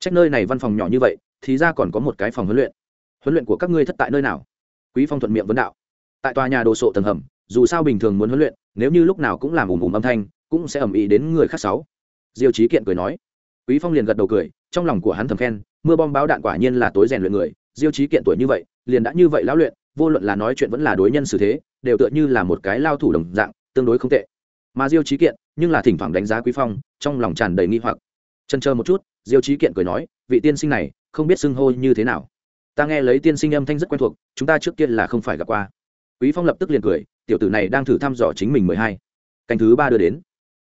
trách nơi này văn phòng nhỏ như vậy, thì ra còn có một cái phòng huấn luyện. Huấn luyện của các ngươi thất tại nơi nào? Quý phong thuận miệng vấn đạo. Tại tòa nhà đồ sộ tầng hầm, dù sao bình thường muốn huấn luyện, nếu như lúc nào cũng làm ủng ủng âm thanh, cũng sẽ ầm ĩ đến người khác sáu. Diêu trí kiện cười nói. Quý phong liền gật đầu cười, trong lòng của hắn thầm khen, mưa bom báo đạn quả nhiên là tối rèn luyện người, diêu trí kiện tuổi như vậy, liền đã như vậy lão luyện, vô luận là nói chuyện vẫn là đối nhân xử thế, đều tựa như là một cái lao thủ đồng dạng, tương đối không tệ. Mà diêu trí kiện, nhưng là thỉnh thoảng đánh giá quý phong, trong lòng tràn đầy nghi hoặc. Chân chờ một chút diêu trí kiện cười nói, vị tiên sinh này, không biết xưng hô như thế nào. Ta nghe lấy tiên sinh âm thanh rất quen thuộc, chúng ta trước kia là không phải gặp qua. Quý phong lập tức liền cười, tiểu tử này đang thử thăm dò chính mình mười hai. Canh thứ ba đưa đến.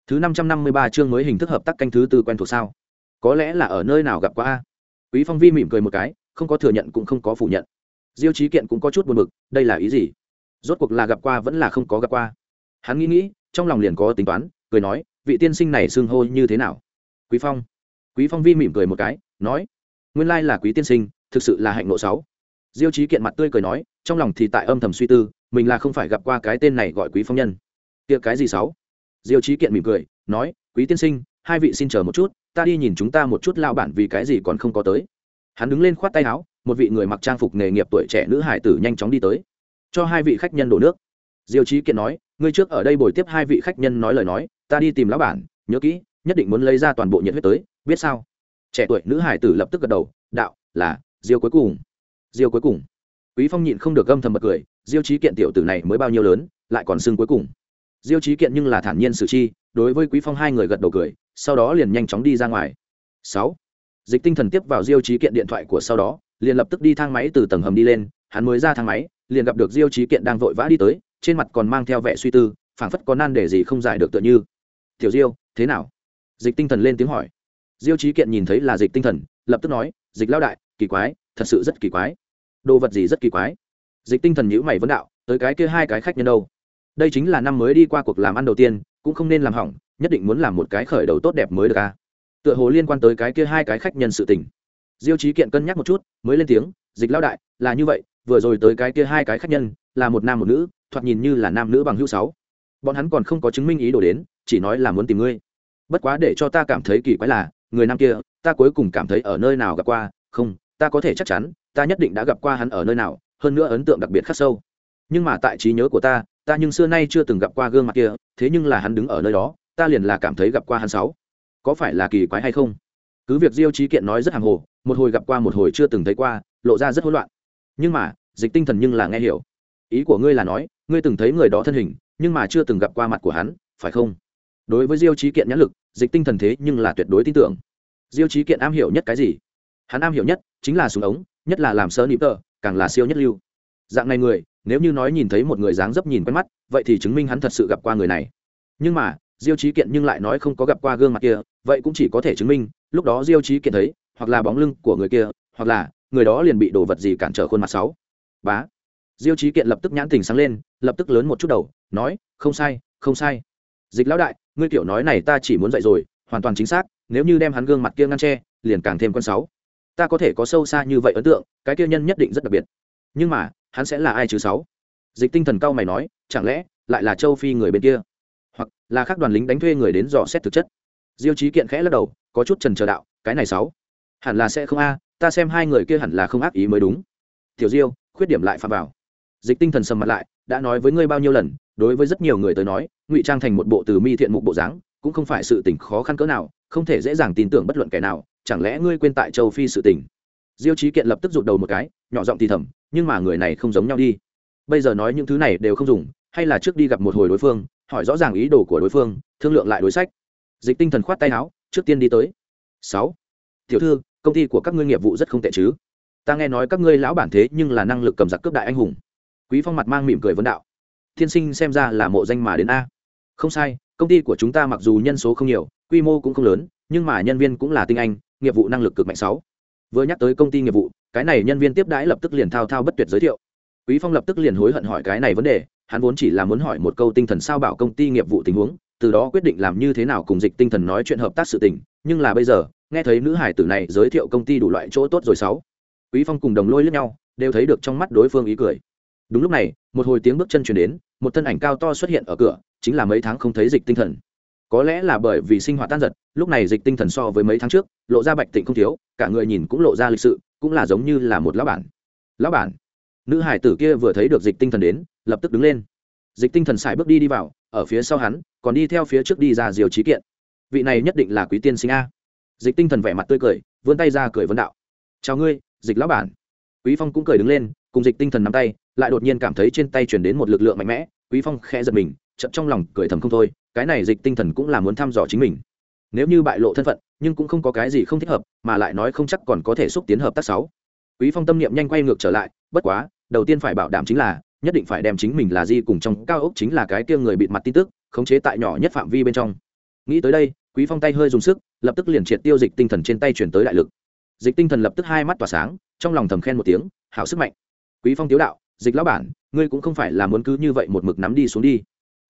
Thứ năm trăm năm mươi ba chương mới hình thức hợp tác canh thứ tư quen thuộc sao? Có lẽ là ở nơi nào gặp qua a? Quý phong vi mỉm cười một cái, không có thừa nhận cũng không có phủ nhận. Diêu trí kiện cũng có chút buồn bực, đây là ý gì? Rốt cuộc là gặp qua vẫn là không có gặp qua? Hắn nghĩ nghĩ, trong lòng liền có tính toán, cười nói, vị tiên sinh này xưng hô như thế nào? Quý phong quý phong vi mỉm cười một cái, nói, nguyên lai là quý tiên sinh, thực sự là hạnh nộ sáu. Diêu trí kiện mặt tươi cười nói, trong lòng thì tại âm thầm suy tư, mình là không phải gặp qua cái tên này gọi quý phong nhân. Kia cái gì sáu? Diêu trí kiện mỉm cười, nói, quý tiên sinh, hai vị xin chờ một chút, ta đi nhìn chúng ta một chút lao bản vì cái gì còn không có tới. Hắn đứng lên khoát tay áo, một vị người mặc trang phục nghề nghiệp tuổi trẻ nữ hải tử nhanh chóng đi tới. Cho hai vị khách nhân đổ nước. Diêu trí kiện nói, ngươi trước ở đây bồi tiếp hai vị khách nhân nói lời nói, ta đi tìm lão bản, nhớ kỹ, nhất định muốn lấy ra toàn bộ nhiệt huyết tới biết sao? Trẻ tuổi nữ hải tử lập tức gật đầu, đạo, là, diêu cuối cùng. Diêu cuối cùng. Quý phong nhịn không được gâm thầm bật cười, diêu trí kiện tiểu tử này mới bao nhiêu lớn, lại còn xưng cuối cùng. Diêu trí kiện nhưng là thản nhiên xử chi, đối với quý phong hai người gật đầu cười, sau đó liền nhanh chóng đi ra ngoài. Sáu. Dịch tinh thần tiếp vào diêu trí kiện điện thoại của sau đó, liền lập tức đi thang máy từ tầng hầm đi lên, hắn mới ra thang máy, liền gặp được diêu trí kiện đang vội vã đi tới, trên mặt còn mang theo vẻ suy tư, phảng phất có nan để gì không giải được tựa như. Tiểu diêu, thế nào? Dịch tinh thần lên tiếng hỏi diêu trí kiện nhìn thấy là dịch tinh thần, lập tức nói, dịch lao đại, kỳ quái, thật sự rất kỳ quái. Đồ vật gì rất kỳ quái? Dịch tinh thần nhữ mày vấn đạo, tới cái kia hai cái khách nhân đâu? Đây chính là năm mới đi qua cuộc làm ăn đầu tiên, cũng không nên làm hỏng, nhất định muốn làm một cái khởi đầu tốt đẹp mới được a tựa hồ liên quan tới cái kia hai cái khách nhân sự tình. Diêu trí kiện cân nhắc một chút, mới lên tiếng, dịch lão đại, là như vậy, vừa rồi tới cái kia hai cái khách nhân, là một nam một nữ, thoạt nhìn như là nam nữ bằng hữu sáu. Bọn hắn còn không có chứng minh ý đồ đến, chỉ nói là muốn tìm ngươi. Bất quá để cho ta cảm thấy kỳ quái là người nam kia, ta cuối cùng cảm thấy ở nơi nào gặp qua, không, ta có thể chắc chắn, ta nhất định đã gặp qua hắn ở nơi nào, hơn nữa ấn tượng đặc biệt khắc sâu. Nhưng mà tại trí nhớ của ta ta nhưng xưa nay chưa từng gặp qua gương mặt kia, thế nhưng là hắn đứng ở nơi đó, ta liền là cảm thấy gặp qua hắn sáu. Có phải là kỳ quái hay không? Cứ việc diêu trí kiện nói rất hàng hồ, một hồi gặp qua một hồi chưa từng thấy qua, lộ ra rất hỗn loạn. Nhưng mà, dịch tinh thần nhưng là nghe hiểu. Ý của ngươi là nói, ngươi từng thấy người đó thân hình, nhưng mà chưa từng gặp qua mặt của hắn, phải không? Đối với diêu trí kiện nhãn lực dịch tinh thần thế nhưng là tuyệt đối tin tưởng. Diêu trí kiện am hiểu nhất cái gì? Hắn am hiểu nhất chính là súng ống, nhất là làm sơ nịp tờ, càng là siêu nhất lưu. Dạng này người, nếu như nói nhìn thấy một người dáng dấp nhìn quen mắt, vậy thì chứng minh hắn thật sự gặp qua người này. Nhưng mà, diêu trí kiện nhưng lại nói không có gặp qua gương mặt kia, vậy cũng chỉ có thể chứng minh, lúc đó diêu trí kiện thấy, hoặc là bóng lưng của người kia, hoặc là người đó liền bị đồ vật gì cản trở khuôn mặt sáu bá. Diêu trí kiện lập tức nhãn tình sáng lên, lập tức lớn một chút đầu, nói, không sai không sai dịch lão đại, ngươi kiểu nói này ta chỉ muốn dạy rồi, hoàn toàn chính xác, nếu như đem hắn gương mặt kia ngăn che, liền càng thêm con sáu ta có thể có sâu xa như vậy ấn tượng, cái kia nhân nhất định rất đặc biệt. Nhưng mà, hắn sẽ là ai chứ sáu? Dịch tinh thần cao mày nói, chẳng lẽ, lại là châu phi người bên kia? Hoặc là các đoàn lính đánh thuê người đến dò xét thực chất? Diêu trí kiện khẽ lắc đầu, có chút trần chờ đạo, cái này sáu, hẳn là sẽ không a, ta xem hai người kia hẳn là không ác ý mới đúng. Tiểu diêu, khuyết điểm lại phạm vào. Dịch tinh thần sầm mặt lại đã nói với ngươi bao nhiêu lần, đối với rất nhiều người tới nói, ngụy trang thành một bộ từ mi thiện mục bộ dáng, cũng không phải sự tình khó khăn cỡ nào, không thể dễ dàng tin tưởng bất luận kẻ nào, chẳng lẽ ngươi quên tại châu phi sự tình? Diêu trí kiện lập tức rụt đầu một cái, nhỏ giọng thì thầm, nhưng mà người này không giống nhau đi. Bây giờ nói những thứ này đều không dùng, hay là trước đi gặp một hồi đối phương, hỏi rõ ràng ý đồ của đối phương, thương lượng lại đối sách. Dịch tinh thần khoát tay áo, trước tiên đi tới. Sáu. Tiểu thư, công ty của các ngươi nghiệp vụ rất không tệ chứ? Ta nghe nói các ngươi lão bản thế nhưng là năng lực cầm giặc cướp đại anh hùng quý phong mặt mang mỉm cười vấn đạo. Thiên sinh xem ra là mộ danh mà đến a. Không sai, công ty của chúng ta mặc dù nhân số không nhiều, quy mô cũng không lớn, nhưng mà nhân viên cũng là tinh anh, nghiệp vụ năng lực cực mạnh sáu. Vừa nhắc tới công ty nghiệp vụ, cái này nhân viên tiếp đãi lập tức liền thao thao bất tuyệt giới thiệu. Quý phong lập tức liền hối hận hỏi cái này vấn đề, hắn vốn chỉ là muốn hỏi một câu tinh thần sao bảo công ty nghiệp vụ tình huống, từ đó quyết định làm như thế nào cùng dịch tinh thần nói chuyện hợp tác sự tình, nhưng là bây giờ, nghe thấy nữ hải tử này giới thiệu công ty đủ loại chỗ tốt rồi sáu. Quý phong cùng đồng lôi lẫn nhau, đều thấy được trong mắt đối phương ý cười đúng lúc này, một hồi tiếng bước chân chuyển đến, một thân ảnh cao to xuất hiện ở cửa, chính là mấy tháng không thấy dịch tinh thần. Có lẽ là bởi vì sinh hoạt tan giật, lúc này dịch tinh thần so với mấy tháng trước, lộ ra bạch tịnh không thiếu, cả người nhìn cũng lộ ra lịch sự, cũng là giống như là một lão bản. Lão bản? Nữ hải tử kia vừa thấy được dịch tinh thần đến, lập tức đứng lên. Dịch tinh thần xài bước đi đi vào, ở phía sau hắn, còn đi theo phía trước đi ra diều trí kiện. Vị này nhất định là quý tiên sinh a. Dịch tinh thần vẻ mặt tươi cười, vươn tay ra cười vấn đạo. Chào ngươi, dịch lão bản. Quý phong cũng cười đứng lên, cùng dịch tinh thần nắm tay lại đột nhiên cảm thấy trên tay chuyển đến một lực lượng mạnh mẽ, quý phong khẽ giật mình chậm trong lòng cười thầm không thôi, cái này dịch tinh thần cũng là muốn thăm dò chính mình. Nếu như bại lộ thân phận, nhưng cũng không có cái gì không thích hợp, mà lại nói không chắc còn có thể xúc tiến hợp tác sáu. Quý phong tâm niệm nhanh quay ngược trở lại, bất quá, đầu tiên phải bảo đảm chính là, nhất định phải đem chính mình là di cùng trong cao ốc chính là cái kia người bịt mặt tin tức, khống chế tại nhỏ nhất phạm vi bên trong. Nghĩ tới đây, quý phong tay hơi dùng sức, lập tức liền triệt tiêu dịch tinh thần trên tay chuyển tới đại lực. Dịch tinh thần lập tức hai mắt tỏa sáng, trong lòng thầm khen một tiếng, hảo sức mạnh. Quý phong tiếu đạo dịch lão bản ngươi cũng không phải là muốn cứ như vậy một mực nắm đi xuống đi.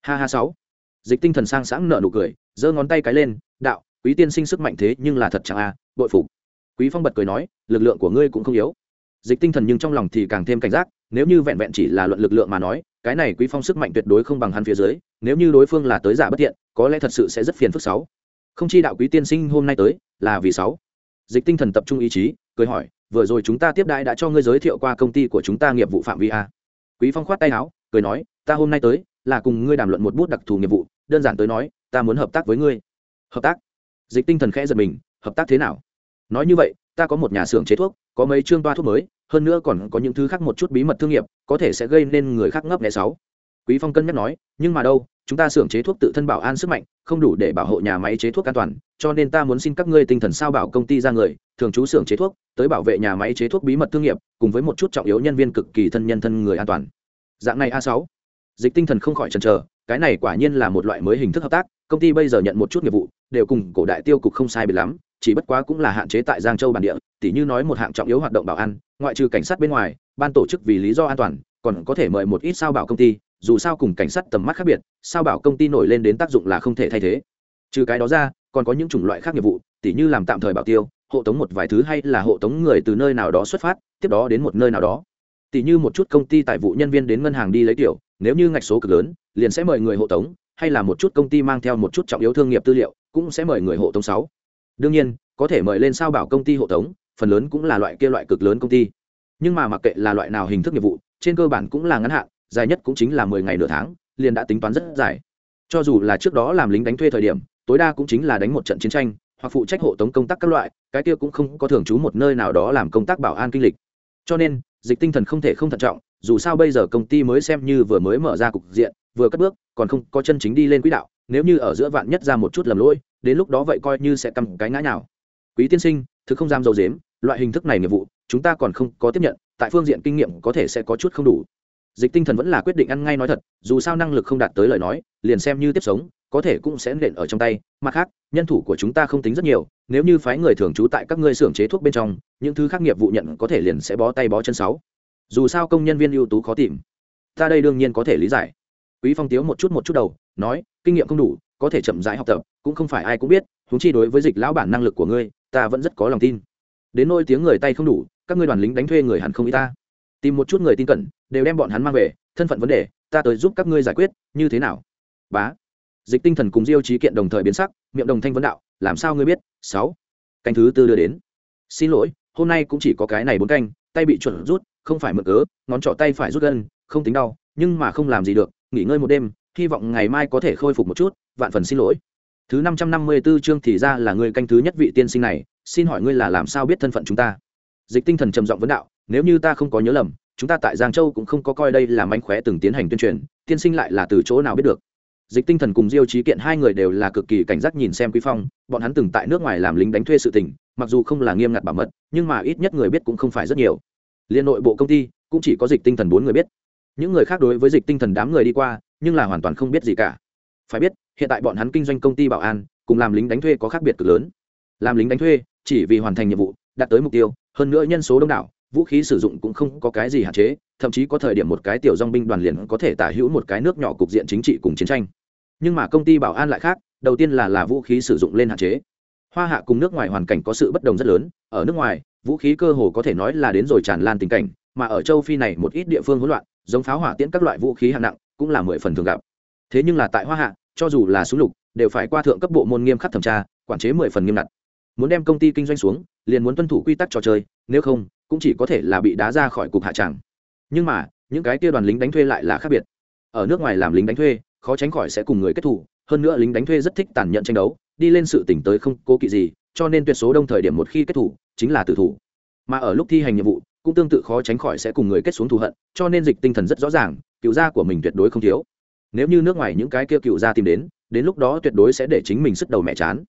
Ha ha sáu. Dịch tinh thần sang sáng nở nụ cười giơ ngón tay cái lên đạo quý tiên sinh sức mạnh thế nhưng là thật chẳng a à, bội phục. Quý phong bật cười nói lực lượng của ngươi cũng không yếu. Dịch tinh thần nhưng trong lòng thì càng thêm cảnh giác nếu như vẹn vẹn chỉ là luận lực lượng mà nói cái này quý phong sức mạnh tuyệt đối không bằng hắn phía dưới nếu như đối phương là tới giả bất thiện có lẽ thật sự sẽ rất phiền phức sáu. Không chi đạo quý tiên sinh hôm nay tới là vì sáu. Dịch tinh thần tập trung ý chí cười hỏi vừa rồi chúng ta tiếp đãi đã cho ngươi giới thiệu qua công ty của chúng ta nghiệp vụ phạm vi a. Quý phong khoát tay áo, cười nói, ta hôm nay tới là cùng ngươi đàm luận một bút đặc thù nghiệp vụ, đơn giản tới nói, ta muốn hợp tác với ngươi. Hợp tác? Dịch tinh thần khẽ giật mình, hợp tác thế nào? Nói như vậy, ta có một nhà xưởng chế thuốc, có mấy chương toa thuốc mới, hơn nữa còn có những thứ khác một chút bí mật thương nghiệp, có thể sẽ gây nên người khác ngấp nghé sáu quý phong cân nhắc nói, nhưng mà đâu, chúng ta xưởng chế thuốc tự thân bảo an sức mạnh, không đủ để bảo hộ nhà máy chế thuốc an toàn, cho nên ta muốn xin các ngươi tinh thần sao bảo công ty ra người, thường trú xưởng chế thuốc, tới bảo vệ nhà máy chế thuốc bí mật thương nghiệp, cùng với một chút trọng yếu nhân viên cực kỳ thân nhân thân người an toàn. Dạng này a sáu. Dịch tinh thần không khỏi chần chờ, cái này quả nhiên là một loại mới hình thức hợp tác, công ty bây giờ nhận một chút nghiệp vụ, đều cùng cổ đại tiêu cục không sai biệt lắm, chỉ bất quá cũng là hạn chế tại giang châu bản địa, tỉ như nói một hạng trọng yếu hoạt động bảo an, ngoại trừ cảnh sát bên ngoài, ban tổ chức vì lý do an toàn, còn có thể mời một ít sao bảo công ty dù sao cùng cảnh sát tầm mắt khác biệt, sao bảo công ty nổi lên đến tác dụng là không thể thay thế. Trừ cái đó ra, còn có những chủng loại khác nghiệp vụ, tỉ như làm tạm thời bảo tiêu, hộ tống một vài thứ hay là hộ tống người từ nơi nào đó xuất phát, tiếp đó đến một nơi nào đó. Tỉ như một chút công ty tài vụ nhân viên đến ngân hàng đi lấy tiểu, nếu như ngạch số cực lớn, liền sẽ mời người hộ tống, hay là một chút công ty mang theo một chút trọng yếu thương nghiệp tư liệu, cũng sẽ mời người hộ tống sáu. Đương nhiên, có thể mời lên sao bảo công ty hộ tống, phần lớn cũng là loại kia loại cực lớn công ty. Nhưng mà mặc kệ là loại nào hình thức nghiệp vụ, trên cơ bản cũng là ngắn hạn dài nhất cũng chính là mười ngày nửa tháng, liền đã tính toán rất dài. Cho dù là trước đó làm lính đánh thuê thời điểm, tối đa cũng chính là đánh một trận chiến tranh, hoặc phụ trách hộ tống công tác các loại, cái kia cũng không có thường trú một nơi nào đó làm công tác bảo an kinh lịch. Cho nên, dịch tinh thần không thể không thận trọng, dù sao bây giờ công ty mới xem như vừa mới mở ra cục diện, vừa cất bước, còn không có chân chính đi lên quỹ đạo, nếu như ở giữa vạn nhất ra một chút lầm lỗi, đến lúc đó vậy coi như sẽ cầm cái ngã nào quý tiên sinh thực không dám dầu dếm, loại hình thức này nghiệp vụ, chúng ta còn không có tiếp nhận, tại phương diện kinh nghiệm có thể sẽ có chút không đủ dịch tinh thần vẫn là quyết định ăn ngay nói thật, dù sao năng lực không đạt tới lời nói, liền xem như tiếp sống, có thể cũng sẽ nện ở trong tay. Mặt khác, nhân thủ của chúng ta không tính rất nhiều, nếu như phái người thường trú tại các ngươi xưởng chế thuốc bên trong, những thứ khác nghiệp vụ nhận có thể liền sẽ bó tay bó chân sáu. Dù sao công nhân viên ưu tú khó tìm. Ta đây đương nhiên có thể lý giải. Quý phong tiếu một chút một chút đầu, nói, kinh nghiệm không đủ, có thể chậm rãi học tập, cũng không phải ai cũng biết, huống chi đối với dịch lão bản năng lực của ngươi, ta vẫn rất có lòng tin. Đến nôi tiếng người tay không đủ, các ngươi đoàn lính đánh thuê người hẳn không ý ta. Tìm một chút người tin cẩn đều đem bọn hắn mang về, thân phận vấn đề, ta tới giúp các ngươi giải quyết, như thế nào? Bá. Dịch tinh thần cùng diêu trí kiện đồng thời biến sắc, miệng đồng thanh vấn đạo, làm sao ngươi biết? Sáu. Canh thứ tư đưa đến. Xin lỗi, hôm nay cũng chỉ có cái này bốn canh, tay bị chuẩn rút, không phải mượn cớ, ngón trỏ tay phải rút gân, không tính đau, nhưng mà không làm gì được, nghỉ ngơi một đêm, hy vọng ngày mai có thể khôi phục một chút, vạn phần xin lỗi. Thứ năm trăm năm mươi 554 chương thì ra là người canh thứ nhất vị tiên sinh này, xin hỏi ngươi là làm sao biết thân phận chúng ta? Dịch tinh thần trầm giọng vấn đạo, nếu như ta không có nhớ lầm chúng ta tại giang châu cũng không có coi đây là mánh khóe từng tiến hành tuyên truyền, tiên sinh lại là từ chỗ nào biết được? Dịch tinh thần cùng diêu trí kiện hai người đều là cực kỳ cảnh giác nhìn xem quý phong, bọn hắn từng tại nước ngoài làm lính đánh thuê sự tình, mặc dù không là nghiêm ngặt bảo mật, nhưng mà ít nhất người biết cũng không phải rất nhiều. Liên nội bộ công ty cũng chỉ có dịch tinh thần bốn người biết. Những người khác đối với dịch tinh thần đám người đi qua, nhưng là hoàn toàn không biết gì cả. Phải biết, hiện tại bọn hắn kinh doanh công ty bảo an, cùng làm lính đánh thuê có khác biệt cực lớn. Làm lính đánh thuê, chỉ vì hoàn thành nhiệm vụ, đạt tới mục tiêu, hơn nữa nhân số đông đảo vũ khí sử dụng cũng không có cái gì hạn chế, thậm chí có thời điểm một cái tiểu dong binh đoàn liền có thể tả hữu một cái nước nhỏ cục diện chính trị cùng chiến tranh. Nhưng mà công ty bảo an lại khác, đầu tiên là là vũ khí sử dụng lên hạn chế. Hoa hạ cùng nước ngoài hoàn cảnh có sự bất đồng rất lớn, ở nước ngoài, vũ khí cơ hồ có thể nói là đến rồi tràn lan tình cảnh, mà ở châu phi này một ít địa phương hỗn loạn, giống pháo hỏa tiễn các loại vũ khí hạng nặng cũng là mười phần thường gặp. Thế nhưng là tại hoa hạ, cho dù là súng lục, đều phải qua thượng cấp bộ môn nghiêm khắc thẩm tra, quản chế mười phần nghiêm ngặt. Muốn đem công ty kinh doanh xuống, liền muốn tuân thủ quy tắc trò chơi, nếu không cũng chỉ có thể là bị đá ra khỏi cục hạ tràng. Nhưng mà, những cái kia đoàn lính đánh thuê lại là khác biệt. Ở nước ngoài làm lính đánh thuê, khó tránh khỏi sẽ cùng người kết thù. hơn nữa lính đánh thuê rất thích tàn nhẫn tranh đấu, đi lên sự tỉnh tới không cố kỵ gì, cho nên tuyệt số đông thời điểm một khi kết thủ chính là tử thủ. Mà ở lúc thi hành nhiệm vụ, cũng tương tự khó tránh khỏi sẽ cùng người kết xuống thù hận, cho nên dịch tinh thần rất rõ ràng, cựu gia của mình tuyệt đối không thiếu. Nếu như nước ngoài những cái kia cựu gia tìm đến đến lúc đó tuyệt đối sẽ để chính mình sức đầu mẹ chán.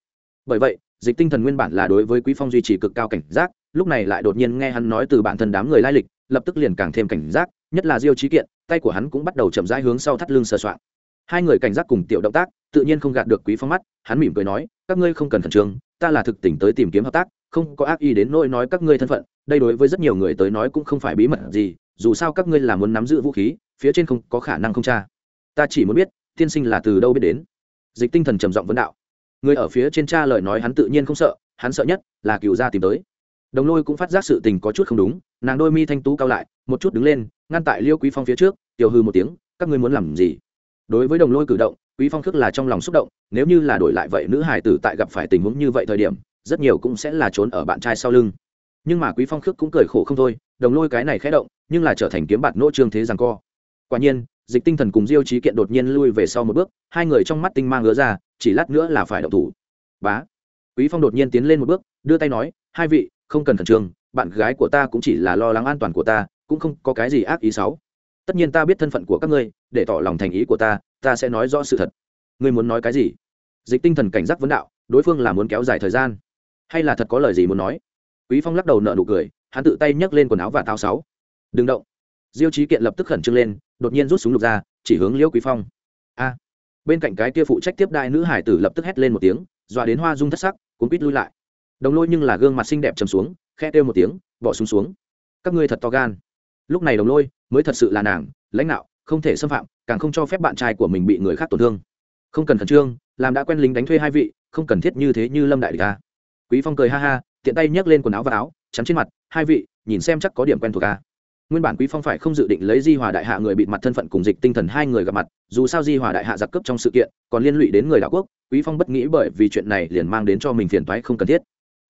Bởi vậy, dịch tinh thần nguyên bản là đối với quý phong duy trì cực cao cảnh giác lúc này lại đột nhiên nghe hắn nói từ bản thân đám người lai lịch, lập tức liền càng thêm cảnh giác, nhất là diêu trí kiện, tay của hắn cũng bắt đầu chậm rãi hướng sau thắt lưng sờ soạn hai người cảnh giác cùng tiểu động tác, tự nhiên không gạt được quý phong mắt, hắn mỉm cười nói, các ngươi không cần khẩn trương, ta là thực tỉnh tới tìm kiếm hợp tác, không có ác ý đến nỗi nói các ngươi thân phận, đây đối với rất nhiều người tới nói cũng không phải bí mật gì, dù sao các ngươi là muốn nắm giữ vũ khí, phía trên không có khả năng không tra. Ta chỉ muốn biết, tiên sinh là từ đâu biết đến? Dịch tinh thần trầm giọng vấn đạo. Người ở phía trên cha lời nói hắn tự nhiên không sợ, hắn sợ nhất là cựu gia tìm tới đồng lôi cũng phát giác sự tình có chút không đúng, nàng đôi mi thanh tú cao lại, một chút đứng lên, ngăn tại liêu quý phong phía trước, tiểu hư một tiếng, các ngươi muốn làm gì? Đối với đồng lôi cử động, quý phong khước là trong lòng xúc động, nếu như là đổi lại vậy nữ hải tử tại gặp phải tình huống như vậy thời điểm, rất nhiều cũng sẽ là trốn ở bạn trai sau lưng. Nhưng mà quý phong khước cũng cười khổ không thôi, đồng lôi cái này khẽ động, nhưng là trở thành kiếm bạt nỗ trương thế rằng co. Quả nhiên, dịch tinh thần cùng diêu trí kiện đột nhiên lui về sau một bước, hai người trong mắt tinh mang ngứa ra, chỉ lát nữa là phải động thủ. Bá. Quý phong đột nhiên tiến lên một bước, đưa tay nói, hai vị không cần khẩn trương, bạn gái của ta cũng chỉ là lo lắng an toàn của ta, cũng không có cái gì ác ý xấu. Tất nhiên ta biết thân phận của các ngươi, để tỏ lòng thành ý của ta ta sẽ nói rõ sự thật. Ngươi muốn nói cái gì? Dịch tinh thần cảnh giác vấn đạo, đối phương là muốn kéo dài thời gian. Hay là thật có lời gì muốn nói? Quý phong lắc đầu nợ nụ cười, hắn tự tay nhấc lên quần áo và thao sáu. Đừng động. Diêu trí kiện lập tức khẩn trương lên, đột nhiên rút súng lục ra, chỉ hướng liễu quý phong. A! Bên cạnh cái kia phụ trách tiếp đại nữ hải tử lập tức hét lên một tiếng, dọa đến hoa dung thất sắc, cuốn quýt lui lại đồng lôi nhưng là gương mặt xinh đẹp trầm xuống khe kêu một tiếng bỏ súng xuống, xuống. Các ngươi thật to gan. Lúc này đồng lôi mới thật sự là nàng lãnh đạo không thể xâm phạm càng không cho phép bạn trai của mình bị người khác tổn thương. Không cần khẩn trương làm đã quen lính đánh thuê hai vị không cần thiết như thế như lâm đại ca quý phong cười ha ha tiện tay nhấc lên quần áo và áo chắn trên mặt hai vị nhìn xem chắc có điểm quen thuộc ca nguyên bản quý phong phải không dự định lấy di hòa đại hạ người bị mặt thân phận cùng dịch tinh thần hai người gặp mặt dù sao di hòa đại hạ giặc cướp trong sự kiện còn liên lụy đến người đảo quốc quý phong bất nghĩ bởi vì chuyện này liền mang đến cho mình phiền toái không cần thiết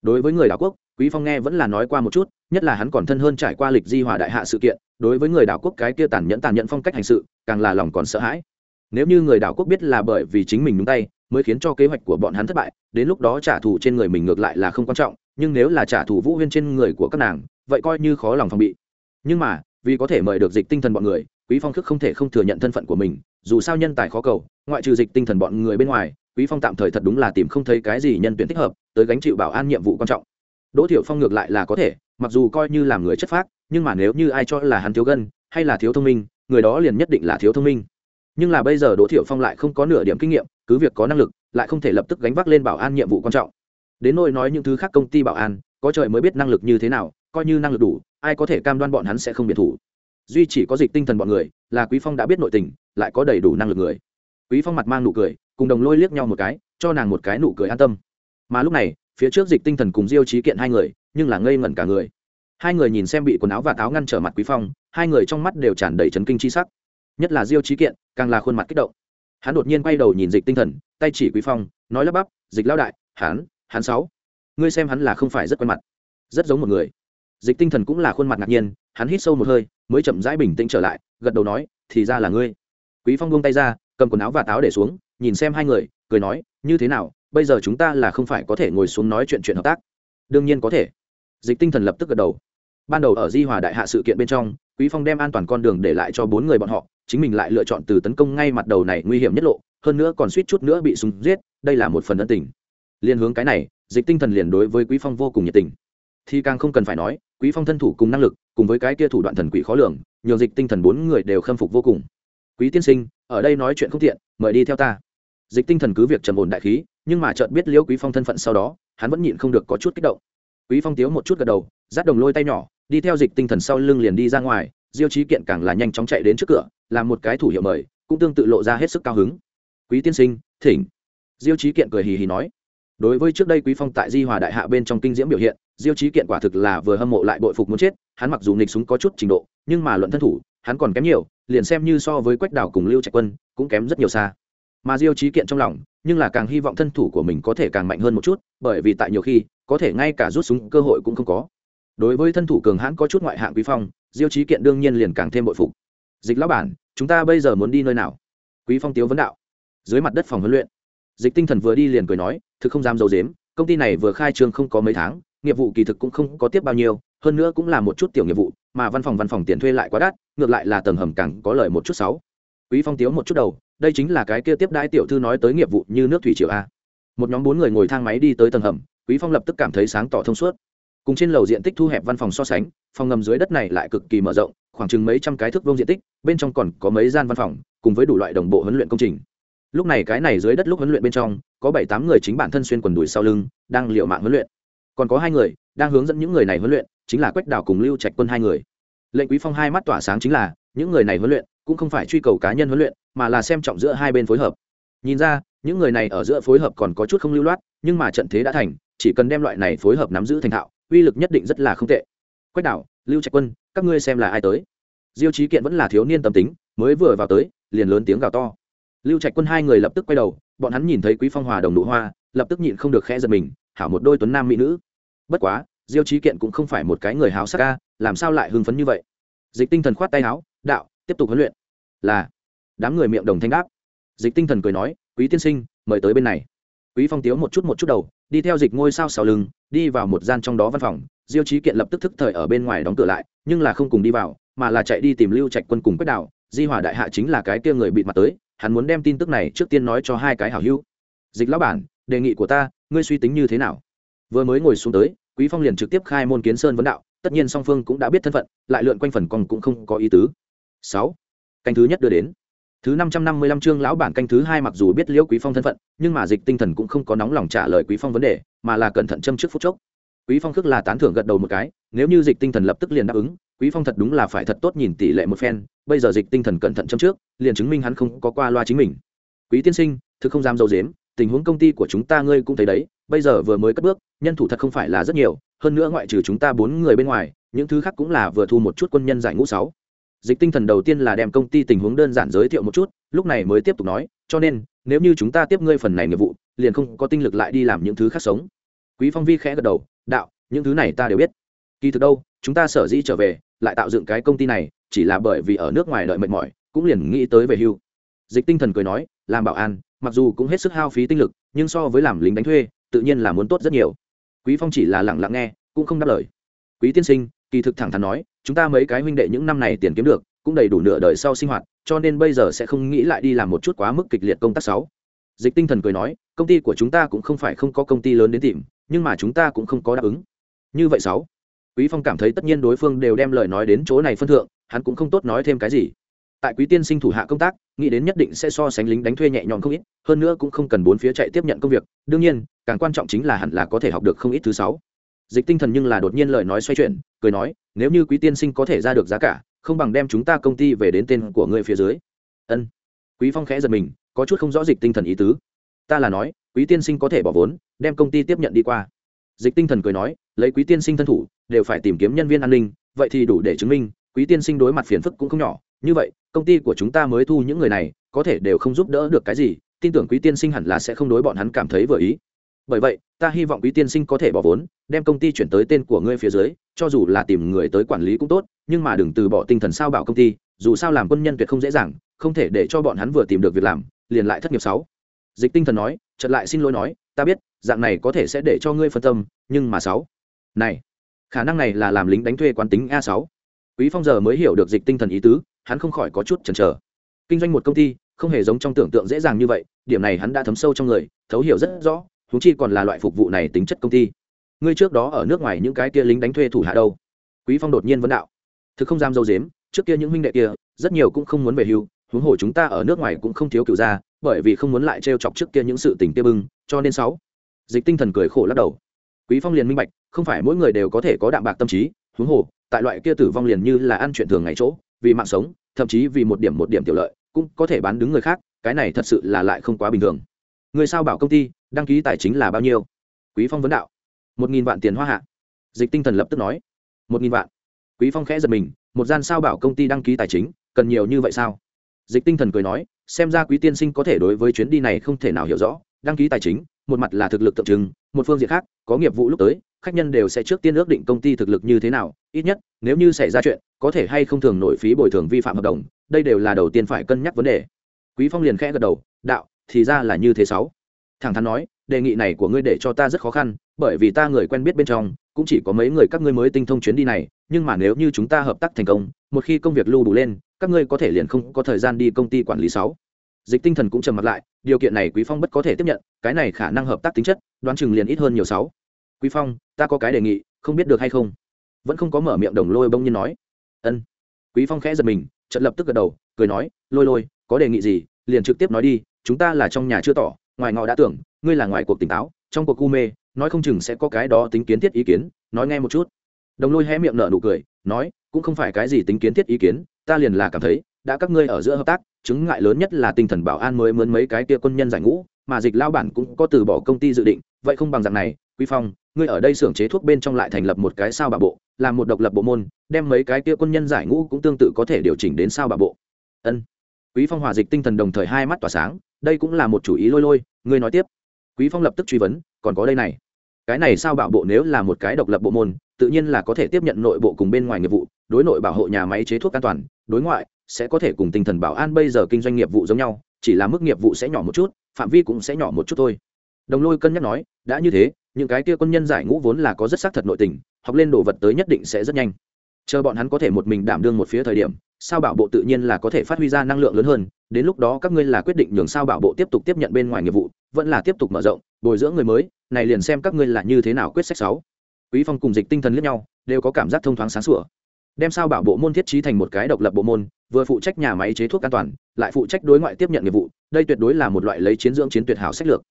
đối với người đảo quốc, quý phong nghe vẫn là nói qua một chút, nhất là hắn còn thân hơn trải qua lịch di hòa đại hạ sự kiện, đối với người đảo quốc cái kia tàn nhẫn tàn nhẫn phong cách hành sự, càng là lòng còn sợ hãi. Nếu như người đảo quốc biết là bởi vì chính mình nhúng tay, mới khiến cho kế hoạch của bọn hắn thất bại, đến lúc đó trả thù trên người mình ngược lại là không quan trọng, nhưng nếu là trả thù vũ huyên trên người của các nàng, vậy coi như khó lòng phòng bị. Nhưng mà, vì có thể mời được dịch tinh thần bọn người, quý phong thức không thể không thừa nhận thân phận của mình, dù sao nhân tài khó cầu, ngoại trừ dịch tinh thần bọn người bên ngoài quý phong tạm thời thật đúng là tìm không thấy cái gì nhân tuyển thích hợp, tới gánh chịu bảo an nhiệm vụ quan trọng. Đỗ thiệu phong ngược lại là có thể, mặc dù coi như làm người chất phác, nhưng mà nếu như ai cho là hắn thiếu gân, hay là thiếu thông minh, người đó liền nhất định là thiếu thông minh. Nhưng là bây giờ đỗ thiệu phong lại không có nửa điểm kinh nghiệm, cứ việc có năng lực, lại không thể lập tức gánh vác lên bảo an nhiệm vụ quan trọng. Đến nỗi nói những thứ khác công ty bảo an, có trời mới biết năng lực như thế nào, coi như năng lực đủ, ai có thể cam đoan bọn hắn sẽ không biệt thủ. Duy chỉ có dịch tinh thần bọn người, là quý phong đã biết nội tình, lại có đầy đủ năng lực người. Quý phong mặt mang nụ cười cùng đồng lôi liếc nhau một cái, cho nàng một cái nụ cười an tâm. Mà lúc này, phía trước dịch tinh thần cùng diêu trí kiện hai người, nhưng là ngây ngẩn cả người. Hai người nhìn xem bị quần áo và táo ngăn trở mặt quý phong, hai người trong mắt đều tràn đầy chấn kinh chi sắc. Nhất là diêu trí kiện, càng là khuôn mặt kích động. Hắn đột nhiên quay đầu nhìn dịch tinh thần, tay chỉ quý phong, nói lắp bắp, dịch lao đại, hắn hắn sáu, ngươi xem hắn là không phải rất quen mặt, rất giống một người. Dịch tinh thần cũng là khuôn mặt ngạc nhiên, hắn hít sâu một hơi, mới chậm rãi bình tĩnh trở lại, gật đầu nói, thì ra là ngươi. Quý phong buông tay ra, cầm quần áo và táo để xuống nhìn xem hai người, cười nói, như thế nào, bây giờ chúng ta là không phải có thể ngồi xuống nói chuyện chuyện hợp tác? Đương nhiên có thể. Dịch tinh thần lập tức gật đầu. Ban đầu ở di hòa đại hạ sự kiện bên trong, quý phong đem an toàn con đường để lại cho bốn người bọn họ, chính mình lại lựa chọn từ tấn công ngay mặt đầu này nguy hiểm nhất lộ, hơn nữa còn suýt chút nữa bị súng giết, đây là một phần ân tình. Liên hướng cái này, dịch tinh thần liền đối với quý phong vô cùng nhiệt tình. Thì càng không cần phải nói, quý phong thân thủ cùng năng lực, cùng với cái kia thủ đoạn thần quỷ khó lường, nhường dịch tinh thần bốn người đều khâm phục vô cùng. Quý tiên sinh, ở đây nói chuyện không tiện, mời đi theo ta dịch tinh thần cứ việc trầm ổn đại khí, nhưng mà chợt biết liễu quý phong thân phận sau đó, hắn vẫn nhịn không được có chút kích động. Quý phong tiếu một chút gật đầu dắt đồng lôi tay nhỏ, đi theo dịch tinh thần sau lưng liền đi ra ngoài, diêu trí kiện càng là nhanh chóng chạy đến trước cửa, làm một cái thủ hiệu mời, cũng tương tự lộ ra hết sức cao hứng. Quý tiên sinh, thỉnh. Diêu trí kiện cười hì hì nói. Đối với trước đây quý phong tại di hòa đại hạ bên trong kinh diễm biểu hiện, diêu trí kiện quả thực là vừa hâm mộ lại bội phục muốn chết, hắn mặc dù nghịch súng có chút trình độ, nhưng mà luận thân thủ, hắn còn kém nhiều, liền xem như so với quách đảo cùng lưu trạch quân, cũng kém rất nhiều xa mà diêu trí kiện trong lòng, nhưng là càng hy vọng thân thủ của mình có thể càng mạnh hơn một chút, bởi vì tại nhiều khi, có thể ngay cả rút súng cơ hội cũng không có. Đối với thân thủ cường hãn có chút ngoại hạng quý phong, diêu trí kiện đương nhiên liền càng thêm bội phục. Dịch lão bản, chúng ta bây giờ muốn đi nơi nào? Quý phong tiếu vấn đạo. Dưới mặt đất phòng huấn luyện. Dịch tinh thần vừa đi liền cười nói, thực không dám dầu dếm công ty này vừa khai trương không có mấy tháng, nghiệp vụ kỳ thực cũng không có tiếp bao nhiêu, hơn nữa cũng là một chút tiểu nghiệp vụ, mà văn phòng văn phòng tiền thuê lại quá đắt, ngược lại là tầng hầm càng có lợi một chút sáu quý phong tiếu một chút đầu, đây chính là cái kia tiếp đãi tiểu thư nói tới nghiệp vụ như nước thủy triều a. Một nhóm bốn người ngồi thang máy đi tới tầng hầm, quý phong lập tức cảm thấy sáng tỏ thông suốt. Cùng trên lầu diện tích thu hẹp văn phòng so sánh, phòng ngầm dưới đất này lại cực kỳ mở rộng, khoảng chừng mấy trăm cái thước vuông diện tích, bên trong còn có mấy gian văn phòng, cùng với đủ loại đồng bộ huấn luyện công trình. Lúc này cái này dưới đất lúc huấn luyện bên trong, có bảy tám người chính bản thân xuyên quần đùi sau lưng, đang liệu mạng huấn luyện. Còn có hai người, đang hướng dẫn những người này huấn luyện, chính là quách Đào cùng lưu trạch quân hai người. Lệnh quý phong hai mắt tỏa sáng chính là, những người này huấn luyện cũng không phải truy cầu cá nhân huấn luyện, mà là xem trọng giữa hai bên phối hợp. Nhìn ra, những người này ở giữa phối hợp còn có chút không lưu loát, nhưng mà trận thế đã thành, chỉ cần đem loại này phối hợp nắm giữ thành thạo, uy lực nhất định rất là không tệ. Quách đảo, lưu trạch quân, các ngươi xem là ai tới? Diêu trí kiện vẫn là thiếu niên tâm tính, mới vừa vào tới, liền lớn tiếng gào to. Lưu trạch quân hai người lập tức quay đầu, bọn hắn nhìn thấy quý phong hòa đồng nụ hoa, lập tức nhịn không được khẽ giật mình, hảo một đôi tuấn nam mỹ nữ. Bất quá, diêu trí kiện cũng không phải một cái người háo sắc ca làm sao lại hưng phấn như vậy? Dịch tinh thần khoát tay háo đạo tiếp tục huấn luyện. Là, đám người miệng đồng thanh đáp. Dịch tinh thần cười nói, quý tiên sinh, mời tới bên này. Quý phong tiếu một chút một chút đầu, đi theo dịch ngôi sao sau lưng, đi vào một gian trong đó văn phòng. Diêu trí kiện lập tức thức thời ở bên ngoài đóng cửa lại, nhưng là không cùng đi vào, mà là chạy đi tìm lưu trạch quân cùng quách đạo di hòa đại hạ chính là cái kia người bị mặt tới, hắn muốn đem tin tức này trước tiên nói cho hai cái hảo hữu. Dịch lão bản, đề nghị của ta, ngươi suy tính như thế nào? Vừa mới ngồi xuống tới, quý phong liền trực tiếp khai môn kiến sơn vấn đạo, tất nhiên song phương cũng đã biết thân phận, lại lượn quanh phần còn cũng không có ý tứ sáu. Canh thứ nhất đưa đến. Thứ năm trăm năm mươi lăm chương lão bản canh thứ hai mặc dù biết liễu quý phong thân phận, nhưng mà dịch tinh thần cũng không có nóng lòng trả lời quý phong vấn đề, mà là cẩn thận châm trước phút chốc. Quý phong khước là tán thưởng gật đầu một cái, nếu như dịch tinh thần lập tức liền đáp ứng, quý phong thật đúng là phải thật tốt nhìn tỷ lệ một phen, bây giờ dịch tinh thần cẩn thận châm trước, liền chứng minh hắn không có qua loa chính mình. Quý tiên sinh, thực không dám dầu dếm tình huống công ty của chúng ta ngươi cũng thấy đấy, bây giờ vừa mới cất bước, nhân thủ thật không phải là rất nhiều, hơn nữa ngoại trừ chúng ta bốn người bên ngoài, những thứ khác cũng là vừa thu một chút quân nhân giải ngũ sáu dịch tinh thần đầu tiên là đem công ty tình huống đơn giản giới thiệu một chút, lúc này mới tiếp tục nói, cho nên, nếu như chúng ta tiếp ngươi phần này nghiệp vụ, liền không có tinh lực lại đi làm những thứ khác sống. Quý phong vi khẽ gật đầu, đạo, những thứ này ta đều biết. Kỳ thực đâu, chúng ta sở dĩ trở về, lại tạo dựng cái công ty này, chỉ là bởi vì ở nước ngoài đợi mệt mỏi, cũng liền nghĩ tới về hưu. Dịch tinh thần cười nói, làm bảo an, mặc dù cũng hết sức hao phí tinh lực, nhưng so với làm lính đánh thuê, tự nhiên là muốn tốt rất nhiều. Quý phong chỉ là lặng lặng nghe, cũng không đáp lời. Quý tiên sinh, kỳ thực thẳng thắn nói chúng ta mấy cái huynh đệ những năm này tiền kiếm được, cũng đầy đủ nửa đời sau sinh hoạt, cho nên bây giờ sẽ không nghĩ lại đi làm một chút quá mức kịch liệt công tác sáu. Dịch tinh thần cười nói, công ty của chúng ta cũng không phải không có công ty lớn đến tìm, nhưng mà chúng ta cũng không có đáp ứng. Như vậy sáu, quý phong cảm thấy tất nhiên đối phương đều đem lời nói đến chỗ này phân thượng, hắn cũng không tốt nói thêm cái gì. Tại quý tiên sinh thủ hạ công tác, nghĩ đến nhất định sẽ so sánh lính đánh thuê nhẹ nhõm không ít, hơn nữa cũng không cần bốn phía chạy tiếp nhận công việc, đương nhiên, càng quan trọng chính là hẳn là có thể học được không ít thứ sáu dịch tinh thần nhưng là đột nhiên lời nói xoay chuyển, cười nói, nếu như quý tiên sinh có thể ra được giá cả, không bằng đem chúng ta công ty về đến tên của người phía dưới. Ân. Quý phong khẽ giật mình, có chút không rõ dịch tinh thần ý tứ. Ta là nói, quý tiên sinh có thể bỏ vốn, đem công ty tiếp nhận đi qua. Dịch tinh thần cười nói, lấy quý tiên sinh thân thủ, đều phải tìm kiếm nhân viên an ninh, vậy thì đủ để chứng minh, quý tiên sinh đối mặt phiền phức cũng không nhỏ. Như vậy, công ty của chúng ta mới thu những người này, có thể đều không giúp đỡ được cái gì, tin tưởng quý tiên sinh hẳn là sẽ không đối bọn hắn cảm thấy vừa ý. Bởi vậy ta hy vọng quý tiên sinh có thể bỏ vốn, đem công ty chuyển tới tên của ngươi phía dưới, cho dù là tìm người tới quản lý cũng tốt, nhưng mà đừng từ bỏ tinh thần sao bảo công ty, dù sao làm quân nhân tuyệt không dễ dàng, không thể để cho bọn hắn vừa tìm được việc làm, liền lại thất nghiệp sáu. Dịch tinh thần nói chật lại xin lỗi nói, ta biết, dạng này có thể sẽ để cho ngươi phân tâm, nhưng mà sáu. Này, khả năng này là làm lính đánh thuê quán tính a sáu. Quý phong giờ mới hiểu được dịch tinh thần ý tứ, hắn không khỏi có chút chần chờ. Kinh doanh một công ty, không hề giống trong tưởng tượng dễ dàng như vậy, điểm này hắn đã thấm sâu trong người, thấu hiểu rất rõ huống chi còn là loại phục vụ này tính chất công ty. Ngươi trước đó ở nước ngoài những cái kia lính đánh thuê thủ hạ đâu? Quý phong đột nhiên vấn đạo. Thực không dám dâu dếm, trước kia những huynh đệ kia, rất nhiều cũng không muốn về hưu, huống hồ chúng ta ở nước ngoài cũng không thiếu cựu gia, bởi vì không muốn lại trêu chọc trước kia những sự tình kia bưng, cho nên sáu. Dịch tinh thần cười khổ lắc đầu. Quý phong liền minh bạch, không phải mỗi người đều có thể có đạm bạc tâm trí, huống hồ, tại loại kia tử vong liền như là ăn chuyện thường ngày chỗ, vì mạng sống, thậm chí vì một điểm một điểm tiểu lợi, cũng có thể bán đứng người khác, cái này thật sự là lại không quá bình thường người sao bảo công ty, đăng ký tài chính là bao nhiêu? Quý phong vấn đạo. Một nghìn vạn tiền hoa hạ. Dịch tinh thần lập tức nói. Một nghìn vạn. Quý phong khẽ giật mình, một gian sao bảo công ty đăng ký tài chính, cần nhiều như vậy sao? Dịch tinh thần cười nói, xem ra quý tiên sinh có thể đối với chuyến đi này không thể nào hiểu rõ, đăng ký tài chính, một mặt là thực lực tượng trưng, một phương diện khác, có nghiệp vụ lúc tới, khách nhân đều sẽ trước tiên ước định công ty thực lực như thế nào, ít nhất, nếu như xảy ra chuyện, có thể hay không thường nổi phí bồi thường vi phạm hợp đồng, đây đều là đầu tiên phải cân nhắc vấn đề. Quý phong liền khẽ gật đầu, đạo thì ra là như thế sáu. Thẳng thắn nói, đề nghị này của ngươi để cho ta rất khó khăn, bởi vì ta người quen biết bên trong, cũng chỉ có mấy người các ngươi mới tinh thông chuyến đi này, nhưng mà nếu như chúng ta hợp tác thành công, một khi công việc lưu đủ lên, các ngươi có thể liền không có thời gian đi công ty quản lý sáu. Dịch tinh thần cũng trầm mặt lại, điều kiện này quý phong bất có thể tiếp nhận, cái này khả năng hợp tác tính chất, đoán chừng liền ít hơn nhiều sáu. Quý phong, ta có cái đề nghị, không biết được hay không? Vẫn không có mở miệng đồng lôi bông nhiên nói. Ân. Quý phong khẽ giật mình, chợt lập tức gật đầu, cười nói, lôi lôi, có đề nghị gì, liền trực tiếp nói đi chúng ta là trong nhà chưa tỏ, ngoài ngọ đã tưởng, ngươi là ngoài cuộc tỉnh táo, trong cuộc cu mê, nói không chừng sẽ có cái đó tính kiến thiết ý kiến, nói nghe một chút. Đồng lôi hé miệng nở nụ cười, nói, cũng không phải cái gì tính kiến thiết ý kiến, ta liền là cảm thấy, đã các ngươi ở giữa hợp tác, chứng ngại lớn nhất là tinh thần bảo an mới mướn mấy cái kia quân nhân giải ngũ, mà dịch lao bản cũng có từ bỏ công ty dự định, vậy không bằng dạng này quy phong, ngươi ở đây xưởng chế thuốc bên trong lại thành lập một cái sao bà bộ, làm một độc lập bộ môn, đem mấy cái kia quân nhân giải ngũ cũng tương tự có thể điều chỉnh đến sao bà bộ. Ân. Quý phong hòa dịch tinh thần đồng thời hai mắt tỏa sáng đây cũng là một chủ ý lôi lôi, ngươi nói tiếp. Quý phong lập tức truy vấn, còn có đây này. Cái này sao bảo bộ nếu là một cái độc lập bộ môn, tự nhiên là có thể tiếp nhận nội bộ cùng bên ngoài nghiệp vụ, đối nội bảo hộ nhà máy chế thuốc an toàn, đối ngoại sẽ có thể cùng tinh thần bảo an bây giờ kinh doanh nghiệp vụ giống nhau, chỉ là mức nghiệp vụ sẽ nhỏ một chút, phạm vi cũng sẽ nhỏ một chút thôi. Đồng lôi cân nhắc nói, đã như thế, những cái kia quân nhân giải ngũ vốn là có rất xác thật nội tình, học lên đồ vật tới nhất định sẽ rất nhanh. Chờ bọn hắn có thể một mình đảm đương một phía thời điểm, sao bảo bộ tự nhiên là có thể phát huy ra năng lượng lớn hơn đến lúc đó các ngươi là quyết định nhường sao bảo bộ tiếp tục tiếp nhận bên ngoài nghiệp vụ, vẫn là tiếp tục mở rộng, bồi dưỡng người mới, này liền xem các ngươi là như thế nào quyết sách sáu. Quý phong cùng dịch tinh thần liếc nhau, đều có cảm giác thông thoáng sáng sủa. Đem sao bảo bộ môn thiết trí thành một cái độc lập bộ môn, vừa phụ trách nhà máy chế thuốc an toàn, lại phụ trách đối ngoại tiếp nhận nghiệp vụ, đây tuyệt đối là một loại lấy chiến dưỡng chiến tuyệt hảo sách lược.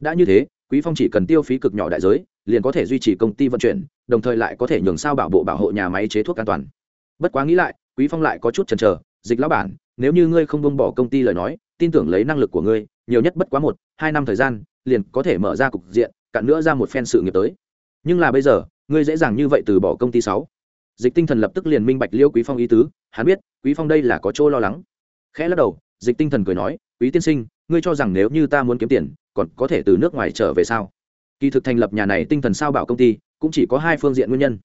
Đã như thế, quý phong chỉ cần tiêu phí cực nhỏ đại giới, liền có thể duy trì công ty vận chuyển, đồng thời lại có thể nhường sao bảo bộ bảo hộ nhà máy chế thuốc an toàn. Bất quá nghĩ lại, quý phong lại có chút chần chờ, dịch lão bản nếu như ngươi không bông bỏ công ty lời nói, tin tưởng lấy năng lực của ngươi, nhiều nhất bất quá một, hai năm thời gian, liền có thể mở ra cục diện, cạn nữa ra một phen sự nghiệp tới. Nhưng là bây giờ, ngươi dễ dàng như vậy từ bỏ công ty sáu. Dịch tinh thần lập tức liền minh bạch liêu quý phong ý tứ, hắn biết, quý phong đây là có chỗ lo lắng. Khẽ lắc đầu, dịch tinh thần cười nói, quý tiên sinh, ngươi cho rằng nếu như ta muốn kiếm tiền, còn có thể từ nước ngoài trở về sao? Kỳ thực thành lập nhà này tinh thần sao bảo công ty, cũng chỉ có hai phương diện nguyên nhân.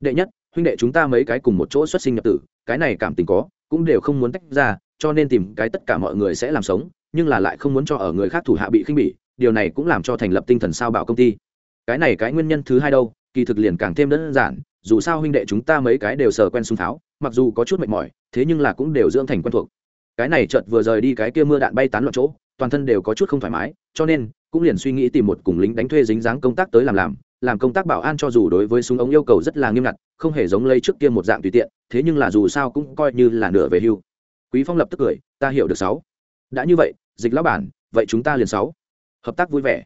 Đệ nhất, huynh đệ chúng ta mấy cái cùng một chỗ xuất sinh nhập tử, cái này cảm tình có cũng đều không muốn tách ra, cho nên tìm cái tất cả mọi người sẽ làm sống, nhưng là lại không muốn cho ở người khác thủ hạ bị khinh bỉ, điều này cũng làm cho thành lập tinh thần sao bảo công ty. Cái này cái nguyên nhân thứ hai đâu, kỳ thực liền càng thêm đơn giản, dù sao huynh đệ chúng ta mấy cái đều sờ quen súng tháo, mặc dù có chút mệt mỏi, thế nhưng là cũng đều dưỡng thành quen thuộc. Cái này chợt vừa rời đi cái kia mưa đạn bay tán loạn chỗ, toàn thân đều có chút không thoải mái, cho nên, cũng liền suy nghĩ tìm một cùng lính đánh thuê dính dáng công tác tới làm làm làm công tác bảo an cho dù đối với súng ống yêu cầu rất là nghiêm ngặt, không hề giống lấy trước kia một dạng tùy tiện, thế nhưng là dù sao cũng coi như là nửa về hưu. Quý phong lập tức cười, ta hiểu được sáu. Đã như vậy, dịch lão bản, vậy chúng ta liền sáu. Hợp tác vui vẻ.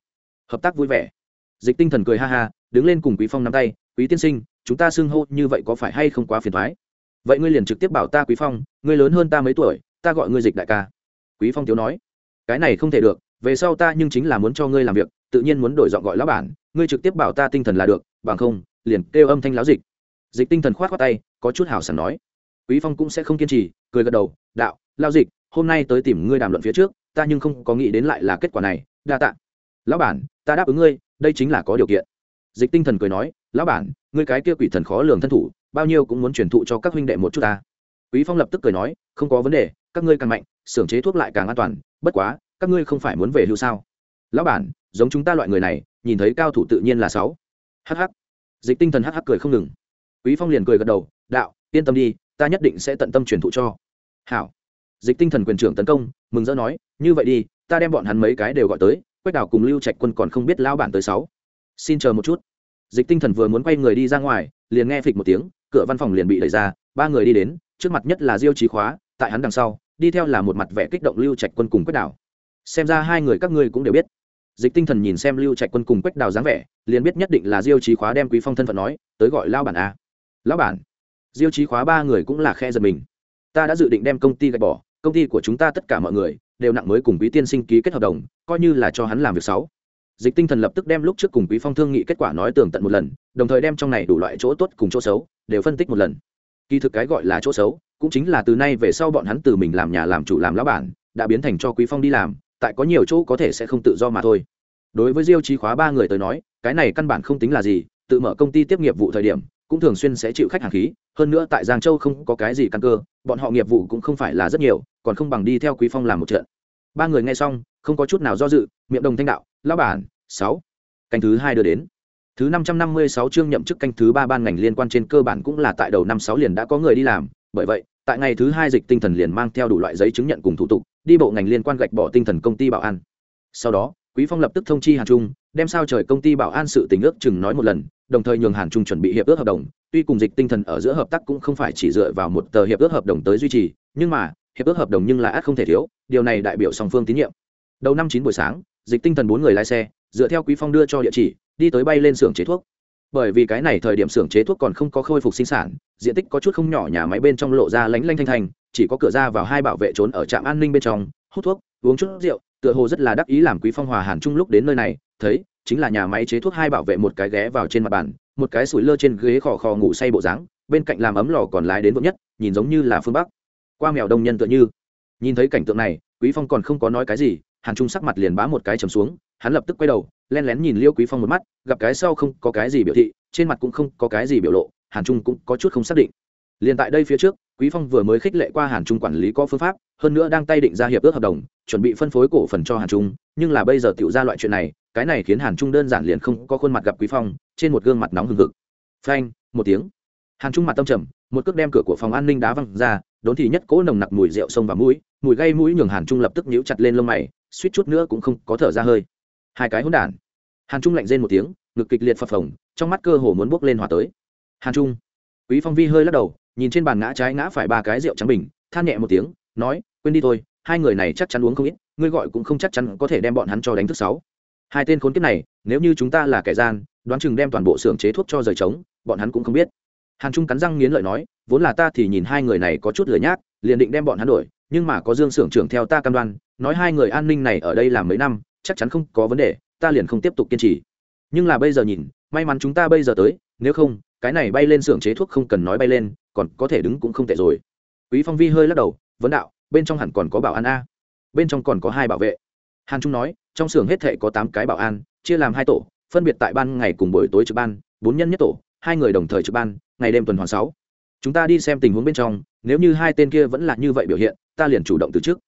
Hợp tác vui vẻ. Dịch tinh thần cười ha ha, đứng lên cùng quý phong nắm tay, quý tiên sinh, chúng ta xưng hô như vậy có phải hay không quá phiền thoái vậy ngươi liền trực tiếp bảo ta quý phong, ngươi lớn hơn ta mấy tuổi, ta gọi ngươi dịch đại ca. Quý phong thiếu nói, cái này không thể được, về sau ta nhưng chính là muốn cho ngươi làm việc tự nhiên muốn đổi giọng gọi lão bản, ngươi trực tiếp bảo ta tinh thần là được, bằng không, liền kêu âm thanh láo dịch. Dịch tinh thần khoát khoát tay, có chút hảo sảng nói. Quý phong cũng sẽ không kiên trì, cười gật đầu, đạo lao dịch, hôm nay tới tìm ngươi đàm luận phía trước, ta nhưng không có nghĩ đến lại là kết quả này, đa tạ. Lão bản, ta đáp ứng ngươi, đây chính là có điều kiện. Dịch tinh thần cười nói, lão bản, ngươi cái kia quỷ thần khó lường thân thủ, bao nhiêu cũng muốn truyền thụ cho các huynh đệ một chút ta. Quý phong lập tức cười nói, không có vấn đề, các ngươi càng mạnh, xưởng chế thuốc lại càng an toàn, bất quá, các ngươi không phải muốn về hưu sao? Lão bản, giống chúng ta loại người này, nhìn thấy cao thủ tự nhiên là sáu. Hh dịch tinh thần hh cười không ngừng. Quý phong liền cười gật đầu, đạo, yên tâm đi, ta nhất định sẽ tận tâm truyền thụ cho. Hảo. Dịch tinh thần quyền trưởng tấn công, mừng rỡ nói, như vậy đi, ta đem bọn hắn mấy cái đều gọi tới, quách đảo cùng lưu trạch quân còn không biết lao bản tới sáu. Xin chờ một chút. Dịch tinh thần vừa muốn quay người đi ra ngoài, liền nghe phịch một tiếng, cửa văn phòng liền bị đẩy ra, ba người đi đến, trước mặt nhất là diêu trí khóa, tại hắn đằng sau, đi theo là một mặt vẻ kích động lưu trạch quân cùng quách đảo xem ra hai người các ngươi cũng đều biết dịch tinh thần nhìn xem lưu trạch quân cùng quách đào dáng vẻ, liền biết nhất định là diêu trí khóa đem quý phong thân phận nói, tới gọi lao bản a lão bản. Diêu trí khóa ba người cũng là khe giật mình. Ta đã dự định đem công ty gạch bỏ, công ty của chúng ta tất cả mọi người đều nặng mới cùng quý tiên sinh ký kết hợp đồng, coi như là cho hắn làm việc sáu dịch tinh thần lập tức đem lúc trước cùng quý phong thương nghị kết quả nói tường tận một lần, đồng thời đem trong này đủ loại chỗ tốt cùng chỗ xấu đều phân tích một lần. Kỳ thực cái gọi là chỗ xấu cũng chính là từ nay về sau bọn hắn từ mình làm nhà làm chủ làm lão bản, đã biến thành cho quý phong đi làm tại có nhiều chỗ có thể sẽ không tự do mà thôi. Đối với diêu trí khóa ba người tới nói, cái này căn bản không tính là gì, tự mở công ty tiếp nghiệp vụ thời điểm, cũng thường xuyên sẽ chịu khách hàng khí, hơn nữa tại giang châu không có cái gì căn cơ, bọn họ nghiệp vụ cũng không phải là rất nhiều, còn không bằng đi theo quý phong làm một trận. Ba người nghe xong, không có chút nào do dự, miệng đồng thanh đạo, lão bản, sáu. Canh thứ hai đưa đến. Thứ năm trăm năm mươi sáu chương nhậm chức canh thứ ba ban ngành liên quan trên cơ bản cũng là tại đầu năm sáu liền đã có người đi làm, bởi vậy, tại ngày thứ hai dịch tinh thần liền mang theo đủ loại giấy chứng nhận cùng thủ tục đi bộ ngành liên quan gạch bỏ tinh thần công ty bảo an. Sau đó, quý phong lập tức thông chi hàn trung, đem sao trời công ty bảo an sự tình ước chừng nói một lần, đồng thời nhường hàn trung chuẩn bị hiệp ước hợp đồng. Tuy cùng dịch tinh thần ở giữa hợp tác cũng không phải chỉ dựa vào một tờ hiệp ước hợp đồng tới duy trì, nhưng mà, hiệp ước hợp đồng nhưng là ắt không thể thiếu, điều này đại biểu song phương tín nhiệm. Đầu năm chín buổi sáng, dịch tinh thần bốn người lái xe, dựa theo quý phong đưa cho địa chỉ, đi tới bay lên xưởng chế thuốc. Bởi vì cái này thời điểm xưởng chế thuốc còn không có khôi phục sinh sản, diện tích có chút không nhỏ, nhà máy bên trong lộ ra lánh lanh thanh thanh chỉ có cửa ra vào hai bảo vệ trốn ở trạm an ninh bên trong, hút thuốc, uống chút rượu, tựa hồ rất là đắc ý làm quý phong hòa hàn trung lúc đến nơi này, thấy, chính là nhà máy chế thuốc hai bảo vệ một cái ghé vào trên mặt bàn, một cái sủi lơ trên ghế khò khò ngủ say bộ dáng, bên cạnh làm ấm lò còn lái đến vững nhất, nhìn giống như là phương bắc. Qua mèo đông nhân tựa như. Nhìn thấy cảnh tượng này, quý phong còn không có nói cái gì, hàn trung sắc mặt liền bá một cái trầm xuống, hắn lập tức quay đầu, len lén nhìn liêu quý phong một mắt, gặp cái sau không có cái gì biểu thị, trên mặt cũng không có cái gì biểu lộ, hàn trung cũng có chút không xác định. Liền tại đây phía trước quý phong vừa mới khích lệ qua hàn trung quản lý có phương pháp, hơn nữa đang tay định ra hiệp ước hợp đồng, chuẩn bị phân phối cổ phần cho hàn trung, nhưng là bây giờ tiểu ra loại chuyện này, cái này khiến hàn trung đơn giản liền không có khuôn mặt gặp quý phong, trên một gương mặt nóng hừng hực. Phanh, một tiếng. Hàn trung mặt tâm trầm, một cước đem cửa của phòng an ninh đá văng ra, đốn thì nhất cố nồng nặc mùi rượu sông vào mũi, mùi gây mũi nhường hàn trung lập tức nhíu chặt lên lông mày, suýt chút nữa cũng không có thở ra hơi. Hai cái hỗn đản. Hàn trung lạnh rên một tiếng, ngực kịch liệt phập phồng, trong mắt cơ hồ muốn bước lên hỏa tới. Hàn trung. Quý phong vi hơi lắc đầu nhìn trên bàn ngã trái ngã phải ba cái rượu trắng bình, than nhẹ một tiếng, nói, quên đi thôi, hai người này chắc chắn uống không ít, ngươi gọi cũng không chắc chắn có thể đem bọn hắn cho đánh thức sáu. Hai tên khốn kiếp này, nếu như chúng ta là kẻ gian, đoán chừng đem toàn bộ xưởng chế thuốc cho rời trống, bọn hắn cũng không biết. Hàn trung cắn răng nghiến lợi nói, vốn là ta thì nhìn hai người này có chút lười nhác, liền định đem bọn hắn đổi nhưng mà có dương xưởng trưởng theo ta cam đoan, nói hai người an ninh này ở đây làm mấy năm, chắc chắn không có vấn đề, ta liền không tiếp tục kiên trì. Nhưng là bây giờ nhìn, may mắn chúng ta bây giờ tới, nếu không, cái này bay lên xưởng chế thuốc không cần nói bay lên còn có thể đứng cũng không tệ rồi. Quý phong vi hơi lắc đầu, vấn đạo, bên trong hẳn còn có bảo an a. Bên trong còn có hai bảo vệ. Hàn trung nói, trong xưởng hết thệ có tám cái bảo an, chia làm hai tổ, phân biệt tại ban ngày cùng buổi tối trực ban, bốn nhân nhất tổ, hai người đồng thời trực ban, ngày đêm tuần hoàn sáu. Chúng ta đi xem tình huống bên trong, nếu như hai tên kia vẫn là như vậy biểu hiện, ta liền chủ động từ trước.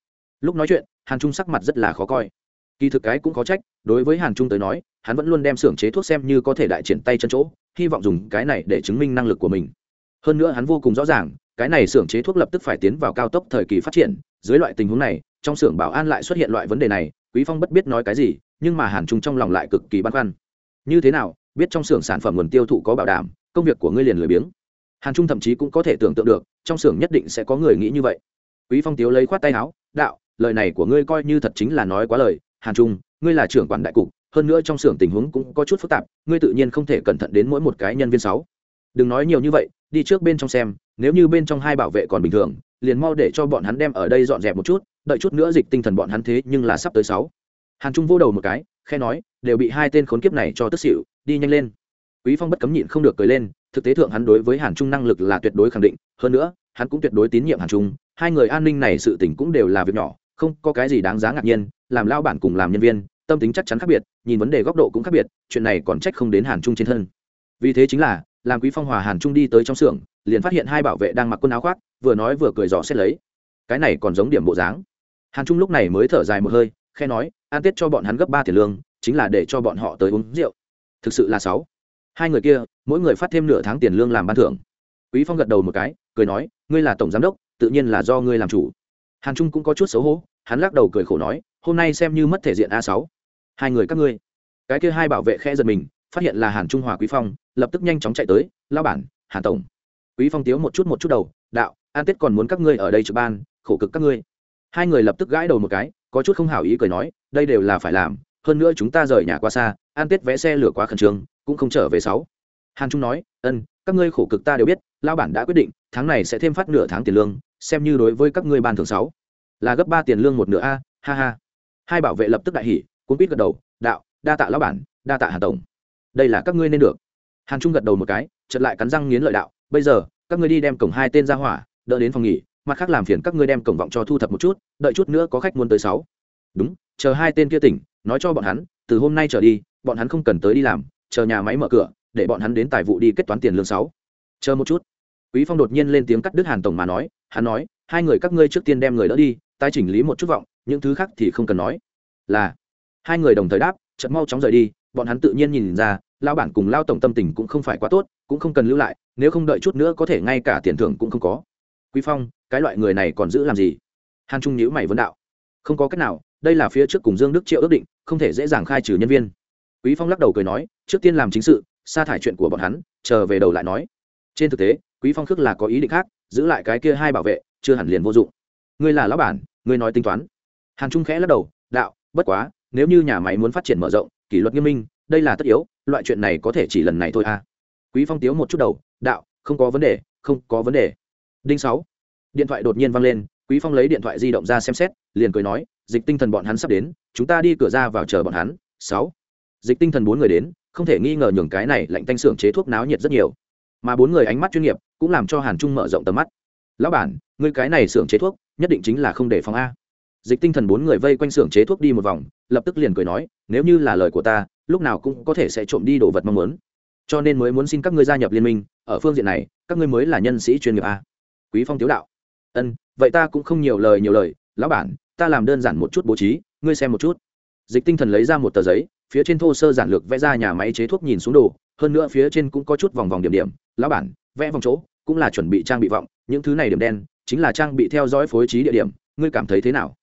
Lúc nói chuyện, hàn trung sắc mặt rất là khó coi. Kỳ thực cái cũng có trách, đối với hàn trung tới nói, hắn vẫn luôn đem xưởng chế thuốc xem như có thể đại triển tay chân chỗ, hy vọng dùng cái này để chứng minh năng lực của mình hơn nữa hắn vô cùng rõ ràng, cái này xưởng chế thuốc lập tức phải tiến vào cao tốc thời kỳ phát triển, dưới loại tình huống này, trong xưởng bảo an lại xuất hiện loại vấn đề này, quý phong bất biết nói cái gì, nhưng mà hàn trung trong lòng lại cực kỳ băn khoăn. Như thế nào, biết trong xưởng sản phẩm nguồn tiêu thụ có bảo đảm, công việc của ngươi liền lười biếng. Hàn trung thậm chí cũng có thể tưởng tượng được, trong xưởng nhất định sẽ có người nghĩ như vậy. Quý phong tiếu lấy khoát tay áo, đạo, lời này của ngươi coi như thật chính là nói quá lời, hàn trung, ngươi là trưởng quản đại cục, hơn nữa trong xưởng tình huống cũng có chút phức tạp, ngươi tự nhiên không thể cẩn thận đến mỗi một cái nhân viên sáu. Đừng nói nhiều như vậy đi trước bên trong xem, nếu như bên trong hai bảo vệ còn bình thường, liền mau để cho bọn hắn đem ở đây dọn dẹp một chút, đợi chút nữa dịch tinh thần bọn hắn thế nhưng là sắp tới sáu. Hàn trung vô đầu một cái khe nói, đều bị hai tên khốn kiếp này cho tức xỉu, đi nhanh lên. Quý phong bất cấm nhịn không được cười lên, thực tế thượng hắn đối với hàn trung năng lực là tuyệt đối khẳng định, hơn nữa, hắn cũng tuyệt đối tín nhiệm hàn trung, hai người an ninh này sự tình cũng đều là việc nhỏ, không có cái gì đáng giá ngạc nhiên, làm lao bản cùng làm nhân viên, tâm tính chắc chắn khác biệt, nhìn vấn đề góc độ cũng khác biệt, chuyện này còn trách không đến hàn trung trên thân. Vì thế chính là làm quý phong hòa hàn trung đi tới trong xưởng, liền phát hiện hai bảo vệ đang mặc quần áo khoác, vừa nói vừa cười dò xét lấy. Cái này còn giống điểm bộ dáng. Hàn trung lúc này mới thở dài một hơi khe nói, an tiết cho bọn hắn gấp ba tiền lương, chính là để cho bọn họ tới uống rượu. Thực sự là sáu. Hai người kia, mỗi người phát thêm nửa tháng tiền lương làm ban thưởng. Quý phong gật đầu một cái, cười nói, ngươi là tổng giám đốc, tự nhiên là do ngươi làm chủ. Hàn trung cũng có chút xấu hổ, hắn lắc đầu cười khổ nói, hôm nay xem như mất thể diện a sáu. Hai người các ngươi. Cái kia hai bảo vệ khẽ giật mình phát hiện là hàn trung hòa quý phong, lập tức nhanh chóng chạy tới lao bản, hàn tổng. Quý phong tiếu một chút một chút đầu, đạo, an tết còn muốn các ngươi ở đây trực ban, khổ cực các ngươi. Hai người lập tức gãi đầu một cái, có chút không hảo ý cười nói, đây đều là phải làm, hơn nữa chúng ta rời nhà qua xa, an tết vẽ xe lửa quá khẩn trương, cũng không trở về sáu. Hàn trung nói, ân, các ngươi khổ cực ta đều biết lao bản đã quyết định, tháng này sẽ thêm phát nửa tháng tiền lương, xem như đối với các ngươi ban thường sáu. Là gấp ba tiền lương một nửa a, ha ha. Hai bảo vệ lập tức đại hỉ, cuốn quýt gật đầu, đạo, đa tạ lão bản, đa tạ hàn tổng đây là các ngươi nên được. Hàn trung gật đầu một cái, chợt lại cắn răng nghiến lợi đạo, bây giờ, các ngươi đi đem cổng hai tên ra hỏa, đỡ đến phòng nghỉ, mặt khác làm phiền các ngươi đem cổng vọng cho thu thập một chút, đợi chút nữa có khách muốn tới sáu. Đúng, chờ hai tên kia tỉnh, nói cho bọn hắn, từ hôm nay trở đi, bọn hắn không cần tới đi làm, chờ nhà máy mở cửa, để bọn hắn đến tài vụ đi kết toán tiền lương sáu. Chờ một chút. Quý phong đột nhiên lên tiếng cắt đứt hàn tổng mà nói, hắn nói, hai người các ngươi trước tiên đem người đỡ đi, tái chỉnh lý một chút vọng, những thứ khác thì không cần nói. Là, hai người đồng thời đáp, chợt mau chóng rời đi bọn hắn tự nhiên nhìn ra lao bản cùng lao tổng tâm tình cũng không phải quá tốt, cũng không cần lưu lại, nếu không đợi chút nữa có thể ngay cả tiền thưởng cũng không có. Quý phong, cái loại người này còn giữ làm gì? Hàn trung nhíu mày vấn đạo. Không có cách nào, đây là phía trước cùng dương đức triệu ước định, không thể dễ dàng khai trừ nhân viên. Quý phong lắc đầu cười nói, trước tiên làm chính sự, sa thải chuyện của bọn hắn, chờ về đầu lại nói. Trên thực tế, quý phong khước là có ý định khác, giữ lại cái kia hai bảo vệ, chưa hẳn liền vô dụng. Ngươi là lão bản, ngươi nói tính toán. Hàn trung khẽ lắc đầu, đạo, bất quá, nếu như nhà máy muốn phát triển mở rộng kỷ luật nghiêm minh, đây là tất yếu, loại chuyện này có thể chỉ lần này thôi à. Quý phong tiếu một chút đầu, đạo, không có vấn đề, không có vấn đề. Đinh sáu. Điện thoại đột nhiên vang lên, quý phong lấy điện thoại di động ra xem xét, liền cười nói, dịch tinh thần bọn hắn sắp đến, chúng ta đi cửa ra vào chờ bọn hắn. Sáu. Dịch tinh thần bốn người đến, không thể nghi ngờ nhường cái này lạnh tanh xưởng chế thuốc náo nhiệt rất nhiều. Mà bốn người ánh mắt chuyên nghiệp, cũng làm cho hàn trung mở rộng tầm mắt. Lão bản người cái này xưởng chế thuốc, nhất định chính là không để phòng a dịch tinh thần bốn người vây quanh xưởng chế thuốc đi một vòng, lập tức liền cười nói, nếu như là lời của ta, lúc nào cũng có thể sẽ trộm đi đồ vật mong muốn. Cho nên mới muốn xin các ngươi gia nhập liên minh, ở phương diện này, các ngươi mới là nhân sĩ chuyên nghiệp a. Quý phong tiếu đạo. Ân, vậy ta cũng không nhiều lời nhiều lời. Lão bản, ta làm đơn giản một chút bố trí, ngươi xem một chút. Dịch tinh thần lấy ra một tờ giấy, phía trên thô sơ giản lược vẽ ra nhà máy chế thuốc nhìn xuống đồ, hơn nữa phía trên cũng có chút vòng vòng điểm điểm. Lão bản, vẽ vòng chỗ, cũng là chuẩn bị trang bị vọng, những thứ này điểm đen, chính là trang bị theo dõi phối trí địa điểm, ngươi cảm thấy thế nào?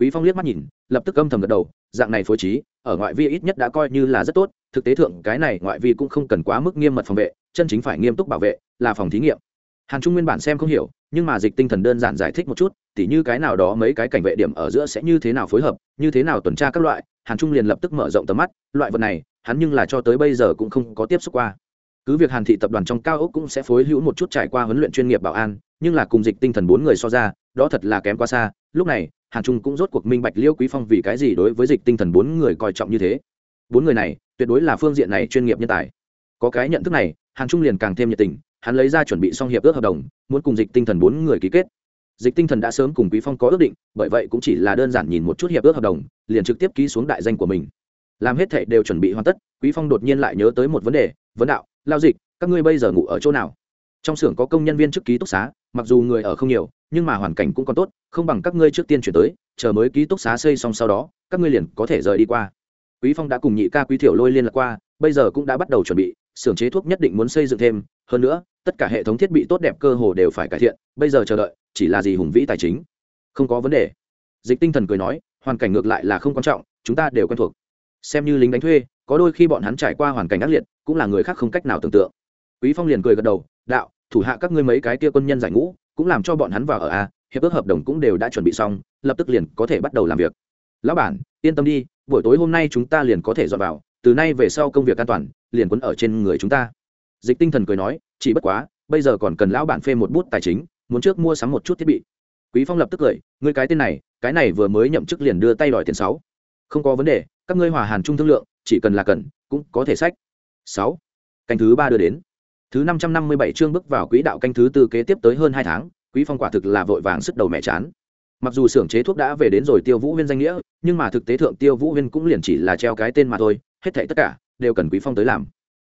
Quý phong liếc mắt nhìn, lập tức âm thầm gật đầu, dạng này phối trí, ở ngoại vi ít nhất đã coi như là rất tốt, thực tế thượng cái này ngoại vi cũng không cần quá mức nghiêm mật phòng vệ, chân chính phải nghiêm túc bảo vệ, là phòng thí nghiệm. Hàn trung nguyên bản xem không hiểu, nhưng mà dịch tinh thần đơn giản giải thích một chút, tỉ như cái nào đó mấy cái cảnh vệ điểm ở giữa sẽ như thế nào phối hợp, như thế nào tuần tra các loại, hàn trung liền lập tức mở rộng tầm mắt, loại vật này, hắn nhưng là cho tới bây giờ cũng không có tiếp xúc qua. Cứ việc hàn thị tập đoàn trong cao ốc cũng sẽ phối hữu một chút trải qua huấn luyện chuyên nghiệp bảo an, nhưng là cùng dịch tinh thần bốn người so ra, đó thật là kém quá xa, lúc này hàn trung cũng rốt cuộc minh bạch liêu quý phong vì cái gì đối với dịch tinh thần bốn người coi trọng như thế. Bốn người này, tuyệt đối là phương diện này chuyên nghiệp nhân tài. Có cái nhận thức này, hàn trung liền càng thêm nhiệt tình, hắn lấy ra chuẩn bị xong hiệp ước hợp đồng, muốn cùng dịch tinh thần bốn người ký kết. Dịch tinh thần đã sớm cùng quý phong có ước định, bởi vậy cũng chỉ là đơn giản nhìn một chút hiệp ước hợp đồng, liền trực tiếp ký xuống đại danh của mình. Làm hết thệ đều chuẩn bị hoàn tất, quý phong đột nhiên lại nhớ tới một vấn đề, vấn đạo, lao dịch, các ngươi bây giờ ngủ ở chỗ nào? Trong xưởng có công nhân viên chức ký túc xá mặc dù người ở không nhiều, nhưng mà hoàn cảnh cũng còn tốt, không bằng các ngươi trước tiên chuyển tới, chờ mới ký túc xá xây xong sau đó, các ngươi liền có thể rời đi qua. Quý phong đã cùng nhị ca quý thiểu lôi liên lạc qua, bây giờ cũng đã bắt đầu chuẩn bị, xưởng chế thuốc nhất định muốn xây dựng thêm, hơn nữa, tất cả hệ thống thiết bị tốt đẹp cơ hồ đều phải cải thiện, bây giờ chờ đợi, chỉ là gì hùng vĩ tài chính. Không có vấn đề. Dịch tinh thần cười nói, hoàn cảnh ngược lại là không quan trọng, chúng ta đều quen thuộc. Xem như lính đánh thuê, có đôi khi bọn hắn trải qua hoàn cảnh ác liệt, cũng là người khác không cách nào tưởng tượng. Quý phong liền cười gật đầu, đạo thủ hạ các ngươi mấy cái kia quân nhân giải ngũ, cũng làm cho bọn hắn vào ở a, hiệp ước hợp đồng cũng đều đã chuẩn bị xong, lập tức liền có thể bắt đầu làm việc. Lão bản, yên tâm đi, buổi tối hôm nay chúng ta liền có thể dọn vào, từ nay về sau công việc an toàn, liền quấn ở trên người chúng ta. Dịch tinh thần cười nói, chỉ bất quá, bây giờ còn cần lão bản phê một bút tài chính, muốn trước mua sắm một chút thiết bị. Quý phong lập tức cười, ngươi cái tên này, cái này vừa mới nhậm chức liền đưa tay đòi tiền sáu. Không có vấn đề, các ngươi hòa hàn chung thương lượng, chỉ cần là cần, cũng có thể sách. Sáu. Canh thứ ba đưa đến thứ năm trăm năm mươi bảy chương bước vào quỹ đạo canh thứ tư kế tiếp tới hơn hai tháng quý phong quả thực là vội vàng sức đầu mẹ chán. Mặc dù xưởng chế thuốc đã về đến rồi tiêu vũ huyên danh nghĩa, nhưng mà thực tế thượng tiêu vũ huyên cũng liền chỉ là treo cái tên mà thôi, hết thảy tất cả đều cần quý phong tới làm.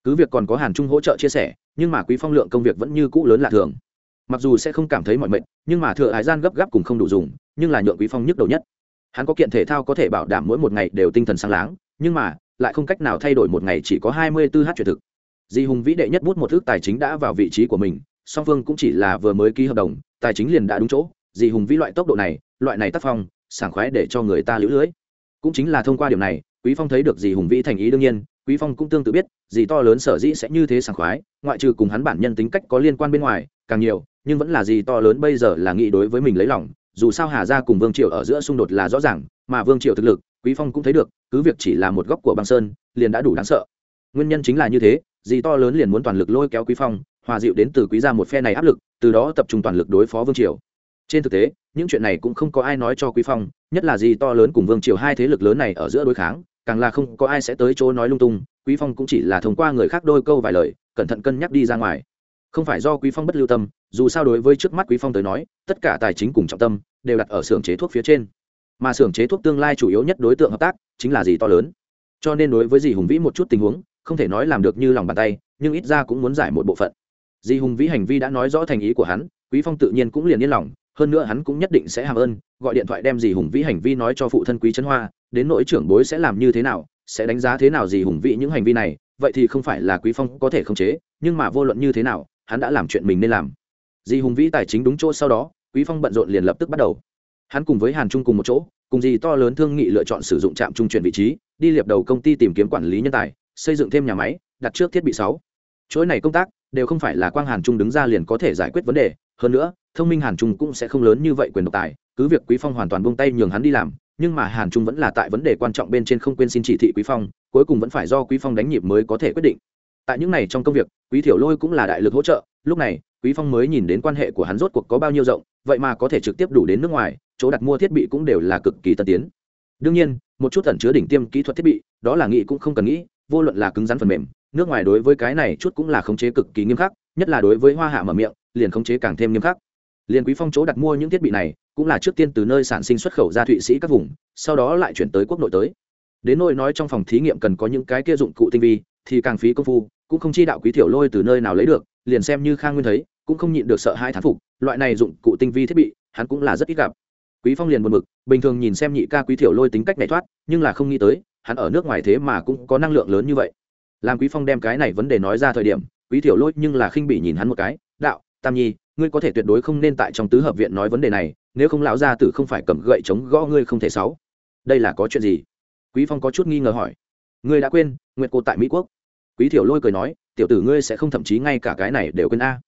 Cứ việc còn có hàn trung hỗ trợ chia sẻ, nhưng mà quý phong lượng công việc vẫn như cũ lớn lạ thường. Mặc dù sẽ không cảm thấy mọi mệnh nhưng mà thừa hải gian gấp gáp cùng không đủ dùng, nhưng là nhượng quý phong nhức đầu nhất. Hắn có kiện thể thao có thể bảo đảm mỗi một ngày đều tinh thần sáng láng, nhưng mà lại không cách nào thay đổi một ngày chỉ có hai mươi 24 h chuyển thực di hùng vĩ đệ nhất bút một thước tài chính đã vào vị trí của mình, song phương cũng chỉ là vừa mới ký hợp đồng, tài chính liền đã đúng chỗ. Di hùng vĩ loại tốc độ này, loại này tác phong, sảng khoái để cho người ta lưỡi lưới. Cũng chính là thông qua điều này, quý phong thấy được di hùng vĩ thành ý đương nhiên, quý phong cũng tương tự biết gì to lớn sở dĩ sẽ như thế sảng khoái, ngoại trừ cùng hắn bản nhân tính cách có liên quan bên ngoài, càng nhiều, nhưng vẫn là gì to lớn bây giờ là nghĩ đối với mình lấy lòng. Dù sao hà gia cùng vương triều ở giữa xung đột là rõ ràng, mà vương triều thực lực, quý phong cũng thấy được, cứ việc chỉ là một góc của băng sơn, liền đã đủ đáng sợ. Nguyên nhân chính là như thế gì to lớn liền muốn toàn lực lôi kéo quý phong, hòa dịu đến từ quý gia một phe này áp lực, từ đó tập trung toàn lực đối phó vương triều. Trên thực tế, những chuyện này cũng không có ai nói cho quý phong, nhất là gì to lớn cùng vương triều hai thế lực lớn này ở giữa đối kháng, càng là không có ai sẽ tới chỗ nói lung tung, quý phong cũng chỉ là thông qua người khác đôi câu vài lời, cẩn thận cân nhắc đi ra ngoài. Không phải do quý phong bất lưu tâm, dù sao đối với trước mắt quý phong tới nói, tất cả tài chính cùng trọng tâm, đều đặt ở xưởng chế thuốc phía trên. Mà xưởng chế thuốc tương lai chủ yếu nhất đối tượng hợp tác, chính là gì to lớn. Cho nên đối với dì hùng vĩ một chút tình huống không thể nói làm được như lòng bàn tay, nhưng ít ra cũng muốn giải một bộ phận. Dì hùng vĩ hành vi đã nói rõ thành ý của hắn, quý phong tự nhiên cũng liền yên lòng, hơn nữa hắn cũng nhất định sẽ hàm ơn, gọi điện thoại đem dì hùng vĩ hành vi nói cho phụ thân quý trấn hoa, đến nỗi trưởng bối sẽ làm như thế nào, sẽ đánh giá thế nào dì hùng vĩ những hành vi này, vậy thì không phải là quý phong có thể khống chế, nhưng mà vô luận như thế nào, hắn đã làm chuyện mình nên làm. Dì hùng vĩ tài chính đúng chỗ sau đó, quý phong bận rộn liền lập tức bắt đầu. Hắn cùng với hàn trung cùng một chỗ, cùng dì to lớn thương nghị lựa chọn sử dụng trạm trung chuyển vị trí, đi liệp đầu công ty tìm kiếm quản lý nhân tài xây dựng thêm nhà máy, đặt trước thiết bị sáu. Chuỗi này công tác đều không phải là quang hàn trung đứng ra liền có thể giải quyết vấn đề. Hơn nữa, thông minh hàn trung cũng sẽ không lớn như vậy quyền độc tài, cứ việc quý phong hoàn toàn buông tay nhường hắn đi làm, nhưng mà hàn trung vẫn là tại vấn đề quan trọng bên trên không quên xin chỉ thị quý phong, cuối cùng vẫn phải do quý phong đánh nhịp mới có thể quyết định. Tại những này trong công việc, quý thiểu lôi cũng là đại lực hỗ trợ, lúc này, quý phong mới nhìn đến quan hệ của hắn rốt cuộc có bao nhiêu rộng, vậy mà có thể trực tiếp đủ đến nước ngoài, chỗ đặt mua thiết bị cũng đều là cực kỳ tân tiến. Đương nhiên, một chút ẩn chứa đỉnh tiêm kỹ thuật thiết bị, đó là nghĩ cũng không cần nghĩ vô luận là cứng rắn phần mềm, nước ngoài đối với cái này chút cũng là khống chế cực kỳ nghiêm khắc, nhất là đối với hoa hạ mở miệng, liền khống chế càng thêm nghiêm khắc. Liền quý phong chỗ đặt mua những thiết bị này, cũng là trước tiên từ nơi sản sinh xuất khẩu ra thụy sĩ các vùng, sau đó lại chuyển tới quốc nội tới. Đến nỗi nói trong phòng thí nghiệm cần có những cái kia dụng cụ tinh vi, thì càng phí công phu, cũng không chi đạo quý tiểu lôi từ nơi nào lấy được, liền xem như khang nguyên thấy, cũng không nhịn được sợ hai thán phục, loại này dụng cụ tinh vi thiết bị, hắn cũng là rất ít gặp. Quý phong liền buồn mực bình thường nhìn xem nhị ca quý tiểu lôi tính cách này thoát, nhưng là không nghĩ tới hắn ở nước ngoài thế mà cũng có năng lượng lớn như vậy. Làm quý phong đem cái này vấn đề nói ra thời điểm, quý thiểu lôi nhưng là khinh bị nhìn hắn một cái, đạo, tam nhi, ngươi có thể tuyệt đối không nên tại trong tứ hợp viện nói vấn đề này, nếu không lão gia tử không phải cầm gậy chống gõ ngươi không thể sáu. Đây là có chuyện gì? Quý phong có chút nghi ngờ hỏi. Ngươi đã quên, Nguyệt cô tại mỹ quốc. Quý thiểu lôi cười nói, tiểu tử ngươi sẽ không thậm chí ngay cả cái này đều quên a.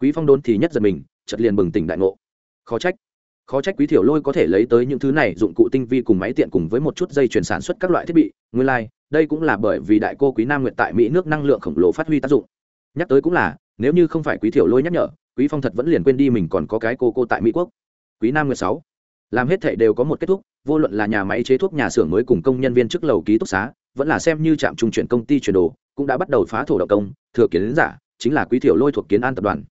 Quý phong đốn thì nhất giật mình, chợt liền bừng tỉnh đại ngộ. Khó trách khó trách quý thiểu lôi có thể lấy tới những thứ này dụng cụ tinh vi cùng máy tiện cùng với một chút dây chuyển sản xuất các loại thiết bị nguyên lai、like, đây cũng là bởi vì đại cô quý nam nguyện tại mỹ nước năng lượng khổng lồ phát huy tác dụng. Nhắc tới cũng là nếu như không phải quý thiểu lôi nhắc nhở quý phong thật vẫn liền quên đi mình còn có cái cô cô tại mỹ quốc. Quý nam nguyện sáu làm hết thảy đều có một kết thúc vô luận là nhà máy chế thuốc nhà xưởng mới cùng công nhân viên chức lầu ký túc xá vẫn là xem như trạm trung chuyển công ty chuyển đồ cũng đã bắt đầu phá thổ động công thừa kiến giả chính là quý thiểu lôi thuộc kiến an tập đoàn.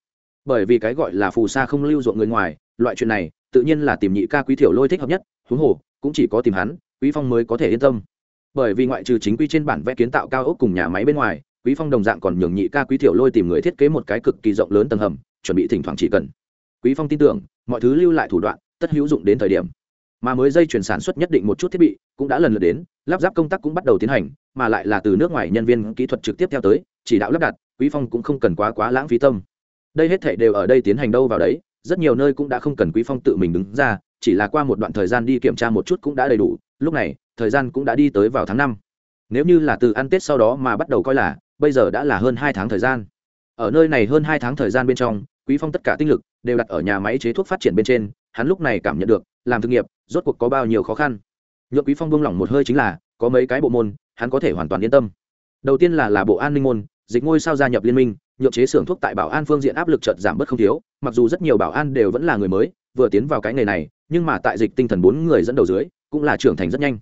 Bởi vì cái gọi là phù sa không lưu ruộng người ngoài loại chuyện này tự nhiên là tìm nhị ca quý thiểu lôi thích hợp nhất, huống hồ, cũng chỉ có tìm hắn, quý phong mới có thể yên tâm. Bởi vì ngoại trừ chính quy trên bản vẽ kiến tạo cao ốc cùng nhà máy bên ngoài, quý phong đồng dạng còn nhường nhị ca quý thiểu lôi tìm người thiết kế một cái cực kỳ rộng lớn tầng hầm, chuẩn bị thỉnh thoảng chỉ cần. Quý phong tin tưởng, mọi thứ lưu lại thủ đoạn, tất hữu dụng đến thời điểm. Mà mới dây chuyển sản xuất nhất định một chút thiết bị, cũng đã lần lượt đến, lắp ráp công tác cũng bắt đầu tiến hành, mà lại là từ nước ngoài nhân viên kỹ thuật trực tiếp theo tới, chỉ đạo lắp đặt, quý phong cũng không cần quá quá lãng phí tâm. Đây hết thảy đều ở đây tiến hành đâu vào đấy rất nhiều nơi cũng đã không cần quý phong tự mình đứng ra, chỉ là qua một đoạn thời gian đi kiểm tra một chút cũng đã đầy đủ, lúc này, thời gian cũng đã đi tới vào tháng năm. Nếu như là từ ăn tết sau đó mà bắt đầu coi là, bây giờ đã là hơn hai tháng thời gian. Ở nơi này hơn hai tháng thời gian bên trong, quý phong tất cả tinh lực đều đặt ở nhà máy chế thuốc phát triển bên trên, hắn lúc này cảm nhận được, làm thực nghiệp, rốt cuộc có bao nhiêu khó khăn. Nhượng quý phong buông lỏng một hơi chính là, có mấy cái bộ môn, hắn có thể hoàn toàn yên tâm. Đầu tiên là là bộ an ninh môn, dịch ngôi sao gia nhập liên minh nhượng chế xưởng thuốc tại bảo an phương diện áp lực chợt giảm bớt không thiếu, mặc dù rất nhiều bảo an đều vẫn là người mới, vừa tiến vào cái nghề này, nhưng mà tại dịch tinh thần bốn người dẫn đầu dưới, cũng là trưởng thành rất nhanh.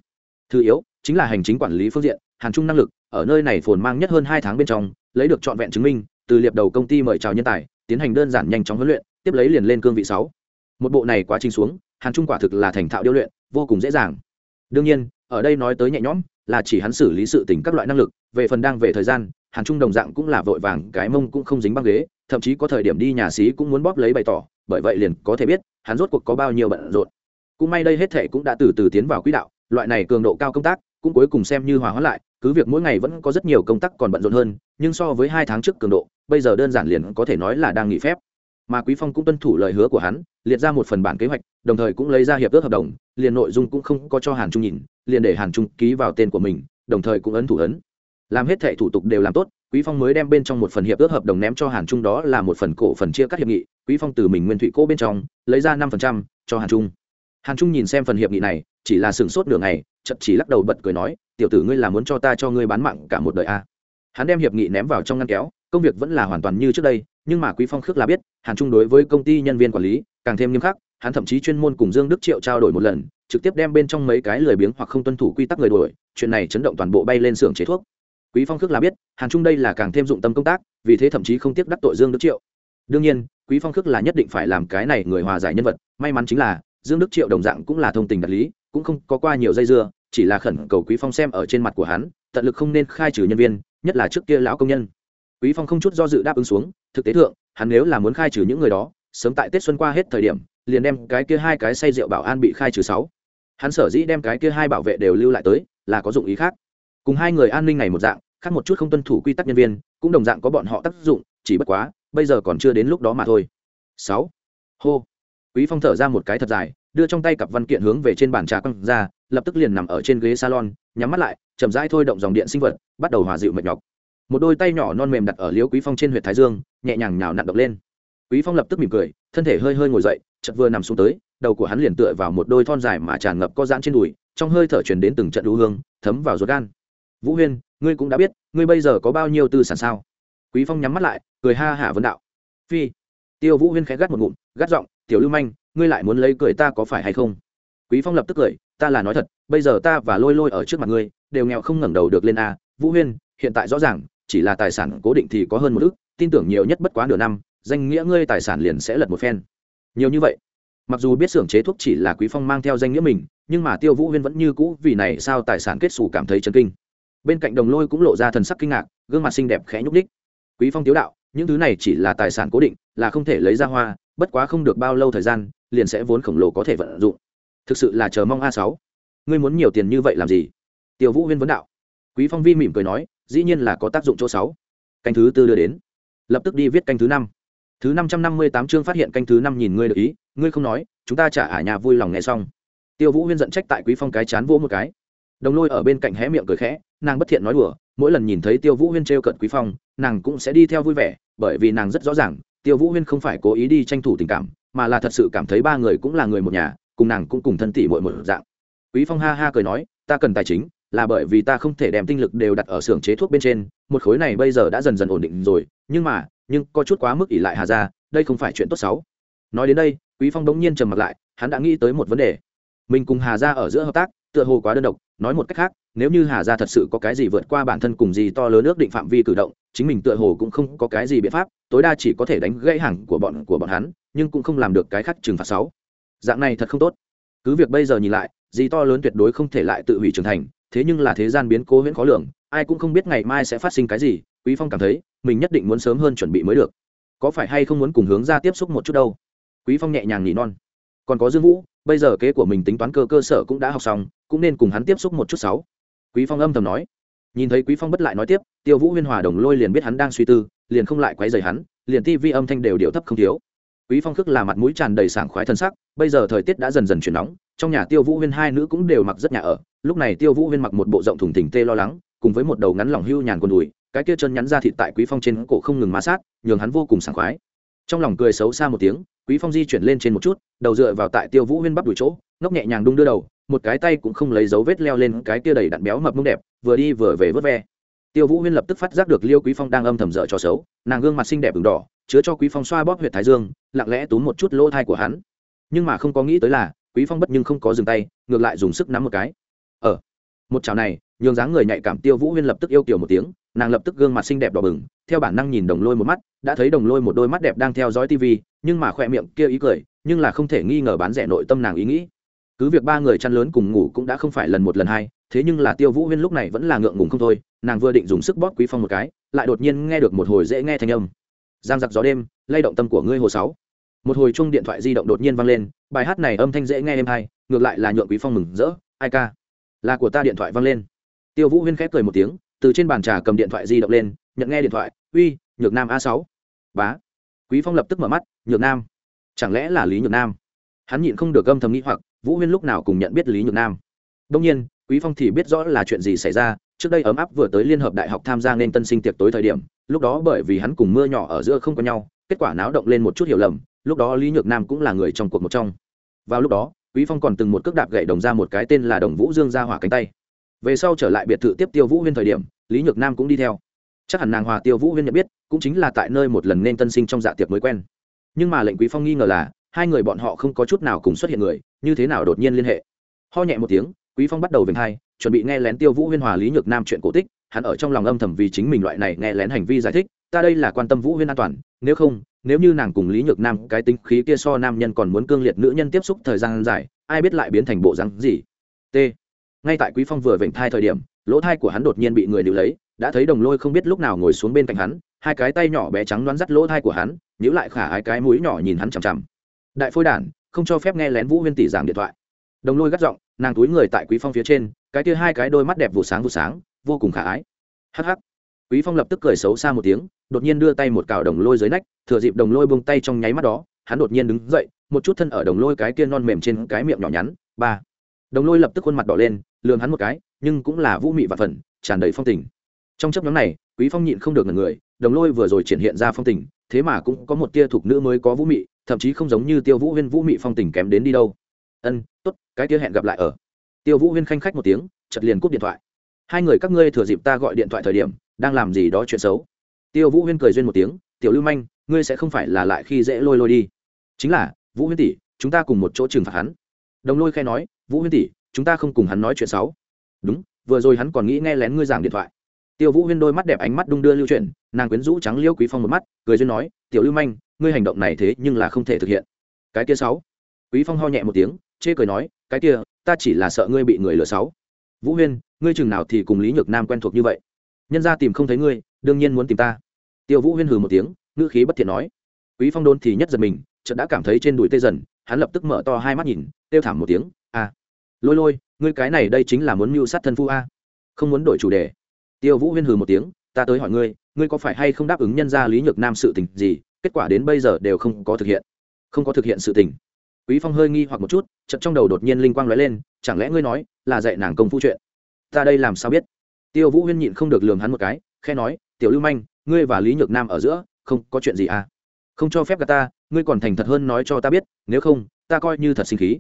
Thứ yếu, chính là hành chính quản lý phương diện, hàn trung năng lực, ở nơi này phồn mang nhất hơn hai tháng bên trong, lấy được trọn vẹn chứng minh, từ liệp đầu công ty mời chào nhân tài, tiến hành đơn giản nhanh chóng huấn luyện, tiếp lấy liền lên cương vị sáu. Một bộ này quá trình xuống, hàn trung quả thực là thành thạo điêu luyện, vô cùng dễ dàng. Đương nhiên, ở đây nói tới nhẹ nhõm, là chỉ hắn xử lý sự tình các loại năng lực, về phần đang về thời gian hàn trung đồng dạng cũng là vội vàng, cái mông cũng không dính băng ghế, thậm chí có thời điểm đi nhà xí cũng muốn bóp lấy bày tỏ, bởi vậy liền có thể biết, hắn rốt cuộc có bao nhiêu bận rộn. Cũng may đây hết thể cũng đã từ từ tiến vào quỹ đạo, loại này cường độ cao công tác, cũng cuối cùng xem như hòa hóa lại, cứ việc mỗi ngày vẫn có rất nhiều công tác còn bận rộn hơn, nhưng so với hai tháng trước cường độ, bây giờ đơn giản liền có thể nói là đang nghỉ phép. Mà quý phong cũng tuân thủ lời hứa của hắn, liệt ra một phần bản kế hoạch, đồng thời cũng lấy ra hiệp ước hợp đồng, liền nội dung cũng không có cho hàn trung nhìn, liền để hàn trung ký vào tên của mình, đồng thời cũng ấn thủ ấn làm hết thệ thủ tục đều làm tốt, quý phong mới đem bên trong một phần hiệp ước hợp đồng ném cho hàn trung, đó là một phần cổ phần chia cắt hiệp nghị, quý phong từ mình nguyên thủy cố bên trong, lấy ra năm phần trăm cho hàn trung hàn trung nhìn xem phần hiệp nghị này, chỉ là sửng sốt nửa ngày chậm chỉ lắc đầu bật cười nói, tiểu tử ngươi là muốn cho ta cho ngươi bán mạng cả một đời a à. hắn đem hiệp nghị ném vào trong ngăn kéo, công việc vẫn là hoàn toàn như trước đây, nhưng mà quý phong khước là biết, hàn trung đối với công ty nhân viên quản lý càng thêm nghiêm khắc, hắn thậm chí chuyên môn cùng dương đức triệu trao đổi một lần, trực tiếp đem bên trong mấy cái lười biếng hoặc không tuân thủ quy tắc người đuổi, chuyện này chấn động toàn bộ bay lên xưởng chế thuốc quý phong khước là biết, hàn trung đây là càng thêm dụng tâm công tác, vì thế thậm chí không tiếc đắc tội dương đức triệu. Đương nhiên, quý phong khước là nhất định phải làm cái này người hòa giải nhân vật, may mắn chính là, dương đức triệu đồng dạng cũng là thông tình đạt lý, cũng không có qua nhiều dây dưa, chỉ là khẩn cầu quý phong xem ở trên mặt của hắn, tận lực không nên khai trừ nhân viên, nhất là trước kia lão công nhân. Quý phong không chút do dự đáp ứng xuống, thực tế thượng, hắn nếu là muốn khai trừ những người đó, sớm tại tết xuân qua hết thời điểm, liền đem cái kia hai cái say rượu bảo an bị khai trừ sáu. Hắn sở dĩ đem cái kia hai bảo vệ đều lưu lại tới, là có dụng ý khác. Cùng hai người an ninh này một dạng khác một chút không tuân thủ quy tắc nhân viên, cũng đồng dạng có bọn họ tác dụng, chỉ bất quá, bây giờ còn chưa đến lúc đó mà thôi. Sáu. Hô. Quý phong thở ra một cái thật dài, đưa trong tay cặp văn kiện hướng về trên bàn trà quăng ra, lập tức liền nằm ở trên ghế salon, nhắm mắt lại, chậm rãi thôi động dòng điện sinh vật, bắt đầu hòa dịu mệt nhọc. Một đôi tay nhỏ non mềm đặt ở liếu quý phong trên huyệt thái dương, nhẹ nhàng nhào nặn động lên. Quý phong lập tức mỉm cười, thân thể hơi hơi ngồi dậy, chợt vừa nằm xuống tới, đầu của hắn liền tựa vào một đôi thon dài mà tràn ngập có giãn trên đùi, trong hơi thở truyền đến từng trận đu hương, thấm vào ruột gan vũ huyên, ngươi cũng đã biết, ngươi bây giờ có bao nhiêu tư sản sao? Quý phong nhắm mắt lại, cười ha hả vấn đạo. Phi. Tiêu vũ huyên khẽ gắt một ngụm, gắt giọng, tiểu lưu manh, ngươi lại muốn lấy cười ta có phải hay không? Quý phong lập tức cười, ta là nói thật, bây giờ ta và lôi lôi ở trước mặt ngươi, đều nghèo không ngẩng đầu được lên a. Vũ huyên, hiện tại rõ ràng, chỉ là tài sản cố định thì có hơn một ước tin tưởng nhiều nhất bất quá nửa năm, danh nghĩa ngươi tài sản liền sẽ lật một phen. Nhiều như vậy, mặc dù biết xưởng chế thuốc chỉ là quý phong mang theo danh nghĩa mình, nhưng mà tiêu vũ huyên vẫn như cũ vì này sao tài sản kết xù cảm thấy chấn kinh bên cạnh đồng lôi cũng lộ ra thần sắc kinh ngạc, gương mặt xinh đẹp khẽ nhúc ních quý phong tiếu đạo, những thứ này chỉ là tài sản cố định, là không thể lấy ra hoa, bất quá không được bao lâu thời gian, liền sẽ vốn khổng lồ có thể vận dụng. Thực sự là chờ mong a sáu. Ngươi muốn nhiều tiền như vậy làm gì? Tiêu vũ huyên vấn đạo. Quý phong vi mỉm cười nói, dĩ nhiên là có tác dụng chỗ sáu. Canh thứ tư đưa đến. Lập tức đi viết canh thứ năm. Thứ năm trăm năm mươi tám chương phát hiện canh thứ năm nhìn ngươi được ý, ngươi không nói, chúng ta trả ả nhà vui lòng nghe xong. Tiêu vũ huyên giận trách tại quý phong cái chán vỗ một cái đồng lôi ở bên cạnh hé miệng cười khẽ, nàng bất thiện nói đùa, mỗi lần nhìn thấy tiêu vũ huyên trêu cận quý phong, nàng cũng sẽ đi theo vui vẻ, bởi vì nàng rất rõ ràng, tiêu vũ huyên không phải cố ý đi tranh thủ tình cảm, mà là thật sự cảm thấy ba người cũng là người một nhà, cùng nàng cũng cùng thân tỷ muội một dạng. Quý phong ha ha cười nói, ta cần tài chính, là bởi vì ta không thể đem tinh lực đều đặt ở xưởng chế thuốc bên trên, một khối này bây giờ đã dần dần ổn định rồi, nhưng mà, nhưng có chút quá mức ỷ lại hà ra đây không phải chuyện tốt xấu. Nói đến đây, quý phong đống nhiên trầm mặt lại, hắn đã nghĩ tới một vấn đề. Mình cùng hà ra ở giữa hợp tác, tựa hồ quá đơn độc nói một cách khác, nếu như hà gia thật sự có cái gì vượt qua bản thân cùng gì to lớn ước định phạm vi cử động, chính mình tựa hồ cũng không có cái gì biện pháp, tối đa chỉ có thể đánh gãy hàng của bọn của bọn hắn, nhưng cũng không làm được cái khác trừng phạt sáu dạng này thật không tốt. Cứ việc bây giờ nhìn lại, gì to lớn tuyệt đối không thể lại tự hủy trưởng thành, thế nhưng là thế gian biến cố huyễn khó lường, ai cũng không biết ngày mai sẽ phát sinh cái gì, quý phong cảm thấy, mình nhất định muốn sớm hơn chuẩn bị mới được. Có phải hay không muốn cùng hướng ra tiếp xúc một chút đâu? Quý phong nhẹ nhàng nỉ non. Còn có dương vũ, bây giờ kế của mình tính toán cơ cơ sở cũng đã học xong cũng nên cùng hắn tiếp xúc một chút sáu. Quý phong âm thầm nói. Nhìn thấy quý phong bất lại nói tiếp, tiêu vũ huyên hòa đồng lôi liền biết hắn đang suy tư, liền không lại quấy rầy hắn, liền tivi âm thanh đều điều thấp không thiếu. Quý phong khước là mặt mũi tràn đầy sảng khoái thân sắc, bây giờ thời tiết đã dần dần chuyển nóng, trong nhà tiêu vũ huyên hai nữ cũng đều mặc rất nhà ở, lúc này tiêu vũ huyên mặc một bộ rộng thùng thình tê lo lắng, cùng với một đầu ngắn lỏng hưu nhàn quần đùi, cái kia chân nhắn ra thịt tại quý phong trên cổ không ngừng ma sát, nhường hắn vô cùng sảng khoái. Trong lòng cười xấu xa một tiếng, quý phong di chuyển lên trên một chút, đầu dựa vào tại tiêu vũ huyên bắp đùi chỗ, ngốc nhẹ nhàng đung đưa đầu một cái tay cũng không lấy dấu vết leo lên cái kia đầy đặn béo mập mông đẹp vừa đi vừa về vớt ve. Tiêu vũ huyên lập tức phát giác được liêu quý phong đang âm thầm dở cho xấu nàng gương mặt xinh đẹp ửng đỏ chứa cho quý phong xoa bóp huyệt thái dương lặng lẽ túm một chút lỗ thai của hắn. Nhưng mà không có nghĩ tới là quý phong bất nhưng không có dừng tay ngược lại dùng sức nắm một cái. Ở ờ, một chảo này nhường dáng người nhạy cảm tiêu vũ huyên lập tức yêu kiểu một tiếng nàng lập tức gương mặt xinh đẹp đỏ bừng theo bản năng nhìn đồng lôi một mắt đã thấy đồng lôi một đôi mắt đẹp đang theo dõi tivi nhưng mà khoe miệng kia ý cười nhưng là không thể nghi ngờ bán rẻ nội tâm nàng ý nghĩ cứ việc ba người chăn lớn cùng ngủ cũng đã không phải lần một lần hai, thế nhưng là tiêu vũ huyên lúc này vẫn là ngượng ngùng không thôi, nàng vừa định dùng sức bóp quý phong một cái, lại đột nhiên nghe được một hồi dễ nghe thanh âm. Giang giặc gió đêm, lay động tâm của ngươi hồ sáu. Một hồi chung điện thoại di động đột nhiên vang lên, bài hát này âm thanh dễ nghe êm hay, ngược lại là nhượng quý phong mừng rỡ, ai ca? Là của ta điện thoại vang lên. Tiêu vũ huyên khép cười một tiếng, từ trên bàn trà cầm điện thoại di động lên, nhận nghe điện thoại, uy, nhược nam a sáu. Bá. Quý phong lập tức mở mắt, nhược nam. Chẳng lẽ là lý nhược nam? Hắn nhịn không được gâm thầm nghĩ hoặc, vũ huyên lúc nào cùng nhận biết lý nhược nam? Đông nhiên, quý phong thì biết rõ là chuyện gì xảy ra, trước đây ấm áp vừa tới liên hợp đại học tham gia nên tân sinh tiệc tối thời điểm, lúc đó bởi vì hắn cùng mưa nhỏ ở giữa không có nhau, kết quả náo động lên một chút hiểu lầm, lúc đó lý nhược nam cũng là người trong cuộc một trong. Vào lúc đó, quý phong còn từng một cước đạp gậy đồng ra một cái tên là đồng vũ dương ra hỏa cánh tay. Về sau trở lại biệt thự tiếp tiêu vũ huyên thời điểm, lý nhược nam cũng đi theo. Chắc hẳn nàng hòa tiêu vũ huyên nhận biết, cũng chính là tại nơi một lần nên tân sinh trong dạ tiệc mới quen. Nhưng mà lệnh quý phong nghi ngờ là hai người bọn họ không có chút nào cùng xuất hiện người, như thế nào đột nhiên liên hệ? Ho nhẹ một tiếng, quý phong bắt đầu vểnh hai, chuẩn bị nghe lén tiêu vũ huyên hòa lý nhược nam chuyện cổ tích. Hắn ở trong lòng âm thầm vì chính mình loại này nghe lén hành vi giải thích, ta đây là quan tâm vũ huyên an toàn, nếu không, nếu như nàng cùng lý nhược nam cái tính khí kia so nam nhân còn muốn cương liệt nữ nhân tiếp xúc thời gian dài, ai biết lại biến thành bộ rắn gì? T. Ngay tại quý phong vừa vểnh thai thời điểm, lỗ thai của hắn đột nhiên bị người níu lấy, đã thấy đồng lôi không biết lúc nào ngồi xuống bên cạnh hắn, hai cái tay nhỏ bé trắng đoán dắt lỗ thai của hắn, nhíu lại khả ái cái mũi nhỏ nhìn hắn chằm chằm đại phôi đản, không cho phép nghe lén vũ huyên tỷ giảng điện thoại. Đồng lôi gắt giọng, nàng túi người tại quý phong phía trên, cái kia hai cái đôi mắt đẹp vụ sáng vụ sáng, vô cùng khả ái. Hắc hắc. Quý phong lập tức cười xấu xa một tiếng, đột nhiên đưa tay một cào đồng lôi dưới nách, thừa dịp đồng lôi buông tay trong nháy mắt đó, hắn đột nhiên đứng dậy, một chút thân ở đồng lôi cái kia non mềm trên cái miệng nhỏ nhắn, ba. Đồng lôi lập tức khuôn mặt đỏ lên lường hắn một cái, nhưng cũng là vũ mị và phần tràn đầy phong tình. Trong chấp nhóm này, quý phong nhịn không được ngần người, đồng lôi vừa rồi triển hiện ra phong tình, thế mà cũng có một tia thuộc nữ mới có vũ mị thậm chí không giống như tiêu vũ huyên vũ mị phong tình kém đến đi đâu. Ân, tốt, cái kia hẹn gặp lại ở. Tiêu vũ huyên khanh khách một tiếng chật liền cúp điện thoại. Hai người các ngươi thừa dịp ta gọi điện thoại thời điểm, đang làm gì đó chuyện xấu. Tiêu vũ huyên cười duyên một tiếng, tiểu lưu manh, ngươi sẽ không phải là lại khi dễ lôi lôi đi. Chính là, vũ huyên tỷ, chúng ta cùng một chỗ trừng phạt hắn. Đồng lôi khai nói, vũ huyên tỷ, chúng ta không cùng hắn nói chuyện xấu. Đúng, vừa rồi hắn còn nghĩ nghe lén ngươi giảng điện thoại. Tiêu vũ huyên đôi mắt đẹp ánh mắt đung đưa lưu chuyển, nàng quyến rũ trắng liêu quý phong một mắt, cười duyên nói, tiểu lưu manh ngươi hành động này thế nhưng là không thể thực hiện. Cái kia sáu. Quý phong ho nhẹ một tiếng, chê cười nói, cái kia, ta chỉ là sợ ngươi bị người lừa sáu. Vũ huyên, ngươi chừng nào thì cùng lý nhược nam quen thuộc như vậy? Nhân ra tìm không thấy ngươi, đương nhiên muốn tìm ta. Tiêu vũ huyên hừ một tiếng, ngữ khí bất thiện nói. Quý phong đôn thì nhất giật mình, chợt đã cảm thấy trên đùi tê dần, hắn lập tức mở to hai mắt nhìn tiêu thảm một tiếng a lôi lôi, ngươi cái này đây chính là muốn mưu sát thân phu a, không muốn đổi chủ đề. Tiêu vũ huyên hừ một tiếng, ta tới hỏi ngươi ngươi có phải hay không đáp ứng nhân gia lý nhược nam sự tình gì? Kết quả đến bây giờ đều không có thực hiện. Không có thực hiện sự tình. Quý phong hơi nghi hoặc một chút, chợt trong đầu đột nhiên linh quang lóe lên, chẳng lẽ ngươi nói là dạy nàng công phu chuyện? Ta đây làm sao biết? Tiêu vũ huyên nhịn không được lường hắn một cái khe nói, tiểu lưu manh, ngươi và lý nhược nam ở giữa, không có chuyện gì à? Không cho phép cả ta, ngươi còn thành thật hơn nói cho ta biết, nếu không, ta coi như thật sinh khí.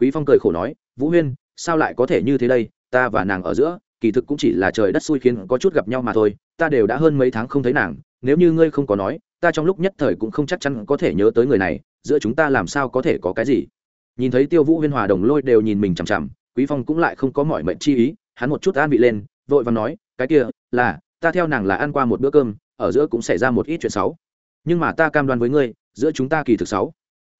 Quý phong cười khổ nói, vũ huyên, sao lại có thể như thế đây? Ta và nàng ở giữa kỳ thực cũng chỉ là trời đất xui khiến có chút gặp nhau mà thôi, ta đều đã hơn mấy tháng không thấy nàng, nếu như ngươi không có nói, ta trong lúc nhất thời cũng không chắc chắn có thể nhớ tới người này, giữa chúng ta làm sao có thể có cái gì? Nhìn thấy tiêu vũ huyên hòa đồng lôi đều nhìn mình chằm chằm, quý phong cũng lại không có mọi mệnh chi ý, hắn một chút an vị lên, vội và nói, cái kia, là, ta theo nàng là ăn qua một bữa cơm, ở giữa cũng xảy ra một ít chuyện xấu. Nhưng mà ta cam đoan với ngươi, giữa chúng ta kỳ thực xấu.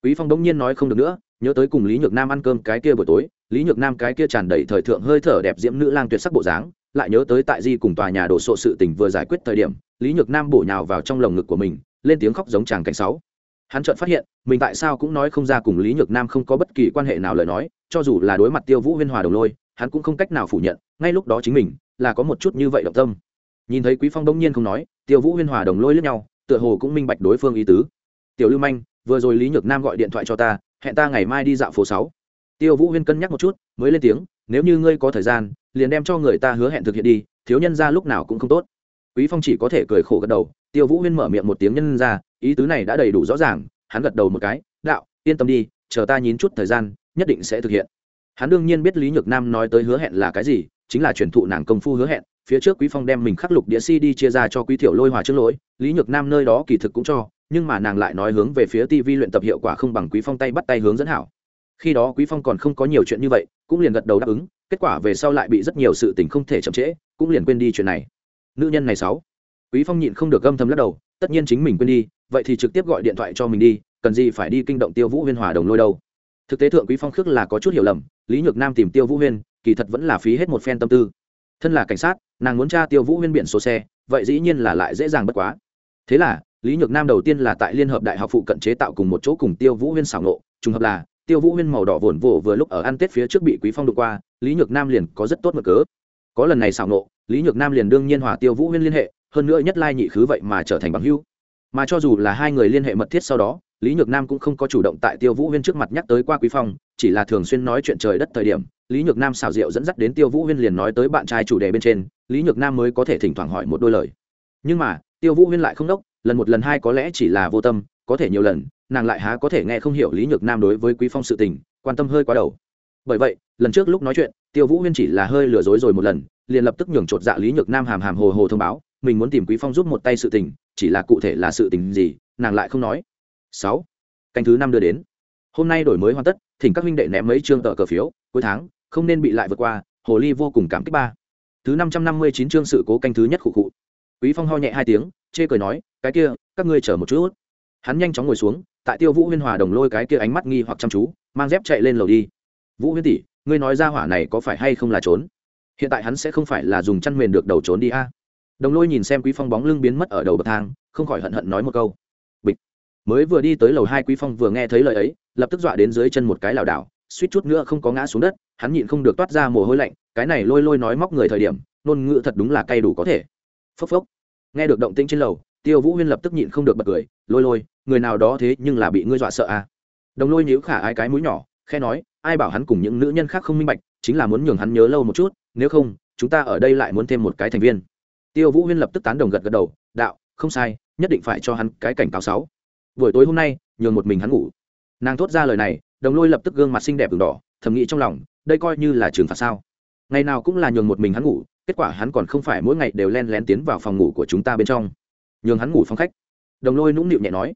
Quý phong đống nhiên nói không được nữa nhớ tới cùng lý nhược nam ăn cơm cái kia buổi tối, lý nhược nam cái kia tràn đầy thời thượng hơi thở đẹp diễm nữ lang tuyệt sắc bộ dáng, lại nhớ tới tại di cùng tòa nhà đổ sộ sự tình vừa giải quyết thời điểm, lý nhược nam bổ nhào vào trong lồng ngực của mình, lên tiếng khóc giống chàng cảnh sáu. Hắn chợt phát hiện, mình tại sao cũng nói không ra cùng lý nhược nam không có bất kỳ quan hệ nào lời nói, cho dù là đối mặt tiêu vũ huyên hòa đồng lôi, hắn cũng không cách nào phủ nhận, ngay lúc đó chính mình, là có một chút như vậy động tâm. Nhìn thấy quý phong đông nhiên không nói, tiêu vũ huyên hòa đồng lôi lướt nhau, tựa hồ cũng minh bạch đối phương ý tứ. Tiểu lưu manh, vừa rồi lý nhược nam gọi điện thoại cho ta hẹn ta ngày mai đi dạo phố sáu. Tiêu vũ huyên cân nhắc một chút, mới lên tiếng, nếu như ngươi có thời gian, liền đem cho người ta hứa hẹn thực hiện đi, thiếu nhân ra lúc nào cũng không tốt. Quý phong chỉ có thể cười khổ gật đầu, tiêu vũ huyên mở miệng một tiếng nhân ra ý tứ này đã đầy đủ rõ ràng, hắn gật đầu một cái, đạo, yên tâm đi, chờ ta nhín chút thời gian, nhất định sẽ thực hiện. Hắn đương nhiên biết lý nhược nam nói tới hứa hẹn là cái gì, chính là truyền thụ nàng công phu hứa hẹn, phía trước quý phong đem mình khắc lục đĩa cd chia ra cho quý tiểu lôi hòa trước lỗi, lý nhược nam nơi đó kỳ thực cũng cho nhưng mà nàng lại nói hướng về phía tv luyện tập hiệu quả không bằng quý phong tay bắt tay hướng dẫn hảo. Khi đó quý phong còn không có nhiều chuyện như vậy, cũng liền gật đầu đáp ứng, kết quả về sau lại bị rất nhiều sự tình không thể chậm trễ, cũng liền quên đi chuyện này. Nữ nhân này sáu. Quý phong nhịn không được gâm thầm lắc đầu, tất nhiên chính mình quên đi, vậy thì trực tiếp gọi điện thoại cho mình đi, cần gì phải đi kinh động tiêu vũ huyên hòa đồng lôi đâu. Thực tế thượng quý phong khước là có chút hiểu lầm, lý nhược nam tìm tiêu vũ huyên, kỳ thật vẫn là phí hết một phen tâm tư. Thân là cảnh sát, nàng muốn tra tiêu vũ huyên biển số xe, vậy dĩ nhiên là lại dễ dàng bất quá. Thế là lý nhược nam đầu tiên là tại liên hợp đại học phụ cận chế tạo cùng một chỗ cùng tiêu vũ huyên xảo nộ trùng hợp là, tiêu vũ huyên màu đỏ vồn vồ vừa lúc ở ăn tết phía trước bị quý phong đụng qua, lý nhược nam liền có rất tốt mở cớ. Có lần này xảo nộ lý nhược nam liền đương nhiên hòa tiêu vũ huyên liên hệ, hơn nữa nhất lai nhị khứ vậy mà trở thành bằng hữu. Mà cho dù là hai người liên hệ mật thiết sau đó, lý nhược nam cũng không có chủ động tại tiêu vũ huyên trước mặt nhắc tới qua quý phong, chỉ là thường xuyên nói chuyện trời đất thời điểm, lý nhược nam xảo rượu dẫn dắt đến tiêu vũ huyên liền nói tới bạn trai chủ đề bên trên, lý nhược nam mới có thể thỉnh thoảng hỏi một đôi lời. Nhưng mà, tiêu vũ huyên lại không đốc lần một lần hai có lẽ chỉ là vô tâm, có thể nhiều lần, nàng lại há có thể nghe không hiểu lý nhược nam đối với quý phong sự tình, quan tâm hơi quá đầu. Bởi vậy, lần trước lúc nói chuyện, tiêu vũ huyên chỉ là hơi lừa dối rồi một lần, liền lập tức nhường chột dạ lý nhược nam hàm hàm hồ hồ thông báo, mình muốn tìm quý phong giúp một tay sự tình, chỉ là cụ thể là sự tình gì, nàng lại không nói. Sáu, canh thứ năm đưa đến. Hôm nay đổi mới hoàn tất, thỉnh các huynh đệ ném mấy chương tờ cờ phiếu, cuối tháng, không nên bị lại vượt qua, hồ ly vô cùng cảm kích ba. Thứ năm trăm năm mươi chín chương sự cố canh thứ nhất khụ khụ quý phong ho nhẹ hai tiếng, chê cười nói, cái kia, các ngươi chờ một chút. Hắn nhanh chóng ngồi xuống, tại tiêu vũ huyên hòa đồng lôi cái kia ánh mắt nghi hoặc chăm chú, mang dép chạy lên lầu đi. Vũ huyên tỷ, ngươi nói ra hỏa này có phải hay không là trốn? Hiện tại hắn sẽ không phải là dùng chăn mền được đầu trốn đi a? Đồng lôi nhìn xem quý phong bóng lưng biến mất ở đầu bậc thang, không khỏi hận hận nói một câu. Bịch. Mới vừa đi tới lầu hai, quý phong vừa nghe thấy lời ấy, lập tức dọa đến dưới chân một cái lảo đảo, suýt chút nữa không có ngã xuống đất, hắn nhịn không được toát ra mồ hôi lạnh, cái này lôi lôi nói móc người thời điểm, ngôn ngữ thật đúng là cay đủ có thể phốc phốc. Nghe được động tĩnh trên lầu, tiêu vũ huyên lập tức nhịn không được bật cười, lôi lôi, người nào đó thế nhưng là bị ngươi dọa sợ à? Đồng lôi nhíu khả ai cái mũi nhỏ khe nói, ai bảo hắn cùng những nữ nhân khác không minh bạch, chính là muốn nhường hắn nhớ lâu một chút, nếu không, chúng ta ở đây lại muốn thêm một cái thành viên. Tiêu vũ huyên lập tức tán đồng gật gật đầu, đạo, không sai, nhất định phải cho hắn cái cảnh cáo sáu. Buổi tối hôm nay, nhường một mình hắn ngủ. Nàng thốt ra lời này, đồng lôi lập tức gương mặt xinh đẹp ửng đỏ, thầm nghĩ trong lòng, đây coi như là trường phạt sao? Ngày nào cũng là nhường một mình hắn ngủ kết quả hắn còn không phải mỗi ngày đều len lén tiến vào phòng ngủ của chúng ta bên trong. Nhường hắn ngủ phòng khách. Đồng lôi nũng nịu nhẹ nói.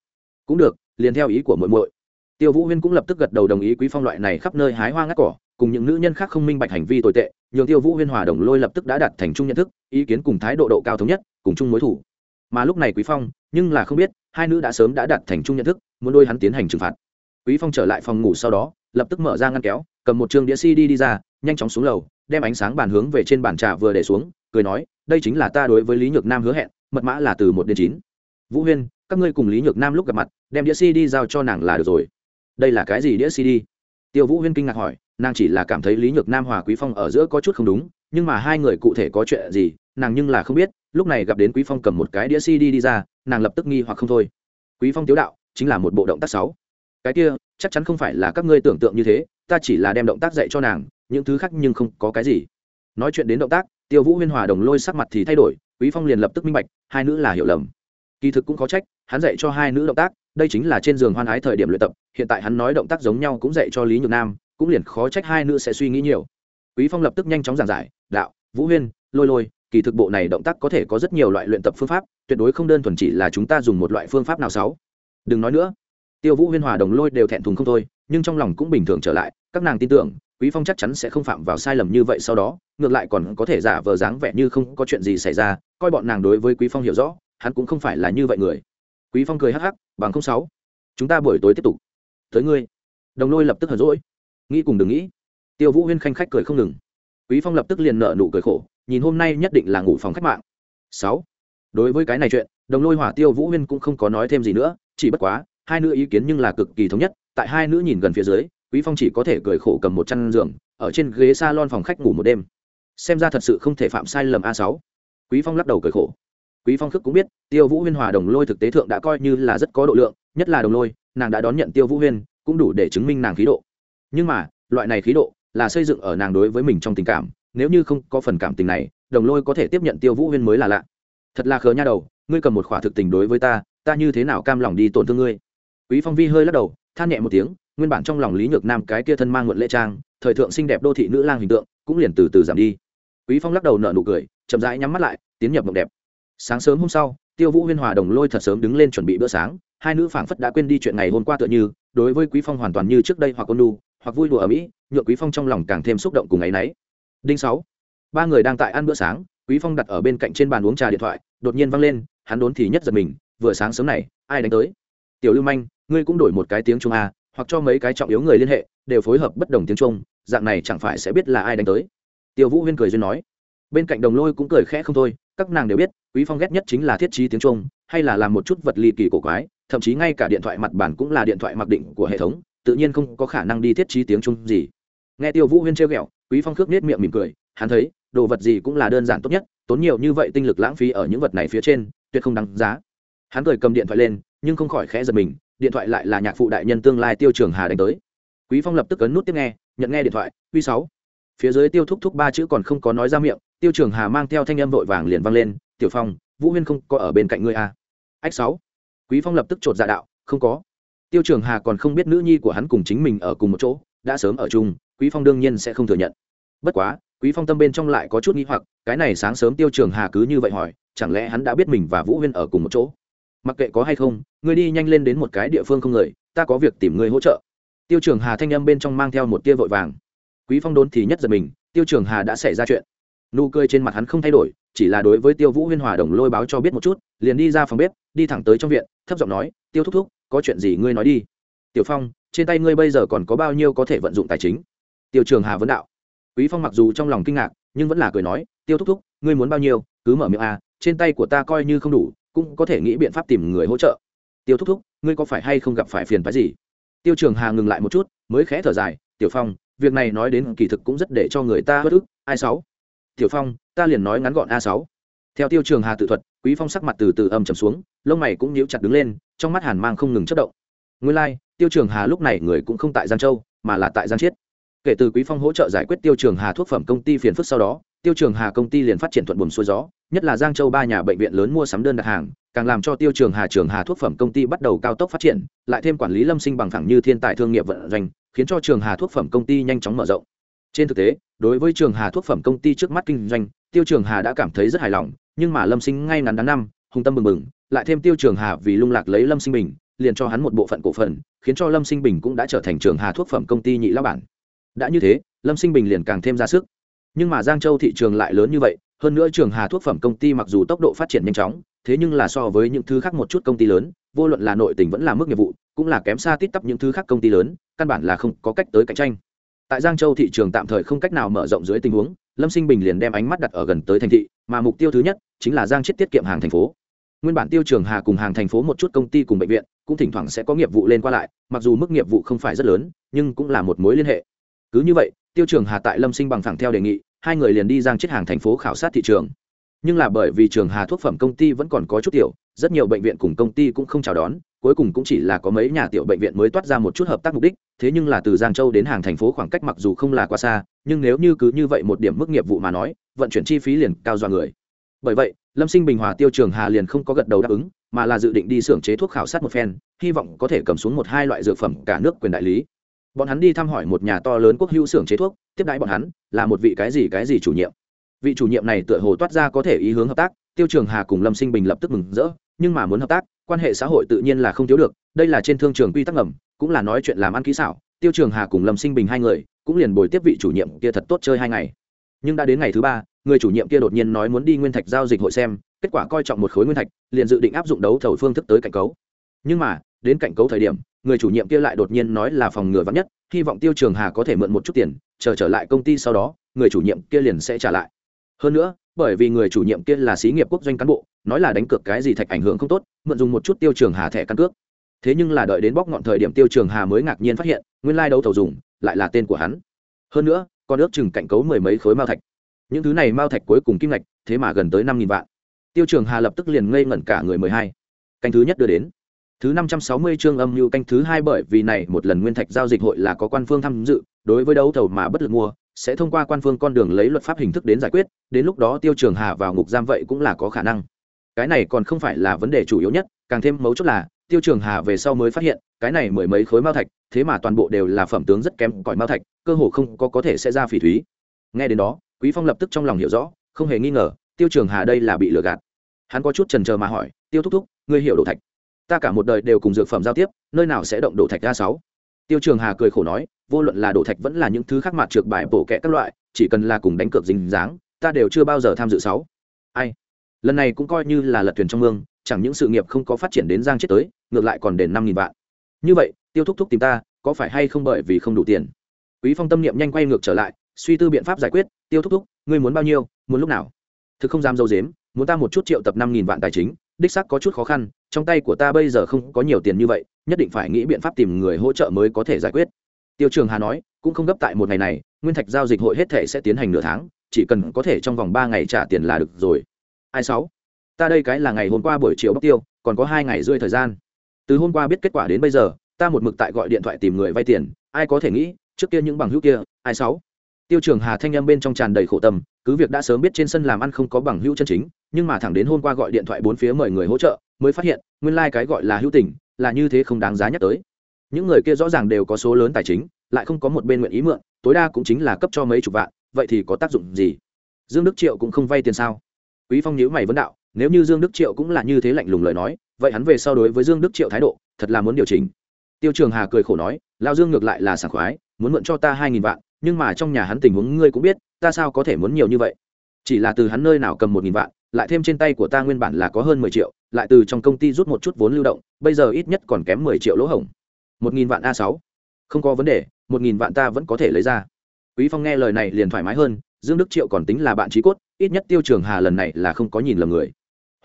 Cũng được, liền theo ý của muội muội. Tiêu vũ huyên cũng lập tức gật đầu đồng ý quý phong loại này khắp nơi hái hoa ngắt cỏ, cùng những nữ nhân khác không minh bạch hành vi tồi tệ, nhường tiêu vũ huyên hòa đồng lôi lập tức đã đặt thành chung nhận thức, ý kiến cùng thái độ độ cao thống nhất, cùng chung mối thủ. Mà lúc này quý phong, nhưng là không biết, hai nữ đã sớm đã đặt thành chung nhận thức, muốn đôi hắn tiến hành trừng phạt. Quý phong trở lại phòng ngủ sau đó, lập tức mở ra ngăn kéo, cầm một trường đĩa cd đi ra, nhanh chóng xuống lầu đem ánh sáng bàn hướng về trên bàn trà vừa để xuống, cười nói, đây chính là ta đối với lý nhược nam hứa hẹn, mật mã là từ một đến chín. Vũ huyên, các ngươi cùng lý nhược nam lúc gặp mặt, đem đĩa cd giao cho nàng là được rồi. Đây là cái gì đĩa cd? Tiêu vũ huyên kinh ngạc hỏi, nàng chỉ là cảm thấy lý nhược nam hòa quý phong ở giữa có chút không đúng, nhưng mà hai người cụ thể có chuyện gì, nàng nhưng là không biết, lúc này gặp đến quý phong cầm một cái đĩa cd đi ra, nàng lập tức nghi hoặc không thôi. Quý phong tiếu đạo, chính là một bộ động tác sáu cái kia, chắc chắn không phải là các ngươi tưởng tượng như thế, ta chỉ là đem động tác dạy cho nàng những thứ khác nhưng không có cái gì. Nói chuyện đến động tác, tiêu vũ huyên hòa đồng lôi sắc mặt thì thay đổi, quý phong liền lập tức minh bạch, hai nữ là hiểu lầm. Kỳ thực cũng có trách, hắn dạy cho hai nữ động tác, đây chính là trên giường hoan ái thời điểm luyện tập, hiện tại hắn nói động tác giống nhau cũng dạy cho lý nhược nam, cũng liền khó trách hai nữ sẽ suy nghĩ nhiều. Quý phong lập tức nhanh chóng giảng giải, đạo, vũ huyên, lôi lôi, kỳ thực bộ này động tác có thể có rất nhiều loại luyện tập phương pháp, tuyệt đối không đơn thuần chỉ là chúng ta dùng một loại phương pháp nào sáu. Đừng nói nữa. Tiêu vũ huyên hòa đồng lôi đều thẹn thùng không thôi, nhưng trong lòng cũng bình thường trở lại, các nàng tin tưởng quý phong chắc chắn sẽ không phạm vào sai lầm như vậy sau đó, ngược lại còn có thể giả vờ dáng vẻ như không có chuyện gì xảy ra, coi bọn nàng đối với quý phong hiểu rõ, hắn cũng không phải là như vậy người. Quý phong cười hắc hắc, bằng không sáu, chúng ta buổi tối tiếp tục. Tới ngươi. Đồng lôi lập tức hờn rỗi nghĩ cùng đừng nghĩ. Tiêu vũ huyên khanh khách cười không ngừng. Quý phong lập tức liền nợ nụ cười khổ, nhìn hôm nay nhất định là ngủ phòng khách mạng. Sáu. Đối với cái này chuyện, đồng lôi hỏa tiêu vũ huyên cũng không có nói thêm gì nữa, chỉ bất quá, hai nữ ý kiến nhưng là cực kỳ thống nhất, tại hai nữ nhìn gần phía dưới quý phong chỉ có thể cười khổ cầm một chăn giường, ở trên ghế salon phòng khách ngủ một đêm. Xem ra thật sự không thể phạm sai lầm a sáu. Quý phong lắc đầu cười khổ. Quý phong khước cũng biết, tiêu vũ huyên hòa đồng lôi thực tế thượng đã coi như là rất có độ lượng, nhất là đồng lôi, nàng đã đón nhận tiêu vũ huyên, cũng đủ để chứng minh nàng khí độ. Nhưng mà, loại này khí độ là xây dựng ở nàng đối với mình trong tình cảm, nếu như không có phần cảm tình này, đồng lôi có thể tiếp nhận tiêu vũ huyên mới là lạ. Thật là khờ nha đầu, ngươi cầm một khỏa thực tình đối với ta ta như thế nào cam lòng đi tổn thương ngươi? Quý phong vi hơi lắc đầu, than nhẹ một tiếng nguyên bản trong lòng lý nhược nam cái kia thân mang muộn lễ trang, thời thượng xinh đẹp đô thị nữ lang hình tượng, cũng liền từ từ giảm đi. Quý phong lắc đầu nở nụ cười, chậm rãi nhắm mắt lại, tiến nhập mộng đẹp. Sáng sớm hôm sau, tiêu vũ huyên hòa đồng lôi thật sớm đứng lên chuẩn bị bữa sáng, hai nữ phảng phất đã quên đi chuyện ngày hôm qua tựa như, đối với quý phong hoàn toàn như trước đây hoặc ôn nu hoặc vui đùa ở mỹ, nhượng quý phong trong lòng càng thêm xúc động cùng ấy nấy đinh sáu, ba người đang tại ăn bữa sáng, quý phong đặt ở bên cạnh trên bàn uống trà điện thoại, đột nhiên văng lên, hắn đốn thì nhất giật mình, vừa sáng sớm này, ai đánh tới? Tiểu lưu manh, ngươi cũng đổi một cái tiếng trung a hoặc cho mấy cái trọng yếu người liên hệ, đều phối hợp bất đồng tiếng trung, dạng này chẳng phải sẽ biết là ai đánh tới. Tiêu vũ huyên cười duyên nói. Bên cạnh đồng lôi cũng cười khẽ không thôi, các nàng đều biết, quý phong ghét nhất chính là thiết trí tiếng trung, hay là làm một chút vật ly kỳ cổ quái, thậm chí ngay cả điện thoại mặt bản cũng là điện thoại mặc định của hệ thống, tự nhiên không có khả năng đi thiết trí tiếng trung gì. Nghe tiêu vũ huyên trêu ghẹo, quý phong khước nết miệng mỉm cười, hắn thấy, đồ vật gì cũng là đơn giản tốt nhất, tốn nhiều như vậy tinh lực lãng phí ở những vật này phía trên, tuyệt không đáng giá. Hắn cười cầm điện thoại lên, nhưng không khỏi khẽ giật mình điện thoại lại là nhạc phụ đại nhân tương lai tiêu trường hà đánh tới. Quý phong lập tức ấn nút tiếp nghe, nhận nghe điện thoại, uy sáu. Phía dưới tiêu thúc thúc ba chữ còn không có nói ra miệng, tiêu trường hà mang theo thanh âm vội vàng liền vang lên, tiểu phong, vũ huyên không có ở bên cạnh ngươi à. ách sáu. Quý phong lập tức trột dạ đạo, không có. Tiêu trường hà còn không biết nữ nhi của hắn cùng chính mình ở cùng một chỗ, đã sớm ở chung, quý phong đương nhiên sẽ không thừa nhận. Bất quá, quý phong tâm bên trong lại có chút nghi hoặc, cái này sáng sớm tiêu trường hà cứ như vậy hỏi, chẳng lẽ hắn đã biết mình và vũ huyên ở cùng một chỗ? Mặc kệ có hay không, ngươi đi nhanh lên đến một cái địa phương không người, ta có việc tìm ngươi hỗ trợ. Tiêu trường hà thanh âm bên trong mang theo một tia vội vàng. Quý phong đốn thì nhất giật mình, tiêu trường hà đã xảy ra chuyện. Nụ cười trên mặt hắn không thay đổi, chỉ là đối với tiêu vũ huyên hòa đồng lôi báo cho biết một chút, liền đi ra phòng bếp, đi thẳng tới trong viện, thấp giọng nói, tiêu thúc thúc, có chuyện gì ngươi nói đi. Tiểu phong, trên tay ngươi bây giờ còn có bao nhiêu có thể vận dụng tài chính? Tiêu trường hà vấn đạo. Quý phong mặc dù trong lòng kinh ngạc, nhưng vẫn là cười nói, tiêu thúc thúc, ngươi muốn bao nhiêu, cứ mở miệng à trên tay của ta coi như không đủ cũng có thể nghĩ biện pháp tìm người hỗ trợ. Tiêu thúc thúc ngươi có phải hay không gặp phải phiền phái gì? Tiêu trường hà ngừng lại một chút mới khẽ thở dài tiểu phong việc này nói đến kỳ thực cũng rất để cho người ta bất ức ai sáu. Tiểu phong ta liền nói ngắn gọn a sáu. Theo tiêu trường hà tự thuật quý phong sắc mặt từ từ âm trầm xuống lông mày cũng nhíu chặt đứng lên trong mắt hàn mang không ngừng chất động. Nguyên lai like, tiêu trường hà lúc này người cũng không tại giang châu mà là tại giang chiết. Kể từ quý phong hỗ trợ giải quyết tiêu trường hà thuốc phẩm công ty phiền phức sau đó tiêu trường hà công ty liền phát triển thuận buồm xuôi gió, nhất là giang châu ba nhà bệnh viện lớn mua sắm đơn đặt hàng, càng làm cho tiêu trường hà trường hà thuốc phẩm công ty bắt đầu cao tốc phát triển, lại thêm quản lý lâm sinh bằng thẳng như thiên tài thương nghiệp vận doanh, khiến cho trường hà thuốc phẩm công ty nhanh chóng mở rộng. Trên thực tế, đối với trường hà thuốc phẩm công ty trước mắt kinh doanh, tiêu trường hà đã cảm thấy rất hài lòng, nhưng mà lâm sinh ngay ngắn đáng năm, hùng tâm mừng mừng lại thêm tiêu trường hà vì lung lạc lấy lâm sinh bình, liền cho hắn một bộ phận cổ phần, khiến cho lâm sinh bình cũng đã trở thành trường hà thuốc phẩm công ty nhị lao bản. Đã như thế, lâm sinh bình liền càng thêm ra sức nhưng mà giang châu thị trường lại lớn như vậy, hơn nữa trường hà thuốc phẩm công ty mặc dù tốc độ phát triển nhanh chóng, thế nhưng là so với những thứ khác một chút công ty lớn, vô luận là nội tỉnh vẫn là mức nghiệp vụ, cũng là kém xa tít tắp những thứ khác công ty lớn, căn bản là không có cách tới cạnh tranh. Tại giang châu thị trường tạm thời không cách nào mở rộng dưới tình huống, lâm sinh bình liền đem ánh mắt đặt ở gần tới thành thị, mà mục tiêu thứ nhất chính là giang chết tiết kiệm hàng thành phố. Nguyên bản tiêu trường hà cùng hàng thành phố một chút công ty cùng bệnh viện, cũng thỉnh thoảng sẽ có nghiệp vụ lên qua lại, mặc dù mức nghiệp vụ không phải rất lớn, nhưng cũng là một mối liên hệ. Cứ như vậy tiêu trường hà tại lâm sinh bằng thẳng theo đề nghị, hai người liền đi giang chết hàng thành phố khảo sát thị trường. Nhưng là bởi vì trường hà thuốc phẩm công ty vẫn còn có chút tiểu, rất nhiều bệnh viện cùng công ty cũng không chào đón, cuối cùng cũng chỉ là có mấy nhà tiểu bệnh viện mới toát ra một chút hợp tác mục đích, thế nhưng là từ giang châu đến hàng thành phố khoảng cách mặc dù không là quá xa, nhưng nếu như cứ như vậy một điểm mức nghiệp vụ mà nói, vận chuyển chi phí liền cao do người. Bởi vậy, lâm sinh bình hòa tiêu trường hà liền không có gật đầu đáp ứng, mà là dự định đi xưởng chế thuốc khảo sát một phen, hy vọng có thể cầm xuống một hai loại dược phẩm cả nước quyền đại lý bọn hắn đi thăm hỏi một nhà to lớn quốc hữu xưởng chế thuốc, tiếp đãi bọn hắn, là một vị cái gì cái gì chủ nhiệm. Vị chủ nhiệm này tựa hồ toát ra có thể ý hướng hợp tác, tiêu trường hà cùng lâm sinh bình lập tức mừng rỡ, nhưng mà muốn hợp tác, quan hệ xã hội tự nhiên là không thiếu được, đây là trên thương trường quy tắc ngầm, cũng là nói chuyện làm ăn kỹ xảo, tiêu trường hà cùng lâm sinh bình hai người, cũng liền bồi tiếp vị chủ nhiệm kia thật tốt chơi hai ngày. Nhưng đã đến ngày thứ ba, người chủ nhiệm kia đột nhiên nói muốn đi nguyên thạch giao dịch hội xem, kết quả coi trọng một khối nguyên thạch, liền dự định áp dụng đấu thầu phương thức tới cạnh cấu nhưng mà, đến cạnh cấu thời điểm, người chủ nhiệm kia lại đột nhiên nói là phòng ngừa vắng nhất, hy vọng tiêu trường hà có thể mượn một chút tiền, chờ trở lại công ty sau đó, người chủ nhiệm kia liền sẽ trả lại. Hơn nữa, bởi vì người chủ nhiệm kia là xí nghiệp quốc doanh cán bộ, nói là đánh cược cái gì thạch ảnh hưởng không tốt, mượn dùng một chút tiêu trường hà thẻ căn cước. Thế nhưng là đợi đến bóc ngọn thời điểm tiêu trường hà mới ngạc nhiên phát hiện, nguyên lai đấu thầu dùng, lại là tên của hắn. Hơn nữa, còn ước chừng cạnh cấu mười mấy khối mao thạch. Những thứ này mao thạch cuối cùng kim ngạch, thế mà gần tới năm nghìn vạn. Tiêu trường hà lập tức liền ngây ngẩn cả người mười hai. Canh thứ nhất đưa đến thứ năm trăm sáu mươi chương âm lưu canh thứ hai bởi vì này một lần nguyên thạch giao dịch hội là có quan phương tham dự, đối với đấu thầu mà bất lực mua, sẽ thông qua quan phương con đường lấy luật pháp hình thức đến giải quyết, đến lúc đó tiêu trường hà vào ngục giam vậy cũng là có khả năng. Cái này còn không phải là vấn đề chủ yếu nhất, càng thêm mấu chốt là, tiêu trường hà về sau mới phát hiện, cái này mười mấy khối mao thạch, thế mà toàn bộ đều là phẩm tướng rất kém cỏi mao thạch, cơ hồ không có có thể sẽ ra phỉ thúy. Nghe đến đó, quý phong lập tức trong lòng hiểu rõ, không hề nghi ngờ, tiêu trường hà đây là bị lừa gạt. Hắn có chút chần chờ mà hỏi, tiêu thúc thúc, ngươi hiểu đồ thạch? Ta cả một đời đều cùng dược phẩm giao tiếp, nơi nào sẽ động đồ thạch ra sáu? Tiêu trường hà cười khổ nói, vô luận là đồ thạch vẫn là những thứ khác mặt trượt bài bổ kẹ các loại, chỉ cần là cùng đánh cược dính dáng, ta đều chưa bao giờ tham dự sáu. Ai? Lần này cũng coi như là lật thuyền trong mương, chẳng những sự nghiệp không có phát triển đến giang chết tới, ngược lại còn đền năm nghìn vạn. Như vậy, tiêu thúc thúc tìm ta, có phải hay không bởi vì không đủ tiền? Quý phong tâm niệm nhanh quay ngược trở lại, suy tư biện pháp giải quyết, tiêu thúc thúc, ngươi muốn bao nhiêu, muốn lúc nào? Thực không dám dâu dếm, muốn ta một chút triệu tập năm nghìn vạn tài chính đích xác có chút khó khăn, trong tay của ta bây giờ không có nhiều tiền như vậy, nhất định phải nghĩ biện pháp tìm người hỗ trợ mới có thể giải quyết. Tiêu trường hà nói, cũng không gấp tại một ngày này, nguyên thạch giao dịch hội hết thể sẽ tiến hành nửa tháng, chỉ cần có thể trong vòng ba ngày trả tiền là được rồi. Ai sáu? Ta đây cái là ngày hôm qua buổi chiều bóc tiêu, còn có hai ngày rơi thời gian. Từ hôm qua biết kết quả đến bây giờ, ta một mực tại gọi điện thoại tìm người vay tiền, ai có thể nghĩ, trước kia những bằng hữu kia, ai sáu? Tiêu trường hà thanh âm bên trong tràn đầy khổ tâm cứ việc đã sớm biết trên sân làm ăn không có bằng hữu chân chính, nhưng mà thẳng đến hôm qua gọi điện thoại bốn phía mời người hỗ trợ, mới phát hiện, nguyên lai、like、cái gọi là hữu tình, là như thế không đáng giá nhắc tới. Những người kia rõ ràng đều có số lớn tài chính, lại không có một bên nguyện ý mượn, tối đa cũng chính là cấp cho mấy chục vạn, vậy thì có tác dụng gì? Dương đức triệu cũng không vay tiền sao? Quý phong nhữ mày vấn đạo, nếu như dương đức triệu cũng là như thế lạnh lùng lời nói, vậy hắn về so đối với dương đức triệu thái độ, thật là muốn điều chỉnh. Tiêu trường hà cười khổ nói lao dương ngược lại là sảng khoái, muốn mượn cho ta hai nghìn vạn, nhưng mà trong nhà hắn tình huống ngươi cũng biết ta sao có thể muốn nhiều như vậy? Chỉ là từ hắn nơi nào cầm một nghìn vạn, lại thêm trên tay của ta nguyên bản là có hơn mười triệu, lại từ trong công ty rút một chút vốn lưu động, bây giờ ít nhất còn kém mười triệu lỗ hổng. Một nghìn vạn a sáu. Không có vấn đề, một nghìn vạn ta vẫn có thể lấy ra. Quý phong nghe lời này liền thoải mái hơn, dương đức triệu còn tính là bạn trí cốt, ít nhất tiêu trường hà lần này là không có nhìn lầm người.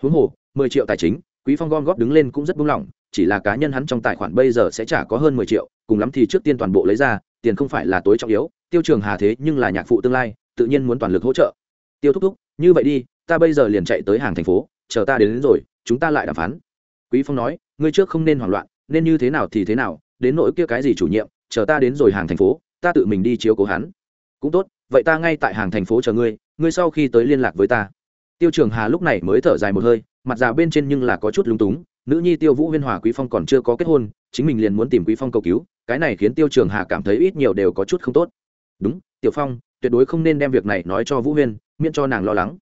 Huống hồ, mười triệu tài chính, quý phong gom góp đứng lên cũng rất buông lỏng, chỉ là cá nhân hắn trong tài khoản bây giờ sẽ trả có hơn mười triệu, cùng lắm thì trước tiên toàn bộ lấy ra, tiền không phải là tối trọng yếu, tiêu trường hà thế nhưng là nhạc phụ tương lai tự nhiên muốn toàn lực hỗ trợ. Tiêu thúc thúc như vậy đi ta bây giờ liền chạy tới hàng thành phố chờ ta đến, đến rồi chúng ta lại đàm phán. Quý phong nói ngươi trước không nên hoảng loạn nên như thế nào thì thế nào đến nỗi kia cái gì chủ nhiệm chờ ta đến rồi hàng thành phố ta tự mình đi chiếu cố hắn. Cũng tốt vậy ta ngay tại hàng thành phố chờ ngươi ngươi sau khi tới liên lạc với ta. Tiêu trường hà lúc này mới thở dài một hơi mặt già bên trên nhưng là có chút lung túng nữ nhi tiêu vũ huyên hòa quý phong còn chưa có kết hôn chính mình liền muốn tìm quý phong cầu cứu cái này khiến tiêu trường hà cảm thấy ít nhiều đều có chút không tốt. Đúng tiểu phong tuyệt đối không nên đem việc này nói cho vũ huyên, miễn cho nàng lo lắng.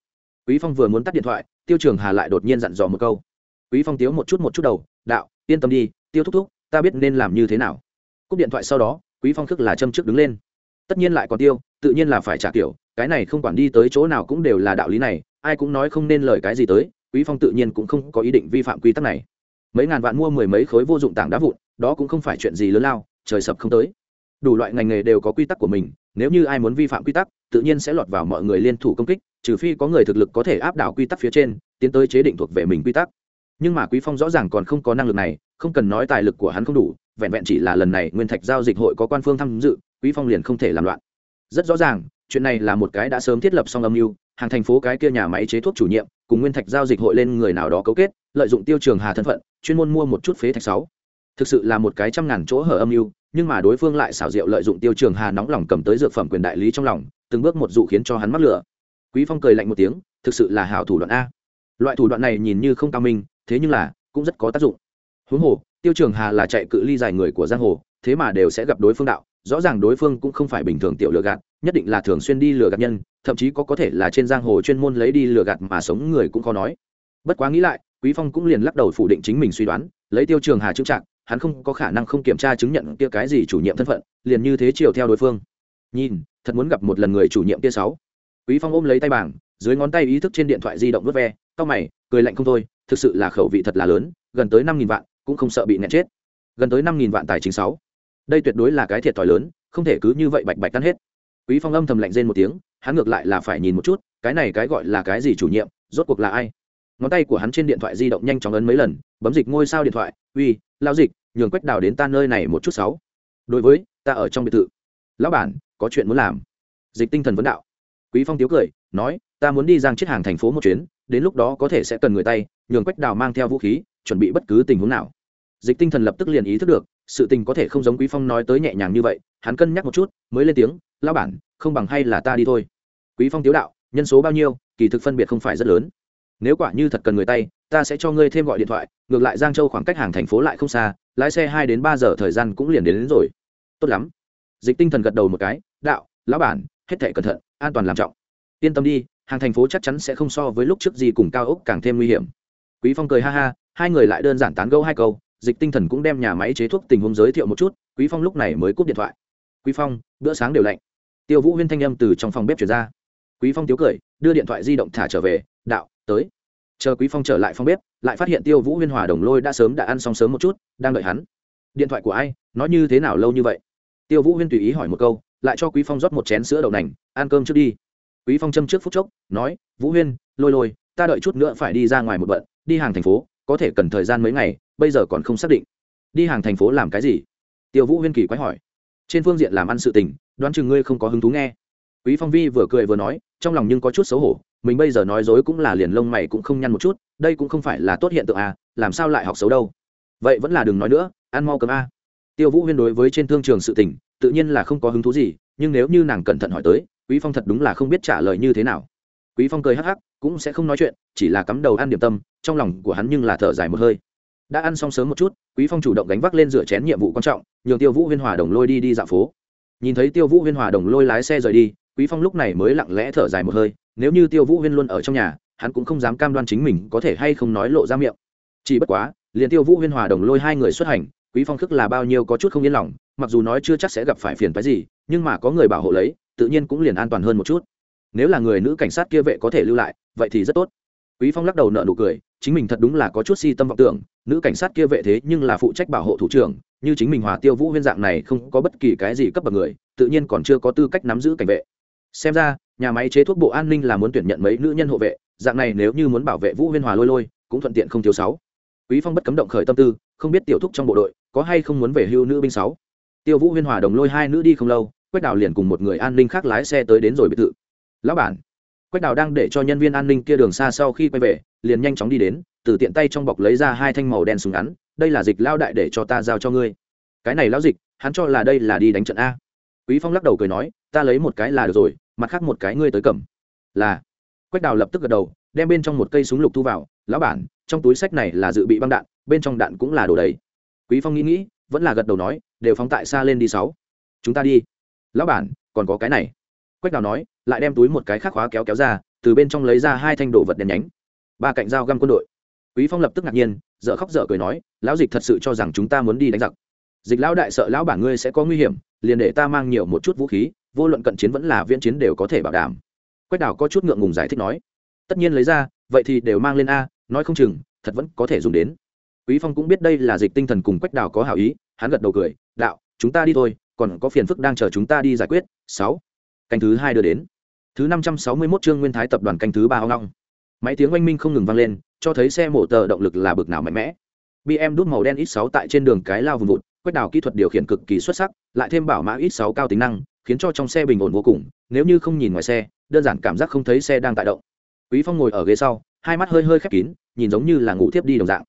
Quý phong vừa muốn tắt điện thoại, tiêu trường hà lại đột nhiên dặn dò một câu. Quý phong tiếu một chút một chút đầu, đạo, yên tâm đi, tiêu thúc thúc, ta biết nên làm như thế nào. Cúp điện thoại sau đó, quý phong thức là châm trước đứng lên. Tất nhiên lại còn tiêu, tự nhiên là phải trả kiểu, cái này không quản đi tới chỗ nào cũng đều là đạo lý này, ai cũng nói không nên lời cái gì tới, quý phong tự nhiên cũng không có ý định vi phạm quy tắc này. Mấy ngàn vạn mua mười mấy khối vô dụng tảng đá vụn, đó cũng không phải chuyện gì lớn lao, trời sập không tới. Đủ loại ngành nghề đều có quy tắc của mình nếu như ai muốn vi phạm quy tắc, tự nhiên sẽ lọt vào mọi người liên thủ công kích, trừ phi có người thực lực có thể áp đảo quy tắc phía trên, tiến tới chế định thuộc về mình quy tắc. Nhưng mà quý phong rõ ràng còn không có năng lực này, không cần nói tài lực của hắn không đủ, vẹn vẹn chỉ là lần này nguyên thạch giao dịch hội có quan phương tham dự, quý phong liền không thể làm loạn. Rất rõ ràng, chuyện này là một cái đã sớm thiết lập xong âm mưu, hàng thành phố cái kia nhà máy chế thuốc chủ nhiệm, cùng nguyên thạch giao dịch hội lên người nào đó cấu kết, lợi dụng tiêu trường hà thân phận, chuyên môn mua một chút phế thạch sáu. Thực sự là một cái trăm ngàn chỗ hở âm mưu nhưng mà đối phương lại xảo diệu lợi dụng tiêu trường hà nóng lòng cầm tới dược phẩm quyền đại lý trong lòng, từng bước một dụ khiến cho hắn mắc lửa. Quý phong cười lạnh một tiếng, thực sự là hảo thủ đoạn a. Loại thủ đoạn này nhìn như không cao minh, thế nhưng là, cũng rất có tác dụng. Huống hồ, tiêu trường hà là chạy cự ly dài người của giang hồ, thế mà đều sẽ gặp đối phương đạo, rõ ràng đối phương cũng không phải bình thường tiểu lừa gạt, nhất định là thường xuyên đi lừa gạt nhân, thậm chí có có thể là trên giang hồ chuyên môn lấy đi lừa gạt mà sống người cũng khó nói. Bất quá nghĩ lại, quý phong cũng liền lắc đầu phủ định chính mình suy đoán, lấy tiêu trường hà trước trạng hắn không có khả năng không kiểm tra chứng nhận kia cái gì chủ nhiệm thân phận, liền như thế chiều theo đối phương. Nhìn, thật muốn gặp một lần người chủ nhiệm kia sáu. Quý phong ôm lấy tay bảng, dưới ngón tay ý thức trên điện thoại di động vớt ve, cau mày, cười lạnh không thôi, thực sự là khẩu vị thật là lớn, gần tới năm nghìn vạn, cũng không sợ bị nẹt chết. Gần tới năm nghìn vạn tài chính sáu. Đây tuyệt đối là cái thiệt thòi lớn, không thể cứ như vậy bạch bạch tan hết. Quý phong âm thầm lạnh rên một tiếng, hắn ngược lại là phải nhìn một chút, cái này cái gọi là cái gì chủ nhiệm, rốt cuộc là ai? Ngón tay của hắn trên điện thoại di động nhanh chóng ấn mấy lần, bấm dịch ngôi sao điện thoại, uy lao dịch, nhường quách đào đến ta nơi này một chút sáu. Đối với, ta ở trong biệt thự. Lão bản, có chuyện muốn làm. Dịch tinh thần vấn đạo. Quý phong tiếu cười, nói, ta muốn đi giang chiết hàng thành phố một chuyến, đến lúc đó có thể sẽ cần người tay, nhường quách đào mang theo vũ khí, chuẩn bị bất cứ tình huống nào. Dịch tinh thần lập tức liền ý thức được, sự tình có thể không giống quý phong nói tới nhẹ nhàng như vậy, hắn cân nhắc một chút, mới lên tiếng, lão bản, không bằng hay là ta đi thôi. Quý phong tiếu đạo, nhân số bao nhiêu, kỳ thực phân biệt không phải rất lớn nếu quả như thật cần người tay ta sẽ cho ngươi thêm gọi điện thoại ngược lại giang châu khoảng cách hàng thành phố lại không xa lái xe hai đến ba giờ thời gian cũng liền đến, đến rồi. Tốt lắm. Dịch tinh thần gật đầu một cái đạo lão bản hết thảy cẩn thận an toàn làm trọng. Yên tâm đi hàng thành phố chắc chắn sẽ không so với lúc trước gì cùng cao ốc càng thêm nguy hiểm. Quý phong cười ha ha hai người lại đơn giản tán gẫu hai câu dịch tinh thần cũng đem nhà máy chế thuốc tình huống giới thiệu một chút quý phong lúc này mới cúp điện thoại. Quý phong bữa sáng đều lạnh. Tiêu vũ huyên thanh âm từ trong phòng bếp chuyển ra. Quý phong tiếu cười đưa điện thoại di động thả trở về đạo tới. Chờ quý phong trở lại phòng bếp, lại phát hiện tiêu vũ huyên hòa đồng lôi đã sớm đã ăn xong sớm một chút, đang đợi hắn. Điện thoại của ai? Nói như thế nào lâu như vậy? Tiêu vũ huyên tùy ý hỏi một câu, lại cho quý phong rót một chén sữa đậu nành, ăn cơm trước đi. Quý phong châm trước phút chốc, nói, vũ huyên, lôi lôi, ta đợi chút nữa phải đi ra ngoài một bận, đi hàng thành phố, có thể cần thời gian mấy ngày, bây giờ còn không xác định. Đi hàng thành phố làm cái gì? Tiêu vũ huyên kỳ quái hỏi. Trên phương diện làm ăn sự tình, đoán chừng ngươi không có hứng thú nghe quý phong vi vừa cười vừa nói, trong lòng nhưng có chút xấu hổ, mình bây giờ nói dối cũng là liền lông mày cũng không nhăn một chút, đây cũng không phải là tốt hiện tượng à làm sao lại học xấu đâu. Vậy vẫn là đừng nói nữa, ăn mau cầm a. Tiêu vũ huyên đối với trên thương trường sự tình, tự nhiên là không có hứng thú gì, nhưng nếu như nàng cẩn thận hỏi tới, quý phong thật đúng là không biết trả lời như thế nào. Quý phong cười hắc hắc, cũng sẽ không nói chuyện, chỉ là cắm đầu ăn điểm tâm, trong lòng của hắn nhưng là thở dài một hơi. Đã ăn xong sớm một chút, quý phong chủ động gánh vác lên rửa chén nhiệm vụ quan trọng, nhường tiêu vũ huyên hòa đồng lôi đi đi dạo phố. Nhìn thấy tiêu vũ huyên hòa đồng lôi lái xe rời đi quý phong lúc này mới lặng lẽ thở dài một hơi, nếu như tiêu vũ huyên luôn ở trong nhà, hắn cũng không dám cam đoan chính mình có thể hay không nói lộ ra miệng. Chỉ bất quá, liền tiêu vũ huyên hòa đồng lôi hai người xuất hành, quý phong khước là bao nhiêu có chút không yên lòng, mặc dù nói chưa chắc sẽ gặp phải phiền phái gì, nhưng mà có người bảo hộ lấy, tự nhiên cũng liền an toàn hơn một chút. Nếu là người nữ cảnh sát kia vệ có thể lưu lại, vậy thì rất tốt. Quý phong lắc đầu nợ nụ cười, chính mình thật đúng là có chút si tâm vọng tưởng, nữ cảnh sát kia vệ thế nhưng là phụ trách bảo hộ thủ trưởng, như chính mình hòa tiêu vũ huyên dạng này không có bất kỳ cái gì cấp bậc người, tự nhiên còn chưa có tư cách nắm giữ cảnh vệ xem ra, nhà máy chế thuốc bộ an ninh là muốn tuyển nhận mấy nữ nhân hộ vệ, dạng này nếu như muốn bảo vệ vũ huyên hòa lôi lôi, cũng thuận tiện không thiếu sáu. Quý phong bất cấm động khởi tâm tư, không biết tiểu thúc trong bộ đội có hay không muốn về hưu nữ binh sáu. Tiêu vũ huyên hòa đồng lôi hai nữ đi không lâu, quách đào liền cùng một người an ninh khác lái xe tới đến rồi biệt thự. Lão bản. Quách đào đang để cho nhân viên an ninh kia đường xa sau khi quay về, liền nhanh chóng đi đến, từ tiện tay trong bọc lấy ra hai thanh màu đen súng ngắn, đây là dịch lao đại để cho ta giao cho ngươi. Cái này lão dịch, hắn cho là đây là đi đánh trận a. Quý phong lắc đầu cười nói, ta lấy một cái là được rồi mặt khác một cái ngươi tới cầm. Là. Quách đào lập tức gật đầu, đem bên trong một cây súng lục thu vào. Lão bản, trong túi sách này là dự bị băng đạn, bên trong đạn cũng là đồ đầy. Quý phong nghĩ nghĩ, vẫn là gật đầu nói, đều phóng tại xa lên đi sáu. Chúng ta đi. Lão bản, còn có cái này. Quách đào nói, lại đem túi một cái khác khóa kéo kéo ra, từ bên trong lấy ra hai thanh đồ vật đèn nhánh. Ba cạnh dao găm quân đội. Quý phong lập tức ngạc nhiên, dở khóc dở cười nói, lão dịch thật sự cho rằng chúng ta muốn đi đánh giặc. Dịch lão đại sợ lão bản ngươi sẽ có nguy hiểm, liền để ta mang nhiều một chút vũ khí vô luận cận chiến vẫn là viễn chiến đều có thể bảo đảm. Quách đào có chút ngượng ngùng giải thích nói, tất nhiên lấy ra, vậy thì đều mang lên a, nói không chừng, thật vẫn có thể dùng đến. Quý phong cũng biết đây là dịch tinh thần cùng quách đào có hảo ý, hắn gật đầu cười, đạo, chúng ta đi thôi, còn có phiền phức đang chờ chúng ta đi giải quyết. Sáu. Canh thứ hai đưa đến. Thứ năm trăm sáu mươi 561 chương nguyên thái tập đoàn canh thứ ba hoang long. Máy tiếng oanh minh không ngừng vang lên, cho thấy xe mổ tờ động lực là bực nào mạnh mẽ. Bm đút màu đen ít sáu tại trên đường cái lao vùng vụt, quách đào kỹ thuật điều khiển cực kỳ xuất sắc, lại thêm bảo mã ít sáu cao tính năng khiến cho trong xe bình ổn vô cùng, nếu như không nhìn ngoài xe, đơn giản cảm giác không thấy xe đang tại động. Quý phong ngồi ở ghế sau, hai mắt hơi hơi khép kín, nhìn giống như là ngủ tiếp đi đồng dạng.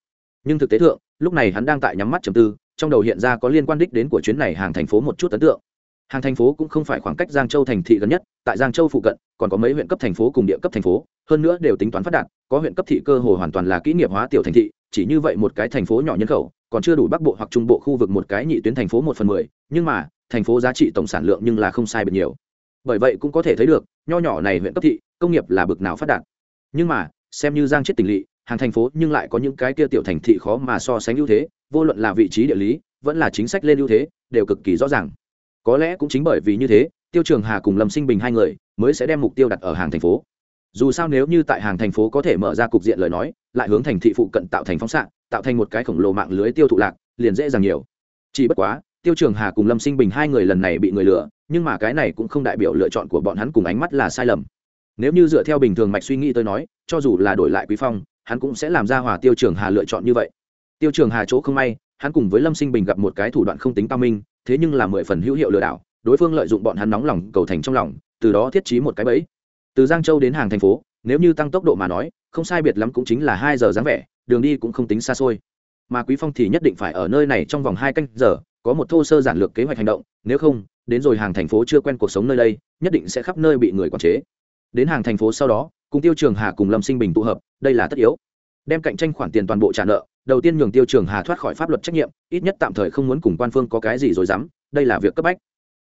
Nhưng thực tế thượng, lúc này hắn đang tại nhắm mắt trầm tư, trong đầu hiện ra có liên quan đích đến của chuyến này hàng thành phố một chút ấn tượng. Hàng thành phố cũng không phải khoảng cách giang châu thành thị gần nhất, tại giang châu phụ cận, còn có mấy huyện cấp thành phố cùng địa cấp thành phố, hơn nữa đều tính toán phát đạt, có huyện cấp thị cơ hồ hoàn toàn là kỹ nghiệp hóa tiểu thành thị, chỉ như vậy một cái thành phố nhỏ nhân khẩu, còn chưa đủ bắc bộ hoặc trung bộ khu vực một cái nhị tuyến thành phố một phần mười, nhưng mà thành phố giá trị tổng sản lượng nhưng là không sai biệt nhiều. Bởi vậy cũng có thể thấy được, nho nhỏ này huyện cấp thị, công nghiệp là bực nào phát đạt. Nhưng mà, xem như giang chết tỉnh lỵ, hàng thành phố nhưng lại có những cái kia tiểu thành thị khó mà so sánh ưu thế, vô luận là vị trí địa lý, vẫn là chính sách lên ưu thế, đều cực kỳ rõ ràng. Có lẽ cũng chính bởi vì như thế, tiêu trường hà cùng lâm sinh bình hai người mới sẽ đem mục tiêu đặt ở hàng thành phố. Dù sao nếu như tại hàng thành phố có thể mở ra cục diện lời nói, lại hướng thành thị phụ cận tạo thành phóng xạ, tạo thành một cái khổng lồ mạng lưới tiêu thụ lạc, liền dễ dàng nhiều. Chỉ bất quá tiêu trường hà cùng lâm sinh bình hai người lần này bị người lừa, nhưng mà cái này cũng không đại biểu lựa chọn của bọn hắn cùng ánh mắt là sai lầm. Nếu như dựa theo bình thường mạch suy nghĩ tôi nói, cho dù là đổi lại quý phong, hắn cũng sẽ làm ra hòa tiêu trường hà lựa chọn như vậy. Tiêu trường hà chỗ không may, hắn cùng với lâm sinh bình gặp một cái thủ đoạn không tính cao minh, thế nhưng là mười phần hữu hiệu lừa đảo, đối phương lợi dụng bọn hắn nóng lòng cầu thành trong lòng, từ đó thiết trí một cái bẫy. Từ giang châu đến hàng thành phố, nếu như tăng tốc độ mà nói, không sai biệt lắm cũng chính là hai giờ dáng vẻ, đường đi cũng không tính xa xôi. Mà quý phong thì nhất định phải ở nơi này trong vòng hai canh giờ có một thô sơ giản lược kế hoạch hành động, nếu không, đến rồi hàng thành phố chưa quen cuộc sống nơi đây, nhất định sẽ khắp nơi bị người quản chế. Đến hàng thành phố sau đó, cùng tiêu trường hà cùng lâm sinh bình tụ hợp, đây là tất yếu. Đem cạnh tranh khoản tiền toàn bộ trả nợ, đầu tiên nhường tiêu trường hà thoát khỏi pháp luật trách nhiệm, ít nhất tạm thời không muốn cùng quan phương có cái gì rồi dám đây là việc cấp bách.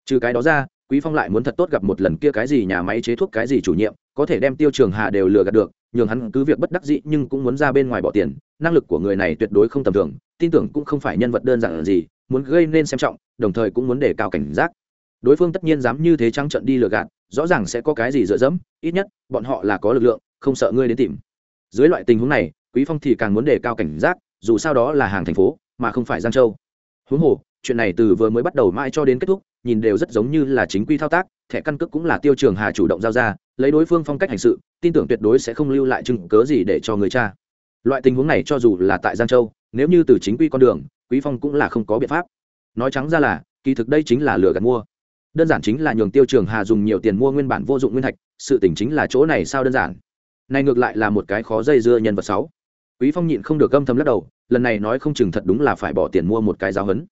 Trừ cái đó ra, quý phong lại muốn thật tốt gặp một lần kia cái gì nhà máy chế thuốc cái gì chủ nhiệm, có thể đem tiêu trường hà đều lừa gạt được, nhường hắn cứ việc bất đắc dĩ nhưng cũng muốn ra bên ngoài bỏ tiền, năng lực của người này tuyệt đối không tầm thường, tin tưởng cũng không phải nhân vật đơn giản gì muốn gây nên xem trọng, đồng thời cũng muốn đề cao cảnh giác. Đối phương tất nhiên dám như thế trắng trận đi lừa gạt, rõ ràng sẽ có cái gì dựa dẫm, ít nhất, bọn họ là có lực lượng, không sợ ngươi đến tìm. Dưới loại tình huống này, quý phong thì càng muốn đề cao cảnh giác, dù sao đó là hàng thành phố, mà không phải giang châu. Huống hồ, chuyện này từ vừa mới bắt đầu mãi cho đến kết thúc, nhìn đều rất giống như là chính quy thao tác, thẻ căn cước cũng là tiêu trường hà chủ động giao ra, lấy đối phương phong cách hành sự, tin tưởng tuyệt đối sẽ không lưu lại chứng cớ gì để cho người cha loại tình huống này cho dù là tại giang châu nếu như từ chính quy con đường, quý phong cũng là không có biện pháp. Nói trắng ra là, kỳ thực đây chính là lừa gạt mua. Đơn giản chính là nhường tiêu trường hà dùng nhiều tiền mua nguyên bản vô dụng nguyên thạch, sự tỉnh chính là chỗ này sao đơn giản. Này ngược lại là một cái khó dây dưa nhân vật sáu quý phong nhịn không được âm thầm lắc đầu, lần này nói không chừng thật đúng là phải bỏ tiền mua một cái giáo hấn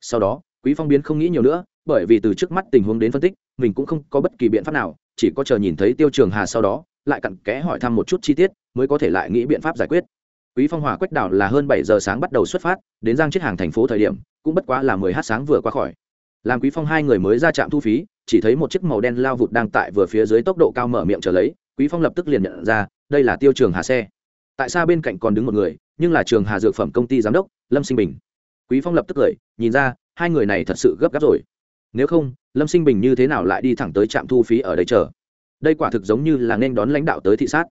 sau đó, quý phong biến không nghĩ nhiều nữa, bởi vì từ trước mắt tình huống đến phân tích, mình cũng không có bất kỳ biện pháp nào, chỉ có chờ nhìn thấy tiêu trường hà sau đó, lại cặn kẽ hỏi thăm một chút chi tiết, mới có thể lại nghĩ biện pháp giải quyết quý phong hòa quách đảo là hơn bảy giờ sáng bắt đầu xuất phát, đến giang chết hàng thành phố thời điểm, cũng bất quá là mười h sáng vừa qua khỏi. Làm quý phong hai người mới ra trạm thu phí, chỉ thấy một chiếc màu đen lao vụt đang tại vừa phía dưới tốc độ cao mở miệng trở lấy, quý phong lập tức liền nhận ra, đây là tiêu trường hà xe. Tại sao bên cạnh còn đứng một người, nhưng là trường hà dược phẩm công ty giám đốc, lâm sinh bình. Quý phong lập tức cười, nhìn ra, hai người này thật sự gấp gáp rồi. Nếu không, lâm sinh bình như thế nào lại đi thẳng tới trạm thu phí ở đây chờ? Đây quả thực giống như là nên đón lãnh đạo tới thị sát.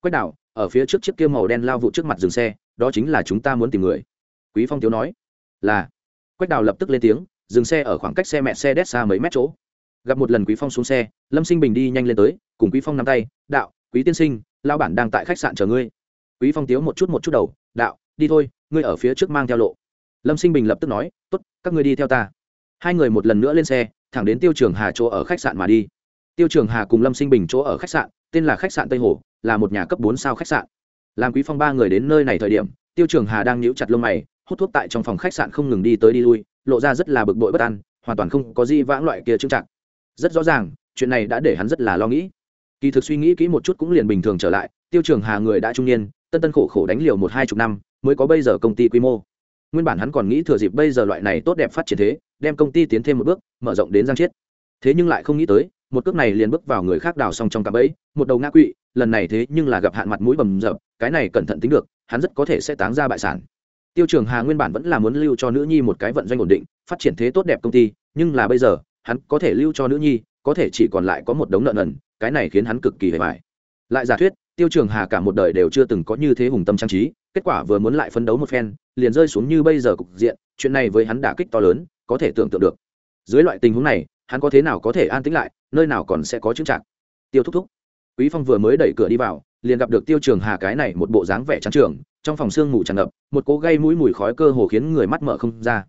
Quách Đảo ở phía trước chiếc kia màu đen lao vụ trước mặt dừng xe, đó chính là chúng ta muốn tìm người. Quý phong tiếu nói, là. Quách đào lập tức lên tiếng, dừng xe ở khoảng cách xe mẹ xe đét xa mấy mét chỗ. Gặp một lần quý phong xuống xe, lâm sinh bình đi nhanh lên tới, cùng quý phong nắm tay, đạo, quý tiên sinh lao bản đang tại khách sạn chờ ngươi. Quý phong tiếu một chút một chút đầu, đạo, đi thôi, ngươi ở phía trước mang theo lộ. Lâm sinh bình lập tức nói, tốt, các ngươi đi theo ta. Hai người một lần nữa lên xe, thẳng đến tiêu trường hà chỗ ở khách sạn mà đi. Tiêu trường hà cùng lâm sinh bình chỗ ở khách sạn, tên là khách sạn tây hồ là một nhà cấp bốn sao khách sạn. Làm quý phong ba người đến nơi này thời điểm, tiêu trường hà đang nhíu chặt lông mày, hút thuốc tại trong phòng khách sạn không ngừng đi tới đi lui, lộ ra rất là bực bội bất an, hoàn toàn không có gì vãng loại kia trưng trạng rất rõ ràng, chuyện này đã để hắn rất là lo nghĩ. Kỳ thực suy nghĩ kỹ một chút cũng liền bình thường trở lại, tiêu trường hà người đã trung niên, tân tân khổ khổ đánh liều một hai chục năm, mới có bây giờ công ty quy mô. Nguyên bản hắn còn nghĩ thừa dịp bây giờ loại này tốt đẹp phát triển thế, đem công ty tiến thêm một bước, mở rộng đến giang chiết. Thế nhưng lại không nghĩ tới một cước này liền bước vào người khác đào xong trong cạm bẫy, một đầu ngã quỵ, lần này thế nhưng là gặp hạn mặt mũi bầm rập cái này cẩn thận tính được, hắn rất có thể sẽ táng ra bại sản. Tiêu trường hà nguyên bản vẫn là muốn lưu cho nữ nhi một cái vận doanh ổn định, phát triển thế tốt đẹp công ty, nhưng là bây giờ, hắn có thể lưu cho nữ nhi, có thể chỉ còn lại có một đống nợ nần, cái này khiến hắn cực kỳ hề bại lại giả thuyết, tiêu trường hà cả một đời đều chưa từng có như thế hùng tâm trang trí, kết quả vừa muốn lại phấn đấu một phen, liền rơi xuống như bây giờ cục diện, chuyện này với hắn đả kích to lớn, có thể tưởng tượng được. Dưới loại tình huống này hắn có thế nào có thể an tĩnh lại, nơi nào còn sẽ có chứng trạng tiêu thúc thúc. Quý phong vừa mới đẩy cửa đi vào, liền gặp được tiêu trường hà cái này một bộ dáng vẻ trắng trường trong phòng sương mù tràn ngập, một cố gây mũi mùi khói cơ hồ khiến người mắt mở không ra.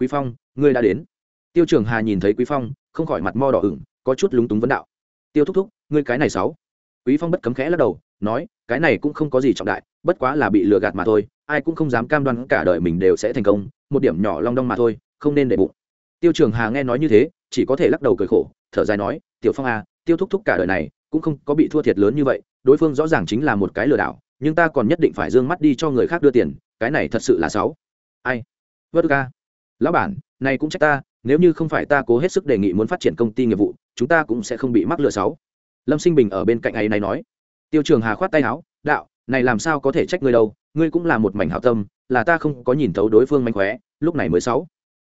Quý phong, ngươi đã đến. Tiêu trường hà nhìn thấy quý phong, không khỏi mặt mo đỏ ửng, có chút lúng túng vấn đạo. Tiêu thúc thúc, ngươi cái này sáu quý phong bất cấm khẽ lắc đầu, nói, cái này cũng không có gì trọng đại, bất quá là bị lừa gạt mà thôi, ai cũng không dám cam đoan cả đời mình đều sẽ thành công, một điểm nhỏ long đong mà thôi, không nên để bụng. Tiêu trường hà nghe nói như thế chỉ có thể lắc đầu cười khổ, thở dài nói, tiểu phong à tiêu thúc thúc cả đời này cũng không có bị thua thiệt lớn như vậy, đối phương rõ ràng chính là một cái lừa đảo, nhưng ta còn nhất định phải d ư ơ n g mắt đi cho người khác đưa tiền, cái này thật sự là sáu ai? Vớt ca. Lão bản, này cũng trách ta, nếu như không phải ta cố hết sức đề nghị muốn phát triển công ty nghiệp vụ, chúng ta cũng sẽ không bị mắc lừa sáu lâm sinh bình ở bên cạnh ấy này nói. Tiêu trường hà khoát tay áo, đạo, này làm sao có thể trách ngươi đâu, ngươi cũng là một mảnh hảo tâm, là ta không có nhìn thấu đối phương mánh khóe, lúc này mới sáu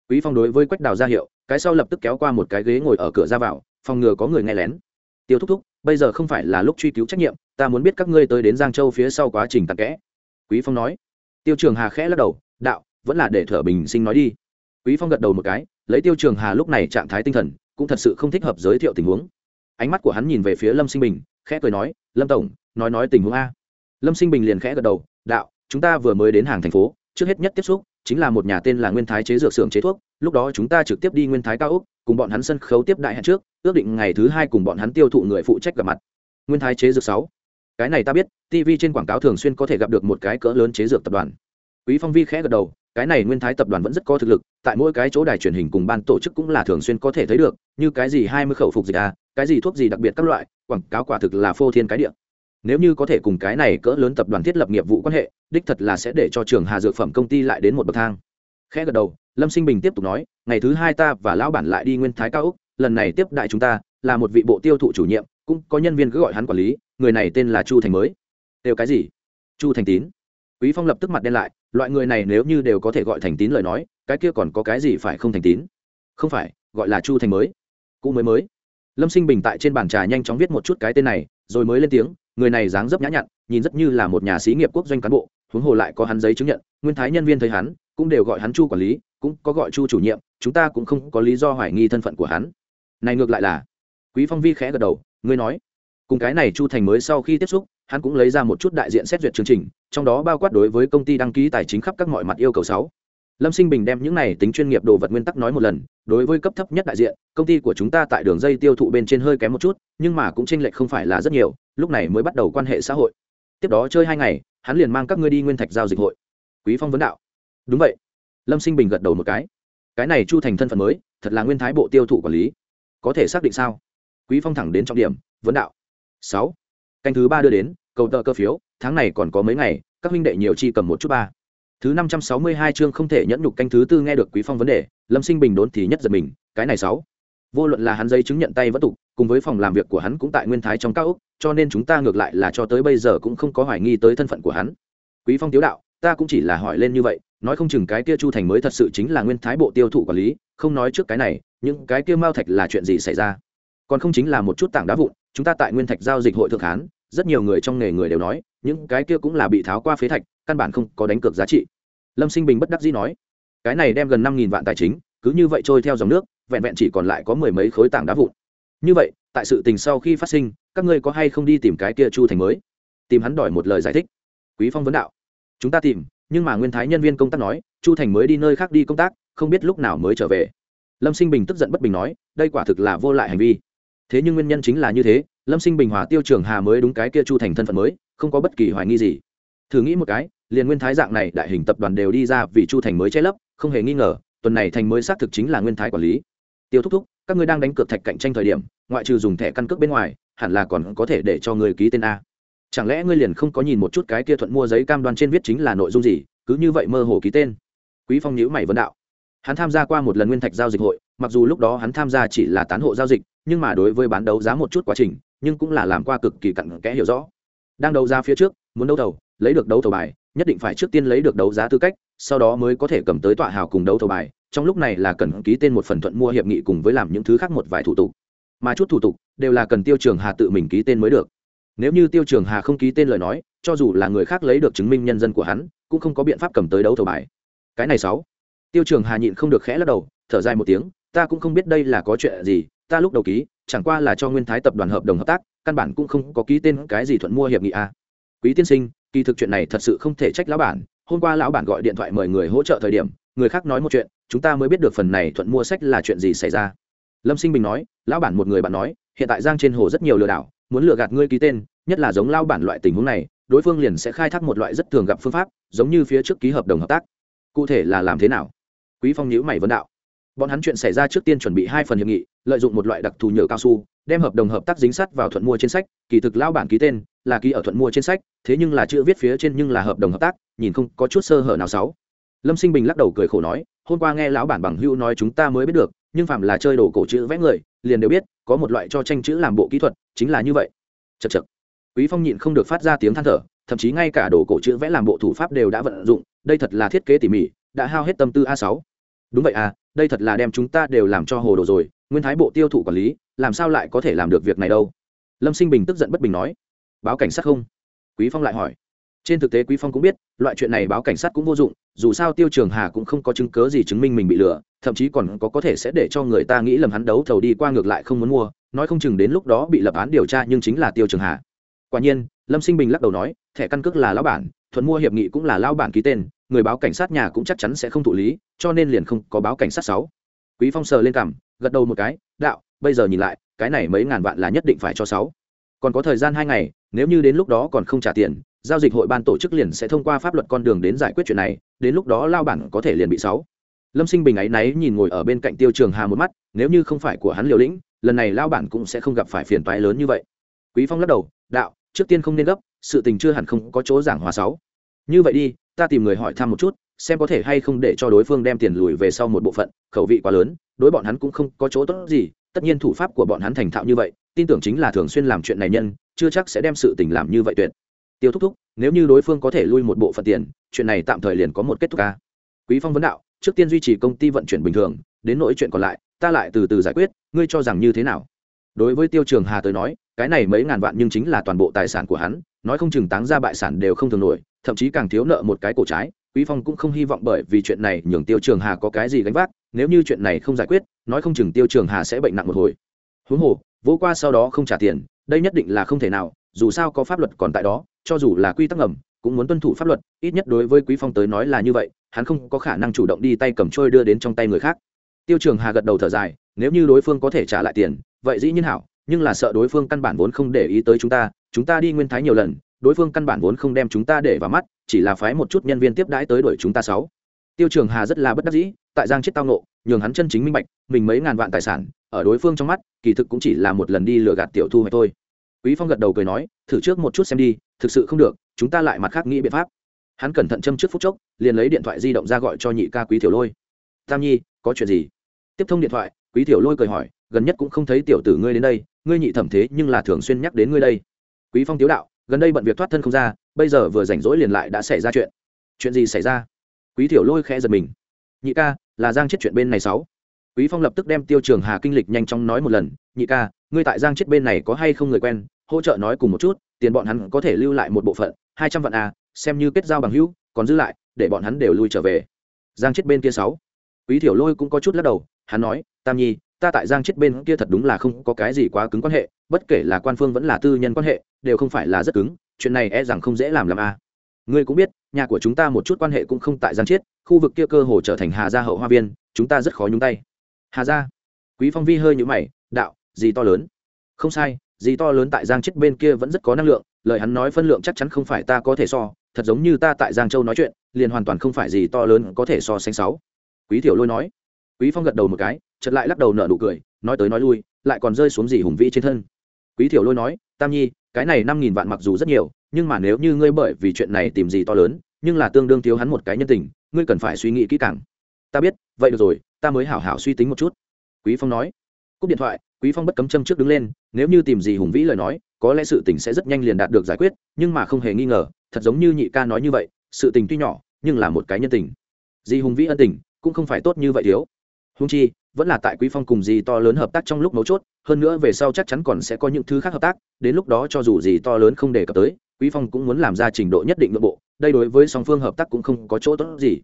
quý phong đối với quách đào ra hiệu, cái sau lập tức kéo qua một cái ghế ngồi ở cửa ra vào, phòng ngừa có người nghe lén. Tiêu thúc thúc, bây giờ không phải là lúc truy cứu trách nhiệm, ta muốn biết các ngươi tới đến giang châu phía sau quá trình tạc kẽ. Quý phong nói. Tiêu trường hà khẽ lắc đầu, đạo, vẫn là để thở bình sinh nói đi. Quý phong gật đầu một cái, lấy tiêu trường hà lúc này trạng thái tinh thần, cũng thật sự không thích hợp giới thiệu tình huống. Ánh mắt của hắn nhìn về phía lâm sinh bình, khẽ cười nói, lâm tổng, nói nói tình huống a. Lâm sinh bình liền khẽ gật đầu, đạo, chúng ta vừa mới đến hàng thành phố, trước hết nhất tiếp xúc chính là một nhà tên là nguyên thái chế dược xưởng chế thuốc, lúc đó chúng ta trực tiếp đi nguyên thái cao úc, cùng bọn hắn sân khấu tiếp đại hẹn trước, ước định ngày thứ hai cùng bọn hắn tiêu thụ người phụ trách gặp mặt. Nguyên thái chế dược sáu. Cái này ta biết tv trên quảng cáo thường xuyên có thể gặp được một cái cỡ lớn chế dược tập đoàn. Quý phong vi khẽ gật đầu, cái này nguyên thái tập đoàn vẫn rất có thực lực, tại mỗi cái chỗ đài truyền hình cùng ban tổ chức cũng là thường xuyên có thể thấy được, như cái gì hai mươi khẩu phục dịch à cái gì thuốc gì đặc biệt các loại, quảng cáo quả thực là phô thiên cái địa nếu như có thể cùng cái này cỡ lớn tập đoàn thiết lập nghiệp vụ quan hệ, đích thật là sẽ để cho trường hà dược phẩm công ty lại đến một bậc thang. Khẽ gật đầu, lâm sinh bình tiếp tục nói, ngày thứ hai ta và lão bản lại đi nguyên thái cao úc, lần này tiếp đại chúng ta, là một vị bộ tiêu thụ chủ nhiệm, cũng có nhân viên cứ gọi hắn quản lý, người này tên là chu thành mới. Đều cái gì? Chu thành tín. Quý phong lập tức mặt đen lại, loại người này nếu như đều có thể gọi thành tín lời nói, cái kia còn có cái gì phải không thành tín? Không phải, gọi là chu thành mới. Cũ mới mới. Lâm sinh bình tại trên bàn trà nhanh chóng viết một chút cái tên này, rồi mới lên tiếng người này dáng dấp nhã nhặn, nhìn rất như là một nhà sĩ nghiệp quốc doanh cán bộ, huống hồ lại có hắn giấy chứng nhận, nguyên thái nhân viên thấy hắn, cũng đều gọi hắn chu quản lý, cũng có gọi chu chủ nhiệm, chúng ta cũng không có lý do hoài nghi thân phận của hắn. Này ngược lại là, quý phong vi khẽ gật đầu, ngươi nói. Cùng cái này chu thành mới sau khi tiếp xúc, hắn cũng lấy ra một chút đại diện xét duyệt chương trình, trong đó bao quát đối với công ty đăng ký tài chính khắp các mọi mặt yêu cầu sáu. Lâm sinh bình đem những này tính chuyên nghiệp đồ vật nguyên tắc nói một lần, đối với cấp thấp nhất đại diện, công ty của chúng ta tại đường dây tiêu thụ bên trên hơi kém một chút, nhưng mà cũng tranh lệch không phải là rất nhiều lúc này mới bắt đầu quan hệ xã hội. Tiếp đó chơi hai ngày, hắn liền mang các ngươi đi nguyên thạch giao dịch hội. Quý phong vấn đạo. Đúng vậy. Lâm sinh bình gật đầu một cái. Cái này chu thành thân phận mới, thật là nguyên thái bộ tiêu thụ quản lý. Có thể xác định sao? Quý phong thẳng đến trọng điểm, vấn đạo. Sáu. Canh thứ ba đưa đến, cầu tờ cơ phiếu, tháng này còn có mấy ngày, các huynh đệ nhiều chi cầm một chút ba. Thứ năm trăm sáu mươi hai chương không thể nhẫn nhục canh thứ tư nghe được quý phong vấn đề, lâm sinh bình đốn thì nhất giật mình, cái này sáu. Vô luận là hắn giấy chứng nhận tay vẫn tục, cùng với phòng làm việc của hắn cũng tại nguyên thái trong cao ốc cho nên chúng ta ngược lại là cho tới bây giờ cũng không có hoài nghi tới thân phận của hắn. Quý phong tiếu đạo, ta cũng chỉ là hỏi lên như vậy, nói không chừng cái kia chu thành mới thật sự chính là nguyên thái bộ tiêu thụ quản lý, không nói trước cái này, những cái kia mao thạch là chuyện gì xảy ra? Còn không chính là một chút tảng đá vụn, chúng ta tại nguyên thạch giao dịch hội thượng hán, rất nhiều người trong nghề người đều nói, những cái kia cũng là bị tháo qua phế thạch, căn bản không có đánh cược giá trị. Lâm sinh bình bất đắc dĩ nói, cái này đem gần năm nghìn vạn tài chính, cứ như vậy trôi theo dòng nước, vẹn vẹn chỉ còn lại có mười mấy khối tảng đá vụn. Như vậy tại sự tình sau khi phát sinh, các ngươi có hay không đi tìm cái kia chu thành mới? Tìm hắn đòi một lời giải thích. Quý phong vấn đạo. Chúng ta tìm, nhưng mà nguyên thái nhân viên công tác nói, chu thành mới đi nơi khác đi công tác, không biết lúc nào mới trở về. Lâm sinh bình tức giận bất bình nói, đây quả thực là vô lại hành vi. Thế nhưng nguyên nhân chính là như thế, lâm sinh bình hòa tiêu trường hà mới đúng cái kia chu thành thân phận mới, không có bất kỳ hoài nghi gì. Thử nghĩ một cái, liền nguyên thái dạng này đại hình tập đoàn đều đi ra vì chu thành mới che lấp, không hề nghi ngờ, tuần này thành mới xác thực chính là nguyên thái quản lý tiêu thúc thúc, các ngươi đang đánh cược thạch cạnh tranh thời điểm, ngoại trừ dùng thẻ căn cước bên ngoài, hẳn là còn có thể để cho người ký tên a. Chẳng lẽ ngươi liền không có nhìn một chút cái kia thuận mua giấy cam đoan trên viết chính là nội dung gì, cứ như vậy mơ hồ ký tên? Quý phong nhữ mày vấn đạo. Hắn tham gia qua một lần nguyên thạch giao dịch hội, mặc dù lúc đó hắn tham gia chỉ là tán hộ giao dịch, nhưng mà đối với bán đấu giá một chút quá trình, nhưng cũng là làm qua cực kỳ cặn kẽ hiểu rõ. Đang đấu giá phía trước, muốn đấu thầu, lấy được đấu thầu bài, nhất định phải trước tiên lấy được đấu giá tư cách, sau đó mới có thể cầm tới tọa hào cùng đấu thầu bài trong lúc này là cần ký tên một phần thuận mua hiệp nghị cùng với làm những thứ khác một vài thủ tục. Mà chút thủ tục đều là cần tiêu trường hà tự mình ký tên mới được. Nếu như tiêu trường hà không ký tên lời nói, cho dù là người khác lấy được chứng minh nhân dân của hắn, cũng không có biện pháp cầm tới đấu thầu bài. Cái này sáu. Tiêu trường hà nhịn không được khẽ lắc đầu, thở dài một tiếng, ta cũng không biết đây là có chuyện gì, ta lúc đầu ký, chẳng qua là cho nguyên thái tập đoàn hợp đồng hợp tác, căn bản cũng không có ký tên cái gì thuận mua hiệp nghị a. Quý tiên sinh, kỳ thực chuyện này thật sự không thể trách lão bản, hôm qua lão bản gọi điện thoại mời người hỗ trợ thời điểm, người khác nói một chuyện chúng ta mới biết được phần này thuận mua sách là chuyện gì xảy ra. Lâm sinh bình nói, lão bản một người bạn nói, hiện tại giang trên hồ rất nhiều lừa đảo, muốn lừa gạt ngươi ký tên, nhất là giống lao bản loại tình huống này, đối phương liền sẽ khai thác một loại rất thường gặp phương pháp, giống như phía trước ký hợp đồng hợp tác. Cụ thể là làm thế nào? Quý phong nhữ mày vấn đạo. Bọn hắn chuyện xảy ra trước tiên chuẩn bị hai phần hiệp nghị, lợi dụng một loại đặc thù nhựa cao su, đem hợp đồng hợp tác dính sắt vào thuận mua trên sách, kỳ thực lao bản ký tên là ký ở thuận mua trên sách, thế nhưng là chữ viết phía trên nhưng là hợp đồng hợp tác, nhìn không có chút sơ hở nào sáu lâm sinh bình lắc đầu cười khổ nói, hôm qua nghe lão bản bằng hữu nói chúng ta mới biết được, nhưng phạm là chơi đồ cổ chữ vẽ người, liền đều biết, có một loại cho tranh chữ làm bộ kỹ thuật, chính là như vậy. Chật chật quý phong nhịn không được phát ra tiếng than thở, thậm chí ngay cả đồ cổ chữ vẽ làm bộ thủ pháp đều đã vận dụng, đây thật là thiết kế tỉ mỉ, đã hao hết tâm tư a 6 đúng vậy à đây thật là đem chúng ta đều làm cho hồ đồ rồi, nguyên thái bộ tiêu thụ quản lý, làm sao lại có thể làm được việc này đâu? Lâm sinh bình tức giận bất bình nói, báo cảnh sát không? Quý phong lại hỏi trên thực tế quý phong cũng biết, loại chuyện này báo cảnh sát cũng vô dụng, dù sao tiêu trường hà cũng không có chứng cớ gì chứng minh mình bị lừa, thậm chí còn có có thể sẽ để cho người ta nghĩ lầm hắn đấu thầu đi qua ngược lại không muốn mua, nói không chừng đến lúc đó bị lập án điều tra nhưng chính là tiêu trường hà. Quả nhiên, lâm sinh bình lắc đầu nói, thẻ căn cước là lão bản, thuận mua hiệp nghị cũng là lão bản ký tên, người báo cảnh sát nhà cũng chắc chắn sẽ không thụ lý, cho nên liền không có báo cảnh sát sáu. Quý phong sờ lên cảm gật đầu một cái, đạo, bây giờ nhìn lại, cái này mấy ngàn vạn là nhất định phải cho sáu. Còn có thời gian hai ngày, nếu như đến lúc đó còn không trả tiền giao dịch hội ban tổ chức liền sẽ thông qua pháp luật con đường đến giải quyết chuyện này, đến lúc đó lao bản có thể liền bị sáu. Lâm sinh bình ấy náy nhìn ngồi ở bên cạnh tiêu trường hà một mắt, nếu như không phải của hắn liều lĩnh, lần này lao bản cũng sẽ không gặp phải phiền toái lớn như vậy. Quý phong lắc đầu, đạo, trước tiên không nên gấp, sự tình chưa hẳn không có chỗ giảng hòa sáu. Như vậy đi, ta tìm người hỏi thăm một chút, xem có thể hay không để cho đối phương đem tiền lùi về sau một bộ phận, khẩu vị quá lớn, đối bọn hắn cũng không có chỗ tốt gì, tất nhiên thủ pháp của bọn hắn thành thạo như vậy, tin tưởng chính là thường xuyên làm chuyện này nhân, chưa chắc sẽ đem sự tình làm như vậy tuyệt tiêu thúc thúc, nếu như đối phương có thể lui một bộ phận tiền, chuyện này tạm thời liền có một kết thúc ca. Quý phong vấn đạo, trước tiên duy trì công ty vận chuyển bình thường, đến nỗi chuyện còn lại, ta lại từ từ giải quyết, ngươi cho rằng như thế nào? Đối với tiêu trường hà tới nói, cái này mấy ngàn vạn nhưng chính là toàn bộ tài sản của hắn, nói không chừng táng ra bại sản đều không thường nổi, thậm chí càng thiếu nợ một cái cổ trái, quý phong cũng không hy vọng bởi vì chuyện này nhường tiêu trường hà có cái gì gánh vác, nếu như chuyện này không giải quyết, nói không chừng tiêu trường hà sẽ bệnh nặng một hồi. Huống hồ, vỗ qua sau đó không trả tiền, đây nhất định là không thể nào dù sao có pháp luật còn tại đó, cho dù là quy tắc ngầm, cũng muốn tuân thủ pháp luật, ít nhất đối với quý phong tới nói là như vậy, hắn không có khả năng chủ động đi tay cầm trôi đưa đến trong tay người khác. Tiêu trường hà gật đầu thở dài, nếu như đối phương có thể trả lại tiền, vậy dĩ nhiên hảo, nhưng là sợ đối phương căn bản vốn không để ý tới chúng ta chúng ta đi nguyên thái nhiều lần, đối phương căn bản vốn không đem chúng ta để vào mắt, chỉ là phái một chút nhân viên tiếp đãi tới đuổi chúng ta sáu. Tiêu trường hà rất là bất đắc dĩ, tại giang chết tao nộ nhường hắn chân chính minh bạch, mình mấy ngàn vạn tài sản, ở đối phương trong mắt, kỳ thực cũng chỉ là một lần đi lừa gạt tiểu thu hoạch thôi quý phong gật đầu cười nói, thử trước một chút xem đi, thực sự không được, chúng ta lại mặt khác nghĩ biện pháp. Hắn cẩn thận châm trước phút chốc, liền lấy điện thoại di động ra gọi cho nhị ca quý tiểu lôi. Tam nhi, có chuyện gì? Tiếp thông điện thoại, quý tiểu lôi cười hỏi, gần nhất cũng không thấy tiểu tử ngươi đến đây, ngươi nhị thẩm thế nhưng là thường xuyên nhắc đến ngươi đây. Quý phong tiếu đạo, gần đây bận việc thoát thân không ra, bây giờ vừa rảnh rỗi liền lại đã xảy ra chuyện. Chuyện gì xảy ra? Quý tiểu lôi khẽ giật mình. Nhị ca, là giang chết chuyện bên này sáu quý phong lập tức đem tiêu trường hà kinh lịch nhanh chóng nói một lần, nhị ca, ngươi tại giang chết bên này có hay không người quen? Hỗ trợ nói cùng một chút, tiền bọn hắn có thể lưu lại một bộ phận, hai trăm vạn a xem như kết giao bằng hữu, còn giữ lại, để bọn hắn đều lui trở về. Giang chết bên kia sáu. Quý thiểu lôi cũng có chút lắc đầu, hắn nói, tam nhi, ta tại giang chết bên kia thật đúng là không có cái gì quá cứng quan hệ, bất kể là quan phương vẫn là tư nhân quan hệ, đều không phải là rất cứng, chuyện này e rằng không dễ làm làm a à. ngươi cũng biết, nhà của chúng ta một chút quan hệ cũng không tại giang chết, khu vực kia cơ hồ trở thành hà gia hậu hoa viên, chúng ta rất khó nhúng tay hà gia quý phong vi hơi nhũ mày, đạo, gì to lớn? Không sai, gì to lớn tại giang chết bên kia vẫn rất có năng lượng, lời hắn nói phân lượng chắc chắn không phải ta có thể so, thật giống như ta tại giang châu nói chuyện, liền hoàn toàn không phải gì to lớn có thể so sánh sáu. Quý tiểu lôi nói. Quý phong gật đầu một cái, chợt lại lắc đầu nở nụ cười, nói tới nói lui, lại còn rơi xuống gì hùng vĩ trên thân. Quý tiểu lôi nói, tam nhi, cái này năm nghìn vạn mặc dù rất nhiều, nhưng mà nếu như ngươi bởi vì chuyện này tìm gì to lớn, nhưng là tương đương thiếu hắn một cái nhân tình, ngươi cần phải suy nghĩ kỹ càng. Ta biết, vậy được rồi ta mới hảo hảo suy tính một chút. Quý phong nói. Cúp điện thoại, quý phong bất cấm châm trước đứng lên, nếu như tìm gì hùng vĩ lời nói, có lẽ sự tình sẽ rất nhanh liền đạt được giải quyết, nhưng mà không hề nghi ngờ, thật giống như nhị ca nói như vậy, sự tình tuy nhỏ, nhưng là một cái nhân tình. Di hùng vĩ ân tình, cũng không phải tốt như vậy thiếu. Hung chi, vẫn là tại quý phong cùng dì to lớn hợp tác trong lúc mấu chốt, hơn nữa về sau chắc chắn còn sẽ có những thứ khác hợp tác, đến lúc đó cho dù gì to lớn không đề cập tới, quý phong cũng muốn làm ra trình độ nhất định nội bộ, đây đối với song phương hợp tác cũng không có chỗ tốt gì.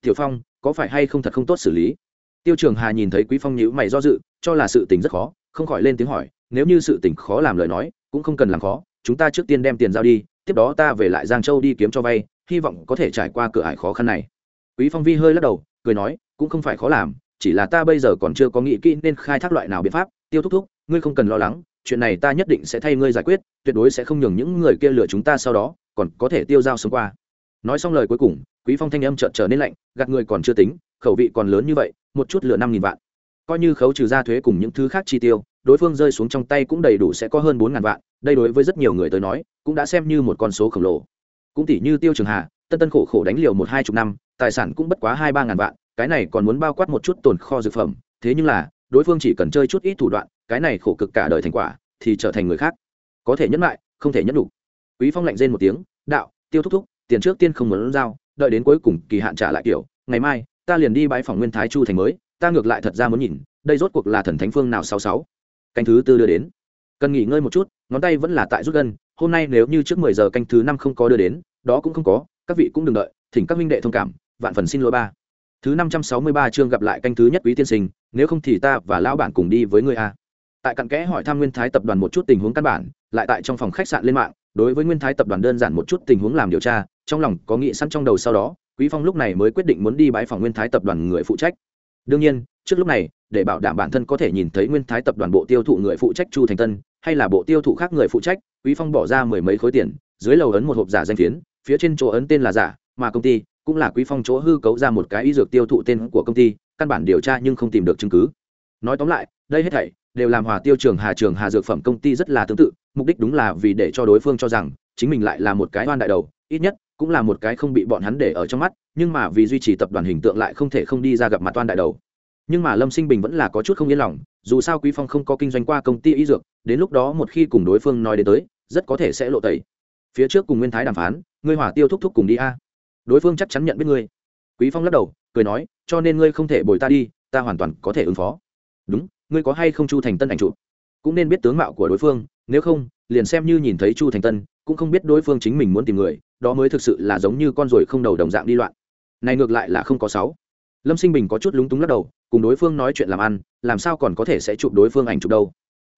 Tiểu phong, có phải hay không thật không tốt xử lý? Tiêu trường hà nhìn thấy quý phong nhữ mày do dự, cho là sự tình rất khó, không khỏi lên tiếng hỏi, nếu như sự tình khó làm lời nói, cũng không cần làm khó, chúng ta trước tiên đem tiền giao đi, tiếp đó ta về lại giang châu đi kiếm cho vay, hy vọng có thể trải qua cửa ải khó khăn này. Quý phong vi hơi lắc đầu, cười nói, cũng không phải khó làm, chỉ là ta bây giờ còn chưa có nghĩ kỹ nên khai thác loại nào biện pháp. Tiêu thúc thúc, ngươi không cần lo lắng, chuyện này ta nhất định sẽ thay ngươi giải quyết, tuyệt đối sẽ không nhường những người kia lừa chúng ta sau đó, còn có thể tiêu dao sống qua. Nói xong lời cuối cùng, quý phong thanh âm chợt trở nên lạnh, gạt người còn chưa tính khẩu vị còn lớn như vậy, một chút lửa năm nghìn vạn. Coi như khấu trừ ra thuế cùng những thứ khác chi tiêu, đối phương rơi xuống trong tay cũng đầy đủ sẽ có hơn bốn ngàn vạn, đây đối với rất nhiều người tới nói, cũng đã xem như một con số khổng lồ. Cũng tỷ như tiêu trường hà, tân tân khổ khổ đánh liều một hai chục năm, tài sản cũng bất quá hai ba ngàn vạn, cái này còn muốn bao quát một chút tồn kho dược phẩm, thế nhưng là, đối phương chỉ cần chơi chút ít thủ đoạn, cái này khổ cực cả đời thành quả, thì trở thành người khác. Có thể nhẫn lại, không thể nhẫn đủ. Quý phong lạnh rên một tiếng, đạo, tiêu thúc thúc, tiền trước tiên không muốn giao, đợi đến cuối cùng kỳ hạn trả lại kiểu, ngày mai ta liền đi bãi phòng nguyên thái chu thành mới, ta ngược lại thật ra muốn nhìn, đây rốt cuộc là thần thánh phương nào sáu sáu. Canh thứ tư đưa đến. Cần nghỉ ngơi một chút, ngón tay vẫn là tại rút gân, hôm nay nếu như trước mười giờ canh thứ năm không có đưa đến, đó cũng không có, các vị cũng đừng đợi, thỉnh các minh đệ thông cảm, vạn phần xin lỗi ba. Thứ năm trăm sáu mươi ba chương gặp lại canh thứ nhất quý tiên sinh, nếu không thì ta và lão bản cùng đi với người a. Tại cặn kẽ hỏi thăm nguyên thái tập đoàn một chút tình huống căn bản, lại tại trong phòng khách sạn lên mạng, đối với nguyên thái tập đoàn đơn giản một chút tình huống làm điều tra, trong lòng có nghị sẵn trong đầu sau đó quý phong lúc này mới quyết định muốn đi bãi phòng nguyên thái tập đoàn người phụ trách. Đương nhiên, trước lúc này, để bảo đảm bản thân có thể nhìn thấy nguyên thái tập đoàn bộ tiêu thụ người phụ trách chu thành tân, hay là bộ tiêu thụ khác người phụ trách, quý phong bỏ ra mười mấy khối tiền, dưới lầu ấn một hộp giả danh phiến, phía trên chỗ ấn tên là giả, mà công ty cũng là quý phong chỗ hư cấu ra một cái y dược tiêu thụ tên của công ty, căn bản điều tra nhưng không tìm được chứng cứ. Nói tóm lại, đây hết thảy đều làm hòa tiêu trường hà trường hà dược phẩm công ty rất là tương tự, mục đích đúng là vì để cho đối phương cho rằng chính mình lại là một cái oan đại đầu, ít nhất cũng là một cái không bị bọn hắn để ở trong mắt, nhưng mà vì duy trì tập đoàn hình tượng lại không thể không đi ra gặp mặt toan đại đầu. Nhưng mà lâm sinh bình vẫn là có chút không yên lòng, dù sao quý phong không có kinh doanh qua công ty y dược, đến lúc đó một khi cùng đối phương nói đến tới, rất có thể sẽ lộ tẩy. Phía trước cùng nguyên thái đàm phán, ngươi hỏa tiêu thúc thúc cùng đi a. Đối phương chắc chắn nhận biết ngươi. Quý phong lắc đầu, cười nói, cho nên ngươi không thể bồi ta đi, ta hoàn toàn có thể ứng phó. Đúng, ngươi có hay không chu thành tân ảnh chụp? Cũng nên biết tướng mạo của đối phương, nếu không, liền xem như nhìn thấy chu thành tân, cũng không biết đối phương chính mình muốn tìm người đó mới thực sự là giống như con ruồi không đầu đồng dạng đi loạn. Này ngược lại là không có sáu. Lâm sinh bình có chút lúng túng lắc đầu, cùng đối phương nói chuyện làm ăn, làm sao còn có thể sẽ chụp đối phương ảnh chụp đâu?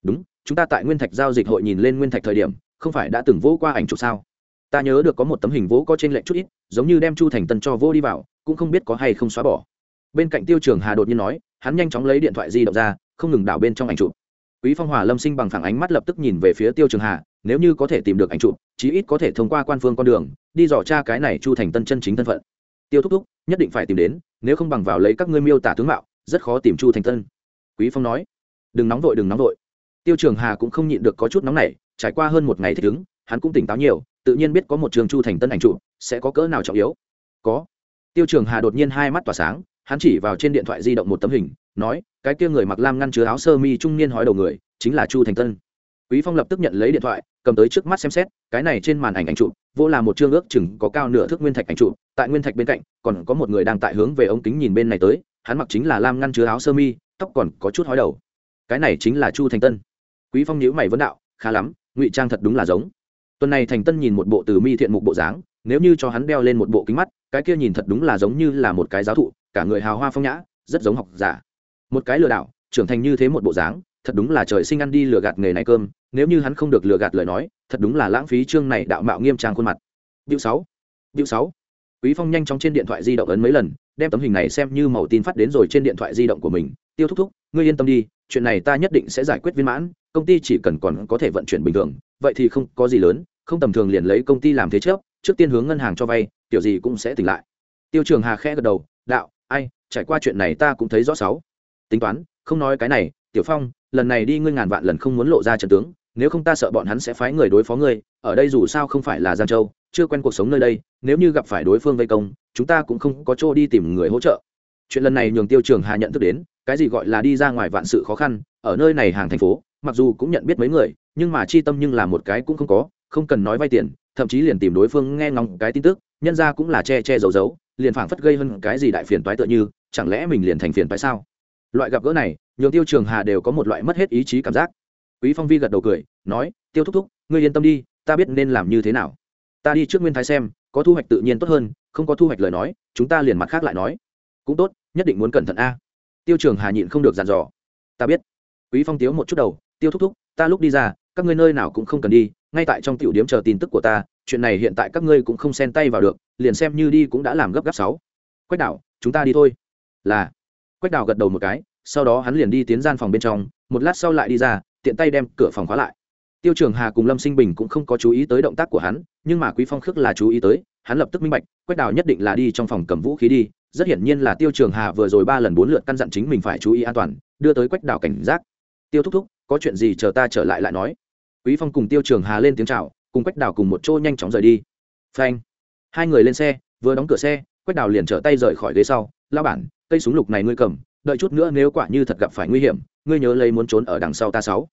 Đúng, chúng ta tại nguyên thạch giao dịch hội nhìn lên nguyên thạch thời điểm, không phải đã từng vỗ qua ảnh chụp sao? Ta nhớ được có một tấm hình vỗ có trên lệnh chút ít, giống như đem chu thành tân cho vô đi vào, cũng không biết có hay không xóa bỏ. Bên cạnh tiêu trường hà đột nhiên nói, hắn nhanh chóng lấy điện thoại di động ra, không ngừng đảo bên trong ảnh chụp. Quý phong hòa lâm sinh bằng phẳng ánh mắt lập tức nhìn về phía tiêu trường hà nếu như có thể tìm được ảnh chụp, chí ít có thể thông qua quan phương con đường, đi dò tra cái này chu thành tân chân chính thân phận. Tiêu thúc thúc, nhất định phải tìm đến, nếu không bằng vào lấy các ngươi miêu tả tướng mạo, rất khó tìm chu thành tân. Quý phong nói, đừng nóng vội, đừng nóng vội. Tiêu trường hà cũng không nhịn được có chút nóng nảy, trải qua hơn một ngày thích ứng, hắn cũng tỉnh táo nhiều, tự nhiên biết có một trường chu thành tân ảnh chụp sẽ có cỡ nào trọng yếu. Có. Tiêu trường hà đột nhiên hai mắt tỏa sáng, hắn chỉ vào trên điện thoại di động một tấm hình, nói, cái kia người mặc lam ngăn chứa áo sơ mi trung niên hói đầu người, chính là chu thành tân. Quý phong lập tức nhận lấy điện thoại cầm tới trước mắt xem xét, cái này trên màn ảnh ảnh trụ vô là một chương ước chừng có cao nửa thước nguyên thạch ảnh trụ tại nguyên thạch bên cạnh, còn có một người đang tại hướng về ống kính nhìn bên này tới, hắn mặc chính là lam ngăn chứa áo sơ mi, tóc còn có chút hói đầu. Cái này chính là chu thành tân. Quý phong nhíu mày vấn đạo, khá lắm, ngụy trang thật đúng là giống. Tuần này thành tân nhìn một bộ từ mi thiện mục bộ dáng, nếu như cho hắn đeo lên một bộ kính mắt, cái kia nhìn thật đúng là giống như là một cái giáo thụ, cả người hào hoa phong nhã, rất giống học giả. Một cái lừa đảo, trưởng thành như thế một bộ dáng thật đúng là trời sinh ăn đi lừa gạt nghề này cơm nếu như hắn không được lừa gạt lời nói thật đúng là lãng phí chương này đạo mạo nghiêm trang khuôn mặt Diệu sáu, Diệu sáu. Quý Phong nhanh chóng trên điện thoại di động ấn mấy lần, đem tấm hình này xem như màu tin phát đến rồi trên điện thoại di động của mình. Tiêu thúc thúc, ngươi yên tâm đi, chuyện này ta nhất định sẽ giải quyết viên mãn, công ty chỉ cần còn có thể vận chuyển bình thường, vậy thì không có gì lớn, không tầm thường liền lấy công ty làm thế chấp. trước tiên hướng ngân hàng cho vay, tiểu gì cũng sẽ tỉnh lại. Tiêu Trường Hà khẽ gật đầu, đạo, ai, trải qua chuyện này ta cũng thấy rõ sáu. Tính toán, không nói cái này, Tiểu Phong, lần này đi ngươi ngàn vạn lần không muốn lộ ra trận tướng, nếu không ta sợ bọn hắn sẽ phái người đối phó ngươi, ở đây dù sao không phải là Giang Châu, chưa quen cuộc sống nơi đây nếu như gặp phải đối phương vây công chúng ta cũng không có chỗ đi tìm người hỗ trợ. Chuyện lần này nhường tiêu trường hà nhận thức đến cái gì gọi là đi ra ngoài vạn sự khó khăn ở nơi này hàng thành phố mặc dù cũng nhận biết mấy người nhưng mà chi tâm nhưng là một cái cũng không có không cần nói vay tiền thậm chí liền tìm đối phương nghe ngóng cái tin tức nhân ra cũng là che che giấu giấu liền phảng phất gây hơn cái gì đại phiền toái tựa như chẳng lẽ mình liền thành phiền toái sao? Loại gặp gỡ này, nhường tiêu trường hà đều có một loại mất hết ý chí cảm giác. Quý phong vi gật đầu cười, nói, tiêu thúc thúc, ngươi yên tâm đi, ta biết nên làm như thế nào. Ta đi trước nguyên thái xem, có thu hoạch tự nhiên tốt hơn, không có thu hoạch lời nói, chúng ta liền mặt khác lại nói. Cũng tốt, nhất định muốn cẩn thận a. Tiêu trường hà nhịn không được dàn dò. Ta biết. Quý phong tiếu một chút đầu, tiêu thúc thúc, ta lúc đi ra, các ngươi nơi nào cũng không cần đi, ngay tại trong tiểu điếm chờ tin tức của ta, chuyện này hiện tại các ngươi cũng không xen tay vào được, liền xem như đi cũng đã làm gấp gáp sáu. Quách đảo, chúng ta đi thôi. Là quách Đào gật đầu một cái, sau đó hắn liền đi tiến gian phòng bên trong, một lát sau lại đi ra, tiện tay đem cửa phòng khóa lại. Tiêu trường hà cùng lâm sinh bình cũng không có chú ý tới động tác của hắn, nhưng mà quý phong khước là chú ý tới, hắn lập tức minh bạch, quách đào nhất định là đi trong phòng cầm vũ khí đi, rất hiển nhiên là tiêu trường hà vừa rồi ba lần bốn lượt căn dặn chính mình phải chú ý an toàn, đưa tới quách đào cảnh giác. Tiêu thúc thúc, có chuyện gì chờ ta trở lại lại nói. Quý phong cùng tiêu trường hà lên tiếng chào, cùng quách đào cùng một chỗ nhanh chóng rời đi. Phanh. Hai người lên xe, vừa đóng cửa xe, quách đào liền trở tay rời khỏi ghế sau lao bản cây súng lục này ngươi cầm, đợi chút nữa nếu quả như thật gặp phải nguy hiểm, ngươi nhớ lấy muốn trốn ở đằng sau ta sáu.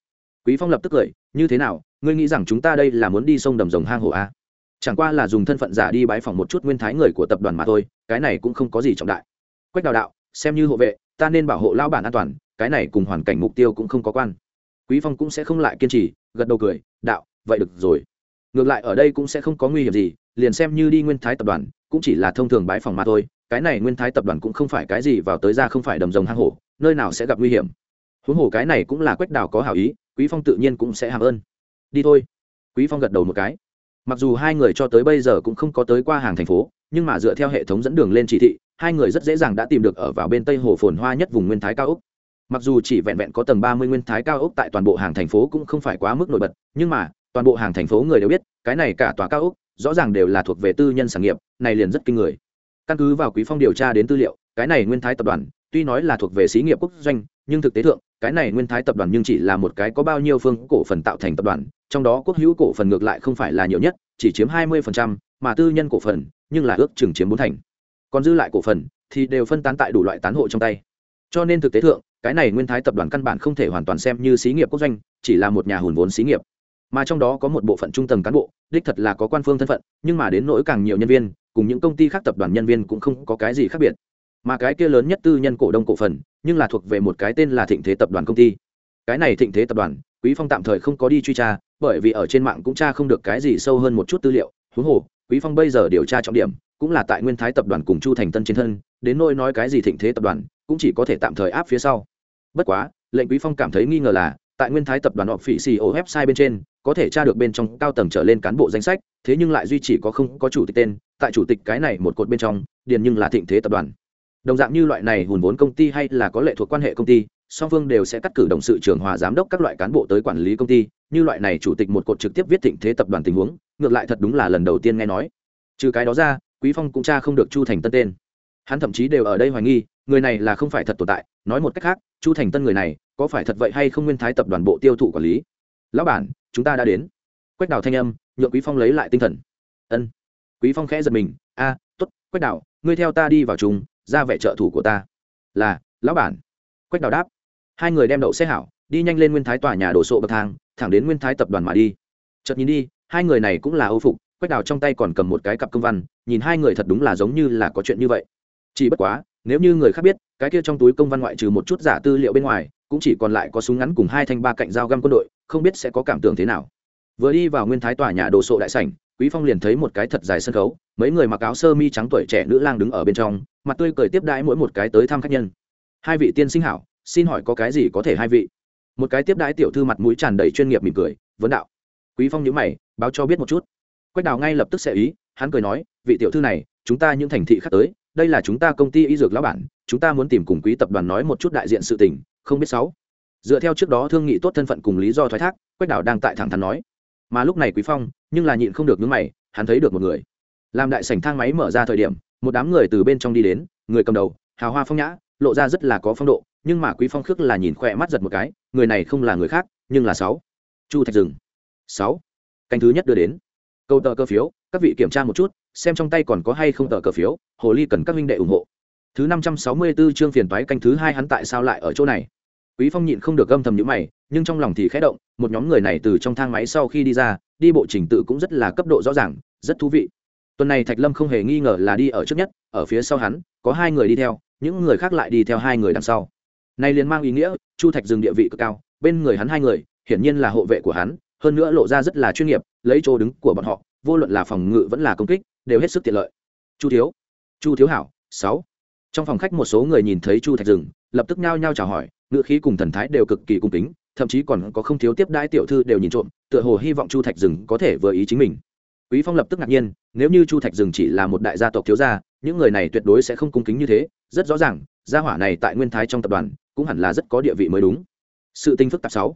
Quý phong lập tức cười, như thế nào, ngươi nghĩ rằng chúng ta đây là muốn đi sông đầm rồng hang hổ a à? chẳng qua là dùng thân phận giả đi bái phỏng một chút nguyên thái người của tập đoàn mà thôi, cái này cũng không có gì trọng đại. Quách đào đạo, xem như hộ vệ, ta nên bảo hộ lao bản an toàn, cái này cùng hoàn cảnh mục tiêu cũng không có quan. Quý phong cũng sẽ không lại kiên trì, gật đầu cười, đạo, vậy được rồi. Ngược lại ở đây cũng sẽ không có nguy hiểm gì, liền xem như đi nguyên thái tập đoàn, cũng chỉ là thông thường bái phòng mà thôi cái này nguyên thái tập đoàn cũng không phải cái gì vào tới ra không phải đầm rồng hang hổ, nơi nào sẽ gặp nguy hiểm. Huống hồ cái này cũng là quách đào có hảo ý, quý phong tự nhiên cũng sẽ hàm ơn. Đi thôi. Quý phong gật đầu một cái. Mặc dù hai người cho tới bây giờ cũng không có tới qua hàng thành phố, nhưng mà dựa theo hệ thống dẫn đường lên chỉ thị, hai người rất dễ dàng đã tìm được ở vào bên tây hồ phồn hoa nhất vùng nguyên thái cao ốc. Mặc dù chỉ vẹn vẹn có tầng ba mươi nguyên thái cao ốc tại toàn bộ hàng thành phố cũng không phải quá mức nổi bật, nhưng mà, toàn bộ hàng thành phố người đều biết, cái này cả tòa cao ốc, rõ ràng đều là thuộc về tư nhân sản nghiệp, này liền rất kinh người căn cứ vào quý phong điều tra đến tư liệu cái này nguyên thái tập đoàn tuy nói là thuộc về xí nghiệp quốc doanh nhưng thực tế thượng cái này nguyên thái tập đoàn nhưng chỉ là một cái có bao nhiêu phương cổ phần tạo thành tập đoàn trong đó quốc hữu cổ phần ngược lại không phải là nhiều nhất chỉ chiếm hai 20%, mà tư nhân cổ phần nhưng là ước chừng chiếm bốn thành. Còn dư lại cổ phần thì đều phân tán tại đủ loại tán hộ trong tay. Cho nên thực tế thượng cái này nguyên thái tập đoàn căn bản không thể hoàn toàn xem như xí nghiệp quốc doanh chỉ là một nhà hùn vốn xí nghiệp. Mà trong đó có một bộ phận trung tầng cán bộ đích thật là có quan phương thân phận nhưng mà đến nỗi càng nhiều nhân viên cùng những công ty khác tập đoàn nhân viên cũng không có cái gì khác biệt. Mà cái kia lớn nhất tư nhân cổ đông cổ phần, nhưng là thuộc về một cái tên là thịnh thế tập đoàn công ty. Cái này thịnh thế tập đoàn, quý phong tạm thời không có đi truy tra, bởi vì ở trên mạng cũng tra không được cái gì sâu hơn một chút tư liệu. Huống hồ, quý phong bây giờ điều tra trọng điểm, cũng là tại nguyên thái tập đoàn cùng chu thành tân trên thân, đến nỗi nói cái gì thịnh thế tập đoàn, cũng chỉ có thể tạm thời áp phía sau. Bất quá, lệnh quý phong cảm thấy nghi ngờ là tại nguyên thái tập đoàn họ phỉ xì ổ website bên trên, có thể tra được bên trong cao tầng trở lên cán bộ danh sách, thế nhưng lại duy trì có không có chủ tịch tên, tại chủ tịch cái này một cột bên trong, điền nhưng là thịnh thế tập đoàn. Đồng dạng như loại này hùn vốn công ty hay là có lệ thuộc quan hệ công ty, song phương đều sẽ cắt cử đồng sự trưởng hòa giám đốc các loại cán bộ tới quản lý công ty, như loại này chủ tịch một cột trực tiếp viết thịnh thế tập đoàn tình huống, ngược lại thật đúng là lần đầu tiên nghe nói. Trừ cái đó ra, quý phong cũng cha không được chu thành tân tên. Hắn thậm chí đều ở đây hoài nghi người này là không phải thật tồn tại nói một cách khác chu thành tân người này có phải thật vậy hay không nguyên thái tập đoàn bộ tiêu thụ quản lý? Lão bản chúng ta đã đến. Quách đào thanh âm nhượng quý phong lấy lại tinh thần. Ân. Quý phong khẽ giật mình a à, tốt quách đào ngươi theo ta đi vào chung ra vẻ trợ thủ của ta. Là lão bản. Quách đào đáp. Hai người đem đậu xe hảo đi nhanh lên nguyên thái tòa nhà đổ sộ bậc thang thẳng đến nguyên thái tập đoàn mà đi. Chợt nhìn đi hai người này cũng là âu phục quách đào trong tay còn cầm một cái cặp công văn nhìn hai người thật đúng là giống như là có chuyện như vậy chỉ bất quá, nếu như người khác biết, cái kia trong túi công văn ngoại trừ một chút giả tư liệu bên ngoài, cũng chỉ còn lại có súng ngắn cùng hai thanh ba cạnh dao găm quân đội, không biết sẽ có cảm tưởng thế nào. Vừa đi vào nguyên thái tòa nhà đồ sộ đại sảnh, quý phong liền thấy một cái thật dài sân khấu, mấy người mặc áo sơ mi trắng tuổi trẻ nữ lang đứng ở bên trong, mặt tươi cười tiếp đãi mỗi một cái tới thăm khách nhân. Hai vị tiên sinh hảo, xin hỏi có cái gì có thể hai vị? Một cái tiếp đãi tiểu thư mặt mũi tràn đầy chuyên nghiệp mỉm cười, vấn đạo. Quý phong nhíu mày, báo cho biết một chút. Quách đào ngay lập tức sẽ ý, hắn cười nói, vị tiểu thư này, chúng ta những thành thị khác tới đây là chúng ta công ty y dược lão bản, chúng ta muốn tìm cùng quý tập đoàn nói một chút đại diện sự tình, không biết sáu. Dựa theo trước đó thương nghị tốt thân phận cùng lý do thoái thác, quách Đảo đang tại thẳng thắn nói. Mà lúc này quý phong, nhưng là nhịn không được nhướng mày, hắn thấy được một người. Làm đại sảnh thang máy mở ra thời điểm, một đám người từ bên trong đi đến, người cầm đầu, hào hoa phong nhã, lộ ra rất là có phong độ, nhưng mà quý phong khước là nhìn khỏe mắt giật một cái, người này không là người khác, nhưng là sáu. Chu thạch rừng sáu. Canh thứ nhất đưa đến. Câu tờ cơ phiếu, các vị kiểm tra một chút xem trong tay còn có hay không tờ cờ phiếu, hồ ly cần các minh đệ ủng hộ. Thứ năm trăm sáu mươi 564 chương phiền toái canh thứ hai hắn tại sao lại ở chỗ này? Quý phong nhịn không được gâm thầm những mày, nhưng trong lòng thì khẽ động, một nhóm người này từ trong thang máy sau khi đi ra, đi bộ trình tự cũng rất là cấp độ rõ ràng, rất thú vị. Tuần này thạch lâm không hề nghi ngờ là đi ở trước nhất, ở phía sau hắn, có hai người đi theo, những người khác lại đi theo hai người đằng sau. Nay liền mang ý nghĩa, chu thạch dừng địa vị cực cao, bên người hắn hai người, hiển nhiên là hộ vệ của hắn, hơn nữa lộ ra rất là chuyên nghiệp, lấy chỗ đứng của bọn họ vô luận là phòng ngự vẫn là công kích, đều hết sức tiện lợi. Chu thiếu chu thiếu hảo, sáu. Trong phòng khách một số người nhìn thấy chu thạch rừng lập tức nhao nhao chào hỏi ngựa khí cùng thần thái đều cực kỳ cung kính, thậm chí còn có không thiếu tiếp đãi tiểu thư đều nhìn trộm, tựa hồ hy vọng chu thạch rừng có thể vừa ý chính mình. Quý phong lập tức ngạc nhiên, nếu như chu thạch rừng chỉ là một đại gia tộc thiếu gia, những người này tuyệt đối sẽ không cung kính như thế, rất rõ ràng, gia hỏa này tại nguyên thái trong tập đoàn, cũng hẳn là rất có địa vị mới đúng. Sự tinh phức tạp sáu.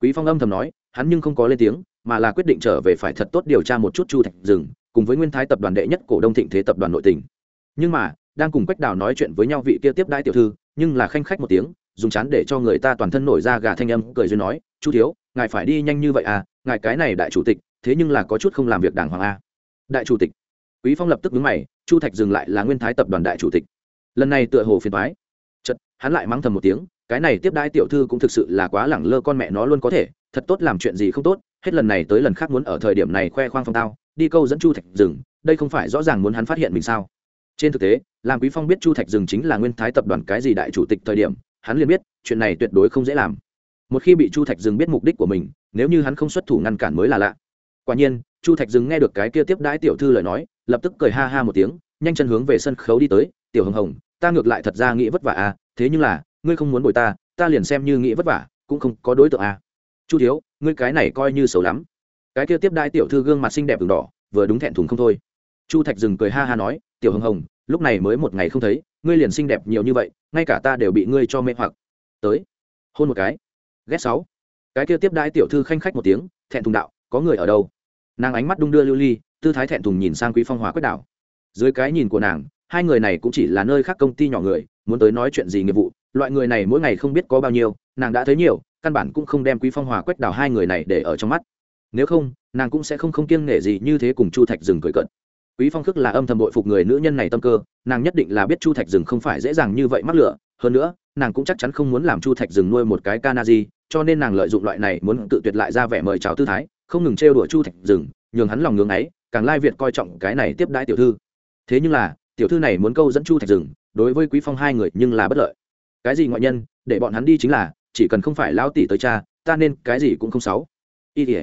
Quý phong âm thầm nói hắn nhưng không có lên tiếng, mà là quyết định trở về phải thật tốt điều tra một chút chu thạch rừng, cùng với nguyên thái tập đoàn đệ nhất cổ đông thịnh thế tập đoàn nội tình. Nhưng mà, đang cùng quách đào nói chuyện với nhau vị kia tiếp đãi tiểu thư, nhưng là khanh khách một tiếng, dùng chán để cho người ta toàn thân nổi ra gà thanh âm, cười duyên nói, chu thiếu, ngài phải đi nhanh như vậy à ngài cái này đại chủ tịch, thế nhưng là có chút không làm việc đàng hoàng a đại chủ tịch? Quý phong lập tức đứng mày, chu thạch dừng lại là nguyên thái tập đoàn đại chủ tịch. Lần này tựa hồ phiền thoái chật hắn lại mắng thầm một tiếng, cái này tiếp đãi tiểu thư cũng thực sự là quá lẳng lơ con mẹ nó luôn có thể thật tốt làm chuyện gì không tốt, hết lần này tới lần khác muốn ở thời điểm này khoe khoang phong tao, đi câu dẫn chu thạch rừng, đây không phải rõ ràng muốn hắn phát hiện mình sao. Trên thực tế, làm quý phong biết chu thạch rừng chính là nguyên thái tập đoàn cái gì đại chủ tịch thời điểm, hắn liền biết, chuyện này tuyệt đối không dễ làm. Một khi bị chu thạch rừng biết mục đích của mình, nếu như hắn không xuất thủ ngăn cản mới là lạ. Quả nhiên, chu thạch rừng nghe được cái kia tiếp đãi tiểu thư lời nói, lập tức cười ha ha một tiếng, nhanh chân hướng về sân khấu đi tới, tiểu hồng hồng, ta ngược lại thật ra nghĩ vất vả à thế nhưng là, ngươi không muốn bồi ta ta liền xem như nghĩ vất vả, cũng không có đối tượng à chu thiếu, ngươi cái này coi như xấu lắm. Cái kia tiếp đai tiểu thư gương mặt xinh đẹp đường đỏ, vừa đúng thẹn thùng không thôi. Chu thạch dừng cười ha ha nói, tiểu hồng hồng, lúc này mới một ngày không thấy, ngươi liền xinh đẹp nhiều như vậy, ngay cả ta đều bị ngươi cho mê hoặc. Tới. Hôn một cái. Ghét sáu. Cái kia tiếp đai tiểu thư khanh khách một tiếng, thẹn thùng đạo, có người ở đâu? Nàng ánh mắt đung đưa lưu ly, tư thái thẹn thùng nhìn sang quý phong hóa quyết đảo. Dưới cái nhìn của nàng, hai người này cũng chỉ là nơi khác công ty nhỏ người, muốn tới nói chuyện gì nghiệp vụ, loại người này mỗi ngày không biết có bao nhiêu, nàng đã thấy nhiều căn bản cũng không đem quý phong hòa quách đào hai người này để ở trong mắt. Nếu không, nàng cũng sẽ không không kiêng nể gì như thế cùng chu thạch rừng cười cận quý phong khước là âm thầm bội phục người nữ nhân này tâm cơ, nàng nhất định là biết chu thạch rừng không phải dễ dàng như vậy mắc lửa. Hơn nữa, nàng cũng chắc chắn không muốn làm chu thạch rừng nuôi một cái canazi cho nên nàng lợi dụng loại này muốn tự tuyệt lại ra vẻ mời chào tư thái, không ngừng trêu đùa chu thạch rừng nhường hắn lòng ngưỡng ấy, càng lai việt coi trọng cái này tiếp đãi tiểu thư. Thế nhưng là, tiểu thư này muốn câu dẫn chu thạch rừng đối với quý phong hai người nhưng là bất lợi. Cái gì ngoại nhân, để bọn hắn đi chính là chỉ cần không phải lao tỷ tới cha ta nên cái gì cũng không xấu. Y tỉa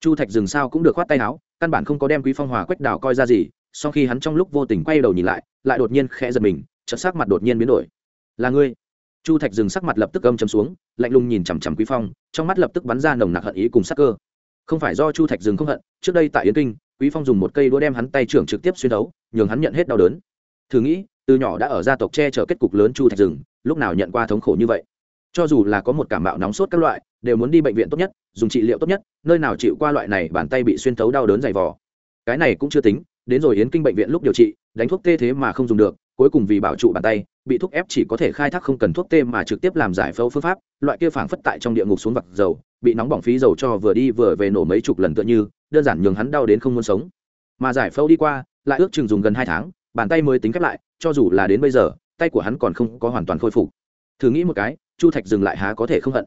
chu thạch dừng sao cũng được khoát tay áo căn bản không có đem quý phong hòa quách đào coi ra gì sau khi hắn trong lúc vô tình quay đầu nhìn lại lại đột nhiên khẽ giật mình chợt sắc mặt đột nhiên biến đổi. Là ngươi? Chu thạch dừng sắc mặt lập tức âm chấm xuống lạnh lùng nhìn chằm chằm quý phong trong mắt lập tức bắn ra nồng nặc hận ý cùng sắc cơ. Không phải do chu thạch dừng không hận trước đây tại yến kinh quý phong dùng một cây đũa đem hắn tay trưởng trực tiếp xuyên đấu nhường hắn nhận hết đau đớn. Thử nghĩ từ nhỏ đã ở gia tộc che chở kết cục lớn chu thạch dừng, lúc nào nhận qua thống khổ như vậy? Cho dù là có một cảm mạo nóng sốt các loại, đều muốn đi bệnh viện tốt nhất, dùng trị liệu tốt nhất, nơi nào chịu qua loại này bàn tay bị xuyên thấu đau đớn dày vò. Cái này cũng chưa tính, đến rồi yến kinh bệnh viện lúc điều trị, đánh thuốc tê thế mà không dùng được, cuối cùng vì bảo trụ bàn tay, bị thuốc ép chỉ có thể khai thác không cần thuốc tê mà trực tiếp làm giải phẫu phương pháp, loại kia phảng phất tại trong địa ngục xuống vặt dầu, bị nóng bỏng phí dầu cho vừa đi vừa về nổ mấy chục lần tựa như, đơn giản nhường hắn đau đến không muốn sống. Mà giải phẫu đi qua, lại ước chừng dùng gần hai tháng, bàn tay mới tính khép lại, cho dù là đến bây giờ, tay của hắn còn không có hoàn toàn khôi phục. Thử nghĩ một cái chu thạch dừng lại há có thể không hận.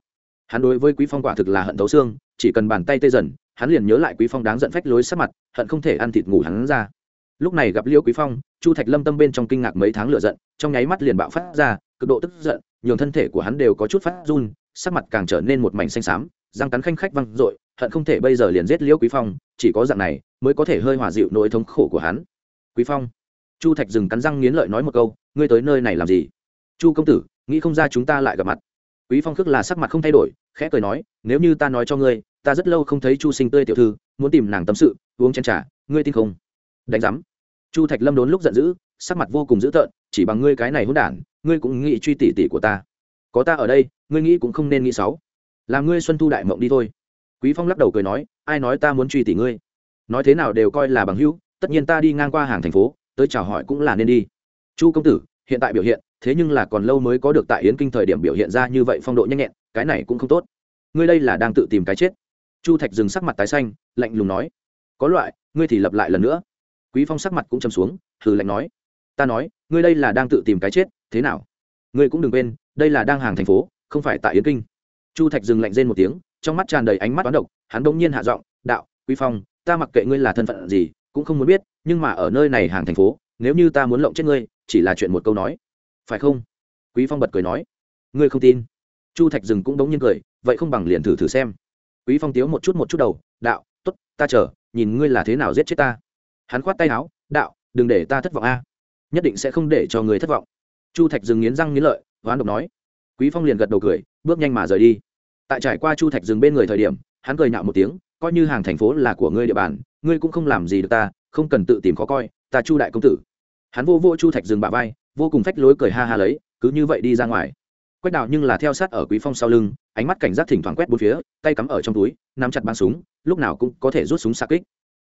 Hắn đối với quý phong quả thực là hận thấu xương, chỉ cần bàn tay tê dần, hắn liền nhớ lại quý phong đáng giận phách lối sắc mặt, hận không thể ăn thịt ngủ hắn ra. Lúc này gặp Liễu quý phong, chu thạch lâm tâm bên trong kinh ngạc mấy tháng lửa giận, trong nháy mắt liền bạo phát ra, cực độ tức giận, nhường thân thể của hắn đều có chút phát run, sắc mặt càng trở nên một mảnh xanh xám, răng cắn khanh khách văng dội hận không thể bây giờ liền giết liễu quý phong, chỉ có dạng này mới có thể hơi hòa dịu nỗi thống khổ của hắn. Quý phong. Chu thạch dừng cắn răng nghiến lợi nói một câu, ngươi tới nơi này làm gì? Chu công tử nghĩ không ra chúng ta lại gặp mặt. Quý phong khước là sắc mặt không thay đổi, khẽ cười nói, nếu như ta nói cho ngươi, ta rất lâu không thấy chu sinh tươi tiểu thư, muốn tìm nàng tâm sự, uống chén trà, ngươi tin không? Đánh giám. Chu thạch lâm đốn lúc giận dữ, sắc mặt vô cùng dữ tợn, chỉ bằng ngươi cái này hỗn đản, ngươi cũng nghĩ truy tỷ tỷ của ta. Có ta ở đây, ngươi nghĩ cũng không nên nghĩ xấu. Làm ngươi xuân thu đại mộng đi thôi. Quý phong lắc đầu cười nói, ai nói ta muốn truy tỷ ngươi? Nói thế nào đều coi là bằng hữu, tất nhiên ta đi ngang qua hàng thành phố, tới chào hỏi cũng là nên đi. Chu công tử hiện tại biểu hiện, thế nhưng là còn lâu mới có được tại yến kinh thời điểm biểu hiện ra như vậy phong độ nhanh nhẹn, cái này cũng không tốt. Ngươi đây là đang tự tìm cái chết. Chu thạch dừng sắc mặt tái xanh, lạnh lùng nói, có loại, ngươi thì lập lại lần nữa. Quý phong sắc mặt cũng châm xuống thử lạnh nói, ta nói, ngươi đây là đang tự tìm cái chết, thế nào? Ngươi cũng đừng quên, đây là đang hàng thành phố, không phải tại yến kinh. Chu thạch dừng lạnh rên một tiếng, trong mắt tràn đầy ánh mắt toán độc, hắn bỗng nhiên hạ giọng, đạo, quý phong, ta mặc kệ ngươi là thân phận gì, cũng không muốn biết, nhưng mà ở nơi này hàng thành phố, nếu như ta muốn lộng chết ngươi chỉ là chuyện một câu nói. Phải không? Quý phong bật cười nói. Ngươi không tin. Chu thạch dừng cũng đống nhiên cười, vậy không bằng liền thử thử xem. Quý phong tiếu một chút một chút đầu, đạo, tốt, ta chờ, nhìn ngươi là thế nào giết chết ta. Hắn khoát tay áo, đạo, đừng để ta thất vọng a. Nhất định sẽ không để cho người thất vọng. Chu thạch dừng nghiến răng nghiến lợi, hoán độc nói. Quý phong liền gật đầu cười, bước nhanh mà rời đi. Tại trải qua chu thạch dừng bên người thời điểm, hắn cười nhạo một tiếng, coi như hàng thành phố là của ngươi địa bàn, ngươi cũng không làm gì được ta, không cần tự tìm khó coi, ta chu đại công tử hắn vô vô chu thạch dừng bả vai, vô cùng phách lối cười ha ha lấy, cứ như vậy đi ra ngoài. Quách Đào nhưng là theo sát ở quý phong sau lưng, ánh mắt cảnh giác thỉnh thoảng quét bốn phía, tay cắm ở trong túi, nắm chặt băng súng, lúc nào cũng có thể rút súng xa kích.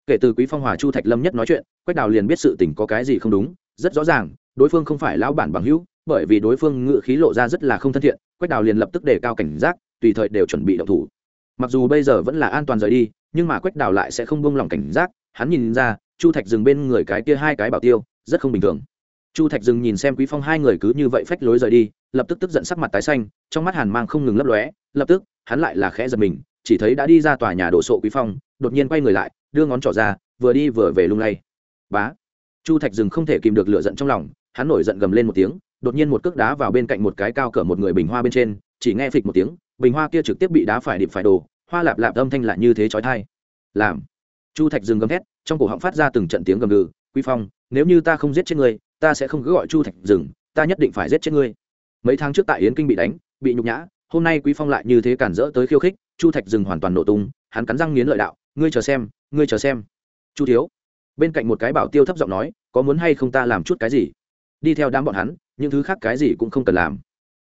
Kể từ quý phong hòa chu thạch lâm nhất nói chuyện, quách đào liền biết sự tình có cái gì không đúng, rất rõ ràng, đối phương không phải lão bản bằng hữu, bởi vì đối phương ngự khí lộ ra rất là không thân thiện, quách đào liền lập tức đề cao cảnh giác, tùy thời đều chuẩn bị động thủ. Mặc dù bây giờ vẫn là an toàn rời đi, nhưng mà quách đào lại sẽ không buông lỏng cảnh giác, hắn nhìn ra, chu thạch dừng bên người cái kia hai cái bảo tiêu rất không bình thường. Chu thạch dừng nhìn xem quý phong hai người cứ như vậy phách lối rời đi, lập tức tức giận sắc mặt tái xanh, trong mắt hàn mang không ngừng lấp lóe, lập tức, hắn lại là khẽ giật mình, chỉ thấy đã đi ra tòa nhà đổ sộ quý phong, đột nhiên quay người lại, đưa ngón trỏ ra, vừa đi vừa về lung lay. Bá! Chu thạch dừng không thể kìm được lửa giận trong lòng, hắn nổi giận gầm lên một tiếng, đột nhiên một cước đá vào bên cạnh một cái cao cỡ một người bình hoa bên trên, chỉ nghe phịch một tiếng, bình hoa kia trực tiếp bị đá phải điệp phải đồ hoa lạp lạp âm thanh lại như thế chói tai. Làm! Chu thạch dừng gầm thét, trong cổ họng phát ra từng trận tiếng gầm gừ quý phong, nếu như ta không giết chết ngươi, ta sẽ không cứ gọi chu thạch dừng, ta nhất định phải giết chết ngươi. Mấy tháng trước tại yến kinh bị đánh, bị nhục nhã, hôm nay quý phong lại như thế cản rỡ tới khiêu khích, chu thạch dừng hoàn toàn nổ tung, hắn cắn răng nghiến lợi đạo, ngươi chờ xem, ngươi chờ xem. Chu thiếu. Bên cạnh một cái bảo tiêu thấp giọng nói, có muốn hay không ta làm chút cái gì? Đi theo đám bọn hắn, những thứ khác cái gì cũng không cần làm.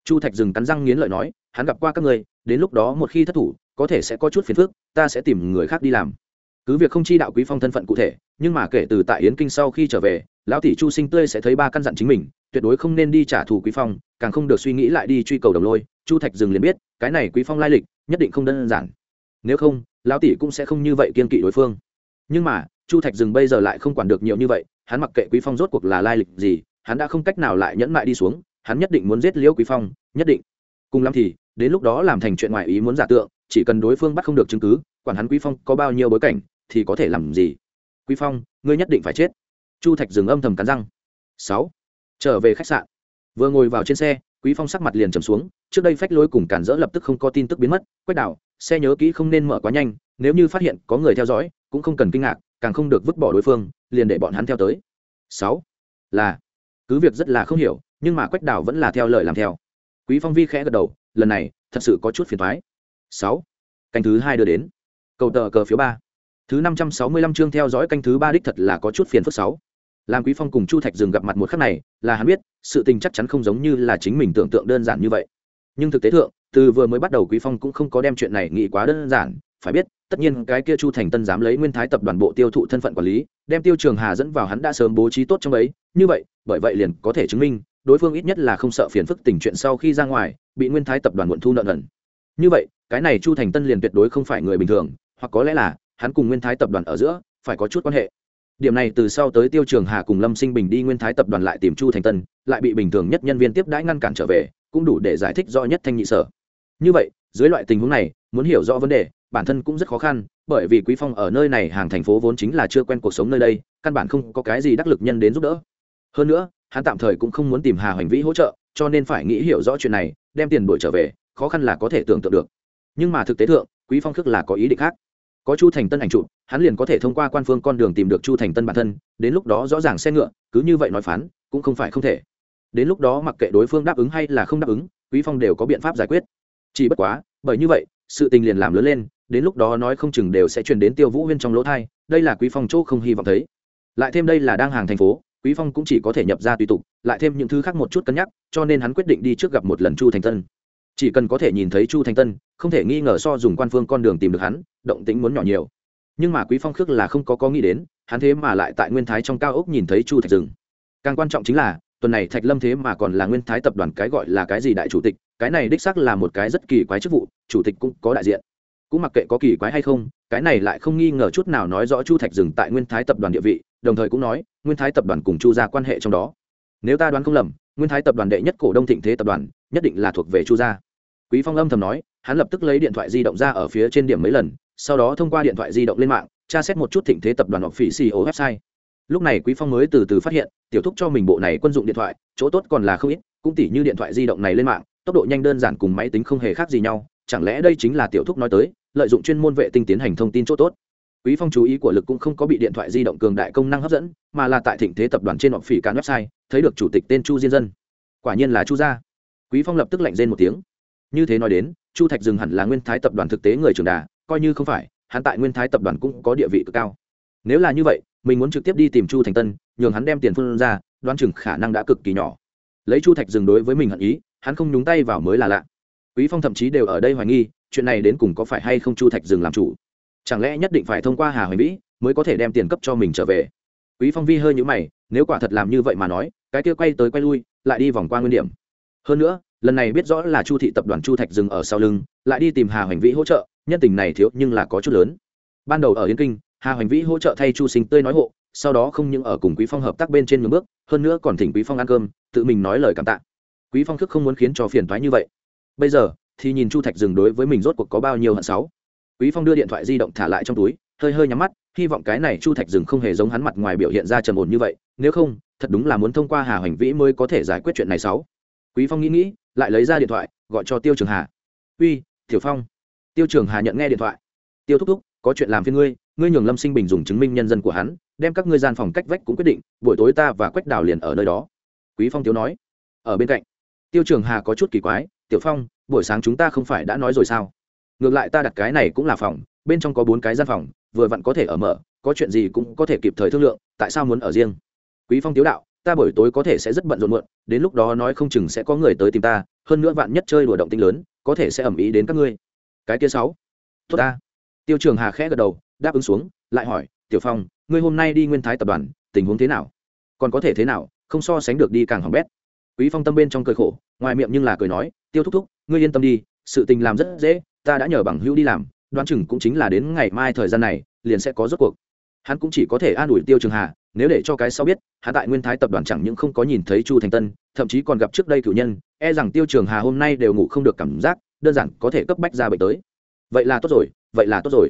Chu thạch dừng cắn răng nghiến lợi nói, hắn gặp qua các ngươi, đến lúc đó một khi thất thủ, có thể sẽ có chút phiền phức, ta sẽ tìm người khác đi làm cứ việc không chi đạo quý phong thân phận cụ thể, nhưng mà kể từ tại yến kinh sau khi trở về, lão tỷ chu sinh tươi sẽ thấy ba căn dặn chính mình, tuyệt đối không nên đi trả thù quý phong, càng không được suy nghĩ lại đi truy cầu đồng lôi, chu thạch dừng liền biết, cái này quý phong lai lịch, nhất định không đơn giản. Nếu không, lão tỷ cũng sẽ không như vậy kiên kỵ đối phương. Nhưng mà, chu thạch dừng bây giờ lại không quản được nhiều như vậy, hắn mặc kệ quý phong rốt cuộc là lai lịch gì, hắn đã không cách nào lại nhẫn mại đi xuống, hắn nhất định muốn giết liễu quý phong, nhất định. Cùng lắm thì, đến lúc đó làm thành chuyện ngoài ý muốn giả tượng, chỉ cần đối phương bắt không được chứng cứ, quản hắn quý phong có bao nhiêu bối cảnh thì có thể làm gì? Quý phong, ngươi nhất định phải chết. Chu thạch dừng âm thầm cắn răng. Sáu. Trở về khách sạn. Vừa ngồi vào trên xe, quý phong sắc mặt liền trầm xuống, trước đây phách lối cùng cản rỡ lập tức không có tin tức biến mất, quách đảo xe nhớ kỹ không nên mở quá nhanh, nếu như phát hiện có người theo dõi, cũng không cần kinh ngạc, càng không được vứt bỏ đối phương, liền để bọn hắn theo tới. Sáu. Là, cứ việc rất là không hiểu, nhưng mà quách đảo vẫn là theo lời làm theo. Quý phong vi khẽ gật đầu, lần này, thật sự có chút phiền thoái sáu. Canh thứ hai đưa đến. Cầu tờ cờ phiếu ba thứ năm trăm sáu mươi lăm chương theo dõi canh thứ ba đích thật là có chút phiền phức sáu. Làm quý phong cùng chu thạch dừng gặp mặt một khắc này, là hắn biết, sự tình chắc chắn không giống như là chính mình tưởng tượng đơn giản như vậy. Nhưng thực tế thượng, từ vừa mới bắt đầu quý phong cũng không có đem chuyện này nghĩ quá đơn giản. Phải biết, tất nhiên cái kia chu thành tân dám lấy nguyên thái tập đoàn bộ tiêu thụ thân phận quản lý, đem tiêu trường hà dẫn vào hắn đã sớm bố trí tốt trong ấy. Như vậy, bởi vậy liền có thể chứng minh, đối phương ít nhất là không sợ phiền phức tình chuyện sau khi ra ngoài, bị nguyên thái tập đoàn muộn thu nợ nần. Như vậy, cái này chu thành tân liền tuyệt đối không phải người bình thường, hoặc có lẽ là hắn cùng nguyên thái tập đoàn ở giữa, phải có chút quan hệ. Điểm này từ sau tới tiêu trường hà cùng lâm sinh bình đi nguyên thái tập đoàn lại tìm chu thành tân, lại bị bình thường nhất nhân viên tiếp đãi ngăn cản trở về, cũng đủ để giải thích rõ nhất thanh nhị sở. Như vậy, dưới loại tình huống này, muốn hiểu rõ vấn đề, bản thân cũng rất khó khăn, bởi vì quý phong ở nơi này hàng thành phố vốn chính là chưa quen cuộc sống nơi đây, căn bản không có cái gì đắc lực nhân đến giúp đỡ. Hơn nữa, hắn tạm thời cũng không muốn tìm hà hoành vĩ hỗ trợ, cho nên phải nghĩ hiểu rõ chuyện này, đem tiền đổi trở về, khó khăn là có thể tưởng tượng được. Nhưng mà thực tế thượng, quý phong khước là có ý định khác có chu thành tân ảnh chụp, hắn liền có thể thông qua quan phương con đường tìm được chu thành tân bản thân, đến lúc đó rõ ràng xe ngựa, cứ như vậy nói phán, cũng không phải không thể. Đến lúc đó mặc kệ đối phương đáp ứng hay là không đáp ứng, quý phong đều có biện pháp giải quyết. Chỉ bất quá, bởi như vậy, sự tình liền làm lớn lên, đến lúc đó nói không chừng đều sẽ truyền đến tiêu vũ huyên trong lỗ thai, đây là quý phong chỗ không hy vọng thấy. Lại thêm đây là đang hàng thành phố, quý phong cũng chỉ có thể nhập ra tùy tục, lại thêm những thứ khác một chút cân nhắc, cho nên hắn quyết định đi trước gặp một lần chu thành tân chỉ cần có thể nhìn thấy chu Thanh tân, không thể nghi ngờ so dùng quan phương con đường tìm được hắn, động tĩnh muốn nhỏ nhiều. Nhưng mà quý phong khước là không có có nghĩ đến, hắn thế mà lại tại nguyên thái trong cao ốc nhìn thấy chu thạch rừng càng quan trọng chính là, tuần này thạch lâm thế mà còn là nguyên thái tập đoàn cái gọi là cái gì đại chủ tịch, cái này đích xác là một cái rất kỳ quái chức vụ, chủ tịch cũng có đại diện. Cũng mặc kệ có kỳ quái hay không, cái này lại không nghi ngờ chút nào nói rõ chu thạch dừng tại nguyên thái tập đoàn địa vị, đồng thời cũng nói, nguyên thái tập đoàn cùng chu gia quan hệ trong đó. Nếu ta đoán không lầm, nguyên thái tập đoàn đệ nhất cổ đông thịnh thế tập đoàn, nhất định là thuộc về chu gia quý phong âm thầm nói, hắn lập tức lấy điện thoại di động ra ở phía trên điểm mấy lần, sau đó thông qua điện thoại di động lên mạng, tra xét một chút thịnh thế tập đoàn ngọc phỉ ceo website. Lúc này quý phong mới từ từ phát hiện, tiểu thúc cho mình bộ này quân dụng điện thoại, chỗ tốt còn là không ít, cũng tỉ như điện thoại di động này lên mạng, tốc độ nhanh đơn giản cùng máy tính không hề khác gì nhau, chẳng lẽ đây chính là tiểu thúc nói tới, lợi dụng chuyên môn vệ tinh tiến hành thông tin chỗ tốt. Quý phong chú ý của lực cũng không có bị điện thoại di động cường đại công năng hấp dẫn, mà là tại thịnh thế tập đoàn trên ngọc phỉ can website, thấy được chủ tịch tên chu diên dân. Quả nhiên là chu gia. Quý phong lập tức lạnh rên một tiếng như thế nói đến, chu thạch dừng hẳn là nguyên thái tập đoàn thực tế người trưởng đà, coi như không phải, hắn tại nguyên thái tập đoàn cũng có địa vị cực cao. Nếu là như vậy, mình muốn trực tiếp đi tìm chu thành tân, nhường hắn đem tiền phân ra, đoán chừng khả năng đã cực kỳ nhỏ. Lấy chu thạch dừng đối với mình hận ý, hắn không nhúng tay vào mới là lạ. Quý phong thậm chí đều ở đây hoài nghi, chuyện này đến cùng có phải hay không chu thạch dừng làm chủ? Chẳng lẽ nhất định phải thông qua hà hoài vĩ mới có thể đem tiền cấp cho mình trở về? Quý phong vi hơi nhữ mày, nếu quả thật làm như vậy mà nói, cái kia quay tới quay lui, lại đi vòng qua nguyên điểm. Hơn nữa lần này biết rõ là chu thị tập đoàn chu thạch dừng ở sau lưng, lại đi tìm hà hoành vĩ hỗ trợ, nhân tình này thiếu nhưng là có chút lớn. Ban đầu ở yên kinh, hà hoành vĩ hỗ trợ thay chu sinh tươi nói hộ, sau đó không những ở cùng quý phong hợp tác bên trên ngưỡng bước, hơn nữa còn thỉnh quý phong ăn cơm, tự mình nói lời cảm tạ. Quý phong thức không muốn khiến cho phiền toái như vậy. Bây giờ, thì nhìn chu thạch dừng đối với mình rốt cuộc có bao nhiêu hận sáu quý phong đưa điện thoại di động thả lại trong túi, hơi hơi nhắm mắt, hy vọng cái này chu thạch dừng không hề giống hắn mặt ngoài biểu hiện ra trầm ổn như vậy, nếu không, thật đúng là muốn thông qua hà hoành vĩ mới có thể giải quyết chuyện này sáu quý phong nghĩ nghĩ lại lấy ra điện thoại, gọi cho tiêu trường hà. Uy, tiểu phong. Tiêu trường hà nhận nghe điện thoại. Tiêu thúc thúc, có chuyện làm phiên ngươi ngươi nhường lâm sinh bình dùng chứng minh nhân dân của hắn, đem các ngươi gian phòng cách vách cũng quyết định, buổi tối ta và quách đào liền ở nơi đó. Quý phong tiếu nói. Ở bên cạnh. Tiêu trường hà có chút kỳ quái. Tiểu phong, buổi sáng chúng ta không phải đã nói rồi sao? Ngược lại ta đặt cái này cũng là phòng, bên trong có bốn cái gian phòng, vừa vặn có thể ở mở, có chuyện gì cũng có thể kịp thời thương lượng, tại sao muốn ở riêng? Quý phong tiếu đạo ta buổi tối có thể sẽ rất bận rộn muộn, đến lúc đó nói không chừng sẽ có người tới tìm ta, hơn nữa vạn nhất chơi đùa động tinh lớn, có thể sẽ ẩm ý đến các ngươi. Cái kia sáu. Tốt ta. Tiêu trường hà khẽ gật đầu, đáp ứng xuống, lại hỏi, tiểu phong, ngươi hôm nay đi nguyên thái tập đoàn, tình huống thế nào? Còn có thể thế nào, không so sánh được đi càng hỏng bét. Quý phong tâm bên trong cười khổ, ngoài miệng nhưng là cười nói, tiêu thúc thúc, ngươi yên tâm đi, sự tình làm rất dễ, ta đã nhờ bằng hữu đi làm, đoán chừng cũng chính là đến ngày mai thời gian này, liền sẽ có rốt cuộc. Hắn cũng chỉ có thể an ủi tiêu trường hà nếu để cho cái sau biết hạ tại nguyên thái tập đoàn chẳng những không có nhìn thấy chu thành tân, thậm chí còn gặp trước đây cử nhân e rằng tiêu trường hà hôm nay đều ngủ không được cảm giác, đơn giản có thể cấp bách ra bệnh tới. Vậy là tốt rồi, vậy là tốt rồi.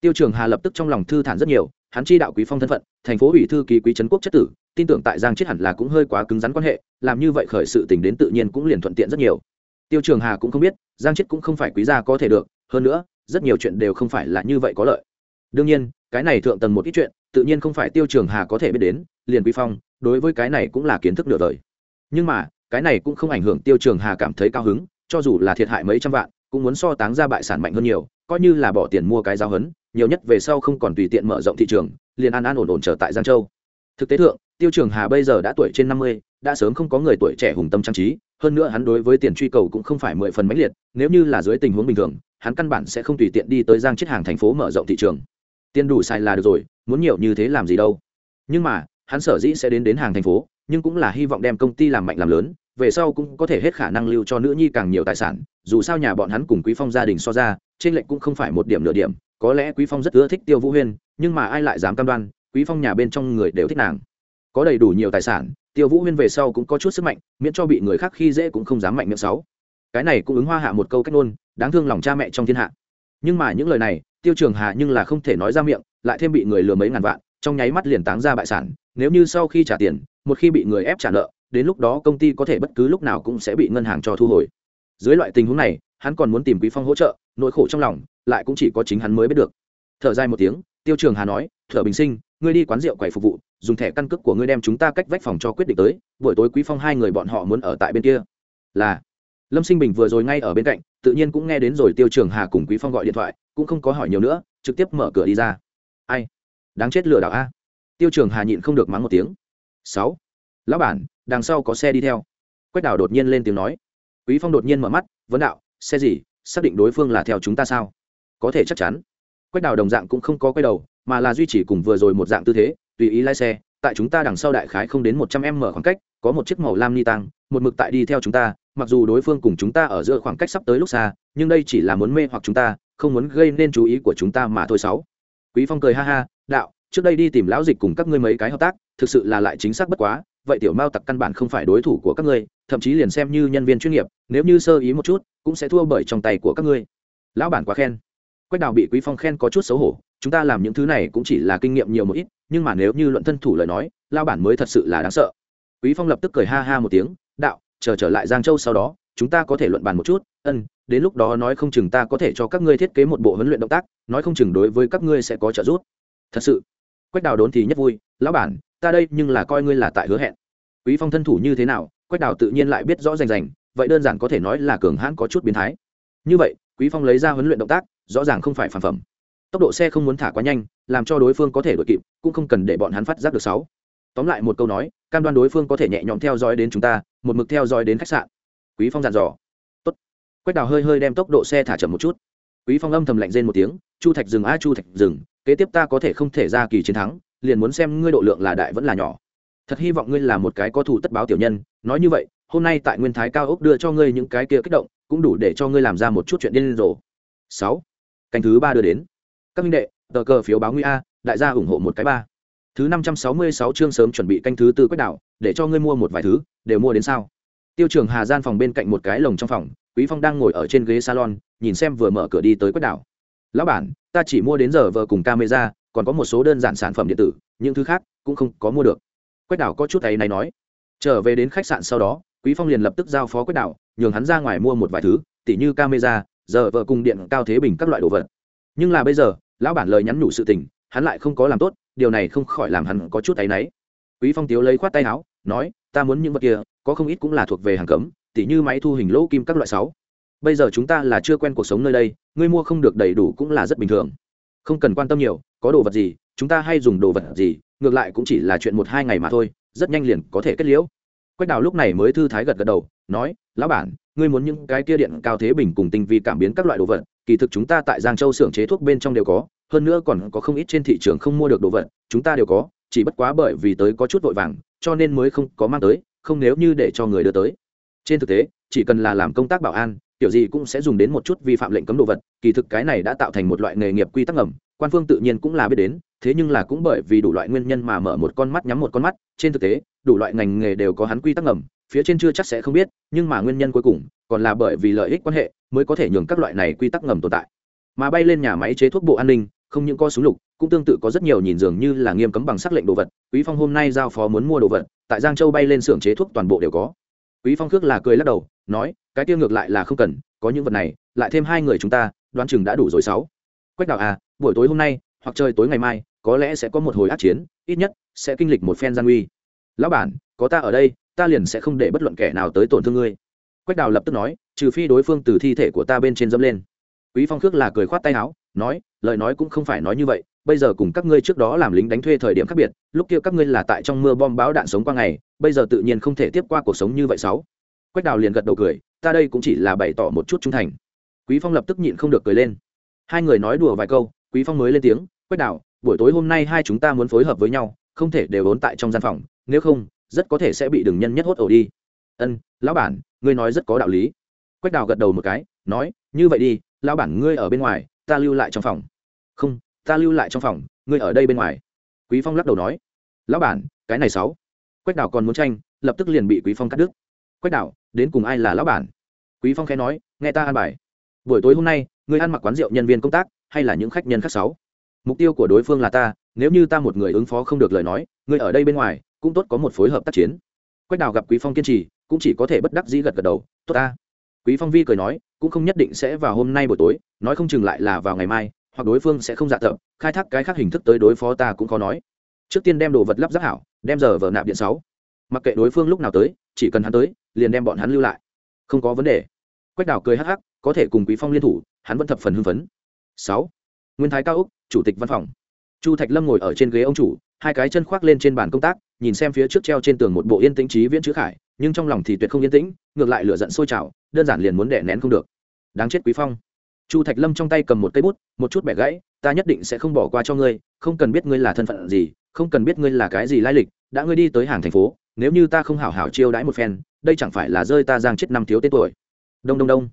Tiêu trường hà lập tức trong lòng thư thản rất nhiều, hắn chi đạo quý phong thân phận, thành phố ủy thư ký quý trấn quốc chất tử, tin tưởng tại giang chết hẳn là cũng hơi quá cứng rắn quan hệ, làm như vậy khởi sự tình đến tự nhiên cũng liền thuận tiện rất nhiều. Tiêu trường hà cũng không biết, giang chết cũng không phải quý gia có thể được, hơn nữa, rất nhiều chuyện đều không phải là như vậy có lợi. Đương nhiên cái này thượng tầng một ít chuyện, tự nhiên không phải tiêu trường hà có thể biết đến, liền quy phong, đối với cái này cũng là kiến thức nửa đời. Nhưng mà, cái này cũng không ảnh hưởng tiêu trường hà cảm thấy cao hứng, cho dù là thiệt hại mấy trăm vạn, cũng muốn so táng ra bại sản mạnh hơn nhiều, coi như là bỏ tiền mua cái giáo hấn nhiều nhất về sau không còn tùy tiện mở rộng thị trường, liền an an ổn ổn trở tại giang châu. Thực tế thượng, tiêu trường hà bây giờ đã tuổi trên năm mươi, đã sớm không có người tuổi trẻ hùng tâm trang trí, hơn nữa hắn đối với tiền truy cầu cũng không phải mười phần mãnh liệt, nếu như là dưới tình huống bình thường, hắn căn bản sẽ không tùy tiện đi tới giang chết hàng thành phố mở rộng thị trường tiền đủ xài là được rồi, muốn nhiều như thế làm gì đâu. Nhưng mà, hắn sở dĩ sẽ đến đến hàng thành phố, nhưng cũng là hy vọng đem công ty làm mạnh làm lớn, về sau cũng có thể hết khả năng lưu cho nữ nhi càng nhiều tài sản, dù sao nhà bọn hắn cùng quý phong gia đình so ra, trên lệnh cũng không phải một điểm nửa điểm, có lẽ quý phong rất ưa thích tiêu vũ huyên, nhưng mà ai lại dám cam đoan, quý phong nhà bên trong người đều thích nàng. Có đầy đủ nhiều tài sản, tiêu vũ huyên về sau cũng có chút sức mạnh, miễn cho bị người khác khi dễ cũng không dám mạnh miệng sáu cái này cũng ứng hoa hạ một câu cách ngôn, đáng thương lòng cha mẹ trong thiên hạ. Nhưng mà những lời này tiêu trường hà nhưng là không thể nói ra miệng, lại thêm bị người lừa mấy ngàn vạn, trong nháy mắt liền táng ra bại sản, nếu như sau khi trả tiền, một khi bị người ép trả nợ, đến lúc đó công ty có thể bất cứ lúc nào cũng sẽ bị ngân hàng cho thu hồi. Dưới loại tình huống này, hắn còn muốn tìm quý phong hỗ trợ, nỗi khổ trong lòng, lại cũng chỉ có chính hắn mới biết được. Thở dài một tiếng, tiêu trường hà nói, thở bình sinh, ngươi đi quán rượu quầy phục vụ, dùng thẻ căn cước của ngươi đem chúng ta cách vách phòng cho quyết định tới, buổi tối quý phong hai người bọn họ muốn ở tại bên kia. Là, lâm sinh bình vừa rồi ngay ở bên cạnh, tự nhiên cũng nghe đến rồi tiêu trường hà cùng quý phong gọi điện thoại cũng không có hỏi nhiều nữa trực tiếp mở cửa đi ra ai đáng chết lừa đảo a tiêu trường hà nhịn không được mắng một tiếng sáu lão bản đằng sau có xe đi theo quách đảo đột nhiên lên tiếng nói quý phong đột nhiên mở mắt vấn đạo xe gì xác định đối phương là theo chúng ta sao có thể chắc chắn quách đảo đồng dạng cũng không có quay đầu mà là duy trì cùng vừa rồi một dạng tư thế tùy ý lái xe tại chúng ta đằng sau đại khái không đến một trăm m khoảng cách có một chiếc màu lam ni tăng một mực tại đi theo chúng ta mặc dù đối phương cùng chúng ta ở giữa khoảng cách sắp tới lúc xa nhưng đây chỉ là muốn mê hoặc chúng ta không muốn gây nên chú ý của chúng ta mà thôi sáu. Quý phong cười ha ha, đạo, trước đây đi tìm lão dịch cùng các ngươi mấy cái hợp tác, thực sự là lại chính xác bất quá, vậy tiểu mao tặc căn bản không phải đối thủ của các ngươi, thậm chí liền xem như nhân viên chuyên nghiệp, nếu như sơ ý một chút, cũng sẽ thua bởi trong tay của các ngươi. Lão bản quá khen. Quách đào bị quý phong khen có chút xấu hổ, chúng ta làm những thứ này cũng chỉ là kinh nghiệm nhiều một ít, nhưng mà nếu như luận thân thủ lời nói, lão bản mới thật sự là đáng sợ. Quý phong lập tức cười ha ha một tiếng, đạo, chờ trở lại giang châu sau đó, chúng ta có thể luận bàn một chút ân, đến lúc đó nói không chừng ta có thể cho các ngươi thiết kế một bộ huấn luyện động tác, nói không chừng đối với các ngươi sẽ có trợ giúp. Thật sự, quách đào đốn thì nhất vui, lão bản, ta đây nhưng là coi ngươi là tại hứa hẹn. Quý phong thân thủ như thế nào, quách đào tự nhiên lại biết rõ rành rành, vậy đơn giản có thể nói là cường hãn có chút biến thái. Như vậy, quý phong lấy ra huấn luyện động tác, rõ ràng không phải phản phẩm. Tốc độ xe không muốn thả quá nhanh, làm cho đối phương có thể đuổi kịp, cũng không cần để bọn hắn phát giác được sáu. Tóm lại một câu nói, cam đoan đối phương có thể nhẹ nhõm theo dõi đến chúng ta, một mực theo dõi đến khách sạn. Quý phong dặn dò quách đào hơi hơi đem tốc độ xe thả chậm một chút. Quý phong âm thầm lạnh rên một tiếng chu thạch dừng a chu thạch dừng kế tiếp ta có thể không thể ra kỳ chiến thắng liền muốn xem ngươi độ lượng là đại vẫn là nhỏ. Thật hy vọng ngươi là một cái có thủ tất báo tiểu nhân nói như vậy hôm nay tại nguyên thái cao ốc đưa cho ngươi những cái kia kích động cũng đủ để cho ngươi làm ra một chút chuyện điên rồ. Sáu canh thứ ba đưa đến. Các minh đệ tờ cờ phiếu báo nguy a đại gia ủng hộ một cái ba. Thứ năm trăm sáu mươi sáu chương sớm chuẩn bị canh thứ tư quách đảo, để cho ngươi mua một vài thứ đều mua đến sao? Tiêu trường hà gian phòng bên cạnh một cái lồng trong phòng, quý phong đang ngồi ở trên ghế salon, nhìn xem vừa mở cửa đi tới quách đạo lão bản, ta chỉ mua đến giờ vợ cùng camera, còn có một số đơn giản sản phẩm điện tử, những thứ khác cũng không có mua được. Quách đảo có chút ấy này nói. Trở về đến khách sạn sau đó, quý phong liền lập tức giao phó quách đảo, nhường hắn ra ngoài mua một vài thứ, tỉ như camera, giờ vợ cùng điện cao thế bình các loại đồ vật. Nhưng là bây giờ, lão bản lời nhắn nhủ sự tình, hắn lại không có làm tốt, điều này không khỏi làm hắn có chút áy náy quý phong tiếu lấy khoát tay áo nói, ta muốn những vật kia, có không ít cũng là thuộc về hàng cấm, tỉ như máy thu hình lỗ kim các loại sáu. Bây giờ chúng ta là chưa quen cuộc sống nơi đây, ngươi mua không được đầy đủ cũng là rất bình thường. Không cần quan tâm nhiều, có đồ vật gì, chúng ta hay dùng đồ vật gì, ngược lại cũng chỉ là chuyện một hai ngày mà thôi, rất nhanh liền có thể kết liễu. Quách đào lúc này mới thư thái gật gật đầu, nói, lão bản, ngươi muốn những cái kia điện cao thế bình cùng tinh vi cảm biến các loại đồ vật, kỳ thực chúng ta tại giang châu xưởng chế thuốc bên trong đều có, hơn nữa còn có không ít trên thị trường không mua được đồ vật, chúng ta đều có, chỉ bất quá bởi vì tới có chút vội vàng cho nên mới không có mang tới, không nếu như để cho người đưa tới. Trên thực tế, chỉ cần là làm công tác bảo an, kiểu gì cũng sẽ dùng đến một chút vi phạm lệnh cấm đồ vật, kỳ thực cái này đã tạo thành một loại nghề nghiệp quy tắc ngầm, quan phương tự nhiên cũng là biết đến, thế nhưng là cũng bởi vì đủ loại nguyên nhân mà mở một con mắt nhắm một con mắt, trên thực tế, đủ loại ngành nghề đều có hắn quy tắc ngầm, phía trên chưa chắc sẽ không biết, nhưng mà nguyên nhân cuối cùng, còn là bởi vì lợi ích quan hệ, mới có thể nhường các loại này quy tắc ngầm tồn tại. Mà bay lên nhà máy chế thuốc bộ an ninh không những có súng lục, cũng tương tự có rất nhiều nhìn dường như là nghiêm cấm bằng sắc lệnh đồ vật. Quý phong hôm nay giao phó muốn mua đồ vật, tại giang châu bay lên xưởng chế thuốc toàn bộ đều có. Quý phong khước là cười lắc đầu, nói, cái tiêu ngược lại là không cần, có những vật này, lại thêm hai người chúng ta, đoán chừng đã đủ rồi sáu. Quách đạo à buổi tối hôm nay, hoặc trời tối ngày mai, có lẽ sẽ có một hồi át chiến, ít nhất sẽ kinh lịch một phen gian nguy. Lão bản, có ta ở đây, ta liền sẽ không để bất luận kẻ nào tới tổn thương ngươi. Quách đào lập tức nói, trừ phi đối phương từ thi thể của ta bên trên dâm lên. Quý phong khước là cười khoát tay áo, nói lời nói cũng không phải nói như vậy, bây giờ cùng các ngươi trước đó làm lính đánh thuê thời điểm khác biệt, lúc kia các ngươi là tại trong mưa bom bão đạn sống qua ngày, bây giờ tự nhiên không thể tiếp qua cuộc sống như vậy sáu. Quách đào liền gật đầu cười, ta đây cũng chỉ là bày tỏ một chút trung thành. Quý phong lập tức nhịn không được cười lên. Hai người nói đùa vài câu, quý phong mới lên tiếng, quách đào, buổi tối hôm nay hai chúng ta muốn phối hợp với nhau, không thể đều ốn tại trong gian phòng, nếu không, rất có thể sẽ bị đừng nhân nhất hốt ổ đi. Ân, lão bản, ngươi nói rất có đạo lý. Quách đào gật đầu một cái, nói, như vậy đi, lão bản ngươi ở bên ngoài, ta lưu lại trong phòng không ta lưu lại trong phòng ngươi ở đây bên ngoài. Quý phong lắc đầu nói. Lão bản cái này sáu. Quách Đảo còn muốn tranh lập tức liền bị quý phong cắt đứt. Quách Đảo, đến cùng ai là lão bản? Quý phong khẽ nói nghe ta ăn bài. Buổi tối hôm nay ngươi ăn mặc quán rượu nhân viên công tác hay là những khách nhân khác sáu? Mục tiêu của đối phương là ta nếu như ta một người ứng phó không được lời nói ngươi ở đây bên ngoài cũng tốt có một phối hợp tác chiến. Quách đào gặp quý phong kiên trì cũng chỉ có thể bất đắc dĩ gật gật đầu tốt ta. Quý phong vi cười nói cũng không nhất định sẽ vào hôm nay buổi tối nói không chừng lại là vào ngày mai hoặc đối phương sẽ không dạ tập khai thác cái khác hình thức tới đối phó ta cũng khó nói. Trước tiên đem đồ vật lắp ráp hảo, đem giờ vờ nạp điện sáu. Mặc kệ đối phương lúc nào tới, chỉ cần hắn tới, liền đem bọn hắn lưu lại. Không có vấn đề. Quách Đảo cười hắc hắc, có thể cùng quý phong liên thủ, hắn vẫn thập phần hưng phấn. Sáu. Nguyên thái cao úc, chủ tịch văn phòng. Chu thạch lâm ngồi ở trên ghế ông chủ, hai cái chân khoác lên trên bàn công tác, nhìn xem phía trước treo trên tường một bộ yên tĩnh trí viễn chữ khải, nhưng trong lòng thì tuyệt không yên tĩnh, ngược lại lửa giận sôi trào, đơn giản liền muốn đẻ nén không được. Đáng chết quý phong chu thạch lâm trong tay cầm một cây bút, một chút bẻ gãy, ta nhất định sẽ không bỏ qua cho ngươi, không cần biết ngươi là thân phận gì, không cần biết ngươi là cái gì lai lịch, đã ngươi đi tới hàng thành phố, nếu như ta không hảo hảo chiêu đãi một phen, đây chẳng phải là rơi ta giang chết năm thiếu tên tuổi. Đông đông đông.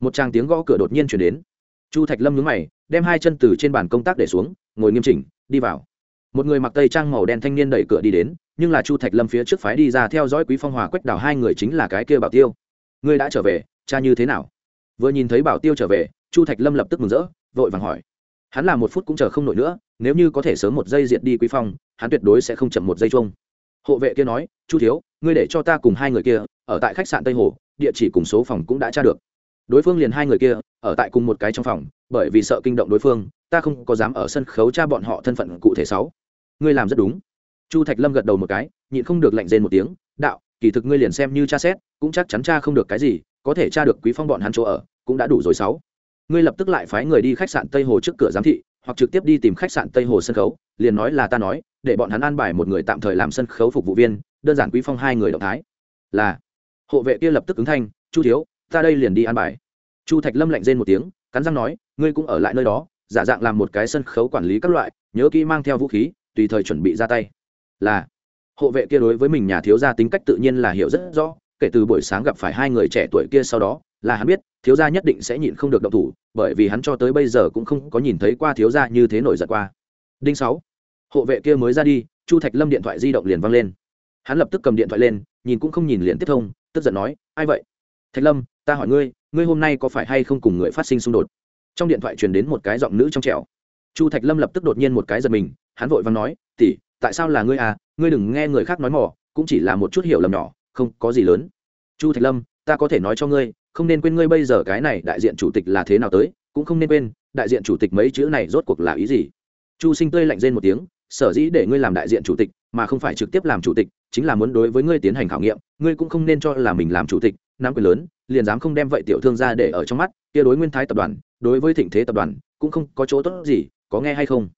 Một tràng tiếng gõ cửa đột nhiên chuyển đến. Chu thạch lâm nhướng mày, đem hai chân từ trên bàn công tác để xuống, ngồi nghiêm chỉnh, đi vào. Một người mặc tây trang màu đen thanh niên đẩy cửa đi đến, nhưng là chu thạch lâm phía trước phái đi ra theo dõi quý phong hòa quách đảo hai người chính là cái kia bảo tiêu. Ngươi đã trở về, cha như thế nào? Vừa nhìn thấy bảo tiêu trở về chu thạch lâm lập tức mừng rỡ, vội vàng hỏi. Hắn là một phút cũng chờ không nổi nữa, nếu như có thể sớm một giây diệt đi quý phong, hắn tuyệt đối sẽ không chậm một giây chung. Hộ vệ kia nói, chu thiếu, ngươi để cho ta cùng hai người kia ở tại khách sạn tây hồ, địa chỉ cùng số phòng cũng đã tra được. Đối phương liền hai người kia ở tại cùng một cái trong phòng, bởi vì sợ kinh động đối phương, ta không có dám ở sân khấu tra bọn họ thân phận cụ thể sáu. Ngươi làm rất đúng. Chu thạch lâm gật đầu một cái, nhịn không được lạnh rên một tiếng, đạo, kỳ thực ngươi liền xem như tra xét, cũng chắc chắn tra không được cái gì, có thể tra được quý phong bọn hắn chỗ ở, cũng đã đủ rồi sáu ngươi lập tức lại phái người đi khách sạn tây hồ trước cửa giám thị, hoặc trực tiếp đi tìm khách sạn tây hồ sân khấu, liền nói là ta nói, để bọn hắn an bài một người tạm thời làm sân khấu phục vụ viên, đơn giản quý phong hai người động thái. Là. Hộ vệ kia lập tức ứng thanh, chu thiếu, ta đây liền đi an bài. Chu thạch lâm lạnh rên một tiếng, cắn răng nói, ngươi cũng ở lại nơi đó, giả dạng làm một cái sân khấu quản lý các loại, nhớ kỹ mang theo vũ khí, tùy thời chuẩn bị ra tay. Là. Hộ vệ kia đối với mình nhà thiếu gia tính cách tự nhiên là hiểu rất rõ, kể từ buổi sáng gặp phải hai người trẻ tuổi kia sau đó là hắn biết, thiếu gia nhất định sẽ nhịn không được động thủ, bởi vì hắn cho tới bây giờ cũng không có nhìn thấy qua thiếu gia như thế nổi giận qua. Đinh sáu, hộ vệ kia mới ra đi, chu thạch lâm điện thoại di động liền văng lên. Hắn lập tức cầm điện thoại lên, nhìn cũng không nhìn liền tiếp thông, tức giận nói, ai vậy? Thạch lâm, ta hỏi ngươi ngươi hôm nay có phải hay không cùng người phát sinh xung đột? Trong điện thoại truyền đến một cái giọng nữ trong trẻo. Chu thạch lâm lập tức đột nhiên một cái giật mình, hắn vội vàng nói, tỷ, tại sao là ngươi à? Ngươi đừng nghe người khác nói mỏ, cũng chỉ là một chút hiểu lầm nhỏ, không có gì lớn. Chu thạch lâm, ta có thể nói cho ngươi không nên quên ngươi bây giờ cái này đại diện chủ tịch là thế nào tới, cũng không nên quên, đại diện chủ tịch mấy chữ này rốt cuộc là ý gì. Chu sinh tươi lạnh rên một tiếng, sở dĩ để ngươi làm đại diện chủ tịch, mà không phải trực tiếp làm chủ tịch, chính là muốn đối với ngươi tiến hành khảo nghiệm, ngươi cũng không nên cho là mình làm chủ tịch nam quyền lớn, liền dám không đem vậy tiểu thương ra để ở trong mắt, kia đối nguyên thái tập đoàn, đối với thịnh thế tập đoàn, cũng không có chỗ tốt gì, có nghe hay không?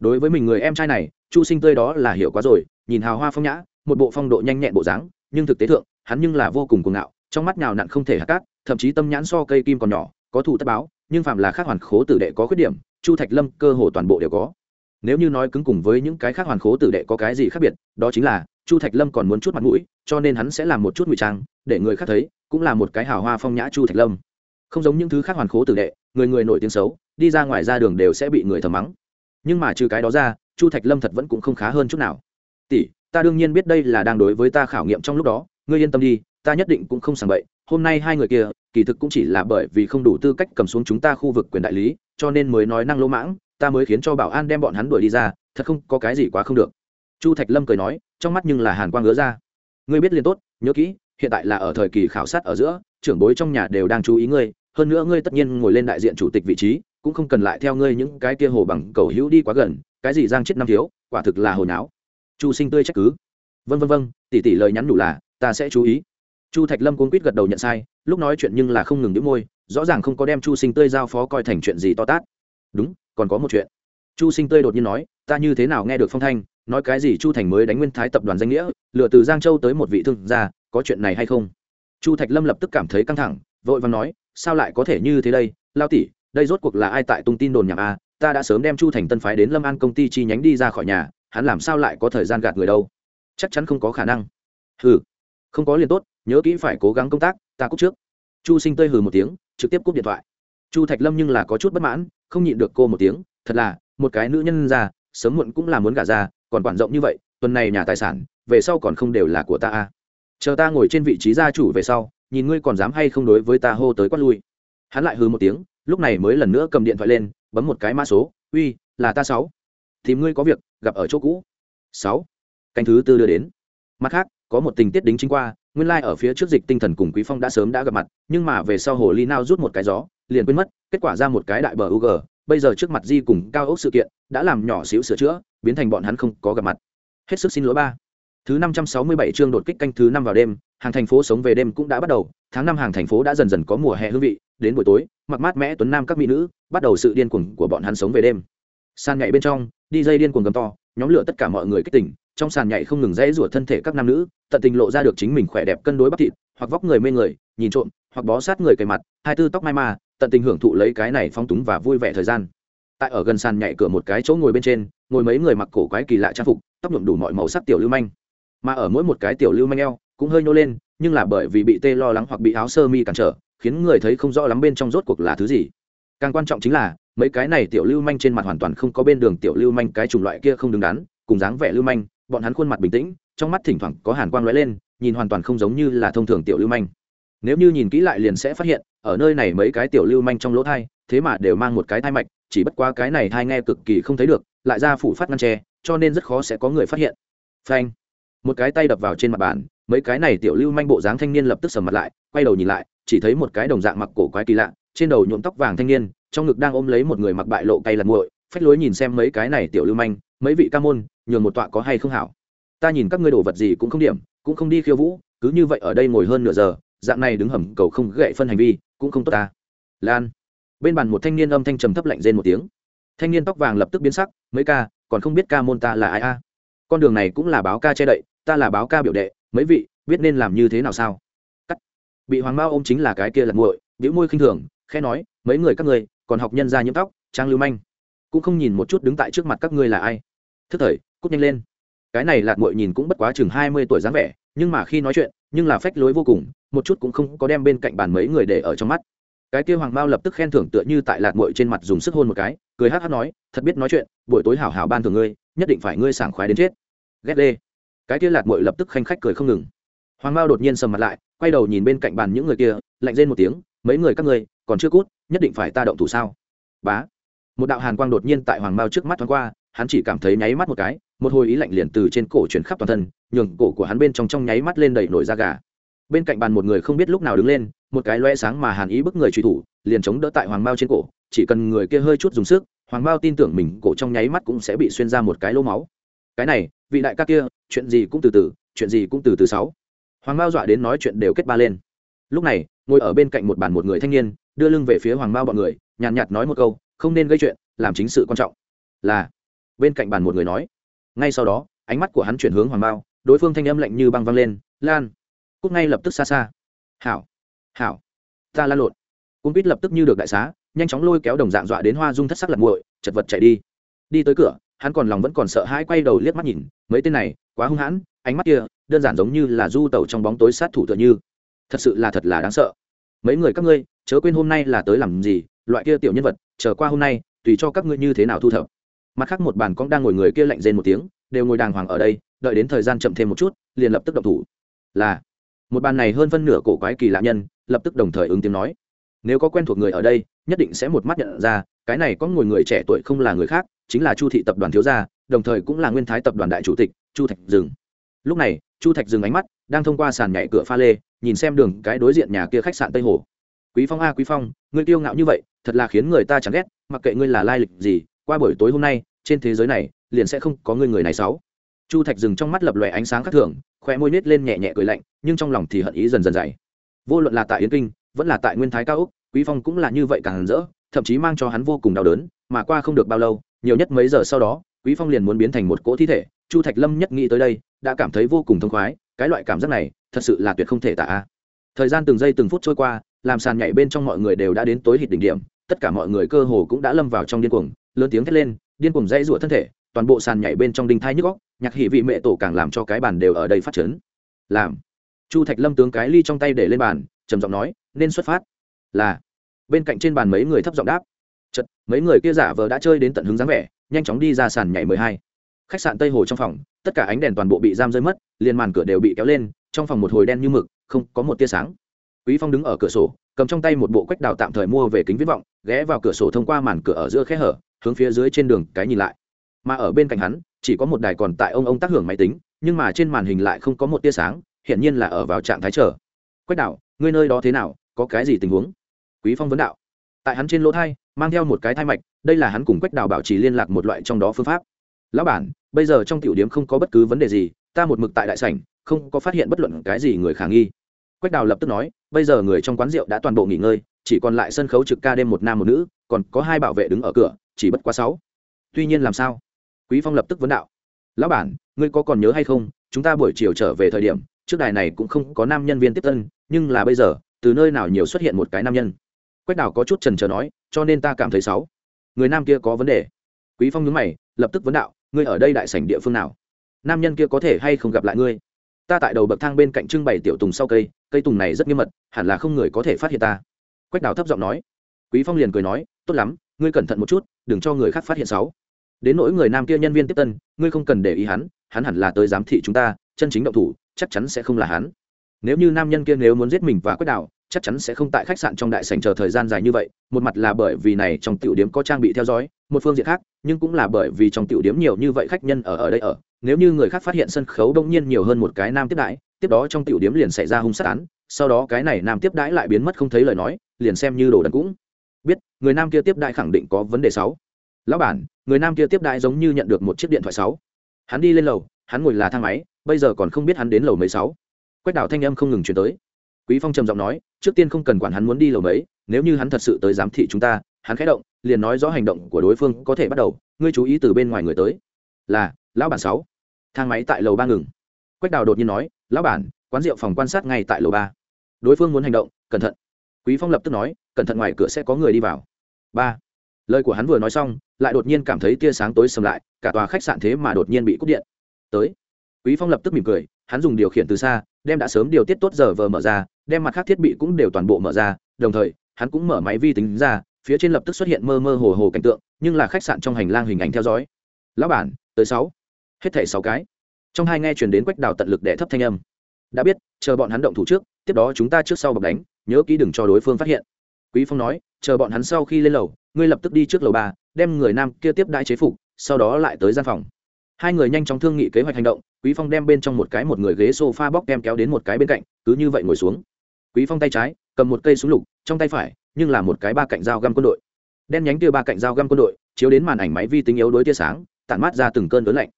Đối với mình người em trai này, chu sinh tươi đó là hiểu quá rồi, nhìn hào hoa phong nhã, một bộ phong độ nhanh nhẹn bộ dáng, nhưng thực tế thượng, hắn nhưng là vô cùng cuồng ngạo, trong mắt nhào nặn không thể hạ cát thậm chí tâm nhãn so cây kim còn nhỏ, có thủ tất báo, nhưng phạm là khác hoàn khố tử đệ có khuyết điểm, chu thạch lâm cơ hồ toàn bộ đều có. Nếu như nói cứng cùng với những cái khác hoàn khố tử đệ có cái gì khác biệt, đó chính là, chu thạch lâm còn muốn chút mặt mũi, cho nên hắn sẽ làm một chút ngụy trang, để người khác thấy, cũng là một cái hào hoa phong nhã chu thạch lâm. Không giống những thứ khác hoàn khố tử đệ, người người nổi tiếng xấu, đi ra ngoài ra đường đều sẽ bị người thầm mắng. Nhưng mà trừ cái đó ra, chu thạch lâm thật vẫn cũng không khá hơn chút nào. Tỷ ta đương nhiên biết đây là đang đối với ta khảo nghiệm trong lúc đó, ngươi yên tâm đi, ta nhất định cũng không sàng bậy, hôm nay hai người kia, kỳ thực cũng chỉ là bởi vì không đủ tư cách cầm xuống chúng ta khu vực quyền đại lý, cho nên mới nói năng lỗ mãng, ta mới khiến cho bảo an đem bọn hắn đuổi đi ra, thật không có cái gì quá không được. Chu thạch lâm cười nói, trong mắt nhưng là hàn quang ngứa ra. Ngươi biết liền tốt, nhớ kỹ, hiện tại là ở thời kỳ khảo sát ở giữa, trưởng bối trong nhà đều đang chú ý ngươi, hơn nữa ngươi tất nhiên ngồi lên đại diện chủ tịch vị trí, cũng không cần lại theo ngươi những cái kia hồ bằng cầu hữu đi quá gần, cái gì giang chết năm thiếu, quả thực là hồi não chu sinh tươi trách cứ. Vân vân vân tỷ tỷ lời nhắn đủ là, ta sẽ chú ý. Chu thạch lâm cuốn quýt gật đầu nhận sai, lúc nói chuyện nhưng là không ngừng đĩu môi, rõ ràng không có đem chu sinh tươi giao phó coi thành chuyện gì to tát. Đúng, còn có một chuyện. Chu sinh tươi đột nhiên nói, ta như thế nào nghe được phong thanh, nói cái gì chu thành mới đánh nguyên thái tập đoàn danh nghĩa, lựa từ giang châu tới một vị thương gia, có chuyện này hay không? Chu thạch lâm lập tức cảm thấy căng thẳng, vội và nói, sao lại có thể như thế đây? Lao tỷ, đây rốt cuộc là ai tại tung tin đồn nhạc a à? ta đã sớm đem chu thành tân phái đến lâm an công ty chi nhánh đi ra khỏi nhà hắn làm sao lại có thời gian gạt người đâu? Chắc chắn không có khả năng. Hừ, không có liền tốt nhớ kỹ phải cố gắng công tác ta cúp trước. Chu sinh tơi hừ một tiếng trực tiếp cúp điện thoại. Chu thạch lâm nhưng là có chút bất mãn không nhịn được cô một tiếng thật là một cái nữ nhân ra sớm muộn cũng là muốn gả ra còn quản rộng như vậy tuần này nhà tài sản về sau còn không đều là của ta à. chờ ta ngồi trên vị trí gia chủ về sau nhìn ngươi còn dám hay không đối với ta hô tới quát lui. Hắn lại hừ một tiếng lúc này mới lần nữa cầm điện thoại lên bấm một cái mã số uy là ta sáu tìm ngươi có việc, gặp ở chỗ cũ. Sáu, canh thứ tư đưa đến. Mặt khác, có một tình tiết đính chính qua, nguyên lai、like、ở phía trước dịch tinh thần cùng quý phong đã sớm đã gặp mặt, nhưng mà về sau hồ ly nao rút một cái gió, liền quên mất, kết quả ra một cái đại bờ u bây giờ trước mặt di cùng cao ốc sự kiện, đã làm nhỏ xíu sửa chữa, biến thành bọn hắn không có gặp mặt. Hết sức xin lỗi ba. Thứ năm trăm sáu mươi bảy chương đột kích canh thứ năm vào đêm, hàng thành phố sống về đêm cũng đã bắt đầu, tháng năm hàng thành phố đã dần dần có mùa hè hương vị, đến buổi tối, mặc mát mẽ tuấn nam các mỹ nữ, bắt đầu sự điên cuồng của bọn hắn sống về đêm sàn nhảy bên trong, đi dây điên cuồng gầm to, nhóm lửa tất cả mọi người kích tỉnh, trong sàn nhảy không ngừng rẽ rủa thân thể các nam nữ, tận tình lộ ra được chính mình khỏe đẹp cân đối bắp thịt, hoặc vóc người mê người, nhìn trộm, hoặc bó sát người cầy mặt, hai tư tóc mai ma, tận tình hưởng thụ lấy cái này phong túng và vui vẻ thời gian. Tại ở gần sàn nhảy cửa một cái chỗ ngồi bên trên, ngồi mấy người mặc cổ quái kỳ lạ trang phục, tóc nhuộm đủ mọi màu sắc tiểu lưu manh. Mà ở mỗi một cái tiểu lưu manh eo, cũng hơi nhô lên, nhưng là bởi vì bị tê lo lắng hoặc bị áo sơ mi cản trở, khiến người thấy không rõ lắm bên trong rốt cuộc là thứ gì. Càng quan trọng chính là mấy cái này tiểu lưu manh trên mặt hoàn toàn không có bên đường tiểu lưu manh cái chủng loại kia không đứng đắn, cùng dáng vẻ lưu manh, bọn hắn khuôn mặt bình tĩnh, trong mắt thỉnh thoảng có hàn quang lóe lên, nhìn hoàn toàn không giống như là thông thường tiểu lưu manh. Nếu như nhìn kỹ lại liền sẽ phát hiện, ở nơi này mấy cái tiểu lưu manh trong lỗ thai, thế mà đều mang một cái thai mạch, chỉ bất quá cái này thai nghe cực kỳ không thấy được, lại ra phủ phát ngăn tre cho nên rất khó sẽ có người phát hiện. Phanh! Một cái tay đập vào trên mặt bàn, mấy cái này tiểu lưu manh bộ dáng thanh niên lập tức sầm mặt lại, quay đầu nhìn lại, chỉ thấy một cái đồng dạng mặc cổ quái kỳ lạ, trên đầu nhuộm tóc vàng thanh niên trong ngực đang ôm lấy một người mặc bại lộ cay lật nguội, phách lối nhìn xem mấy cái này tiểu lưu manh, mấy vị ca môn, nhường một tọa có hay không hảo. Ta nhìn các ngươi đồ vật gì cũng không điểm, cũng không đi khiêu vũ, cứ như vậy ở đây ngồi hơn nửa giờ, dạng này đứng hầm cầu không gậy phân hành vi, cũng không tốt ta. Lan. Bên bàn một thanh niên âm thanh trầm thấp lạnh rên một tiếng. Thanh niên tóc vàng lập tức biến sắc, mấy ca, còn không biết ca môn ta là ai a? Con đường này cũng là báo ca che đậy, ta là báo ca biểu đệ, mấy vị, biết nên làm như thế nào sao? Cắt. Bị hoàng mao ôm chính là cái kia lật nguội, bĩu môi khinh thường, khẽ nói, mấy người các ngươi còn học nhân ra nhiễm tóc, trang lưu manh. Cũng không nhìn một chút đứng tại trước mặt các ngươi là ai. Thức thời, cút nhanh lên. Cái này lạt muội nhìn cũng bất quá chừng hai mươi tuổi dáng vẻ, nhưng mà khi nói chuyện, nhưng là phách lối vô cùng, một chút cũng không có đem bên cạnh bàn mấy người để ở trong mắt. Cái kia hoàng mao lập tức khen thưởng tựa như tại lạt muội trên mặt dùng sức hôn một cái, cười hát hát nói, thật biết nói chuyện, buổi tối hảo hảo ban thường ngươi, nhất định phải ngươi sảng khoái đến chết. Ghét đê cái kia lạt muội lập tức khanh khách cười không ngừng. Hoàng mao đột nhiên sầm mặt lại, quay đầu nhìn bên cạnh bàn những người kia, lạnh rên một tiếng, mấy người các ngươi còn chưa cút, nhất định phải ta động thủ sao? Bá. Một đạo hàn quang đột nhiên tại hoàng mao trước mắt thoáng qua, hắn chỉ cảm thấy nháy mắt một cái, một hồi ý lạnh liền từ trên cổ chuyển khắp toàn thân, nhường cổ của hắn bên trong trong nháy mắt lên đầy nổi da gà. Bên cạnh bàn một người không biết lúc nào đứng lên, một cái loe sáng mà hàn ý bức người truy thủ, liền chống đỡ tại hoàng mao trên cổ, chỉ cần người kia hơi chút dùng sức, hoàng mao tin tưởng mình cổ trong nháy mắt cũng sẽ bị xuyên ra một cái lỗ máu. Cái này, vị đại ca kia, chuyện gì cũng từ từ, chuyện gì cũng từ từ sáu. Hoàng mao dọa đến nói chuyện đều kết ba lên. Lúc này, ngồi ở bên cạnh một bàn một người thanh niên đưa lưng về phía hoàng mao bọn người nhàn nhạt, nhạt nói một câu không nên gây chuyện làm chính sự quan trọng. Là bên cạnh bàn một người nói. Ngay sau đó ánh mắt của hắn chuyển hướng hoàng mao đối phương thanh âm lạnh như băng văng lên lan cúc ngay lập tức xa xa. Hảo hảo ta lan lộn. Cung quýt lập tức như được đại xá nhanh chóng lôi kéo đồng dạng dọa đến hoa dung thất sắc lật nguội chật vật chạy đi. Đi tới cửa hắn còn lòng vẫn còn sợ hãi quay đầu liếc mắt nhìn mấy tên này quá hung hãn ánh mắt kia đơn giản giống như là du tẩu trong bóng tối sát thủ tựa như. Thật sự là thật là đáng sợ. Mấy người các ngươi chớ quên hôm nay là tới làm gì, loại kia tiểu nhân vật, chờ qua hôm nay, tùy cho các ngươi như thế nào thu thập. Mặt khác một bàn con đang ngồi người kia lạnh rên một tiếng, đều ngồi đàng hoàng ở đây, đợi đến thời gian chậm thêm một chút, liền lập tức động thủ. Là, một bàn này hơn phân nửa cổ quái kỳ lạ nhân, lập tức đồng thời ứng tiếng nói. Nếu có quen thuộc người ở đây, nhất định sẽ một mắt nhận ra, cái này có ngồi người trẻ tuổi không là người khác, chính là chu thị tập đoàn thiếu gia, đồng thời cũng là nguyên thái tập đoàn đại chủ tịch, chu thạch dừng. Lúc này, chu thạch dừng ánh mắt, đang thông qua sàn nhảy cửa pha lê, nhìn xem đường cái đối diện nhà kia khách sạn tây hồ quý phong a, quý phong, ngươi kiêu ngạo như vậy, thật là khiến người ta chẳng ghét, mặc kệ ngươi là lai lịch gì, qua buổi tối hôm nay, trên thế giới này, liền sẽ không có ngươi người này xấu chu thạch dừng trong mắt lập lòe ánh sáng khác thường, khoe môi nết lên nhẹ nhẹ cười lạnh, nhưng trong lòng thì hận ý dần dần dày. Vô luận là tại yến kinh, vẫn là tại nguyên thái cao úc, quý phong cũng là như vậy càng rỡ, thậm chí mang cho hắn vô cùng đau đớn, mà qua không được bao lâu, nhiều nhất mấy giờ sau đó, quý phong liền muốn biến thành một cỗ thi thể. Chu thạch lâm nhất nghĩ tới đây, đã cảm thấy vô cùng thông khoái, cái loại cảm giác này, thật sự là tuyệt không thể tả thời gian từng giây từng phút trôi qua làm sàn nhảy bên trong mọi người đều đã đến tối hít đỉnh điểm, tất cả mọi người cơ hồ cũng đã lâm vào trong điên cuồng, lớn tiếng thét lên, điên cuồng dãy rủa thân thể, toàn bộ sàn nhảy bên trong đinh thai nhức góc nhạc hỉ vị mẹ tổ càng làm cho cái bàn đều ở đây phát chấn. Làm. Chu thạch lâm tướng cái ly trong tay để lên bàn, trầm giọng nói, nên xuất phát. Là. Bên cạnh trên bàn mấy người thấp giọng đáp. Chật mấy người kia giả vờ đã chơi đến tận hứng dáng vẻ, nhanh chóng đi ra sàn nhảy mười hai. Khách sạn tây hồ trong phòng, tất cả ánh đèn toàn bộ bị giam rơi mất, liền màn cửa đều bị kéo lên, trong phòng một hồi đen như mực, không có một tia sáng quý phong đứng ở cửa sổ, cầm trong tay một bộ quách đào tạm thời mua về kính viễn vọng, ghé vào cửa sổ thông qua màn cửa ở giữa khe hở, hướng phía dưới trên đường cái nhìn lại. Mà ở bên cạnh hắn, chỉ có một đài còn tại ông ông tác hưởng máy tính, nhưng mà trên màn hình lại không có một tia sáng, hiển nhiên là ở vào trạng thái chờ. Quách đào, ngươi nơi đó thế nào? Có cái gì tình huống? Quý phong vấn đạo. Tại hắn trên lỗ thai, mang theo một cái thai mạch, đây là hắn cùng quách đào bảo trì liên lạc một loại trong đó phương pháp. Lão bản, bây giờ trong tiểu điểm không có bất cứ vấn đề gì, ta một mực tại đại sảnh, không có phát hiện bất luận cái gì người khả nghi quách đào lập tức nói, bây giờ người trong quán rượu đã toàn bộ nghỉ ngơi, chỉ còn lại sân khấu trực ca đêm một nam một nữ, còn có hai bảo vệ đứng ở cửa, chỉ bất quá sáu. Tuy nhiên làm sao? Quý phong lập tức vấn đạo. Lão bản, ngươi có còn nhớ hay không, chúng ta buổi chiều trở về thời điểm, trước đài này cũng không có nam nhân viên tiếp tân, nhưng là bây giờ, từ nơi nào nhiều xuất hiện một cái nam nhân? Quách đào có chút trần trờ nói, cho nên ta cảm thấy sáu. Người nam kia có vấn đề. Quý phong nhướng mày, lập tức vấn đạo, ngươi ở đây đại sảnh địa phương nào? Nam nhân kia có thể hay không gặp lại ngươi? Ta tại đầu bậc thang bên cạnh trưng bày tiểu tùng sau cây cây tùng này rất nghiêm mật, hẳn là không người có thể phát hiện ta. Quách đào thấp giọng nói. Quý phong liền cười nói, tốt lắm, ngươi cẩn thận một chút, đừng cho người khác phát hiện sáu đến nỗi người nam kia nhân viên tiếp tân, ngươi không cần để ý hắn hắn hẳn là tới giám thị chúng ta, chân chính động thủ, chắc chắn sẽ không là hắn. Nếu như nam nhân kia nếu muốn giết mình và quách đào, chắc chắn sẽ không tại khách sạn trong đại sảnh chờ thời gian dài như vậy, một mặt là bởi vì này trong tiểu điểm có trang bị theo dõi, một phương diện khác, nhưng cũng là bởi vì trong tiểu điểm nhiều như vậy khách nhân ở ở đây ở nếu như người khác phát hiện sân khấu đông nhiên nhiều hơn một cái nam tiếp đãi, tiếp đó trong tiểu điểm liền xảy ra hung sát án, sau đó cái này nam tiếp đãi lại biến mất không thấy lời nói, liền xem như đồ đần cũng. Biết, người nam kia tiếp đãi khẳng định có vấn đề sáu. Lão bản, người nam kia tiếp đãi giống như nhận được một chiếc điện thoại sáu. Hắn đi lên lầu, hắn ngồi là thang máy, bây giờ còn không biết hắn đến lầu mấy sáu. Quách đảo thanh âm không ngừng chuyển tới. Quý phong trầm giọng nói, trước tiên không cần quản hắn muốn đi lầu mấy, nếu như hắn thật sự tới giám thị chúng ta, hắn khẽ động, liền nói rõ hành động của đối phương có thể bắt đầu, ngươi chú ý từ bên ngoài người tới. Là, lão bản sáu thang máy tại lầu ba ngừng. Quách đào đột nhiên nói, lão bản, quán rượu phòng quan sát ngay tại lầu ba. Đối phương muốn hành động, cẩn thận. Quý phong lập tức nói, cẩn thận ngoài cửa sẽ có người đi vào. Ba. Lời của hắn vừa nói xong, lại đột nhiên cảm thấy tia sáng tối sầm lại, cả tòa khách sạn thế mà đột nhiên bị cúp điện. Tới. Quý phong lập tức mỉm cười, hắn dùng điều khiển từ xa, đem đã sớm điều tiết tốt giờ vờ mở ra, đem mặt khác thiết bị cũng đều toàn bộ mở ra, đồng thời, hắn cũng mở máy vi tính ra, phía trên lập tức xuất hiện mơ mơ hồ hồ cảnh tượng, nhưng là khách sạn trong hành lang hình ảnh theo dõi. Lão bản, tới sáu hết thảy sáu cái. Trong hai nghe chuyển đến quách đào tận lực để thấp thanh âm. Đã biết, chờ bọn hắn động thủ trước, tiếp đó chúng ta trước sau bọc đánh, nhớ kỹ đừng cho đối phương phát hiện. Quý phong nói, chờ bọn hắn sau khi lên lầu, ngươi lập tức đi trước lầu ba, đem người nam kia tiếp đãi chế phục, sau đó lại tới gian phòng. Hai người nhanh chóng thương nghị kế hoạch hành động, quý phong đem bên trong một cái một người ghế sofa bóc kem kéo đến một cái bên cạnh, cứ như vậy ngồi xuống. Quý phong tay trái, cầm một cây súng lục, trong tay phải, nhưng là một cái ba cạnh dao găm quân đội. Đen nhánh tia ba cạnh dao găm quân đội, chiếu đến màn ảnh máy vi tính yếu đối tia sáng, tản mát ra từng cơn lớn lạnh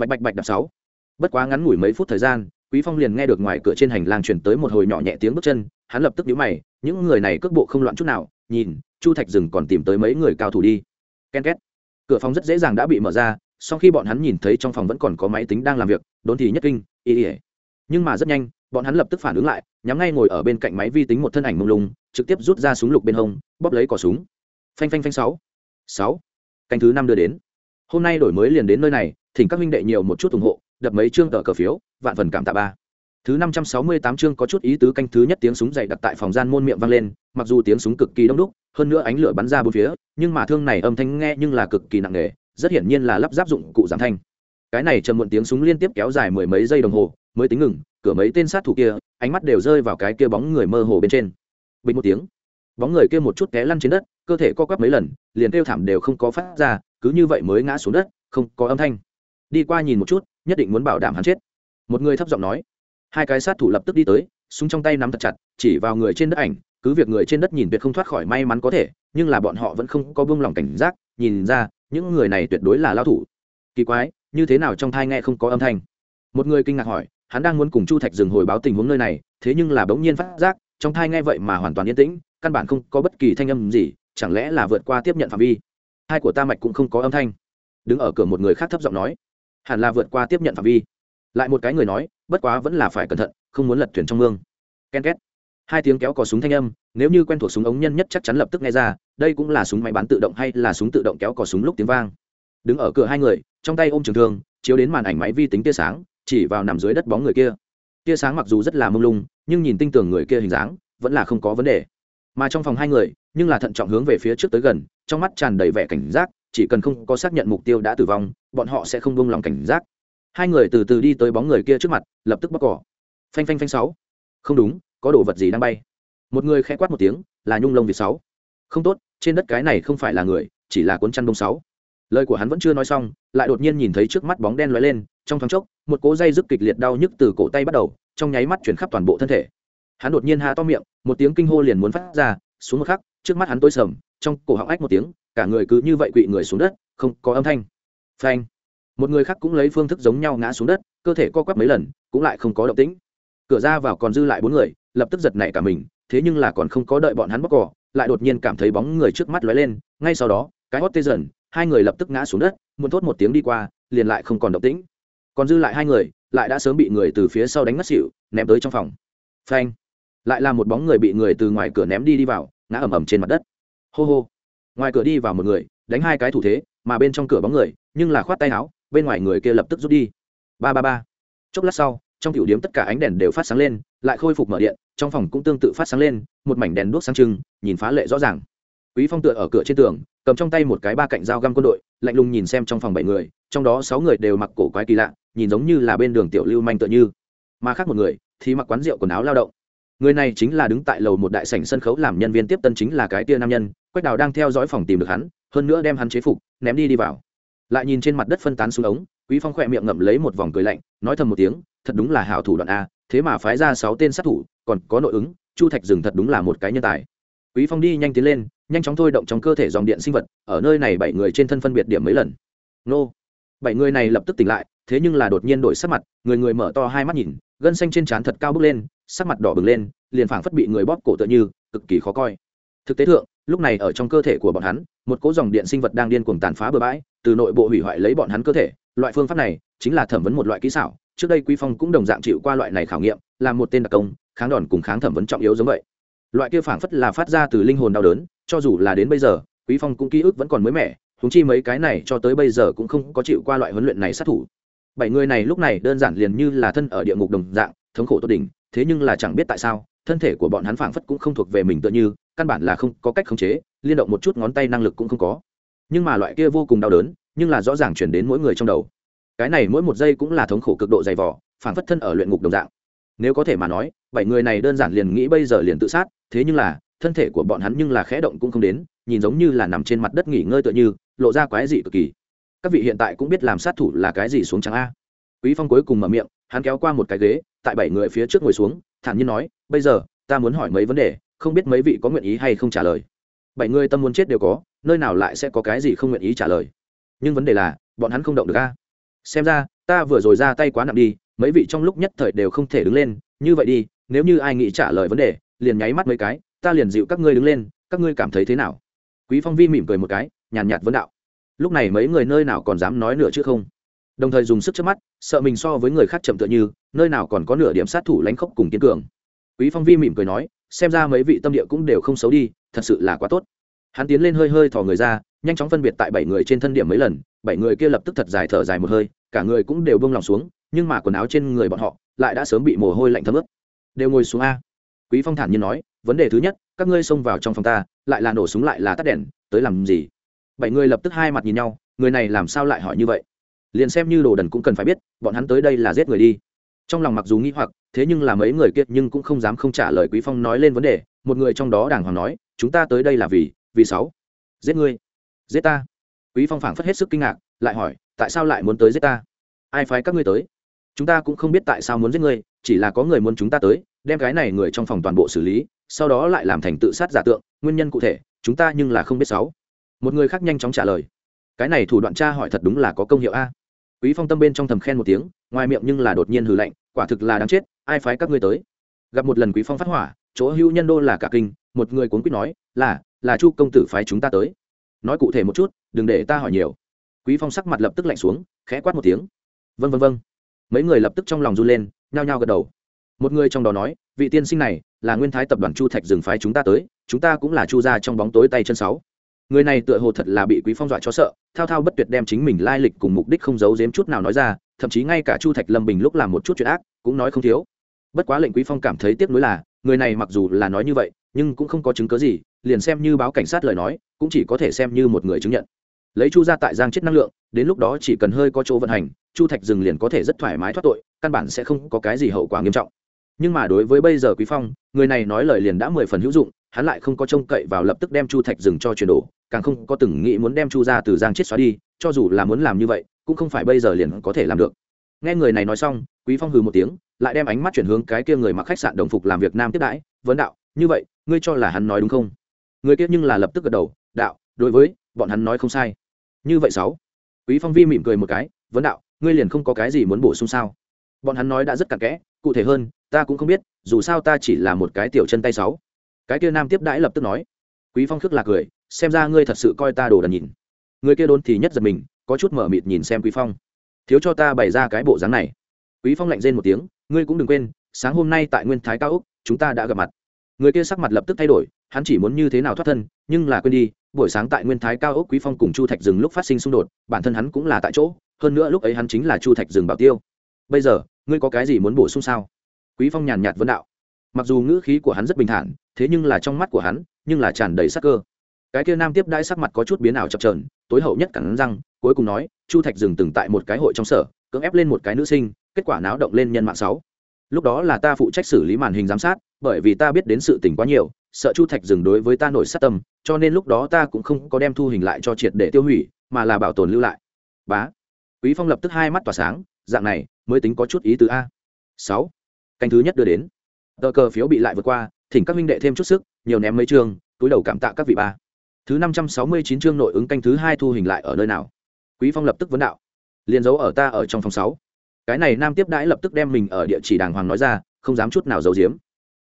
bạch bạch bạch đập sáu. Bất quá ngắn ngủi mấy phút thời gian, quý phong liền nghe được ngoài cửa trên hành lang truyền tới một hồi nhỏ nhẹ tiếng bước chân, hắn lập tức nhíu mày, những người này cước bộ không loạn chút nào, nhìn, chu thạch rừng còn tìm tới mấy người cao thủ đi. Ken két. Cửa phòng rất dễ dàng đã bị mở ra, sau khi bọn hắn nhìn thấy trong phòng vẫn còn có máy tính đang làm việc, đốn thì nhất kinh ý ỉa nhưng mà rất nhanh, bọn hắn lập tức phản ứng lại, nhắm ngay ngồi ở bên cạnh máy vi tính một thân ảnh mông lung, trực tiếp rút ra súng lục bên hông, bóp lấy cỏ súng. Phanh phanh phanh sáu. Sáu. Canh thứ năm đưa đến. Hôm nay đổi mới liền đến nơi này thỉnh các huynh đệ nhiều một chút ủng hộ, đập mấy chương tờ cờ phiếu, vạn phần cảm tạ ba. Thứ năm trăm sáu mươi tám chương có chút ý tứ canh thứ nhất tiếng súng dày đặt tại phòng gian môn miệng vang lên, mặc dù tiếng súng cực kỳ đông đúc, hơn nữa ánh lửa bắn ra bốn phía, nhưng mà thương này âm thanh nghe nhưng là cực kỳ nặng nề, rất hiển nhiên là lắp ráp dụng cụ giảm thanh. Cái này trầm muộn tiếng súng liên tiếp kéo dài mười mấy giây đồng hồ, mới tính ngừng, cửa mấy tên sát thủ kia, ánh mắt đều rơi vào cái kia bóng người mơ hồ bên trên. Bình một tiếng, bóng người kia một chút té lăn trên đất, cơ thể co quắp mấy lần, liền kêu thảm đều không có phát ra, cứ như vậy mới ngã xuống đất, không có âm thanh đi qua nhìn một chút, nhất định muốn bảo đảm hắn chết. Một người thấp giọng nói. Hai cái sát thủ lập tức đi tới, súng trong tay nắm thật chặt, chỉ vào người trên đất ảnh, cứ việc người trên đất nhìn tuyệt không thoát khỏi may mắn có thể, nhưng là bọn họ vẫn không có buông lỏng cảnh giác, nhìn ra, những người này tuyệt đối là lao thủ. Kỳ quái, như thế nào trong thai nghe không có âm thanh? Một người kinh ngạc hỏi, hắn đang muốn cùng chu thạch dừng hồi báo tình huống nơi này, thế nhưng là bỗng nhiên phát giác, trong thai nghe vậy mà hoàn toàn yên tĩnh, căn bản không có bất kỳ thanh âm gì, chẳng lẽ là vượt qua tiếp nhận phạm vi? Hai của ta mạch cũng không có âm thanh. Đứng ở cửa một người khác thấp giọng nói hẳn là vượt qua tiếp nhận phạm vi. Lại một cái người nói, bất quá vẫn là phải cẩn thận, không muốn lật thuyền trong mương. Ken két. Hai tiếng kéo cò súng thanh âm, nếu như quen thuộc súng ống nhân nhất chắc chắn lập tức nghe ra, đây cũng là súng máy bán tự động hay là súng tự động kéo cò súng lúc tiếng vang. Đứng ở cửa hai người, trong tay ôm trường thương, chiếu đến màn ảnh máy vi tính tia sáng, chỉ vào nằm dưới đất bóng người kia. Tia sáng mặc dù rất là mông lung, nhưng nhìn tinh tường người kia hình dáng, vẫn là không có vấn đề. Mà trong phòng hai người, nhưng là thận trọng hướng về phía trước tới gần, trong mắt tràn đầy vẻ cảnh giác chỉ cần không có xác nhận mục tiêu đã tử vong, bọn họ sẽ không buông lòng cảnh giác. Hai người từ từ đi tới bóng người kia trước mặt, lập tức bóc cỏ. Phanh phanh phanh sáu. Không đúng, có đồ vật gì đang bay? Một người khẽ quát một tiếng, là nhung lông việt sáu. Không tốt, trên đất cái này không phải là người, chỉ là cuốn chăn đông sáu. Lời của hắn vẫn chưa nói xong, lại đột nhiên nhìn thấy trước mắt bóng đen lóe lên, trong thoáng chốc, một cỗ dây dứt kịch liệt đau nhức từ cổ tay bắt đầu, trong nháy mắt chuyển khắp toàn bộ thân thể. Hắn đột nhiên hạ to miệng, một tiếng kinh hô liền muốn phát ra, xuống một khắc, trước mắt hắn tối sầm, trong cổ họng ách một tiếng cả người cứ như vậy quỵ người xuống đất, không có âm thanh. Phanh. Một người khác cũng lấy phương thức giống nhau ngã xuống đất, cơ thể co quắp mấy lần, cũng lại không có động tĩnh. Cửa ra vào còn dư lại bốn người, lập tức giật nảy cả mình, thế nhưng là còn không có đợi bọn hắn bóc cỏ, lại đột nhiên cảm thấy bóng người trước mắt lóe lên, ngay sau đó, cái hót tê dần, hai người lập tức ngã xuống đất, muốn thốt một tiếng đi qua, liền lại không còn động tĩnh. Còn dư lại hai người, lại đã sớm bị người từ phía sau đánh ngất xỉu, ném tới trong phòng. Phanh. Lại là một bóng người bị người từ ngoài cửa ném đi đi vào, ngã ầm ầm trên mặt đất. Hô hô ngoài cửa đi vào một người, đánh hai cái thủ thế, mà bên trong cửa bóng người, nhưng là khoát tay áo, bên ngoài người kia lập tức rút đi. Ba ba ba. Chốc lát sau, trong tiểu điếm tất cả ánh đèn đều phát sáng lên, lại khôi phục mở điện, trong phòng cũng tương tự phát sáng lên, một mảnh đèn đuốc sáng trưng, nhìn phá lệ rõ ràng. Quý phong tựa ở cửa trên tường, cầm trong tay một cái ba cạnh dao găm quân đội, lạnh lùng nhìn xem trong phòng bảy người, trong đó sáu người đều mặc cổ quái kỳ lạ, nhìn giống như là bên đường tiểu lưu manh tựa như. Mà khác một người thì mặc quán rượu quần áo lao động. Người này chính là đứng tại lầu một đại sảnh sân khấu làm nhân viên tiếp tân chính là cái tia nam nhân quách đào đang theo dõi phòng tìm được hắn, hơn nữa đem hắn chế phục, ném đi đi vào. Lại nhìn trên mặt đất phân tán xuống ống, quý phong khỏe miệng ngậm lấy một vòng cười lạnh, nói thầm một tiếng, thật đúng là hảo thủ đoạn a, thế mà phái ra sáu tên sát thủ, còn có nội ứng, chu thạch rừng thật đúng là một cái nhân tài. Quý phong đi nhanh tiến lên, nhanh chóng thôi động trong cơ thể dòng điện sinh vật, ở nơi này bảy người trên thân phân biệt điểm mấy lần. Nô. Bảy người này lập tức tỉnh lại, thế nhưng là đột nhiên đổi sắc mặt, người người mở to hai mắt nhìn, gân xanh trên trán thật cao bước lên, sắc mặt đỏ bừng lên, liền phảng phất bị người bóp cổ tựa như, cực kỳ khó coi. Thực tế thượng lúc này ở trong cơ thể của bọn hắn, một cỗ dòng điện sinh vật đang điên cuồng tàn phá bừa bãi, từ nội bộ hủy hoại lấy bọn hắn cơ thể. Loại phương pháp này chính là thẩm vấn một loại kỹ xảo. Trước đây quý phong cũng đồng dạng chịu qua loại này khảo nghiệm làm một tên đặc công, kháng đòn cùng kháng thẩm vấn trọng yếu giống vậy. Loại kia phảng phất là phát ra từ linh hồn đau đớn, cho dù là đến bây giờ, quý phong cũng ký ức vẫn còn mới mẻ húng chi mấy cái này cho tới bây giờ cũng không có chịu qua loại huấn luyện này sát thủ. Bảy người này lúc này đơn giản liền như là thân ở địa ngục đồng dạng, thống khổ tốt đỉnh, thế nhưng là chẳng biết tại sao, thân thể của bọn hắn phảng phất cũng không thuộc về mình tựa như căn bản là không có cách khống chế, liên động một chút ngón tay năng lực cũng không có. Nhưng mà loại kia vô cùng đau đớn, nhưng là rõ ràng chuyển đến mỗi người trong đầu. Cái này mỗi một giây cũng là thống khổ cực độ dày vỏ phảng phất thân ở luyện ngục đồng dạng. Nếu có thể mà nói, bảy người này đơn giản liền nghĩ bây giờ liền tự sát, thế nhưng là, thân thể của bọn hắn nhưng là khẽ động cũng không đến, nhìn giống như là nằm trên mặt đất nghỉ ngơi tựa như, lộ ra quái dị cực kỳ. Các vị hiện tại cũng biết làm sát thủ là cái gì xuống trắng a. Quý phong cuối cùng mở miệng, hắn kéo qua một cái ghế, tại bảy người phía trước ngồi xuống, thản nhiên nói, bây giờ, ta muốn hỏi mấy vấn đề không biết mấy vị có nguyện ý hay không trả lời. Bảy người tâm muốn chết đều có, nơi nào lại sẽ có cái gì không nguyện ý trả lời? Nhưng vấn đề là, bọn hắn không động được a. Xem ra, ta vừa rồi ra tay quá nặng đi, mấy vị trong lúc nhất thời đều không thể đứng lên, như vậy đi, nếu như ai nghĩ trả lời vấn đề, liền nháy mắt mấy cái, ta liền dịu các ngươi đứng lên, các ngươi cảm thấy thế nào? Quý phong vi mỉm cười một cái, nhàn nhạt vấn đạo. Lúc này mấy người nơi nào còn dám nói nữa chứ không? Đồng thời dùng sức trước mắt, sợ mình so với người khác chậm tựa như, nơi nào còn có nửa điểm sát thủ lánh khốc cùng kiên cường. Quý phong vi mỉm cười nói xem ra mấy vị tâm địa cũng đều không xấu đi, thật sự là quá tốt. Hắn tiến lên hơi hơi thò người ra, nhanh chóng phân biệt tại bảy người trên thân điểm mấy lần, bảy người kia lập tức thật dài thở dài một hơi, cả người cũng đều bông lòng xuống, nhưng mà quần áo trên người bọn họ lại đã sớm bị mồ hôi lạnh thấm ướt. Đều ngồi xuống a. Quý phong thản nhiên nói, vấn đề thứ nhất, các ngươi xông vào trong phòng ta, lại là nổ súng lại là tắt đèn, tới làm gì? Bảy người lập tức hai mặt nhìn nhau, người này làm sao lại hỏi như vậy? Liền xem như đồ đần cũng cần phải biết, bọn hắn tới đây là giết người đi. Trong lòng mặc dù nghĩ hoặc thế nhưng là mấy người kiệt nhưng cũng không dám không trả lời quý phong nói lên vấn đề, một người trong đó đàng hoàng nói, chúng ta tới đây là vì vì sáu. Giết ngươi. Giết ta. Quý phong phảng phất hết sức kinh ngạc, lại hỏi, tại sao lại muốn tới giết ta? Ai phái các ngươi tới? Chúng ta cũng không biết tại sao muốn giết ngươi, chỉ là có người muốn chúng ta tới, đem cái này người trong phòng toàn bộ xử lý, sau đó lại làm thành tự sát giả tượng, nguyên nhân cụ thể, chúng ta nhưng là không biết sáu. Một người khác nhanh chóng trả lời, cái này thủ đoạn tra hỏi thật đúng là có công hiệu a. Quý phong tâm bên trong thầm khen một tiếng, ngoài miệng nhưng là đột nhiên hừ lạnh quả thực là đáng chết, ai phái các ngươi tới? Gặp một lần quý phong phát hỏa, chỗ hữu nhân đô là cả kinh, một người cuốn quýt nói, là là chu công tử phái chúng ta tới. Nói cụ thể một chút, đừng để ta hỏi nhiều. Quý phong sắc mặt lập tức lạnh xuống, khẽ quát một tiếng. Vân vân vân mấy người lập tức trong lòng run lên, nhao nhao gật đầu. Một người trong đó nói, vị tiên sinh này là nguyên thái tập đoàn chu thạch dừng phái chúng ta tới, chúng ta cũng là chu gia trong bóng tối tay chân sáu người này tựa hồ thật là bị quý phong dọa cho sợ, thao thao bất tuyệt đem chính mình lai lịch cùng mục đích không giấu giếm chút nào nói ra, thậm chí ngay cả chu thạch lâm bình lúc làm một chút chuyện ác, cũng nói không thiếu. Bất quá lệnh quý phong cảm thấy tiếc nuối là, người này mặc dù là nói như vậy, nhưng cũng không có chứng cứ gì, liền xem như báo cảnh sát lời nói, cũng chỉ có thể xem như một người chứng nhận. Lấy chu ra tại giang chết năng lượng, đến lúc đó chỉ cần hơi có chỗ vận hành, chu thạch dừng liền có thể rất thoải mái thoát tội, căn bản sẽ không có cái gì hậu quả nghiêm trọng. Nhưng mà đối với bây giờ quý phong, người này nói lời liền đã mười phần hữu dụng, hắn lại không có trông cậy vào lập tức đem chu thạch dừng cho chuyển đổ càng không có từng nghĩ muốn đem chu ra từ giang chết xóa đi, cho dù là muốn làm như vậy, cũng không phải bây giờ liền có thể làm được. Nghe người này nói xong, quý phong hừ một tiếng, lại đem ánh mắt chuyển hướng cái kia người mặc khách sạn đồng phục làm việc nam tiếp đãi, vấn đạo, như vậy, ngươi cho là hắn nói đúng không? Người kia nhưng là lập tức gật đầu, đạo, đối với, bọn hắn nói không sai. Như vậy sáu. Quý phong vi mỉm cười một cái, vấn đạo, ngươi liền không có cái gì muốn bổ sung sao? Bọn hắn nói đã rất cặn kẽ, cụ thể hơn, ta cũng không biết, dù sao ta chỉ là một cái tiểu chân tay sáu. Cái kia nam tiếp đãi lập tức nói. Quý phong khước là cười xem ra ngươi thật sự coi ta đồ đần nhìn. Người kia đốn thì nhất giật mình, có chút mở mịt nhìn xem quý phong. Thiếu cho ta bày ra cái bộ dáng này. Quý phong lạnh rên một tiếng, ngươi cũng đừng quên, sáng hôm nay tại nguyên thái cao úc, chúng ta đã gặp mặt. Người kia sắc mặt lập tức thay đổi, hắn chỉ muốn như thế nào thoát thân, nhưng là quên đi, buổi sáng tại nguyên thái cao úc quý phong cùng chu thạch dừng lúc phát sinh xung đột, bản thân hắn cũng là tại chỗ, hơn nữa lúc ấy hắn chính là chu thạch dừng bảo tiêu. Bây giờ, ngươi có cái gì muốn bổ sung sao? Quý phong nhàn nhạt vấn đạo. Mặc dù ngữ khí của hắn rất bình thản, thế nhưng là trong mắt của hắn, nhưng là tràn đầy sắc cơ cái kia nam tiếp đãi sắc mặt có chút biến ảo chập trờn tối hậu nhất cẳng răng cuối cùng nói chu thạch dừng từng tại một cái hội trong sở cưỡng ép lên một cái nữ sinh kết quả náo động lên nhân mạng sáu. Lúc đó là ta phụ trách xử lý màn hình giám sát bởi vì ta biết đến sự tình quá nhiều sợ chu thạch dừng đối với ta nổi sát tâm cho nên lúc đó ta cũng không có đem thu hình lại cho triệt để tiêu hủy mà là bảo tồn lưu lại. Bá. Quý phong lập tức hai mắt tỏa sáng dạng này mới tính có chút ý tứ a. Sáu. Canh thứ nhất đưa đến. Tờ cờ phiếu bị lại vượt qua thỉnh các minh đệ thêm chút sức nhiều ném mấy trường, túi đầu cảm tạ các vị ba thứ năm trăm sáu mươi chín chương nội ứng canh thứ hai thu hình lại ở nơi nào? Quý phong lập tức vấn đạo. Liền giấu ở ta ở trong phòng sáu. Cái này nam tiếp đãi lập tức đem mình ở địa chỉ đàng hoàng nói ra, không dám chút nào giấu giếm.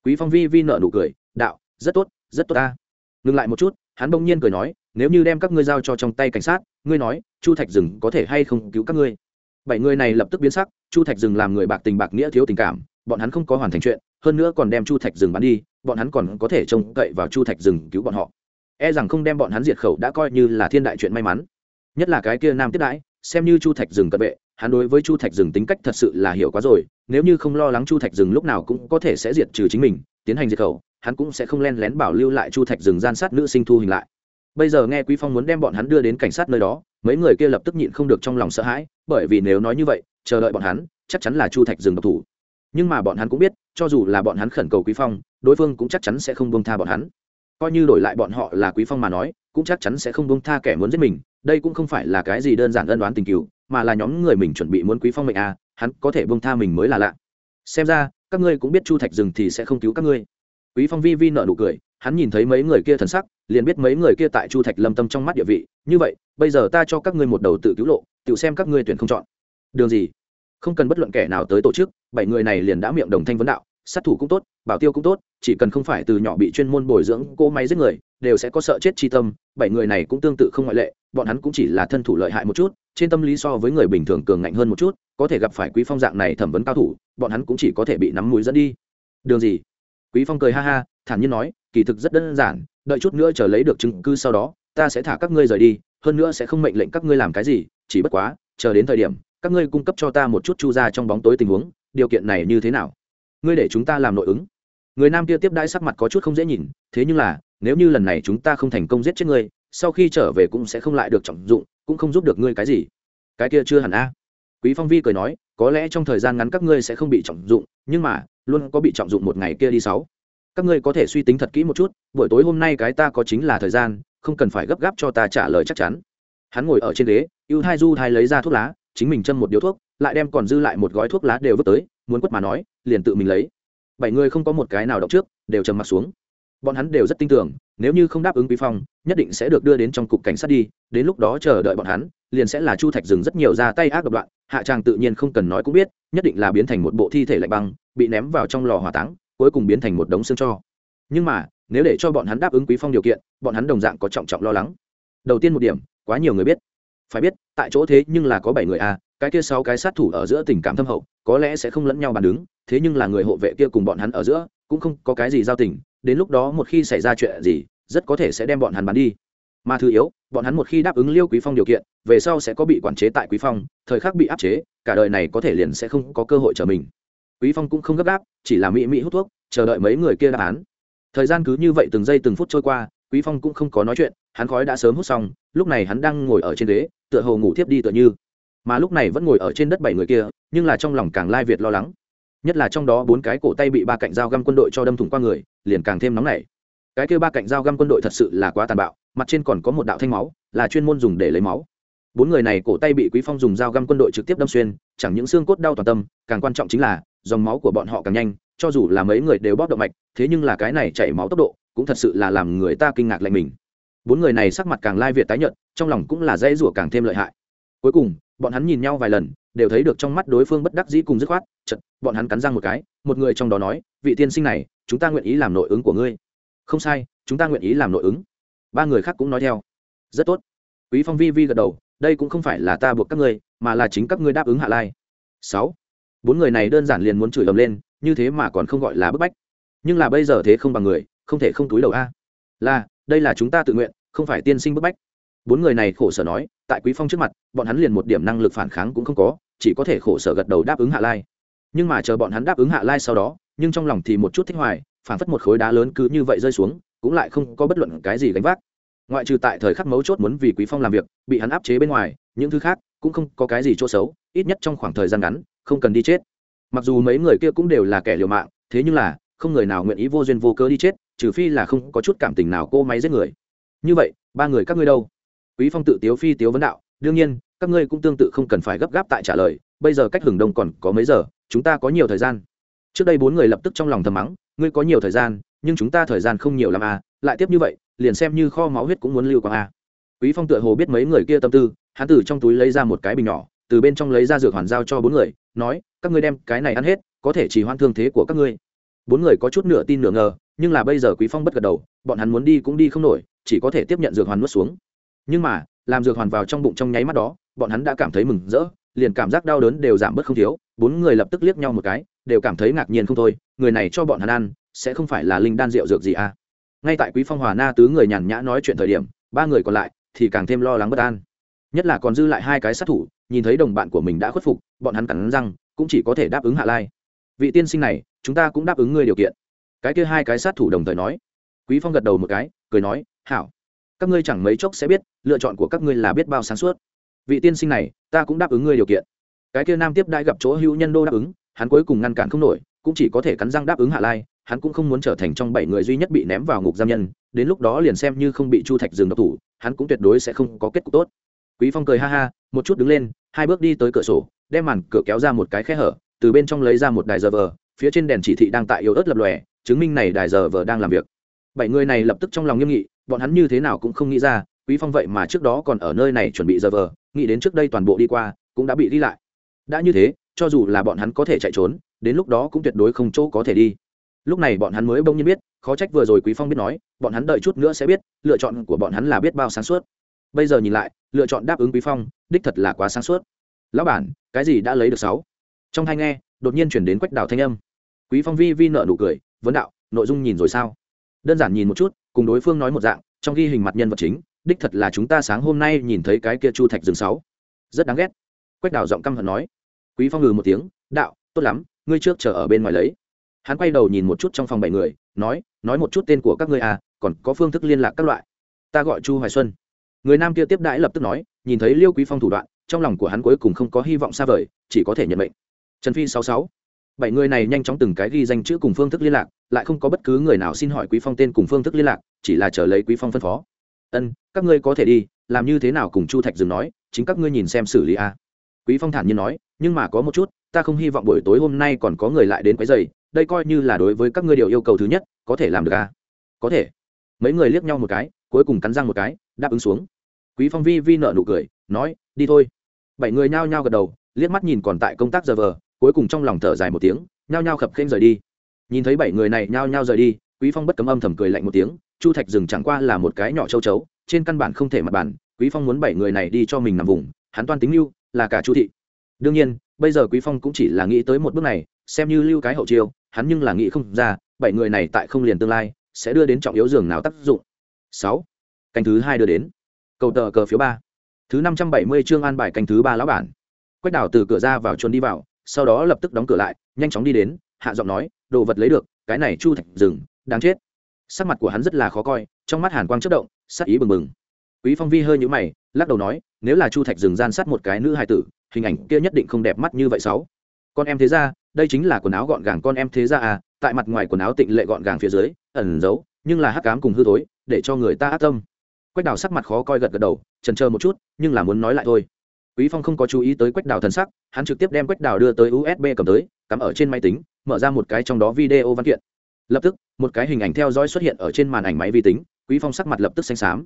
Quý phong vi vi nợ nụ cười, đạo, rất tốt rất tốt ta. Ngừng lại một chút, hắn bỗng nhiên cười nói, nếu như đem các ngươi giao cho trong tay cảnh sát, ngươi nói, chu thạch rừng có thể hay không cứu các ngươi? Bảy người này lập tức biến sắc, chu thạch rừng làm người bạc tình bạc nghĩa thiếu tình cảm, bọn hắn không có hoàn thành chuyện, hơn nữa còn đem chu thạch rừng bán đi, bọn hắn còn có thể trông cậy vào chu thạch rừng cứu bọn họ e rằng không đem bọn hắn diệt khẩu đã coi như là thiên đại chuyện may mắn. Nhất là cái kia nam tiếp đãi, xem như chu thạch rừng cận vệ, hắn đối với chu thạch rừng tính cách thật sự là hiểu quá rồi, nếu như không lo lắng chu thạch rừng lúc nào cũng có thể sẽ diệt trừ chính mình, tiến hành diệt khẩu, hắn cũng sẽ không len lén bảo lưu lại chu thạch rừng gian sát nữ sinh thu hình lại. Bây giờ nghe quý phong muốn đem bọn hắn đưa đến cảnh sát nơi đó, mấy người kia lập tức nhịn không được trong lòng sợ hãi, bởi vì nếu nói như vậy, chờ đợi bọn hắn, chắc chắn là chu thạch rừng độc thủ. Nhưng mà bọn hắn cũng biết, cho dù là bọn hắn khẩn cầu quý phong, đối phương cũng chắc chắn sẽ không buông tha bọn hắn coi như đổi lại bọn họ là quý phong mà nói, cũng chắc chắn sẽ không buông tha kẻ muốn giết mình, đây cũng không phải là cái gì đơn giản ân đoán tình cứu mà là nhóm người mình chuẩn bị muốn quý phong mệnh à hắn có thể buông tha mình mới là lạ. Xem ra, các ngươi cũng biết chu thạch rừng thì sẽ không cứu các ngươi. Quý phong vi vi nợ nụ cười, hắn nhìn thấy mấy người kia thần sắc, liền biết mấy người kia tại chu thạch lâm tâm trong mắt địa vị. Như vậy, bây giờ ta cho các ngươi một đầu tự cứu lộ, tự xem các ngươi tuyển không chọn. Đường gì? Không cần bất luận kẻ nào tới tổ chức, bảy người này liền đã miệng đồng thanh vấn đạo sát thủ cũng tốt, bảo tiêu cũng tốt, chỉ cần không phải từ nhỏ bị chuyên môn bồi dưỡng cỗ máy giết người, đều sẽ có sợ chết chi tâm, bảy người này cũng tương tự không ngoại lệ, bọn hắn cũng chỉ là thân thủ lợi hại một chút, trên tâm lý so với người bình thường cường ngạnh hơn một chút, có thể gặp phải quý phong dạng này thẩm vấn cao thủ, bọn hắn cũng chỉ có thể bị nắm mũi dẫn đi. Đường gì? Quý phong cười ha ha, thản nhiên nói, kỳ thực rất đơn giản, đợi chút nữa chờ lấy được chứng cứ sau đó, ta sẽ thả các ngươi rời đi, hơn nữa sẽ không mệnh lệnh các ngươi làm cái gì, chỉ bất quá, chờ đến thời điểm, các ngươi cung cấp cho ta một chút chu ra trong bóng tối tình huống, điều kiện này như thế nào? Ngươi để chúng ta làm nội ứng. Người nam kia tiếp đãi sắc mặt có chút không dễ nhìn, thế nhưng là, nếu như lần này chúng ta không thành công giết chết ngươi, sau khi trở về cũng sẽ không lại được trọng dụng, cũng không giúp được ngươi cái gì. Cái kia chưa hẳn a. Quý phong vi cười nói, có lẽ trong thời gian ngắn các ngươi sẽ không bị trọng dụng, nhưng mà, luôn có bị trọng dụng một ngày kia đi sáu. Các ngươi có thể suy tính thật kỹ một chút, buổi tối hôm nay cái ta có chính là thời gian, không cần phải gấp gáp cho ta trả lời chắc chắn. Hắn ngồi ở trên ghế, ưu thai du thai lấy ra thuốc lá, chính mình châm một điếu thuốc, lại đem còn dư lại một gói thuốc lá đều vứt tới muốn quất mà nói liền tự mình lấy. Bảy người không có một cái nào động trước đều trầm mặt xuống. Bọn hắn đều rất tin tưởng nếu như không đáp ứng quý phong nhất định sẽ được đưa đến trong cục cảnh sát đi đến lúc đó chờ đợi bọn hắn liền sẽ là chu thạch dừng rất nhiều ra tay ác độc đoạn hạ tràng tự nhiên không cần nói cũng biết nhất định là biến thành một bộ thi thể lạnh băng bị ném vào trong lò hỏa táng cuối cùng biến thành một đống xương cho. Nhưng mà nếu để cho bọn hắn đáp ứng quý phong điều kiện bọn hắn đồng dạng có trọng trọng lo lắng. Đầu tiên một điểm quá nhiều người biết. Phải biết tại chỗ thế nhưng là có bảy người a à, cái kia sáu cái sát thủ ở giữa tình cảm thâm hậu có lẽ sẽ không lẫn nhau bàn đứng, thế nhưng là người hộ vệ kia cùng bọn hắn ở giữa, cũng không có cái gì giao tình, đến lúc đó một khi xảy ra chuyện gì, rất có thể sẽ đem bọn hắn bắn đi. Mà thứ yếu, bọn hắn một khi đáp ứng liêu quý phong điều kiện, về sau sẽ có bị quản chế tại quý phong, thời khắc bị áp chế, cả đời này có thể liền sẽ không có cơ hội trở mình. Quý phong cũng không gấp gáp, chỉ là mỹ mỹ hút thuốc, chờ đợi mấy người kia đáp án. Thời gian cứ như vậy từng giây từng phút trôi qua, quý phong cũng không có nói chuyện, hắn khói đã sớm hút xong, lúc này hắn đang ngồi ở trên ghế, tựa hồ ngủ thiếp đi tựa như mà lúc này vẫn ngồi ở trên đất bảy người kia, nhưng là trong lòng càng lai việt lo lắng. Nhất là trong đó bốn cái cổ tay bị ba cạnh dao găm quân đội cho đâm thủng qua người, liền càng thêm nóng nảy. Cái kia ba cạnh dao găm quân đội thật sự là quá tàn bạo, mặt trên còn có một đạo thanh máu, là chuyên môn dùng để lấy máu. Bốn người này cổ tay bị quý phong dùng dao găm quân đội trực tiếp đâm xuyên, chẳng những xương cốt đau toàn tâm, càng quan trọng chính là, dòng máu của bọn họ càng nhanh, cho dù là mấy người đều bóp động mạch, thế nhưng là cái này chảy máu tốc độ, cũng thật sự là làm người ta kinh ngạc lạnh mình. Bốn người này sắc mặt càng lai việt tái nhợt, trong lòng cũng là dây rủa càng thêm lợi hại cuối cùng, bọn hắn nhìn nhau vài lần, đều thấy được trong mắt đối phương bất đắc dĩ cùng dứt khoát chật bọn hắn cắn răng một cái, một người trong đó nói, vị tiên sinh này, chúng ta nguyện ý làm nội ứng của ngươi. Không sai, chúng ta nguyện ý làm nội ứng. Ba người khác cũng nói theo. Rất tốt. Quý phong vi vi gật đầu, đây cũng không phải là ta buộc các ngươi, mà là chính các ngươi đáp ứng hạ lai. Sáu. Bốn người này đơn giản liền muốn chửi ầm lên, như thế mà còn không gọi là bức bách. Nhưng là bây giờ thế không bằng người, không thể không túi đầu a. Là, đây là chúng ta tự nguyện, không phải tiên sinh bức bách bốn người này khổ sở nói, tại quý phong trước mặt, bọn hắn liền một điểm năng lực phản kháng cũng không có, chỉ có thể khổ sở gật đầu đáp ứng hạ lai. Nhưng mà chờ bọn hắn đáp ứng hạ lai sau đó, nhưng trong lòng thì một chút thích hoài, phản phất một khối đá lớn cứ như vậy rơi xuống, cũng lại không có bất luận cái gì gánh vác. Ngoại trừ tại thời khắc mấu chốt muốn vì quý phong làm việc, bị hắn áp chế bên ngoài, những thứ khác cũng không có cái gì chỗ xấu, ít nhất trong khoảng thời gian ngắn, không cần đi chết. Mặc dù mấy người kia cũng đều là kẻ liều mạng, thế nhưng là, không người nào nguyện ý vô duyên vô cớ đi chết, trừ phi là không có chút cảm tình nào cô máy giết người. Như vậy, ba người các ngươi đâu? Quý phong tự tiếu phi tiếu vấn đạo, đương nhiên, các ngươi cũng tương tự không cần phải gấp gáp tại trả lời, bây giờ cách hừng đông còn có mấy giờ, chúng ta có nhiều thời gian. Trước đây bốn người lập tức trong lòng thầm mắng, ngươi có nhiều thời gian, nhưng chúng ta thời gian không nhiều l à lại tiếp như vậy, liền xem như kho máu huyết cũng muốn lưu quang a quý phong tựa hồ biết mấy người kia tâm tư, hắn từ trong túi lấy ra một cái bình nhỏ, từ bên trong lấy ra dược hoàn giao cho bốn người, nói, các ngươi đem cái này ăn hết, có thể chỉ hoan thương thế của các ngươi. Bốn người có chút nửa tin nửa ngờ, nhưng là bây giờ quý phong bất gật đầu, bọn hắn muốn đi cũng đi không nổi, chỉ có thể tiếp nhận dược hoàn nuốt xuống nhưng mà, làm dược hoàn vào trong bụng trong nháy mắt đó, bọn hắn đã cảm thấy mừng rỡ, liền cảm giác đau đớn đều giảm bớt không thiếu, bốn người lập tức liếc nhau một cái, đều cảm thấy ngạc nhiên không thôi, người này cho bọn hắn ăn, sẽ không phải là linh đan rượu dược gì à? Ngay tại quý phong hòa na tứ người nhàn nhã nói chuyện thời điểm, ba người còn lại thì càng thêm lo lắng bất an. Nhất là còn dư lại hai cái sát thủ, nhìn thấy đồng bạn của mình đã khuất phục, bọn hắn cắn răng, cũng chỉ có thể đáp ứng hạ lai. Vị tiên sinh này, chúng ta cũng đáp ứng ngươi điều kiện. Cái kia hai cái sát thủ đồng thời nói. Quý phong gật đầu một cái, cười nói, hảo các ngươi chẳng mấy chốc sẽ biết, lựa chọn của các ngươi là biết bao sáng suốt. Vị tiên sinh này, ta cũng đáp ứng ngươi điều kiện. Cái kia nam tiếp đãi gặp chỗ hữu nhân đô đáp ứng, hắn cuối cùng ngăn cản không nổi, cũng chỉ có thể cắn răng đáp ứng hạ lai, hắn cũng không muốn trở thành trong bảy người duy nhất bị ném vào ngục giam nhân, đến lúc đó liền xem như không bị chu thạch dừng độc thủ, hắn cũng tuyệt đối sẽ không có kết cục tốt. Quý phong cười ha ha, một chút đứng lên, hai bước đi tới cửa sổ, đem màn cửa kéo ra một cái khe hở, từ bên trong lấy ra một đài giờ vờ, phía trên đèn chỉ thị đang tại yếu ớt lập lòe, chứng minh này đài giờ vờ đang làm việc bảy người này lập tức trong lòng nghiêm nghị, bọn hắn như thế nào cũng không nghĩ ra, quý phong vậy mà trước đó còn ở nơi này chuẩn bị giờ vờ, nghĩ đến trước đây toàn bộ đi qua, cũng đã bị đi lại. Đã như thế, cho dù là bọn hắn có thể chạy trốn, đến lúc đó cũng tuyệt đối không chỗ có thể đi. Lúc này bọn hắn mới bỗng nhiên biết, khó trách vừa rồi quý phong biết nói, bọn hắn đợi chút nữa sẽ biết, lựa chọn của bọn hắn là biết bao sáng suốt. Bây giờ nhìn lại, lựa chọn đáp ứng quý phong, đích thật là quá sáng suốt. Lão bản, cái gì đã lấy được sáu? Trong hai nghe, đột nhiên chuyển đến quách đào thanh âm. Quý phong vi vi nợ nụ cười, vấn đạo, nội dung nhìn rồi sao? Đơn giản nhìn một chút, cùng đối phương nói một dạng, trong ghi hình mặt nhân vật chính, đích thật là chúng ta sáng hôm nay nhìn thấy cái kia chu thạch rừng sáu. Rất đáng ghét. Quách đào giọng căm hận nói. Quý phong ngừ một tiếng, đạo, tốt lắm, ngươi trước chờ ở bên ngoài lấy. Hắn quay đầu nhìn một chút trong phòng bảy người, nói nói một chút tên của các ngươi à còn có phương thức liên lạc các loại. Ta gọi chu hoài xuân. Người nam kia tiếp đãi lập tức nói, nhìn thấy liêu quý phong thủ đoạn, trong lòng của hắn cuối cùng không có hy vọng xa vời, chỉ có thể nhận mệnh. Trần phi sáu sáu bảy người này nhanh chóng từng cái ghi danh chữ cùng phương thức liên lạc, lại không có bất cứ người nào xin hỏi quý phong tên cùng phương thức liên lạc, chỉ là chờ lấy quý phong phân phó. Ân, các ngươi có thể đi, làm như thế nào cùng chu thạch dừng nói, chính các ngươi nhìn xem xử lý a. Quý phong thản nhiên nói, nhưng mà có một chút, ta không hy vọng buổi tối hôm nay còn có người lại đến quấy giày đây coi như là đối với các ngươi điều yêu cầu thứ nhất, có thể làm được a? Có thể. Mấy người liếc nhau một cái, cuối cùng cắn răng một cái, đáp ứng xuống. Quý phong vi vi nợ nụ cười, nói, đi thôi. Bảy người nhao nhao gật đầu, liếc mắt nhìn còn tại công tác giờ vờ cuối cùng trong lòng thở dài một tiếng, nhao nhao khập khênh rời đi. Nhìn thấy bảy người này nhao nhao rời đi, quý phong bất cấm âm thầm cười lạnh một tiếng, chu thạch rừng chẳng qua là một cái nhỏ châu chấu, trên căn bản không thể mặt bản quý phong muốn bảy người này đi cho mình nằm vùng, hắn toan tính lưu, là cả chu thị. Đương nhiên, bây giờ quý phong cũng chỉ là nghĩ tới một bước này, xem như lưu cái hậu chiêu, hắn nhưng là nghĩ không ra, bảy người này tại không liền tương lai, sẽ đưa đến trọng yếu giường nào tác dụng. Sáu, canh thứ hai đưa đến. Cầu tờ cờ phiếu ba. Thứ năm trăm bảy mươi chương an bài canh thứ ba lão bản. Quách đảo từ cửa ra vào chuồn đi vào sau đó lập tức đóng cửa lại, nhanh chóng đi đến, hạ giọng nói, đồ vật lấy được, cái này chu thạch rừng, đáng chết. Sắc mặt của hắn rất là khó coi, trong mắt hàn quang chất động, sắc ý bừng bừng. Quý phong vi hơi nhũ mày, lắc đầu nói, nếu là chu thạch rừng gian sát một cái nữ hài tử, hình ảnh kia nhất định không đẹp mắt như vậy sáu. Con em thế ra đây chính là quần áo gọn gàng con em thế ra à tại mặt ngoài quần áo tịnh lệ gọn gàng phía dưới, ẩn giấu, nhưng là hắc cám cùng hư thối, để cho người ta ác tâm. Quách đào sắc mặt khó coi gật gật đầu, trần chờ một chút, nhưng là muốn nói lại thôi quý phong không có chú ý tới quách đào thần sắc, hắn trực tiếp đem quách đào đưa tới usb cầm tới, cắm ở trên máy tính, mở ra một cái trong đó video văn kiện. Lập tức, một cái hình ảnh theo dõi xuất hiện ở trên màn ảnh máy vi tính, quý phong sắc mặt lập tức xanh xám.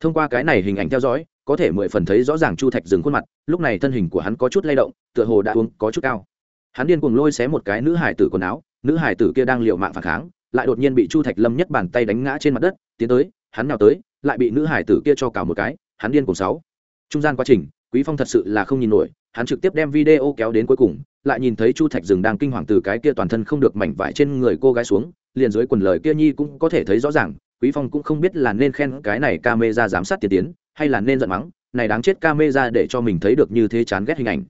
Thông qua cái này hình ảnh theo dõi, có thể mười phần thấy rõ ràng chu thạch dừng khuôn mặt, lúc này thân hình của hắn có chút lay động, tựa hồ đã uống có chút cao. Hắn điên cuồng lôi xé một cái nữ hải tử quần áo, nữ hải tử kia đang liều mạng phản kháng, lại đột nhiên bị chu thạch lâm nhất bàn tay đánh ngã trên mặt đất, tiến tới, hắn nào tới, lại bị nữ hải tử kia cho cào một cái, hắn điên cuồng sáu. Trung gian quá trình quý phong thật sự là không nhìn nổi, hắn trực tiếp đem video kéo đến cuối cùng, lại nhìn thấy chu thạch rừng đang kinh hoàng từ cái kia toàn thân không được mảnh vải trên người cô gái xuống, liền dưới quần lời kia nhi cũng có thể thấy rõ ràng, quý phong cũng không biết là nên khen cái này camera giám sát tiên tiến, hay là nên giận mắng, này đáng chết camera để cho mình thấy được như thế chán ghét hình ảnh.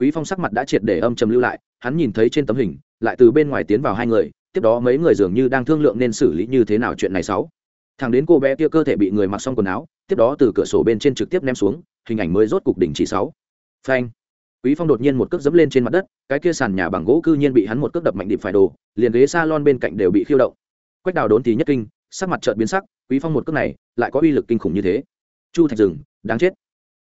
Quý phong sắc mặt đã triệt để âm trầm lưu lại, hắn nhìn thấy trên tấm hình, lại từ bên ngoài tiến vào hai người, tiếp đó mấy người dường như đang thương lượng nên xử lý như thế nào chuyện này sáu thằng đến cô bé kia cơ thể bị người mặc xong quần áo, tiếp đó từ cửa sổ bên trên trực tiếp ném xuống, hình ảnh mới rốt cục đỉnh chỉ sáu. Phanh. Quý phong đột nhiên một cước dẫm lên trên mặt đất, cái kia sàn nhà bằng gỗ cư nhiên bị hắn một cước đập mạnh địp phải đồ, liền ghế salon bên cạnh đều bị khiêu động. Quách đào đốn thì nhất kinh, sắc mặt chợt biến sắc, quý phong một cước này, lại có uy lực kinh khủng như thế. Chu thạch rừng đáng chết.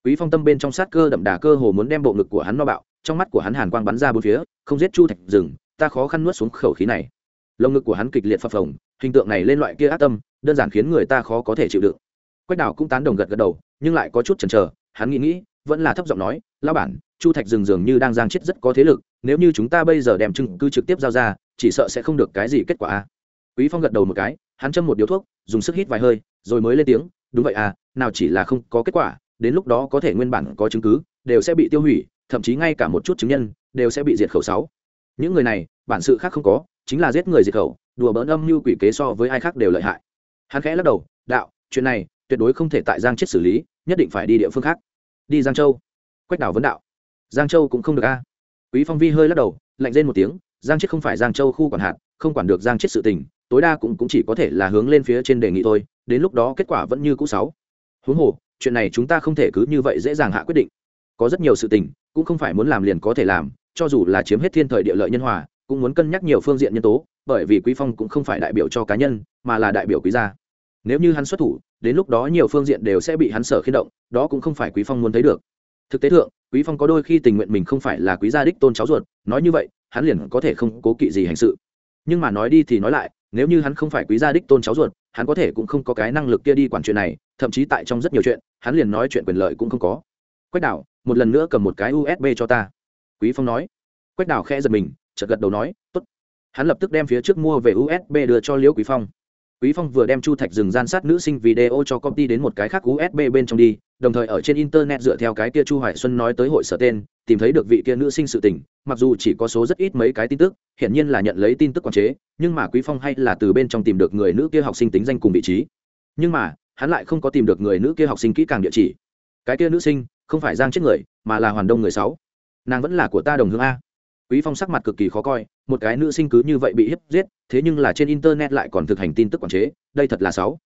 Quý phong tâm bên trong sát cơ đậm đà cơ hồ muốn đem bộ ngực của hắn no bạo, trong mắt của hắn hàn quang bắn ra bốn phía, không giết chu thạch rừng ta khó khăn nuốt xuống khẩu khí này. Lồng ngực của hắn kịch liệt phập phồng, hình tượng này lên loại kia ác tâm đơn giản khiến người ta khó có thể chịu đựng. Quách đào cũng tán đồng gật gật đầu, nhưng lại có chút chần chờ, hắn nghĩ nghĩ, vẫn là thấp giọng nói lao bản, chu thạch dường dường như đang giang chết rất có thế lực, nếu như chúng ta bây giờ đem chứng cứ trực tiếp giao ra, chỉ sợ sẽ không được cái gì kết quả a. Quý phong gật đầu một cái, hắn châm một điếu thuốc, dùng sức hít vài hơi, rồi mới lên tiếng, đúng vậy à nào chỉ là không có kết quả, đến lúc đó có thể nguyên bản có chứng cứ, đều sẽ bị tiêu hủy, thậm chí ngay cả một chút chứng nhân, đều sẽ bị diệt khẩu sáu. Những người này, bản sự khác không có, chính là giết người diệt khẩu, đùa bỡn âm mưu quỷ kế so với ai khác đều lợi hại hắn khẽ lắc đầu đạo chuyện này tuyệt đối không thể tại giang chết xử lý nhất định phải đi địa phương khác. Đi giang châu. Quách đảo vấn đạo giang châu cũng không được a. Quý phong vi hơi lắc đầu lạnh lên một tiếng giang chết không phải giang châu khu quản hạt không quản được giang chết sự tình tối đa cũng, cũng chỉ có thể là hướng lên phía trên đề nghị thôi đến lúc đó kết quả vẫn như cũ sáu huống hồ chuyện này chúng ta không thể cứ như vậy dễ dàng hạ quyết định. Có rất nhiều sự tình cũng không phải muốn làm liền có thể làm cho dù là chiếm hết thiên thời địa lợi nhân hòa cũng muốn cân nhắc nhiều phương diện nhân tố bởi vì quý phong cũng không phải đại biểu cho cá nhân, mà là đại biểu quý gia. Nếu như hắn xuất thủ, đến lúc đó nhiều phương diện đều sẽ bị hắn sở khiên động, đó cũng không phải quý phong muốn thấy được. Thực tế thượng, quý phong có đôi khi tình nguyện mình không phải là quý gia đích tôn cháu ruột, nói như vậy, hắn liền có thể không cố kỵ gì hành sự. Nhưng mà nói đi thì nói lại, nếu như hắn không phải quý gia đích tôn cháu ruột, hắn có thể cũng không có cái năng lực kia đi quản chuyện này, thậm chí tại trong rất nhiều chuyện, hắn liền nói chuyện quyền lợi cũng không có. Quách đảo, một lần nữa cầm một cái usb cho ta. Quý phong nói. Quách đảo khẽ giật mình, chợt gật đầu nói, tốt hắn lập tức đem phía trước mua về usb đưa cho liễu quý phong. Quý phong vừa đem chu thạch dừng gian sát nữ sinh video cho công ty đến một cái khác usb bên trong đi, đồng thời ở trên internet dựa theo cái kia chu hoài xuân nói tới hội sở tên, tìm thấy được vị kia nữ sinh sự tình, mặc dù chỉ có số rất ít mấy cái tin tức, hiển nhiên là nhận lấy tin tức quản chế, nhưng mà quý phong hay là từ bên trong tìm được người nữ kia học sinh tính danh cùng vị trí. Nhưng mà, hắn lại không có tìm được người nữ kia học sinh kỹ càng địa chỉ. Cái kia nữ sinh, không phải giang chết người, mà là hoàn đông người sáu. Nàng vẫn là của ta đồng hương a quý phong sắc mặt cực kỳ khó coi, một cái nữ sinh cứ như vậy bị hiếp giết, thế nhưng là trên internet lại còn thực hành tin tức quản chế, đây thật là sáu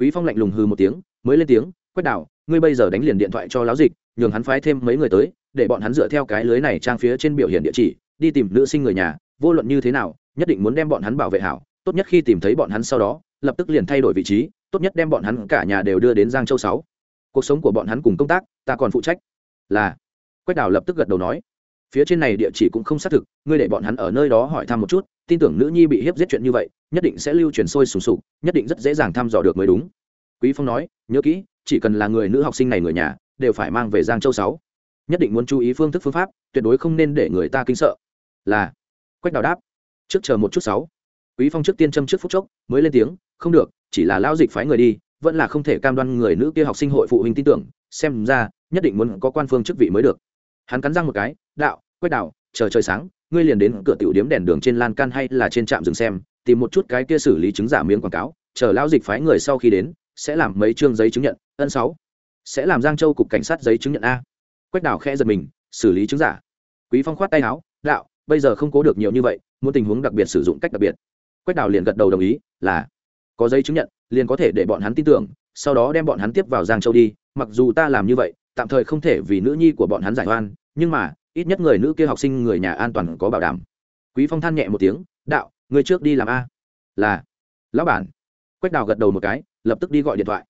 quý phong lạnh lùng hư một tiếng, mới lên tiếng, quách đảo ngươi bây giờ đánh liền điện thoại cho lão dịch, nhường hắn phái thêm mấy người tới, để bọn hắn dựa theo cái lưới này trang phía trên biểu hiện địa chỉ, đi tìm nữ sinh người nhà, vô luận như thế nào, nhất định muốn đem bọn hắn bảo vệ hảo, tốt nhất khi tìm thấy bọn hắn sau đó, lập tức liền thay đổi vị trí, tốt nhất đem bọn hắn cả nhà đều đưa đến giang châu sáu. Cuộc sống của bọn hắn cùng công tác, ta còn phụ trách. Là. Quách đào lập tức gật đầu nói phía trên này địa chỉ cũng không xác thực, ngươi để bọn hắn ở nơi đó hỏi thăm một chút, tin tưởng nữ nhi bị hiếp giết chuyện như vậy, nhất định sẽ lưu truyền sôi sùng sục, nhất định rất dễ dàng thăm dò được mới đúng. Quý phong nói, nhớ kỹ, chỉ cần là người nữ học sinh này người nhà, đều phải mang về giang châu sáu. Nhất định muốn chú ý phương thức phương pháp, tuyệt đối không nên để người ta kinh sợ. Là. Quách đào đáp. Trước chờ một chút sáu. Quý phong trước tiên châm trước phút chốc, mới lên tiếng, không được, chỉ là lao dịch phái người đi, vẫn là không thể cam đoan người nữ kia học sinh hội phụ huynh tin tưởng, xem ra, nhất định muốn có quan phương chức vị mới được. Hắn cắn răng một cái đạo, quách đạo chờ trời sáng, ngươi liền đến cửa tiểu điếm đèn đường trên lan can hay là trên trạm dừng xem, tìm một chút cái kia xử lý chứng giả miếng quảng cáo, chờ lão dịch phái người sau khi đến, sẽ làm mấy chương giấy chứng nhận, ân sáu. Sẽ làm giang châu cục cảnh sát giấy chứng nhận a. Quách đạo khẽ giật mình, xử lý chứng giả. Quý phong khoát tay áo, đạo, bây giờ không cố được nhiều như vậy, muốn tình huống đặc biệt sử dụng cách đặc biệt. Quách đạo liền gật đầu đồng ý, là, có giấy chứng nhận, liền có thể để bọn hắn tin tưởng, sau đó đem bọn hắn tiếp vào giang châu đi, mặc dù ta làm như vậy, tạm thời không thể vì nữ nhi của bọn hắn giải oan, nhưng mà ít nhất người nữ kia học sinh người nhà an toàn có bảo đảm. Quý phong than nhẹ một tiếng, đạo, người trước đi làm a. Là. Lão bản. Quách đào gật đầu một cái, lập tức đi gọi điện thoại.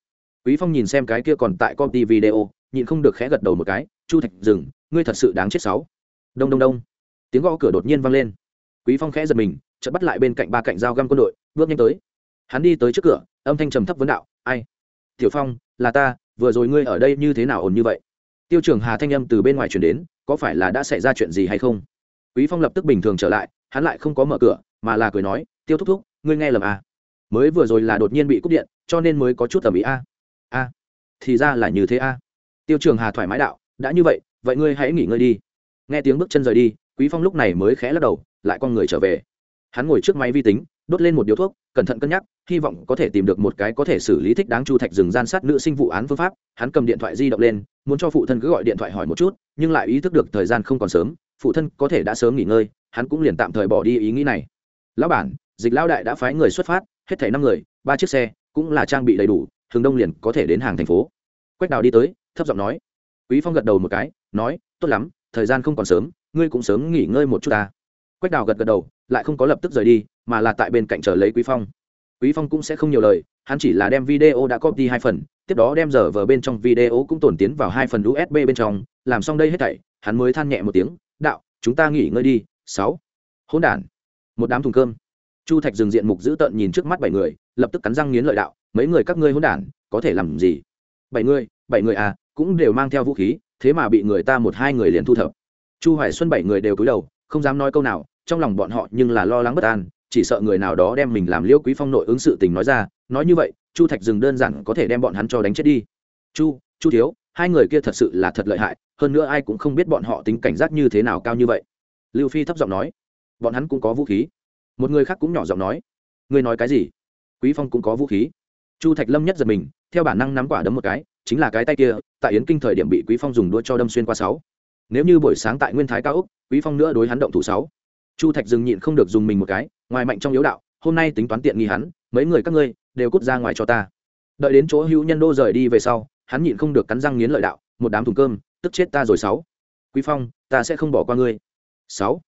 Quý phong nhìn xem cái kia còn tại copy video, nhịn không được khẽ gật đầu một cái, chu thạch dừng, ngươi thật sự đáng chết sáu. Đông đông đông. Tiếng gõ cửa đột nhiên vang lên. Quý phong khẽ giật mình, chợt bắt lại bên cạnh ba cạnh dao găm quân đội, bước nhanh tới. Hắn đi tới trước cửa, âm thanh trầm thấp vấn đạo, ai? Tiểu phong, là ta, vừa rồi ngươi ở đây như thế nào ổn như vậy? Tiêu trưởng hà thanh âm từ bên ngoài chuyển đến có phải là đã xảy ra chuyện gì hay không? Quý phong lập tức bình thường trở lại, hắn lại không có mở cửa, mà là cười nói, tiêu thúc thúc, ngươi nghe lầm à? Mới vừa rồi là đột nhiên bị cúp điện, cho nên mới có chút tầm ý a. A, thì ra là như thế a. Tiêu trường hà thoải mái đạo, đã như vậy vậy ngươi hãy nghỉ ngơi đi. Nghe tiếng bước chân rời đi, quý phong lúc này mới khẽ lắc đầu, lại con người trở về. Hắn ngồi trước máy vi tính đốt lên một điếu thuốc, cẩn thận cân nhắc, hy vọng có thể tìm được một cái có thể xử lý thích đáng chu thạch rừng gian sát nữ sinh vụ án phương pháp. Hắn cầm điện thoại di động lên, muốn cho phụ thân cứ gọi điện thoại hỏi một chút, nhưng lại ý thức được thời gian không còn sớm, phụ thân có thể đã sớm nghỉ ngơi, hắn cũng liền tạm thời bỏ đi ý nghĩ này. Lão bản, dịch lão đại đã phái người xuất phát, hết thảy năm người, ba chiếc xe, cũng là trang bị đầy đủ thường đông liền có thể đến hàng thành phố. Quách đào đi tới, thấp giọng nói. Quý phong gật đầu một cái, nói, tốt lắm, thời gian không còn sớm, ngươi cũng sớm nghỉ ngơi một chút ta quách đào gật gật đầu, lại không có lập tức rời đi, mà là tại bên cạnh chờ lấy quý phong. Quý phong cũng sẽ không nhiều lời, hắn chỉ là đem video đã copy hai phần, tiếp đó đem giờ vào bên trong video cũng tổn tiến vào hai phần usb bên trong, làm xong đây hết thảy, hắn mới than nhẹ một tiếng, đạo, chúng ta nghỉ ngơi đi, sáu. Hỗn đản. Một đám thùng cơm. Chu thạch dừng diện mục giữ tợn nhìn trước mắt bảy người, lập tức cắn răng nghiến lợi đạo, mấy người các ngươi hỗn đản, có thể làm gì? Bảy người bảy người à cũng đều mang theo vũ khí, thế mà bị người ta một hai người liền thu thập. Chu hoài xuân bảy người đều cúi đầu không dám nói câu nào, trong lòng bọn họ nhưng là lo lắng bất an, chỉ sợ người nào đó đem mình làm liêu quý phong nội ứng sự tình nói ra, nói như vậy, chu thạch dừng đơn giản có thể đem bọn hắn cho đánh chết đi. Chu chu thiếu, hai người kia thật sự là thật lợi hại, hơn nữa ai cũng không biết bọn họ tính cảnh giác như thế nào cao như vậy. Lưu phi thấp giọng nói, bọn hắn cũng có vũ khí. Một người khác cũng nhỏ giọng nói, ngươi nói cái gì? Quý phong cũng có vũ khí. Chu thạch lâm nhất giật mình, theo bản năng nắm quả đấm một cái, chính là cái tay kia, tại yến kinh thời điểm bị quý phong dùng đũa cho đâm xuyên qua sáu. Nếu như buổi sáng tại nguyên thái cao úc quý phong nữa đối hắn động thủ sáu. Chu thạch dừng nhịn không được dùng mình một cái, ngoài mạnh trong yếu đạo, hôm nay tính toán tiện nghi hắn, mấy người các ngươi đều cút ra ngoài cho ta. Đợi đến chỗ hữu nhân đô rời đi về sau, hắn nhịn không được cắn răng nghiến lợi đạo, một đám thùng cơm, tức chết ta rồi sáu. Quý phong, ta sẽ không bỏ qua ngươi. Sáu.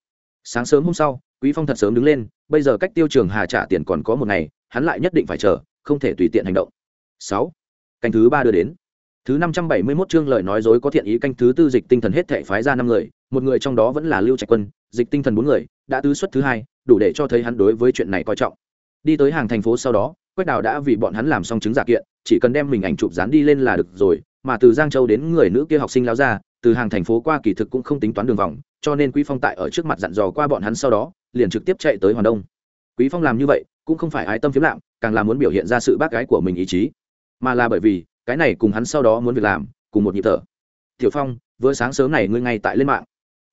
Sáng sớm hôm sau, quý phong thật sớm đứng lên, bây giờ cách tiêu trường hà trả tiền còn có một ngày, hắn lại nhất định phải chờ, không thể tùy tiện hành động. Sáu. Canh thứ ba đưa đến thứ năm trăm bảy mươi 571 chương lời nói dối có thiện ý canh thứ tư dịch tinh thần hết thể phái ra năm người, một người trong đó vẫn là lưu trạch quân, dịch tinh thần bốn người, đã tứ xuất thứ hai, đủ để cho thấy hắn đối với chuyện này coi trọng. Đi tới hàng thành phố sau đó, quách đào đã vì bọn hắn làm xong chứng giả kiện, chỉ cần đem mình ảnh chụp dán đi lên là được rồi, mà từ giang châu đến người nữ kia học sinh láo ra từ hàng thành phố qua kỳ thực cũng không tính toán đường vòng, cho nên quý phong tại ở trước mặt dặn dò qua bọn hắn sau đó, liền trực tiếp chạy tới hoàn đông. Quý phong làm như vậy, cũng không phải ái tâm phiếm lạm, càng là muốn biểu hiện ra sự bác gái của mình ý chí. Mà là bởi vì cái này cùng hắn sau đó muốn việc làm, cùng một nhịp thở. Tiểu phong, vừa sáng sớm này ngươi ngay tại lên mạng.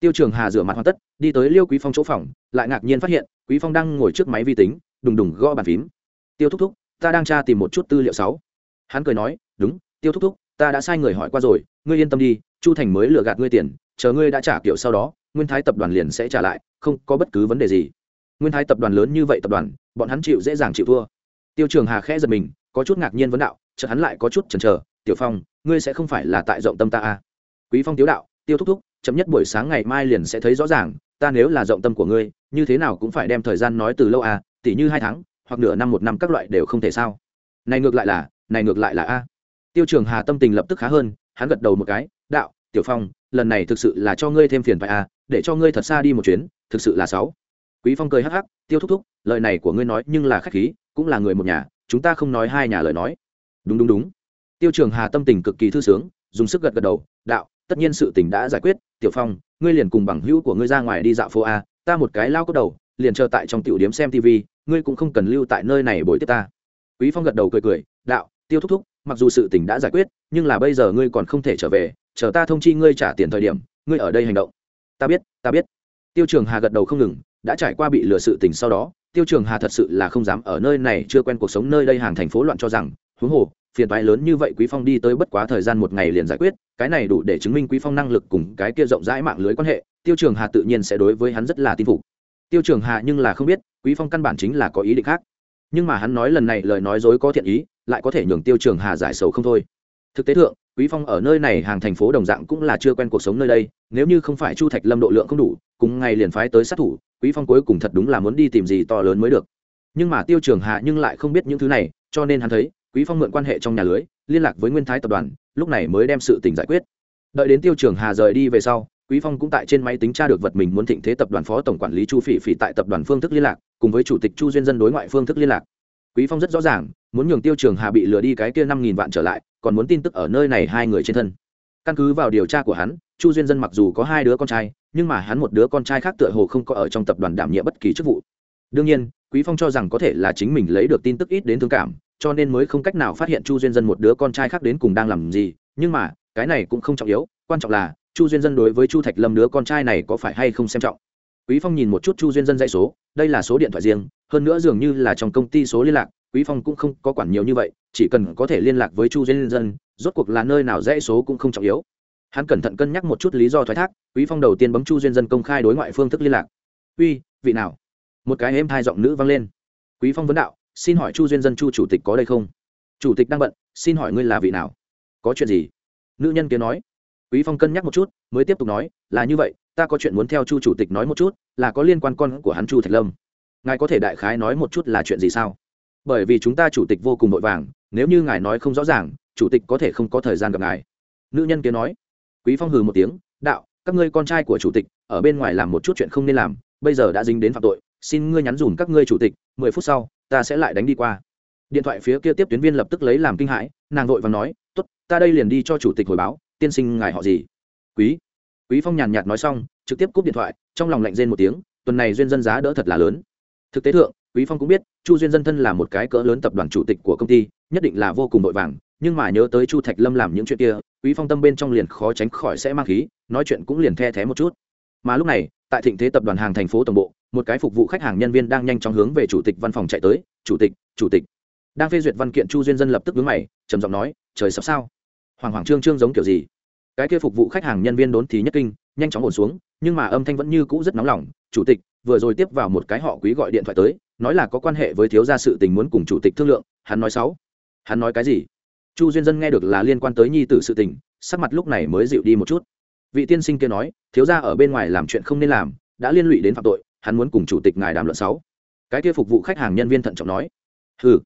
Tiêu trường hà rửa mặt hoàn tất, đi tới liêu quý phong chỗ phòng, lại ngạc nhiên phát hiện, quý phong đang ngồi trước máy vi tính, đùng đùng gõ bàn phím. Tiêu thúc thúc, ta đang tra tìm một chút tư liệu sáu. Hắn cười nói, đúng, tiêu thúc thúc, ta đã sai người hỏi qua rồi, ngươi yên tâm đi, chu thành mới lừa gạt ngươi tiền, chờ ngươi đã trả kiểu sau đó, nguyên thái tập đoàn liền sẽ trả lại, không có bất cứ vấn đề gì. Nguyên thái tập đoàn lớn như vậy tập đoàn, bọn hắn chịu dễ dàng chịu thua. Tiêu trường hà khẽ giật mình, có chút ngạc nhiên vấn đạo chợt hắn lại có chút chần chờ, tiểu phong, ngươi sẽ không phải là tại rộng tâm ta à? quý phong tiếu đạo, tiêu thúc thúc, chậm nhất buổi sáng ngày mai liền sẽ thấy rõ ràng, ta nếu là rộng tâm của ngươi, như thế nào cũng phải đem thời gian nói từ lâu à tỉ như hai tháng, hoặc nửa năm một năm các loại đều không thể sao. Này ngược lại là, này ngược lại là a. Tiêu trường hà tâm tình lập tức khá hơn, hắn gật đầu một cái, đạo, tiểu phong, lần này thực sự là cho ngươi thêm phiền phải a để cho ngươi thật xa đi một chuyến, thực sự là sáu. Quý phong cười hắc hắc, tiêu thúc thúc, lời này của ngươi nói nhưng là khách khí, cũng là người một nhà, chúng ta không nói hai nhà lời nói đúng đúng đúng. Tiêu trường hà tâm tình cực kỳ thư sướng, dùng sức gật gật đầu, đạo, tất nhiên sự tình đã giải quyết, tiểu phong, ngươi liền cùng bằng hữu của ngươi ra ngoài đi dạo phố a, ta một cái lao cốc đầu, liền chờ tại trong tiểu điếm xem tv ngươi cũng không cần lưu tại nơi này bồi tiếp ta. Quý phong gật đầu cười cười, đạo, tiêu thúc thúc, mặc dù sự tình đã giải quyết, nhưng là bây giờ ngươi còn không thể trở về, chờ ta thông chi ngươi trả tiền thời điểm, ngươi ở đây hành động. Ta biết ta biết. Tiêu trường hà gật đầu không ngừng, đã trải qua bị lừa sự tình sau đó, tiêu trường hà thật sự là không dám ở nơi này chưa quen cuộc sống nơi đây hàng thành phố loạn cho rằng huống hồ, phiền toái lớn như vậy quý phong đi tới bất quá thời gian một ngày liền giải quyết, cái này đủ để chứng minh quý phong năng lực cùng cái kia rộng rãi mạng lưới quan hệ, tiêu trường hà tự nhiên sẽ đối với hắn rất là tin phục. Tiêu trường hà nhưng là không biết, quý phong căn bản chính là có ý định khác. Nhưng mà hắn nói lần này lời nói dối có thiện ý, lại có thể nhường tiêu trường hà giải sầu không thôi. Thực tế thượng, quý phong ở nơi này hàng thành phố đồng dạng cũng là chưa quen cuộc sống nơi đây, nếu như không phải chu thạch lâm độ lượng không đủ, cùng ngày liền phái tới sát thủ, quý phong cuối cùng thật đúng là muốn đi tìm gì to lớn mới được. Nhưng mà tiêu trường hà nhưng lại không biết những thứ này, cho nên hắn thấy quý phong mượn quan hệ trong nhà lưới, liên lạc với nguyên thái tập đoàn, lúc này mới đem sự tình giải quyết. Đợi đến tiêu trường hà rời đi về sau, quý phong cũng tại trên máy tính tra được vật mình muốn thịnh thế tập đoàn phó tổng quản lý chu phỉ phỉ tại tập đoàn phương thức liên lạc, cùng với chủ tịch chu duyên dân đối ngoại phương thức liên lạc. Quý phong rất rõ ràng, muốn nhường tiêu trường hà bị lừa đi cái kia năm nghìn vạn trở lại, còn muốn tin tức ở nơi này hai người trên thân. Căn cứ vào điều tra của hắn, chu duyên dân mặc dù có hai đứa con trai, nhưng mà hắn một đứa con trai khác tựa hồ không có ở trong tập đoàn đảm nhiệm bất kỳ chức vụ. Đương nhiên, quý phong cho rằng có thể là chính mình lấy được tin tức ít đến thương cảm cho nên mới không cách nào phát hiện chu duyên dân một đứa con trai khác đến cùng đang làm gì. Nhưng mà, cái này cũng không trọng yếu, quan trọng là, chu duyên dân đối với chu thạch lâm đứa con trai này có phải hay không xem trọng. Quý phong nhìn một chút chu duyên dân dãy số, đây là số điện thoại riêng, hơn nữa dường như là trong công ty số liên lạc, quý phong cũng không có quản nhiều như vậy, chỉ cần có thể liên lạc với chu duyên dân, rốt cuộc là nơi nào dãy số cũng không trọng yếu. Hắn cẩn thận cân nhắc một chút lý do thoái thác, quý phong đầu tiên bấm chu duyên dân công khai đối ngoại phương thức liên lạc. Uy, vị nào? Một cái êm hai giọng nữ vang lên. Quý phong vấn đạo xin hỏi chu duyên dân chu chủ tịch có đây không? Chủ tịch đang bận, xin hỏi ngươi là vị nào? Có chuyện gì? Nữ nhân kia nói. Quý phong cân nhắc một chút, mới tiếp tục nói, là như vậy, ta có chuyện muốn theo chu chủ tịch nói một chút, là có liên quan con của hắn chu thạch lâm. Ngài có thể đại khái nói một chút là chuyện gì sao? Bởi vì chúng ta chủ tịch vô cùng vội vàng, nếu như ngài nói không rõ ràng, chủ tịch có thể không có thời gian gặp ngài. Nữ nhân kia nói. Quý phong hừ một tiếng, đạo, các ngươi con trai của chủ tịch, ở bên ngoài làm một chút chuyện không nên làm, bây giờ đã dính đến phạm tội, xin ngươi nhắn dùm các ngươi chủ tịch, mười phút sau ta sẽ lại đánh đi qua. Điện thoại phía kia tiếp tuyến viên lập tức lấy làm kinh hãi, nàng vội và nói, tốt, ta đây liền đi cho chủ tịch hồi báo, tiên sinh ngài họ gì? Quý. Quý phong nhàn nhạt nói xong, trực tiếp cúp điện thoại, trong lòng lạnh rên một tiếng, tuần này duyên dân giá đỡ thật là lớn. Thực tế thượng, quý phong cũng biết, chu duyên dân thân là một cái cỡ lớn tập đoàn chủ tịch của công ty, nhất định là vô cùng vội vàng, nhưng mà nhớ tới chu thạch lâm làm những chuyện kia, quý phong tâm bên trong liền khó tránh khỏi sẽ mang khí, nói chuyện cũng liền the thé một chút. Mà lúc này tại thịnh thế tập đoàn hàng thành phố tổng bộ, một cái phục vụ khách hàng nhân viên đang nhanh chóng hướng về chủ tịch văn phòng chạy tới, chủ tịch chủ tịch. Đang phê duyệt văn kiện chu duyên dân lập tức đứng mày, trầm giọng nói, trời sắp sao? Hoàng hoàng trương trương giống kiểu gì? Cái kia phục vụ khách hàng nhân viên đốn thì nhất kinh, nhanh chóng ổn xuống, nhưng mà âm thanh vẫn như cũ rất nóng lòng, chủ tịch, vừa rồi tiếp vào một cái họ quý gọi điện thoại tới, nói là có quan hệ với thiếu gia sự tình muốn cùng chủ tịch thương lượng, hắn nói sáu hắn nói cái gì? Chu duyên dân nghe được là liên quan tới nhi tử sự tình, sắc mặt lúc này mới dịu đi một chút vị tiên sinh kia nói, thiếu gia ở bên ngoài làm chuyện không nên làm, đã liên lụy đến phạm tội, hắn muốn cùng chủ tịch ngài đàm luận sáu. Cái kia phục vụ khách hàng nhân viên thận trọng nói. Hừ.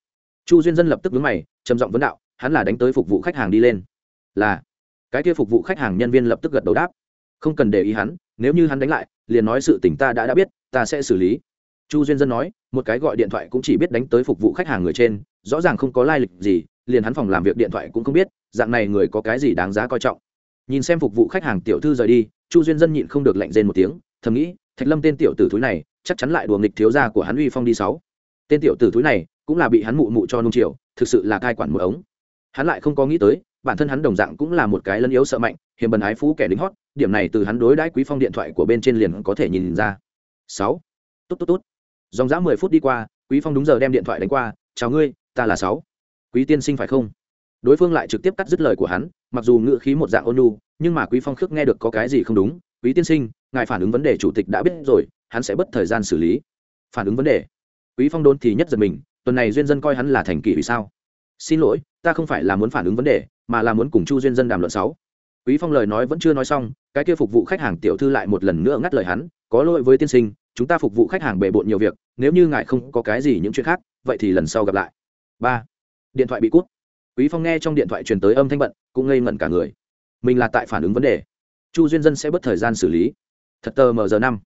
Chu duyên dân lập tức vướng mày, trầm giọng vấn đạo, hắn là đánh tới phục vụ khách hàng đi lên. Là. Cái kia phục vụ khách hàng nhân viên lập tức gật đầu đáp. Không cần để ý hắn, nếu như hắn đánh lại, liền nói sự tình ta đã đã biết, ta sẽ xử lý. Chu duyên dân nói, một cái gọi điện thoại cũng chỉ biết đánh tới phục vụ khách hàng người trên, rõ ràng không có lai lịch gì, liền hắn phòng làm việc điện thoại cũng không biết, dạng này người có cái gì đáng giá coi trọng nhìn xem phục vụ khách hàng tiểu thư rời đi, chu duyên dân nhịn không được lạnh rên một tiếng, thầm nghĩ, thạch lâm tên tiểu tử thúi này, chắc chắn lại đùa nghịch thiếu gia của hắn uy phong đi sáu. Tên tiểu tử thúi này, cũng là bị hắn mụ mụ cho nung chiều, thực sự là cai quản một ống. Hắn lại không có nghĩ tới, bản thân hắn đồng dạng cũng là một cái lân yếu sợ mạnh hiền bần ái phú kẻ lính hót, điểm này từ hắn đối đãi quý phong điện thoại của bên trên liền có thể nhìn ra. Sáu. Tốt tốt tốt. Dòng dã mười phút đi qua, quý phong đúng giờ đem điện thoại đánh qua, chào ngươi, ta là sáu. Quý tiên sinh phải không? Đối phương lại trực tiếp cắt dứt lời của hắn, mặc dù ngựa khí một dạng ôn nhu, nhưng mà quý phong khước nghe được có cái gì không đúng, quý tiên sinh, ngài phản ứng vấn đề chủ tịch đã biết rồi, hắn sẽ bất thời gian xử lý. Phản ứng vấn đề. Quý phong đôn thì nhất giật mình, tuần này duyên dân coi hắn là thành kỷ vì sao? Xin lỗi, ta không phải là muốn phản ứng vấn đề, mà là muốn cùng chu duyên dân đàm luận sáu. Quý phong lời nói vẫn chưa nói xong, cái kia phục vụ khách hàng tiểu thư lại một lần nữa ngắt lời hắn, có lỗi với tiên sinh, chúng ta phục vụ khách hàng bề bộn nhiều việc, nếu như ngài không có cái gì những chuyện khác, vậy thì lần sau gặp lại. Ba. Điện thoại bị cút quý phong nghe trong điện thoại truyền tới âm thanh bận, cũng ngây ngẩn cả người. Mình là tại phản ứng vấn đề. Chu duyên dân sẽ bất thời gian xử lý. Thật tờ mờ giờ năm.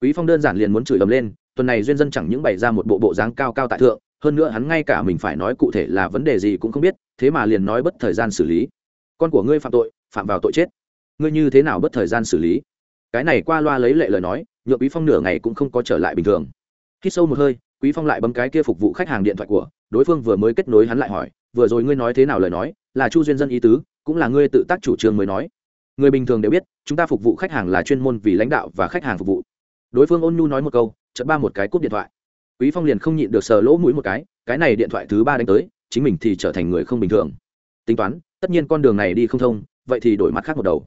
Quý phong đơn giản liền muốn chửi ầm lên, tuần này duyên dân chẳng những bày ra một bộ bộ dáng cao cao tại thượng, hơn nữa hắn ngay cả mình phải nói cụ thể là vấn đề gì cũng không biết, thế mà liền nói bất thời gian xử lý. Con của ngươi phạm tội, phạm vào tội chết. Ngươi như thế nào bất thời gian xử lý? Cái này qua loa lấy lệ lời nói nhựa quý phong nửa ngày cũng không có trở lại bình thường. Khi sâu một hơi, quý phong lại bấm cái kia phục vụ khách hàng điện thoại của, đối phương vừa mới kết nối hắn lại hỏi vừa rồi ngươi nói thế nào lời nói, là chu duyên dân ý tứ, cũng là ngươi tự tác chủ trương mới nói. Người bình thường đều biết, chúng ta phục vụ khách hàng là chuyên môn vì lãnh đạo và khách hàng phục vụ. Đối phương ôn nhu nói một câu, chợt ba một cái cúp điện thoại. Quý phong liền không nhịn được sờ lỗ mũi một cái cái này điện thoại thứ ba đánh tới, chính mình thì trở thành người không bình thường. Tính toán, tất nhiên con đường này đi không thông, vậy thì đổi mặt khác một đầu.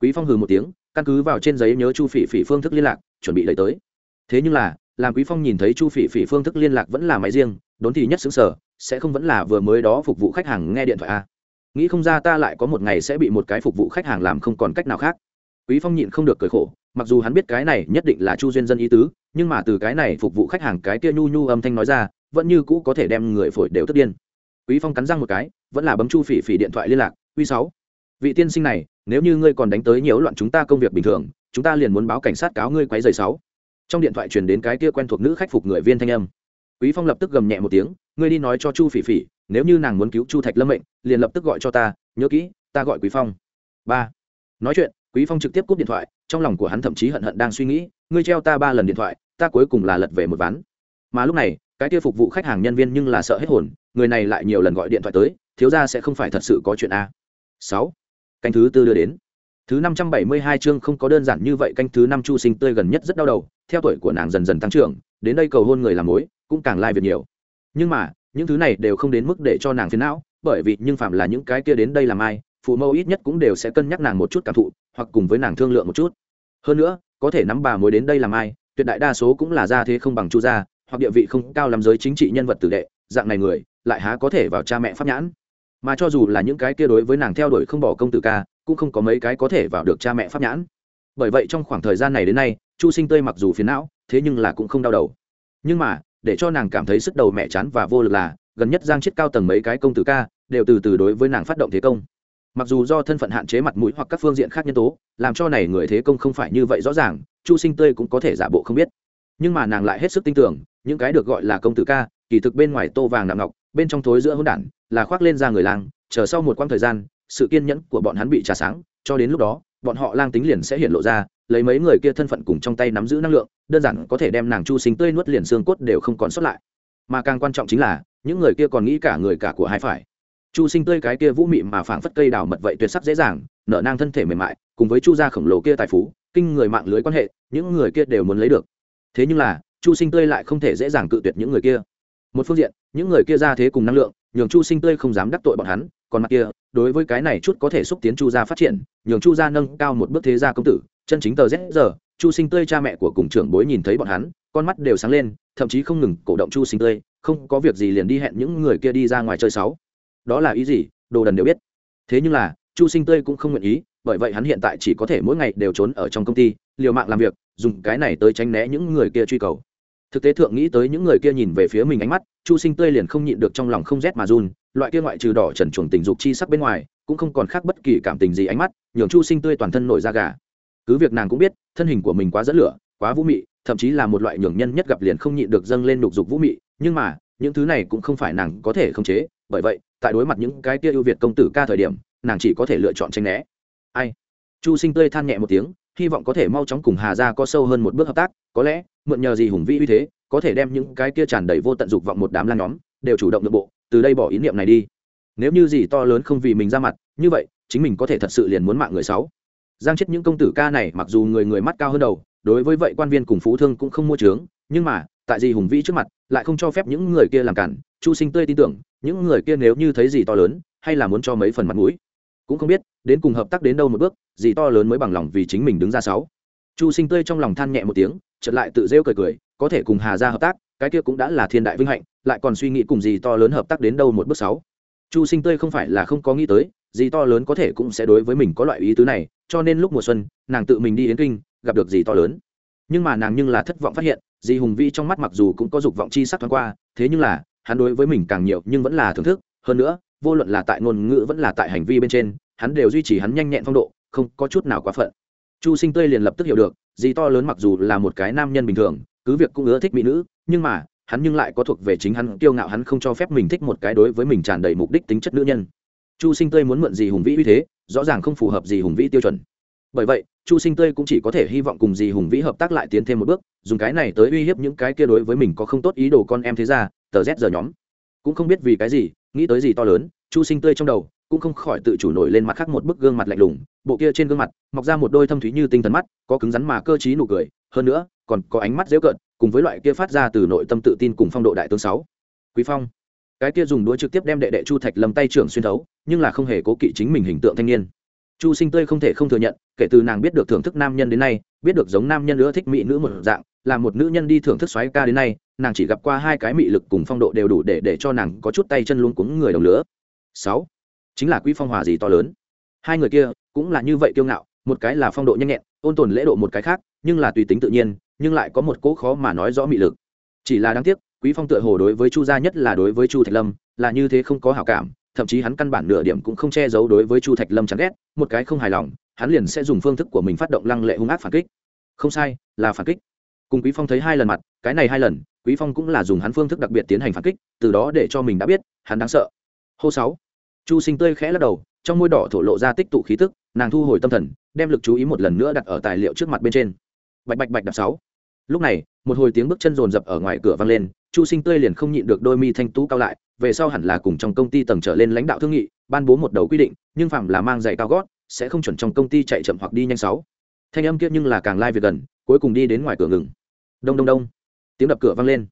Quý phong hừ một tiếng, căn cứ vào trên giấy nhớ chu phỉ phỉ phương thức liên lạc, chuẩn bị lấy tới. Thế nhưng là, làm quý phong nhìn thấy chu phỉ phỉ phương thức liên lạc vẫn là máy riêng đốn thì nhất xứng sở, sẽ không vẫn là vừa mới đó phục vụ khách hàng nghe điện thoại a. À. nghĩ không ra ta lại có một ngày sẽ bị một cái phục vụ khách hàng làm không còn cách nào khác. Quý phong nhịn không được cười khổ, mặc dù hắn biết cái này nhất định là chu duyên dân ý tứ, nhưng mà từ cái này phục vụ khách hàng cái kia nhu nhu âm thanh nói ra, vẫn như cũ có thể đem người phổi đều tức điên. Quý phong cắn răng một cái, vẫn là bấm chu phỉ phỉ điện thoại liên lạc, uy sáu, vị tiên sinh này, nếu như ngươi còn đánh tới nhiễu loạn chúng ta công việc bình thường, chúng ta liền muốn báo cảnh sát cáo ngươi quấy rầy sáu. Trong điện thoại truyền đến cái kia quen thuộc nữ khách phục người viên thanh âm quý phong lập tức gầm nhẹ một tiếng, ngươi đi nói cho chu phỉ phỉ, nếu như nàng muốn cứu chu thạch lâm mệnh, liền lập tức gọi cho ta, nhớ kỹ, ta gọi quý phong. Ba. Nói chuyện, quý phong trực tiếp cúp điện thoại, trong lòng của hắn thậm chí hận hận đang suy nghĩ, ngươi treo ta ba lần điện thoại, ta cuối cùng là lật về một ván. Mà lúc này, cái kia phục vụ khách hàng nhân viên nhưng là sợ hết hồn, người này lại nhiều lần gọi điện thoại tới, thiếu ra sẽ không phải thật sự có chuyện a. Sáu. Canh thứ tư đưa đến thứ năm trăm bảy mươi hai chương không có đơn giản như vậy, canh thứ năm chu sinh tươi gần nhất rất đau đầu, theo tuổi của nàng dần dần tăng trưởng, đến đây cầu hôn người làm mối, cũng càng lai việc nhiều. Nhưng mà, những thứ này đều không đến mức để cho nàng phiền não, bởi vì nhưng phạm là những cái kia đến đây làm ai, phụ mẫu ít nhất cũng đều sẽ cân nhắc nàng một chút cảm thụ, hoặc cùng với nàng thương lượng một chút. Hơn nữa, có thể nắm bà mối đến đây làm ai, tuyệt đại đa số cũng là gia thế không bằng chu gia, hoặc địa vị không cao làm giới chính trị nhân vật tử đệ, dạng này người, lại há có thể vào cha mẹ pháp nhãn. Mà cho dù là những cái kia đối với nàng theo đuổi không bỏ công tử ca cũng không có mấy cái có thể vào được cha mẹ pháp nhãn. Bởi vậy trong khoảng thời gian này đến nay, chu sinh tươi mặc dù phiền não, thế nhưng là cũng không đau đầu. Nhưng mà, để cho nàng cảm thấy sức đầu mẹ chán và vô lực là, gần nhất giang chết cao tầng mấy cái công tử ca, đều từ từ đối với nàng phát động thế công. Mặc dù do thân phận hạn chế mặt mũi hoặc các phương diện khác nhân tố, làm cho này người thế công không phải như vậy rõ ràng, chu sinh tươi cũng có thể giả bộ không biết. Nhưng mà nàng lại hết sức tin tưởng, những cái được gọi là công tử ca, kỳ thực bên ngoài tô vàng nặng ngọc, bên trong thối giữa hỗn đản, là khoác lên ra người lang, chờ sau một quãng thời gian sự kiên nhẫn của bọn hắn bị trà sáng, cho đến lúc đó, bọn họ lang tính liền sẽ hiện lộ ra, lấy mấy người kia thân phận cùng trong tay nắm giữ năng lượng, đơn giản có thể đem nàng chu sinh tươi nuốt liền xương cốt đều không còn sót lại. Mà càng quan trọng chính là, những người kia còn nghĩ cả người cả của hai phải. Chu sinh tươi cái kia vũ mị mà phảng phất cây đào mật vậy tuyệt sắc dễ dàng, nở nang thân thể mềm mại, cùng với chu gia khổng lồ kia tài phú, kinh người mạng lưới quan hệ, những người kia đều muốn lấy được. Thế nhưng là, chu sinh tươi lại không thể dễ dàng cự tuyệt những người kia. Một phương diện, những người kia ra thế cùng năng lượng nhường chu sinh tươi không dám đắc tội bọn hắn, còn mặt kia, đối với cái này chút có thể xúc tiến chu gia phát triển, nhường chu gia nâng cao một bước thế gia công tử, chân chính tờ z giờ chu sinh tươi cha mẹ của cùng trưởng bối nhìn thấy bọn hắn, con mắt đều sáng lên, thậm chí không ngừng cổ động chu sinh tươi, không có việc gì liền đi hẹn những người kia đi ra ngoài chơi sáu đó là ý gì? Đồ đần đều biết. Thế nhưng là, chu sinh tươi cũng không nguyện ý, bởi vậy hắn hiện tại chỉ có thể mỗi ngày đều trốn ở trong công ty, liều mạng làm việc, dùng cái này tới tránh né những người kia truy cầu. Thực tế thượng nghĩ tới những người kia nhìn về phía mình ánh mắt chu sinh tươi liền không nhịn được trong lòng không rét mà run, loại kia ngoại trừ đỏ trần chuồng tình dục chi sắc bên ngoài, cũng không còn khác bất kỳ cảm tình gì ánh mắt, nhường chu sinh tươi toàn thân nổi da gà. Cứ việc nàng cũng biết, thân hình của mình quá dẫn lửa, quá vũ mị, thậm chí là một loại nhường nhân nhất gặp liền không nhịn được dâng lên nục dục vũ mị, nhưng mà, những thứ này cũng không phải nàng có thể khống chế, bởi vậy, tại đối mặt những cái kia ưu việt công tử ca thời điểm, nàng chỉ có thể lựa chọn tranh né. Ai? Chu sinh tươi than nhẹ một tiếng, hy vọng có thể mau chóng cùng hà ra có sâu hơn một bước hợp tác, có lẽ, mượn nhờ gì hùng vĩ uy thế có thể đem những cái kia tràn đầy vô tận dục vọng một đám lan nhóm, đều chủ động nội bộ, từ đây bỏ ý niệm này đi. Nếu như gì to lớn không vì mình ra mặt, như vậy, chính mình có thể thật sự liền muốn mạng người sáu. Giang chết những công tử ca này mặc dù người người mắt cao hơn đầu, đối với vậy quan viên cùng phú thương cũng không mua trướng nhưng mà, tại gì hùng vĩ trước mặt, lại không cho phép những người kia làm cản. Chu sinh tươi tin tưởng, những người kia nếu như thấy gì to lớn, hay là muốn cho mấy phần mặt mũi. Cũng không biết, đến cùng hợp tác đến đâu một bước, gì to lớn mới bằng lòng vì chính mình đứng ra sáu. Chu sinh tươi trong lòng than nhẹ một tiếng, chợt lại tự rêu cười cười có thể cùng hà gia hợp tác, cái kia cũng đã là thiên đại vinh hạnh, lại còn suy nghĩ cùng gì to lớn hợp tác đến đâu một bước sáu. Chu sinh tươi không phải là không có nghĩ tới, gì to lớn có thể cũng sẽ đối với mình có loại ý tứ này, cho nên lúc mùa xuân, nàng tự mình đi đến kinh, gặp được gì to lớn. Nhưng mà nàng nhưng là thất vọng phát hiện, dì hùng vi trong mắt mặc dù cũng có dục vọng chi sắc thoáng qua, thế nhưng là, hắn đối với mình càng nhiều nhưng vẫn là thưởng thức, hơn nữa, vô luận là tại ngôn ngữ vẫn là tại hành vi bên trên, hắn đều duy trì hắn nhanh nhẹn phong độ, không có chút nào quá phận. Chu sinh tươi liền lập tức hiểu được, dì to lớn mặc dù là một cái nam nhân bình thường cứ việc cũng ưa thích mỹ nữ, nhưng mà, hắn nhưng lại có thuộc về chính hắn, kiêu ngạo hắn không cho phép mình thích một cái đối với mình tràn đầy mục đích tính chất nữ nhân. Chu sinh tươi muốn mượn gì hùng vĩ uy thế, rõ ràng không phù hợp gì hùng vĩ tiêu chuẩn. Bởi vậy, chu sinh tươi cũng chỉ có thể hy vọng cùng dì hùng vĩ hợp tác lại tiến thêm một bước, dùng cái này tới uy hiếp những cái kia đối với mình có không tốt ý đồ con em thế ra tờ z giờ nhóm. Cũng không biết vì cái gì, nghĩ tới gì to lớn, chu sinh tươi trong đầu cũng không khỏi tự chủ nổi lên mặt khác một bức gương mặt lạnh lùng, bộ kia trên gương mặt, mọc ra một đôi thâm thúy như tinh thần mắt, có cứng rắn mà cơ t nụ cười hơn nữa, còn có ánh mắt dễ cợt, cùng với loại kia phát ra từ nội tâm tự tin cùng phong độ đại tướng sáu. Quý phong. Cái kia dùng đũa trực tiếp đem đệ đệ chu thạch lầm tay trưởng xuyên thấu, nhưng là không hề cố kỵ chính mình hình tượng thanh niên. Chu sinh tươi không thể không thừa nhận, kể từ nàng biết được thưởng thức nam nhân đến nay, biết được giống nam nhân nữa thích mỹ nữ một dạng, là một nữ nhân đi thưởng thức xoáy ca đến nay, nàng chỉ gặp qua hai cái mị lực cùng phong độ đều đủ để để cho nàng có chút tay chân luôn cuống người đồng lửa. Sáu. Chính là quý phong hòa gì to lớn. Hai người kia cũng là như vậy kiêu ngạo, một cái là phong độ nhanh nhẹn, ôn tồn lễ độ một cái khác nhưng là tùy tính tự nhiên, nhưng lại có một cỗ khó mà nói rõ mị lực. Chỉ là đáng tiếc, quý phong tựa hồ đối với chu gia nhất là đối với chu thạch lâm, là như thế không có hảo cảm, thậm chí hắn căn bản nửa điểm cũng không che giấu đối với chu thạch lâm chán ghét, một cái không hài lòng, hắn liền sẽ dùng phương thức của mình phát động lăng lệ hung ác phản kích. Không sai, là phản kích. Cùng quý phong thấy hai lần mặt, cái này hai lần, quý phong cũng là dùng hắn phương thức đặc biệt tiến hành phản kích, từ đó để cho mình đã biết, hắn đáng sợ. Hô sáu, chu sinh tươi khẽ lắc đầu, trong môi đỏ thổ lộ ra tích tụ khí tức, nàng thu hồi tâm thần, đem lực chú ý một lần nữa đặt ở tài liệu trước mặt bên trên bạch bạch bạch đạp sáu. Lúc này, một hồi tiếng bước chân rồn rập ở ngoài cửa vang lên, chu sinh tươi liền không nhịn được đôi mi thanh tú cao lại, về sau hẳn là cùng trong công ty tầng trở lên lãnh đạo thương nghị, ban bố một đầu quy định, nhưng phạm là mang giày cao gót, sẽ không chuẩn trong công ty chạy chậm hoặc đi nhanh sáu. Thanh âm kia nhưng là càng lai việc gần, cuối cùng đi đến ngoài cửa ngừng. Đông đông đông. Tiếng đập cửa vang lên.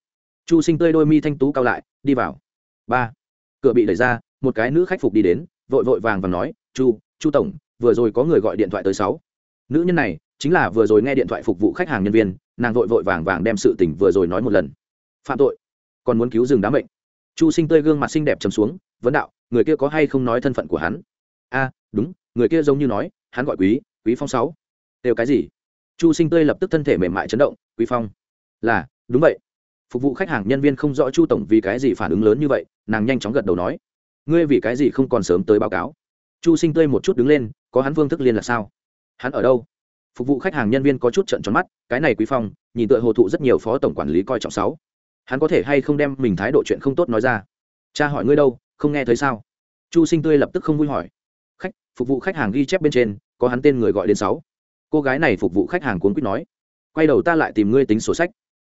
Chu sinh tươi đôi mi thanh tú cao lại, đi vào. Ba. Cửa bị đẩy ra, một cái nữ khách phục đi đến, vội vội vàng và nói, chu chu tổng, vừa rồi có người gọi điện thoại tới sáu. Nữ nhân này chính là vừa rồi nghe điện thoại phục vụ khách hàng nhân viên, nàng vội vội vàng vàng đem sự tình vừa rồi nói một lần. Phạm tội. Còn muốn cứu rừng đám bệnh chu sinh tươi gương mặt xinh đẹp chấm xuống, vấn đạo, người kia có hay không nói thân phận của hắn? A, đúng, người kia giống như nói, hắn gọi quý quý phong sáu. Đều cái gì? Chu sinh tươi lập tức thân thể mềm mại chấn động, quý phong. Là, đúng vậy. Phục vụ khách hàng nhân viên không rõ chu tổng vì cái gì phản ứng lớn như vậy, nàng nhanh chóng gật đầu nói, ngươi vì cái gì không còn sớm tới báo cáo? Chu sinh tươi một chút đứng lên, có hắn vương thức liên là sao? Hắn ở đâu? Phục vụ khách hàng nhân viên có chút trận tròn mắt, cái này quý phong, nhìn tựa hồ thụ rất nhiều phó tổng quản lý coi trọng sáu hắn có thể hay không đem mình thái độ chuyện không tốt nói ra? Cha hỏi ngươi đâu, không nghe thấy sao? Chu sinh tươi lập tức không vui hỏi. Khách, phục vụ khách hàng ghi chép bên trên, có hắn tên người gọi đến sáu. Cô gái này phục vụ khách hàng cuốn quýt nói. Quay đầu ta lại tìm ngươi tính sổ sách.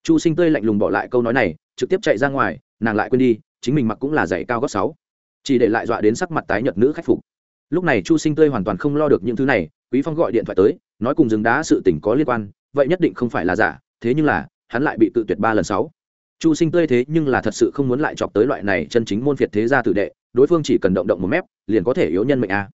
Chu sinh tươi lạnh lùng bỏ lại câu nói này, trực tiếp chạy ra ngoài, nàng lại quên đi, chính mình mặc cũng là giày cao gót sáu. Chỉ để lại dọa đến sắc mặt tái nhợt nữ khách phục lúc này chu sinh tươi hoàn toàn không lo được những thứ này, quý phong gọi điện thoại tới, nói cùng rừng đá sự tình có liên quan, vậy nhất định không phải là giả, thế nhưng là, hắn lại bị tự tuyệt ba lần sáu. Chu sinh tươi thế nhưng là thật sự không muốn lại chọc tới loại này chân chính môn phiệt thế gia tử đệ, đối phương chỉ cần động động một mép, liền có thể yếu nhân mệnh a.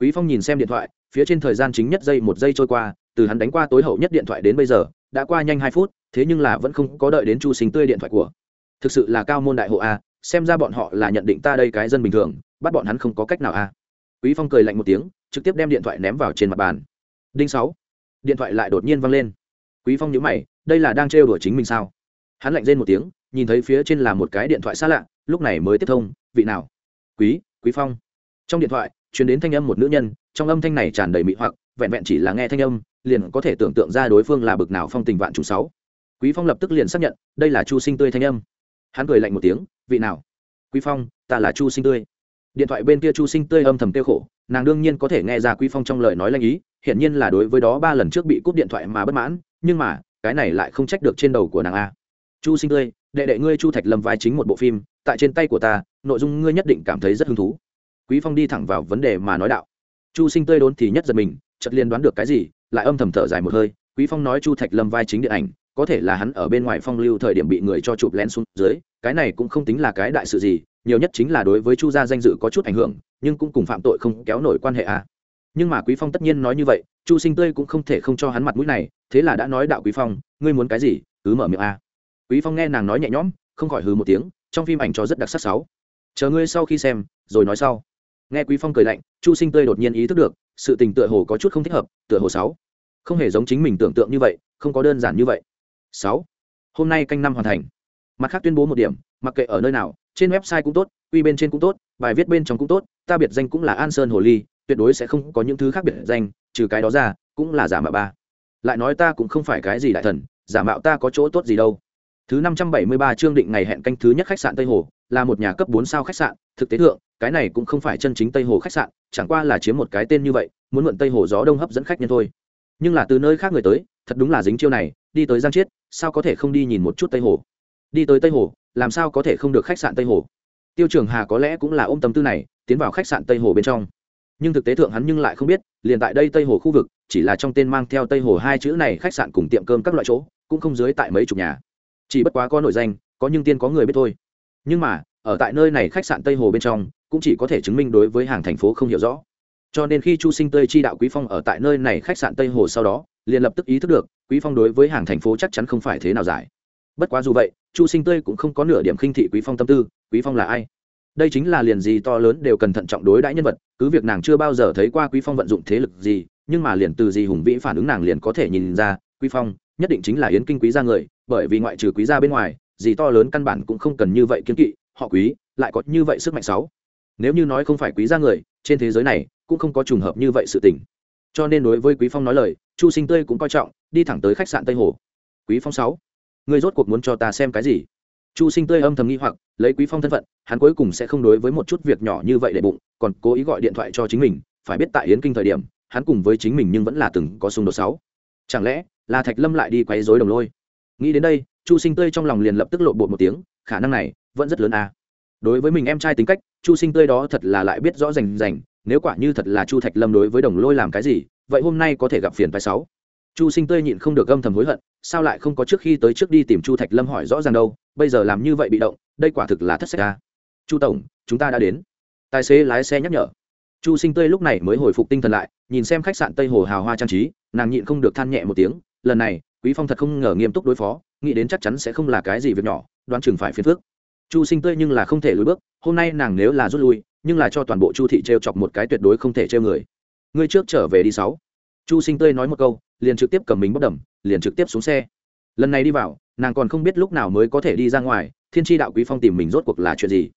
Quý phong nhìn xem điện thoại, phía trên thời gian chính nhất giây một giây trôi qua, từ hắn đánh qua tối hậu nhất điện thoại đến bây giờ, đã qua nhanh hai phút, thế nhưng là vẫn không có đợi đến chu sinh tươi điện thoại của. Thực sự là cao môn đại hộ a, xem ra bọn họ là nhận định ta đây cái dân bình thường, bắt bọn hắn không có cách nào a quý phong cười lạnh một tiếng, trực tiếp đem điện thoại ném vào trên mặt bàn. Đinh sáu. Điện thoại lại đột nhiên văng lên. Quý phong nhíu mày, đây là đang trêu đùa chính mình sao? Hắn lạnh rên một tiếng, nhìn thấy phía trên là một cái điện thoại xa lạ, lúc này mới tiếp thông, vị nào? Quý quý phong. Trong điện thoại, truyền đến thanh âm một nữ nhân, trong âm thanh này tràn đầy mị hoặc, vẹn vẹn chỉ là nghe thanh âm, liền có thể tưởng tượng ra đối phương là bực nào phong tình vạn chủ sáu. Quý phong lập tức liền xác nhận, đây là chu sinh tươi thanh âm. Hắn cười lạnh một tiếng, vị nào? Quý phong, ta là chu sinh tươi điện thoại bên kia chu sinh tươi âm thầm tiêu khổ, nàng đương nhiên có thể nghe ra quý phong trong lời nói lanh ý, hiển nhiên là đối với đó ba lần trước bị cúp điện thoại mà bất mãn, nhưng mà, cái này lại không trách được trên đầu của nàng a. Chu sinh tươi, đệ đệ ngươi chu thạch lâm vai chính một bộ phim, tại trên tay của ta, nội dung ngươi nhất định cảm thấy rất hứng thú. Quý phong đi thẳng vào vấn đề mà nói đạo. Chu sinh tươi đốn thì nhất giật mình, chợt liền đoán được cái gì, lại âm thầm thở dài một hơi, quý phong nói chu thạch lâm vai chính điện ảnh, có thể là hắn ở bên ngoài phong lưu thời điểm bị người cho chụp lén xuống dưới, cái này cũng không tính là cái đại sự gì nhiều nhất chính là đối với chu gia danh dự có chút ảnh hưởng, nhưng cũng cùng phạm tội không kéo nổi quan hệ à. Nhưng mà quý phong tất nhiên nói như vậy, chu sinh tươi cũng không thể không cho hắn mặt mũi này, thế là đã nói đạo quý phong, ngươi muốn cái gì, cứ mở miệng a à. quý phong nghe nàng nói nhẹ nhõm, không khỏi hừ một tiếng, trong phim ảnh cho rất đặc sắc sáu. Chờ ngươi sau khi xem, rồi nói sau. Nghe quý phong cười lạnh, chu sinh tươi đột nhiên ý thức được, sự tình tựa hồ có chút không thích hợp, tựa hồ sáu. Không hề giống chính mình tưởng tượng như vậy, không có đơn giản như vậy. Sáu. Hôm nay canh năm hoàn thành. Mặt khác tuyên bố một điểm, mặc kệ ở nơi nào trên website cũng tốt, quy bên trên cũng tốt, bài viết bên trong cũng tốt, ta biệt danh cũng là an sơn hồ ly, tuyệt đối sẽ không có những thứ khác biệt danh, trừ cái đó ra, cũng là giả mạo ba. Lại nói ta cũng không phải cái gì đại thần, giả mạo ta có chỗ tốt gì đâu. Thứ năm trăm bảy mươi ba chương định ngày hẹn canh thứ nhất khách sạn tây hồ, là một nhà cấp bốn sao khách sạn, thực tế thượng, cái này cũng không phải chân chính tây hồ khách sạn, chẳng qua là chiếm một cái tên như vậy, muốn mượn tây hồ gió đông hấp dẫn khách nhân thôi. Nhưng là từ nơi khác người tới, thật đúng là dính chiêu này, đi tới giang chiết, sao có thể không đi nhìn một chút tây hồ? Đi tới tây hồ làm sao có thể không được khách sạn tây hồ? Tiêu trường hà có lẽ cũng là ôm tâm tư này, tiến vào khách sạn tây hồ bên trong. Nhưng thực tế thượng hắn nhưng lại không biết, liền tại đây tây hồ khu vực, chỉ là trong tên mang theo tây hồ hai chữ này khách sạn cùng tiệm cơm các loại chỗ, cũng không dưới tại mấy chục nhà. Chỉ bất quá có nội danh, có nhưng tiên có người biết thôi. Nhưng mà, ở tại nơi này khách sạn tây hồ bên trong, cũng chỉ có thể chứng minh đối với hàng thành phố không hiểu rõ. Cho nên khi chu sinh Tây chi đạo quý phong ở tại nơi này khách sạn tây hồ sau đó, liền lập tức ý thức được, quý phong đối với hàng thành phố chắc chắn không phải thế nào giải bất quá dù vậy, chu sinh tươi cũng không có nửa điểm khinh thị quý phong tâm tư, quý phong là ai? Đây chính là liền gì to lớn đều cần thận trọng đối đãi nhân vật, cứ việc nàng chưa bao giờ thấy qua quý phong vận dụng thế lực gì, nhưng mà liền từ gì hùng vĩ phản ứng nàng liền có thể nhìn ra, quý phong nhất định chính là yến kinh quý gia người, bởi vì ngoại trừ quý gia bên ngoài, gì to lớn căn bản cũng không cần như vậy kiên kỵ, họ quý lại có như vậy sức mạnh sáu nếu như nói không phải quý gia người, trên thế giới này cũng không có trùng hợp như vậy sự tình. Cho nên đối với quý phong nói lời, chu sinh tươi cũng coi trọng, đi thẳng tới khách sạn tây hồ. Quý phong sáu. Ngươi rốt cuộc muốn cho ta xem cái gì? Chu sinh tươi âm thầm nghi hoặc, lấy quý phong thân phận, hắn cuối cùng sẽ không đối với một chút việc nhỏ như vậy để bụng, còn cố ý gọi điện thoại cho chính mình, phải biết tại yến kinh thời điểm, hắn cùng với chính mình nhưng vẫn là từng có xung đột sáu. Chẳng lẽ, là thạch lâm lại đi quấy rối đồng lôi? Nghĩ đến đây, chu sinh tươi trong lòng liền lập tức lộ bột một tiếng, khả năng này vẫn rất lớn à. đối với mình em trai tính cách, chu sinh tươi đó thật là lại biết rõ rành rành, nếu quả như thật là chu thạch lâm đối với đồng lôi làm cái gì, vậy hôm nay có thể gặp phiền phái sáu. Chu sinh tươi nhịn không được âm thầm hối hận sao lại không có trước khi tới trước đi tìm chu thạch lâm hỏi rõ ràng đâu, bây giờ làm như vậy bị động, đây quả thực là thất sách ca chu tổng, chúng ta đã đến. Tài xế lái xe nhắc nhở. Chu sinh tươi lúc này mới hồi phục tinh thần lại, nhìn xem khách sạn tây hồ hào hoa trang trí, nàng nhịn không được than nhẹ một tiếng, lần này, quý phong thật không ngờ nghiêm túc đối phó, nghĩ đến chắc chắn sẽ không là cái gì việc nhỏ, đoán chừng phải phiền phước chu sinh tươi nhưng là không thể lùi bước, hôm nay nàng nếu là rút lui, nhưng là cho toàn bộ chu thị t chọc một cái tuyệt đối không thể trêu người. Ngươi trước trở về đi sáu. Chu sinh tươi nói một câu, liền trực tiếp cầm mình bất đầm liền trực tiếp xuống xe. Lần này đi vào, nàng còn không biết lúc nào mới có thể đi ra ngoài, thiên tri đạo quý phong tìm mình rốt cuộc là chuyện gì?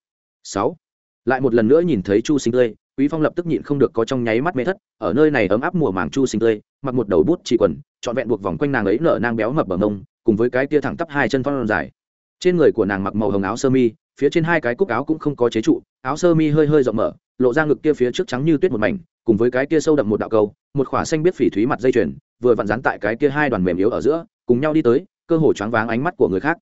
Sáu. Lại một lần nữa nhìn thấy chu sinh tươi, quý phong lập tức nhịn không được có trong nháy mắt mê thất, ở nơi này ấm áp mùa màng chu sinh tươi, mặc một đầu bút chỉ quần, trọn vẹn buộc vòng quanh nàng ấy nở nang béo mập bờ mông, cùng với cái tia thẳng tắp hai chân phong dài. Trên người của nàng mặc màu hồng áo sơ mi, phía trên hai cái cúc áo cũng không có chế trụ, áo sơ mi hơi hơi rộng mở, lộ ra ngực kia phía trước trắng như tuyết một mảnh, cùng với cái kia sâu đậm một đạo câu, một khỏa xanh biết phỉ thúy mặt dây chuyền vừa vặn dán tại cái kia hai đoàn mềm yếu ở giữa, cùng nhau đi tới, cơ hồ choáng váng ánh mắt của người khác.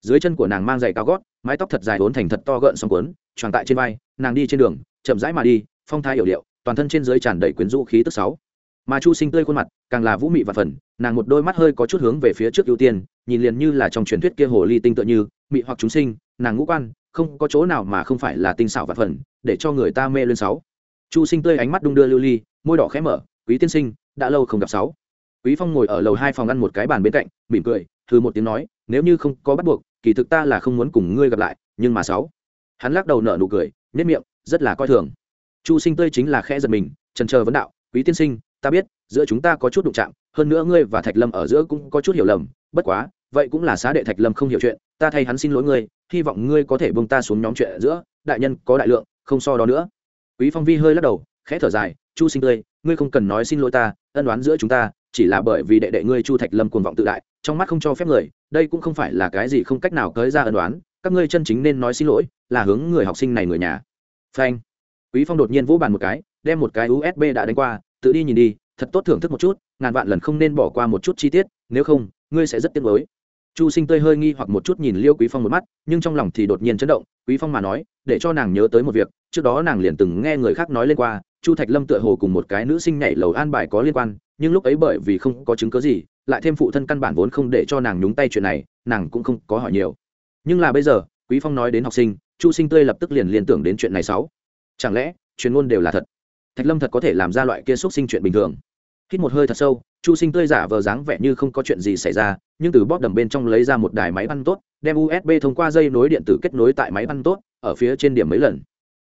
Dưới chân của nàng mang giày cao gót, mái tóc thật dài vốn thành thật to gợn xong cuốn tròn tại trên vai, nàng đi trên đường, chậm rãi mà đi, phong thái hiểu điệu, toàn thân trên dưới tràn đầy quyến rũ khí tức sáu. Mà chu sinh tươi khuôn mặt, càng là vũ mị và phần, nàng một đôi mắt hơi có chút hướng về phía trước ưu tiên, nhìn liền như là trong truyền thuyết kia hồ ly tinh tựa như, mị hoặc chúng sinh, nàng ngũ quan, không có chỗ nào mà không phải là tinh xảo và phần, để cho người ta mê lên sáu. Chu sinh tươi ánh mắt đung đưa lưu ly, môi đỏ khẽ mở, quý tiên sinh, đã lâu không gặp sáu quý phong ngồi ở lầu hai phòng ăn một cái bàn bên cạnh, mỉm cười thư một tiếng nói, nếu như không có bắt buộc, kỳ thực ta là không muốn cùng ngươi gặp lại, nhưng mà sáu. Hắn lắc đầu nở nụ cười nhất miệng, rất là coi thường. Chu sinh tươi chính là khẽ giật mình, trần chờ vấn đạo, quý tiên sinh, ta biết, giữa chúng ta có chút đụng chạm, hơn nữa ngươi và thạch lâm ở giữa cũng có chút hiểu lầm, bất quá, vậy cũng là xá đệ thạch lâm không hiểu chuyện, ta thay hắn xin lỗi ngươi, hy vọng ngươi có thể bông ta xuống nhóm chuyện giữa, đại nhân có đại lượng, không so đó nữa. Quý phong vi hơi lắc đầu, khẽ thở dài, chu sinh tươi, ngươi không cần nói xin lỗi ta, ân đoán giữa chúng ta chỉ là bởi vì đệ đệ ngươi chu thạch lâm cuồng vọng tự đại, trong mắt không cho phép người, đây cũng không phải là cái gì không cách nào cới ra ân đoán các ngươi chân chính nên nói xin lỗi, là hướng người học sinh này người nhà. Phanh. Quý phong đột nhiên vỗ bàn một cái, đem một cái usb đã đánh qua, tự đi nhìn đi, thật tốt thưởng thức một chút, ngàn vạn lần không nên bỏ qua một chút chi tiết, nếu không, ngươi sẽ rất tiếc nuối. Chu sinh tươi hơi nghi hoặc một chút nhìn liêu quý phong một mắt, nhưng trong lòng thì đột nhiên chấn động, quý phong mà nói, để cho nàng nhớ tới một việc, trước đó nàng liền từng nghe người khác nói lên qua, chu thạch lâm tựa hồ cùng một cái nữ sinh nhảy lầu an bài có liên quan nhưng lúc ấy bởi vì không có chứng cứ gì, lại thêm phụ thân căn bản vốn không để cho nàng nhúng tay chuyện này, nàng cũng không có hỏi nhiều. Nhưng là bây giờ, quý phong nói đến học sinh, chu sinh tươi lập tức liền liên tưởng đến chuyện này sáu. Chẳng lẽ truyền ngôn đều là thật? Thạch lâm thật có thể làm ra loại kia xúc sinh chuyện bình thường? Hít một hơi thật sâu, chu sinh tươi giả vờ dáng vẻ như không có chuyện gì xảy ra, nhưng từ bóp đầm bên trong lấy ra một đài máy băng tốt, đem usb thông qua dây nối điện tử kết nối tại máy băng tốt, ở phía trên điểm mấy lần.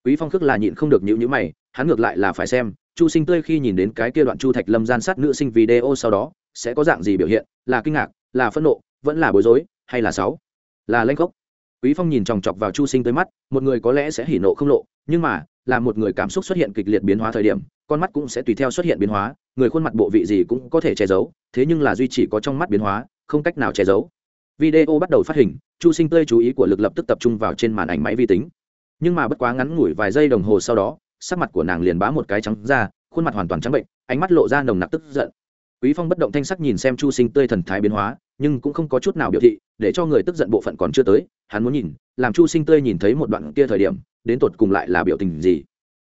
Quý phong khước là nhịn không được nhịu nhữ mày, hắn ngược lại là phải xem chu sinh tươi khi nhìn đến cái kia đoạn chu thạch lâm gian sát nữ sinh video sau đó, sẽ có dạng gì biểu hiện? Là kinh ngạc, là phẫn nộ, vẫn là bối rối, hay là sáu là lanh gốc quý phong nhìn chòng chọc vào chu sinh tới mắt, một người có lẽ sẽ hỉ nộ không lộ, nhưng mà, là một người cảm xúc xuất hiện kịch liệt biến hóa thời điểm, con mắt cũng sẽ tùy theo xuất hiện biến hóa, người khuôn mặt bộ vị gì cũng có thể che giấu, thế nhưng là duy chỉ có trong mắt biến hóa, không cách nào che giấu. Video bắt đầu phát hình, chu sinh tươi chú ý của lực lập tức tập trung vào trên màn ảnh máy vi tính. Nhưng mà bất quá ngắn ngủi vài giây đồng hồ sau đó sắc mặt của nàng liền bá một cái trắng ra, khuôn mặt hoàn toàn trắng bệnh, ánh mắt lộ ra nồng nặc tức giận. Quý phong bất động thanh sắc nhìn xem chu sinh tươi thần thái biến hóa, nhưng cũng không có chút nào biểu thị, để cho người tức giận bộ phận còn chưa tới, hắn muốn nhìn, làm chu sinh tươi nhìn thấy một đoạn kia thời điểm, đến tột cùng lại là biểu tình gì.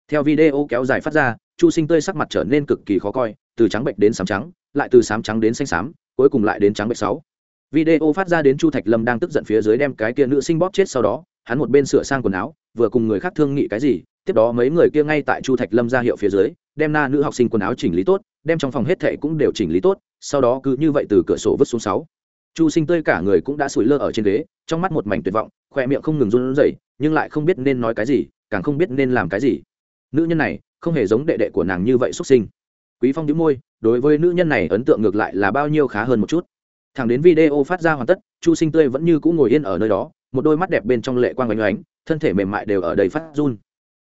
Theo video kéo dài phát ra, chu sinh tươi sắc mặt trở nên cực kỳ khó coi, từ trắng bệnh đến sám trắng, lại từ sám trắng đến xanh xám, cuối cùng lại đến trắng bệnh sáu. Video phát ra đến chu thạch lâm đang tức giận phía dưới đem cái kia nữ sinh bóp chết sau đó, hắn một bên sửa sang quần áo, vừa cùng người khác thương nghị cái gì tiếp đó mấy người kia ngay tại chu thạch lâm ra hiệu phía dưới, đem na nữ học sinh quần áo chỉnh lý tốt, đem trong phòng hết thệ cũng đều chỉnh lý tốt, sau đó cứ như vậy từ cửa sổ vứt xuống sáu. Chu sinh tươi cả người cũng đã sủi lơ ở trên ghế, trong mắt một mảnh tuyệt vọng khoe miệng không ngừng run rẩy, nhưng lại không biết nên nói cái gì, càng không biết nên làm cái gì. Nữ nhân này, không hề giống đệ đệ của nàng như vậy xuất sinh. Quý phong đĩu môi, đối với nữ nhân này ấn tượng ngược lại là bao nhiêu khá hơn một chút. Thẳng đến video phát ra hoàn tất, chu sinh tươi vẫn như cũ ngồi yên ở nơi đó, một đôi mắt đẹp bên trong lệ quang oanh oánh thân thể mềm mại đều ở đầy phát run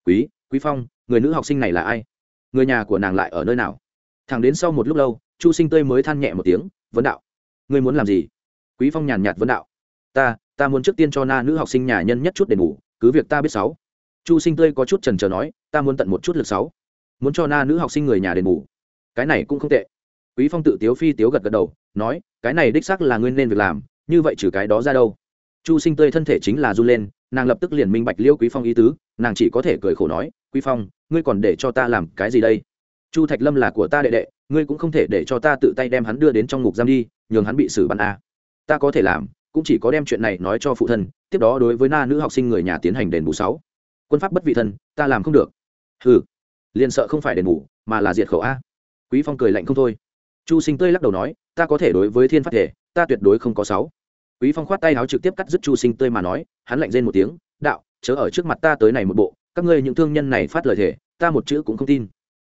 quý quý phong người nữ học sinh này là ai? Người nhà của nàng lại ở nơi nào? Thẳng đến sau một lúc lâu chu sinh tươi mới than nhẹ một tiếng vấn đạo ngươi muốn làm gì? Quý phong nhàn nhạt vấn đạo ta ta muốn trước tiên cho na nữ học sinh nhà nhân nhất chút đền ngủ, cứ việc ta biết sáu. Chu sinh tươi có chút trần trờ nói ta muốn tận một chút lực sáu muốn cho na nữ học sinh người nhà đền ngủ, cái này cũng không tệ. Quý phong tự tiếu phi tiếu gật gật đầu nói cái này đích xác là ngươi nên việc làm như vậy trừ cái đó ra đâu. Chu sinh tươi thân thể chính là du lên nàng lập tức liền minh bạch liêu quý phong ý tứ, nàng chỉ có thể cười khổ nói, quý phong, ngươi còn để cho ta làm cái gì đây? Chu thạch lâm là của ta đệ đệ, ngươi cũng không thể để cho ta tự tay đem hắn đưa đến trong ngục giam đi, nhường hắn bị xử bắn a à. ta có thể làm, cũng chỉ có đem chuyện này nói cho phụ thân, tiếp đó đối với na nữ học sinh người nhà tiến hành đền bù sáu. Quân pháp bất vị thân, ta làm không được. Hừ, liền sợ không phải đền bù, mà là diệt khẩu a. Quý phong cười lạnh không thôi. Chu sinh tươi lắc đầu nói, ta có thể đối với thiên phát thể, ta tuyệt đối không có sáu quý phong khoát tay áo trực tiếp cắt dứt chu sinh tươi mà nói, hắn lạnh rên một tiếng, đạo, chớ ở trước mặt ta tới này một bộ, các ngươi những thương nhân này phát lời thể ta một chữ cũng không tin.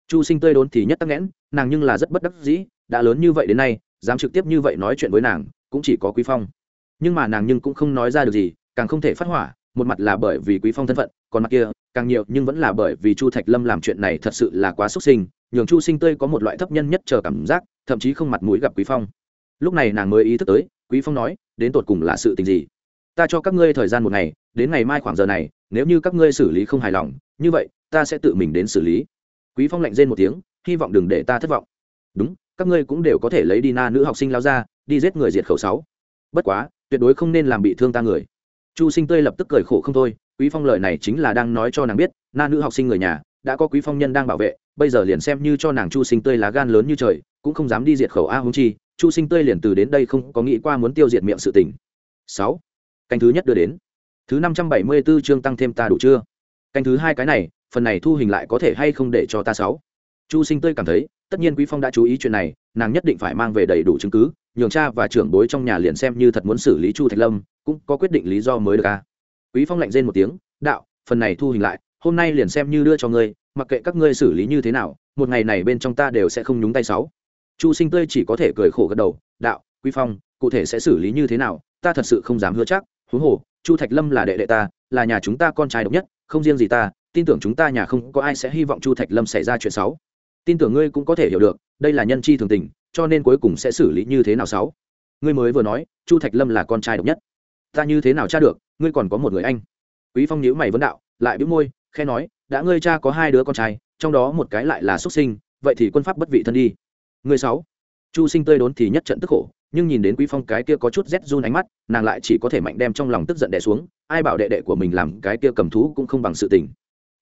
Chu sinh tươi đốn thì nhất tắc nghẽn, nàng nhưng là rất bất đắc dĩ, đã lớn như vậy đến nay, dám trực tiếp như vậy nói chuyện với nàng, cũng chỉ có quý phong. Nhưng mà nàng nhưng cũng không nói ra được gì, càng không thể phát hỏa, một mặt là bởi vì quý phong thân phận, còn mặt kia, càng nhiều, nhưng vẫn là bởi vì chu thạch lâm làm chuyện này thật sự là quá xúc sinh, nhường chu sinh tươi có một loại thấp nhân nhất chờ cảm giác, thậm chí không mặt mũi gặp quý phong. Lúc này nàng mới ý thức tới quý phong nói, đến tột cùng là sự tình gì? Ta cho các ngươi thời gian một ngày, đến ngày mai khoảng giờ này, nếu như các ngươi xử lý không hài lòng, như vậy, ta sẽ tự mình đến xử lý. Quý phong lạnh rên một tiếng, hy vọng đừng để ta thất vọng. Đúng, các ngươi cũng đều có thể lấy đi na nữ học sinh lao ra, đi giết người diệt khẩu sáu. Bất quá, tuyệt đối không nên làm bị thương ta người. Chu sinh tươi lập tức cười khổ không thôi, quý phong lời này chính là đang nói cho nàng biết, na nữ học sinh người nhà, đã có quý phong nhân đang bảo vệ, bây giờ liền xem như cho nàng chu sinh tươi lá gan lớn như trời, cũng không dám đi diệt khẩu a hung chi chu sinh tươi liền từ đến đây không có nghĩ qua muốn tiêu diệt miệng sự tình. Sáu. Canh thứ nhất đưa đến. Thứ năm trăm bảy mươi 574 chương tăng thêm ta đủ chưa? Canh thứ hai cái này, phần này thu hình lại có thể hay không để cho ta sáu? Chu sinh tươi cảm thấy, tất nhiên quý phong đã chú ý chuyện này, nàng nhất định phải mang về đầy đủ chứng cứ, nhường cha và trưởng bối trong nhà liền xem như thật muốn xử lý chu thạch lâm, cũng có quyết định lý do mới được a quý phong lạnh rên một tiếng, đạo, phần này thu hình lại, hôm nay liền xem như đưa cho ngươi, mặc kệ các ngươi xử lý như thế nào, một ngày này bên trong ta đều sẽ không nhúng tay sáu chu sinh tươi chỉ có thể cười khổ gật đầu, đạo, quý phong, cụ thể sẽ xử lý như thế nào, ta thật sự không dám hứa chắc. Huống hồ, chu thạch lâm là đệ đệ ta, là nhà chúng ta con trai độc nhất, không riêng gì ta, tin tưởng chúng ta nhà không có ai sẽ hy vọng chu thạch lâm xảy ra chuyện xấu. Tin tưởng ngươi cũng có thể hiểu được, đây là nhân chi thường tình, cho nên cuối cùng sẽ xử lý như thế nào xấu. Ngươi mới vừa nói, chu thạch lâm là con trai độc nhất. Ta như thế nào cha được, ngươi còn có một người anh. Quý phong nhíu mày vấn đạo, lại bĩu môi khe nói, đã ngươi cha có hai đứa con trai, trong đó một cái lại là xuất sinh, vậy thì quân pháp bất vị thân đi người sáu. Chu sinh tươi đốn thì nhất trận tức khổ, nhưng nhìn đến quý phong cái kia có chút rét run ánh mắt, nàng lại chỉ có thể mạnh đem trong lòng tức giận đè xuống, ai bảo đệ đệ của mình làm cái kia cầm thú cũng không bằng sự tình.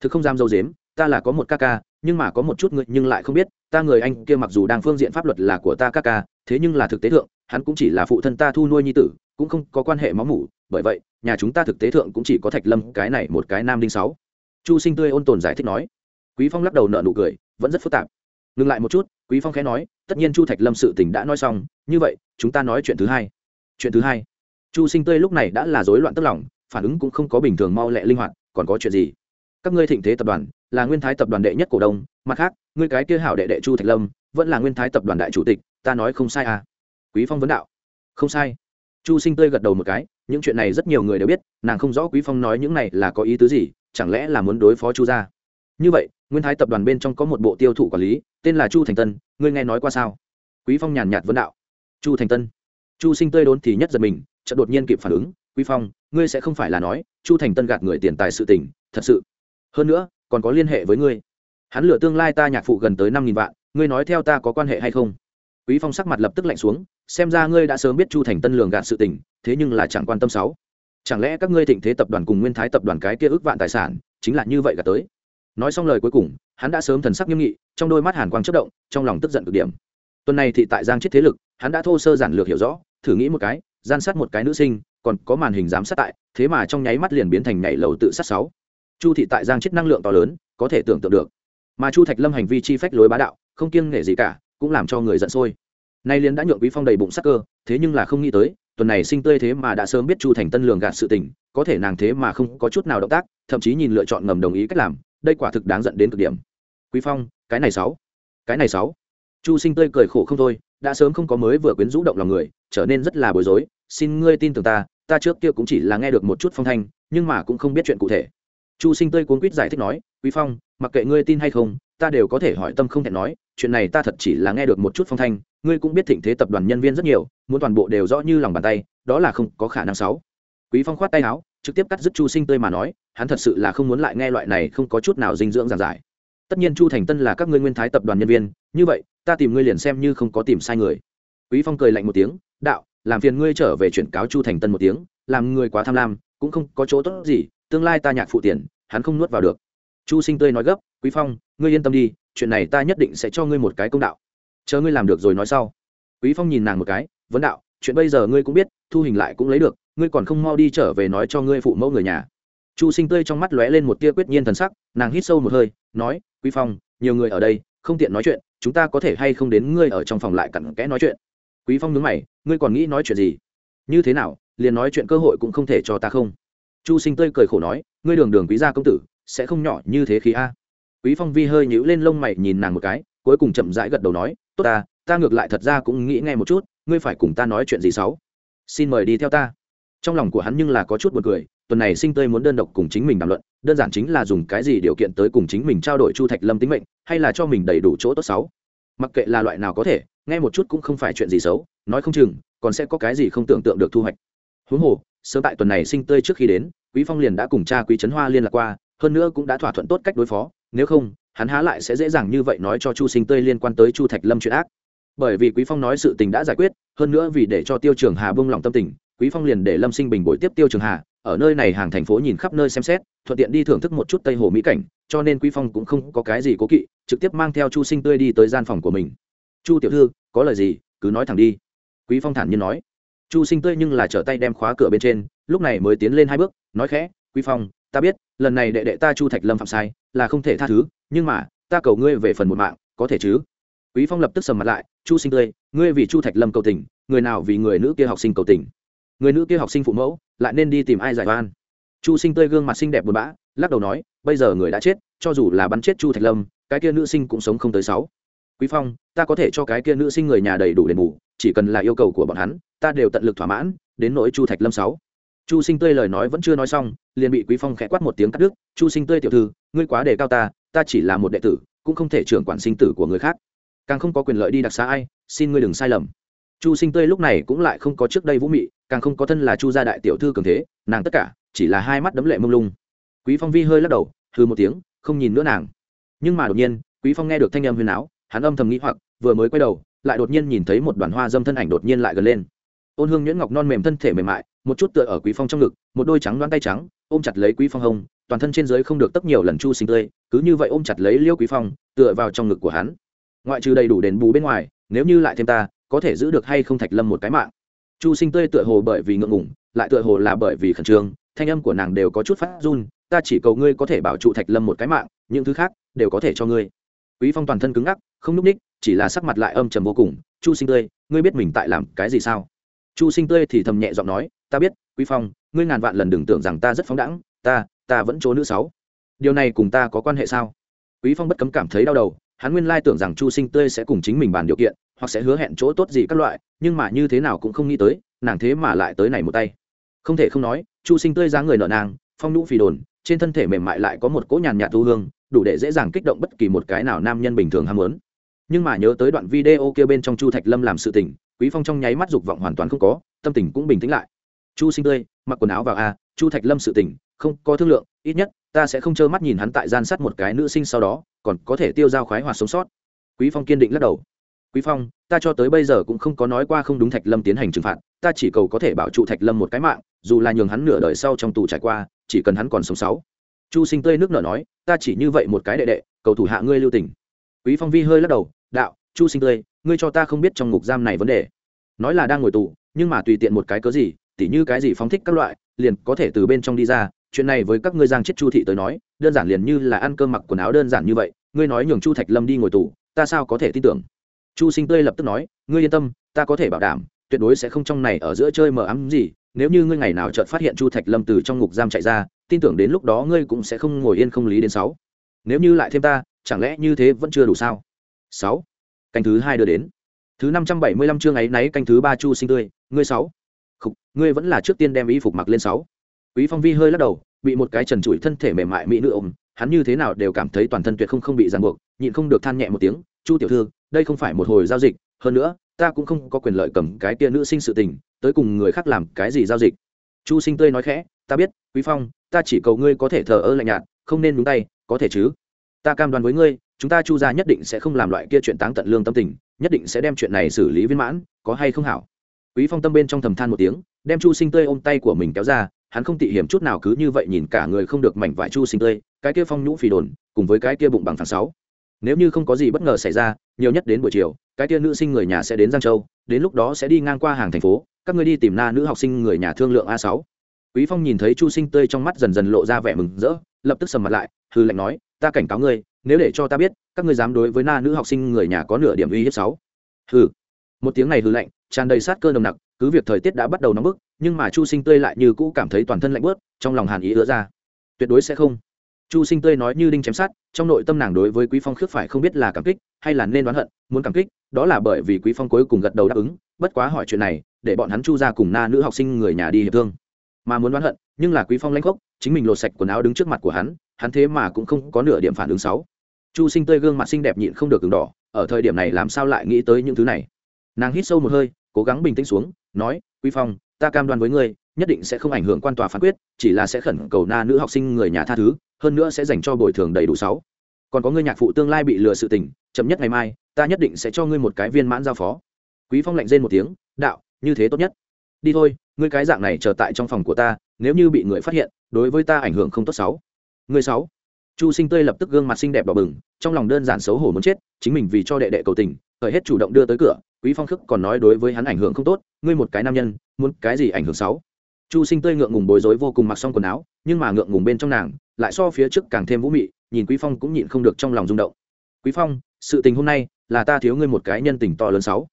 Thực không dám dâu dếm, ta là có một ca ca, nhưng mà có một chút người nhưng lại không biết, ta người anh kia mặc dù đang phương diện pháp luật là của ta ca ca, thế nhưng là thực tế thượng, hắn cũng chỉ là phụ thân ta thu nuôi nhi tử, cũng không có quan hệ máu mủ, bởi vậy, nhà chúng ta thực tế thượng cũng chỉ có thạch lâm, cái này một cái nam đinh sáu. Chu sinh tươi ôn tồn giải thích nói. Quý phong lắc đầu nở nụ cười, vẫn rất phức tạp ngừng lại một chút, quý phong khẽ nói, tất nhiên chu thạch lâm sự tình đã nói xong, như vậy, chúng ta nói chuyện thứ hai. Chuyện thứ hai? Chu sinh tươi lúc này đã là rối loạn tức lòng, phản ứng cũng không có bình thường mau lẹ linh hoạt, còn có chuyện gì? Các ngươi thịnh thế tập đoàn, là nguyên thái tập đoàn đệ nhất cổ đông, mặt khác, ngươi cái kia hảo đệ đệ chu thạch lâm, vẫn là nguyên thái tập đoàn đại chủ tịch, ta nói không sai à? Quý phong vấn đạo. Không sai. Chu sinh tươi gật đầu một cái, những chuyện này rất nhiều người đều biết, nàng không rõ quý phong nói những này là có ý tứ gì, chẳng lẽ là muốn đối phó chu gia? Như vậy, nguyên thái tập đoàn bên trong có một bộ tiêu thụ quản lý, tên là chu thành tân, ngươi nghe nói qua sao? Quý phong nhàn nhạt vấn đạo. Chu thành tân. Chu sinh tươi đốn thì nhất giật mình, chợt đột nhiên kịp phản ứng, quý phong, ngươi sẽ không phải là nói, chu thành tân gạt người tiền tài sự tình, thật sự. Hơn nữa, còn có liên hệ với ngươi. Hắn lựa tương lai ta nhạc phụ gần tới năm nghìn vạn, ngươi nói theo ta có quan hệ hay không? Quý phong sắc mặt lập tức lạnh xuống, xem ra ngươi đã sớm biết chu thành tân lường gạt sự tình, thế nhưng là chẳng quan tâm sáu. Chẳng lẽ các ngươi thịnh thế tập đoàn cùng nguyên thái tập đoàn cái kia ước vạn tài sản, chính là như vậy gạt tới? Nói xong lời cuối cùng, hắn đã sớm thần sắc nghiêm nghị, trong đôi mắt hàn quang chất động, trong lòng tức giận cực điểm. Tuần này thị tại giang chết thế lực, hắn đã thô sơ giản lược hiểu rõ, thử nghĩ một cái, gian sát một cái nữ sinh, còn có màn hình giám sát tại, thế mà trong nháy mắt liền biến thành nhảy lầu tự sát sáu. Chu thị tại giang chết năng lượng to lớn, có thể tưởng tượng được. Mà chu thạch lâm hành vi chi phách lối bá đạo, không kiêng nể gì cả, cũng làm cho người giận sôi. Nay liền đã nhượng quý phong đầy bụng sắc cơ, thế nhưng là không nghĩ tới, tuần này sinh tươi thế mà đã sớm biết chu thành tân lường gạt sự tình, có thể nàng thế mà không có chút nào động tác, thậm chí nhìn lựa chọn ngầm đồng ý cách làm đây quả thực đáng giận đến cực điểm. Quý phong, cái này sáu, cái này sáu. Chu sinh tươi cười khổ không thôi, đã sớm không có mới vừa quyến rũ động lòng người, trở nên rất là bối rối. Xin ngươi tin tưởng ta ta trước kia cũng chỉ là nghe được một chút phong thanh, nhưng mà cũng không biết chuyện cụ thể. Chu sinh tươi cuốn quýt giải thích nói, quý phong, mặc kệ ngươi tin hay không, ta đều có thể hỏi tâm không thể nói, chuyện này ta thật chỉ là nghe được một chút phong thanh, ngươi cũng biết thịnh thế tập đoàn nhân viên rất nhiều, muốn toàn bộ đều rõ như lòng bàn tay, đó là không có khả năng sáu. Quý phong khoát tay áo trực tiếp cắt dứt chu sinh tươi mà nói, hắn thật sự là không muốn lại nghe loại này không có chút nào dinh dưỡng giản giải. Tất nhiên chu thành tân là các ngươi nguyên thái tập đoàn nhân viên, như vậy, ta tìm ngươi liền xem như không có tìm sai người. Quý phong cười lạnh một tiếng, đạo, làm phiền ngươi trở về chuyển cáo chu thành tân một tiếng, làm người quá tham lam, cũng không có chỗ tốt gì, tương lai ta nhạc phụ tiền, hắn không nuốt vào được. Chu sinh tươi nói gấp, quý phong, ngươi yên tâm đi, chuyện này ta nhất định sẽ cho ngươi một cái công đạo. Chờ ngươi làm được rồi nói sau. Quý phong nhìn nàng một cái, vấn đạo, chuyện bây giờ ngươi cũng biết, thu hình lại cũng lấy được ngươi còn không mau đi trở về nói cho ngươi phụ mẫu người nhà. Chu sinh tươi trong mắt lóe lên một tia quyết nhiên thần sắc, nàng hít sâu một hơi, nói, quý phong, nhiều người ở đây, không tiện nói chuyện, chúng ta có thể hay không đến ngươi ở trong phòng lại cặn kẽ nói chuyện? Quý phong nhướng mày, ngươi còn nghĩ nói chuyện gì? Như thế nào, liền nói chuyện cơ hội cũng không thể cho ta không? Chu sinh tươi cười khổ nói, ngươi đường đường quý gia công tử, sẽ không nhỏ như thế khí a. Quý phong vi hơi nhíu lên lông mày nhìn nàng một cái, cuối cùng chậm rãi gật đầu nói, tốt ta ta ngược lại thật ra cũng nghĩ nghe một chút, ngươi phải cùng ta nói chuyện gì xấu? Xin mời đi theo ta trong lòng của hắn nhưng là có chút buồn cười, tuần này sinh tươi muốn đơn độc cùng chính mình đàm luận, đơn giản chính là dùng cái gì điều kiện tới cùng chính mình trao đổi chu thạch lâm tính mệnh, hay là cho mình đầy đủ chỗ tốt xấu. Mặc kệ là loại nào có thể, nghe một chút cũng không phải chuyện gì xấu, nói không chừng, còn sẽ có cái gì không tưởng tượng được thu hoạch. Huống hồ, sớm tại tuần này sinh tươi trước khi đến, quý phong liền đã cùng cha quý trấn hoa liên lạc qua, hơn nữa cũng đã thỏa thuận tốt cách đối phó, nếu không, hắn há lại sẽ dễ dàng như vậy nói cho chu sinh tươi liên quan tới chu thạch lâm chuyện ác. Bởi vì quý phong nói sự tình đã giải quyết, hơn nữa vì để cho tiêu trường hà bông lòng tâm tình quý phong liền để lâm sinh bình bồi tiếp tiêu trường hà, ở nơi này hàng thành phố nhìn khắp nơi xem xét, thuận tiện đi thưởng thức một chút tây hồ mỹ cảnh, cho nên quý phong cũng không có cái gì cố kỵ, trực tiếp mang theo chu sinh tươi đi tới gian phòng của mình. Chu tiểu thư, có lời gì, cứ nói thẳng đi. Quý phong thản nhiên nói. Chu sinh tươi nhưng là trở tay đem khóa cửa bên trên, lúc này mới tiến lên hai bước, nói khẽ, quý phong, ta biết, lần này đệ đệ ta chu thạch lâm phạm sai, là không thể tha thứ, nhưng mà, ta cầu ngươi về phần một mạng, có thể chứ? Quý phong lập tức sầm mặt lại, chu sinh tươi, ngươi vì chu thạch lâm cầu tình, người nào vì người nữ kia học sinh cầu tình? Người nữ kia học sinh phụ mẫu lại nên đi tìm ai giải oan. Chu sinh tươi gương mặt xinh đẹp buồn bã, lắc đầu nói, bây giờ người đã chết, cho dù là bắn chết chu thạch lâm, cái kia nữ sinh cũng sống không tới sáu. Quý phong, ta có thể cho cái kia nữ sinh người nhà đầy đủ đền bù, chỉ cần là yêu cầu của bọn hắn, ta đều tận lực thỏa mãn, đến nỗi chu thạch lâm sáu. Chu sinh tươi lời nói vẫn chưa nói xong, liền bị quý phong khẽ quát một tiếng cắt đứt, chu sinh tươi tiểu thư, ngươi quá đề cao ta ta chỉ là một đệ tử, cũng không thể trưởng quản sinh tử của người khác. Càng không có quyền lợi đi đặc xá ai, xin ngươi đừng sai lầm. Chu sinh tươi lúc này cũng lại không có trước đây vũ mị càng không có thân là chu gia đại tiểu thư cường thế, nàng tất cả chỉ là hai mắt đấm lệ mông lung. Quý phong vi hơi lắc đầu hư một tiếng, không nhìn nữa nàng. Nhưng mà đột nhiên, quý phong nghe được thanh âm huyền áo, hắn âm thầm nghĩ hoặc, vừa mới quay đầu, lại đột nhiên nhìn thấy một đoàn hoa dâm thân ảnh đột nhiên lại gần lên. Ôn hương nhuyễn ngọc non mềm thân thể mềm mại, một chút tựa ở quý phong trong ngực, một đôi trắng đoán tay trắng, ôm chặt lấy quý phong hông, toàn thân trên dưới không được tấp nhiều lần chu sinh tươi, cứ như vậy ôm chặt lấy liêu quý phong, tựa vào trong ngực của hắn. Ngoại trừ đầy đủ đền bù bên ngoài, nếu như lại thêm ta, có thể giữ được hay không thạch lâm một cái mạng chu sinh tươi tựa hồ bởi vì ngượng ngủng lại tựa hồ là bởi vì khẩn trương, thanh âm của nàng đều có chút phát run, ta chỉ cầu ngươi có thể bảo trụ thạch lâm một cái mạng, những thứ khác đều có thể cho ngươi. Quý phong toàn thân cứng ngắc, không núp ních, chỉ là sắc mặt lại âm trầm vô cùng, chu sinh tươi, ngươi biết mình tại làm cái gì sao? Chu sinh tươi thì thầm nhẹ giọng nói, ta biết, quý phong, ngươi ngàn vạn lần đừng tưởng rằng ta rất phóng đẳng ta ta vẫn chỗ nữ sáu. Điều này cùng ta có quan hệ sao? Quý phong bất cấm cảm thấy đau đầu, hắn nguyên lai tưởng rằng chu sinh tươi sẽ cùng chính mình bàn điều kiện hoặc sẽ hứa hẹn chỗ tốt gì các loại, nhưng mà như thế nào cũng không nghĩ tới, nàng thế mà lại tới này một tay. Không thể không nói, chu sinh tươi dáng người nợ nàng, phong nhũ phì đồn, trên thân thể mềm mại lại có một cỗ nhàn nhạt thu hương, đủ để dễ dàng kích động bất kỳ một cái nào nam nhân bình thường ham muốn. Nhưng mà nhớ tới đoạn video kia bên trong chu thạch lâm làm sự tình, quý phong trong nháy mắt dục vọng hoàn toàn không có, tâm tình cũng bình tĩnh lại. Chu sinh tươi, mặc quần áo vào a chu thạch lâm sự tình, không có thương lượng, ít nhất, ta sẽ không trơ mắt nhìn hắn tại gian sát một cái nữ sinh sau đó, còn có thể tiêu dao khoái hoạt sống sót. Quý phong kiên định lắc đầu quý phong, ta cho tới bây giờ cũng không có nói qua không đúng thạch lâm tiến hành trừng phạt, ta chỉ cầu có thể bảo trụ thạch lâm một cái mạng, dù là nhường hắn nửa đời sau trong tù trải qua, chỉ cần hắn còn sống sáu. Chu sinh tươi nước nở nói, ta chỉ như vậy một cái đệ đệ, cầu thủ hạ ngươi lưu tình. Quý phong vi hơi lắc đầu, đạo, chu sinh tươi, ngươi cho ta không biết trong ngục giam này vấn đề. Nói là đang ngồi tù, nhưng mà tùy tiện một cái cớ gì, tỉ như cái gì phóng thích các loại, liền có thể từ bên trong đi ra, chuyện này với các ngươi giang chết chu thị tới nói, đơn giản liền như là ăn cơm mặc quần áo đơn giản như vậy, ngươi nói nhường chu thạch lâm đi ngồi tù, ta sao có thể tin tưởng? Chu sinh tươi lập tức nói ngươi yên tâm ta có thể bảo đảm tuyệt đối sẽ không trong này ở giữa chơi mờ ám gì nếu như ngươi ngày nào chợt phát hiện chu thạch lâm từ trong ngục giam chạy ra tin tưởng đến lúc đó ngươi cũng sẽ không ngồi yên không lý đến sáu. Nếu như lại thêm ta chẳng lẽ như thế vẫn chưa đủ sao? Sáu. Canh thứ hai đưa đến. Thứ năm trăm bảy mươi lăm chương ấy náy canh thứ ba chu sinh tươi ngươi sáu. Khục, ngươi vẫn là trước tiên đem y phục mặc lên sáu. Quý phong vi hơi lắc đầu bị một cái trần trụi thân thể mềm mại mỹ nữ ôm hắn như thế nào đều cảm thấy toàn thân tuyệt không không bị ràng buộc nhịn không được than nhẹ một tiếng chu tiểu thư, đây không phải một hồi giao dịch, hơn nữa, ta cũng không có quyền lợi cầm cái kia nữ sinh sự tình, tới cùng người khác làm cái gì giao dịch. Chu sinh tươi nói khẽ, ta biết, quý phong, ta chỉ cầu ngươi có thể thờ ơ lạnh nhạt, không nên đúng tay, có thể chứ? Ta cam đoan với ngươi, chúng ta chu gia nhất định sẽ không làm loại kia chuyện táng tận lương tâm tình, nhất định sẽ đem chuyện này xử lý viên mãn, có hay không hảo? Quý phong tâm bên trong thầm than một tiếng, đem chu sinh tươi ôm tay của mình kéo ra, hắn không tị hiểm chút nào cứ như vậy nhìn cả người không được mảnh vải chu sinh tươi, cái kia phong nhũ phì đồn, cùng với cái kia bụng bằng tháng sáu nếu như không có gì bất ngờ xảy ra, nhiều nhất đến buổi chiều, cái tia nữ sinh người nhà sẽ đến giang châu, đến lúc đó sẽ đi ngang qua hàng thành phố, các ngươi đi tìm na nữ học sinh người nhà thương lượng a sáu. Quý phong nhìn thấy chu sinh tươi trong mắt dần dần lộ ra vẻ mừng rỡ, lập tức sầm mặt lại hư lệnh nói, ta cảnh cáo ngươi, nếu để cho ta biết, các ngươi dám đối với na nữ học sinh người nhà có nửa điểm uy hiếp sáu. Hừ. Một tiếng này hư lệnh tràn đầy sát cơ nồng nặc, cứ việc thời tiết đã bắt đầu nóng bức, nhưng mà chu sinh tươi lại như cũ cảm thấy toàn thân lạnh bớt trong lòng hàn ý ứa ra. Tuyệt đối sẽ không chu sinh tươi nói như đinh chém sát trong nội tâm nàng đối với quý phong khước phải không biết là cảm kích hay là nên đoán hận, muốn cảm kích, đó là bởi vì quý phong cuối cùng gật đầu đáp ứng, bất quá hỏi chuyện này, để bọn hắn chu ra cùng na nữ học sinh người nhà đi hiệp thương. Mà muốn đoán hận, nhưng là quý phong lãnh gốc chính mình lột sạch quần áo đứng trước mặt của hắn hắn thế mà cũng không có nửa điểm phản ứng sáu chu sinh tươi gương mặt xinh đẹp nhịn không được cứng đỏ, ở thời điểm này làm sao lại nghĩ tới những thứ này? Nàng hít sâu một hơi, cố gắng bình tĩnh xuống, nói, quý phong, ta cam đoan với ngươi, nhất định sẽ không ảnh hưởng quan tòa phán quyết, chỉ là sẽ khẩn cầu na nữ học sinh người nhà tha thứ hơn nữa sẽ dành cho bồi thường đầy đủ sáu. Còn có ngươi nhạc phụ tương lai bị lừa sự tình, chậm nhất ngày mai, ta nhất định sẽ cho ngươi một cái viên mãn giao phó. Quý phong lạnh rên một tiếng, đạo, như thế tốt nhất. Đi thôi, ngươi cái dạng này chờ tại trong phòng của ta, nếu như bị người phát hiện, đối với ta ảnh hưởng không tốt sáu. Người sáu. Chu sinh tươi lập tức gương mặt xinh đẹp đỏ bừng, trong lòng đơn giản xấu hổ muốn chết, chính mình vì cho đệ đệ cầu tình khởi hết chủ động đưa tới cửa, quý phong khước còn nói đối với hắn ảnh hưởng không tốt, ngươi một cái nam nhân, muốn cái gì ảnh hưởng sáu? Chu sinh tươi ngượng ngùng bối rối vô cùng mặc xong quần áo nhưng mà ngượng ngùng bên trong nàng, lại so phía trước càng thêm vũ mị, nhìn quý phong cũng nhịn không được trong lòng rung động. Quý phong, sự tình hôm nay là ta thiếu ngươi một cái nhân tình to lớn sáu.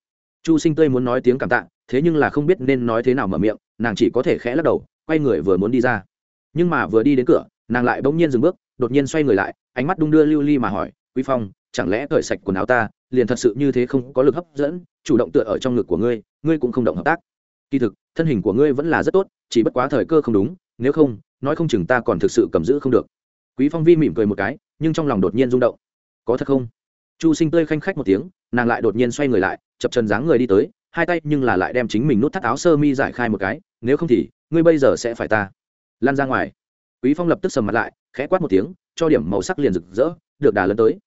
Chu sinh tươi muốn nói tiếng cảm tạ, thế nhưng là không biết nên nói thế nào mở miệng, nàng chỉ có thể khẽ lắc đầu, quay người vừa muốn đi ra. Nhưng mà vừa đi đến cửa, nàng lại bỗng nhiên dừng bước, đột nhiên xoay người lại, ánh mắt đung đưa lưu ly mà hỏi, quý phong, chẳng lẽ cởi sạch quần áo ta, liền thật sự như thế không có lực hấp dẫn, chủ động tựa ở trong ngực của ngươi ngươi cũng không động hợp tác. Kỳ thực, thân hình của ngươi vẫn là rất tốt, chỉ bất quá thời cơ không đúng, nếu không nói không chừng ta còn thực sự cầm giữ không được. Quý phong vi mỉm cười một cái, nhưng trong lòng đột nhiên rung động. Có thật không? Chu sinh tươi khanh khách một tiếng, nàng lại đột nhiên xoay người lại, chập chân dáng người đi tới, hai tay nhưng là lại đem chính mình nút thắt áo sơ mi giải khai một cái, nếu không thì, ngươi bây giờ sẽ phải ta. Lan ra ngoài. Quý phong lập tức sầm mặt lại, khẽ quát một tiếng, cho điểm màu sắc liền rực rỡ, được đà lấn tới.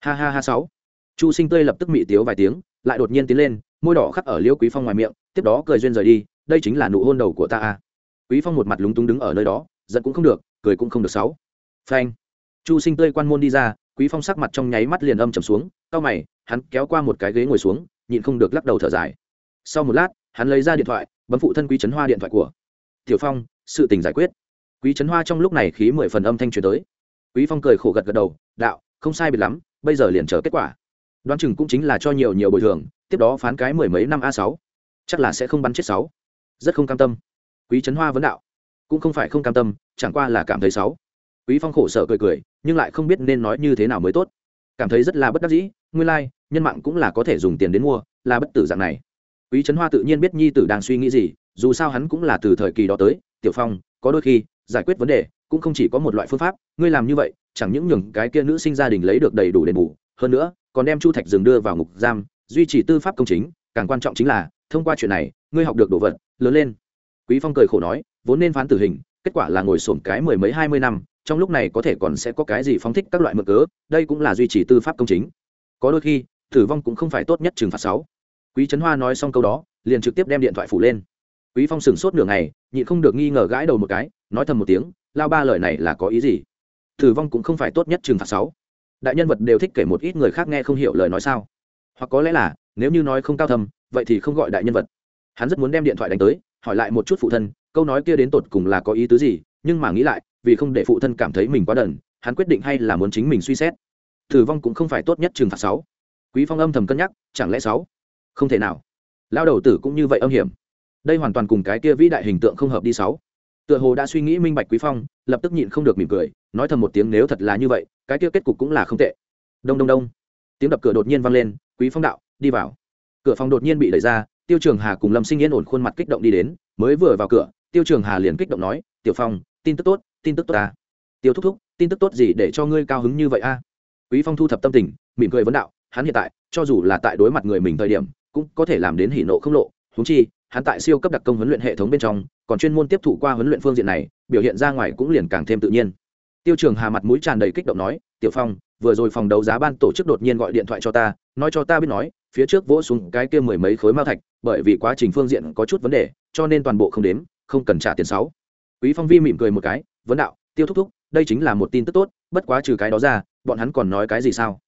Ha ha ha sáu. Chu sinh tươi lập tức mị tiếu vài tiếng, lại đột nhiên tiến lên, môi đỏ khắc ở liêu quý phong ngoài miệng, tiếp đó cười duyên rời đi, đây chính là nụ hôn đầu của ta a quý phong một mặt lúng túng đứng ở nơi đó giận cũng không được, cười cũng không được sáu phanh. Chu sinh tươi quan môn đi ra, quý phong sắc mặt trong nháy mắt liền âm trầm xuống, cau mày, hắn kéo qua một cái ghế ngồi xuống, nhịn không được lắc đầu thở dài. Sau một lát, hắn lấy ra điện thoại, bấm phụ thân quý trấn hoa điện thoại của. Tiểu phong, sự tình giải quyết. Quý trấn hoa trong lúc này khí mười phần âm thanh truyền tới. Quý phong cười khổ gật gật đầu, đạo, không sai biệt lắm, bây giờ liền chờ kết quả. Đoán chừng cũng chính là cho nhiều nhiều bồi thường, tiếp đó phán cái mười mấy năm a sáu. Chắc là sẽ không bắn chết sáu. Rất không cam tâm. Quý trấn hoa vấn đạo cũng không phải không cam tâm chẳng qua là cảm thấy xấu. quý phong khổ sở cười cười nhưng lại không biết nên nói như thế nào mới tốt. Cảm thấy rất là bất đắc dĩ nguyên lai like, nhân mạng cũng là có thể dùng tiền đến mua là bất tử dạng này. Quý trấn hoa tự nhiên biết nhi tử đang suy nghĩ gì dù sao hắn cũng là từ thời kỳ đó tới tiểu phong có đôi khi giải quyết vấn đề cũng không chỉ có một loại phương pháp ngươi làm như vậy chẳng những nhường cái kia nữ sinh gia đình lấy được đầy đủ đền bù hơn nữa còn đem chu thạch dừng đưa vào ngục giam duy trì tư pháp công chính càng quan trọng chính là thông qua chuyện này ngươi học được đồ vật lớn lên. Quý phong cười khổ nói vốn nên phán tử hình, kết quả là ngồi sổm cái mười mấy hai mươi năm, trong lúc này có thể còn sẽ có cái gì phóng thích các loại mực cớ, đây cũng là duy trì tư pháp công chính. Có đôi khi, tử vong cũng không phải tốt nhất trừng phạt sáu. Quý trấn hoa nói xong câu đó, liền trực tiếp đem điện thoại phủ lên. Quý phong sửng sốt nửa ngày, nhịn không được nghi ngờ gãi đầu một cái, nói thầm một tiếng, lao ba lời này là có ý gì? Tử vong cũng không phải tốt nhất trừng phạt sáu. Đại nhân vật đều thích kể một ít người khác nghe không hiểu lời nói sao. Hoặc có lẽ là, nếu như nói không cao thầm vậy thì không gọi đại nhân vật. Hắn rất muốn đem điện thoại đánh tới, hỏi lại một chút phụ thân câu nói kia đến tột cùng là có ý tứ gì, nhưng mà nghĩ lại, vì không để phụ thân cảm thấy mình quá đần, hắn quyết định hay là muốn chính mình suy xét. Thử vong cũng không phải tốt nhất trừng phạt sáu. Quý phong âm thầm cân nhắc, chẳng lẽ sáu? Không thể nào. Lao đầu tử cũng như vậy âm hiểm. Đây hoàn toàn cùng cái kia vĩ đại hình tượng không hợp đi sáu. Tựa hồ đã suy nghĩ minh bạch quý phong, lập tức nhịn không được mỉm cười, nói thầm một tiếng nếu thật là như vậy, cái kia kết cục cũng là không tệ. Đông đông đông. Tiếng đập cửa đột nhiên vang lên, quý phong đạo, đi vào. Cửa phòng đột nhiên bị đẩy ra, tiêu trường hà cùng lâm sinh yên ổn khuôn mặt kích động đi đến, mới vừa vào cửa tiêu trường hà liền kích động nói, tiểu phong, tin tức tốt, tin tức tốt ta. Tiêu thúc thúc, tin tức tốt gì để cho ngươi cao hứng như vậy a? Quý phong thu thập tâm tình, mỉm cười vấn đạo, hắn hiện tại, cho dù là tại đối mặt người mình thời điểm, cũng có thể làm đến hỉ nộ không lộ. Húng chi, hắn tại siêu cấp đặc công huấn luyện hệ thống bên trong, còn chuyên môn tiếp thụ qua huấn luyện phương diện này, biểu hiện ra ngoài cũng liền càng thêm tự nhiên. Tiêu trường hà mặt mũi tràn đầy kích động nói, tiểu phong, vừa rồi phòng đấu giá ban tổ chức đột nhiên gọi điện thoại cho ta, nói cho ta biết nói, phía trước vỗ xuống cái kia mười mấy khối mao thạch, bởi vì quá trình phương diện có chút vấn đề, cho nên toàn bộ không đếm không cần trả tiền sáu. Quý phong vi mỉm cười một cái, vấn đạo, tiêu thúc thúc, đây chính là một tin tức tốt, bất quá trừ cái đó ra, bọn hắn còn nói cái gì sao?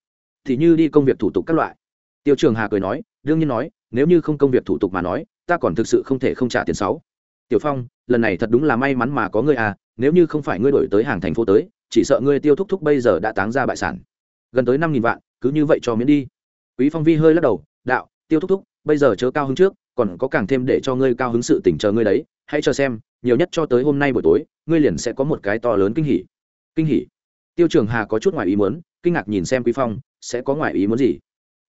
Thì như đi công việc thủ tục các loại. Tiêu trường hà cười nói, đương nhiên nói, nếu như không công việc thủ tục mà nói, ta còn thực sự không thể không trả tiền sáu. Tiểu phong, lần này thật đúng là may mắn mà có ngươi à nếu như không phải ngươi đổi tới hàng thành phố tới, chỉ sợ ngươi tiêu thúc thúc bây giờ đã táng ra bại sản. Gần tới năm nghìn vạn, cứ như vậy cho miễn đi. Quý phong vi hơi lắc đầu, đạo, tiêu thúc thúc, bây giờ chớ cao hứng trước, còn có càng thêm để cho ngươi cao hứng sự tỉnh chờ ngươi đấy hãy chờ xem, nhiều nhất cho tới hôm nay buổi tối, ngươi liền sẽ có một cái to lớn kinh hỉ. Kinh hỉ? Tiêu trường hà có chút ngoài ý muốn, kinh ngạc nhìn xem quý phong, sẽ có ngoài ý muốn gì?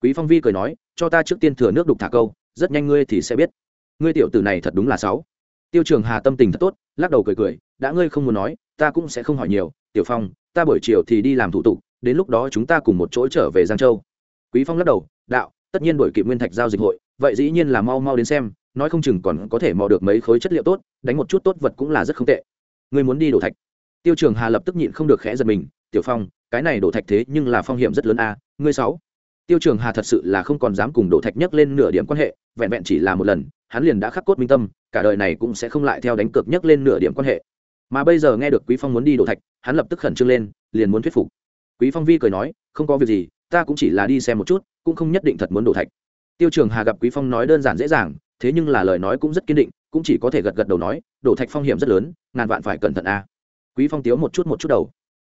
Quý phong vi cười nói, cho ta trước tiên thừa nước đục thả câu, rất nhanh ngươi thì sẽ biết. Ngươi tiểu tử này thật đúng là sáu tiêu trường hà tâm tình thật tốt, lắc đầu cười cười, đã ngươi không muốn nói, ta cũng sẽ không hỏi nhiều. Tiểu phong, ta buổi chiều thì đi làm thủ tục, đến lúc đó chúng ta cùng một chỗ trở về giang châu. Quý phong lắc đầu, đạo, tất nhiên đổi kịp nguyên thạch giao dịch hội, vậy dĩ nhiên là mau mau đến xem nói không chừng còn có thể mò được mấy khối chất liệu tốt, đánh một chút tốt vật cũng là rất không tệ. Ngươi muốn đi đổ thạch. Tiêu trường hà lập tức nhịn không được khẽ giật mình, tiểu phong, cái này đổ thạch thế nhưng là phong hiểm rất lớn a, ngươi sáu. Tiêu trường hà thật sự là không còn dám cùng đổ thạch nhấc lên nửa điểm quan hệ, vẹn vẹn chỉ là một lần, hắn liền đã khắc cốt minh tâm, cả đời này cũng sẽ không lại theo đánh cược nhấc lên nửa điểm quan hệ. Mà bây giờ nghe được quý phong muốn đi đổ thạch, hắn lập tức khẩn trương lên, liền muốn thuyết phục. Quý phong vi cười nói, không có việc gì, ta cũng chỉ là đi xem một chút, cũng không nhất định thật muốn đổ thạch. Tiêu trường hà gặp quý phong nói đơn giản dễ dàng thế nhưng là lời nói cũng rất kiên định, cũng chỉ có thể gật gật đầu nói, đổ thạch phong hiểm rất lớn, ngàn vạn phải cẩn thận a. Quý phong tiếu một chút một chút đầu.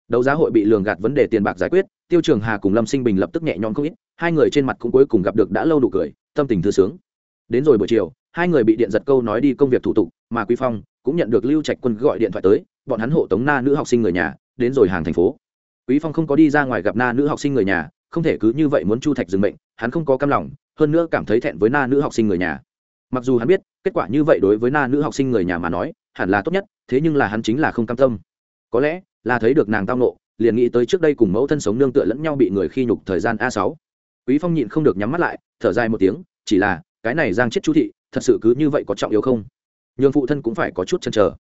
Đấu giá hội bị lường gạt vấn đề tiền bạc giải quyết, tiêu trường hà cùng lâm sinh bình lập tức nhẹ nhõm không ít, hai người trên mặt cũng cuối cùng gặp được đã lâu đủ cười, tâm tình thư sướng. Đến rồi buổi chiều, hai người bị điện giật câu nói đi công việc thủ tục, mà quý phong cũng nhận được lưu trạch quân gọi điện thoại tới, bọn hắn hộ tống na nữ học sinh người nhà, đến rồi hàng thành phố. Quý phong không có đi ra ngoài gặp na nữ học sinh người nhà, không thể cứ như vậy muốn chu thạch dừng bệnh hắn không có cam lòng, hơn nữa cảm thấy thẹn với na nữ học sinh người nhà mặc dù hắn biết, kết quả như vậy đối với na nữ học sinh người nhà mà nói, hẳn là tốt nhất, thế nhưng là hắn chính là không cam tâm. Có lẽ, là thấy được nàng tao nộ liền nghĩ tới trước đây cùng mẫu thân sống nương tựa lẫn nhau bị người khi nhục thời gian a sáu. Quý phong nhịn không được nhắm mắt lại, thở dài một tiếng, chỉ là, cái này giang chết chú thị, thật sự cứ như vậy có trọng yếu không? Nhường phụ thân cũng phải có chút chần trở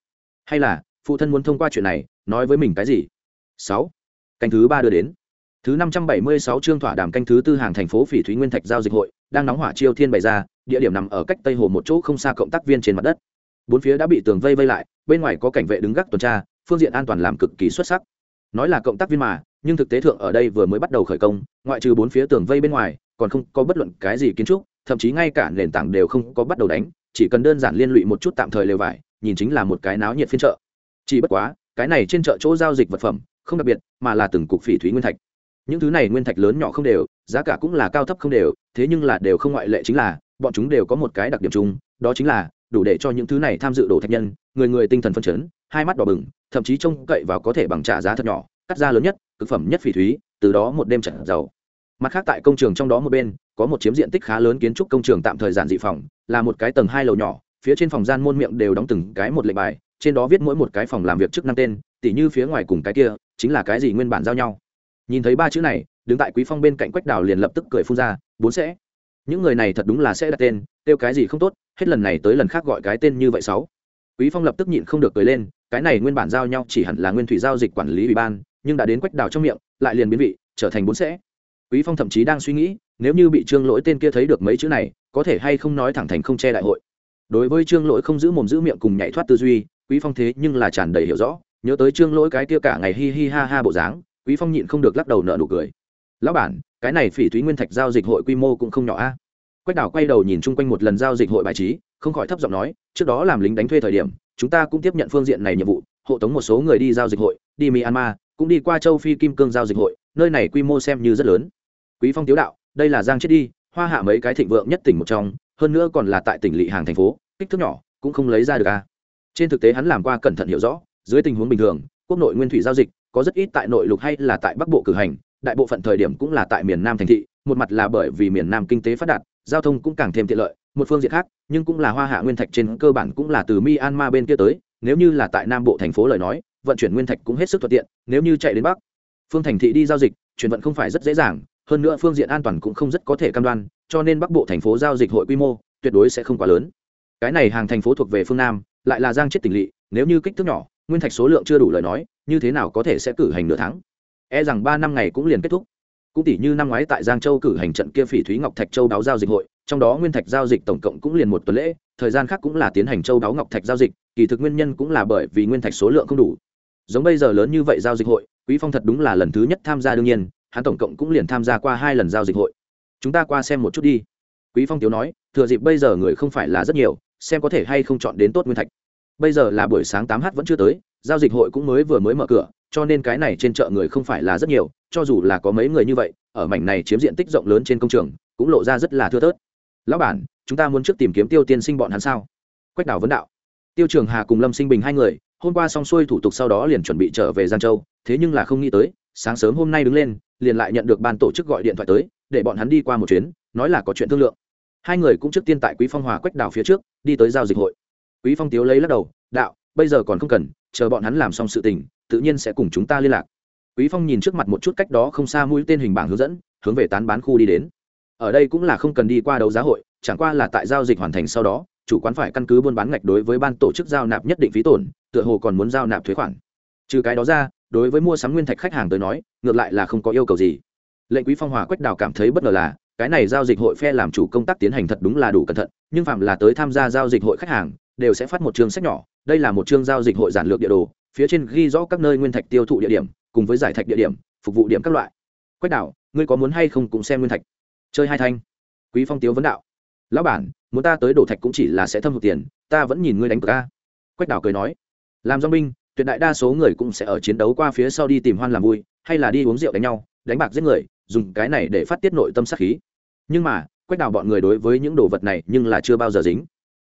hay là, phụ thân muốn thông qua chuyện này, nói với mình cái gì? Sáu. Canh thứ ba đưa đến. Thứ năm trăm bảy mươi sáu chương thỏa đàm canh thứ tư hàng thành phố phỉ thúy nguyên thạch giao dịch hội, đang nóng hỏa chiêu thiên bày ra địa điểm nằm ở cách tây hồ một chỗ không xa cộng tác viên trên mặt đất. Bốn phía đã bị tường vây vây lại, bên ngoài có cảnh vệ đứng gác tuần tra, phương diện an toàn làm cực kỳ xuất sắc. Nói là cộng tác viên mà, nhưng thực tế thượng ở đây vừa mới bắt đầu khởi công, ngoại trừ bốn phía tường vây bên ngoài, còn không có bất luận cái gì kiến trúc, thậm chí ngay cả nền tảng đều không có bắt đầu đánh, chỉ cần đơn giản liên lụy một chút tạm thời lều vải, nhìn chính là một cái náo nhiệt phiên chợ. Chỉ bất quá, cái này trên chợ chỗ giao dịch vật phẩm, không đặc biệt, mà là từng cục phỉ thúy nguyên thạch. Những thứ này nguyên thạch lớn nhỏ không đều, giá cả cũng là cao thấp không đều, thế nhưng là đều không ngoại lệ chính là bọn chúng đều có một cái đặc điểm chung, đó chính là đủ để cho những thứ này tham dự đổ thạch nhân, người người tinh thần phân chấn, hai mắt đỏ bừng, thậm chí trông cậy vào có thể bằng trả giá thật nhỏ, cắt ra lớn nhất, cực phẩm nhất phỉ thúy, từ đó một đêm trận giàu. Mặt khác tại công trường trong đó một bên, có một chiếm diện tích khá lớn kiến trúc công trường tạm thời giản dị phòng, là một cái tầng hai lầu nhỏ, phía trên phòng gian môn miệng đều đóng từng cái một lệnh bài, trên đó viết mỗi một cái phòng làm việc chức năng tên, tỉ như phía ngoài cùng cái kia, chính là cái gì nguyên bản giao nhau. Nhìn thấy ba chữ này, đứng tại quý phong bên cạnh quách đào liền lập tức cười phun ra, bốn sẽ những người này thật đúng là sẽ đặt tên, kêu cái gì không tốt, hết lần này tới lần khác gọi cái tên như vậy sáu. Quý phong lập tức nhịn không được cười lên, cái này nguyên bản giao nhau chỉ hẳn là nguyên thủy giao dịch quản lý ủy ban, nhưng đã đến quách đào trong miệng, lại liền biến vị, trở thành bốn sẽ. Quý phong thậm chí đang suy nghĩ, nếu như bị trương lỗi tên kia thấy được mấy chữ này, có thể hay không nói thẳng thành không che đại hội. Đối với trương lỗi không giữ mồm giữ miệng cùng nhảy thoát tư duy, quý phong thế nhưng là tràn đầy hiểu rõ, nhớ tới trương lỗi cái kia cả ngày hi hi ha ha bộ dáng, quý phong nhịn không được lắc đầu nợ nụ cười lão bản, cái này phỉ thúy nguyên thạch giao dịch hội quy mô cũng không nhỏ a. Quách đảo quay đầu nhìn chung quanh một lần giao dịch hội bài trí, không khỏi thấp giọng nói, trước đó làm lính đánh thuê thời điểm, chúng ta cũng tiếp nhận phương diện này nhiệm vụ, hộ tống một số người đi giao dịch hội, đi myanmar, cũng đi qua châu phi kim cương giao dịch hội, nơi này quy mô xem như rất lớn. Quý phong tiếu đạo, đây là giang chết đi, hoa hạ mấy cái thịnh vượng nhất tỉnh một trong, hơn nữa còn là tại tỉnh lỵ hàng thành phố, kích thước nhỏ, cũng không lấy ra được a. Trên thực tế hắn làm qua cẩn thận hiểu rõ, dưới tình huống bình thường, quốc nội nguyên thủy giao dịch, có rất ít tại nội lục hay là tại bắc bộ cử hành đại bộ phận thời điểm cũng là tại miền nam thành thị, một mặt là bởi vì miền nam kinh tế phát đạt, giao thông cũng càng thêm tiện lợi, một phương diện khác, nhưng cũng là hoa hạ nguyên thạch trên cơ bản cũng là từ myanmar bên kia tới, nếu như là tại nam bộ thành phố lời nói, vận chuyển nguyên thạch cũng hết sức thuận tiện, nếu như chạy đến bắc, phương thành thị đi giao dịch, chuyển vận không phải rất dễ dàng, hơn nữa phương diện an toàn cũng không rất có thể cam đoan, cho nên bắc bộ thành phố giao dịch hội quy mô, tuyệt đối sẽ không quá lớn. Cái này hàng thành phố thuộc về phương nam, lại là giang chết tỉnh lỵ, nếu như kích thước nhỏ, nguyên thạch số lượng chưa đủ lời nói, như thế nào có thể sẽ cử hành nửa tháng? E rằng ba năm ngày cũng liền kết thúc. Cũng tỷ như năm ngoái tại giang châu cử hành trận kia phỉ thúy ngọc thạch châu đáo giao dịch hội, trong đó nguyên thạch giao dịch tổng cộng cũng liền một tuần lễ, thời gian khác cũng là tiến hành châu đáo ngọc thạch giao dịch, kỳ thực nguyên nhân cũng là bởi vì nguyên thạch số lượng không đủ. Giống bây giờ lớn như vậy giao dịch hội, quý phong thật đúng là lần thứ nhất tham gia đương nhiên, hắn tổng cộng cũng liền tham gia qua hai lần giao dịch hội. Chúng ta qua xem một chút đi. Quý phong tiếu nói, thừa dịp bây giờ người không phải là rất nhiều, xem có thể hay không chọn đến tốt nguyên thạch. Bây giờ là buổi sáng tám h vẫn chưa tới giao dịch hội cũng mới vừa mới mở cửa, cho nên cái này trên chợ người không phải là rất nhiều, cho dù là có mấy người như vậy, ở mảnh này chiếm diện tích rộng lớn trên công trường, cũng lộ ra rất là thưa thớt. Lão bản, chúng ta muốn trước tìm kiếm tiêu tiên sinh bọn hắn sao? Quách đảo vấn đạo. Tiêu trường hà cùng lâm sinh bình hai người, hôm qua xong xuôi thủ tục sau đó liền chuẩn bị trở về giang châu, thế nhưng là không nghĩ tới, sáng sớm hôm nay đứng lên, liền lại nhận được ban tổ chức gọi điện thoại tới, để bọn hắn đi qua một chuyến, nói là có chuyện thương lượng. Hai người cũng trước tiên tại quý phong hòa quách đảo phía trước, đi tới giao dịch hội. Quý phong tiếu lấy lắc đầu, đạo, bây giờ còn không cần chờ bọn hắn làm xong sự tình, tự nhiên sẽ cùng chúng ta liên lạc. Quý phong nhìn trước mặt một chút cách đó không xa mũi tên hình bảng hướng dẫn, hướng về tán bán khu đi đến. Ở đây cũng là không cần đi qua đấu giá hội, chẳng qua là tại giao dịch hoàn thành sau đó, chủ quán phải căn cứ buôn bán ngạch đối với ban tổ chức giao nạp nhất định phí tổn, tựa hồ còn muốn giao nạp thuế khoản. Trừ cái đó ra, đối với mua sắm nguyên thạch khách hàng tới nói, ngược lại là không có yêu cầu gì. Lệnh quý phong hòa quách đào cảm thấy bất ngờ là, cái này giao dịch hội phe làm chủ công tác tiến hành thật đúng là đủ cẩn thận, nhưng phạm là tới tham gia giao dịch hội khách hàng đều sẽ phát một chương sách nhỏ. Đây là một chương giao dịch hội giản lược địa đồ, phía trên ghi rõ các nơi nguyên thạch tiêu thụ địa điểm, cùng với giải thạch địa điểm, phục vụ điểm các loại. Quách đạo ngươi có muốn hay không cũng xem nguyên thạch. Chơi hai thanh. Quý phong tiếu vấn đạo. Lão bản, muốn ta tới đổ thạch cũng chỉ là sẽ thâm hụt tiền, ta vẫn nhìn ngươi đánh cờ ca quách đảo cười nói. Làm do binh, tuyệt đại đa số người cũng sẽ ở chiến đấu qua phía sau đi tìm hoan làm vui, hay là đi uống rượu đánh nhau, đánh bạc giết người, dùng cái này để phát tiết nội tâm sát khí. Nhưng mà, quách đảo bọn người đối với những đồ vật này nhưng là chưa bao giờ dính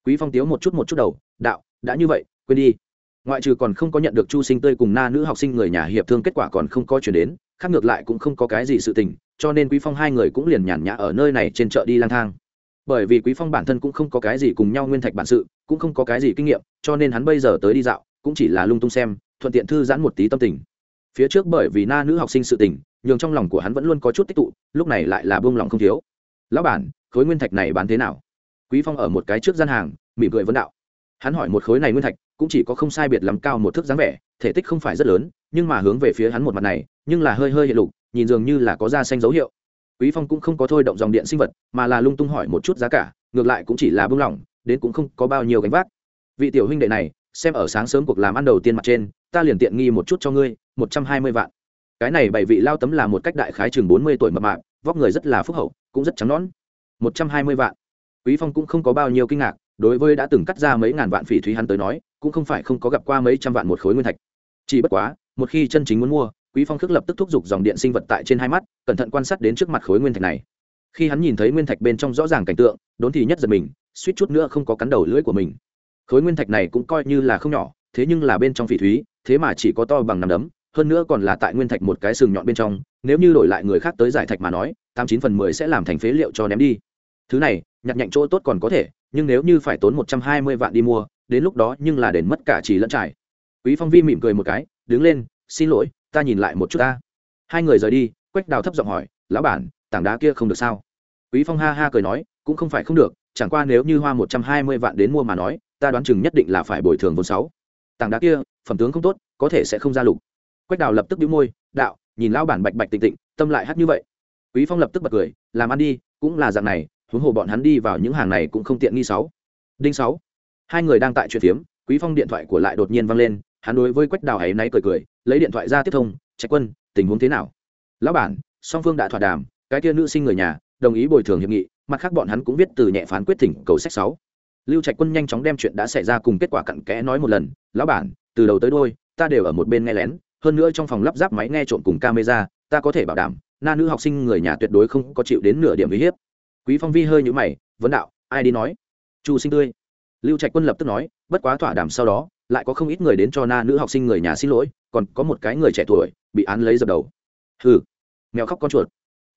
quý phong tiếu một chút một chút đầu, đạo, đã như vậy, quên đi. Ngoại trừ còn không có nhận được chu sinh tươi cùng na nữ học sinh người nhà hiệp thương kết quả còn không có chuyển đến, khác ngược lại cũng không có cái gì sự tình, cho nên quý phong hai người cũng liền nhàn nhã ở nơi này trên chợ đi lang thang. Bởi vì quý phong bản thân cũng không có cái gì cùng nhau nguyên thạch bản sự, cũng không có cái gì kinh nghiệm, cho nên hắn bây giờ tới đi dạo, cũng chỉ là lung tung xem, thuận tiện thư giãn một tí tâm tình. Phía trước bởi vì na nữ học sinh sự tình, nhường trong lòng của hắn vẫn luôn có chút tích tụ, lúc này lại là buông lòng không thiếu. Lão bản, khối nguyên thạch này bán thế nào? Quý phong ở một cái trước gian hàng, mỉm cười vấn đạo. Hắn hỏi một khối này nguyên thạch, cũng chỉ có không sai biệt lắm cao một thước dáng vẻ, thể tích không phải rất lớn, nhưng mà hướng về phía hắn một mặt này, nhưng là hơi hơi hiện lục, nhìn dường như là có da xanh dấu hiệu. Quý phong cũng không có thôi động dòng điện sinh vật, mà là lung tung hỏi một chút giá cả, ngược lại cũng chỉ là bưng lỏng, đến cũng không có bao nhiêu gánh vác. Vị tiểu huynh đệ này, xem ở sáng sớm cuộc làm ăn đầu tiên mặt trên, ta liền tiện nghi một chút cho ngươi, một trăm hai mươi vạn. Cái này bảy vị lao tấm là một cách đại khái chừng bốn mươi tuổi mập mạp, vóc người rất là phúc hậu, cũng rất trắng nón một trăm hai mươi vạn quý phong cũng không có bao nhiêu kinh ngạc, đối với đã từng cắt ra mấy ngàn vạn phỉ thúy hắn tới nói, cũng không phải không có gặp qua mấy trăm vạn một khối nguyên thạch. Chỉ bất quá, một khi chân chính muốn mua, quý phong khước lập tức thúc giục dòng điện sinh vật tại trên hai mắt, cẩn thận quan sát đến trước mặt khối nguyên thạch này. Khi hắn nhìn thấy nguyên thạch bên trong rõ ràng cảnh tượng, đốn thì nhất giật mình, suýt chút nữa không có cắn đầu lưỡi của mình. Khối nguyên thạch này cũng coi như là không nhỏ, thế nhưng là bên trong phỉ thúy, thế mà chỉ có to bằng nắm đấm, hơn nữa còn là tại nguyên thạch một cái sừng nhọn bên trong, nếu như đổi lại người khác tới giải thạch mà nói, tám chín phần mười sẽ làm thành phế liệu cho ném đi. Thứ này nhặt nhạnh chỗ tốt còn có thể, nhưng nếu như phải tốn một trăm hai mươi vạn đi mua, đến lúc đó nhưng là đền mất cả chỉ lẫn trải. Quý phong vi mỉm cười một cái, đứng lên, xin lỗi, ta nhìn lại một chút ta. Hai người rời đi, quách đào thấp giọng hỏi, lão bản, tảng đá kia không được sao? Quý phong ha ha cười nói, cũng không phải không được, chẳng qua nếu như hoa một trăm hai mươi vạn đến mua mà nói, ta đoán chừng nhất định là phải bồi thường vốn sáu. Tảng đá kia, phẩm tướng không tốt, có thể sẽ không ra lục. Quách đào lập tức đĩu môi, đạo, nhìn lão bản bạch bạch tịnh tịnh, tâm lại hát như vậy. Quý phong lập tức bật cười, làm ăn đi, cũng là dạng này huống hồ bọn hắn đi vào những hàng này cũng không tiện nghi sáu. Đinh sáu. Hai người đang tại chuyện phiếm, quý phong điện thoại của lại đột nhiên vang lên, hắn đối với quách đào ấy náy cười cười, lấy điện thoại ra tiếp thông, trạch quân, tình huống thế nào? Lão bản, song phương đã thỏa đàm, cái kia nữ sinh người nhà, đồng ý bồi thường hiệp nghị, mặt khác bọn hắn cũng viết từ nhẹ phán quyết thỉnh cầu sách sáu. Lưu trạch quân nhanh chóng đem chuyện đã xảy ra cùng kết quả cặn kẽ nói một lần, lão bản, từ đầu tới đôi, ta đều ở một bên nghe lén, hơn nữa trong phòng lắp ráp máy nghe trộm cùng camera, ta có thể bảo đảm, na nữ học sinh người nhà tuyệt đối không có chịu đến nửa điểm uy hiếp quý phong vi hơi nhũ mày, vấn đạo, ai đi nói? Chu sinh tươi. Lưu trạch quân lập tức nói, bất quá thỏa đàm sau đó, lại có không ít người đến cho na nữ học sinh người nhà xin lỗi, còn có một cái người trẻ tuổi bị án lấy dập đầu. Hừ, mèo khóc con chuột.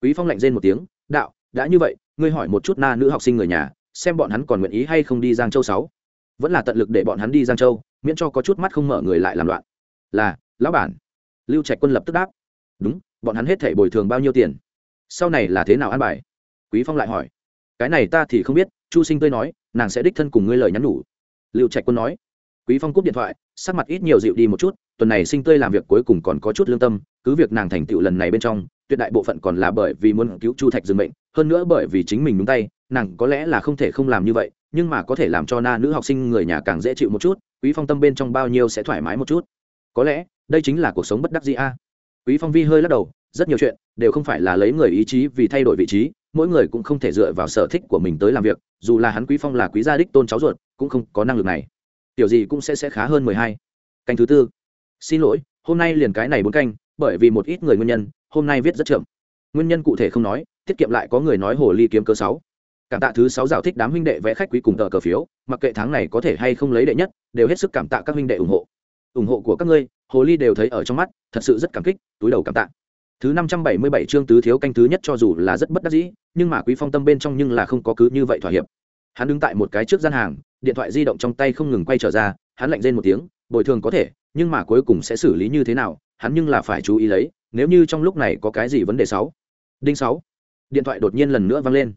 Quý phong lạnh rên một tiếng, đạo, đã như vậy, ngươi hỏi một chút na nữ học sinh người nhà, xem bọn hắn còn nguyện ý hay không đi giang châu sáu. Vẫn là tận lực để bọn hắn đi giang châu, miễn cho có chút mắt không mở người lại làm loạn. Là, lão bản. Lưu trạch quân lập tức đáp, đúng, bọn hắn hết thể bồi thường bao nhiêu tiền? Sau này là thế nào an bài? Quý phong lại hỏi, cái này ta thì không biết, chu sinh tươi nói, nàng sẽ đích thân cùng ngươi lời nhắn nhủ. Lưu trạch quân nói, quý phong cúp điện thoại, sắc mặt ít nhiều dịu đi một chút, tuần này sinh tươi làm việc cuối cùng còn có chút lương tâm, cứ việc nàng thành tựu lần này bên trong, tuyệt đại bộ phận còn là bởi vì muốn cứu chu thạch dừng mệnh hơn nữa bởi vì chính mình đúng tay, nàng có lẽ là không thể không làm như vậy, nhưng mà có thể làm cho na nữ học sinh người nhà càng dễ chịu một chút, quý phong tâm bên trong bao nhiêu sẽ thoải mái một chút. Có lẽ, đây chính là cuộc sống bất đắc dĩ a. Quý phong vi hơi lắc đầu, rất nhiều chuyện đều không phải là lấy người ý chí vì thay đổi vị trí mỗi người cũng không thể dựa vào sở thích của mình tới làm việc, dù là hắn quý phong là quý gia đích tôn cháu ruột, cũng không có năng lực này. Tiểu gì cũng sẽ sẽ khá hơn mười hai. Canh thứ tư. Xin lỗi, hôm nay liền cái này bốn canh, bởi vì một ít người nguyên nhân, hôm nay viết rất chậm. Nguyên nhân cụ thể không nói, tiết kiệm lại có người nói hồ ly kiếm cơ sáu. Cảm tạ thứ sáu giải thích đám huynh đệ vẽ khách quý cùng tờ cờ phiếu, mặc kệ tháng này có thể hay không lấy đệ nhất, đều hết sức cảm tạ các huynh đệ ủng hộ. Ủng hộ của các ngươi, hồ ly đều thấy ở trong mắt, thật sự rất cảm kích, túi đầu cảm tạ thứ năm trăm bảy mươi bảy chương tứ thiếu canh thứ nhất cho dù là rất bất đắc dĩ, nhưng mà quý phong tâm bên trong nhưng là không có cứ như vậy thỏa hiệp. Hắn đứng tại một cái trước gian hàng, điện thoại di động trong tay không ngừng quay trở ra, hắn lạnh rên một tiếng, bồi thường có thể, nhưng mà cuối cùng sẽ xử lý như thế nào, hắn nhưng là phải chú ý lấy, nếu như trong lúc này có cái gì vấn đề sáu. Đinh sáu. Điện thoại đột nhiên lần nữa vang lên.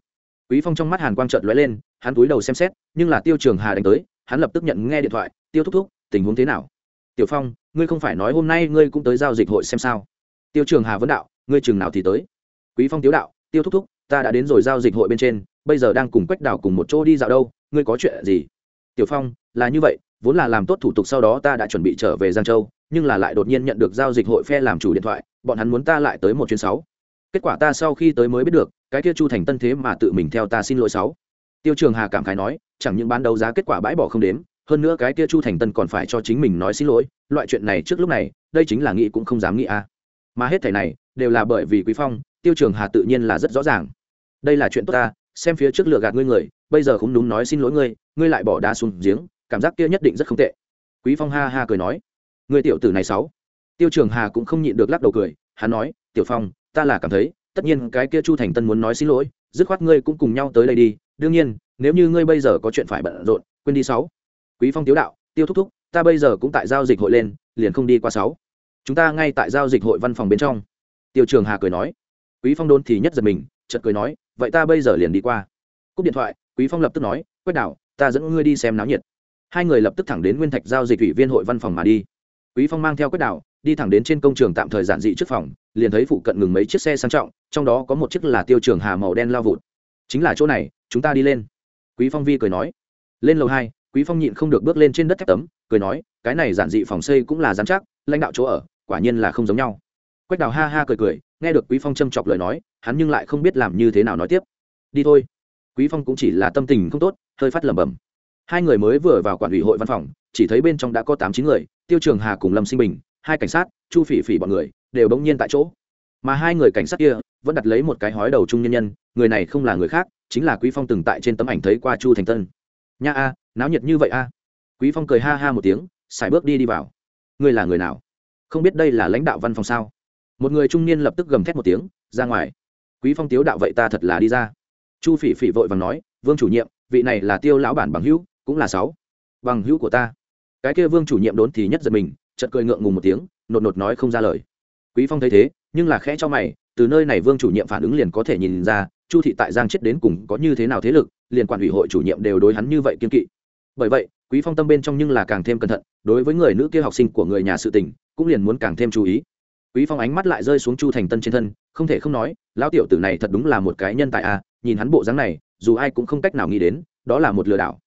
Quý phong trong mắt hàn quang trợn lóe lên, hắn túi đầu xem xét, nhưng là tiêu trường hà đánh tới, hắn lập tức nhận nghe điện thoại, tiêu thúc thúc, tình huống thế nào? Tiểu phong, ngươi không phải nói hôm nay ngươi cũng tới giao dịch hội xem sao? Tiêu trường hà vấn đạo ngươi chừng nào thì tới? Quý phong tiếu đạo tiêu thúc thúc ta đã đến rồi giao dịch hội bên trên bây giờ đang cùng quách đảo cùng một chỗ đi dạo đâu ngươi có chuyện gì? Tiểu phong là như vậy vốn là làm tốt thủ tục sau đó ta đã chuẩn bị trở về giang châu nhưng là lại đột nhiên nhận được giao dịch hội phe làm chủ điện thoại bọn hắn muốn ta lại tới một chuyến sáu. Kết quả ta sau khi tới mới biết được cái kia chu thành tân thế mà tự mình theo ta xin lỗi sáu. Tiêu trường hà cảm khái nói chẳng những bán đấu giá kết quả bãi bỏ không đến, hơn nữa cái kia chu thành tân còn phải cho chính mình nói xin lỗi loại chuyện này trước lúc này đây chính là nghĩ cũng không dám nghĩ a mà hết thảy này đều là bởi vì quý phong, tiêu trường hà tự nhiên là rất rõ ràng. Đây là chuyện tốt ta, xem phía trước lừa gạt ngươi người, bây giờ cũng đúng nói xin lỗi ngươi ngươi lại bỏ đá xuống giếng, cảm giác kia nhất định rất không tệ. Quý phong ha ha cười nói. Người tiểu tử này sáu. Tiêu trường hà cũng không nhịn được lắc đầu cười, hắn nói, tiểu phong, ta là cảm thấy, tất nhiên cái kia chu thành tân muốn nói xin lỗi, dứt khoát ngươi cũng cùng nhau tới đây đi. Đương nhiên, nếu như ngươi bây giờ có chuyện phải bận rộn, quên đi sáu. Quý phong tiếu đạo, tiêu thúc thúc, ta bây giờ cũng tại giao dịch hội lên, liền không đi qua sáu chúng ta ngay tại giao dịch hội văn phòng bên trong. Tiêu trường hà cười nói. Quý phong đôn thì nhất giật mình, chợt cười nói, vậy ta bây giờ liền đi qua. Cúp điện thoại, quý phong lập tức nói, quách đảo, ta dẫn ngươi đi xem náo nhiệt. Hai người lập tức thẳng đến nguyên thạch giao dịch ủy viên hội văn phòng mà đi. Quý phong mang theo quách đảo, đi thẳng đến trên công trường tạm thời giản dị trước phòng, liền thấy phụ cận ngừng mấy chiếc xe sang trọng, trong đó có một chiếc là tiêu trường hà màu đen lao vụt. Chính là chỗ này, chúng ta đi lên. Quý phong vi cười nói. Lên lầu hai, quý phong nhịn không được bước lên trên đất thép tấm, cười nói, cái này giản dị phòng xây cũng là giám chắc, lãnh đạo chỗ ở quả nhiên là không giống nhau. Quách đào ha ha cười cười, nghe được quý phong châm chọc lời nói, hắn nhưng lại không biết làm như thế nào nói tiếp. Đi thôi. Quý phong cũng chỉ là tâm tình không tốt, hơi phát lẩm bẩm. Hai người mới vừa vào quản ủy hội văn phòng, chỉ thấy bên trong đã có tám chín người, tiêu trường hà cùng lâm sinh bình, hai cảnh sát, chu phỉ phỉ bọn người, đều bỗng nhiên tại chỗ. Mà hai người cảnh sát kia, vẫn đặt lấy một cái hói đầu trung nhân nhân, người này không là người khác, chính là quý phong từng tại trên tấm ảnh thấy qua chu thành tân. Nha a, náo nhiệt như vậy a. Quý phong cười ha ha một tiếng, xài bước đi đi vào. Ngươi là người nào? Không biết đây là lãnh đạo văn phòng sao? Một người trung niên lập tức gầm thét một tiếng, ra ngoài. Quý phong tiếu đạo vậy ta thật là đi ra. Chu phỉ phỉ vội vàng nói, vương chủ nhiệm, vị này là tiêu lão bản bằng hữu, cũng là sáu. Bằng hữu của ta. Cái kia vương chủ nhiệm đốn thì nhất giật mình, chợt cười ngượng ngùng một tiếng, nột nột nói không ra lời. Quý phong thấy thế, nhưng là khẽ cho mày, từ nơi này vương chủ nhiệm phản ứng liền có thể nhìn ra, chu thị tại giang chết đến cùng có như thế nào thế lực, liền quản ủy hội chủ nhiệm đều đối hắn như vậy kiên kỵ. Bởi vậy, quý phong tâm bên trong nhưng là càng thêm cẩn thận, đối với người nữ kia học sinh của người nhà sự tình cũng liền muốn càng thêm chú ý. Quý phong ánh mắt lại rơi xuống chu thành tân trên thân, không thể không nói, lão tiểu tử này thật đúng là một cái nhân tài à nhìn hắn bộ dáng này, dù ai cũng không cách nào nghĩ đến, đó là một lừa đảo.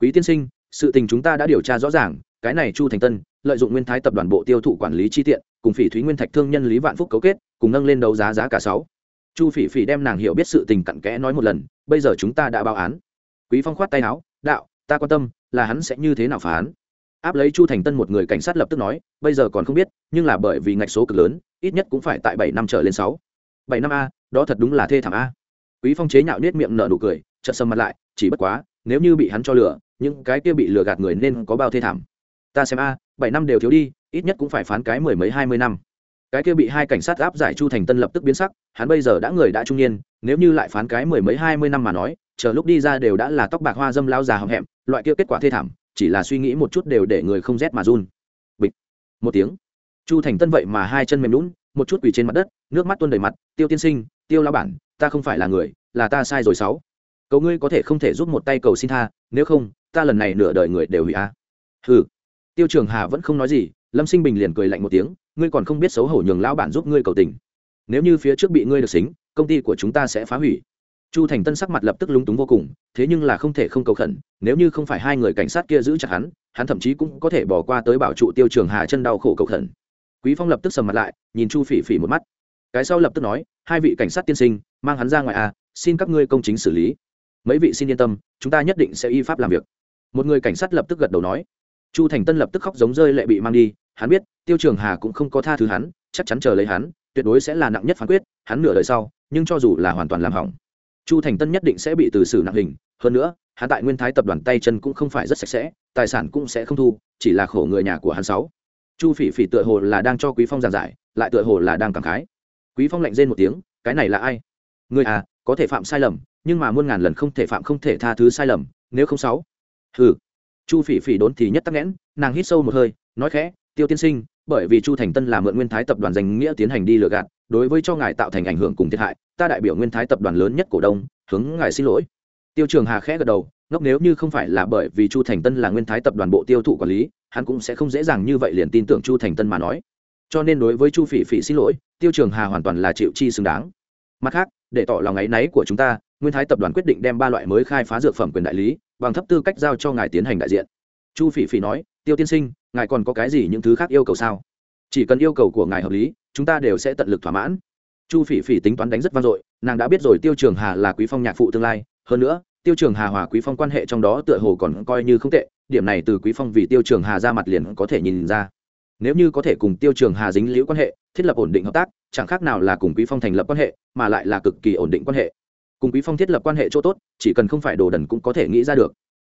Quý tiên sinh, sự tình chúng ta đã điều tra rõ ràng, cái này chu thành tân, lợi dụng nguyên thái tập đoàn bộ tiêu thụ quản lý chi tiện, cùng phỉ thúy nguyên thạch thương nhân lý vạn phúc cấu kết, cùng nâng lên đấu giá giá cả sáu. Chu phỉ phỉ đem nàng hiểu biết sự tình cặn kẽ nói một lần, bây giờ chúng ta đã báo án. Quý phong khoát tay áo, đạo, ta quan tâm, là hắn sẽ như thế nào phá án? Áp lấy chu thành tân một người cảnh sát lập tức nói, bây giờ còn không biết, nhưng là bởi vì ngạch số cực lớn, ít nhất cũng phải tại bảy năm trở lên sáu. Bảy năm a, đó thật đúng là thê thảm a. Quý phong chế nhạo nết miệng nở nụ cười, chợt sầm mặt lại, chỉ bất quá, nếu như bị hắn cho lừa, những cái kia bị lừa gạt người nên có bao thê thảm. Ta xem a, bảy năm đều thiếu đi, ít nhất cũng phải phán cái mười mấy hai mươi năm. Cái kia bị hai cảnh sát áp giải chu thành tân lập tức biến sắc, hắn bây giờ đã người đã trung niên, nếu như lại phán cái mười mấy hai mươi năm mà nói, chờ lúc đi ra đều đã là tóc bạc hoa dâm lao già hậm hẹm, loại kia kết quả thê thảm chỉ là suy nghĩ một chút đều để người không rét mà run. Bịch. Một tiếng. Chu thành tân vậy mà hai chân mềm lún một chút quỳ trên mặt đất, nước mắt tuôn đầy mặt, tiêu tiên sinh, tiêu lao bản, ta không phải là người, là ta sai rồi sáu. Cầu ngươi có thể không thể giúp một tay cầu xin tha, nếu không, ta lần này nửa đời người đều hủy a. À. hừ. Tiêu trường hà vẫn không nói gì, lâm sinh bình liền cười lạnh một tiếng, ngươi còn không biết xấu hổ nhường lão bản giúp ngươi cầu tình. Nếu như phía trước bị ngươi được xính, công ty của chúng ta sẽ phá hủy chu thành tân sắc mặt lập tức lúng túng vô cùng, thế nhưng là không thể không cầu khẩn, nếu như không phải hai người cảnh sát kia giữ chặt hắn hắn thậm chí cũng có thể bỏ qua tới bảo trụ tiêu trường hà chân đau khổ cầu khẩn. Quý phong lập tức sầm mặt lại, nhìn chu phỉ phỉ một mắt. Cái sau lập tức nói, hai vị cảnh sát tiên sinh, mang hắn ra ngoài à xin các ngươi công chính xử lý. Mấy vị xin yên tâm, chúng ta nhất định sẽ y pháp làm việc. Một người cảnh sát lập tức gật đầu nói. Chu thành tân lập tức khóc giống rơi lệ bị mang đi, hắn biết, tiêu trường hà cũng không có tha thứ hắn, chắc chắn chờ lấy hắn, tuyệt đối sẽ là nặng nhất phán quyết, hắn nửa đời sau, nhưng cho dù là hoàn toàn làm hỏng chu thành tân nhất định sẽ bị từ xử nặng hình. Hơn nữa, hắn tại nguyên thái tập đoàn tay chân cũng không phải rất sạch sẽ, tài sản cũng sẽ không thu, chỉ là khổ người nhà của hắn sáu. Chu phỉ phỉ tựa hồ là đang cho quý phong giảng giải, lại tựa hồ là đang cảm khái. Quý phong lạnh rên một tiếng, cái này là ai? Người à có thể phạm sai lầm, nhưng mà muôn ngàn lần không thể phạm không thể tha thứ sai lầm, nếu không sáu. Hừ. Chu phỉ phỉ đốn thì nhất tắc nghẽn, nàng hít sâu một hơi, nói khẽ, tiêu tiên sinh bởi vì chu thành tân là mượn nguyên thái tập đoàn danh nghĩa tiến hành đi lừa gạt, đối với cho ngài tạo thành ảnh hưởng cùng thiệt hại, ta đại biểu nguyên thái tập đoàn lớn nhất cổ đông, hướng ngài xin lỗi. Tiêu trường hà khẽ gật đầu, ngốc nếu như không phải là bởi vì chu thành tân là nguyên thái tập đoàn bộ tiêu thụ quản lý, hắn cũng sẽ không dễ dàng như vậy liền tin tưởng chu thành tân mà nói. Cho nên đối với chu phỉ phỉ xin lỗi, tiêu trường hà hoàn toàn là chịu chi xứng đáng. Mặt khác, để tỏ lòng áy náy của chúng ta, nguyên thái tập đoàn quyết định đem ba loại mới khai phá dược phẩm quyền đại lý, bằng thấp tư cách giao cho ngài tiến hành đại diện. Chu phỉ phỉ nói, tiêu tiên sinh ngài còn có cái gì những thứ khác yêu cầu sao? Chỉ cần yêu cầu của ngài hợp lý, chúng ta đều sẽ tận lực thỏa mãn. Chu phỉ phỉ tính toán đánh rất vang dội, nàng đã biết rồi tiêu trường hà là quý phong nhạc phụ tương lai. Hơn nữa, tiêu trường hà hòa quý phong quan hệ trong đó tựa hồ còn coi như không tệ, điểm này từ quý phong vì tiêu trường hà ra mặt liền có thể nhìn ra. Nếu như có thể cùng tiêu trường hà dính liễu quan hệ, thiết lập ổn định hợp tác, chẳng khác nào là cùng quý phong thành lập quan hệ, mà lại là cực kỳ ổn định quan hệ. Cùng quý phong thiết lập quan hệ chỗ tốt, chỉ cần không phải đồ đần cũng có thể nghĩ ra được.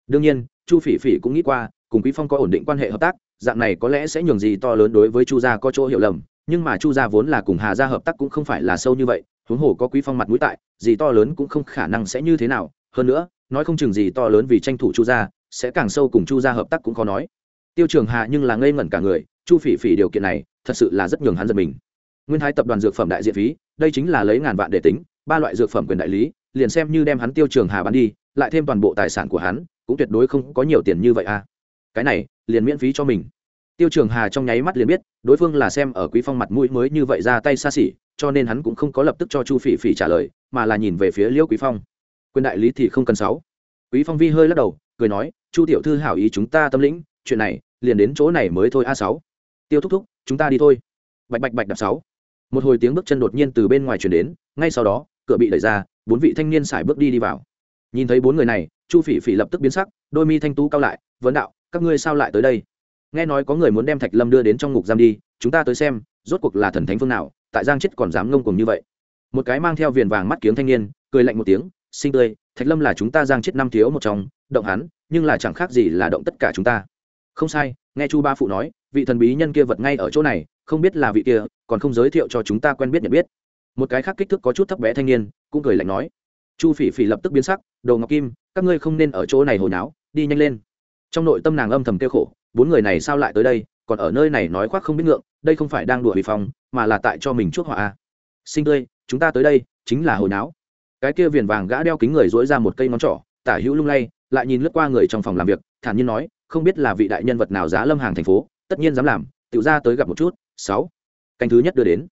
Đương nhiên, chu phỉ phỉ cũng nghĩ qua, cùng quý phong có ổn định quan hệ hợp tác dạng này có lẽ sẽ nhường gì to lớn đối với chu gia có chỗ hiểu lầm, nhưng mà chu gia vốn là cùng hà gia hợp tác cũng không phải là sâu như vậy, huống hồ có quý phong mặt mũi tại, gì to lớn cũng không khả năng sẽ như thế nào. Hơn nữa, nói không chừng gì to lớn vì tranh thủ chu gia, sẽ càng sâu cùng chu gia hợp tác cũng khó nói. Tiêu trường hà nhưng là ngây ngẩn cả người, chu phỉ phỉ điều kiện này, thật sự là rất nhường hắn giật mình. Nguyên thái tập đoàn dược phẩm đại diện phí, đây chính là lấy ngàn vạn để tính, ba loại dược phẩm quyền đại lý, liền xem như đem hắn tiêu trường hà bán đi, lại thêm toàn bộ tài sản của hắn, cũng tuyệt đối không có nhiều tiền như vậy à. Cái này liền miễn phí cho mình. Tiêu trường hà trong nháy mắt liền biết, đối phương là xem ở quý phong mặt mũi mới như vậy ra tay xa xỉ, cho nên hắn cũng không có lập tức cho chu phỉ phỉ trả lời, mà là nhìn về phía liễu quý phong. Quyền đại lý thì không cần sáu. Quý phong vi hơi lắc đầu, cười nói, chu tiểu thư hảo ý chúng ta tâm lĩnh, chuyện này, liền đến chỗ này mới thôi a sáu. Tiêu thúc thúc, chúng ta đi thôi. Bạch bạch bạch đạp sáu. Một hồi tiếng bước chân đột nhiên từ bên ngoài truyền đến, ngay sau đó, cửa bị đẩy ra, bốn vị thanh niên xài bước đi đi vào. Nhìn thấy bốn người này, chu phỉ phỉ lập tức biến sắc, đôi mi thanh tú cao lại, vấn đạo các ngươi sao lại tới đây? Nghe nói có người muốn đem thạch lâm đưa đến trong ngục giam đi, chúng ta tới xem, rốt cuộc là thần thánh phương nào, tại giang chết còn dám ngông cùng như vậy. Một cái mang theo viền vàng mắt kiếng thanh niên, cười lạnh một tiếng sinh tươi, thạch lâm là chúng ta giang chết năm thiếu một trong, động hắn, nhưng là chẳng khác gì là động tất cả chúng ta. Không sai, nghe chu ba phụ nói, vị thần bí nhân kia vật ngay ở chỗ này, không biết là vị kia, còn không giới thiệu cho chúng ta quen biết nhận biết. Một cái khác kích thước có chút thấp bé thanh niên, cũng cười lạnh nói. Chu phỉ phỉ lập tức biến sắc, đồ ngọc kim, các ngươi không nên ở chỗ này hồi náo, đi nhanh lên trong nội tâm nàng âm thầm kêu khổ, bốn người này sao lại tới đây, còn ở nơi này nói khoác không biết ngượng, đây không phải đang đùa bị phong mà là tại cho mình chuốc họa a. Sinh tươi chúng ta tới đây, chính là hồi náo. Cái kia viền vàng gã đeo kính người dối ra một cây ngón trỏ, tả hữu lung lay, lại nhìn lướt qua người trong phòng làm việc, thản nhiên nói, không biết là vị đại nhân vật nào giá lâm hàng thành phố, tất nhiên dám làm tự ra tới gặp một chút. Sáu. Canh thứ nhất đưa đến.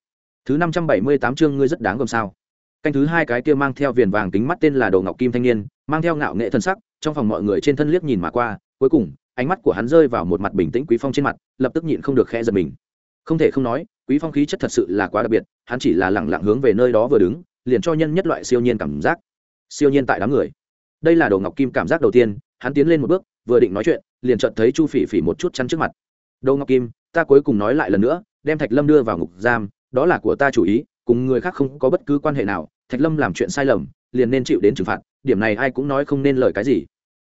Thứ năm trăm bảy mươi tám chương ngươi rất đáng gồm sao. Canh thứ hai cái kia mang theo viền vàng kính mắt tên là đồ ngọc kim thanh niên, mang theo ngạo nghệ thân sắc, trong phòng mọi người trên thân liếc nhìn mà qua cuối cùng, ánh mắt của hắn rơi vào một mặt bình tĩnh quý phong trên mặt, lập tức nhịn không được khẽ giật mình. Không thể không nói, quý phong khí chất thật sự là quá đặc biệt, hắn chỉ là lẳng lặng hướng về nơi đó vừa đứng, liền cho nhân nhất loại siêu nhiên cảm giác. Siêu nhiên tại đám người. Đây là đồ ngọc kim cảm giác đầu tiên, hắn tiến lên một bước, vừa định nói chuyện, liền chợt thấy chu phỉ phỉ một chút chắn trước mặt. Đồ ngọc kim, ta cuối cùng nói lại lần nữa, đem thạch lâm đưa vào ngục giam, đó là của ta chủ ý, cùng người khác không có bất cứ quan hệ nào, thạch lâm làm chuyện sai lầm, liền nên chịu đến trừng phạt, điểm này ai cũng nói không nên lời cái gì.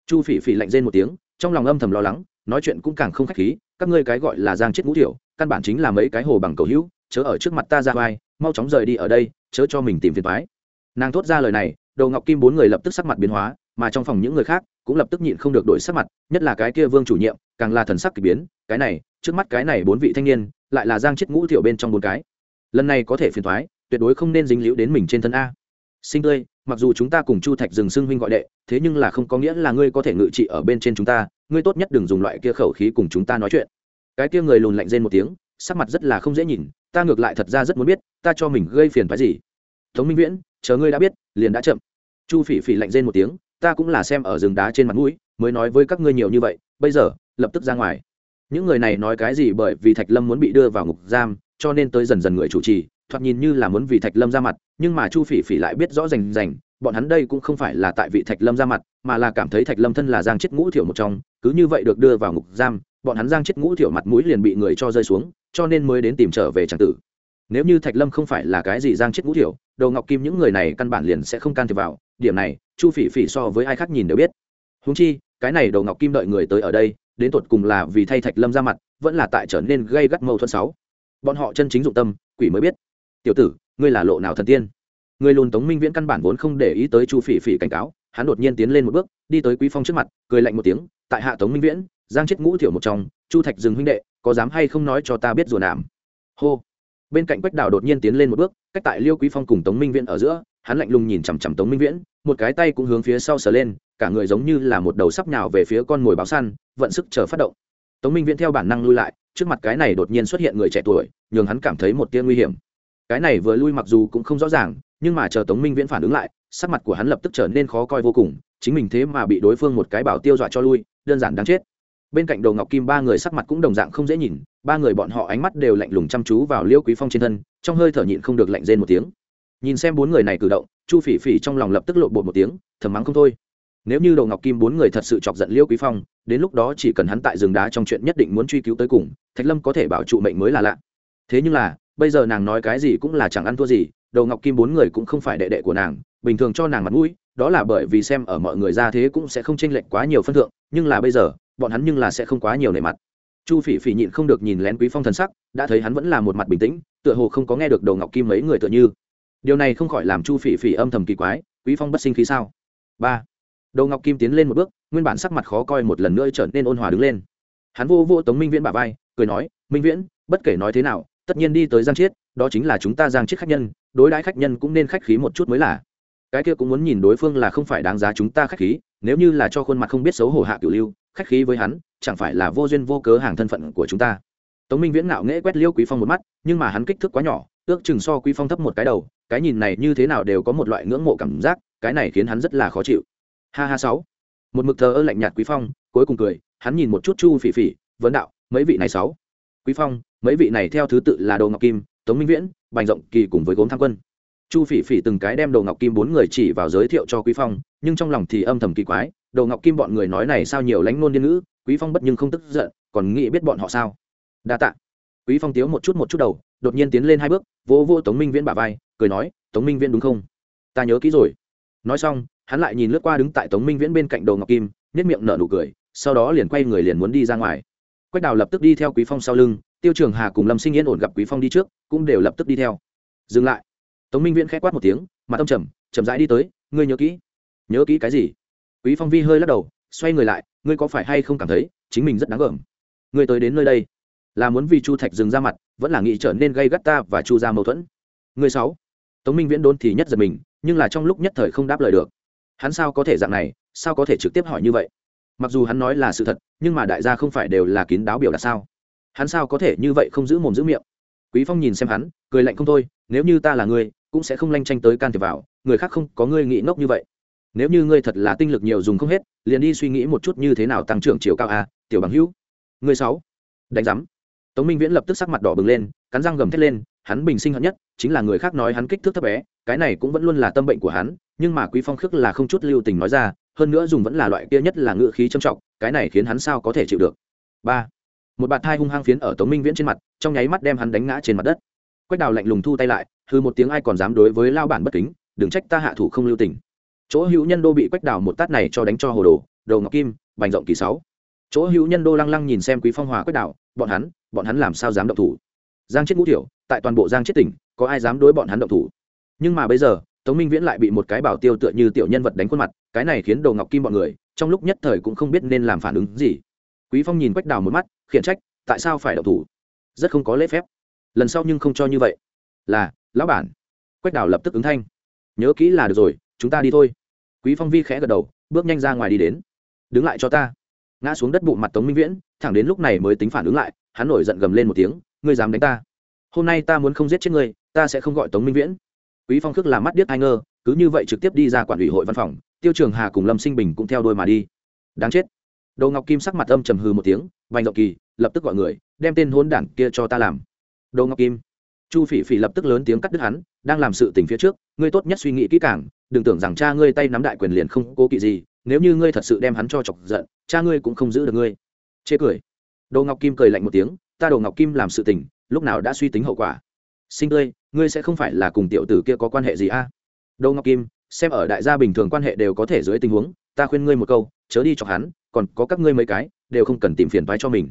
Chu phỉ phỉ lạnh rên một tiếng trong lòng âm thầm lo lắng, nói chuyện cũng càng không khách khí, các ngươi cái gọi là giang chết ngũ tiểu, căn bản chính là mấy cái hồ bằng cầu hữu, chớ ở trước mặt ta ra vai, mau chóng rời đi ở đây, chớ cho mình tìm phiền thoái nàng thốt ra lời này, đầu ngọc kim bốn người lập tức sắc mặt biến hóa, mà trong phòng những người khác cũng lập tức nhịn không được đổi sắc mặt, nhất là cái kia vương chủ nhiệm, càng là thần sắc k ỳ biến, cái này, trước mắt cái này bốn vị thanh niên, lại là giang chết ngũ thiểu bên trong bốn cái. Lần này có thể phiền thoái tuyệt đối không nên dính líu đến mình trên thân a sinh tươi, mặc dù chúng ta cùng chu thạch dừng xưng huynh gọi đệ, thế nhưng là không có nghĩa là ngươi có thể ngự trị ở bên trên chúng ta, ngươi tốt nhất đừng dùng loại kia khẩu khí cùng chúng ta nói chuyện. Cái kia người lùn lạnh rên một tiếng, sắc mặt rất là không dễ nhìn, ta ngược lại thật ra rất muốn biết, ta cho mình gây phiền phái gì. Tống minh viễn, chờ ngươi đã biết, liền đã chậm. Chu phỉ phỉ lạnh rên một tiếng, ta cũng là xem ở rừng đá trên mặt mũi, mới nói với các ngươi nhiều như vậy, bây giờ, lập tức ra ngoài. Những người này nói cái gì bởi vì thạch lâm muốn bị đưa vào ngục giam, cho nên tới dần dần người chủ trì thoạt nhìn như là muốn vì thạch lâm ra mặt, nhưng mà chu phỉ phỉ lại biết rõ rành rành, bọn hắn đây cũng không phải là tại vị thạch lâm ra mặt, mà là cảm thấy thạch lâm thân là giang chết ngũ thiểu một trong, cứ như vậy được đưa vào ngục giam, bọn hắn giang chết ngũ thiểu mặt mũi liền bị người cho rơi xuống, cho nên mới đến tìm trở về tràng tử. Nếu như thạch lâm không phải là cái gì giang chết ngũ thiểu đầu ngọc kim những người này căn bản liền sẽ không can thiệp vào, điểm này, chu phỉ phỉ so với ai khác nhìn đều biết. Húng chi, cái này đầu ngọc kim đợi người tới ở đây, đến tột cùng là vì thay thạch lâm ra mặt, vẫn là tại trở nên gây gắt mâu thuẫn sáu bọn họ chân chính dụng tâm, quỷ mới biết tiểu tử, ngươi là lộ nào thần tiên? Người lùn tống minh viễn căn bản vốn không để ý tới chu phỉ phỉ cảnh cáo, hắn đột nhiên tiến lên một bước, đi tới quý phong trước mặt, cười lạnh một tiếng, tại hạ tống minh viễn, giang chết ngũ thiểu một trong, chu thạch dừng huynh đệ, có dám hay không nói cho ta biết rùa nàm hô. Bên cạnh quách đào đột nhiên tiến lên một bước, cách tại liêu quý phong cùng tống minh viễn ở giữa, hắn lạnh lùng nhìn chằm chằm tống minh viễn, một cái tay cũng hướng phía sau sờ lên, cả người giống như là một đầu sắp nhào về phía con mồi báo săn, vận sức chờ phát động. Tống minh viễn theo bản năng lui lại, trước mặt cái này đột nhiên xuất hiện người trẻ tuổi, nhường hắn cảm thấy một tia nguy hiểm cái này vừa lui mặc dù cũng không rõ ràng, nhưng mà chờ tống minh viễn phản ứng lại, sắc mặt của hắn lập tức trở nên khó coi vô cùng, chính mình thế mà bị đối phương một cái bảo tiêu dọa cho lui, đơn giản đáng chết. Bên cạnh đầu ngọc kim ba người sắc mặt cũng đồng dạng không dễ nhìn, ba người bọn họ ánh mắt đều lạnh lùng chăm chú vào liêu quý phong trên thân, trong hơi thở nhịn không được lạnh rên một tiếng. Nhìn xem bốn người này cử động, chu phỉ phỉ trong lòng lập tức lộ bột một tiếng, thầm mắng không thôi. Nếu như đầu ngọc kim bốn người thật sự chọc giận liêu quý phong, đến lúc đó chỉ cần hắn tại rừng đá trong chuyện nhất định muốn truy cứu tới cùng, thạch lâm có thể bảo trụ mệnh mới là lạ. Thế nhưng là bây giờ nàng nói cái gì cũng là chẳng ăn thua gì, đầu ngọc kim bốn người cũng không phải đệ đệ của nàng, bình thường cho nàng mặt mũi, đó là bởi vì xem ở mọi người ra thế cũng sẽ không chênh lệch quá nhiều phân thượng, nhưng là bây giờ, bọn hắn nhưng là sẽ không quá nhiều nề mặt. Chu phỉ phỉ nhịn không được nhìn lén quý phong thần sắc, đã thấy hắn vẫn là một mặt bình tĩnh, tựa hồ không có nghe được đầu ngọc kim mấy người tựa như. Điều này không khỏi làm chu phỉ phỉ âm thầm kỳ quái, quý phong bất sinh khí sao? Ba. Đầu ngọc kim tiến lên một bước, nguyên bản sắc mặt khó coi một lần nữa trở nên ôn hòa đứng lên. Hắn vô vô tống minh viễn bà vai, cười nói, minh viễn, bất kể nói thế nào tất nhiên đi tới giang chiết đó chính là chúng ta giang chiết khách nhân, đối đãi khách nhân cũng nên khách khí một chút mới là. Cái kia cũng muốn nhìn đối phương là không phải đáng giá chúng ta khách khí, nếu như là cho khuôn mặt không biết xấu hổ hạ cửu lưu, khách khí với hắn, chẳng phải là vô duyên vô cớ hàng thân phận của chúng ta. Tống minh viễn ngạo nghễ quét liêu quý phong một mắt, nhưng mà hắn kích thước quá nhỏ, ước chừng so quý phong thấp một cái đầu, cái nhìn này như thế nào đều có một loại ngưỡng mộ cảm giác, cái này khiến hắn rất là khó chịu. Ha ha sáu. Một mực thờ ơ lạnh nhạt quý phong, cuối cùng cười, hắn nhìn một chút chu phỉ phỉ, vấn đạo, mấy vị này sáu? Quý phong mấy vị này theo thứ tự là đồ ngọc kim, tống minh viễn, bành rộng kỳ cùng với gốm tham quân. Chu phỉ phỉ từng cái đem đồ ngọc kim bốn người chỉ vào giới thiệu cho quý phong, nhưng trong lòng thì âm thầm kỳ quái, đồ ngọc kim bọn người nói này sao nhiều lánh nôn điên ngữ, quý phong bất nhưng không tức giận, còn nghĩ biết bọn họ sao? Đa tạ. Quý phong tiếu một chút một chút đầu, đột nhiên tiến lên hai bước, vỗ vỗ tống minh viễn bả vai, cười nói, tống minh viễn đúng không? Ta nhớ kỹ rồi. Nói xong, hắn lại nhìn lướt qua đứng tại tống minh viễn bên cạnh đồ ngọc kim nếp miệng nở nụ cười, sau đó liền quay người liền muốn đi ra ngoài. Quách đào lập tức đi theo quý phong sau lưng tiêu trường hà cùng lâm sinh yên ổn gặp quý phong đi trước, cũng đều lập tức đi theo. Dừng lại. Tống minh viễn khẽ quát một tiếng, mặt ông trầm, chậm rãi đi tới, ngươi nhớ kỹ. Nhớ kỹ cái gì? Quý phong vi hơi lắc đầu, xoay người lại, ngươi có phải hay không cảm thấy chính mình rất đáng gờm? Ngươi tới đến nơi đây là muốn vì chu thạch dừng ra mặt, vẫn là nghĩ trở nên gây gắt ta và chu ra mâu thuẫn? Ngươi sáu tống minh viễn đốn thì nhất giật mình, nhưng là trong lúc nhất thời không đáp lời được. Hắn sao có thể dạng này, sao có thể trực tiếp hỏi như vậy? Mặc dù hắn nói là sự thật, nhưng mà đại gia không phải đều là kín đáo biểu đạt sao? Hắn sao có thể như vậy không giữ mồm giữ miệng? Quý phong nhìn xem hắn, cười lạnh không thôi, nếu như ta là ngươi, cũng sẽ không lanh tranh tới can thiệp vào, người khác không có ngươi nghĩ ngốc như vậy. Nếu như ngươi thật là tinh lực nhiều dùng không hết, liền đi suy nghĩ một chút như thế nào tăng trưởng chiều cao a, tiểu bằng hữu. Ngươi sáu, đánh giám. Tống minh viễn lập tức sắc mặt đỏ bừng lên, cắn răng gầm thét lên, hắn bình sinh hận nhất, chính là người khác nói hắn kích thước thấp bé, cái này cũng vẫn luôn là tâm bệnh của hắn, nhưng mà quý phong khước là không chút lưu tình nói ra, hơn nữa dùng vẫn là loại kia nhất là ngựa khí trầm trọng, cái này khiến hắn sao có thể chịu được. Ba một bạt thai hung hăng phiến ở tống minh viễn trên mặt, trong nháy mắt đem hắn đánh ngã trên mặt đất. Quách đào lạnh lùng thu tay lại hư một tiếng ai còn dám đối với lao bản bất kính, đừng trách ta hạ thủ không lưu tình. Chỗ hữu nhân đô bị quách đào một tát này cho đánh cho hồ đồ, đầu ngọc kim, bành rộng kỳ sáu. Chỗ hữu nhân đô lăng lăng nhìn xem quý phong hòa quách đào, bọn hắn bọn hắn làm sao dám động thủ? Giang chết ngũ tiểu, tại toàn bộ giang chết tỉnh, có ai dám đối bọn hắn động thủ? Nhưng mà bây giờ, tống minh viễn lại bị một cái bảo tiêu tựa như tiểu nhân vật đánh khuôn mặt, cái này khiến đồ ngọc kim bọn người, trong lúc nhất thời cũng không biết nên làm phản ứng gì quý phong nhìn quách đào một mắt, khiển trách, tại sao phải động thủ? Rất không có lễ phép. Lần sau nhưng không cho như vậy. Là, lão bản. Quách đào lập tức ứng thanh. Nhớ kỹ là được rồi, chúng ta đi thôi. Quý phong vi khẽ gật đầu, bước nhanh ra ngoài đi đến. Đứng lại cho ta. Ngã xuống đất bụng mặt tống minh viễn, thẳng đến lúc này mới tính phản ứng lại, hắn nổi giận gầm lên một tiếng, ngươi dám đánh ta? Hôm nay ta muốn không giết chết ngươi, ta sẽ không gọi tống minh viễn. Quý phong khước làm mắt điếc hai ngơ cứ như vậy trực tiếp đi ra quản ủy hội văn phòng, tiêu trường hà cùng lâm sinh bình cũng theo đôi mà đi. Đáng chết đồ ngọc kim sắc mặt âm trầm hừ một tiếng vành động kỳ, lập tức gọi người, đem tên hôn đản kia cho ta làm. Đồ ngọc kim. Chu phỉ phỉ lập tức lớn tiếng cắt đứt hắn, đang làm sự tình phía trước, ngươi tốt nhất suy nghĩ kỹ càng, đừng tưởng rằng cha ngươi tay nắm đại quyền liền không cố kỵ gì, nếu như ngươi thật sự đem hắn cho chọc giận, cha ngươi cũng không giữ được ngươi. Chê cười. Đồ ngọc kim cười lạnh một tiếng, ta đồ ngọc kim làm sự tình, lúc nào đã suy tính hậu quả. Sinh tươi, ngươi sẽ không phải là cùng tiểu tử kia có quan hệ gì a? À? đồ ngọc kim, xem ở đại gia bình thường quan hệ đều có thể dưới tình huống, ta khuyên ngươi một câu chớ đi chọc hắn, còn có các ngươi mấy cái, đều không cần tìm phiền toái cho mình.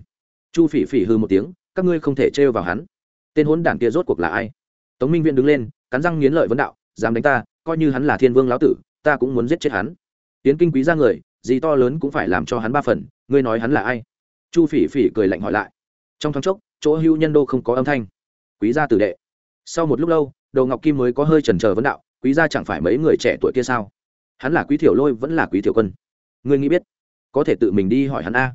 Chu phỉ phỉ hư một tiếng, các ngươi không thể trêu vào hắn. Tên hốn đảng kia rốt cuộc là ai? Tống minh Viễn đứng lên, cắn răng nghiến lợi vấn đạo, dám đánh ta, coi như hắn là thiên vương lão tử, ta cũng muốn giết chết hắn. Tiến kinh quý ra người, gì to lớn cũng phải làm cho hắn ba phần, ngươi nói hắn là ai? Chu phỉ phỉ cười lạnh hỏi lại. Trong thoáng chốc, chỗ hưu nhân đô không có âm thanh. Quý gia tử đệ. Sau một lúc lâu đầu ngọc kim mới có hơi trần trờ vấn đạo, quý gia chẳng phải mấy người trẻ tuổi kia sao? Hắn là quý thiểu lôi vẫn là quý thiểu quân? Ngươi nghĩ biết, có thể tự mình đi hỏi hắn a.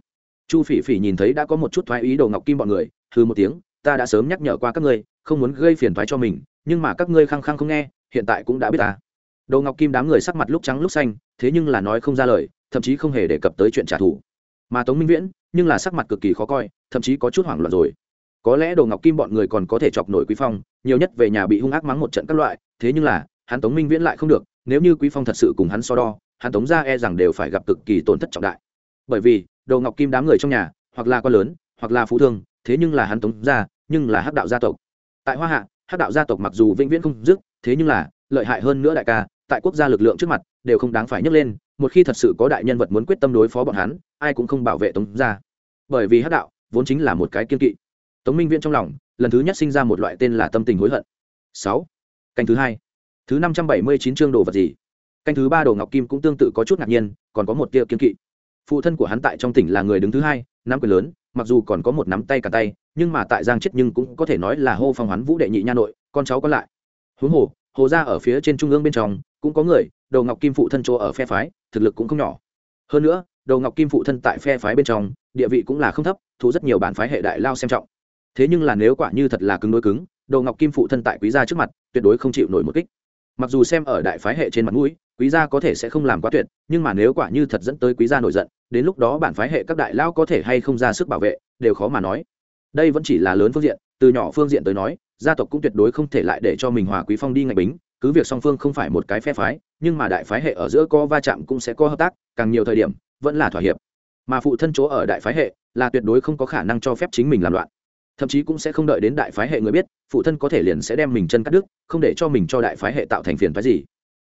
Chu phỉ phỉ nhìn thấy đã có một chút thoái ý đồ ngọc kim bọn người thư một tiếng, ta đã sớm nhắc nhở qua các ngươi, không muốn gây phiền thoái cho mình, nhưng mà các ngươi khăng khăng không nghe, hiện tại cũng đã biết ta. Đồ ngọc kim đám người sắc mặt lúc trắng lúc xanh, thế nhưng là nói không ra lời, thậm chí không hề đề cập tới chuyện trả thù. Mà tống minh viễn, nhưng là sắc mặt cực kỳ khó coi, thậm chí có chút hoảng loạn rồi. Có lẽ đồ ngọc kim bọn người còn có thể chọc nổi quý phong, nhiều nhất về nhà bị hung ác mắng một trận các loại, thế nhưng là, hắn tống minh viễn lại không được, nếu như quý phong thật sự cùng hắn so đo hắn tống ra e rằng đều phải gặp cực kỳ tổn thất trọng đại. Bởi vì, đồ ngọc kim đám người trong nhà, hoặc là con lớn, hoặc là phú thương, thế nhưng là hắn tống ra, nhưng là hắc đạo gia tộc. Tại hoa hạ, hắc đạo gia tộc mặc dù vĩnh viễn không dứt, thế nhưng là lợi hại hơn nữa đại ca, tại quốc gia lực lượng trước mặt, đều không đáng phải nhấc lên, một khi thật sự có đại nhân vật muốn quyết tâm đối phó bọn hắn, ai cũng không bảo vệ tống ra. Bởi vì hắc đạo vốn chính là một cái kiên kỵ. Tống minh viễn trong lòng, lần thứ nhất sinh ra một loại tên là tâm tình hối hận. Sáu. Canh thứ hai. Thứ năm trăm bảy mươi chín chương đồ vật gì? Canh thứ ba đồ ngọc kim cũng tương tự có chút ngạc nhiên, còn có một tia kiên kỵ. Phụ thân của hắn tại trong tỉnh là người đứng thứ hai, nắm quyền lớn, mặc dù còn có một nắm tay cả tay, nhưng mà tại giang chết nhưng cũng có thể nói là hô phong hoán vũ đệ nhị nha nội, con cháu còn lại. Huống hồ hồ ra ở phía trên trung ương bên trong, cũng có người đầu ngọc kim phụ thân chỗ ở phe phái, thực lực cũng không nhỏ. Hơn nữa đầu ngọc kim phụ thân tại phe phái bên trong, địa vị cũng là không thấp, thu rất nhiều bản phái hệ đại lao xem trọng. Thế nhưng là nếu quả như thật là cứng đối cứng đầu ngọc kim phụ thân tại quý gia trước mặt, tuyệt đối không chịu nổi một kích. Mặc dù xem ở đại phái hệ trên mặt mũi quý gia có thể sẽ không làm quá tuyệt, nhưng mà nếu quả như thật dẫn tới quý gia nổi giận, đến lúc đó bản phái hệ các đại lao có thể hay không ra sức bảo vệ, đều khó mà nói. Đây vẫn chỉ là lớn phương diện, từ nhỏ phương diện tới nói, gia tộc cũng tuyệt đối không thể lại để cho mình hòa quý phong đi ngạch bính, cứ việc song phương không phải một cái phe phái, nhưng mà đại phái hệ ở giữa có va chạm cũng sẽ có hợp tác, càng nhiều thời điểm, vẫn là thỏa hiệp. Mà phụ thân chỗ ở đại phái hệ là tuyệt đối không có khả năng cho phép chính mình làm loạn. Thậm chí cũng sẽ không đợi đến đại phái hệ người biết, phụ thân có thể liền sẽ đem mình chân cắt đứt, không để cho mình cho đại phái hệ tạo thành phiền phái gì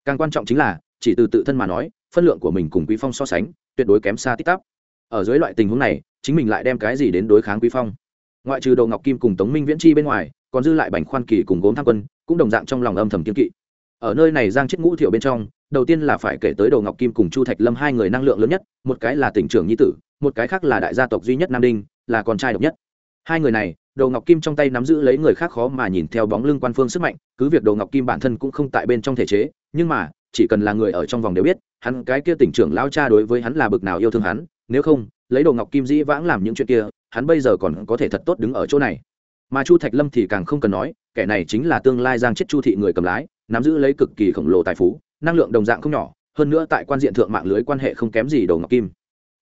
càng quan trọng chính là, chỉ từ tự thân mà nói, phân lượng của mình cùng quý phong so sánh, tuyệt đối kém xa tích tắp ở dưới loại tình huống này, chính mình lại đem cái gì đến đối kháng quý phong? Ngoại trừ đồ ngọc kim cùng tống minh viễn chi bên ngoài, còn dư lại bành khoan kỳ cùng gốm tham quân, cũng đồng dạng trong lòng âm thầm kiên kỵ. Ở nơi này giang chết ngũ thiệu bên trong, đầu tiên là phải kể tới đồ ngọc kim cùng chu thạch lâm hai người năng lượng lớn nhất, một cái là tỉnh trưởng nhi tử, một cái khác là đại gia tộc duy nhất nam đinh, là con trai độc nhất. Hai người này đồ ngọc kim trong tay nắm giữ lấy người khác khó mà nhìn theo bóng lưng quan phương sức mạnh, cứ việc đồ ngọc kim bản thân cũng không tại bên trong thể chế, nhưng mà, chỉ cần là người ở trong vòng đều biết, hắn cái kia tỉnh trưởng lao cha đối với hắn là bực nào yêu thương hắn, nếu không, lấy đồ ngọc kim dĩ vãng làm những chuyện kia, hắn bây giờ còn có thể thật tốt đứng ở chỗ này. Mà chu thạch lâm thì càng không cần nói, kẻ này chính là tương lai giang chết chu thị người cầm lái, nắm giữ lấy cực kỳ khổng lồ tài phú, năng lượng đồng dạng không nhỏ, hơn nữa tại quan diện thượng mạng lưới quan hệ không kém gì đồ ngọc kim.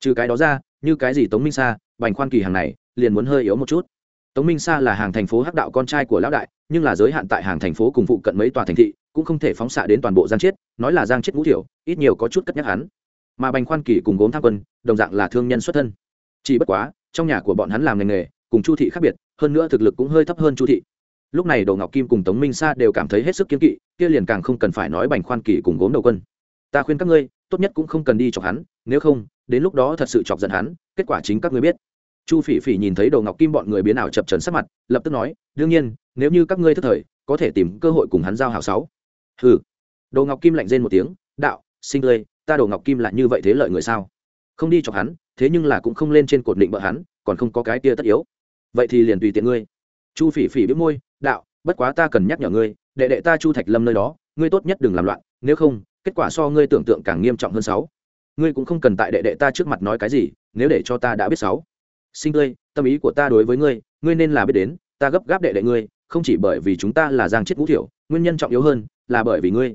Trừ cái đó ra, như cái gì tống minh sa, bành khoan kỳ hàng này, liền muốn hơi yếu một chút tống minh sa là hàng thành phố hắc đạo con trai của lão đại, nhưng là giới hạn tại hàng thành phố cùng phụ cận mấy tòa thành thị, cũng không thể phóng xạ đến toàn bộ giang chiết, nói là giang chiết ngũ thiểu ít nhiều có chút cất nhắc hắn. Mà bành khoan kỳ cùng gốm tham quân, đồng dạng là thương nhân xuất thân. Chỉ bất quá, trong nhà của bọn hắn làm ngành nghề, cùng chu thị khác biệt, hơn nữa thực lực cũng hơi thấp hơn chu thị. Lúc này đồ ngọc kim cùng tống minh sa đều cảm thấy hết sức kiên kỵ, kia liền càng không cần phải nói bành khoan kỳ cùng gốm đầu quân. Ta khuyên các ngươi, tốt nhất cũng không cần đi chọc hắn, nếu không, đến lúc đó thật sự chọc giận hắn, kết quả chính các ngươi biết chu phỉ phỉ nhìn thấy đồ ngọc kim bọn người biến ảo chập trần sắc mặt, lập tức nói, đương nhiên, nếu như các ngươi thức thời, có thể tìm cơ hội cùng hắn giao hảo sáu. Hừ. Đồ ngọc kim lạnh rên một tiếng, đạo sinh tươi ta đồ ngọc kim lại như vậy thế lợi người sao? Không đi chọc hắn, thế nhưng là cũng không lên trên cột định bợ hắn, còn không có cái kia tất yếu. Vậy thì liền tùy tiện ngươi. Chu phỉ phỉ biết môi, đạo, bất quá ta cần nhắc nhở ngươi, đệ đệ ta chu thạch lâm nơi đó, ngươi tốt nhất đừng làm loạn, nếu không, kết quả so ngươi tưởng tượng càng nghiêm trọng hơn sáu. Ngươi cũng không cần tại đệ đệ ta trước mặt nói cái gì, nếu để cho ta đã biết sáu sinh tươi, tâm ý của ta đối với ngươi ngươi nên là biết đến, ta gấp gáp đệ đệ ngươi, không chỉ bởi vì chúng ta là giang chết ngũ thiểu, nguyên nhân trọng yếu hơn là bởi vì ngươi.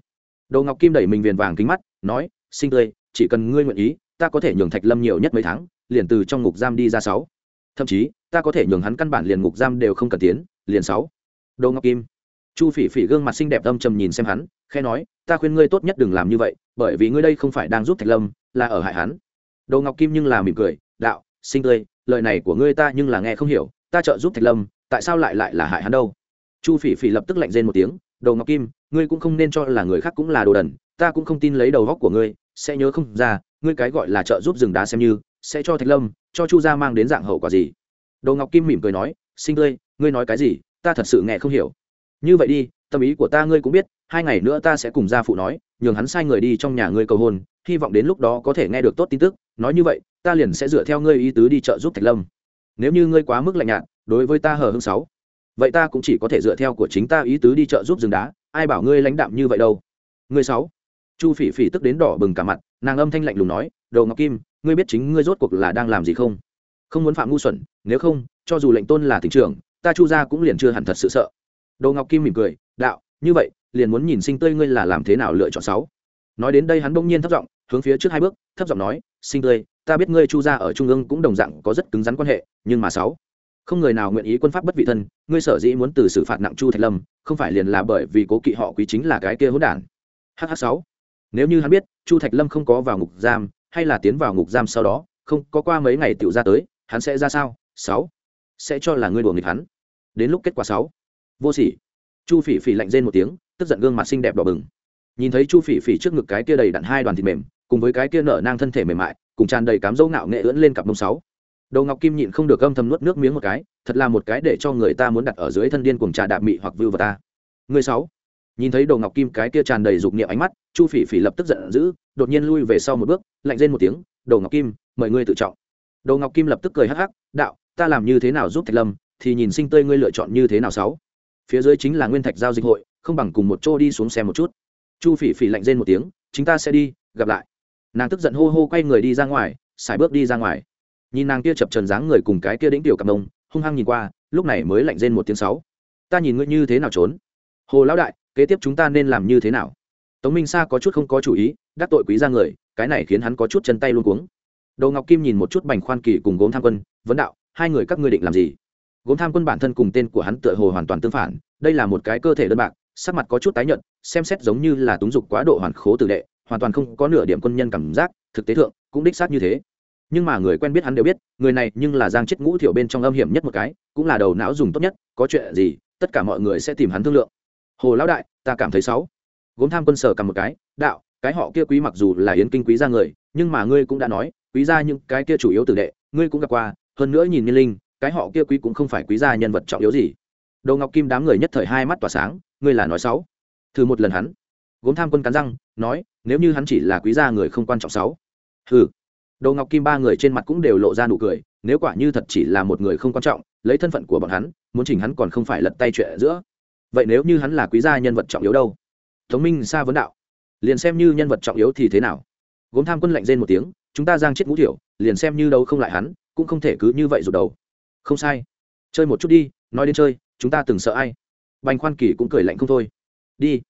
Đồ ngọc kim đẩy mình viền vàng kính mắt, nói, sinh tươi, chỉ cần ngươi nguyện ý, ta có thể nhường thạch lâm nhiều nhất mấy tháng, liền từ trong ngục giam đi ra sáu. Thậm chí, ta có thể nhường hắn căn bản liền ngục giam đều không cần tiến, liền sáu. Đồ ngọc kim. Chu phỉ phỉ gương mặt xinh đẹp âm trầm nhìn xem hắn khe nói, ta khuyên ngươi tốt nhất đừng làm như vậy, bởi vì ngươi đây không phải đang giúp thạch lâm, là ở hại hắn. Đồ ngọc kim nhưng là mỉm cười, đạo, sinh tươi lời này của ngươi ta nhưng là nghe không hiểu, ta trợ giúp thạch lâm, tại sao lại lại là hại hắn đâu? Chu phỉ phỉ lập tức lạnh rên một tiếng đầu ngọc kim, ngươi cũng không nên cho là người khác cũng là đồ đần, ta cũng không tin lấy đầu góc của ngươi, sẽ nhớ không ra, ngươi cái gọi là trợ giúp rừng đá xem như, sẽ cho thạch lâm, cho chu gia mang đến dạng hậu quả gì? Đầu ngọc kim mỉm cười nói, sinh tươi ngươi nói cái gì, ta thật sự nghe không hiểu. Như vậy đi, tâm ý của ta ngươi cũng biết, hai ngày nữa ta sẽ cùng gia phụ nói, nhường hắn sai người đi trong nhà ngươi cầu hôn, hy vọng đến lúc đó có thể nghe được tốt tin tức nói như vậy, ta liền sẽ dựa theo ngươi ý tứ đi trợ giúp thạch lâm. Nếu như ngươi quá mức lạnh nhạt, đối với ta hờ hưng sáu, vậy ta cũng chỉ có thể dựa theo của chính ta ý tứ đi trợ giúp rừng đá, ai bảo ngươi lãnh đạm như vậy đâu. Ngươi sáu, chu phỉ phỉ tức đến đỏ bừng cả mặt, nàng âm thanh lạnh lùng nói đầu ngọc kim, ngươi biết chính ngươi rốt cuộc là đang làm gì không? Không muốn phạm ngu xuẩn, nếu không, cho dù lệnh tôn là tỉnh trưởng, ta chu ra cũng liền chưa hẳn thật sự sợ. Đồ ngọc kim mỉm cười, đạo, như vậy, liền muốn nhìn sinh tươi ngươi là làm thế nào lựa chọn sáu. Nói đến đây hắn bỗng nhiên thấp giọng hướng phía trước hai bước, thấp giọng nói, sinh tươi, ta biết ngươi chu gia ở trung ương cũng đồng dạng có rất cứng rắn quan hệ, nhưng mà sáu, không người nào nguyện ý quân pháp bất vị thân, ngươi sở dĩ muốn từ xử phạt nặng chu thạch lâm, không phải liền là bởi vì cố kỵ họ quý chính là cái kia hỗn đản. Hh sáu, nếu như hắn biết chu thạch lâm không có vào ngục giam, hay là tiến vào ngục giam sau đó, không, có qua mấy ngày tiểu ra tới, hắn sẽ ra sao? Sáu, sẽ cho là ngươi đùa nghịch hắn. Đến lúc kết quả sáu, vô sỉ. Chu phỉ phỉ lạnh rên một tiếng, tức giận gương mặt xinh đẹp đỏ bừng. Nhìn thấy chu phỉ phỉ trước ngực cái kia đầy đặn hai đoàn thịt mềm cùng với cái kia nở nang thân thể mềm mại, cùng tràn đầy cám dâu ngạo nghệ ưỡn lên cặp mông sáu. Đầu ngọc kim nhịn không được âm thầm nuốt nước miếng một cái, thật là một cái để cho người ta muốn đặt ở dưới thân điên cùng trà đạp mị hoặc vưu vào ta. Người sáu. Nhìn thấy đầu ngọc kim cái kia tràn đầy dục niệm ánh mắt, chu phỉ phỉ lập tức giận dữ, đột nhiên lui về sau một bước, lạnh rên một tiếng, đầu ngọc kim, mời ngươi tự trọng. Đầu ngọc kim lập tức cười hắc hắc, đạo, ta làm như thế nào giúp thạch lâm, thì nhìn sinh tươi ngươi lựa chọn như thế nào sáu. Phía dưới chính là nguyên thạch giao dịch hội, không bằng cùng một chỗ đi xuống xem một chút. Chu phỉ phỉ lạnh rên một tiếng chúng ta sẽ đi, gặp lại nàng tức giận hô hô quay người đi ra ngoài xài bước đi ra ngoài. Nhìn nàng kia chập trần dáng người cùng cái kia đĩnh tiểu cặp đông hung hăng nhìn qua, lúc này mới lạnh rên một tiếng sáu. Ta nhìn ngươi như thế nào trốn? Hồ lão đại, kế tiếp chúng ta nên làm như thế nào? Tống minh sa có chút không có chủ ý, đắc tội quý ra người, cái này khiến hắn có chút chân tay luôn cuống. Đồ ngọc kim nhìn một chút bành khoan kỳ cùng gốm tham quân, vấn đạo, hai người các ngươi định làm gì? Gốm tham quân bản thân cùng tên của hắn tựa hồ hoàn toàn tương phản, đây là một cái cơ thể đơn bạc, sắc mặt có chút tái nhợt, xem xét giống như là túng dục quá độ hoàn khố tử đệ hoàn toàn không có nửa điểm quân nhân cảm giác, thực tế thượng, cũng đích xác như thế. Nhưng mà người quen biết hắn đều biết, người này nhưng là giang chết ngũ thiểu bên trong âm hiểm nhất một cái, cũng là đầu não dùng tốt nhất, có chuyện gì, tất cả mọi người sẽ tìm hắn thương lượng. Hồ lão đại, ta cảm thấy xấu gốm tham quân sở cầm một cái, đạo, cái họ kia quý mặc dù là yến kinh quý gia người, nhưng mà ngươi cũng đã nói, quý gia những cái kia chủ yếu tử đệ, ngươi cũng gặp qua, hơn nữa nhìn nhiên linh, cái họ kia quý cũng không phải quý gia nhân vật trọng yếu gì. Đầu ngọc kim đám người nhất thời hai mắt tỏa sáng, ngươi là nói xấu thử một lần hắn gốm tham quân cắn răng, nói, nếu như hắn chỉ là quý gia người không quan trọng sáu. ừ đồ ngọc kim ba người trên mặt cũng đều lộ ra nụ cười, nếu quả như thật chỉ là một người không quan trọng, lấy thân phận của bọn hắn, muốn chỉnh hắn còn không phải lật tay chuyện ở giữa. Vậy nếu như hắn là quý gia nhân vật trọng yếu đâu? Thống minh xa vấn đạo. Liền xem như nhân vật trọng yếu thì thế nào? Gốm tham quân lạnh rên một tiếng, chúng ta giang chết ngũ thiểu, liền xem như đâu không lại hắn, cũng không thể cứ như vậy rụt đầu. Không sai. Chơi một chút đi, nói đến chơi, chúng ta từng sợ ai? Bành khoan kỳ cũng cười lạnh không thôi. Đi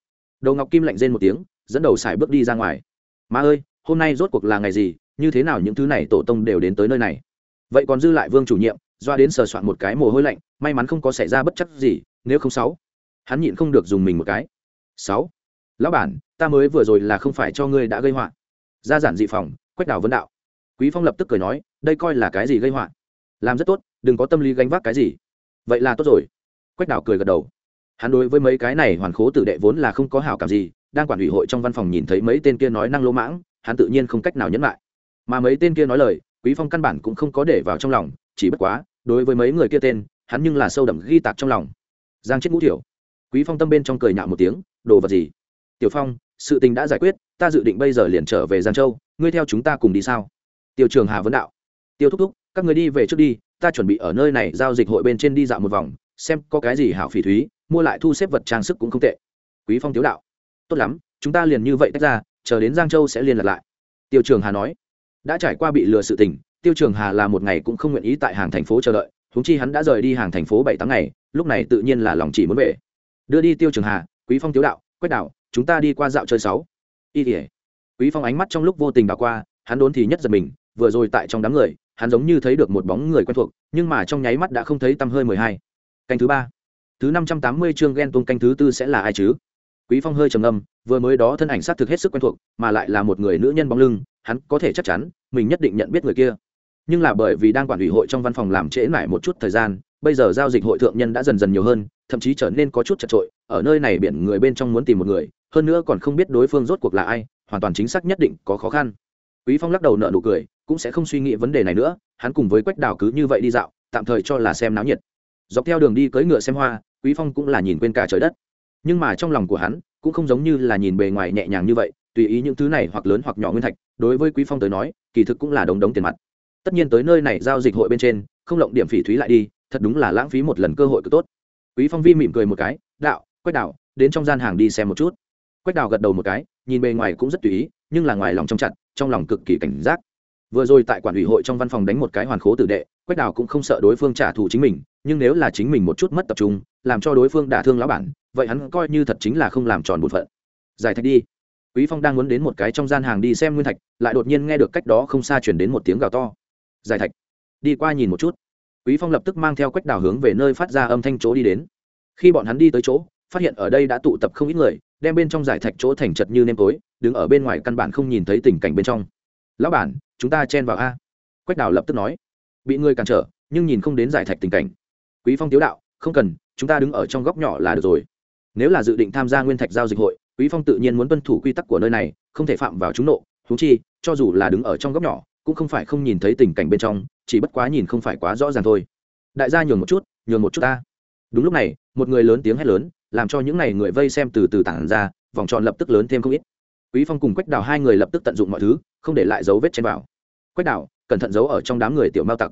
đầu ngọc kim lạnh rên một tiếng, dẫn đầu xài bước đi ra ngoài. Má ơi, hôm nay rốt cuộc là ngày gì? Như thế nào những thứ này tổ tông đều đến tới nơi này? Vậy còn dư lại vương chủ nhiệm, doa đến sờ soạn một cái mồ hôi lạnh, may mắn không có xảy ra bất chấp gì, nếu không sáu. Hắn nhịn không được dùng mình một cái. Sáu, lão bản, ta mới vừa rồi là không phải cho ngươi đã gây họa. Ra giản dị phòng, quách đảo vấn đạo. Quý phong lập tức cười nói, đây coi là cái gì gây họa? Làm rất tốt, đừng có tâm lý gánh vác cái gì. Vậy là tốt rồi. Quách đảo cười gật đầu hắn đối với mấy cái này hoàn khố tử đệ vốn là không có hảo cảm gì, đang quản ủy hội trong văn phòng nhìn thấy mấy tên kia nói năng lỗ mãng, hắn tự nhiên không cách nào nhẫn lại. Mà mấy tên kia nói lời, quý phong căn bản cũng không có để vào trong lòng, chỉ bất quá, đối với mấy người kia tên, hắn nhưng là sâu đậm ghi tạc trong lòng. Giang chết ngũ thiểu. Quý phong tâm bên trong cười nhạo một tiếng, đồ vật gì? Tiểu phong, sự tình đã giải quyết, ta dự định bây giờ liền trở về giang châu, ngươi theo chúng ta cùng đi sao? Tiêu trường hà vấn đạo. Tiêu thúc thúc, các người đi về trước đi, ta chuẩn bị ở nơi này giao dịch hội bên trên đi dạo một vòng, xem có cái gì hảo phỉ thúy mua lại thu xếp vật trang sức cũng không tệ. Quý phong tiếu đạo, tốt lắm, chúng ta liền như vậy tách ra, chờ đến giang châu sẽ liên lạc lại. Tiêu trường hà nói, đã trải qua bị lừa sự tình, tiêu trường hà là một ngày cũng không nguyện ý tại hàng thành phố chờ đợi thúng chi hắn đã rời đi hàng thành phố bảy tháng ngày, lúc này tự nhiên là lòng chỉ muốn về. Đưa đi tiêu trường hà, quý phong tiếu đạo, quách đạo chúng ta đi qua dạo chơi sáu. Y tỉa quý phong ánh mắt trong lúc vô tình đảo qua, hắn đốn thì nhất giật mình, vừa rồi tại trong đám người, hắn giống như thấy được một bóng người quen thuộc, nhưng mà trong nháy mắt đã không thấy tăm hơi mười hai. Canh thứ ba thứ năm trăm tám mươi chương ghen tuông canh thứ tư sẽ là ai chứ? Quý phong hơi trầm ngâm, vừa mới đó thân ảnh sát thực hết sức quen thuộc, mà lại là một người nữ nhân bóng lưng, hắn có thể chắc chắn, mình nhất định nhận biết người kia. Nhưng là bởi vì đang quản ủy hội trong văn phòng làm trễ nải một chút thời gian, bây giờ giao dịch hội thượng nhân đã dần dần nhiều hơn, thậm chí trở nên có chút chật trội, ở nơi này biển người bên trong muốn tìm một người, hơn nữa còn không biết đối phương rốt cuộc là ai, hoàn toàn chính xác nhất định có khó khăn. Quý phong lắc đầu nợ nụ cười, cũng sẽ không suy nghĩ vấn đề này nữa, hắn cùng với quách đào cứ như vậy đi dạo, tạm thời cho là xem náo nhiệt. Dọc theo đường đi cưỡi ngựa xem hoa quý phong cũng là nhìn quên cả trời đất. Nhưng mà trong lòng của hắn, cũng không giống như là nhìn bề ngoài nhẹ nhàng như vậy, tùy ý những thứ này hoặc lớn hoặc nhỏ nguyên thạch, đối với quý phong tới nói, kỳ thực cũng là đống đống tiền mặt. Tất nhiên tới nơi này giao dịch hội bên trên, không lộng điểm phỉ thúy lại đi, thật đúng là lãng phí một lần cơ hội cực tốt. Quý phong vi mỉm cười một cái, đạo, quách đạo, đến trong gian hàng đi xem một chút. Quách đào gật đầu một cái, nhìn bề ngoài cũng rất tùy ý, nhưng là ngoài lòng trong chặt, trong lòng cực kỳ cảnh giác. Vừa rồi tại quản ủy hội trong văn phòng đánh một cái hoàn khố tử đệ, quách đào cũng không sợ đối phương trả thù chính mình, nhưng nếu là chính mình một chút mất tập trung làm cho đối phương đả thương lão bản, vậy hắn coi như thật chính là không làm tròn bổn phận. Giải thạch đi. Quý phong đang muốn đến một cái trong gian hàng đi xem nguyên thạch, lại đột nhiên nghe được cách đó không xa chuyển đến một tiếng gào to. Giải thạch. Đi qua nhìn một chút. Quý phong lập tức mang theo quách đào hướng về nơi phát ra âm thanh chỗ đi đến. Khi bọn hắn đi tới chỗ, phát hiện ở đây đã tụ tập không ít người, đem bên trong giải thạch chỗ thành chật như nêm tối, đứng ở bên ngoài căn bản không nhìn thấy tình cảnh bên trong. Lão bản, chúng ta chen vào a. Quách đào lập tức nói. Bị người cản trở, nhưng nhìn không đến giải thạch tình cảnh. Quý phong tiếu đạo, không cần chúng ta đứng ở trong góc nhỏ là được rồi. Nếu là dự định tham gia nguyên thạch giao dịch hội, quý phong tự nhiên muốn tuân thủ quy tắc của nơi này, không thể phạm vào chúng nộ. Thú chi, cho dù là đứng ở trong góc nhỏ, cũng không phải không nhìn thấy tình cảnh bên trong, chỉ bất quá nhìn không phải quá rõ ràng thôi. Đại gia nhường một chút, nhường một chút ta. Đúng lúc này, một người lớn tiếng hét lớn, làm cho những n à y người vây xem từ từ tản ra, vòng tròn lập tức lớn thêm không ít. Quý phong cùng quách đào hai người lập tức tận dụng mọi thứ, không để lại dấu vết trên vào. Quách đào, cẩn thận giấu ở trong đám người tiểu mao tặc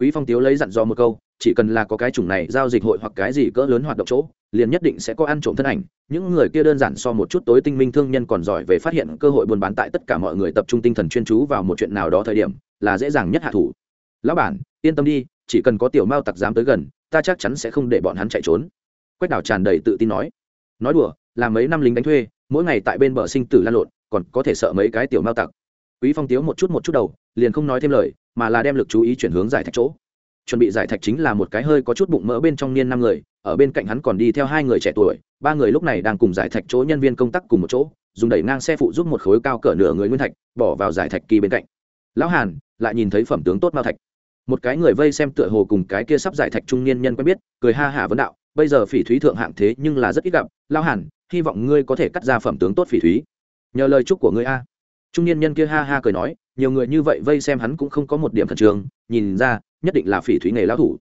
quý phong tiếu lấy dặn dò một câu, chỉ cần là có cái chủng này giao dịch hội hoặc cái gì cỡ lớn hoạt động chỗ, liền nhất định sẽ có ăn trộm thân ảnh. Những người kia đơn giản so một chút tối tinh minh thương nhân còn giỏi về phát hiện cơ hội buôn bán tại tất cả mọi người tập trung tinh thần chuyên chú vào một chuyện nào đó thời điểm, là dễ dàng nhất hạ thủ. Lão bản, yên tâm đi, chỉ cần có tiểu mao tặc dám tới gần, ta chắc chắn sẽ không để bọn hắn chạy trốn. Quách đảo tràn đầy tự tin nói. Nói đùa, là mấy năm lính đánh thuê, mỗi ngày tại bên bờ sinh tử lan lộn, còn có thể sợ mấy cái tiểu mao tặc. Quý phong tiếu một chút một chút đầu, liền không nói thêm lời mà là đem lực chú ý chuyển hướng giải thạch chỗ. Chuẩn bị giải thạch chính là một cái hơi có chút bụng mỡ bên trong niên năm người ở bên cạnh hắn còn đi theo hai người trẻ tuổi ba người lúc này đang cùng giải thạch chỗ nhân viên công tác cùng một chỗ dùng đẩy ngang xe phụ giúp một khối cao cỡ nửa người nguyên thạch bỏ vào giải thạch kỳ bên cạnh. Lão hàn lại nhìn thấy phẩm tướng tốt mao thạch. Một cái người vây xem tựa hồ cùng cái kia sắp giải thạch trung niên nhân quen biết cười ha hả vấn đạo bây giờ phỉ thúy thượng hạng thế nhưng là rất ít gặp Lão Hàn, hy vọng ngươi có thể cắt ra phẩm tướng tốt phỉ thúy. Nhờ lời chúc của ngươi a. Trung niên nhân kia ha ha cười nói nhiều người như vậy vây xem hắn cũng không có một điểm khẩn trương, nhìn ra, nhất định là phỉ thúy nghề lao thủ.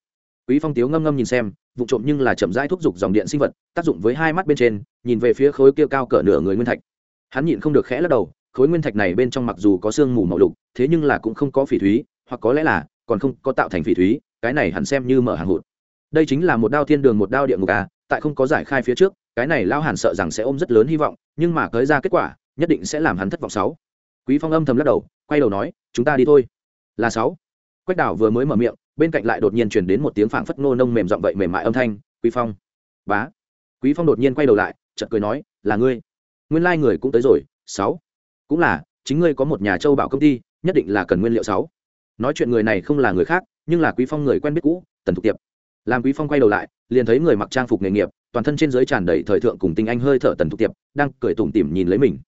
Quý phong tiếu ngâm ngâm nhìn xem, vụ trộm nhưng là chậm rãi thúc giục dòng điện sinh vật, tác dụng với hai mắt bên trên, nhìn về phía khối kia cao cỡ nửa người nguyên thạch. Hắn nhịn không được khẽ lắc đầu, khối nguyên thạch này bên trong mặc dù có sương mù màu lục, thế nhưng là cũng không có phỉ thúy, hoặc có lẽ là còn không có tạo thành phỉ thúy, cái này hẳn xem như mở hàng hụt. Đây chính là một đao thiên đường một đao địa ngục à tại không có giải khai phía trước, cái này lao hàn sợ rằng sẽ ôm rất lớn hy vọng, nhưng mà tới ra kết quả, nhất định sẽ làm hắn thất vọng sáu quý phong âm thầm lắc đầu, quay đầu nói, chúng ta đi thôi. Là sáu. Quách đảo vừa mới mở miệng, bên cạnh lại đột nhiên truyền đến một tiếng phảng phất nô nông mềm giọng vậy mềm mại âm thanh, quý phong. Bá. Quý phong đột nhiên quay đầu lại, chợt cười nói, là ngươi. Nguyên lai like người cũng tới rồi, sáu. Cũng là, chính ngươi có một nhà châu bảo công ty, nhất định là cần nguyên liệu sáu. Nói chuyện người này không là người khác, nhưng là quý phong người quen biết cũ, tần thục tiệp. Làm quý phong quay đầu lại, liền thấy người mặc trang phục nghề nghiệp, toàn thân trên dưới tràn đầy thời thượng cùng tinh anh hơi thở tần thục tiệp, đang cười tủm tỉm nhìn lấy mình.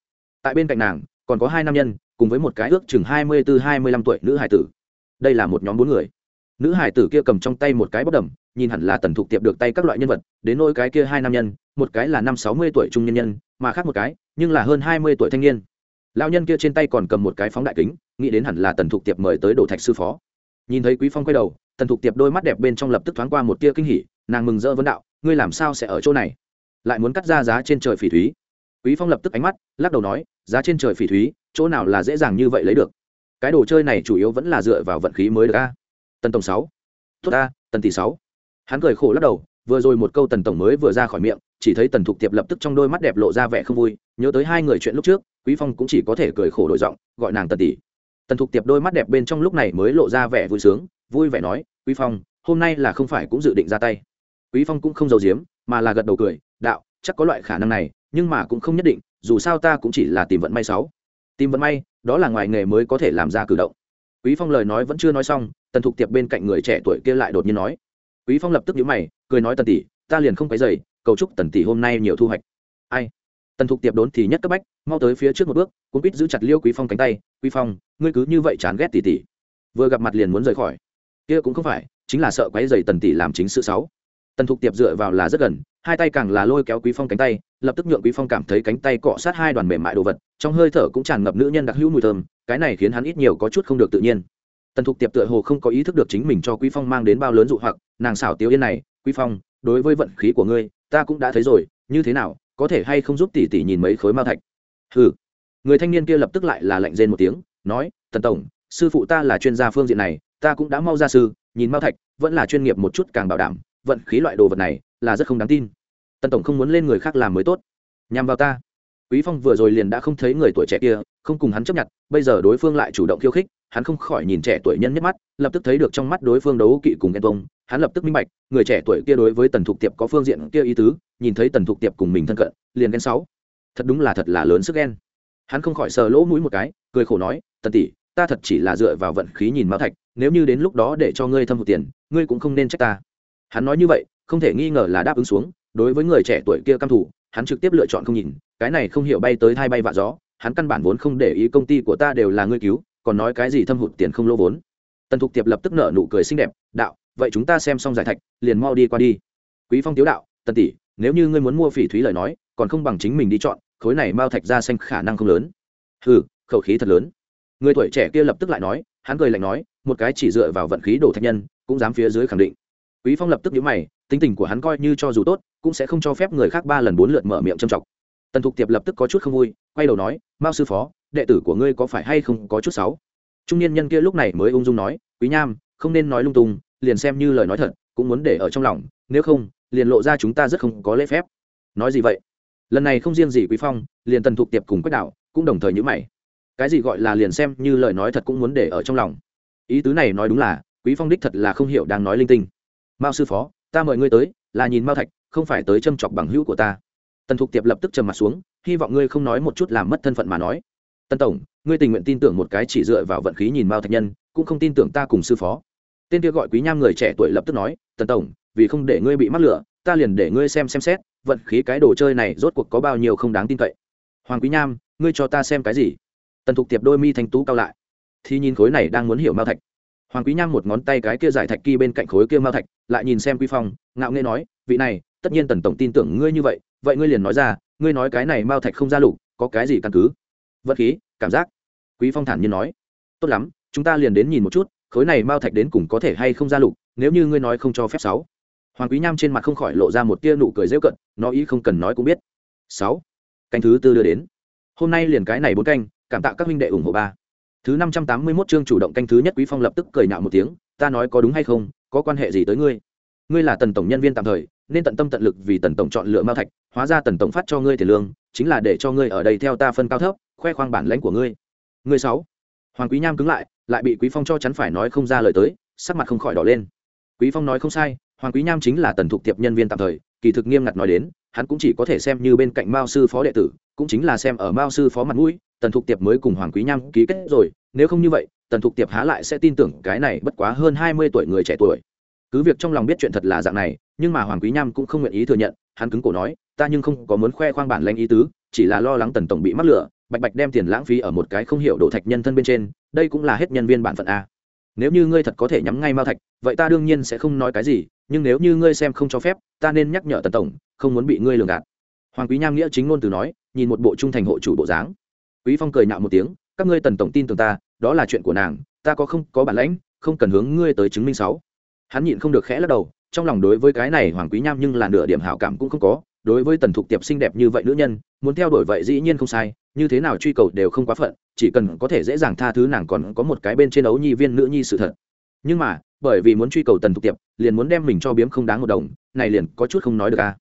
Tại bên cạnh nàng còn có hai nam nhân, cùng với một cái ước chừng hai mươi từ hai mươi lăm tuổi nữ hải tử. Đây là một nhóm bốn người. Nữ hải tử kia cầm trong tay một cái bóc đầm, nhìn hẳn là tần thục tiệp được tay các loại nhân vật, đến nỗi cái kia hai nam nhân, một cái là năm sáu mươi tuổi trung nhân nhân, mà khác một cái, nhưng là hơn hai mươi tuổi thanh niên. Lao nhân kia trên tay còn cầm một cái phóng đại kính, nghĩ đến hẳn là tần thục tiệp mời tới đổ thạch sư phó. Nhìn thấy quý phong quay đầu, tần thục tiệp đôi mắt đẹp bên trong lập tức thoáng qua một tia kinh hỉ, nàng mừng rỡ vấn đạo, ngươi làm sao sẽ ở chỗ này? Lại muốn cắt ra giá trên trời phỉ thúy. Quý phong lập tức ánh mắt, lắc đầu nói giá trên trời phỉ thúy, chỗ nào là dễ dàng như vậy lấy được? Cái đồ chơi này chủ yếu vẫn là dựa vào vận khí mới được a. Tần tổng sáu. Tốt a, tần tỷ sáu. Hắn cười khổ lắc đầu, vừa rồi một câu tần tổng mới vừa ra khỏi miệng, chỉ thấy tần thục tiệp lập tức trong đôi mắt đẹp lộ ra vẻ không vui, nhớ tới hai người chuyện lúc trước, quý phong cũng chỉ có thể cười khổ đổi giọng, gọi nàng tần tỷ. Tần thục tiệp đôi mắt đẹp bên trong lúc này mới lộ ra vẻ vui sướng, vui vẻ nói, quý phong, hôm nay là không phải cũng dự định ra tay. Quý phong cũng không giấu giếm, mà là gật đầu cười, đạo, chắc có loại khả năng này, nhưng mà cũng không nhất định dù sao ta cũng chỉ là tìm vận may sáu. Tìm vận may, đó là ngoài nghề mới có thể làm ra cử động. Quý phong lời nói vẫn chưa nói xong, tần thục tiệp bên cạnh người trẻ tuổi kia lại đột nhiên nói. Quý phong lập tức nhíu mày, cười nói tần tỷ, ta liền không quấy dày cầu chúc tần tỷ hôm nay nhiều thu hoạch. Ai? Tần thục tiệp đốn thì nhất cấp bách, mau tới phía trước một bước cũng biết giữ chặt liêu quý phong cánh tay, quý phong, ngươi cứ như vậy chán ghét tỷ tỷ. Vừa gặp mặt liền muốn rời khỏi. Kia cũng không phải, chính là sợ quấy dày tần tỷ làm chính sự xấu tần thục tiệp dựa vào là rất gần hai tay càng là lôi kéo quý phong cánh tay, lập tức nhượng quý phong cảm thấy cánh tay cọ sát hai đoàn mềm mại đồ vật, trong hơi thở cũng tràn ngập nữ nhân đặc hữu mùi thơm, cái này khiến hắn ít nhiều có chút không được tự nhiên. Tần thục tiệp tựa hồ không có ý thức được chính mình cho quý phong mang đến bao lớn dụ hoặc, nàng xảo tiêu yên này, quý phong, đối với vận khí của ngươi, ta cũng đã thấy rồi, như thế nào, có thể hay không giúp tỷ tỷ nhìn mấy khối mao thạch? Hừ. Người thanh niên kia lập tức lại là lạnh rên một tiếng, nói, tần tổng, sư phụ ta là chuyên gia phương diện này, ta cũng đã mau ra sư, nhìn mao thạch, vẫn là chuyên nghiệp một chút càng bảo đảm vận khí loại đồ vật này là rất không đáng tin. Tần tổng không muốn lên người khác làm mới tốt. Nhằm vào ta. Quý phong vừa rồi liền đã không thấy người tuổi trẻ kia, không cùng hắn chấp nhận, bây giờ đối phương lại chủ động khiêu khích, hắn không khỏi nhìn trẻ tuổi nhân nhất mắt, lập tức thấy được trong mắt đối phương đấu kỵ cùng ghen tông hắn lập tức minh bạch, người trẻ tuổi kia đối với tần thục tiệp có phương diện kia ý tứ, nhìn thấy tần thục tiệp cùng mình thân cận, liền ghen sáu. Thật đúng là thật là lớn sức ghen. Hắn không khỏi sờ lỗ mũi một cái, cười khổ nói, tần tỷ, ta thật chỉ là dựa vào vận khí nhìn mão thạch, nếu như đến lúc đó để cho ngươi thâm hụt tiền, ngươi cũng không nên trách ta hắn nói như vậy, không thể nghi ngờ là đáp ứng xuống, đối với người trẻ tuổi kia căm thủ hắn trực tiếp lựa chọn không nhìn, cái này không hiểu bay tới thay bay vạ gió, hắn căn bản vốn không để ý công ty của ta đều là ngươi cứu, còn nói cái gì thâm hụt tiền không lỗ vốn. Tần thục tiệp lập tức nở nụ cười xinh đẹp, đạo, vậy chúng ta xem xong giải thạch, liền mau đi qua đi. Quý phong tiếu đạo, tần tỷ, nếu như ngươi muốn mua phỉ thúy lời nói, còn không bằng chính mình đi chọn, khối này mao thạch ra xanh khả năng không lớn. Hừ, khẩu khí thật lớn. Người tuổi trẻ kia lập tức lại nói, hắn cười lạnh nói, một cái chỉ dựa vào vận khí đổ thạch nhân, cũng dám phía dưới khẳng định quý phong lập tức nhíu mày, tính tình của hắn coi như cho dù tốt, cũng sẽ không cho phép người khác ba lần bốn lượt mở miệng châm chọc. Tần thục tiệp lập tức có chút không vui, quay đầu nói, mao sư phó, đệ tử của ngươi có phải hay không có chút xấu? Trung niên nhân kia lúc này mới ung dung nói, quý nham, không nên nói lung tung, liền xem như lời nói thật, cũng muốn để ở trong lòng, nếu không, liền lộ ra chúng ta rất không có lễ phép. Nói gì vậy? Lần này không riêng gì quý phong, liền tần thục tiệp cùng quách đạo cũng đồng thời nhữ mày. Cái gì gọi là liền xem như lời nói thật cũng muốn để ở trong lòng? Ý tứ này nói đúng là, quý phong đích thật là không hiểu đang nói linh tinh mao sư phó, ta mời ngươi tới, là nhìn mao thạch, không phải tới châm chọc bằng hữu của ta. Tần thục tiệp lập tức trầm mặt xuống, hy vọng ngươi không nói một chút làm mất thân phận mà nói. Tần tổng, ngươi tình nguyện tin tưởng một cái chỉ dựa vào vận khí nhìn mao thạch nhân, cũng không tin tưởng ta cùng sư phó. Tên kia gọi quý nham người trẻ tuổi lập tức nói, tần tổng, vì không để ngươi bị mắc lửa, ta liền để ngươi xem xem xét, vận khí cái đồ chơi này rốt cuộc có bao nhiêu không đáng tin cậy. Hoàng quý nham, ngươi cho ta xem cái gì? Tần thục tiệp đôi mi thanh tú cao lại. Thì nhìn khối này đang muốn hiểu mao thạch hoàng quý nham một ngón tay cái kia giải thạch kỳ bên cạnh khối kia mao thạch, lại nhìn xem quý phong, ngạo nghê nói, vị này, tất nhiên tần tổng tin tưởng ngươi như vậy vậy ngươi liền nói ra, ngươi nói cái này mao thạch không ra lục, có cái gì căn cứ? Vật khí, cảm giác. Quý phong thản nhiên nói, tốt lắm, chúng ta liền đến nhìn một chút, khối này mao thạch đến cùng có thể hay không ra lục, nếu như ngươi nói không cho phép sáu. Hoàng quý nham trên mặt không khỏi lộ ra một tia nụ cười rêu cận, nó ý không cần nói cũng biết. Sáu. Canh thứ tư đưa đến. Hôm nay liền cái này bốn canh, cảm tạ các huynh đệ ủng hộ ba thứ năm trăm tám mươi 581 chương chủ động canh thứ nhất quý phong lập tức cười nhạo một tiếng, ta nói có đúng hay không, có quan hệ gì tới ngươi? Ngươi là tần tổng nhân viên tạm thời, nên tận tâm tận lực vì tần tổng chọn lựa mao thạch, hóa ra tần tổng phát cho ngươi tiền lương, chính là để cho ngươi ở đây theo ta phân cao thấp, khoe khoang bản lãnh của ngươi. Ngươi sáu. Hoàng quý nham cứng lại lại bị quý phong cho chắn phải nói không ra lời tới, sắc mặt không khỏi đỏ lên. Quý phong nói không sai, hoàng quý nham chính là tần thục tiệp nhân viên tạm thời, kỳ thực nghiêm ngặt nói đến, hắn cũng chỉ có thể xem như bên cạnh mao sư phó đệ tử, cũng chính là xem ở mao sư phó mặt mũi, tần thục tiệp mới cùng hoàng quý nham ký kết rồi nếu không như vậy, tần thục tiệp há lại sẽ tin tưởng cái này bất quá hơn hai mươi tuổi người trẻ tuổi. Cứ việc trong lòng biết chuyện thật là dạng này, nhưng mà hoàng quý nham cũng không nguyện ý thừa nhận, hắn cứng cổ nói, ta nhưng không có muốn khoe khoang bản lãnh ý tứ, chỉ là lo lắng tần tổng bị mắc lửa bạch bạch đem tiền lãng phí ở một cái không hiểu đổ thạch nhân thân bên trên, đây cũng là hết nhân viên bản phận a. Nếu như ngươi thật có thể nhắm ngay mao thạch, vậy ta đương nhiên sẽ không nói cái gì, nhưng nếu như ngươi xem không cho phép, ta nên nhắc nhở tần tổng, không muốn bị ngươi lường gạt. Hoàng quý nham nghĩa chính ngôn từ nói, nhìn một bộ trung thành hộ chủ bộ dáng. Quý phong cười nhạo một tiếng các ngươi tần tổng tin tưởng ta, đó là chuyện của nàng, ta có không, có bản lãnh, không cần hướng ngươi tới chứng minh sáu. Hắn nhịn không được khẽ lắc đầu, trong lòng đối với cái này hoàng quý nham nhưng là nửa điểm hảo cảm cũng không có, đối với tần thục tiệp xinh đẹp như vậy nữ nhân, muốn theo đuổi vậy dĩ nhiên không sai, như thế nào truy cầu đều không quá phận, chỉ cần có thể dễ dàng tha thứ nàng còn có một cái bên trên ấu nhi viên nữ nhi sự thật. Nhưng mà, bởi vì muốn truy cầu tần thục tiệp, liền muốn đem mình cho biếm không đáng một đồng, này liền có chút không nói được à.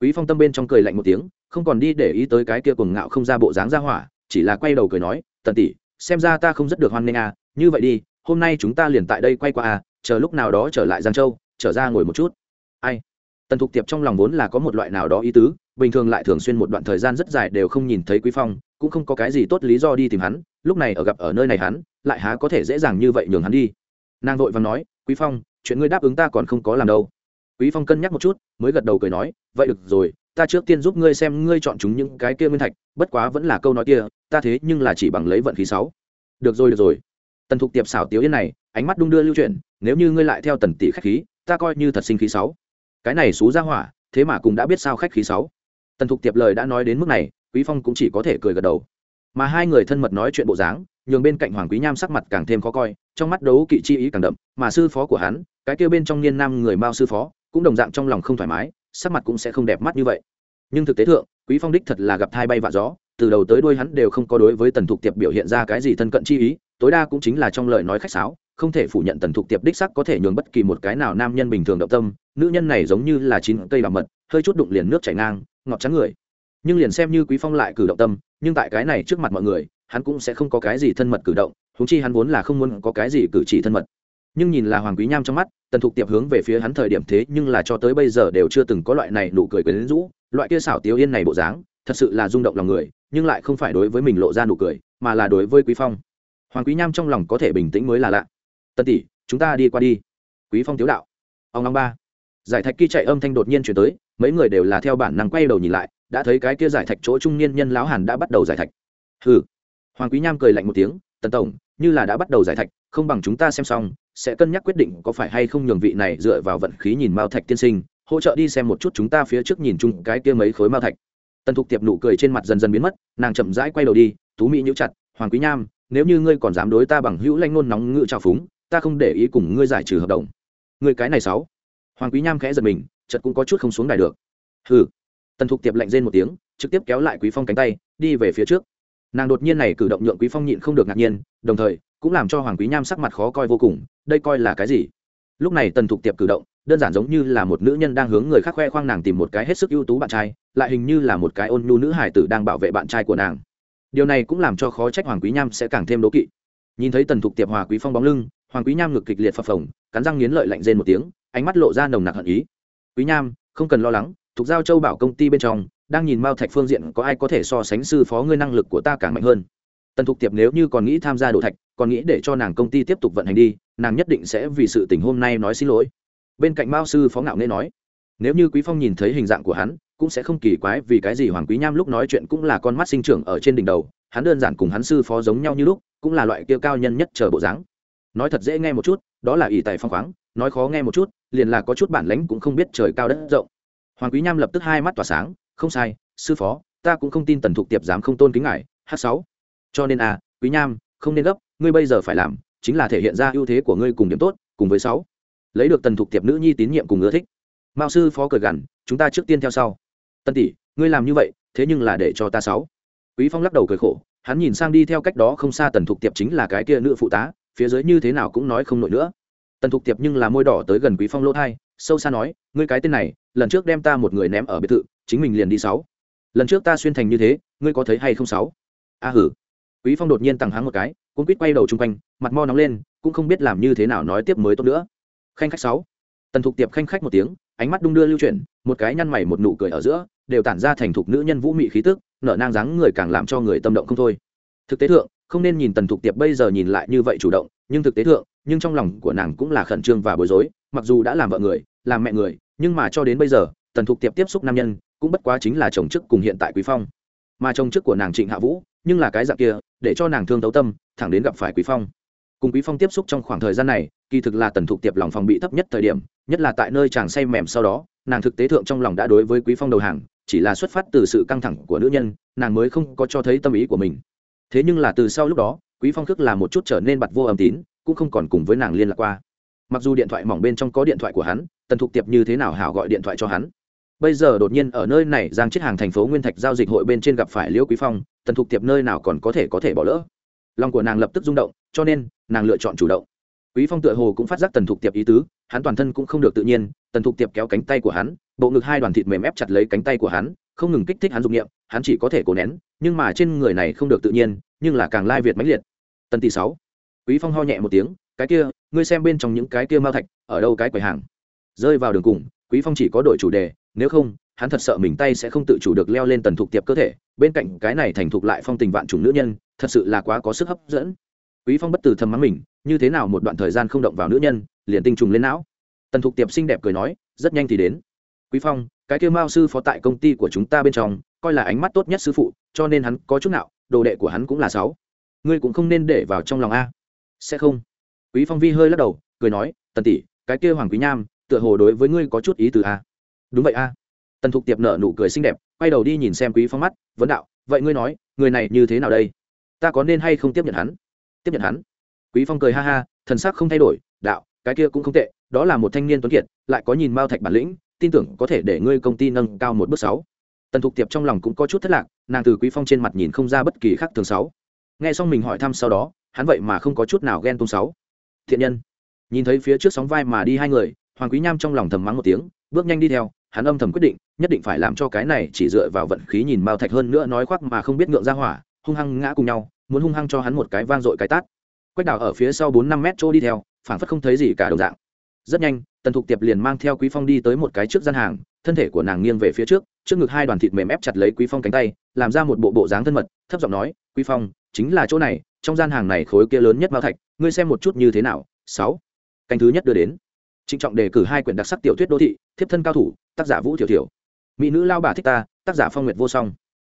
Quý phong tâm bên trong cười lạnh một tiếng, không còn đi để ý tới cái kia cuồng ngạo không ra bộ dáng ra hỏa, chỉ là quay đầu cười nói tần tỷ, xem ra ta không rất được hoan nghênh à như vậy đi, hôm nay chúng ta liền tại đây quay qua à chờ lúc nào đó trở lại giang châu, trở ra ngồi một chút. Ai? Tần thục tiệp trong lòng vốn là có một loại nào đó ý tứ, bình thường lại thường xuyên một đoạn thời gian rất dài đều không nhìn thấy quý phong, cũng không có cái gì tốt lý do đi tìm hắn, lúc này ở gặp ở nơi này hắn, lại há có thể dễ dàng như vậy nhường hắn đi. Nàng vội và nói, quý phong, chuyện ngươi đáp ứng ta còn không có làm đâu. Quý phong cân nhắc một chút, mới gật đầu cười nói, vậy được rồi ta trước tiên giúp ngươi xem ngươi chọn chúng những cái kia nguyên thạch, bất quá vẫn là câu nói kia, ta thế nhưng là chỉ bằng lấy vận khí sáu. Được rồi được rồi. Tần thục tiệp xảo tiếu yên này, ánh mắt đung đưa lưu chuyển, nếu như ngươi lại theo tần tỷ khách khí, ta coi như thật sinh khí sáu. Cái này xú ra hỏa, thế mà cũng đã biết sao khách khí sáu. Tần thục tiệp lời đã nói đến mức này, quý phong cũng chỉ có thể cười gật đầu. Mà hai người thân mật nói chuyện bộ dáng, nhường bên cạnh hoàng quý nham sắc mặt càng thêm khó coi, trong mắt đấu kỵ chi ý càng đậm, mà sư phó của hắn, cái kia bên trong niên nam người mao sư phó, cũng đồng dạng trong lòng không thoải mái sắc mặt cũng sẽ không đẹp mắt như vậy. Nhưng thực tế thượng, quý phong đích thật là gặp thai bay vạ gió, từ đầu tới đuôi hắn đều không có đối với tần thục tiệp biểu hiện ra cái gì thân cận chi ý, tối đa cũng chính là trong lời nói khách sáo, không thể phủ nhận tần thục tiệp đích sắc có thể nhường bất kỳ một cái nào nam nhân bình thường động tâm, nữ nhân này giống như là chín cây làm mật, hơi chút đụng liền nước chảy ngang, ngọt trắng người. Nhưng liền xem như quý phong lại cử động tâm, nhưng tại cái này trước mặt mọi người, hắn cũng sẽ không có cái gì thân mật cử động húng chi hắn vốn là không muốn có cái gì cử chỉ thân mật nhưng nhìn là hoàng quý nham trong mắt, tần thục tiệp hướng về phía hắn thời điểm thế nhưng là cho tới bây giờ đều chưa từng có loại này nụ cười quyến rũ. Loại kia xảo tiếu yên này bộ dáng, thật sự là rung động lòng người, nhưng lại không phải đối với mình lộ ra nụ cười, mà là đối với quý phong. Hoàng quý nham trong lòng có thể bình tĩnh mới là lạ. Tân tỷ, chúng ta đi qua đi. Quý phong tiếu đạo. Ông long ba. Giải thạch kia chạy âm thanh đột nhiên chuyển tới, mấy người đều là theo bản năng quay đầu nhìn lại, đã thấy cái kia giải thạch chỗ trung niên nhân lão hàn đã bắt đầu giải thạch. Hừ. Hoàng quý nham cười lạnh một tiếng, tần tổng, như là đã bắt đầu giải thạch, không bằng chúng ta xem xong sẽ cân nhắc quyết định có phải hay không nhường vị này dựa vào vận khí nhìn mao thạch tiên sinh, hỗ trợ đi xem một chút chúng ta phía trước nhìn chung cái kia mấy khối mao thạch. Tần thục tiệp nụ cười trên mặt dần dần biến mất, nàng chậm rãi quay đầu đi, tú mỹ nhũ chặt, hoàng quý nham, nếu như ngươi còn dám đối ta bằng hữu lanh ngôn nóng ngự trào phúng, ta không để ý cùng ngươi giải trừ hợp đồng. Ngươi cái này sáu. Hoàng quý nham khẽ giật mình, chợt cũng có chút không xuống đài được. Hừ. Tần thục tiệp lạnh rên một tiếng, trực tiếp kéo lại quý phong cánh tay, đi về phía trước. Nàng đột nhiên này cử động nhượng quý phong nhịn không được ngạc nhiên, đồng thời cũng làm cho hoàng quý nham sắc mặt khó coi vô cùng, đây coi là cái gì? Lúc này tần thục tiệp cử động, đơn giản giống như là một nữ nhân đang hướng người khác khoe khoang nàng tìm một cái hết sức ưu tú bạn trai, lại hình như là một cái ôn nhu nữ hải tử đang bảo vệ bạn trai của nàng. Điều này cũng làm cho khó trách hoàng quý nham sẽ càng thêm đố kỵ. Nhìn thấy tần thục tiệp hòa quý phong bóng lưng, hoàng quý nham ngực kịch liệt phập phồng, cắn răng nghiến lợi lạnh rên một tiếng, ánh mắt lộ ra nồng nặc hận ý. Quý nham, không cần lo lắng thuộc giao châu bảo công ty bên trong, đang nhìn mao thạch phương diện có ai có thể so sánh sư phó ngươi năng lực của ta càng mạnh hơn tần thục tiệp nếu như còn nghĩ tham gia đổ thạch, còn nghĩ để cho nàng công ty tiếp tục vận hành đi, nàng nhất định sẽ vì sự tình hôm nay nói xin lỗi. Bên cạnh mao sư phó ngạo nghễ nói, nếu như quý phong nhìn thấy hình dạng của hắn, cũng sẽ không kỳ quái vì cái gì hoàng quý nham lúc nói chuyện cũng là con mắt sinh trưởng ở trên đỉnh đầu, hắn đơn giản cùng hắn sư phó giống nhau như lúc, cũng là loại kia cao nhân nhất chờ bộ dáng. Nói thật dễ nghe một chút, đó là ỷ tài phong khoáng, nói khó nghe một chút, liền là có chút bản lãnh cũng không biết trời cao đất rộng. Hoàng quý nham lập tức hai mắt tỏa sáng, không sai, sư phó, ta cũng không tin tần thục tiệp dám không tôn kính ngài h sáu cho nên a quý nham, không nên gấp, ngươi bây giờ phải làm chính là thể hiện ra ưu thế của ngươi cùng điểm tốt, cùng với sáu. Lấy được tần thục tiệp nữ nhi tín nhiệm cùng ưa thích. Mao sư phó cười gằn, chúng ta trước tiên theo sau. Tân tỷ, ngươi làm như vậy, thế nhưng là để cho ta sáu. Quý phong lắc đầu cười khổ, hắn nhìn sang đi theo cách đó không xa tần thục tiệp chính là cái kia nữ phụ tá, phía dưới như thế nào cũng nói không nổi nữa. Tần thục tiệp nhưng là môi đỏ tới gần quý phong lỗ thai sâu xa nói, ngươi cái tên này, lần trước đem ta một người ném ở biệt thự, chính mình liền đi sáu. Lần trước ta xuyên thành như thế, ngươi có thấy hay không sáu? A hử quý phong đột nhiên tăng háng một cái cũng quýt quay đầu chung quanh, mặt mo nóng lên, cũng không biết làm như thế nào nói tiếp mới tốt nữa. Khanh khách sáu. Tần thục tiệp khanh khách một tiếng, ánh mắt đung đưa lưu chuyển, một cái nhăn mày một nụ cười ở giữa, đều tản ra thành thục nữ nhân vũ mị khí tức, nở nang dáng người càng làm cho người tâm động không thôi. Thực tế thượng, không nên nhìn tần thục tiệp bây giờ nhìn lại như vậy chủ động, nhưng thực tế thượng, nhưng trong lòng của nàng cũng là khẩn trương và bối rối, mặc dù đã làm vợ người, làm mẹ người, nhưng mà cho đến bây giờ, tần thục tiệp tiếp xúc nam nhân, cũng bất quá chính là chồng chức cùng hiện tại quý phong. Mà chồng chức của nàng trịnh hạ vũ nhưng là cái dạng kia, để cho nàng thương tấu tâm, thẳng đến gặp phải quý phong. Cùng quý phong tiếp xúc trong khoảng thời gian này, kỳ thực là tần thục tiệp lòng phòng bị thấp nhất thời điểm, nhất là tại nơi chàng say mềm sau đó, nàng thực tế thượng trong lòng đã đối với quý phong đầu hàng, chỉ là xuất phát từ sự căng thẳng của nữ nhân, nàng mới không có cho thấy tâm ý của mình. Thế nhưng là từ sau lúc đó, quý phong thức là một chút trở nên bặt vô âm tín, cũng không còn cùng với nàng liên lạc qua. Mặc dù điện thoại mỏng bên trong có điện thoại của hắn, tần thục tiệp như thế nào hảo gọi điện thoại cho hắn bây giờ đột nhiên ở nơi này giang chết hàng thành phố nguyên thạch giao dịch hội bên trên gặp phải liễu quý phong, tần thục tiệp nơi nào còn có thể có thể bỏ lỡ. Lòng của nàng lập tức rung động, cho nên, nàng lựa chọn chủ động. Quý phong tựa hồ cũng phát giác tần thục tiệp ý tứ, hắn toàn thân cũng không được tự nhiên, tần thục tiệp kéo cánh tay của hắn, bộ ngực hai đoàn thịt mềm ép chặt lấy cánh tay của hắn, không ngừng kích thích hắn dụng nghiệm hắn chỉ có thể cố nén, nhưng mà trên người này không được tự nhiên, nhưng là càng lai việt mãnh liệt. Tần tỷ sáu, quý phong ho nhẹ một tiếng, cái kia, ngươi xem bên trong những cái kia mao thạch, ở đâu cái quầy hàng? Rơi vào đường cùng, quý phong chỉ có đổi chủ đề nếu không, hắn thật sợ mình tay sẽ không tự chủ được leo lên tần thục tiệp cơ thể, bên cạnh cái này thành thục lại phong tình vạn chủng nữ nhân, thật sự là quá có sức hấp dẫn. Quý phong bất từ thầm mắng mình, như thế nào một đoạn thời gian không động vào nữ nhân, liền tinh trùng lên não. Tần thục tiệp xinh đẹp cười nói, rất nhanh thì đến. Quý phong, cái kia mao sư phó tại công ty của chúng ta bên trong, coi là ánh mắt tốt nhất sư phụ, cho nên hắn có chút nào đồ đệ của hắn cũng là sáu. Ngươi cũng không nên để vào trong lòng a. Sẽ không. Quý phong vi hơi lắc đầu, cười nói, tần tỷ, cái kia hoàng quý nham, tựa hồ đối với ngươi có chút ý từ a đúng vậy a. Tần thục tiệp nở nụ cười xinh đẹp, quay đầu đi nhìn xem quý phong mắt, vấn đạo, vậy ngươi nói, người này như thế nào đây? Ta có nên hay không tiếp nhận hắn? Tiếp nhận hắn? Quý phong cười ha ha, thần sắc không thay đổi, đạo, cái kia cũng không tệ, đó là một thanh niên tuấn kiệt, lại có nhìn mao thạch bản lĩnh, tin tưởng có thể để ngươi công ty nâng cao một bước sáu. Tần thục tiệp trong lòng cũng có chút thất lạc, nàng từ quý phong trên mặt nhìn không ra bất kỳ khác thường sáu. Nghe xong mình hỏi thăm sau đó, hắn vậy mà không có chút nào ghen tung sáu. Thiện nhân. Nhìn thấy phía trước sóng vai mà đi hai người, hoàng quý nham trong lòng thầm mắng một tiếng, bước nhanh đi theo hắn âm thầm quyết định, nhất định phải làm cho cái này chỉ dựa vào vận khí nhìn mao thạch hơn nữa nói khoác mà không biết ngượng ra hỏa, hung hăng ngã cùng nhau, muốn hung hăng cho hắn một cái vang dội cái tát. Quách đào ở phía sau bốn năm mét chỗ đi theo phản phất không thấy gì cả đồng dạng. Rất nhanh, tần thục tiệp liền mang theo quý phong đi tới một cái trước gian hàng, thân thể của nàng nghiêng về phía trước trước ngực hai đoàn thịt mềm ép chặt lấy quý phong cánh tay, làm ra một bộ bộ dáng thân mật, thấp giọng nói, quý phong, chính là chỗ này, trong gian hàng này khối kia lớn nhất mao thạch, ngươi xem một chút như thế nào? Sáu. Canh thứ nhất đưa đến trịnh trọng đề cử hai quyển đặc sắc tiểu thuyết đô thị, thiếp thân cao thủ, tác giả vũ thiểu thiểu. Mỹ nữ lao bà thích ta, tác giả phong nguyệt vô song.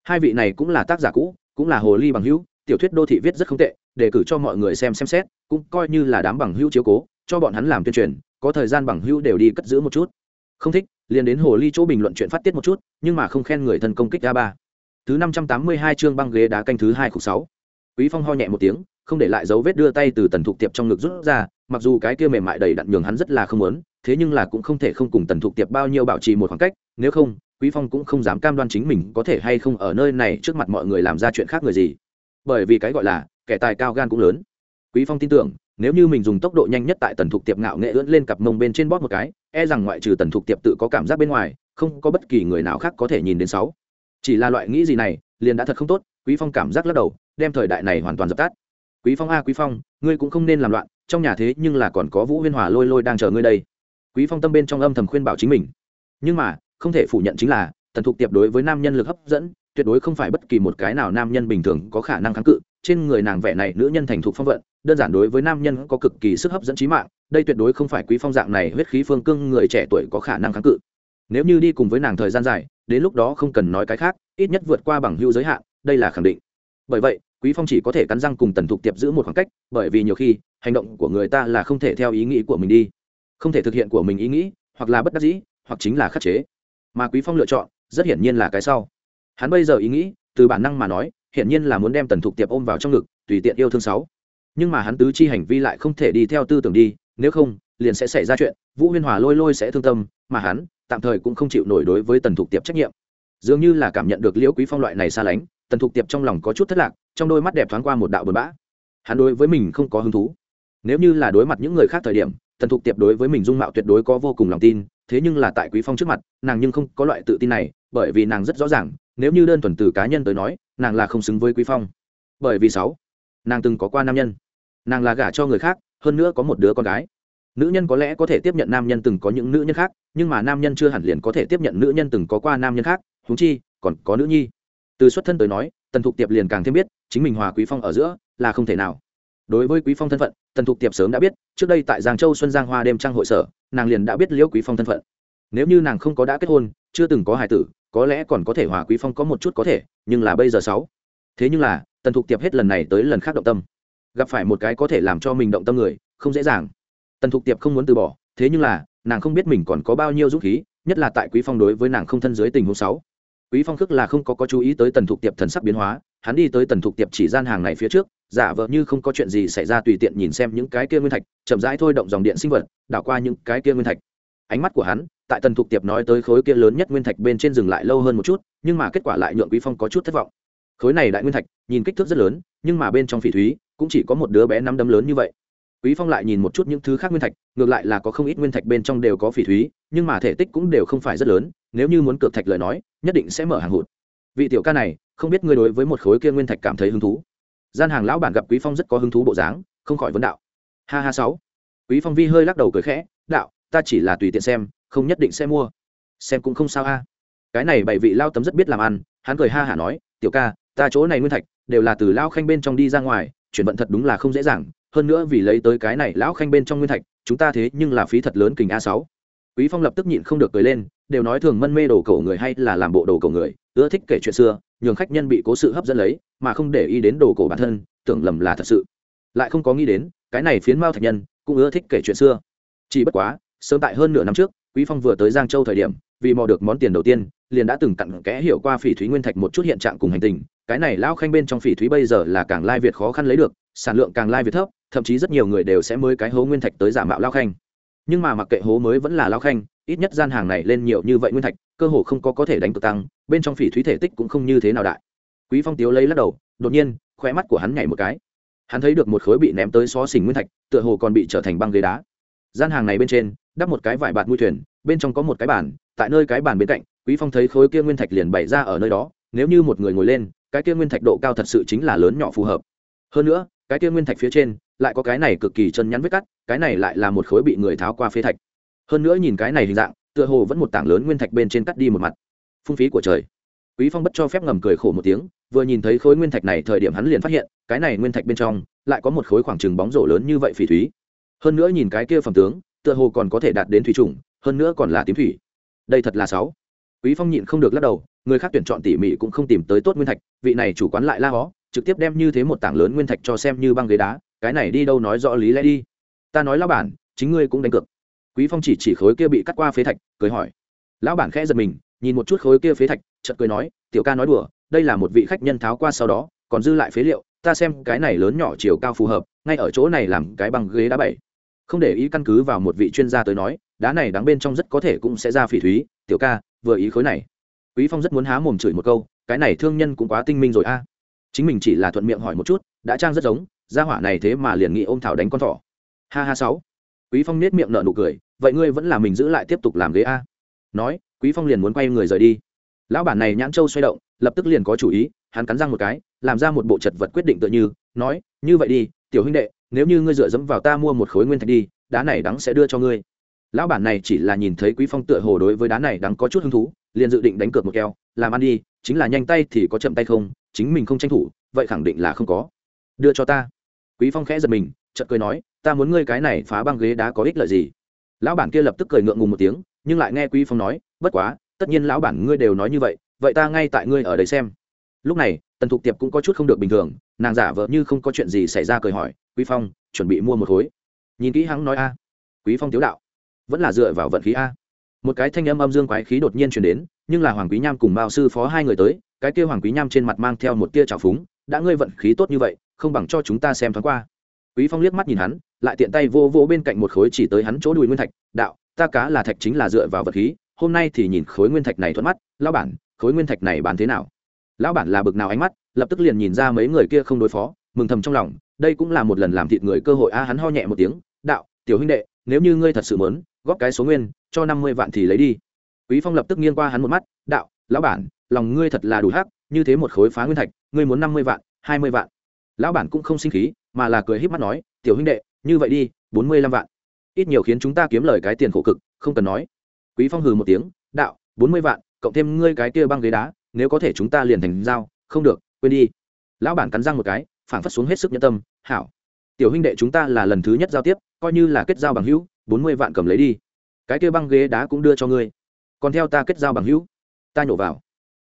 Hai vị này cũng là tác giả cũ, cũng là hồ ly bằng hữu, tiểu thuyết đô thị viết rất không tệ, đề cử cho mọi người xem xem xét, cũng coi như là đám bằng hữu chiếu cố, cho bọn hắn làm tuyên truyền, có thời gian bằng hữu đều đi cất giữ một chút. Không thích, liền đến hồ ly chỗ bình luận chuyện phát tiết một chút, nhưng mà không khen người thân công kích a ba. Thứ năm trăm tám mươi hai chương băng ghế đá canh thứ hai khúc sáu. Quý phong ho nhẹ một tiếng, không để lại dấu vết đưa tay từ tần thục tiệp trong ngực rút ra mặc dù cái kia mềm mại đầy đặn nhường hắn rất là không muốn, thế nhưng là cũng không thể không cùng tần thục tiệp bao nhiêu bảo trì một khoảng cách, nếu không, quý phong cũng không dám cam đoan chính mình có thể hay không ở nơi này trước mặt mọi người làm ra chuyện khác người gì. Bởi vì cái gọi là, kẻ tài cao gan cũng lớn. Quý phong tin tưởng, nếu như mình dùng tốc độ nhanh nhất tại tần thục tiệp ngạo nghệ ưỡn lên cặp mông bên trên bóp một cái e rằng ngoại trừ tần thục tiệp tự có cảm giác bên ngoài, không có bất kỳ người nào khác có thể nhìn đến sáu. Chỉ là loại nghĩ gì này, liền đã thật không tốt, quý phong cảm giác lắc đầu, đem thời đại này hoàn toàn dập tắt. Quý phong a, quý phong, ngươi cũng không nên làm loạn trong nhà thế nhưng là còn có vũ huyên hòa lôi lôi đang chờ ngươi đây. Quý phong tâm bên trong âm thầm khuyên bảo chính mình. Nhưng mà, không thể phủ nhận chính là tần thục tiệp đối với nam nhân lực hấp dẫn, tuyệt đối không phải bất kỳ một cái nào nam nhân bình thường có khả năng kháng cự. Trên người nàng vẻ này nữ nhân thành thục phong vận, đơn giản đối với nam nhân có cực kỳ sức hấp dẫn trí mạng, đây tuyệt đối không phải quý phong dạng này huyết khí phương cương người trẻ tuổi có khả năng kháng cự. Nếu như đi cùng với nàng thời gian dài, đến lúc đó không cần nói cái khác, ít nhất vượt qua bằng hưu giới hạn, đây là khẳng định. Bởi vậy, quý phong chỉ có thể cắn răng cùng tần thục tiệp giữ một khoảng cách, bởi vì nhiều khi hành động của người ta là không thể theo ý nghĩ của mình đi. Không thể thực hiện của mình ý nghĩ, hoặc là bất đắc dĩ, hoặc chính là khắc chế. Mà quý phong lựa chọn, rất hiển nhiên là cái sau. Hắn bây giờ ý nghĩ, từ bản năng mà nói, hiển nhiên là muốn đem tần thục tiệp ôm vào trong ngực, tùy tiện yêu thương sáu. Nhưng mà hắn tứ chi hành vi lại không thể đi theo tư tưởng đi, nếu không, liền sẽ xảy ra chuyện, vũ huyên hòa lôi lôi sẽ thương tâm, mà hắn, tạm thời cũng không chịu nổi đối với tần thục tiệp trách nhiệm. Dường như là cảm nhận được liễu quý phong loại này xa lánh, tần thục tiệp trong lòng có chút thất lạc, trong đôi mắt đẹp thoáng qua một đạo bờ bã. Hắn đối với mình không có hứng thú nếu như là đối mặt những người khác thời điểm, tần thục tiệp đối với mình dung mạo tuyệt đối có vô cùng lòng tin, thế nhưng là tại quý phong trước mặt, nàng nhưng không có loại tự tin này, bởi vì nàng rất rõ ràng, nếu như đơn thuần từ cá nhân tới nói, nàng là không xứng với quý phong. Bởi vì sáu, nàng từng có qua nam nhân. Nàng là gả cho người khác, hơn nữa có một đứa con gái. Nữ nhân có lẽ có thể tiếp nhận nam nhân từng có những nữ nhân khác, nhưng mà nam nhân chưa hẳn liền có thể tiếp nhận nữ nhân từng có qua nam nhân khác, huống chi, còn có nữ nhi. Từ xuất thân tới nói, tần thục tiệp liền càng thêm biết, chính mình hòa quý phong ở giữa là không thể nào đối với quý phong thân phận, tần thục tiệp sớm đã biết, trước đây tại giang châu xuân giang hoa đêm trang hội sở, nàng liền đã biết liễu quý phong thân phận. Nếu như nàng không có đã kết hôn, chưa từng có hài tử, có lẽ còn có thể hòa quý phong có một chút có thể, nhưng là bây giờ sáu. Thế nhưng là, tần thục tiệp hết lần này tới lần khác động tâm. Gặp phải một cái có thể làm cho mình động tâm người, không dễ dàng. Tần thục tiệp không muốn từ bỏ, thế nhưng là, nàng không biết mình còn có bao nhiêu dũng khí, nhất là tại quý phong đối với nàng không thân dưới tình huống sáu. Quý phong khước là không có có chú ý tới tần thục tiệp thần sắc biến hóa, hắn đi tới tần thục tiệp chỉ gian hàng này phía trước giả vờ như không có chuyện gì xảy ra tùy tiện nhìn xem những cái kia nguyên thạch, chậm rãi thôi động dòng điện sinh vật, đảo qua những cái kia nguyên thạch. Ánh mắt của hắn, tại tần thục tiệp nói tới khối kia lớn nhất nguyên thạch bên trên dừng lại lâu hơn một chút, nhưng mà kết quả lại nhượng quý phong có chút thất vọng. Khối này đại nguyên thạch, nhìn kích thước rất lớn, nhưng mà bên trong phỉ thúy, cũng chỉ có một đứa bé năm đấm lớn như vậy. Quý phong lại nhìn một chút những thứ khác nguyên thạch, ngược lại là có không ít nguyên thạch bên trong đều có phỉ thúy, nhưng mà thể tích cũng đều không phải rất lớn, nếu như muốn cược thạch lời nói, nhất định sẽ mở hàng hụt. Vị tiểu ca này, không biết ngươi đối với một khối kia nguyên thạch cảm thấy hứng thú gian hàng lão bản gặp quý phong rất có hứng thú bộ dáng, không khỏi vấn đạo. Ha ha sáu. Quý phong vi hơi lắc đầu cười khẽ, đạo, ta chỉ là tùy tiện xem, không nhất định sẽ mua. Xem cũng không sao a. Cái này bảy vị lao tấm rất biết làm ăn, hắn cười ha hả nói, tiểu ca, ta chỗ này nguyên thạch, đều là từ lao khanh bên trong đi ra ngoài, chuyển vận thật đúng là không dễ dàng, hơn nữa vì lấy tới cái này lão khanh bên trong nguyên thạch, chúng ta thế nhưng là phí thật lớn kình a sáu. Quý phong lập tức nhịn không được cười lên đều nói thường mân mê đồ cổ người hay là làm bộ đồ cổ người, ưa thích kể chuyện xưa, nhường khách nhân bị cố sự hấp dẫn lấy, mà không để ý đến đồ cổ bản thân, tưởng lầm là thật sự. Lại không có nghĩ đến, cái này phiến mao thạch nhân cũng ưa thích kể chuyện xưa. Chỉ bất quá, sớm tại hơn nửa năm trước, quý phong vừa tới giang châu thời điểm, vì mò được món tiền đầu tiên, liền đã từng cặn kẽ hiểu qua phỉ thúy nguyên thạch một chút hiện trạng cùng hành tình, cái này lao khanh bên trong phỉ thúy bây giờ là càng lai việt khó khăn lấy được, sản lượng càng lai việt thấp, thậm chí rất nhiều người đều sẽ mới cái hố nguyên thạch tới giả mạo lao khanh nhưng mà mặc kệ hố mới vẫn là lao khanh, ít nhất gian hàng này lên nhiều như vậy nguyên thạch, cơ hồ không có có thể đánh cực tăng, bên trong phỉ thúy thể tích cũng không như thế nào đại. Quý phong tiếu lấy lắc đầu, đột nhiên, khóe mắt của hắn nhảy một cái. Hắn thấy được một khối bị ném tới xó xỉnh nguyên thạch, tựa hồ còn bị trở thành băng ghế đá. Gian hàng này bên trên, đắp một cái vải bạt mui thuyền, bên trong có một cái bàn, tại nơi cái bàn bên cạnh, quý phong thấy khối kia nguyên thạch liền bày ra ở nơi đó, nếu như một người ngồi lên, cái kia nguyên thạch độ cao thật sự chính là lớn nhỏ phù hợp. Hơn nữa, cái kia nguyên thạch phía trên lại có cái này cực kỳ chân nhắn vết cắt, cái này lại là một khối bị người tháo qua phế thạch. Hơn nữa nhìn cái này hình dạng, tựa hồ vẫn một tảng lớn nguyên thạch bên trên cắt đi một mặt. Phung phí của trời. Quý phong bất cho phép ngầm cười khổ một tiếng, vừa nhìn thấy khối nguyên thạch này thời điểm hắn liền phát hiện, cái này nguyên thạch bên trong lại có một khối khoảng trừng bóng rổ lớn như vậy phỉ thúy. Hơn nữa nhìn cái kia phẩm tướng, tựa hồ còn có thể đạt đến thủy trùng, hơn nữa còn là tím thủy. Đây thật là sáu. Quý phong nhịn không được lắc đầu, người khác tuyển chọn tỉ mỉ cũng không tìm tới tốt nguyên thạch, vị này chủ quán lại la hó, trực tiếp đem như thế một tảng lớn nguyên thạch cho xem như băng ghế đá cái này đi đâu nói rõ lý lẽ đi. Ta nói lão bản, chính ngươi cũng đánh cược. Quý phong chỉ chỉ khối kia bị cắt qua phế thạch, cười hỏi. Lão bản khẽ giật mình, nhìn một chút khối kia phế thạch, chợt cười nói, tiểu ca nói đùa, đây là một vị khách nhân tháo qua sau đó, còn dư lại phế liệu, ta xem cái này lớn nhỏ chiều cao phù hợp, ngay ở chỗ này làm cái bằng ghế đá bảy. Không để ý căn cứ vào một vị chuyên gia tới nói, đá này đáng bên trong rất có thể cũng sẽ ra phỉ thúy. Tiểu ca, vừa ý khối này. Quý phong rất muốn há mồm chửi một câu, cái này thương nhân cũng quá tinh minh rồi a. Chính mình chỉ là thuận miệng hỏi một chút, đã trang rất giống gia hỏa này thế mà liền nghĩ ôm thảo đánh con thỏ. Ha ha sáu. Quý phong nết miệng nở nụ cười, vậy ngươi vẫn là mình giữ lại tiếp tục làm ghế a. Nói, quý phong liền muốn quay người rời đi. Lão bản này nhãn châu xoay động, lập tức liền có chủ ý, hắn cắn răng một cái, làm ra một bộ chật vật quyết định tựa như, nói, như vậy đi, tiểu huynh đệ, nếu như ngươi dựa dẫm vào ta mua một khối nguyên thạch đi, đá này đắng sẽ đưa cho ngươi. Lão bản này chỉ là nhìn thấy quý phong tựa hồ đối với đá này đắng có chút hứng thú, liền dự định đánh cược một keo, làm ăn đi, chính là nhanh tay thì có chậm tay không, chính mình không tranh thủ, vậy khẳng định là không có. Đưa cho ta quý phong khẽ giật mình, chợt cười nói, ta muốn ngươi cái này phá băng ghế đá có ích lợi gì? Lão bản kia lập tức cười ngượng ngùng một tiếng, nhưng lại nghe quý phong nói, bất quá, tất nhiên lão bản ngươi đều nói như vậy vậy ta ngay tại ngươi ở đây xem. Lúc này, tần thục tiệp cũng có chút không được bình thường, nàng giả vờ như không có chuyện gì xảy ra cười hỏi, quý phong, chuẩn bị mua một khối. Nhìn kỹ hắn nói, a, quý phong tiếu đạo, vẫn là dựa vào vận khí a. Một cái thanh âm âm dương quái khí đột nhiên chuyển đến, nhưng là hoàng quý nham cùng bao sư phó hai người tới, cái kia hoàng quý nham trên mặt mang theo một tia trào phúng, đã ngươi vận khí tốt như vậy không bằng cho chúng ta xem thoáng qua. Quý phong liếc mắt nhìn hắn, lại tiện tay vô vô bên cạnh một khối chỉ tới hắn chỗ đùi nguyên thạch, đạo, ta cá là thạch chính là dựa vào vật khí, hôm nay thì nhìn khối nguyên thạch này thuận mắt, lão bản, khối nguyên thạch này bán thế nào? Lão bản là bực nào ánh mắt, lập tức liền nhìn ra mấy người kia không đối phó, mừng thầm trong lòng, đây cũng là một lần làm thịt người cơ hội a. Hắn ho nhẹ một tiếng, đạo, tiểu huynh đệ, nếu như ngươi thật sự muốn góp cái số nguyên, cho năm mươi vạn thì lấy đi. Quý phong lập tức nghiêng qua hắn một mắt, đạo, lão bản, lòng ngươi thật là đủ hắc, như thế một khối phá nguyên thạch, ngươi muốn năm mươi vạn, hai mươi vạn lão bản cũng không sinh khí mà là cười híp mắt nói tiểu huynh đệ như vậy đi bốn mươi lăm vạn. Ít nhiều khiến chúng ta kiếm lời cái tiền khổ cực không cần nói. Quý phong hừ một tiếng đạo bốn mươi vạn cộng thêm ngươi cái kia băng ghế đá nếu có thể chúng ta liền thành dao, không được quên đi. Lão bản cắn răng một cái phảng phất xuống hết sức nhân tâm hảo tiểu huynh đệ chúng ta là lần thứ nhất giao tiếp coi như là kết giao bằng hữu bốn mươi vạn cầm lấy đi. Cái kia băng ghế đá cũng đưa cho ngươi. Còn theo ta kết giao bằng hữu. Ta nhổ vào.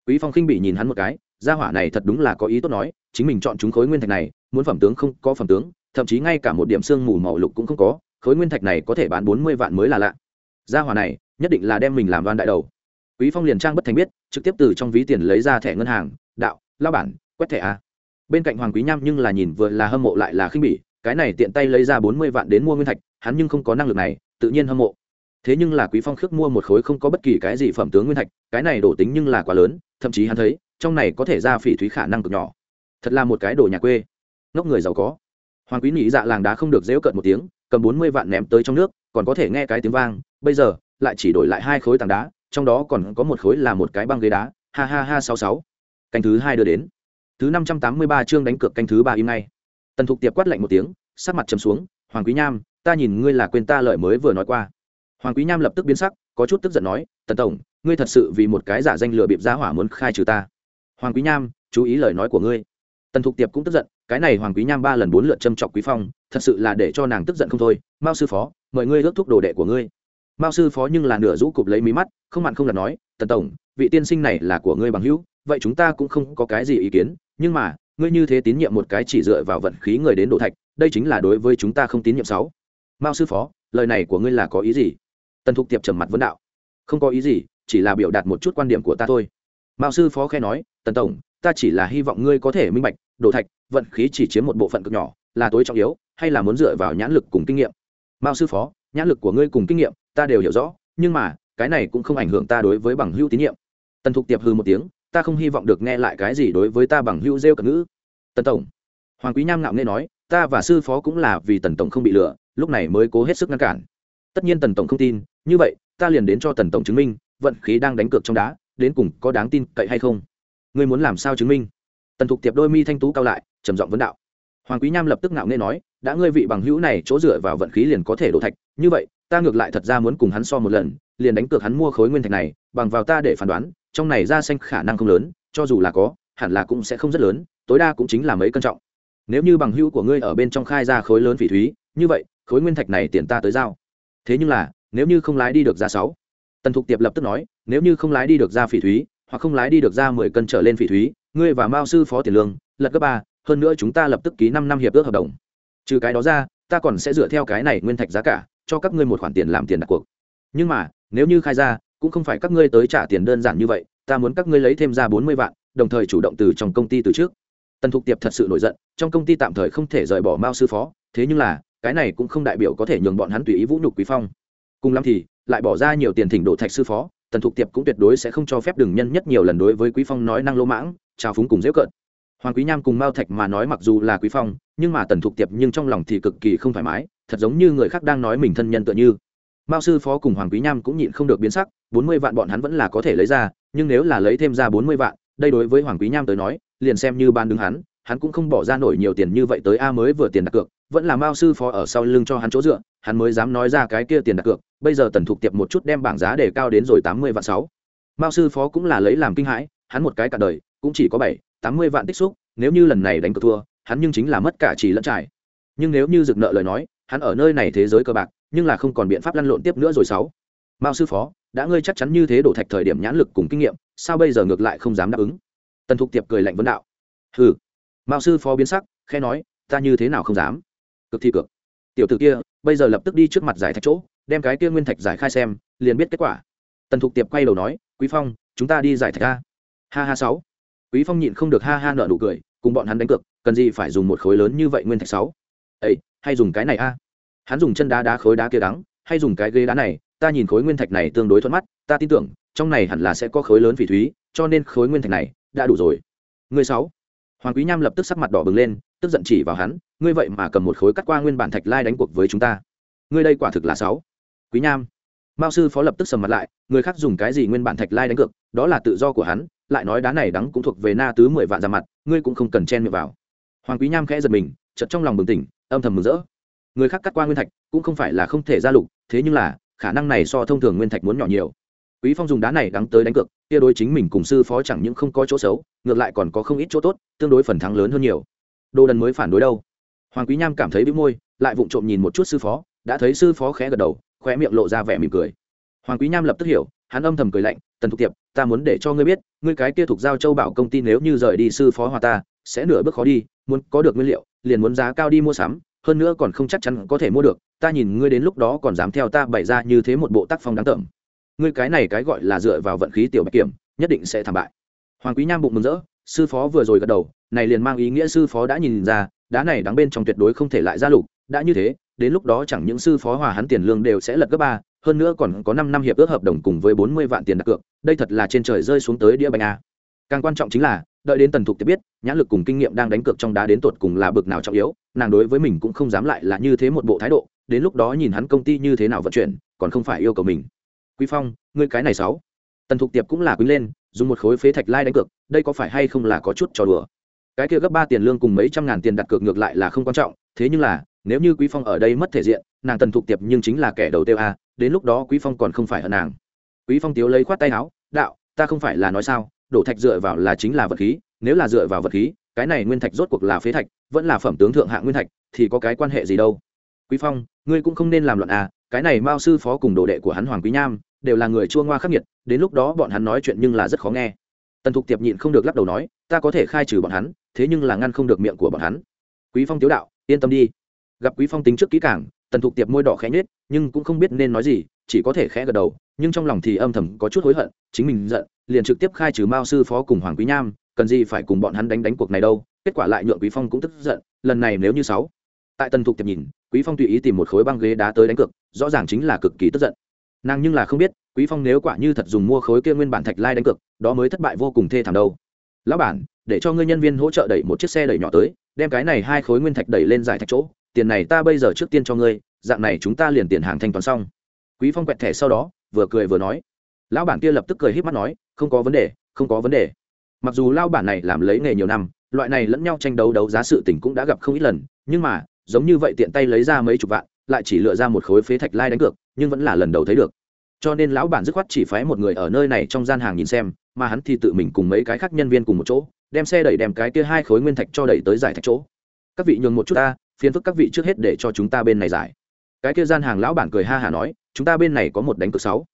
Quý phong khinh bị nhìn hắn một cái gia hỏa này thật đúng là có ý tốt nói, chính mình chọn chúng khối nguyên thạch này, muốn phẩm tướng không có phẩm tướng, thậm chí ngay cả một điểm xương mù màu lục cũng không có, khối nguyên thạch này có thể bán bốn mươi vạn mới là lạ. Gia hỏa này, nhất định là đem mình làm đoan đại đầu. Quý phong liền trang bất thành biết, trực tiếp từ trong ví tiền lấy ra thẻ ngân hàng, đạo lao bản, quét thẻ a. Bên cạnh hoàng quý nham nhưng là nhìn vừa là hâm mộ lại là khinh bỉ, cái này tiện tay lấy ra bốn mươi vạn đến mua nguyên thạch, hắn nhưng không có năng lực này, tự nhiên hâm mộ. Thế nhưng là quý phong khước mua một khối không có bất kỳ cái gì phẩm tướng nguyên thạch, cái này đổ tính nhưng là quá lớn, thậm chí hắn thấy trong này có thể ra phỉ thúy khả năng cực nhỏ. Thật là một cái đồ nhà quê. Ngốc người giàu có. Hoàng quý nhị dạ làng đá không được dễu cợt một tiếng, cầm bốn mươi vạn ném tới trong nước, còn có thể nghe cái tiếng vang, bây giờ, lại chỉ đổi lại hai khối tảng đá, trong đó còn có một khối là một cái băng ghế đá. Ha ha ha, sáu sáu. Canh thứ hai đưa đến. Thứ năm trăm tám mươi ba chương đánh cược canh thứ ba im ngay. Tần thục tiệp quát lạnh một tiếng, sắc mặt chầm xuống, hoàng quý nham, ta nhìn ngươi là quên ta lợi mới vừa nói qua. Hoàng quý nham lập tức biến sắc, có chút tức giận nói, tần tổng, ngươi thật sự vì một cái giả danh lừa bịp giá hỏa muốn khai trừ ta hoàng quý nham, chú ý lời nói của ngươi. Tần thục tiệp cũng tức giận, cái này hoàng quý nham ba lần bốn lượt châm chọc quý phong, thật sự là để cho nàng tức giận không thôi. Mao sư phó, mời ngươi ước thúc đồ đệ của ngươi. Mao sư phó nhưng là nửa rũ cụp lấy mí mắt, không mặn không là nói, tần tổng, vị tiên sinh này là của ngươi bằng hữu, vậy chúng ta cũng không có cái gì ý kiến, nhưng mà, ngươi như thế tín nhiệm một cái chỉ dựa vào vận khí người đến đổ thạch, đây chính là đối với chúng ta không tín nhiệm sáu. Mao sư phó, lời này của ngươi là có ý gì? Tần thục tiệp trầm mặt vấn đạo. Không có ý gì, chỉ là biểu đạt một chút quan điểm của ta thôi mao sư phó khe nói, tần tổng, ta chỉ là hy vọng ngươi có thể minh bạch, đồ thạch, vận khí chỉ chiếm một bộ phận cực nhỏ, là tối trọng yếu, hay là muốn dựa vào nhãn lực cùng kinh nghiệm? Mao sư phó, nhãn lực của ngươi cùng kinh nghiệm, ta đều hiểu rõ, nhưng mà, cái này cũng không ảnh hưởng ta đối với bằng hữu tín nhiệm. Tần thục tiệp hư một tiếng, ta không hy vọng được nghe lại cái gì đối với ta bằng hữu rêu cận ngữ. Tần tổng. Hoàng quý nham ngạo nghe nói, ta và sư phó cũng là vì tần tổng không bị lừa, lúc này mới cố hết sức ngăn cản. Tất nhiên tần tổng không tin, như vậy, ta liền đến cho tần tổng chứng minh, vận khí đang đánh cược trong đá đến cùng có đáng tin cậy hay không? Ngươi muốn làm sao chứng minh? Tần thục tiệp đôi mi thanh tú cao lại, trầm giọng vấn đạo. Hoàng quý nham lập tức ngạo nghê nói, đã ngươi vị bằng hữu này chỗ dựa vào vận khí liền có thể đổ thạch, như vậy, ta ngược lại thật ra muốn cùng hắn so một lần, liền đánh cược hắn mua khối nguyên thạch này, bằng vào ta để phán đoán, trong này ra xanh khả năng không lớn, cho dù là có, hẳn là cũng sẽ không rất lớn, tối đa cũng chính là mấy cân trọng. Nếu như bằng hữu của ngươi ở bên trong khai ra khối lớn phỉ thúy, như vậy, khối nguyên thạch này tiền ta tới giao. Thế nhưng là, nếu như không lái đi được ra sáu tần thục tiệp lập tức nói, nếu như không lái đi được ra phỉ thúy, hoặc không lái đi được ra mười cân trở lên phỉ thúy, ngươi và mao sư phó tiền lương, lật cấp ba, hơn nữa chúng ta lập tức ký năm năm hiệp ước hợp đồng. Trừ cái đó ra, ta còn sẽ dựa theo cái này nguyên thạch giá cả, cho các ngươi một khoản tiền làm tiền đặt cuộc. Nhưng mà, nếu như khai ra, cũng không phải các ngươi tới trả tiền đơn giản như vậy, ta muốn các ngươi lấy thêm ra bốn mươi vạn, đồng thời chủ động từ trong công ty từ trước. Tần thục tiệp thật sự nổi giận, trong công ty tạm thời không thể rời bỏ mao sư phó, thế nhưng là, cái này cũng không đại biểu có thể nhường bọn hắn tùy ý vũ nhục quý phong. Cùng lắm thì lại bỏ ra nhiều tiền thỉnh đổ thạch sư phó, tần thục tiệp cũng tuyệt đối sẽ không cho phép đừng nhân nhất nhiều lần đối với quý phong nói năng lỗ mãng, trào phúng cùng dễ cợt. Hoàng quý nham cùng mao thạch mà nói mặc dù là quý phong, nhưng mà tần thục tiệp nhưng trong lòng thì cực kỳ không thoải mái, thật giống như người khác đang nói mình thân nhân tựa như. Mao sư phó cùng hoàng quý nham cũng nhịn không được biến sắc, bốn mươi vạn bọn hắn vẫn là có thể lấy ra, nhưng nếu là lấy thêm ra bốn mươi vạn, đây đối với hoàng quý nham tới nói, liền xem như ban đứng hắn hắn cũng không bỏ ra nổi nhiều tiền như vậy tới a mới vừa tiền đặt cược, vẫn là mao sư phó ở sau lưng cho hắn chỗ dựa, hắn mới dám nói ra cái kia tiền đặt cược bây giờ tần thục tiệp một chút đem bảng giá để cao đến rồi tám mươi vạn sáu. Mao sư phó cũng là lấy làm kinh hãi, hắn một cái cả đời, cũng chỉ có bảy, tám mươi vạn tích xúc, nếu như lần này đánh cược thua, hắn nhưng chính là mất cả chỉ lẫn trải. Nhưng nếu như dực nợ lời nói, hắn ở nơi này thế giới cơ bạc, nhưng là không còn biện pháp lăn lộn tiếp nữa rồi sáu. Mao sư phó, đã ngươi chắc chắn như thế đổ thạch thời điểm nhãn lực cùng kinh nghiệm, sao bây giờ ngược lại không dám đáp ứng? Tần thục tiệp cười lạnh vấn đạo. Ừ mao sư phó biến sắc khe nói, ta như thế nào không dám? Cực thi cực tiểu t ử kia, bây giờ lập tức đi trước mặt giải thạch chỗ đem cái kia nguyên thạch giải khai xem, liền biết kết quả. Tần thục tiệp quay đầu nói, quý phong, chúng ta đi giải thạch a. Ha ha sáu. Quý phong nhịn không được ha ha nợ nụ cười, cùng bọn hắn đánh cược, cần gì phải dùng một khối lớn như vậy nguyên thạch sáu? Ấy hay dùng cái này a. Hắn dùng chân đá đá khối đá kia đắng, hay dùng cái ghế đá này, ta nhìn khối nguyên thạch này tương đối thuận mắt, ta tin tưởng, trong này hẳn là sẽ có khối lớn phỉ thúy, cho nên khối nguyên thạch này đã đủ rồi. Người sáu. Hoàng quý nham lập tức sắc mặt đỏ bừng lên, tức giận chỉ vào hắn, ngươi vậy mà cầm một khối cắt qua nguyên bản thạch lai đánh cuộc với chúng ta. Ngươi đây quả thực là sáu quý nham. Mao sư phó lập tức sầm mặt lại, người khác dùng cái gì nguyên bản thạch lai đánh cược, đó là tự do của hắn, lại nói đá này đắng cũng thuộc về na tứ mười vạn ra mặt, ngươi cũng không cần chen miệng vào. Hoàng quý nham khẽ giật mình, chợt trong lòng bừng tỉnh, âm thầm mừng rỡ. Người khác cắt qua nguyên thạch, cũng không phải là không thể ra lục, thế nhưng là, khả năng này so thông thường nguyên thạch muốn nhỏ nhiều. Quý phong dùng đá này đắng tới đánh cược, kia đối chính mình cùng sư phó chẳng những không có chỗ xấu, ngược lại còn có không ít chỗ tốt, tương đối phần thắng lớn hơn nhiều. Đồ đần mới phản đối đâu? Hoàng quý nham cảm thấy bĩu môi, lại vụng trộm nhìn một chút sư phó, đã thấy sư phó khẽ gật đầu khóe miệng lộ ra vẻ mỉm cười. Hoàng quý nham lập tức hiểu, hắn âm thầm cười lạnh, tần thục tiệp, ta muốn để cho ngươi biết, ngươi cái kia thuộc giao châu bảo công ty nếu như rời đi sư phó hòa ta, sẽ nửa bước khó đi, muốn có được nguyên liệu, liền muốn giá cao đi mua sắm, hơn nữa còn không chắc chắn có thể mua được, ta nhìn ngươi đến lúc đó còn dám theo ta bày ra như thế một bộ tác phong đáng tởm. Ngươi cái này cái gọi là dựa vào vận khí tiểu bạch kiểm, nhất định sẽ thảm bại. Hoàng quý nham bụng mừng rỡ, sư phó vừa rồi gật đầu, này liền mang ý nghĩa sư phó đã nhìn ra, đá này đáng bên trong tuyệt đối không thể lại ra lục, đã như thế đến lúc đó chẳng những sư phó hòa hắn tiền lương đều sẽ lật gấp ba, hơn nữa còn có năm năm hiệp ước hợp đồng cùng với bốn mươi vạn tiền đặt cược, đây thật là trên trời rơi xuống tới đĩa bánh a. Càng quan trọng chính là, đợi đến tần thục tiệp biết, nhãn lực cùng kinh nghiệm đang đánh cược trong đá đến tột cùng là bực nào trọng yếu, nàng đối với mình cũng không dám lại là như thế một bộ thái độ, đến lúc đó nhìn hắn công ty như thế nào vận chuyển, còn không phải yêu cầu mình. Quý phong, ngươi cái này sáu tần thục tiệp cũng là quý lên, dùng một khối phế thạch lai đánh cược, đây có phải hay không là có chút trò đùa? Cái kia gấp ba tiền lương cùng mấy trăm ngàn tiền đặt cược ngược lại là không quan trọng, thế nhưng là nếu như quý phong ở đây mất thể diện, nàng tần thục tiệp nhưng chính là kẻ đầu tiêu a, đến lúc đó quý phong còn không phải ở nàng. Quý phong tiếu lấy khoát tay áo, đạo, ta không phải là nói sao, đổ thạch dựa vào là chính là vật khí, nếu là dựa vào vật khí, cái này nguyên thạch rốt cuộc là phế thạch, vẫn là phẩm tướng thượng hạng nguyên thạch, thì có cái quan hệ gì đâu? Quý phong, ngươi cũng không nên làm loạn à cái này mao sư phó cùng đồ đệ của hắn hoàng quý nham đều là người chua ngoa khắc nghiệt, đến lúc đó bọn hắn nói chuyện nhưng là rất khó nghe. Tần thục tiệp nhịn không được lắc đầu nói, ta có thể khai trừ bọn hắn, thế nhưng là ngăn không được miệng của bọn hắn. Quý phong tiếu đạo, yên tâm đi gặp quý phong tính trước kỹ cảng tần thục tiệp môi đỏ khẽ nhết nhưng cũng không biết nên nói gì, chỉ có thể khẽ gật đầu, nhưng trong lòng thì âm thầm có chút hối hận, chính mình giận, liền trực tiếp khai trừ mao sư phó cùng hoàng quý nham, cần gì phải cùng bọn hắn đánh đánh cuộc này đâu, kết quả lại nhượng quý phong cũng tức giận, lần này nếu như sáu. Tại tần thục tiệp nhìn, quý phong tùy ý tìm một khối băng ghế đá tới đánh cược, rõ ràng chính là cực kỳ tức giận. Nàng nhưng là không biết, quý phong nếu quả như thật dùng mua khối kia nguyên bản thạch lai đánh cược, đó mới thất bại vô cùng thê thảm đâu. Lão bản, để cho ngươi nhân viên hỗ trợ đẩy một chiếc xe đẩy nhỏ tới, đem cái này hai khối nguyên thạch đẩy lên giải thạch chỗ tiền này ta bây giờ trước tiên cho ngươi, dạng này chúng ta liền tiền hàng thanh toán xong. Quý phong quẹt thẻ sau đó, vừa cười vừa nói. Lão bản kia lập tức cười híp mắt nói, không có vấn đề, không có vấn đề. Mặc dù lao bản này làm lấy nghề nhiều năm, loại này lẫn nhau tranh đấu đấu giá sự tình cũng đã gặp không ít lần, nhưng mà, giống như vậy tiện tay lấy ra mấy chục vạn, lại chỉ lựa ra một khối phế thạch lai đánh cược, nhưng vẫn là lần đầu thấy được. Cho nên lão bản dứt khoát chỉ phái một người ở nơi này trong gian hàng nhìn xem, mà hắn thì tự mình cùng mấy cái khác nhân viên cùng một chỗ, đem xe đẩy đem cái kia hai khối nguyên thạch cho đẩy tới giải thạch chỗ. Các vị nhường một chút ta phiền phức các vị trước hết để cho chúng ta bên này giải. Cái kia gian hàng lão bản cười ha hả nói, chúng ta bên này có một đánh cược sáu.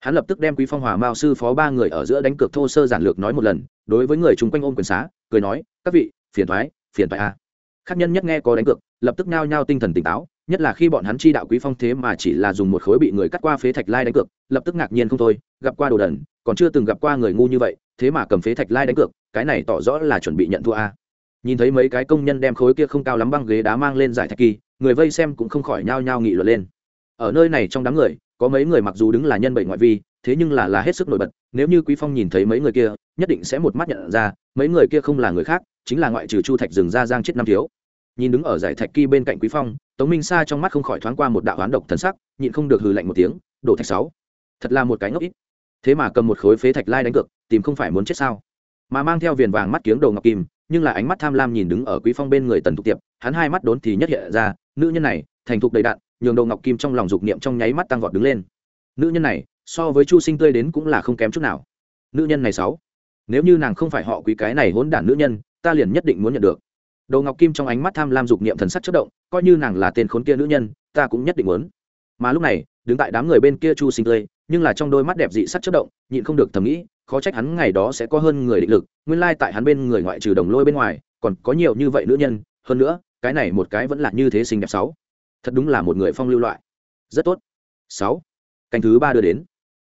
Hắn lập tức đem quý phong hòa mao sư phó ba người ở giữa đánh cược thô sơ giản lược nói một lần, đối với người chung quanh ôm quyền xá, cười nói, các vị, phiền thoái phiền thoái a. Khác nhân nhất nghe có đánh cược, lập tức nao nhao tinh thần tỉnh táo, nhất là khi bọn hắn chi đạo quý phong thế mà chỉ là dùng một khối bị người cắt qua phế thạch lai đánh cược, lập tức ngạc nhiên không thôi, gặp qua đồ đần, còn chưa từng gặp qua người ngu như vậy, thế mà cầm phế thạch lai đánh cược, cái này tỏ rõ là chuẩn bị nhận thua a nhìn thấy mấy cái công nhân đem khối kia không cao lắm băng ghế đá mang lên giải thạch kỳ, người vây xem cũng không khỏi nhao nhao nghị luận lên. Ở nơi này trong đám người, có mấy người mặc dù đứng là nhân bệnh ngoại vi, thế nhưng là là hết sức nổi bật. Nếu như quý phong nhìn thấy mấy người kia, nhất định sẽ một mắt nhận ra, mấy người kia không là người khác, chính là ngoại trừ chu thạch rừng ra giang chết năm thiếu. Nhìn đứng ở giải thạch kỳ bên cạnh quý phong, tống minh sa trong mắt không khỏi thoáng qua một đạo oán độc thần sắc, nhịn không được hừ lạnh một tiếng đổ thạch sáu, thật là một cái ngốc ít. Thế mà cầm một khối phế thạch lai đánh cược, tìm không phải muốn chết sao? Mà mang theo viền vàng mắt kiếng đầu ngọc kim, nhưng là ánh mắt tham lam nhìn đứng ở quý phong bên người tần thục tiệp, hắn hai mắt đốn thì nhất hiện ra, nữ nhân này, thành thục đầy đạn nhường đầu ngọc kim trong lòng dục niệm trong nháy mắt tăng vọt đứng lên. Nữ nhân này, so với chu sinh tươi đến cũng là không kém chút nào. Nữ nhân này sáu, nếu như nàng không phải họ quý cái này hỗn đản nữ nhân, ta liền nhất định muốn nhận được. Đầu ngọc kim trong ánh mắt tham lam dục niệm thần sắc chất động, coi như nàng là tên khốn kia nữ nhân, ta cũng nhất định muốn. Mà lúc này, đứng tại đám người bên kia chu sinh tươi, nhưng là trong đôi mắt đẹp dị sắc chất động, nhịn không được thầm nghĩ khó trách hắn ngày đó sẽ có hơn người định lực, nguyên lai tại hắn bên người ngoại trừ đồng lôi bên ngoài, còn có nhiều như vậy nữ nhân, hơn nữa, cái này một cái vẫn là như thế xinh đẹp sáu. Thật đúng là một người phong lưu loại. Rất tốt. Sáu. Canh thứ ba đưa đến.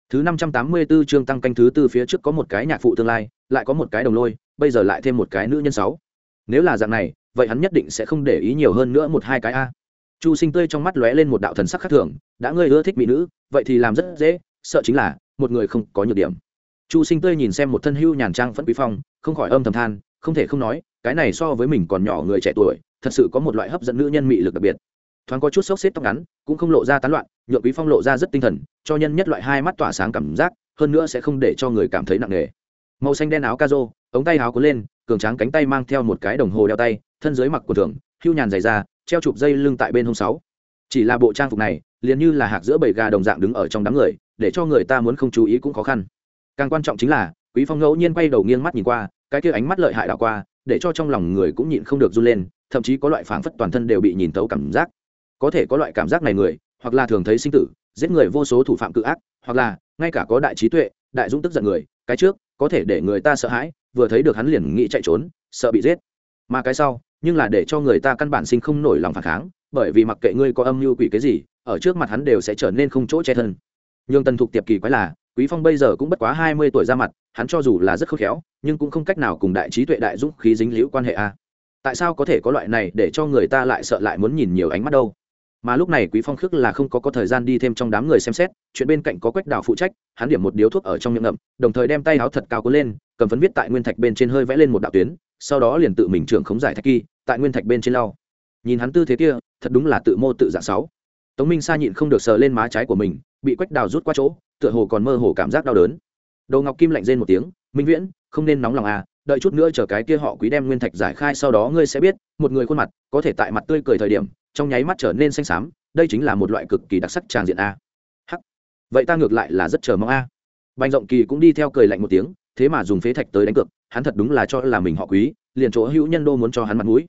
Thứ năm trăm tám mươi 584 chương tăng canh thứ tư phía trước có một cái nhạc phụ tương lai, lại có một cái đồng lôi, bây giờ lại thêm một cái nữ nhân sáu. Nếu là dạng này, vậy hắn nhất định sẽ không để ý nhiều hơn nữa một hai cái a. Chu sinh tươi trong mắt lóe lên một đạo thần sắc khác thường, đã ngươi ưa thích mỹ nữ, vậy thì làm rất dễ, sợ chính là, một người không có nhược điểm chu sinh tươi nhìn xem một thân hưu nhàn trang phẫn quý phong, không khỏi âm thầm than, không thể không nói, cái này so với mình còn nhỏ người trẻ tuổi, thật sự có một loại hấp dẫn nữ nhân mị lực đặc biệt. Thoáng có chút sốc xếp tóc ngắn, cũng không lộ ra tán loạn, nhượng quý phong lộ ra rất tinh thần, cho nhân nhất loại hai mắt tỏa sáng cảm giác, hơn nữa sẽ không để cho người cảm thấy nặng nề. Màu xanh đen áo ca rô, ống tay áo cuốn lên, cường tráng cánh tay mang theo một cái đồng hồ đeo tay, thân dưới mặc của thường, hưu nhàn dày ra treo chụp dây lưng tại bên hông sáu. Chỉ là bộ trang phục này, liền như là hạc giữa bầy gà đồng dạng đứng ở trong đám người, để cho người ta muốn không chú ý cũng khó khăn càng quan trọng chính là, quý phong ngẫu nhiên quay đầu nghiêng mắt nhìn qua, cái kia ánh mắt lợi hại đảo qua, để cho trong lòng người cũng nhịn không được run lên, thậm chí có loại phảng phất toàn thân đều bị nhìn tấu cảm giác. Có thể có loại cảm giác này người, hoặc là thường thấy sinh tử, giết người vô số thủ phạm cự ác, hoặc là, ngay cả có đại trí tuệ, đại dũng tức giận người, cái trước, có thể để người ta sợ hãi, vừa thấy được hắn liền nghĩ chạy trốn, sợ bị giết. Mà cái sau, nhưng là để cho người ta căn bản sinh không nổi lòng phản kháng, bởi vì mặc kệ ngươi có âm mưu quỷ cái gì, ở trước mặt hắn đều sẽ trở nên không chỗ che thân. Nhưng tần thục tiệp kỳ quái là quý phong bây giờ cũng bất quá hai mươi tuổi ra mặt, hắn cho dù là rất khôn khéo, nhưng cũng không cách nào cùng đại trí tuệ đại dũng khí dính liễu quan hệ a. Tại sao có thể có loại này để cho người ta lại sợ lại muốn nhìn nhiều ánh mắt đâu? Mà lúc này quý phong khước là không có có thời gian đi thêm trong đám người xem xét, chuyện bên cạnh có quách đảo phụ trách, hắn điểm một điếu thuốc ở trong miệng ngậm, đồng thời đem tay áo thật cao cuốn lên, cầm phấn viết tại nguyên thạch bên trên hơi vẽ lên một đạo tuyến, sau đó liền tự mình trưởng khống giải thạch kỳ, tại nguyên thạch bên trên lau. Nhìn hắn tư thế kia, thật đúng là tự mô tự dạng sáu. Tống minh sa nhịn không được sờ lên má trái của mình, bị quách đào rút qua chỗ tựa hồ còn mơ hồ cảm giác đau đớn. Đồ ngọc kim lạnh rên một tiếng, minh viễn, không nên nóng lòng à đợi chút nữa chờ cái kia họ quý đem nguyên thạch giải khai sau đó ngươi sẽ biết, một người khuôn mặt, có thể tại mặt tươi cười thời điểm, trong nháy mắt trở nên xanh xám, đây chính là một loại cực kỳ đặc sắc tràng diện a hắc. Vậy ta ngược lại là rất chờ mong a bành rộng kỳ cũng đi theo cười lạnh một tiếng, thế mà dùng phế thạch tới đánh cược, hắn thật đúng là cho là mình họ quý, liền chỗ hữu nhân đô muốn cho hắn mặt mũi.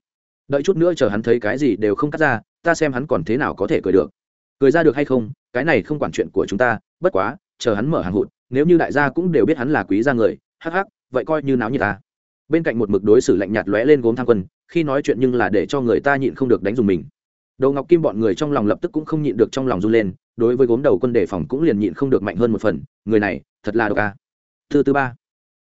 Đợi chút nữa chờ hắn thấy cái gì đều không cắt ra, ta xem hắn còn thế nào có thể cười được. Cười ra được hay không, cái này không quản chuyện của chúng ta bất quá, chờ hắn mở hàng hụt, nếu như đại gia cũng đều biết hắn là quý gia người, hắc hắc, vậy coi như náo như ta. Bên cạnh một mực đối xử lạnh nhạt lóe lên gốm tham quân, khi nói chuyện nhưng là để cho người ta nhịn không được đánh dùng mình. Đầu ngọc kim bọn người trong lòng lập tức cũng không nhịn được trong lòng run lên, đối với gốm đầu quân đề phòng cũng liền nhịn không được mạnh hơn một phần, người này, thật là độc ca thứ tư ba,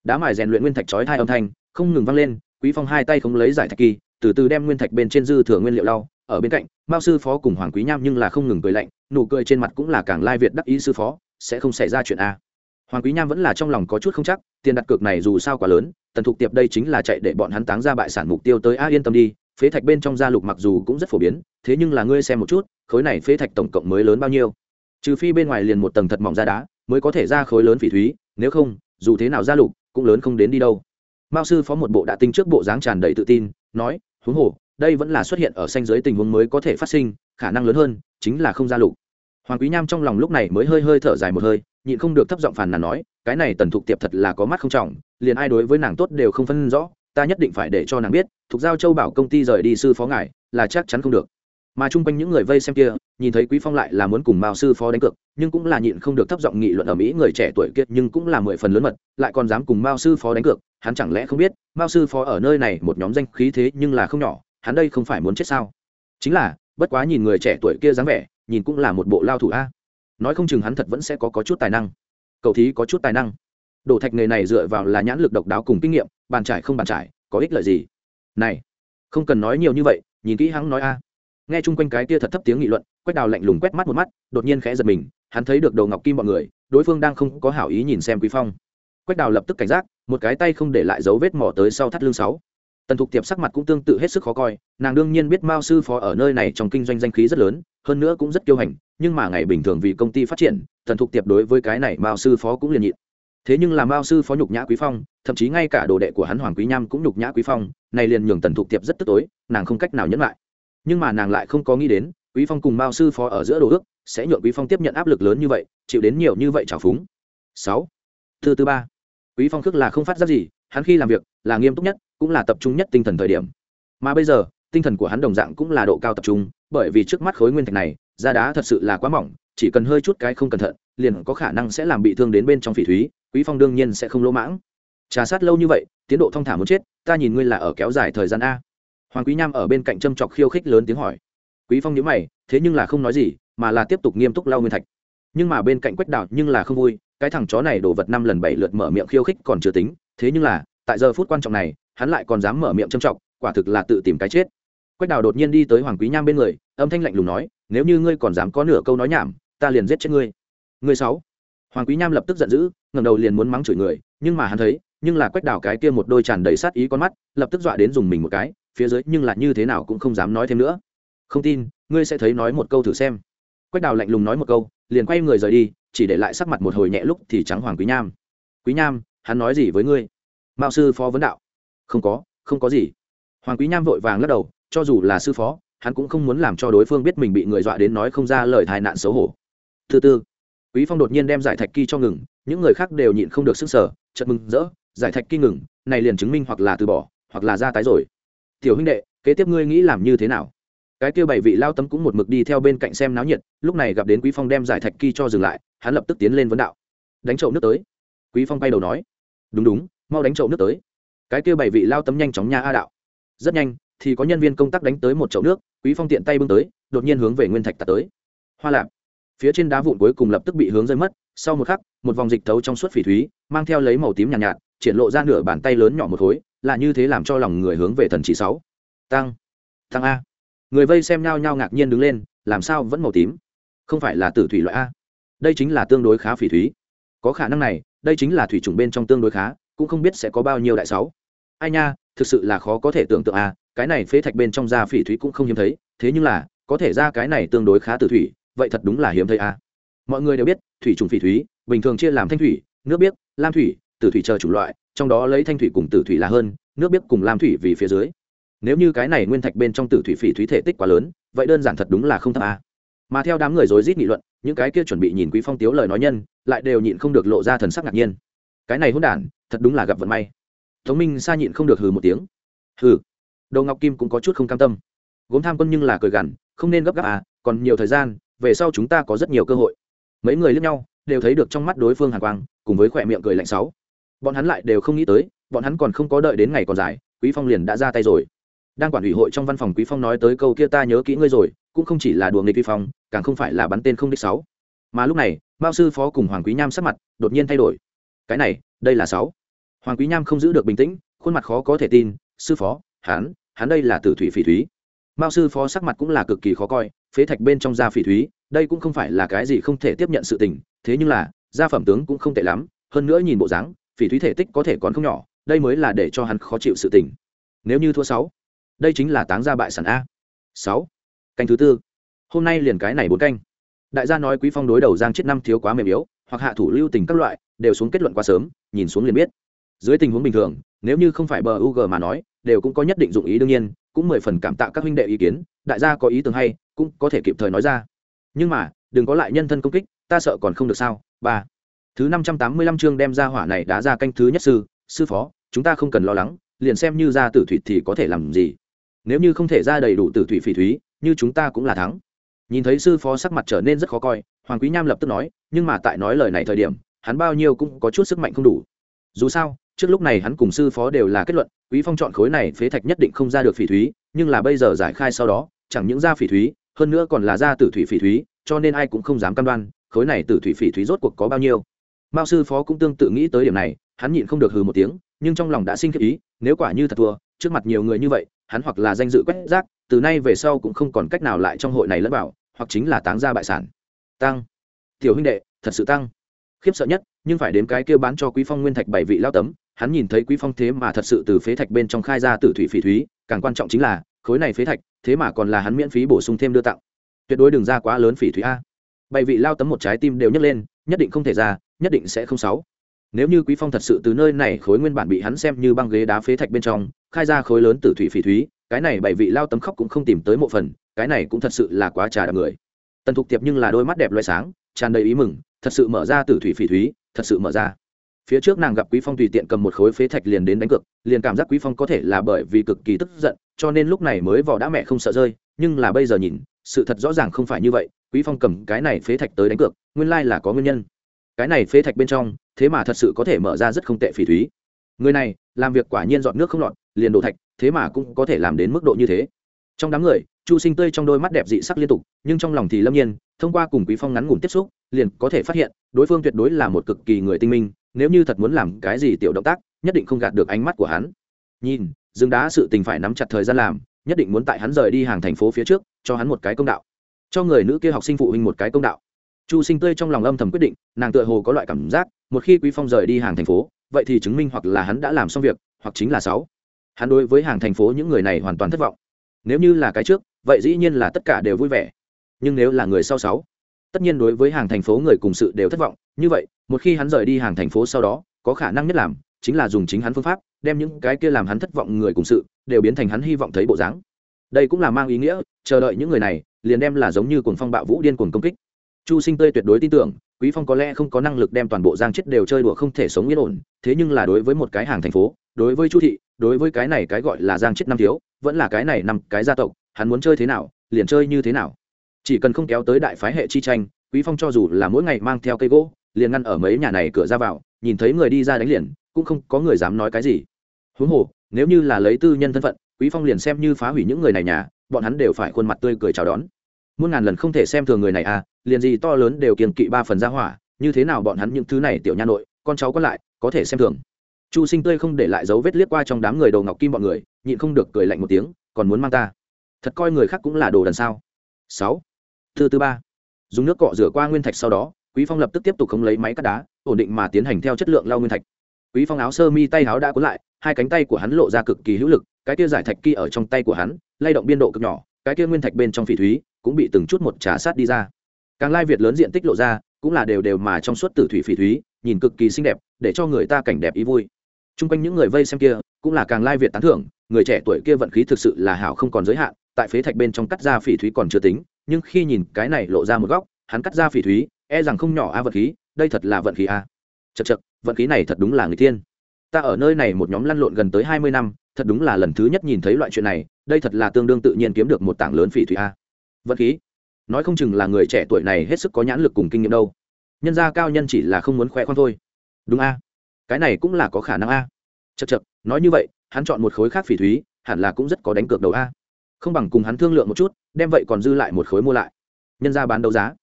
đá mài rèn luyện nguyên thạch chói hai âm thanh, không ngừng vang lên, quý phong hai tay không lấy giải thạch kỳ, từ từ đem nguyên thạch bên trên dư thừa nguyên liệu lau, ở bên cạnh, mao sư phó cùng hoàng quý nham nhưng là không ngừng cười lạnh, nụ cười trên mặt cũng là càng lai việt đắc ý sư phó sẽ không xảy ra chuyện a. Hoàng quý nham vẫn là trong lòng có chút không chắc, tiền đặt cược này dù sao quá lớn, tần thục tiệp đây chính là chạy để bọn hắn táng ra bại sản mục tiêu tới a yên tâm đi, phế thạch bên trong gia lục mặc dù cũng rất phổ biến, thế nhưng là ngươi xem một chút, khối này phế thạch tổng cộng mới lớn bao nhiêu? Trừ phi bên ngoài liền một tầng thật mỏng ra đá, mới có thể ra khối lớn phỉ thúy, nếu không, dù thế nào gia lục cũng lớn không đến đi đâu. Mao sư phó một bộ đã tinh trước bộ dáng tràn đầy tự tin, nói, huống hồ, đây vẫn là xuất hiện ở xanh giới tình huống mới có thể phát sinh, khả năng lớn hơn chính là không gia lục hoàng quý nham trong lòng lúc này mới hơi hơi thở dài một hơi, nhịn không được thấp giọng phàn nàn nói, cái này tần thục tiệp thật là có mắt không trọng, liền ai đối với nàng tốt đều không phân rõ, ta nhất định phải để cho nàng biết thuộc giao châu bảo công ty rời đi sư phó ngài, là chắc chắn không được. Mà chung quanh những người vây xem kia, nhìn thấy quý phong lại là muốn cùng mao sư phó đánh cược, nhưng cũng là nhịn không được thấp giọng nghị luận ở mỹ người trẻ tuổi kia, nhưng cũng là mười phần lớn mật, lại còn dám cùng mao sư phó đánh cược, hắn chẳng lẽ không biết, mao sư phó ở nơi này một nhóm danh khí thế nhưng là không nhỏ, hắn đây không phải muốn chết sao? Chính là, bất quá nhìn người trẻ tuổi kia dáng vẻ nhìn cũng là một bộ lao thủ a. Nói không chừng hắn thật vẫn sẽ có, có chút tài năng. Cậu thí có chút tài năng. Đổ thạch nghề này dựa vào là nhãn lực độc đáo cùng kinh nghiệm bàn trải không bàn trải có ích lợi gì? Này không cần nói nhiều như vậy nhìn kỹ hắn nói a. Nghe chung quanh cái kia thật thấp tiếng nghị luận quách đào lạnh lùng quét mắt một mắt đột nhiên khẽ giật mình hắn thấy được đầu ngọc kim bọn người đối phương đang không có hảo ý nhìn xem quý phong. Quách đào lập tức cảnh giác một cái tay không để lại dấu vết mỏ tới sau thắt lưng sáu tần thục tiệp sắc mặt cũng tương tự hết sức khó coi, nàng đương nhiên biết mao sư phó ở nơi này trong kinh doanh danh khí rất lớn, hơn nữa cũng rất kiêu hành, nhưng mà ngày bình thường vì công ty phát triển, tần thục tiệp đối với cái này mao sư phó cũng liền nhịn. Thế nhưng là mao sư phó nhục nhã quý phong, thậm chí ngay cả đồ đệ của hắn hoàng quý nham cũng nhục nhã quý phong, này liền nhường tần thục tiệp rất tức tối, nàng không cách nào nhẫn lại. Nhưng mà nàng lại không có nghĩ đến, quý phong cùng mao sư phó ở giữa đồ ước, sẽ nhượng quý phong tiếp nhận áp lực lớn như vậy, chịu đến nhiều như vậy trào phúng. Sáu. Thứ ba. Quý phong khước là không phát ra gì, hắn khi làm việc là nghiêm túc nhất, cũng là tập trung nhất tinh thần thời điểm. Mà bây giờ, tinh thần của hắn đồng dạng cũng là độ cao tập trung, bởi vì trước mắt khối nguyên thạch này da đá thật sự là quá mỏng, chỉ cần hơi chút cái không cẩn thận, liền có khả năng sẽ làm bị thương đến bên trong phỉ thúy, quý phong đương nhiên sẽ không lỗ mãng. Trà sát lâu như vậy, tiến độ thong thả muốn chết, ta nhìn ngươi là ở kéo dài thời gian a. Hoàng quý nham ở bên cạnh châm chọc khiêu khích lớn tiếng hỏi. Quý phong nhíu mày, thế nhưng là không nói gì, mà là tiếp tục nghiêm túc lau nguyên thạch. Nhưng mà bên cạnh quách đạo nhưng là không vui, cái thằng chó này đổ vật năm lần bảy lượt mở miệng khiêu khích còn chưa tính, thế nhưng là tại giờ phút quan trọng này, hắn lại còn dám mở miệng châm trọng quả thực là tự tìm cái chết. Quách đào đột nhiên đi tới hoàng quý nham bên người, âm thanh lạnh lùng nói, nếu như ngươi còn dám có nửa câu nói nhảm, ta liền giết chết ngươi. Ngươi sáu? Hoàng quý nham lập tức giận dữ, ngẩng đầu liền muốn mắng chửi người, nhưng mà hắn thấy, nhưng là quách đào cái kia một đôi tràn đầy sát ý con mắt, lập tức dọa đến dùng mình một cái, phía dưới nhưng là như thế nào cũng không dám nói thêm nữa. Không tin, ngươi sẽ thấy nói một câu thử xem. Quách đào lạnh lùng nói một câu, liền quay người rời đi, chỉ để lại sắc mặt một hồi nhẹ lúc thì trắng hoàng quý nham. Quý nham, hắn nói gì với ngươi? Mao sư phó vấn đạo. Không có không có gì. Hoàng quý nham vội vàng lắc đầu, cho dù là sư phó, hắn cũng không muốn làm cho đối phương biết mình bị người dọa đến nói không ra lời tai nạn xấu hổ. Thứ tư, quý phong đột nhiên đem giải thạch kỳ cho ngừng, những người khác đều nhịn không được sức sở chợt mừng rỡ, giải thạch kỳ ngừng, này liền chứng minh hoặc là từ bỏ, hoặc là ra tái rồi. Tiểu huynh đệ, kế tiếp ngươi nghĩ làm như thế nào? Cái kia bảy vị lao tấm cũng một mực đi theo bên cạnh xem náo nhiệt, lúc này gặp đến quý phong đem giải thạch kỳ cho dừng lại, hắn lập tức tiến lên vấn đạo. Đánh trộm nước tới. Quý phong bay đầu nói. Đúng đúng mau đánh chậu nước tới. Cái kia bảy vị lao tấm nhanh chóng nha a đạo. Rất nhanh thì có nhân viên công tác đánh tới một chậu nước quý phong tiện tay bưng tới đột nhiên hướng về nguyên thạch tạt tới. Hoa lạp. Phía trên đá vụn cuối cùng lập tức bị hướng rơi mất sau một khắc một vòng dịch thấu trong suốt phỉ thúy mang theo lấy màu tím nhàn nhạt, nhạt triển lộ ra nửa bàn tay lớn nhỏ một khối là như thế làm cho lòng người hướng về thần chỉ sáu. Tăng. Tăng a. Người vây xem nhau nhau ngạc nhiên đứng lên làm sao vẫn màu tím? Không phải là tử thủy loại a. Đây chính là tương đối khá phỉ thúy. Có khả năng này đây chính là thủy chủng bên trong tương đối khá cũng không biết sẽ có bao nhiêu đại sáu. Ai nha, thực sự là khó có thể tưởng tượng a cái này phế thạch bên trong da phỉ thúy cũng không hiếm thấy, thế nhưng là, có thể ra cái này tương đối khá tử thủy, vậy thật đúng là hiếm thấy a mọi người đều biết, thủy trùng phỉ thúy, bình thường chia làm thanh thủy, nước biếc, lam thủy tử thủy chờ chủng loại, trong đó lấy thanh thủy cùng tử thủy là hơn, nước biếc cùng lam thủy vì phía dưới. Nếu như cái này nguyên thạch bên trong tử thủy phỉ thúy thể tích quá lớn, vậy đơn giản thật đúng là không thấp a mà theo đám người rối rít nghị luận, những cái kia chuẩn bị nhìn quý phong tiếu lời nói nhân, lại đều nhịn không được lộ ra thần sắc ngạc nhiên. Cái này hỗn đản thật đúng là gặp vận may. Tống minh sa nhịn không được hừ một tiếng. Hừ. Đầu ngọc kim cũng có chút không cam tâm. Gốm tham quân nhưng là cười gằn, không nên gấp gáp à còn nhiều thời gian, về sau chúng ta có rất nhiều cơ hội. Mấy người lướt nhau, đều thấy được trong mắt đối phương hàn quang, cùng với khỏe miệng cười lạnh sáu. Bọn hắn lại đều không nghĩ tới, bọn hắn còn không có đợi đến ngày còn dài, quý phong liền đã ra tay rồi. Đang quản ủy hội trong văn phòng quý phong nói tới câu kia ta nhớ kỹ ngươi rồi, cũng không chỉ là đùa nghịch quý phong, càng không phải là bắn tên không đích sáu. Mà lúc này, mao sư phó cùng hoàng quý nham sắc mặt đột nhiên thay đổi. Cái này, đây là sáu hoàng quý nham không giữ được bình tĩnh, khuôn mặt khó có thể tin, sư phó, hắn hắn đây là tử thủy phỉ thúy. Mao sư phó sắc mặt cũng là cực kỳ khó coi, phế thạch bên trong da phỉ thúy, đây cũng không phải là cái gì không thể tiếp nhận sự tình, thế nhưng là, gia phẩm tướng cũng không tệ lắm, hơn nữa nhìn bộ dáng, phỉ thúy thể tích có thể còn không nhỏ, đây mới là để cho hắn khó chịu sự tình. Nếu như thua sáu, đây chính là táng gia bại sản a. Sáu, canh thứ tư. Hôm nay liền cái này bốn canh. Đại gia nói quý phong đối đầu giang chết năm thiếu quá mềm yếu, hoặc hạ thủ lưu tình các loại, đều xuống kết luận quá sớm, nhìn xuống liền biết dưới tình huống bình thường, nếu như không phải bờ u g mà nói, đều cũng có nhất định dụng ý đương nhiên, cũng mười phần cảm tạ các huynh đệ ý kiến, đại gia có ý tưởng hay, cũng có thể kịp thời nói ra. Nhưng mà, đừng có lại nhân thân công kích, ta sợ còn không được sao. Ba. Thứ năm trăm tám mươi lăm chương đem ra hỏa này đã ra canh thứ nhất sư sư phó, chúng ta không cần lo lắng, liền xem như ra tử thủy thì có thể làm gì. Nếu như không thể ra đầy đủ tử thủy phỉ thúy, như chúng ta cũng là thắng. Nhìn thấy sư phó sắc mặt trở nên rất khó coi, hoàng quý nham lập tức nói, nhưng mà tại nói lời này thời điểm, hắn bao nhiêu cũng có chút sức mạnh không đủ. Dù sao trước lúc này hắn cùng sư phó đều là kết luận, quý phong chọn khối này phế thạch nhất định không ra được phỉ thúy, nhưng là bây giờ giải khai sau đó, chẳng những ra phỉ thúy, hơn nữa còn là ra tử thủy phỉ thúy, cho nên ai cũng không dám cam đoan, khối này tử thủy phỉ thúy rốt cuộc có bao nhiêu. Mao sư phó cũng tương tự nghĩ tới điểm này, hắn nhịn không được hừ một tiếng, nhưng trong lòng đã sinh khiếp ý nếu quả như thật thua, trước mặt nhiều người như vậy, hắn hoặc là danh dự quét rác, từ nay về sau cũng không còn cách nào lại trong hội này lẫn bảo hoặc chính là táng ra bại sản. Tăng. Tiểu huynh đệ, thật sự tăng. Khiếp sợ nhất, nhưng phải đến cái kia bán cho quý phong nguyên thạch bảy vị lao tấm hắn nhìn thấy quý phong thế mà thật sự từ phế thạch bên trong khai ra tử thủy phỉ thúy, càng quan trọng chính là, khối này phế thạch, thế mà còn là hắn miễn phí bổ sung thêm đưa tặng. Tuyệt đối đừng ra quá lớn phỉ thúy a. Bảy vị lao tấm một trái tim đều nhấc lên, nhất định không thể ra, nhất định sẽ không sáu. Nếu như quý phong thật sự từ nơi này khối nguyên bản bị hắn xem như băng ghế đá phế thạch bên trong, khai ra khối lớn tử thủy phỉ thúy, cái này bảy vị lao tấm khóc cũng không tìm tới một phần, cái này cũng thật sự là quá trà đạp người. Tần thục tiệp nhưng là đôi mắt đẹp loay sáng, tràn đầy ý mừng, thật sự mở ra tử thủy phỉ thúy, thật sự mở ra phía trước nàng gặp quý phong tùy tiện cầm một khối phế thạch liền đến đánh cực liền cảm giác quý phong có thể là bởi vì cực kỳ tức giận, cho nên lúc này mới vỏ đã mẹ không sợ rơi, nhưng là bây giờ nhìn, sự thật rõ ràng không phải như vậy, quý phong cầm cái này phế thạch tới đánh cược, nguyên lai là có nguyên nhân. Cái này phế thạch bên trong, thế mà thật sự có thể mở ra rất không tệ phỉ thúy. Người này, làm việc quả nhiên dọn nước không lọt, liền đổ thạch, thế mà cũng có thể làm đến mức độ như thế. Trong đám người, chu sinh tươi trong đôi mắt đẹp dị sắc liên tục, nhưng trong lòng thì lâm nhiên, thông qua cùng quý phong ngắn ngủn tiếp xúc, liền có thể phát hiện, đối phương tuyệt đối là một cực kỳ người tinh minh nếu như thật muốn làm cái gì tiểu động tác, nhất định không gạt được ánh mắt của hắn. Nhìn, dương đá sự tình phải nắm chặt thời gian làm, nhất định muốn tại hắn rời đi hàng thành phố phía trước, cho hắn một cái công đạo. Cho người nữ kia học sinh phụ huynh một cái công đạo. Chu sinh tươi trong lòng âm thầm quyết định, nàng tựa hồ có loại cảm giác, một khi quý phong rời đi hàng thành phố, vậy thì chứng minh hoặc là hắn đã làm xong việc, hoặc chính là sáu. Hắn đối với hàng thành phố những người này hoàn toàn thất vọng. Nếu như là cái trước, vậy dĩ nhiên là tất cả đều vui vẻ. Nhưng nếu là người sau sáu, tất nhiên đối với hàng thành phố người cùng sự đều thất vọng như vậy, một khi hắn rời đi hàng thành phố sau đó, có khả năng nhất làm chính là dùng chính hắn phương pháp, đem những cái kia làm hắn thất vọng người cùng sự đều biến thành hắn hy vọng thấy bộ dáng. Đây cũng là mang ý nghĩa, chờ đợi những người này, liền đem là giống như cuồng phong bạo vũ điên cuồng công kích. Chu sinh tươi tuyệt đối tin tưởng, quý phong có lẽ không có năng lực đem toàn bộ giang chết đều chơi đùa không thể sống yên ổn, thế nhưng là đối với một cái hàng thành phố, đối với chu thị, đối với cái này cái gọi là giang chết năm thiếu, vẫn là cái này năm cái gia tộc, hắn muốn chơi thế nào, liền chơi như thế nào. Chỉ cần không kéo tới đại phái hệ chi tranh, quý phong cho dù là mỗi ngày mang theo cây gỗ liền ngăn ở mấy nhà này cửa ra vào, nhìn thấy người đi ra đánh liền, cũng không có người dám nói cái gì. Huống hồ, nếu như là lấy tư nhân thân phận, quý phong liền xem như phá hủy những người này nhà, bọn hắn đều phải khuôn mặt tươi cười chào đón. Muôn ngàn lần không thể xem thường người này à liền gì to lớn đều kiềm kỵ ba phần ra hỏa, như thế nào bọn hắn những thứ này tiểu nha nội, con cháu còn lại, có thể xem thường. Chu sinh tươi không để lại dấu vết liếc qua trong đám người đầu ngọc kim bọn người, nhịn không được cười lạnh một tiếng, còn muốn mang ta. Thật coi người khác cũng là đồ đần sao. Sáu. Thứ tư ba. Dùng nước cọ rửa qua nguyên thạch sau đó quý phong lập tức tiếp tục không lấy máy cắt đá, ổn định mà tiến hành theo chất lượng lau nguyên thạch. Quý phong áo sơ mi tay áo đã cuốn lại, hai cánh tay của hắn lộ ra cực kỳ hữu lực, cái kia giải thạch kia ở trong tay của hắn, lay động biên độ cực nhỏ, cái kia nguyên thạch bên trong phỉ thúy cũng bị từng chút một trà sát đi ra. Càng lai việt lớn diện tích lộ ra, cũng là đều đều mà trong suốt tử thủy phỉ thúy, nhìn cực kỳ xinh đẹp, để cho người ta cảnh đẹp ý vui. Chung quanh những người vây xem kia, cũng là càng lai việt tán thưởng, người trẻ tuổi kia vận khí thực sự là hảo không còn giới hạn, tại phế thạch bên trong cắt ra phỉ thúy còn chưa tính, nhưng khi nhìn cái này lộ ra một góc, hắn cắt ra phỉ thúy e rằng không nhỏ a vận khí, đây thật là vận khí a. Chật chật vận khí này thật đúng là người tiên ta ở nơi này một nhóm lăn lộn gần tới hai mươi năm, thật đúng là lần thứ nhất nhìn thấy loại chuyện này, đây thật là tương đương tự nhiên kiếm được một tảng lớn phỉ thủy a. Vận khí? Nói không chừng là người trẻ tuổi này hết sức có nhãn lực cùng kinh nghiệm đâu. Nhân gia cao nhân chỉ là không muốn khoe khoang thôi. Đúng a. Cái này cũng là có khả năng a. Chật chật nói như vậy, hắn chọn một khối khác phỉ thúy, hẳn là cũng rất có đánh cược đầu a. Không bằng cùng hắn thương lượng một chút, đem vậy còn dư lại một khối mua lại. Nhân gia bán đấu giá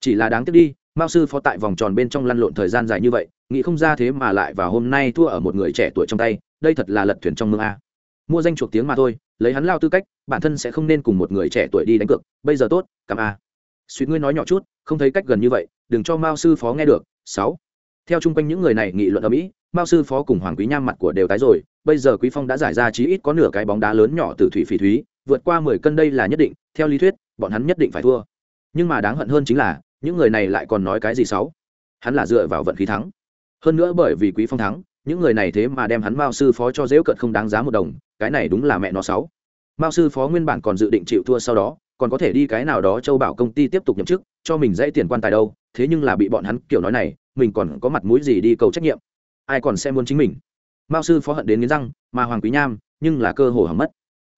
chỉ là đáng tiếc đi, mao sư phó tại vòng tròn bên trong lăn lộn thời gian dài như vậy, nghĩ không ra thế mà lại vào hôm nay thua ở một người trẻ tuổi trong tay, đây thật là lật thuyền trong mương a. Mua danh chuộc tiếng mà thôi, lấy hắn lao tư cách, bản thân sẽ không nên cùng một người trẻ tuổi đi đánh cược, bây giờ tốt, cảm a. Suýt ngươi nói nhỏ chút, không thấy cách gần như vậy, đừng cho mao sư phó nghe được. Sáu. Theo chung quanh những người này nghị luận ở mỹ mao sư phó cùng hoàng quý nham mặt của đều tái rồi, bây giờ quý phong đã giải ra chí ít có nửa cái bóng đá lớn nhỏ từ thủy phỉ thúy, vượt qua mười cân đây là nhất định, theo lý thuyết, bọn hắn nhất định phải thua. Nhưng mà đáng hận hơn chính là những người này lại còn nói cái gì xấu hắn là dựa vào vận khí thắng. Hơn nữa bởi vì quý phong thắng, những người này thế mà đem hắn mao sư phó cho dễu cận không đáng giá một đồng, cái này đúng là mẹ nó xấu mao sư phó nguyên bản còn dự định chịu thua sau đó, còn có thể đi cái nào đó châu bảo công ty tiếp tục nhậm chức, cho mình dãy tiền quan tài đâu, thế nhưng là bị bọn hắn kiểu nói này, mình còn có mặt mũi gì đi cầu trách nhiệm? Ai còn xem muốn chính mình? Mao sư phó hận đến nghiến răng, mà hoàng quý nham, nhưng là cơ hồ hỏng mất.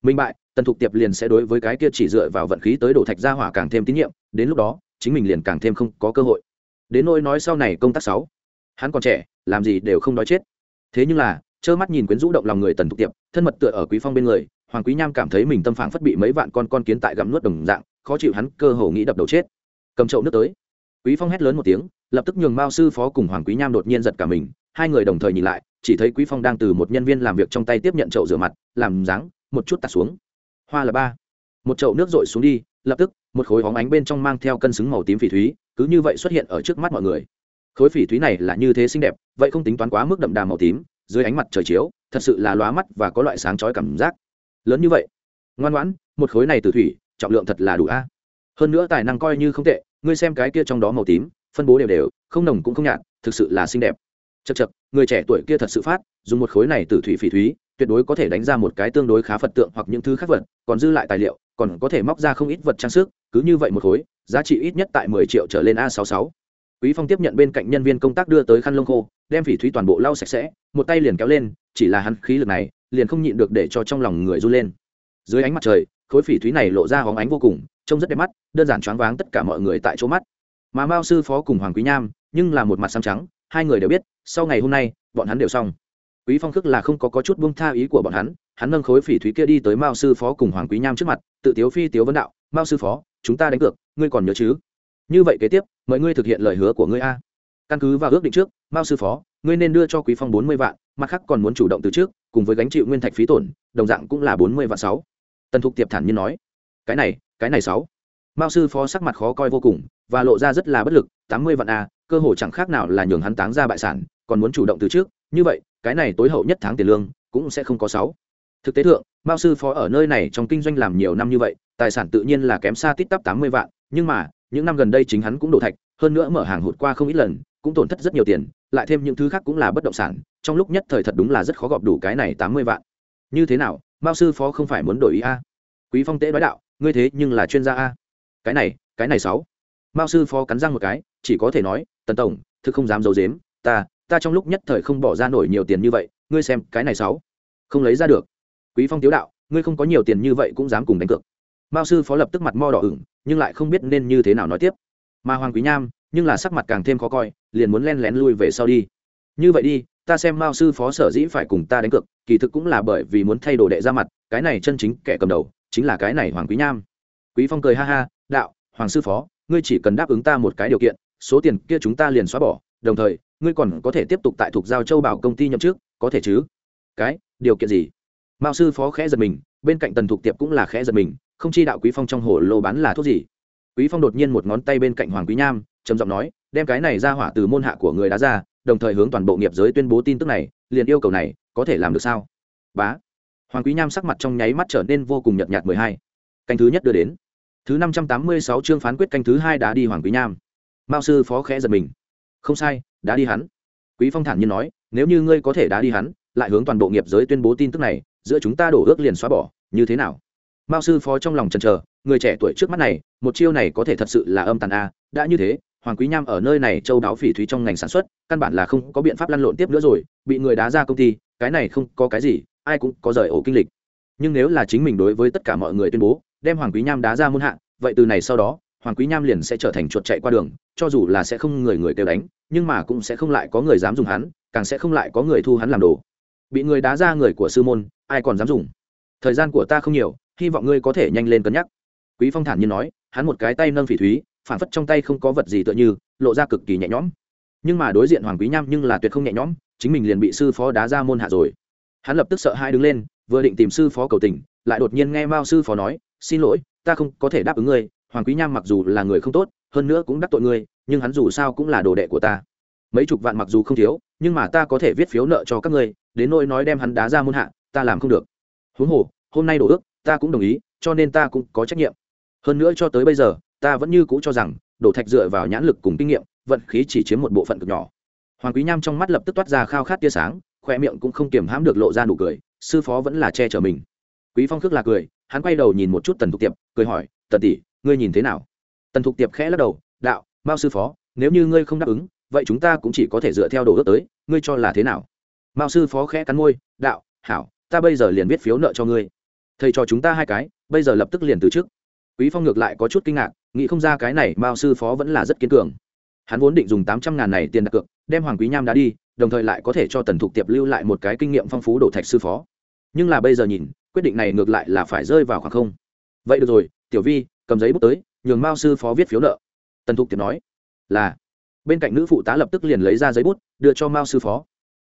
Minh bại, tần thục tiệp liền sẽ đối với cái kia chỉ dựa vào vận khí tới đổ thạch ra hỏa càng thêm tín nhiệm, đến lúc đó chính mình liền càng thêm không có cơ hội. Đến nỗi nói sau này công tác sáu, hắn còn trẻ, làm gì đều không nói chết. Thế nhưng là, trơ mắt nhìn quyến rũ động lòng người tần thục tiệp, thân mật tựa ở quý phong bên người, hoàng quý nham cảm thấy mình tâm phản phất bị mấy vạn con con kiến tại gặm nuốt đồng dạng, khó chịu hắn cơ hồ nghĩ đập đầu chết. Cầm chậu nước tới. Quý phong hét lớn một tiếng, lập tức nhường mao sư phó cùng hoàng quý nham đột nhiên giật cả mình, hai người đồng thời nhìn lại, chỉ thấy quý phong đang từ một nhân viên làm việc trong tay tiếp nhận chậu rửa mặt, làm dáng, một chút tạt xuống. Hoa là ba. Một chậu nước rội xuống đi lập tức, một khối hóng ánh bên trong mang theo cân xứng màu tím phỉ thúy, cứ như vậy xuất hiện ở trước mắt mọi người. Khối phỉ thúy này là như thế xinh đẹp, vậy không tính toán quá mức đậm đà màu tím, dưới ánh mặt trời chiếu, thật sự là lóa mắt và có loại sáng chói cảm giác. Lớn như vậy. Ngoan ngoãn, một khối này từ thủy, trọng lượng thật là đủ a. Hơn nữa tài năng coi như không tệ, ngươi xem cái kia trong đó màu tím, phân bố đều đều, không nồng cũng không nhạt, thực sự là xinh đẹp. Chật chật người trẻ tuổi kia thật sự phát, dùng một khối này từ thủy phỉ thúy, tuyệt đối có thể đánh ra một cái tương đối khá phật tượng hoặc những thứ khác vật, còn dư lại tài liệu còn có thể móc ra không ít vật trang sức, cứ như vậy một khối, giá trị ít nhất tại mười triệu trở lên a sáu sáu. Quý phong tiếp nhận bên cạnh nhân viên công tác đưa tới khăn lông khô, đem phỉ thúy toàn bộ lau sạch sẽ, một tay liền kéo lên, chỉ là hắn khí lực này, liền không nhịn được để cho trong lòng người run lên. Dưới ánh mặt trời, khối phỉ thúy này lộ ra hóng ánh vô cùng, trông rất đẹp mắt, đơn giản choáng váng tất cả mọi người tại chỗ mắt. Mà mao sư phó cùng hoàng quý nham, nhưng là một mặt xám trắng, hai người đều biết, sau ngày hôm nay, bọn hắn đều xong quý phong khước là không có, có chút buông tha ý của bọn hắn hắn nâng khối phỉ thúy kia đi tới mao sư phó cùng hoàng quý nham trước mặt tự tiếu phi tiếu vấn đạo mao sư phó chúng ta đánh cược ngươi còn nhớ chứ? Như vậy kế tiếp mời ngươi thực hiện lời hứa của ngươi a. Căn cứ vào ước định trước mao sư phó ngươi nên đưa cho quý phong bốn mươi vạn mặt khác còn muốn chủ động từ trước cùng với gánh chịu nguyên thạch phí tổn đồng dạng cũng là bốn mươi vạn sáu. Tần thục tiệp thản nhiên nói cái này cái này sáu. Mao sư phó sắc mặt khó coi vô cùng và lộ ra rất là bất lực tám mươi vạn a cơ hội chẳng khác nào là nhường hắn táng ra bại sản còn muốn chủ động từ trước, như vậy, cái này tối hậu nhất tháng tiền lương cũng sẽ không có sáu. Thực tế thượng, mao sư phó ở nơi này trong kinh doanh làm nhiều năm như vậy, tài sản tự nhiên là kém xa tít tắp tám mươi vạn, nhưng mà, những năm gần đây chính hắn cũng đổ thạch, hơn nữa mở hàng hụt qua không ít lần, cũng tổn thất rất nhiều tiền, lại thêm những thứ khác cũng là bất động sản, trong lúc nhất thời thật đúng là rất khó gọp đủ cái này tám mươi vạn. Như thế nào, mao sư phó không phải muốn đổi ý a? Quý phong tế nói đạo, ngươi thế nhưng là chuyên gia a. Cái này cái này sáu. Mao sư phó cắn răng một cái, chỉ có thể nói, tần tổng, thực không dám giấu dếm ta ta trong lúc nhất thời không bỏ ra nổi nhiều tiền như vậy, ngươi xem, cái này sáu. Không lấy ra được. Quý phong tiếu đạo, ngươi không có nhiều tiền như vậy cũng dám cùng đánh cược. Mao sư phó lập tức mặt mo đỏ ửng, nhưng lại không biết nên như thế nào nói tiếp. Mà hoàng quý nham, nhưng là sắc mặt càng thêm khó coi, liền muốn len lén lui về sau đi. Như vậy đi, ta xem mao sư phó sở dĩ phải cùng ta đánh cược, kỳ thực cũng là bởi vì muốn thay đồ đệ ra mặt, cái này chân chính kẻ cầm đầu, chính là cái này hoàng quý nham. Quý phong cười ha ha, đạo, hoàng sư phó, ngươi chỉ cần đáp ứng ta một cái điều kiện, số tiền kia chúng ta liền xóa bỏ đồng thời, ngươi còn có thể tiếp tục tại thuộc giao châu bảo công ty nhậm chức, có thể chứ? Cái, điều kiện gì? Mao sư phó khẽ giật mình, bên cạnh tần thục tiệp cũng là khẽ giật mình, không chi đạo quý phong trong hồ lô bán là thuốc gì? Quý phong đột nhiên một ngón tay bên cạnh hoàng quý nham, trầm giọng nói, đem cái này ra hỏa từ môn hạ của người đá ra, đồng thời hướng toàn bộ nghiệp giới tuyên bố tin tức này, liền yêu cầu này, có thể làm được sao? Bá. Hoàng quý nham sắc mặt trong nháy mắt trở nên vô cùng nhợt nhạt mười hai. Canh thứ nhất đưa đến. Thứ năm trăm tám mươi sáu chương phán quyết canh thứ hai đã đi hoàng quý nham. Mao sư phó khẽ giật mình không sai, đã đi hắn. Quý phong thản nhiên nói, nếu như ngươi có thể đã đi hắn, lại hướng toàn bộ nghiệp giới tuyên bố tin tức này, giữa chúng ta đổ ước liền xóa bỏ, như thế nào? Mao sư phó trong lòng chần chờ, người trẻ tuổi trước mắt này, một chiêu này có thể thật sự là âm tàn a, đã như thế, hoàng quý nham ở nơi này châu đáo phỉ thúy trong ngành sản xuất, căn bản là không có biện pháp lăn lộn tiếp nữa rồi, bị người đá ra công ty, cái này không có cái gì, ai cũng có rời ổ kinh lịch. Nhưng nếu là chính mình đối với tất cả mọi người tuyên bố, đem hoàng quý nham đá ra muôn hạ, vậy từ này sau đó hoàng quý nham liền sẽ trở thành chuột chạy qua đường, cho dù là sẽ không người người kêu đánh, nhưng mà cũng sẽ không lại có người dám dùng hắn, càng sẽ không lại có người thu hắn làm đồ. Bị người đá ra người của sư môn, ai còn dám dùng? Thời gian của ta không nhiều, hy vọng ngươi có thể nhanh lên cân nhắc. Quý phong thản nhiên nói, hắn một cái tay nâng phỉ thúy phản phất trong tay không có vật gì tựa như, lộ ra cực kỳ nhẹ nhõm. Nhưng mà đối diện hoàng quý nham nhưng là tuyệt không nhẹ nhõm, chính mình liền bị sư phó đá ra môn hạ rồi. Hắn lập tức sợ hai đứng lên, vừa định tìm sư phó cầu tình, lại đột nhiên nghe mao sư phó nói, xin lỗi, ta không có thể đáp ứng ngươi hoàng quý nham mặc dù là người không tốt, hơn nữa cũng đắc tội ngươi, nhưng hắn dù sao cũng là đồ đệ của ta. Mấy chục vạn mặc dù không thiếu, nhưng mà ta có thể viết phiếu nợ cho các ngươi, đến nỗi nói đem hắn đá ra muôn hạ, ta làm không được. Huống hồ, hôm nay đổ ước, ta cũng đồng ý, cho nên ta cũng có trách nhiệm. Hơn nữa cho tới bây giờ, ta vẫn như cũ cho rằng, đổ thạch dựa vào nhãn lực cùng kinh nghiệm, vận khí chỉ chiếm một bộ phận cực nhỏ. Hoàng quý nham trong mắt lập tức toát ra khao khát tia sáng khoe miệng cũng không kiềm hãm được lộ ra nụ cười, sư phó vẫn là che chở mình. Quý phong khước là cười, hắn quay đầu nhìn một chút tần thục tiệp, cười hỏi, tần tỷ ngươi nhìn thế nào? Tần thục tiệp khẽ lắc đầu, đạo, mao sư phó, nếu như ngươi không đáp ứng, vậy chúng ta cũng chỉ có thể dựa theo đồ ước tới, ngươi cho là thế nào? Mao sư phó khẽ cắn môi, đạo, hảo, ta bây giờ liền viết phiếu nợ cho ngươi. Thầy cho chúng ta hai cái, bây giờ lập tức liền từ chức. quý phong ngược lại có chút kinh ngạc, nghĩ không ra cái này mao sư phó vẫn là rất kiên cường. Hắn vốn định dùng tám trăm ngàn này tiền đặt cược, đem hoàng quý nham đá đi, đồng thời lại có thể cho tần thục tiệp lưu lại một cái kinh nghiệm phong phú đổ thạch sư phó. Nhưng là bây giờ nhìn, quyết định này ngược lại là phải rơi vào khoảng không. Vậy được rồi, tiểu vi cầm giấy bút tới, nhường mao sư phó viết phiếu nợ. Tần thục tiệp nói, là. Bên cạnh nữ phụ tá lập tức liền lấy ra giấy bút, đưa cho mao sư phó.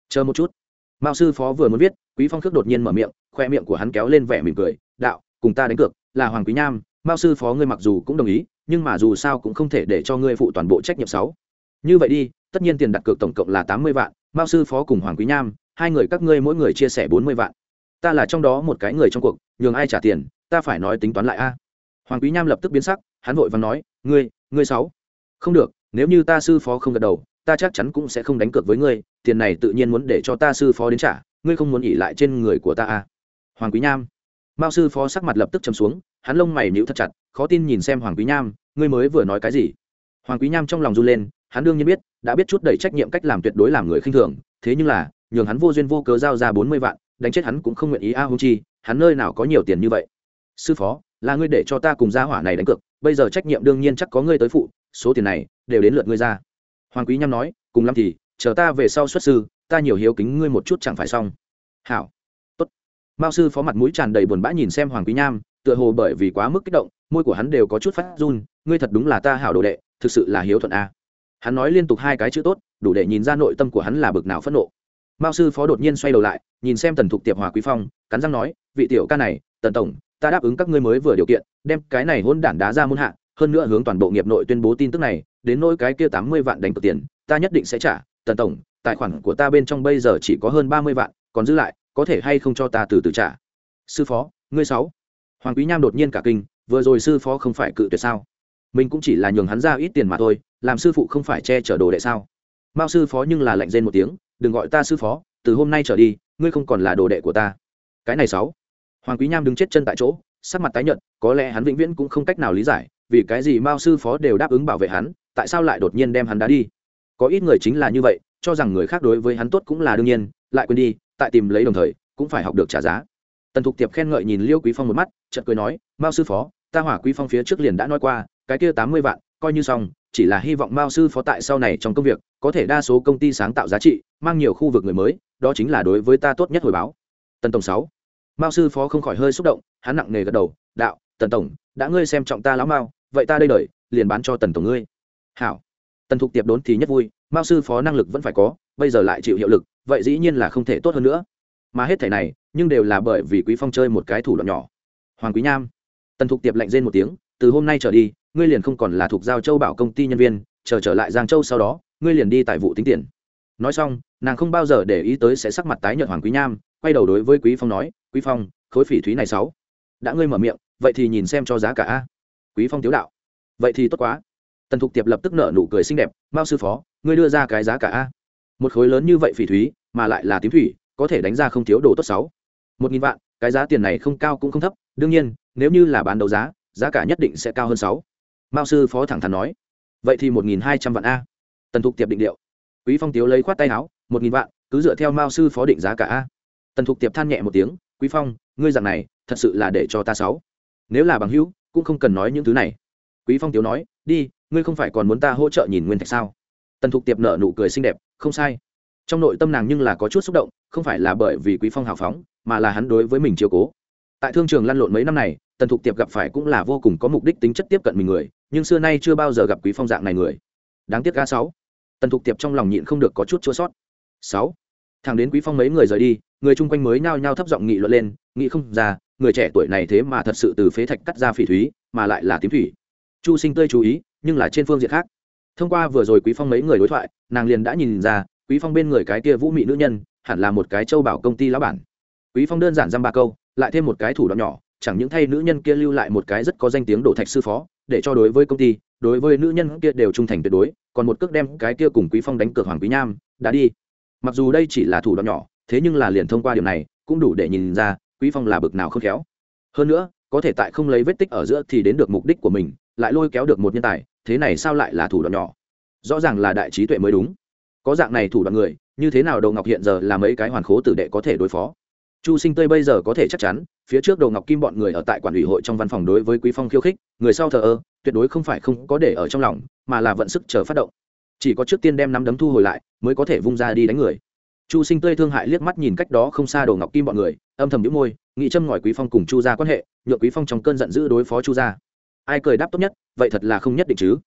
Chờ một chút. Mao sư phó vừa muốn viết, quý phong khước đột nhiên mở miệng, khoe miệng của hắn kéo lên vẻ mỉm cười, đạo, cùng ta đánh cược, là hoàng quý nham mao sư phó ngươi mặc dù cũng đồng ý, nhưng mà dù sao cũng không thể để cho ngươi phụ toàn bộ trách nhiệm sáu. Như vậy đi, tất nhiên tiền đặt cược tổng cộng là tám mươi vạn, mao sư phó cùng hoàng quý nham hai người các ngươi mỗi người chia sẻ bốn mươi vạn. Ta là trong đó một cái người trong cuộc, nhường ai trả tiền, ta phải nói tính toán lại a hoàng quý nham lập tức biến sắc, hắn vội và nói, ngươi ngươi sáu. Không được, nếu như ta sư phó không gật đầu, ta chắc chắn cũng sẽ không đánh cược với ngươi, tiền này tự nhiên muốn để cho ta sư phó đến trả, ngươi không muốn nghỉ lại trên người của ta à? hoàng quý nham. Mao sư phó sắc mặt lập tức trầm xuống, hắn lông mày nhíu thật chặt, khó tin nhìn xem hoàng quý nham, ngươi mới vừa nói cái gì? Hoàng quý nham trong lòng run lên, hắn đương nhiên biết, đã biết chút đầy trách nhiệm cách làm tuyệt đối làm người khinh thường, thế nhưng là, nhường hắn vô duyên vô cớ giao ra bốn mươi vạn, đánh chết hắn cũng không nguyện ý a hung chi, hắn nơi nào có nhiều tiền như vậy? Sư phó là ngươi để cho ta cùng gia hỏa này đánh cược, bây giờ trách nhiệm đương nhiên chắc có ngươi tới phụ, số tiền này đều đến lượt ngươi ra. Hoàng quý nham nói, cùng lắm thì, chờ ta về sau xuất sư, ta nhiều hiếu kính ngươi một chút chẳng phải xong. Hảo. Tốt. Mao sư phó mặt mũi tràn đầy buồn bã nhìn xem hoàng quý nham, tựa hồ bởi vì quá mức kích động, môi của hắn đều có chút phát run, ngươi thật đúng là ta hảo đồ đệ, thực sự là hiếu thuận a. Hắn nói liên tục hai cái chữ tốt, đủ để nhìn ra nội tâm của hắn là bực nào phẫn nộ. Mao sư phó đột nhiên xoay đầu lại, nhìn xem tần thục tiệp hòa quý phong, cắn răng nói, vị tiểu ca này, tần tổng ta đáp ứng các ngươi mới vừa điều kiện, đem cái này hôn đản đá ra môn hạ, hơn nữa hướng toàn bộ nghiệp nội tuyên bố tin tức này, đến nỗi cái kia tám mươi vạn đánh cược tiền, ta nhất định sẽ trả, tần tổng, tài khoản của ta bên trong bây giờ chỉ có hơn ba mươi vạn, còn giữ lại, có thể hay không cho ta từ từ trả? Sư phó, ngươi sáu. Hoàng quý nham đột nhiên cả kinh, vừa rồi sư phó không phải cự tuyệt sao? Mình cũng chỉ là nhường hắn ra ít tiền mà thôi, làm sư phụ không phải che chở đồ đệ sao? Mao sư phó nhưng là lạnh rên một tiếng, đừng gọi ta sư phó, từ hôm nay trở đi, ngươi không còn là đồ đệ của ta. Cái này sáu hoàng quý nham đứng chết chân tại chỗ, sắc mặt tái nhợt, có lẽ hắn vĩnh viễn cũng không cách nào lý giải, vì cái gì mao sư phó đều đáp ứng bảo vệ hắn, tại sao lại đột nhiên đem hắn đá đi? Có ít người chính là như vậy, cho rằng người khác đối với hắn tốt cũng là đương nhiên, lại quên đi, tại tìm lấy đồng thời, cũng phải học được trả giá. Tần thục tiệp khen ngợi nhìn liêu quý phong một mắt, chợt cười nói, mao sư phó, ta hỏa quý phong phía trước liền đã nói qua, cái kia tám mươi vạn, coi như xong, chỉ là hy vọng mao sư phó tại sau này trong công việc, có thể đa số công ty sáng tạo giá trị, mang nhiều khu vực người mới, đó chính là đối với ta tốt nhất hồi báo. Tần tổng sáu mao sư phó không khỏi hơi xúc động hắn nặng nề gật đầu đạo tần tổng đã ngươi xem trọng ta lão mao vậy ta đây đợi liền bán cho tần tổng ngươi. Hảo. Tần thục tiệp đốn thì nhất vui mao sư phó năng lực vẫn phải có bây giờ lại chịu hiệu lực vậy dĩ nhiên là không thể tốt hơn nữa. Mà hết thể này nhưng đều là bởi vì quý phong chơi một cái thủ đoạn nhỏ. Hoàng quý nham tần thục tiệp lạnh rên một tiếng từ hôm nay trở đi ngươi liền không còn là thuộc giao châu bảo công ty nhân viên chờ trở, trở lại giang châu sau đó ngươi liền đi tại vụ tính tiền. Nói xong nàng không bao giờ để ý tới sẽ sắc mặt tái nhợt hoàng quý nham quay đầu đối với quý phong nói, quý phong, khối phỉ thúy này sáu, đã ngươi mở miệng, vậy thì nhìn xem cho giá cả a. Quý phong tiếu đạo, vậy thì tốt quá. Tần thục tiệp lập tức nở nụ cười xinh đẹp, mao sư phó, ngươi đưa ra cái giá cả a. Một khối lớn như vậy phỉ thúy, mà lại là tím thủy, có thể đánh ra không thiếu đồ tốt sáu. Một nghìn vạn, cái giá tiền này không cao cũng không thấp, đương nhiên, nếu như là bán đấu giá giá cả nhất định sẽ cao hơn sáu. Mao sư phó thẳng thắn nói, vậy thì một nghìn hai trăm vạn a. Tần thục tiệp định điệu. Quý phong tiếu lấy khoát tay áo, một nghìn vạn, cứ dựa theo mao sư phó định giá cả a tần thục tiệp than nhẹ một tiếng, quý phong, ngươi dạng này thật sự là để cho ta sáu nếu là bằng hữu, cũng không cần nói những thứ này. Quý phong tiếu nói, đi, ngươi không phải còn muốn ta hỗ trợ nhìn nguyên thạch sao? Tần thục tiệp nở nụ cười xinh đẹp, không sai. Trong nội tâm nàng nhưng là có chút xúc động, không phải là bởi vì quý phong hào phóng, mà là hắn đối với mình chiều cố. Tại thương trường lăn lộn mấy năm này, tần thục tiệp gặp phải cũng là vô cùng có mục đích tính chất tiếp cận mình người, nhưng xưa nay chưa bao giờ gặp quý phong dạng này người. Đáng tiếc ga sáu. Tần thục tiệp trong lòng nhịn không được có chút chua sót. Sáu thằng đến quý phong mấy người rời đi, người chung quanh mới nhao nhao thấp giọng nghị luận lên nghĩ không ra, người trẻ tuổi này thế mà thật sự từ phế thạch cắt ra phỉ thúy, mà lại là tím thủy. Chu sinh tươi chú ý, nhưng là trên phương diện khác. Thông qua vừa rồi quý phong mấy người đối thoại, nàng liền đã nhìn ra, quý phong bên người cái kia vũ mị nữ nhân, hẳn là một cái châu bảo công ty lão bản. Quý phong đơn giản dăm ba câu, lại thêm một cái thủ đoạn nhỏ, chẳng những thay nữ nhân kia lưu lại một cái rất có danh tiếng đổ thạch sư phó, để cho đối với công ty, đối với nữ nhân kia đều trung thành tuyệt đối, còn một cước đem cái kia cùng quý phong đánh cược hoàng quý nham, đã đi mặc dù đây chỉ là thủ đoạn nhỏ, thế nhưng là liền thông qua điều này, cũng đủ để nhìn ra quý phong là bực nào không khéo. Hơn nữa, có thể tại không lấy vết tích ở giữa thì đến được mục đích của mình, lại lôi kéo được một nhân tài, thế này sao lại là thủ đoạn nhỏ? Rõ ràng là đại trí tuệ mới đúng. Có dạng này thủ đoạn người, như thế nào đầu ngọc hiện giờ là mấy cái hoàn khố tử đệ có thể đối phó? Chu sinh tươi bây giờ có thể chắc chắn, phía trước đầu ngọc kim bọn người ở tại quản ủy hội trong văn phòng đối với quý phong khiêu khích, người sau thờ ơ, tuyệt đối không phải không có để ở trong lòng, mà là vận sức chờ phát động chỉ có trước tiên đem nắm đấm thu hồi lại, mới có thể vung ra đi đánh người. Chu sinh tươi thương hại liếc mắt nhìn cách đó không xa đồ ngọc kim bọn người, âm thầm nhũ môi nghị châm ngòi quý phong cùng chu ra quan hệ nhựa quý phong trong cơn giận dữ đối phó chu ra ai cười đáp tốt nhất, vậy thật là không nhất định chứ.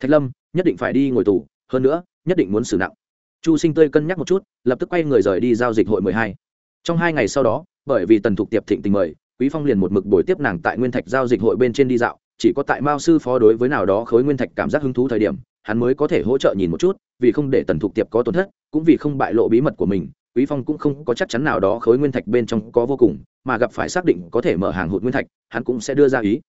Thạch lâm, nhất định phải đi ngồi tù, hơn nữa, nhất định muốn xử nặng. Chu sinh tươi cân nhắc một chút, lập tức quay người rời đi giao dịch hội mười hai. Trong hai ngày sau đó, bởi vì tần thục tiệp thịnh tình mời, quý phong liền một mực buổi tiếp nàng tại nguyên thạch giao dịch hội bên trên đi dạo, chỉ có tại mao sư phó đối với nào đó khối nguyên thạch cảm giác hứng thú thời điểm hắn mới có thể hỗ trợ nhìn một chút, vì không để tần thục tiệp có tổn thất, cũng vì không bại lộ bí mật của mình, quý phong cũng không có chắc chắn nào đó khối nguyên thạch bên trong có vô cùng, mà gặp phải xác định có thể mở hàng hụt nguyên thạch, hắn cũng sẽ đưa ra ý.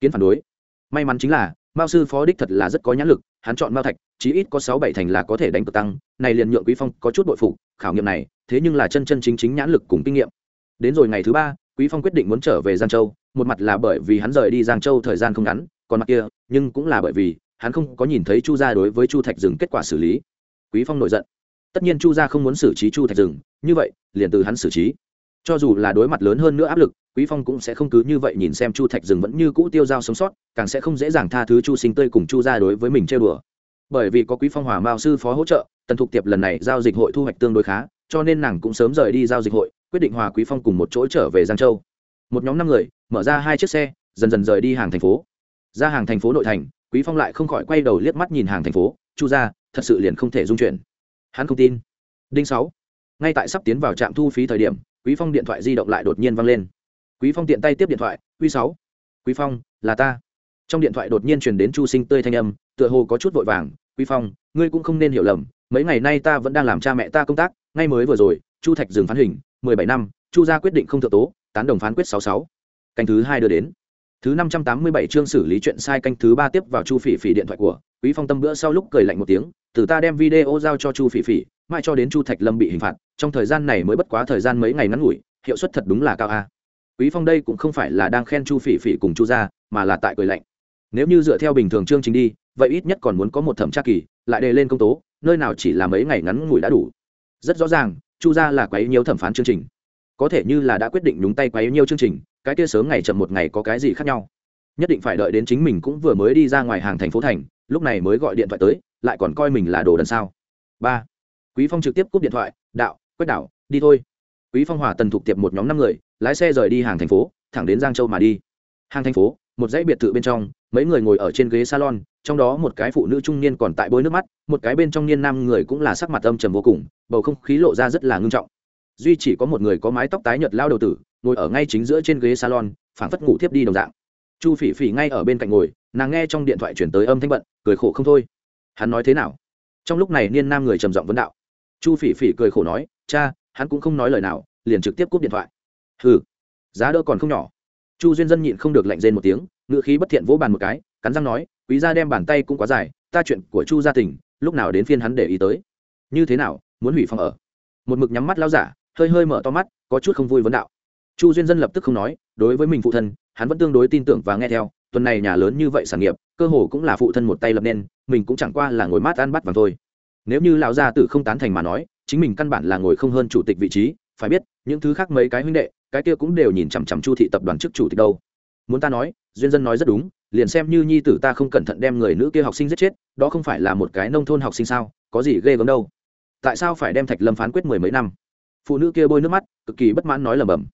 Kiến phản đối. May mắn chính là, mao sư phó đích thật là rất có nhãn lực, hắn chọn mao thạch, chí ít có sáu bảy thành là có thể đánh cực tăng, này liền nhượng quý phong có chút bội phụ khảo nghiệm này, thế nhưng là chân chân chính chính nhãn lực cùng kinh nghiệm. Đến rồi ngày thứ ba, quý phong quyết định muốn trở về giang châu, một mặt là bởi vì hắn rời đi giang châu thời gian không ngắn, còn mặt kia, nhưng cũng là bởi vì hắn không có nhìn thấy chu gia đối với chu thạch rừng kết quả xử lý. Quý phong nổi giận. Tất nhiên chu gia không muốn xử trí chu thạch rừng như vậy, liền từ hắn xử trí. Cho dù là đối mặt lớn hơn nữa áp lực, quý phong cũng sẽ không cứ như vậy nhìn xem chu thạch rừng vẫn như cũ tiêu dao sống sót, càng sẽ không dễ dàng tha thứ chu sinh tươi cùng chu gia đối với mình chơi đùa. Bởi vì có quý phong hòa mao sư phó hỗ trợ, tần thục tiệp lần này giao dịch hội thu hoạch tương đối khá, cho nên nàng cũng sớm rời đi giao dịch hội, quyết định hòa quý phong cùng một chỗ trở về giang châu. Một nhóm năm người, mở ra hai chiếc xe, dần dần rời đi hàng thành phố. Ra hàng thành phố nội thành quý phong lại không khỏi quay đầu liếc mắt nhìn hàng thành phố, chu gia, thật sự liền không thể dung chuyển hắn không tin. Đinh sáu. Ngay tại sắp tiến vào trạm thu phí thời điểm, quý phong điện thoại di động lại đột nhiên vang lên. Quý phong tiện tay tiếp điện thoại, quý sáu, quý phong, là ta. Trong điện thoại đột nhiên truyền đến chu sinh tươi thanh âm, tựa hồ có chút vội vàng, quý phong, ngươi cũng không nên hiểu lầm, mấy ngày nay ta vẫn đang làm cha mẹ ta công tác, ngay mới vừa rồi, chu thạch dừng phán hình, mười bảy năm, chu gia quyết định không thượng tố, tán đồng phán quyết sáu sáu. Canh thứ hai đưa đến thứ năm trăm tám mươi bảy chương xử lý chuyện sai canh thứ ba tiếp vào chu phỉ phỉ điện thoại của quý phong tâm bữa sau lúc cười lạnh một tiếng, từ ta đem video giao cho chu phỉ phỉ mai cho đến chu thạch lâm bị hình phạt, trong thời gian này mới bất quá thời gian mấy ngày ngắn ngủi, hiệu suất thật đúng là cao a. Quý phong đây cũng không phải là đang khen chu phỉ phỉ cùng chu gia, mà là tại cười lạnh. Nếu như dựa theo bình thường chương trình đi, vậy ít nhất còn muốn có một thẩm tra kỳ, lại đề lên công tố, nơi nào chỉ là mấy ngày ngắn ngủi đã đủ. Rất rõ ràng, chu gia là quấy nhiều thẩm phán chương trình. Có thể như là đã quyết định nhúng tay quấy nhiều chương trình cái kia sớm ngày chậm một ngày có cái gì khác nhau. Nhất định phải đợi đến chính mình cũng vừa mới đi ra ngoài hàng thành phố thành, lúc này mới gọi điện thoại tới, lại còn coi mình là đồ đần sao. Ba. Quý phong trực tiếp cúp điện thoại, đạo quét đảo đi thôi. Quý phong hòa tần thuộc tiệp một nhóm năm người, lái xe rời đi hàng thành phố, thẳng đến giang châu mà đi. Hàng thành phố, một dãy biệt thự bên trong, mấy người ngồi ở trên ghế salon, trong đó một cái phụ nữ trung niên còn tại bôi nước mắt, một cái bên trong niên nam người cũng là sắc mặt âm trầm vô cùng, bầu không khí lộ ra rất là ngưng trọng duy chỉ có một người có mái tóc tái nhợt lao đầu tử, ngồi ở ngay chính giữa trên ghế salon, phảng phất ngủ thiếp đi đồng dạng. Chu phỉ phỉ ngay ở bên cạnh ngồi, nàng nghe trong điện thoại chuyển tới âm thanh bận, cười khổ không thôi. Hắn nói thế nào? Trong lúc này niên nam người trầm giọng vấn đạo. Chu phỉ phỉ cười khổ nói, cha, hắn cũng không nói lời nào, liền trực tiếp cúp điện thoại. Hừ, giá đỡ còn không nhỏ. Chu duyên dân nhịn không được lạnh rên một tiếng ngự khí bất thiện vỗ bàn một cái, cắn răng nói, quý gia đem bàn tay cũng quá dài, ta chuyện của chu gia tình lúc nào đến phiên hắn để ý tới. Như thế nào, muốn hủy phòng ở? Một mực nhắm mắt lao giả hơi hơi mở to mắt, có chút không vui vấn đạo. Chu duyên dân lập tức không nói, đối với mình phụ thân, hắn vẫn tương đối tin tưởng và nghe theo, tuần này nhà lớn như vậy sản nghiệp, cơ hồ cũng là phụ thân một tay lập nên, mình cũng chẳng qua là ngồi mát ăn bắt vàng thôi. Nếu như lão gia tử không tán thành mà nói, chính mình căn bản là ngồi không hơn chủ tịch vị trí, phải biết, những thứ khác mấy cái huynh đệ, cái kia cũng đều nhìn chằm chằm chu thị tập đoàn chức chủ tịch đâu. Muốn ta nói, duyên dân nói rất đúng, liền xem như nhi tử ta không cẩn thận đem người nữ kia học sinh giết chết, đó không phải là một cái nông thôn học sinh sao, có gì ghê gớm đâu. Tại sao phải đem thạch lâm phán quyết mười mấy năm? Phụ nữ kia bôi nước mắt, cực kỳ bất mãn nói lầm bầm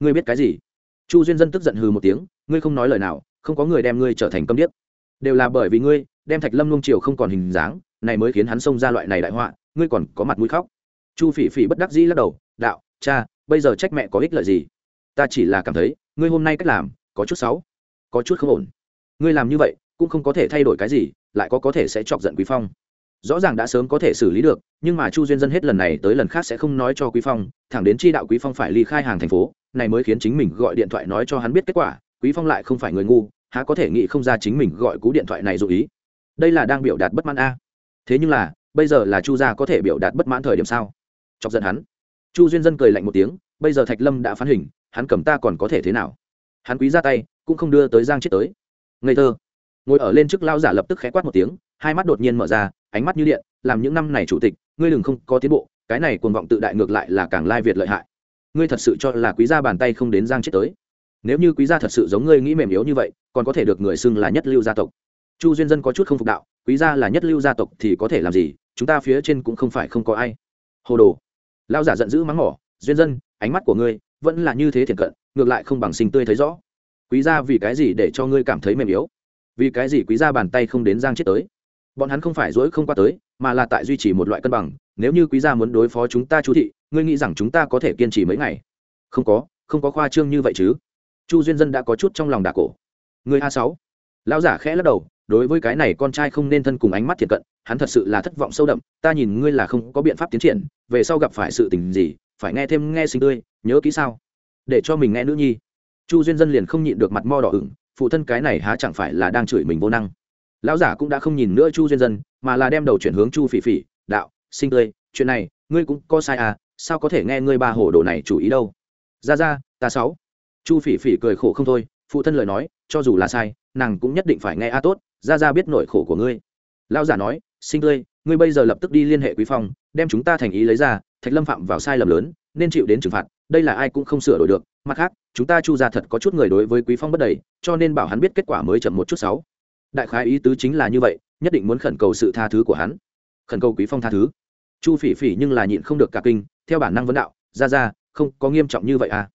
ngươi biết cái gì? Chu duyên dân tức giận hừ một tiếng, ngươi không nói lời nào, không có người đem ngươi trở thành câm điếc. Đều là bởi vì ngươi, đem thạch lâm luông triều không còn hình dáng, này mới khiến hắn xông ra loại này đại họa, ngươi còn có mặt mũi khóc. Chu phỉ phỉ bất đắc dĩ lắc đầu, đạo, cha, bây giờ trách mẹ có ích lợi gì? Ta chỉ là cảm thấy, ngươi hôm nay cách làm, có chút xấu, có chút không ổn. Ngươi làm như vậy, cũng không có thể thay đổi cái gì, lại có có thể sẽ chọc giận quý phong rõ ràng đã sớm có thể xử lý được, nhưng mà chu duyên dân hết lần này tới lần khác sẽ không nói cho quý phong, thẳng đến chi đạo quý phong phải ly khai hàng thành phố, này mới khiến chính mình gọi điện thoại nói cho hắn biết kết quả, quý phong lại không phải người ngu, há có thể nghĩ không ra chính mình gọi cú điện thoại này dụ ý. Đây là đang biểu đạt bất mãn a. Thế nhưng là, bây giờ là chu gia có thể biểu đạt bất mãn thời điểm sao? Chọc giận hắn. Chu duyên dân cười lạnh một tiếng, bây giờ thạch lâm đã phán hình, hắn cầm ta còn có thể thế nào? Hắn quý ra tay, cũng không đưa tới giang chết tới. Ngây thơ. Ngồi ở lên trước lao giả lập tức khẽ quát một tiếng, hai mắt đột nhiên mở ra ánh mắt như điện, làm những năm này chủ tịch, ngươi đừng không có tiến bộ, cái này cuồng vọng tự đại ngược lại là càng lai việt lợi hại. Ngươi thật sự cho là quý gia bàn tay không đến giang chết tới. Nếu như quý gia thật sự giống ngươi nghĩ mềm yếu như vậy, còn có thể được người xưng là nhất lưu gia tộc. Chu duyên dân có chút không phục đạo, quý gia là nhất lưu gia tộc thì có thể làm gì, chúng ta phía trên cũng không phải không có ai. Hồ đồ. Lao giả giận dữ mắng mỏ, duyên dân, ánh mắt của ngươi vẫn là như thế thiện cận, ngược lại không bằng sinh tươi thấy rõ. Quý gia vì cái gì để cho ngươi cảm thấy mềm yếu? Vì cái gì quý gia bàn tay không đến giang chết tới? Bọn hắn không phải dỗi không qua tới, mà là tại duy trì một loại cân bằng, nếu như quý gia muốn đối phó chúng ta chú thị, ngươi nghĩ rằng chúng ta có thể kiên trì mấy ngày? Không có không có khoa trương như vậy chứ. Chu duyên dân đã có chút trong lòng đà cổ. Người a sáu. Lão giả khẽ lắc đầu, đối với cái này con trai không nên thân cùng ánh mắt thiệt cận, hắn thật sự là thất vọng sâu đậm, ta nhìn ngươi là không có biện pháp tiến triển, về sau gặp phải sự tình gì, phải nghe thêm nghe sinh tươi, nhớ kỹ sao? Để cho mình nghe nữ nhi. Chu duyên dân liền không nhịn được mặt mo đỏ ửng, phụ thân cái này há chẳng phải là đang chửi mình vô năng lão giả cũng đã không nhìn nữa chu duyên dân, mà là đem đầu chuyển hướng chu phỉ phỉ. Đạo sinh tươi chuyện này, ngươi cũng có sai à sao có thể nghe ngươi ba hồ đồ này chủ ý đâu? Ra ra, ta sáu. Chu phỉ phỉ cười khổ không thôi, phụ thân lời nói, cho dù là sai, nàng cũng nhất định phải nghe a tốt, ra ra biết nỗi khổ của ngươi. Lão giả nói sinh tươi ngươi bây giờ lập tức đi liên hệ quý phong, đem chúng ta thành ý lấy ra, thạch lâm phạm vào sai lầm lớn, nên chịu đến trừng phạt, đây là ai cũng không sửa đổi được. Mặt khác, chúng ta chu ra thật có chút người đối với quý phong bất đầy, cho nên bảo hắn biết kết quả mới chậm một chút sáu đại khái ý tứ chính là như vậy, nhất định muốn khẩn cầu sự tha thứ của hắn. Khẩn cầu quý phong tha thứ. Chu phỉ phỉ nhưng là nhịn không được cả kinh, theo bản năng vấn đạo, ra ra, không, có nghiêm trọng như vậy à?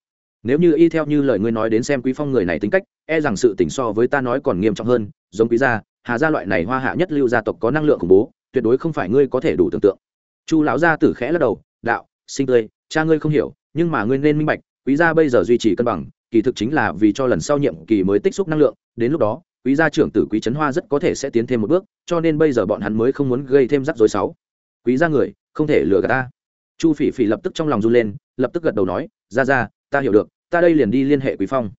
Nếu như y theo như lời ngươi nói đến xem quý phong người này tính cách e rằng sự tỉnh so với ta nói còn nghiêm trọng hơn, giống quý gia, hà gia loại này hoa hạ nhất lưu gia tộc có năng lượng khủng bố, tuyệt đối không phải ngươi có thể đủ tưởng tượng. Chu lão gia tử khẽ lắc đầu, đạo sinh tươi cha ngươi không hiểu, nhưng mà ngươi nên minh bạch, quý gia bây giờ duy trì cân bằng, kỳ thực chính là vì cho lần sau nhiệm kỳ mới tích xúc năng lượng, đến lúc đó quý gia trưởng tử quý trấn hoa rất có thể sẽ tiến thêm một bước, cho nên bây giờ bọn hắn mới không muốn gây thêm rắc rối sáu quý gia người, không thể lừa gạt ta. Chu phỉ phỉ lập tức trong lòng run lên, lập tức gật đầu nói, ra ra, ta hiểu được, ta đây liền đi liên hệ quý phong.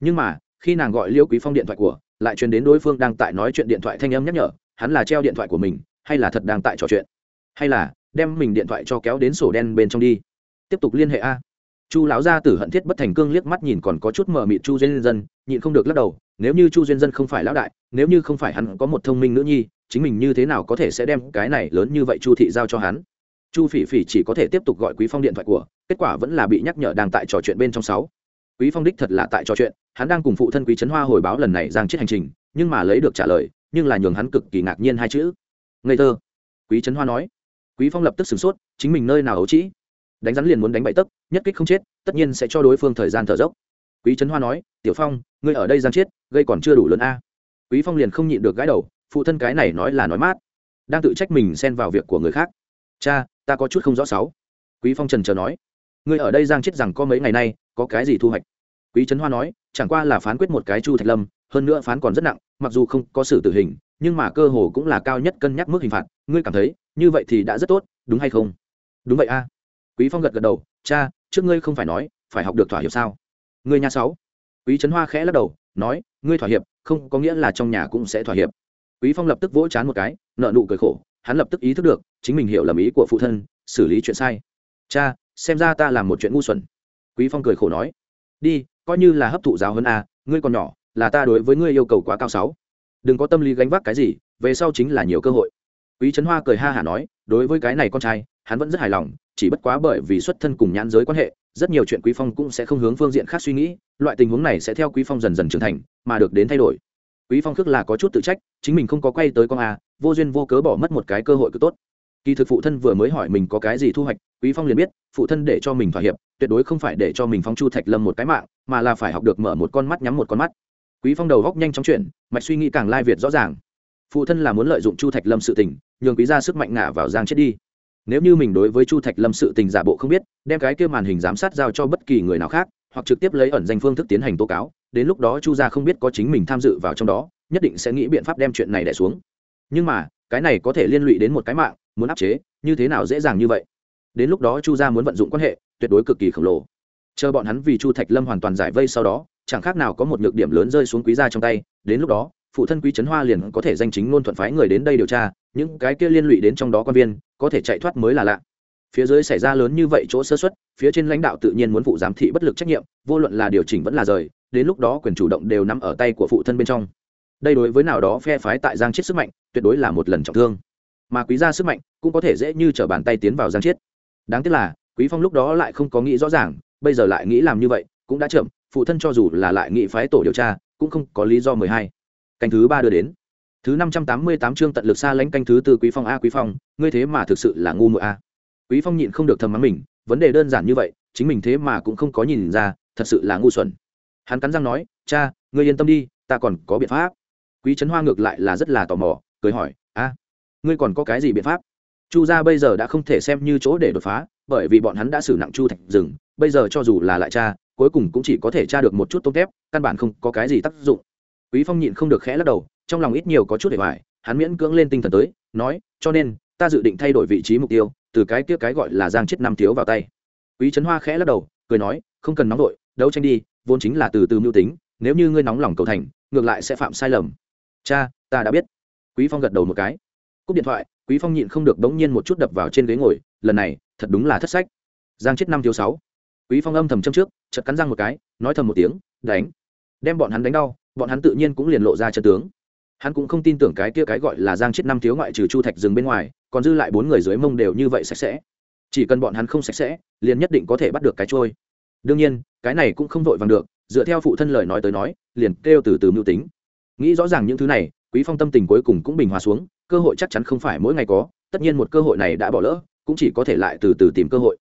Nhưng mà, khi nàng gọi liêu quý phong điện thoại của, lại truyền đến đối phương đang tại nói chuyện điện thoại thanh âm nhắc nhở, hắn là treo điện thoại của mình, hay là thật đang tại trò chuyện? Hay là, đem mình điện thoại cho kéo đến sổ đen bên trong đi? Tiếp tục liên hệ a chu lão gia tử hận thiết bất thành cương liếc mắt nhìn còn có chút mờ mịt chu duyên dân, nhịn không được lắc đầu, nếu như chu duyên dân không phải lão đại, nếu như không phải hắn có một thông minh nữ nhi, chính mình như thế nào có thể sẽ đem cái này lớn như vậy chu thị giao cho hắn? Chu phỉ phỉ chỉ có thể tiếp tục gọi quý phong điện thoại của, kết quả vẫn là bị nhắc nhở đang tại trò chuyện bên trong sáu. Quý phong đích thật là tại trò chuyện, hắn đang cùng phụ thân quý trấn hoa hồi báo lần này giang chết hành trình, nhưng mà lấy được trả lời, nhưng là nhường hắn cực kỳ ngạc nhiên hai chữ. Ngây thơ. Quý trấn hoa nói. Quý phong lập tức sửng sốt, chính mình nơi nào ấu trĩ? Đánh rắn liền muốn đánh bậy tấc, nhất kích không chết, tất nhiên sẽ cho đối phương thời gian thở dốc. Quý trấn hoa nói, tiểu phong, ngươi ở đây giang chết, gây còn chưa đủ lớn a. Quý phong liền không nhịn được gãi đầu, phụ thân cái này nói là nói mát, đang tự trách mình xen vào việc của người khác. Cha, ta có chút không rõ sáu. Quý phong trần chờ nói, ngươi ở đây giang chết rằng có mấy ngày nay, có cái gì thu hoạch? Quý trấn hoa nói, chẳng qua là phán quyết một cái chu thạch lâm, hơn nữa phán còn rất nặng, mặc dù không có xử tử hình, nhưng mà cơ hồ cũng là cao nhất cân nhắc mức hình phạt, ngươi cảm thấy, như vậy thì đã rất tốt, đúng hay không? Đúng vậy a quý phong gật gật đầu, cha, trước ngươi không phải nói, phải học được thỏa hiệp sao? Ngươi nhà sáu. Quý trấn hoa khẽ lắc đầu, nói, ngươi thỏa hiệp, không có nghĩa là trong nhà cũng sẽ thỏa hiệp. Quý phong lập tức vỗ chán một cái, nợ nụ cười khổ, hắn lập tức ý thức được, chính mình hiểu lầm ý của phụ thân, xử lý chuyện sai. Cha, xem ra ta làm một chuyện ngu xuẩn. Quý phong cười khổ nói, đi, coi như là hấp thụ giáo hơn a, ngươi còn nhỏ, là ta đối với ngươi yêu cầu quá cao sáu. Đừng có tâm lý gánh vác cái gì, về sau chính là nhiều cơ hội. Quý trấn hoa cười ha hả nói, đối với cái này con trai hắn vẫn rất hài lòng, chỉ bất quá bởi vì xuất thân cùng nhãn giới quan hệ, rất nhiều chuyện quý phong cũng sẽ không hướng phương diện khác suy nghĩ, loại tình huống này sẽ theo quý phong dần dần trưởng thành, mà được đến thay đổi. Quý phong khước là có chút tự trách, chính mình không có quay tới con a, vô duyên vô cớ bỏ mất một cái cơ hội cứ tốt. Kỳ thực phụ thân vừa mới hỏi mình có cái gì thu hoạch, quý phong liền biết, phụ thân để cho mình thỏa hiệp, tuyệt đối không phải để cho mình phong chu thạch lâm một cái mạng, mà là phải học được mở một con mắt nhắm một con mắt. Quý phong đầu góc nhanh chóng chuyển, mạch suy nghĩ càng lai việt rõ ràng. Phụ thân là muốn lợi dụng chu thạch lâm sự tình, nhường quý ra sức mạnh ngả vào giang chết đi nếu như mình đối với chu thạch lâm sự tình giả bộ không biết, đem cái kia màn hình giám sát giao cho bất kỳ người nào khác, hoặc trực tiếp lấy ẩn danh phương thức tiến hành tố cáo, đến lúc đó chu gia không biết có chính mình tham dự vào trong đó, nhất định sẽ nghĩ biện pháp đem chuyện này đẻ xuống. Nhưng mà, cái này có thể liên lụy đến một cái mạng, muốn áp chế, như thế nào dễ dàng như vậy? Đến lúc đó chu gia muốn vận dụng quan hệ, tuyệt đối cực kỳ khổng lồ. Chờ bọn hắn vì chu thạch lâm hoàn toàn giải vây sau đó, chẳng khác nào có một nhược điểm lớn rơi xuống quý gia trong tay, đến lúc đó, phụ thân quý trấn hoa liền có thể danh chính ngôn thuận phái người đến đây điều tra, những cái kia liên lụy đến trong đó quan viên có thể chạy thoát mới là lạ. Phía dưới xảy ra lớn như vậy chỗ sơ xuất phía trên lãnh đạo tự nhiên muốn phụ giám thị bất lực trách nhiệm, vô luận là điều chỉnh vẫn là rời, đến lúc đó quyền chủ động đều nằm ở tay của phụ thân bên trong. Đây đối với nào đó phe phái tại giang chết sức mạnh, tuyệt đối là một lần trọng thương. Mà quý gia sức mạnh cũng có thể dễ như t r ở bàn tay tiến vào giang chết đáng tiếc là, quý phong lúc đó lại không có nghĩ rõ ràng, bây giờ lại nghĩ làm như vậy, cũng đã chậm, phụ thân cho dù là lại nghị phái tổ điều tra, cũng không có lý do mười hai. Canh thứ ba đưa đến thứ năm trăm tám mươi tám chương tận lực xa lãnh canh thứ tư quý phong a, quý phong, ngươi thế mà thực sự là ngu muội a. Quý phong nhịn không được thầm mắng mình, vấn đề đơn giản như vậy, chính mình thế mà cũng không có nhìn ra, thật sự là ngu xuẩn. Hắn cắn răng nói, cha, ngươi yên tâm đi, ta còn có biện pháp. Quý trấn hoa ngược lại là rất là tò mò, cười hỏi, a, ngươi còn có cái gì biện pháp? Chu gia bây giờ đã không thể xem như chỗ để đột phá, bởi vì bọn hắn đã xử nặng chu thạch rừng bây giờ cho dù là lại cha, cuối cùng cũng chỉ có thể tra được một chút tôm thép căn bản không có cái gì tác dụng. Quý phong nhịn không được khẽ lắc đầu trong lòng ít nhiều có chút để hoài, hắn miễn cưỡng lên tinh thần tới, nói, cho nên, ta dự định thay đổi vị trí mục tiêu, từ cái kia cái gọi là giang chết năm thiếu vào tay. Quý trấn hoa khẽ lắc đầu, cười nói, không cần nóng vội, đấu tranh đi, vốn chính là từ từ mưu tính, nếu như ngươi nóng lòng cầu thành, ngược lại sẽ phạm sai lầm. Cha, ta đã biết. Quý phong gật đầu một cái. Cúp điện thoại, quý phong nhịn không được đống nhiên một chút đập vào trên ghế ngồi, lần này, thật đúng là thất sách. Giang chết năm thiếu sáu. Quý phong âm thầm châm trước, chợt cắn răng một cái, nói thầm một tiếng, đánh. Đem bọn hắn đánh đau, bọn hắn tự nhiên cũng liền lộ ra chân tướng hắn cũng không tin tưởng cái kia cái gọi là giang chết năm thiếu ngoại trừ chu thạch rừng bên ngoài, còn dư lại bốn người dưới mông đều như vậy sạch sẽ. Chỉ cần bọn hắn không sạch sẽ, liền nhất định có thể bắt được cái trôi. Đương nhiên, cái này cũng không vội vàng được, dựa theo phụ thân lời nói tới nói, liền kêu từ từ mưu tính. Nghĩ rõ ràng những thứ này, quý phong tâm tình cuối cùng cũng bình hòa xuống, cơ hội chắc chắn không phải mỗi ngày có, tất nhiên một cơ hội này đã bỏ lỡ, cũng chỉ có thể lại từ từ tìm cơ hội.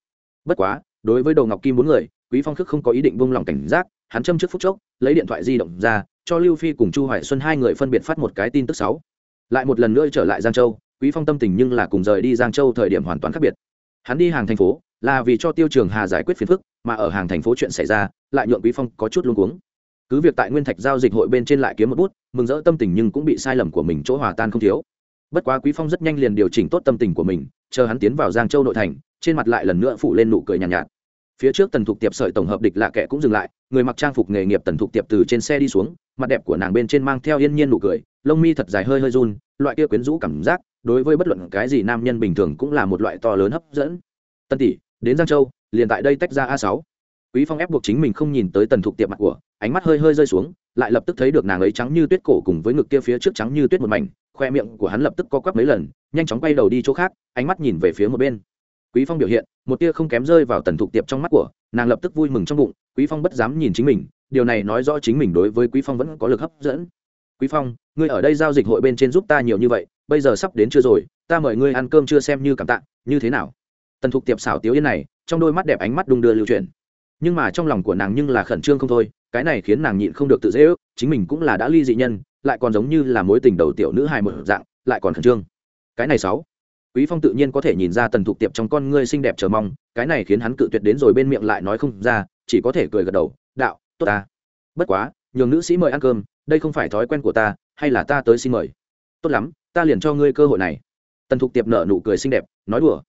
Bất quá, đối với đầu ngọc kim bốn người, quý phong thức không có ý định buông lòng cảnh giác, hắn châm trước phút chốc, lấy điện thoại di động ra cho lưu phi cùng chu hoài xuân hai người phân biệt phát một cái tin tức sáu. Lại một lần nữa trở lại giang châu quý phong tâm tình nhưng là cùng rời đi giang châu thời điểm hoàn toàn khác biệt. Hắn đi hàng thành phố là vì cho tiêu trường hà giải quyết phiền phức mà ở hàng thành phố chuyện xảy ra lại nhượng quý phong có chút luống cuống. Cứ việc tại nguyên thạch giao dịch hội bên trên lại kiếm một bút mừng rỡ tâm tình nhưng cũng bị sai lầm của mình chỗ hòa tan không thiếu. Bất quá quý phong rất nhanh liền điều chỉnh tốt tâm tình của mình chờ hắn tiến vào giang châu nội thành trên mặt lại lần nữa phủ lên nụ cười nhàn nhạt, nhạt. Phía trước tần thục tiệp sợi tổng hợp địch lạ kệ cũng dừng lại người mặc trang phục nghề nghiệp tần thục tiệp từ trên xe đi xuống mặt đẹp của nàng bên trên mang theo yên nhiên nụ cười, lông mi thật dài hơi hơi run, loại kia quyến rũ cảm giác đối với bất luận cái gì nam nhân bình thường cũng là một loại to lớn hấp dẫn. Tân tỷ, đến giang châu, liền tại đây tách ra a sáu. Quý phong ép buộc chính mình không nhìn tới tần thục tiệp mặt của, ánh mắt hơi hơi rơi xuống, lại lập tức thấy được nàng ấy trắng như tuyết cổ cùng với ngực kia phía trước trắng như tuyết một mảnh, khoe miệng của hắn lập tức co quắp mấy lần, nhanh chóng quay đầu đi chỗ khác, ánh mắt nhìn về phía một bên. Quý phong biểu hiện, một tia không kém rơi vào tần thục tiệp trong mắt của, nàng lập tức vui mừng trong bụng, quý phong bất dám nhìn chính mình điều này nói rõ chính mình đối với quý phong vẫn có lực hấp dẫn. Quý phong, ngươi ở đây giao dịch hội bên trên giúp ta nhiều như vậy, bây giờ sắp đến chưa rồi, ta mời ngươi ăn cơm chưa xem như cảm tạ, như thế nào? Tần thục tiệp xảo tiếu yên này, trong đôi mắt đẹp ánh mắt đung đưa lưu chuyển. Nhưng mà trong lòng của nàng nhưng là khẩn trương không thôi, cái này khiến nàng nhịn không được tự dễ ước, chính mình cũng là đã ly dị nhân, lại còn giống như là mối tình đầu tiểu nữ hài một dạng, lại còn khẩn trương. Cái này sáu. Quý phong tự nhiên có thể nhìn ra tần thục tiệp trong con ngươi xinh đẹp chờ mong, cái này khiến hắn cự tuyệt đến rồi bên miệng lại nói không ra, chỉ có thể cười gật đầu, đạo tốt ta. Bất quá, nhường nữ sĩ mời ăn cơm, đây không phải thói quen của ta, hay là ta tới xin mời? Tốt lắm, ta liền cho ngươi cơ hội này. Tần thục tiệp nở nụ cười xinh đẹp, nói đùa.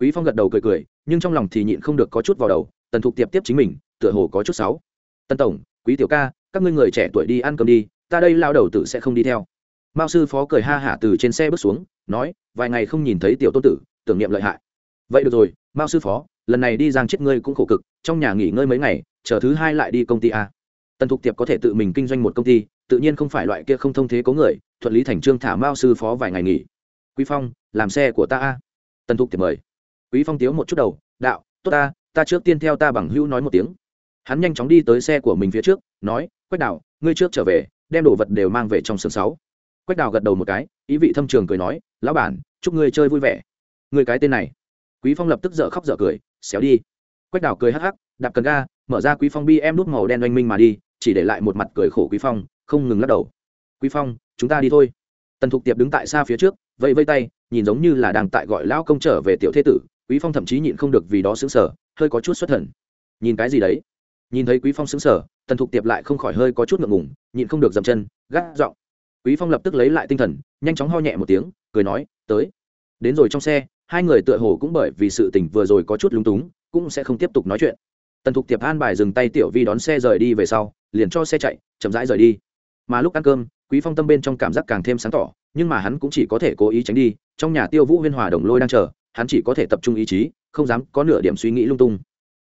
Quý phong gật đầu cười cười, nhưng trong lòng thì nhịn không được có chút vào đầu, tần thục tiệp tiếp chính mình, tựa hồ có chút sáu tân tổng, quý tiểu ca, các ngươi người trẻ tuổi đi ăn cơm đi, ta đây lao đầu tử sẽ không đi theo. Mao sư phó cười ha hả từ trên xe bước xuống, nói, vài ngày không nhìn thấy tiểu tôn tử, tưởng niệm lợi hại. Vậy được rồi, mao sư phó, lần này đi giang chết ngươi cũng khổ cực, trong nhà nghỉ ngơi mấy ngày chờ thứ hai lại đi công ty a. Tần thục tiệp có thể tự mình kinh doanh một công ty, tự nhiên không phải loại kia không thông thế có người, thuận lý thành trương thả mao sư phó vài ngày nghỉ. Quý phong, làm xe của ta a. Tần thục tiệp mời. Quý phong tiếu một chút đầu, đạo, tốt ta ta trước tiên theo ta bằng hữu nói một tiếng. Hắn nhanh chóng đi tới xe của mình phía trước, nói, quách đào, ngươi trước trở về, đem đồ vật đều mang về trong sườn sáu. Quách đào gật đầu một cái, ý vị thâm trường cười nói, lão bản, chúc ngươi chơi vui vẻ. Người cái tên này. Quý phong lập tức dở khóc dở cười, xéo đi. Quách đào cười hắc hắc, đạp cần ga mở ra quý phong bi em nút màu đen oanh minh mà đi, chỉ để lại một mặt cười khổ quý phong, không ngừng lắc đầu. Quý phong, chúng ta đi thôi. Tần thục tiệp đứng tại xa phía trước, vẫy vây tay, nhìn giống như là đang tại gọi lão công trở về tiểu thế tử. Quý phong thậm chí nhịn không được vì đó sững sờ, hơi có chút xuất thần. Nhìn cái gì đấy? Nhìn thấy quý phong sững sờ, tần thục tiệp lại không khỏi hơi có chút ngượng ngùng, nhịn không được dậm chân, gắt giọng. Quý phong lập tức lấy lại tinh thần, nhanh chóng ho nhẹ một tiếng, cười nói, tới. Đến rồi trong xe, hai người tựa hồ cũng bởi vì sự tình vừa rồi có chút lúng túng, cũng sẽ không tiếp tục nói chuyện tần thục tiệp an bài dừng tay tiểu vi đón xe rời đi về sau, liền cho xe chạy, chậm rãi rời đi. Mà lúc ăn cơm, quý phong tâm bên trong cảm giác càng thêm sáng tỏ, nhưng mà hắn cũng chỉ có thể cố ý tránh đi, trong nhà tiêu vũ huyên hòa đồng lôi đang chờ, hắn chỉ có thể tập trung ý chí, không dám có nửa điểm suy nghĩ lung tung.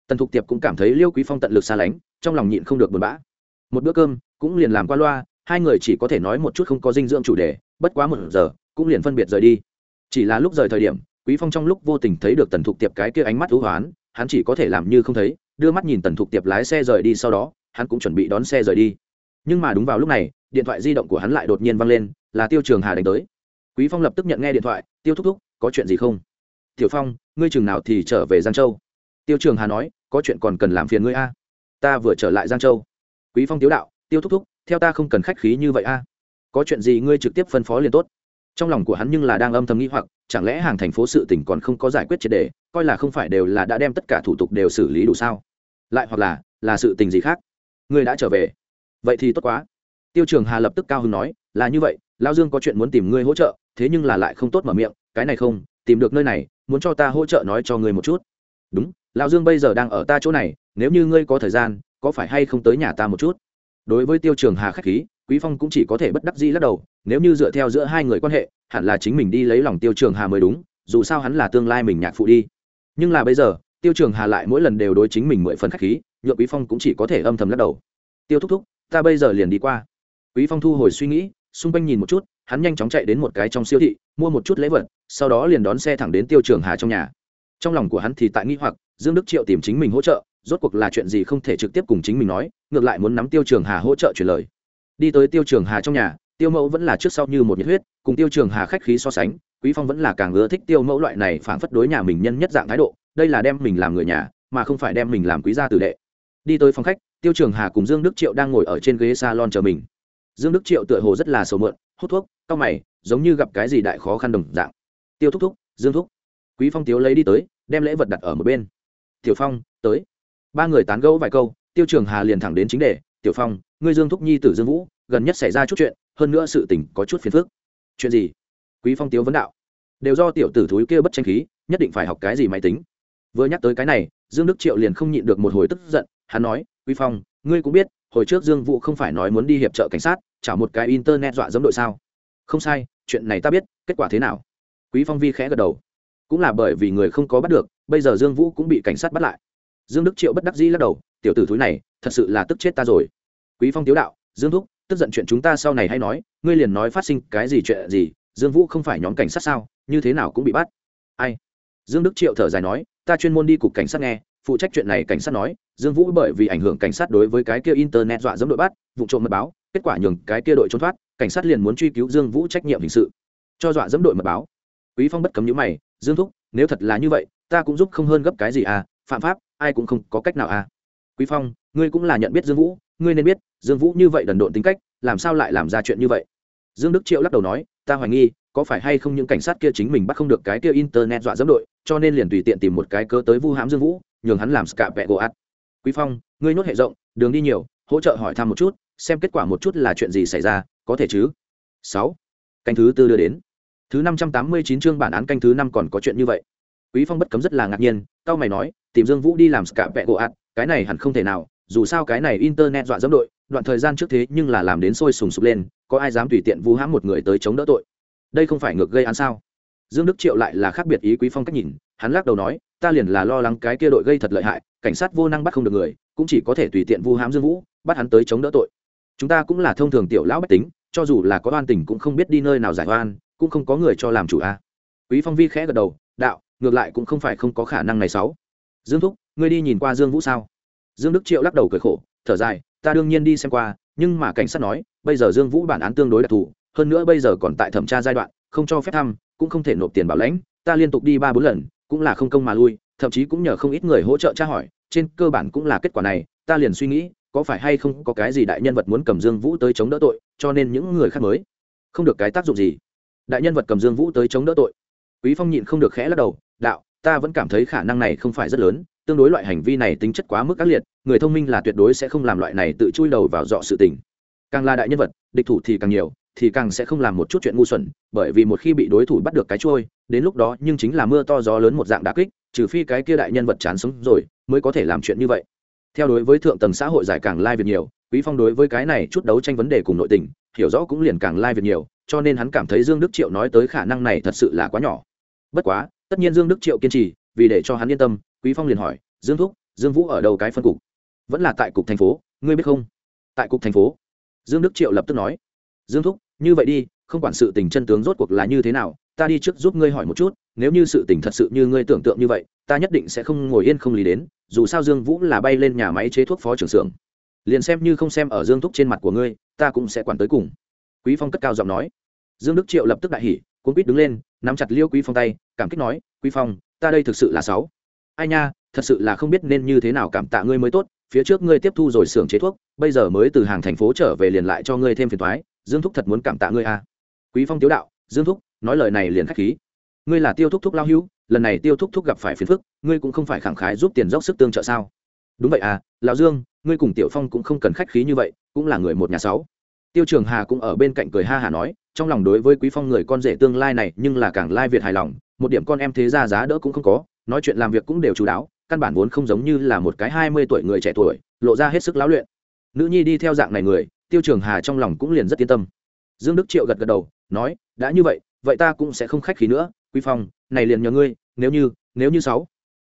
Tần thục tiệp cũng cảm thấy liêu quý phong tận lực xa lánh, trong lòng nhịn không được buồn bã. Một bữa cơm, cũng liền làm qua loa, hai người chỉ có thể nói một chút không có dinh dưỡng chủ đề, bất quá một giờ, cũng liền phân biệt rời đi. Chỉ là lúc rời thời điểm, quý phong trong lúc vô tình thấy được tần thục tiệp cái kia ánh mắt thú hoán, hắn chỉ có thể làm như không thấy đưa mắt nhìn tần thục tiệp lái xe rời đi sau đó, hắn cũng chuẩn bị đón xe rời đi. Nhưng mà đúng vào lúc này, điện thoại di động của hắn lại đột nhiên văng lên, là tiêu trường hà đánh tới. Quý phong lập tức nhận nghe điện thoại, tiêu thúc thúc, có chuyện gì không? Tiểu phong, ngươi chừng nào thì trở về giang châu? Tiêu trường hà nói, có chuyện còn cần làm phiền ngươi a. Ta vừa trở lại giang châu. Quý phong tiếu đạo, tiêu thúc thúc, theo ta không cần khách khí như vậy a. Có chuyện gì ngươi trực tiếp phân phó liền tốt. Trong lòng của hắn nhưng là đang âm thầm nghĩ hoặc, chẳng lẽ hàng thành phố sự tỉnh còn không có giải quyết triệt đề coi là không phải đều là đã đem tất cả thủ tục đều xử lý đủ sao? Lại hoặc là là sự tình gì khác? Ngươi đã trở về. Vậy thì tốt quá. Tiêu trường hà lập tức cao hứng nói, là như vậy lao dương có chuyện muốn tìm ngươi hỗ trợ, thế nhưng là lại không tốt mở miệng, cái này không, tìm được nơi này, muốn cho ta hỗ trợ nói cho ngươi một chút. Đúng lao dương bây giờ đang ở ta chỗ này, nếu như ngươi có thời gian, có phải hay không tới nhà ta một chút? Đối với tiêu trường hà k h á c h khí, quý phong cũng chỉ có thể bất đắc dĩ lắc đầu, nếu như dựa theo giữa hai người quan hệ, hẳn là chính mình đi lấy lòng tiêu trường hà mới đúng, dù sao hắn là tương lai mình nhạc phụ đi. Nhưng là bây giờ tiêu trường hà lại mỗi lần đều đối chính mình mười phần khách khí nhựa quý phong cũng chỉ có thể âm thầm lắc đầu. Tiêu thúc thúc, ta bây giờ liền đi qua. Quý phong thu hồi suy nghĩ, xung quanh nhìn một chút, hắn nhanh chóng chạy đến một cái trong siêu thị, mua một chút lễ vật, sau đó liền đón xe thẳng đến tiêu trường hà trong nhà. Trong lòng của hắn thì tại nghi hoặc, dương đức triệu tìm chính mình hỗ trợ, rốt cuộc là chuyện gì không thể trực tiếp cùng chính mình nói, ngược lại muốn nắm tiêu trường hà hỗ trợ chuyển lời. Đi tới tiêu trường hà trong nhà, tiêu mẫu vẫn là trước sau như một nhiệt huyết, cùng tiêu trường hà khách khí so sánh, quý phong vẫn là càng ưa thích tiêu mẫu loại này phản phất đối nhà mình nhân nhất dạng thái độ đây là đem mình làm người nhà, mà không phải đem mình làm quý gia tử đệ. Đi tới phòng khách, tiêu trường hà cùng dương đức triệu đang ngồi ở trên ghế salon chờ mình. Dương đức triệu tựa hồ rất là sầu mượn, hút thuốc, cau mày, giống như gặp cái gì đại khó khăn đồng dạng. Tiêu thúc thúc, dương thúc. Quý phong tiếu lấy đi tới, đem lễ vật đặt ở một bên. Tiểu phong, tới. Ba người tán gẫu vài câu, tiêu trường hà liền thẳng đến chính đề. Tiểu phong, ngươi dương thúc nhi tử dương vũ, gần nhất xảy ra chút chuyện, hơn nữa sự tình có chút phiền phức. Chuyện gì? Quý phong tiếu vấn đạo. Đều do tiểu tử thúi kia bất tranh khí, nhất định phải học cái gì máy tính vừa nhắc tới cái này, dương đức triệu liền không nhịn được một hồi tức giận, hắn nói, quý phong, ngươi cũng biết, hồi trước dương vũ không phải nói muốn đi hiệp trợ cảnh sát trả một cái internet dọa dẫm đội sao? Không sai, chuyện này ta biết, kết quả thế nào? Quý phong vi khẽ gật đầu. Cũng là bởi vì người không có bắt được, bây giờ dương vũ cũng bị cảnh sát bắt lại. Dương đức triệu bất đắc dĩ lắc đầu, tiểu tử thúi này, thật sự là tức chết ta rồi. Quý phong tiếu đạo, dương thúc, tức giận chuyện chúng ta sau này hay nói, ngươi liền nói phát sinh cái gì chuyện gì, dương vũ không phải nhóm cảnh sát sao, như thế nào cũng bị bắt. Ai? Dương đức triệu thở dài nói ta chuyên môn đi cục cảnh sát nghe, phụ trách chuyện này cảnh sát nói, dương vũ bởi vì ảnh hưởng cảnh sát đối với cái kia internet dọa dẫm đội bắt, vụ trộm mật báo, kết quả nhường cái kia đội trốn thoát, cảnh sát liền muốn truy cứu dương vũ trách nhiệm hình sự. Cho dọa dẫm đội mật báo. Quý phong bất cấm nhíu mày, dương thúc, nếu thật là như vậy, ta cũng giúp không hơn gấp cái gì à phạm pháp, ai cũng không có cách nào à. Quý phong, ngươi cũng là nhận biết dương vũ, ngươi nên biết, dương vũ như vậy đần độn tính cách, làm sao lại làm ra chuyện như vậy? Dương đức triệu lắc đầu nói, ta hoài nghi có phải hay không những cảnh sát kia chính mình bắt không được cái kia internet dọa dẫm đội, cho nên liền tùy tiện tìm một cái cớ tới vu hãm dương vũ, nhường hắn làm scạ vẹ gỗ ạt quý phong, ngươi nhốt hệ rộng, đường đi nhiều, hỗ trợ hỏi thăm một chút, xem kết quả một chút là chuyện gì xảy ra, có thể chứ? Sáu. Canh thứ tư đưa đến. Thứ năm trăm tám mươi chín chương bản án canh thứ năm còn có chuyện như vậy. Quý phong bất cấm rất là ngạc nhiên tao mày nói, tìm dương vũ đi làm cả vẹ gỗ ạt cái này hẳn không thể nào, dù sao cái này internet dọa dẫm đội, đoạn thời gian trước thế nhưng là làm đến sôi sùng sục lên, có ai dám tùy tiện vu hãm một người tới chống đỡ tội? Đây không phải ngược gây án sao? Dương đức triệu lại là khác biệt ý quý phong cách nhìn, hắn lắc đầu nói, ta liền là lo lắng cái kia đội gây thật lợi hại, cảnh sát vô năng bắt không được người, cũng chỉ có thể tùy tiện vu hãm dương vũ, bắt hắn tới chống đỡ tội. Chúng ta cũng là thông thường tiểu lão bách tính, cho dù là có oan tình cũng không biết đi nơi nào giải oan, cũng không có người cho làm chủ a. À. quý phong vi khẽ gật đầu, đạo, ngược lại cũng không phải không có khả năng này sáu. Dương thúc, ngươi đi nhìn qua dương vũ sao? Dương đức triệu lắc đầu cười khổ, thở dài, ta đương nhiên đi xem qua, nhưng mà cảnh sát nói, bây giờ dương vũ bản án tương đối đặc thù hơn nữa bây giờ còn tại thẩm tra giai đoạn, không cho phép thăm, cũng không thể nộp tiền bảo lãnh, ta liên tục đi ba bốn lần, cũng là không công mà lui, thậm chí cũng nhờ không ít người hỗ trợ tra hỏi, trên cơ bản cũng là kết quả này, ta liền suy nghĩ, có phải hay không có cái gì đại nhân vật muốn cầm dương vũ tới chống đỡ tội, cho nên những người khác mới. Không được cái tác dụng gì. Đại nhân vật cầm dương vũ tới chống đỡ tội. Quý phong nhịn không được khẽ lắc đầu, đạo, ta vẫn cảm thấy khả năng này không phải rất lớn, tương đối loại hành vi này tính chất quá mức ác liệt, người thông minh là tuyệt đối sẽ không làm loại này tự chui đầu vào dọ sự tình. Càng là đại nhân vật, địch thủ thì càng nhiều thì càng sẽ không làm một chút chuyện ngu xuẩn, bởi vì một khi bị đối thủ bắt được cái trôi đến lúc đó nhưng chính là mưa to gió lớn một dạng đà kích, trừ phi cái kia đại nhân vật chán sống rồi, mới có thể làm chuyện như vậy. Theo đối với thượng tầng xã hội giải càng lai việt nhiều, quý phong đối với cái này chút đấu tranh vấn đề cùng nội tình, hiểu rõ cũng liền càng lai việt nhiều, cho nên hắn cảm thấy dương đức triệu nói tới khả năng này thật sự là quá nhỏ. Bất quá, tất nhiên dương đức triệu kiên trì, vì để cho hắn yên tâm, quý phong liền hỏi, dương thúc, dương vũ ở đâu cái phân cục? Vẫn là tại cục thành phố, ngươi biết không? Tại cục thành phố. Dương đức triệu lập tức nói dương thúc, như vậy đi, không quản sự tình chân tướng rốt cuộc là như thế nào, ta đi trước giúp ngươi hỏi một chút, nếu như sự tình thật sự như ngươi tưởng tượng như vậy, ta nhất định sẽ không ngồi yên không lý đến, dù sao dương vũ là bay lên nhà máy chế thuốc phó trưởng xưởng. Liền xem như không xem ở dương thúc trên mặt của ngươi, ta cũng sẽ quản tới cùng. Quý phong cất cao giọng nói. Dương đức triệu lập tức đại hỉ cuốn quýt đứng lên, nắm chặt liêu quý phong tay, cảm kích nói, quý phong, ta đây thực sự là sáu ai nha, thật sự là không biết nên như thế nào cảm tạ ngươi mới tốt, phía trước ngươi tiếp thu rồi xưởng chế thuốc, bây giờ mới từ hàng thành phố trở về liền lại cho ngươi thêm phiền thoái dương thúc thật muốn cảm tạ ngươi à. quý phong tiếu đạo, dương thúc, nói lời này liền khách khí. Ngươi là tiêu thúc thúc lao hưu lần này tiêu thúc thúc gặp phải phiền phức, ngươi cũng không phải khẳng khái giúp tiền dốc sức tương trợ sao? Đúng vậy à lão dương, ngươi cùng tiểu phong cũng không cần khách khí như vậy, cũng là người một nhà sáu. Tiêu trường hà cũng ở bên cạnh cười ha hà nói, trong lòng đối với quý phong người con rể tương lai này nhưng là càng lai việt hài lòng, một điểm con em thế ra giá đỡ cũng không có, nói chuyện làm việc cũng đều chú đáo, căn bản vốn không giống như là một cái hai mươi tuổi người trẻ tuổi, lộ ra hết sức lão luyện. Nữ nhi đi theo dạng này người tiêu trường hà trong lòng cũng liền rất yên tâm. Dương đức triệu gật gật đầu, nói, đã như vậy vậy ta cũng sẽ không khách khí nữa. Quý phong, này liền nhờ ngươi, nếu như nếu như sáu.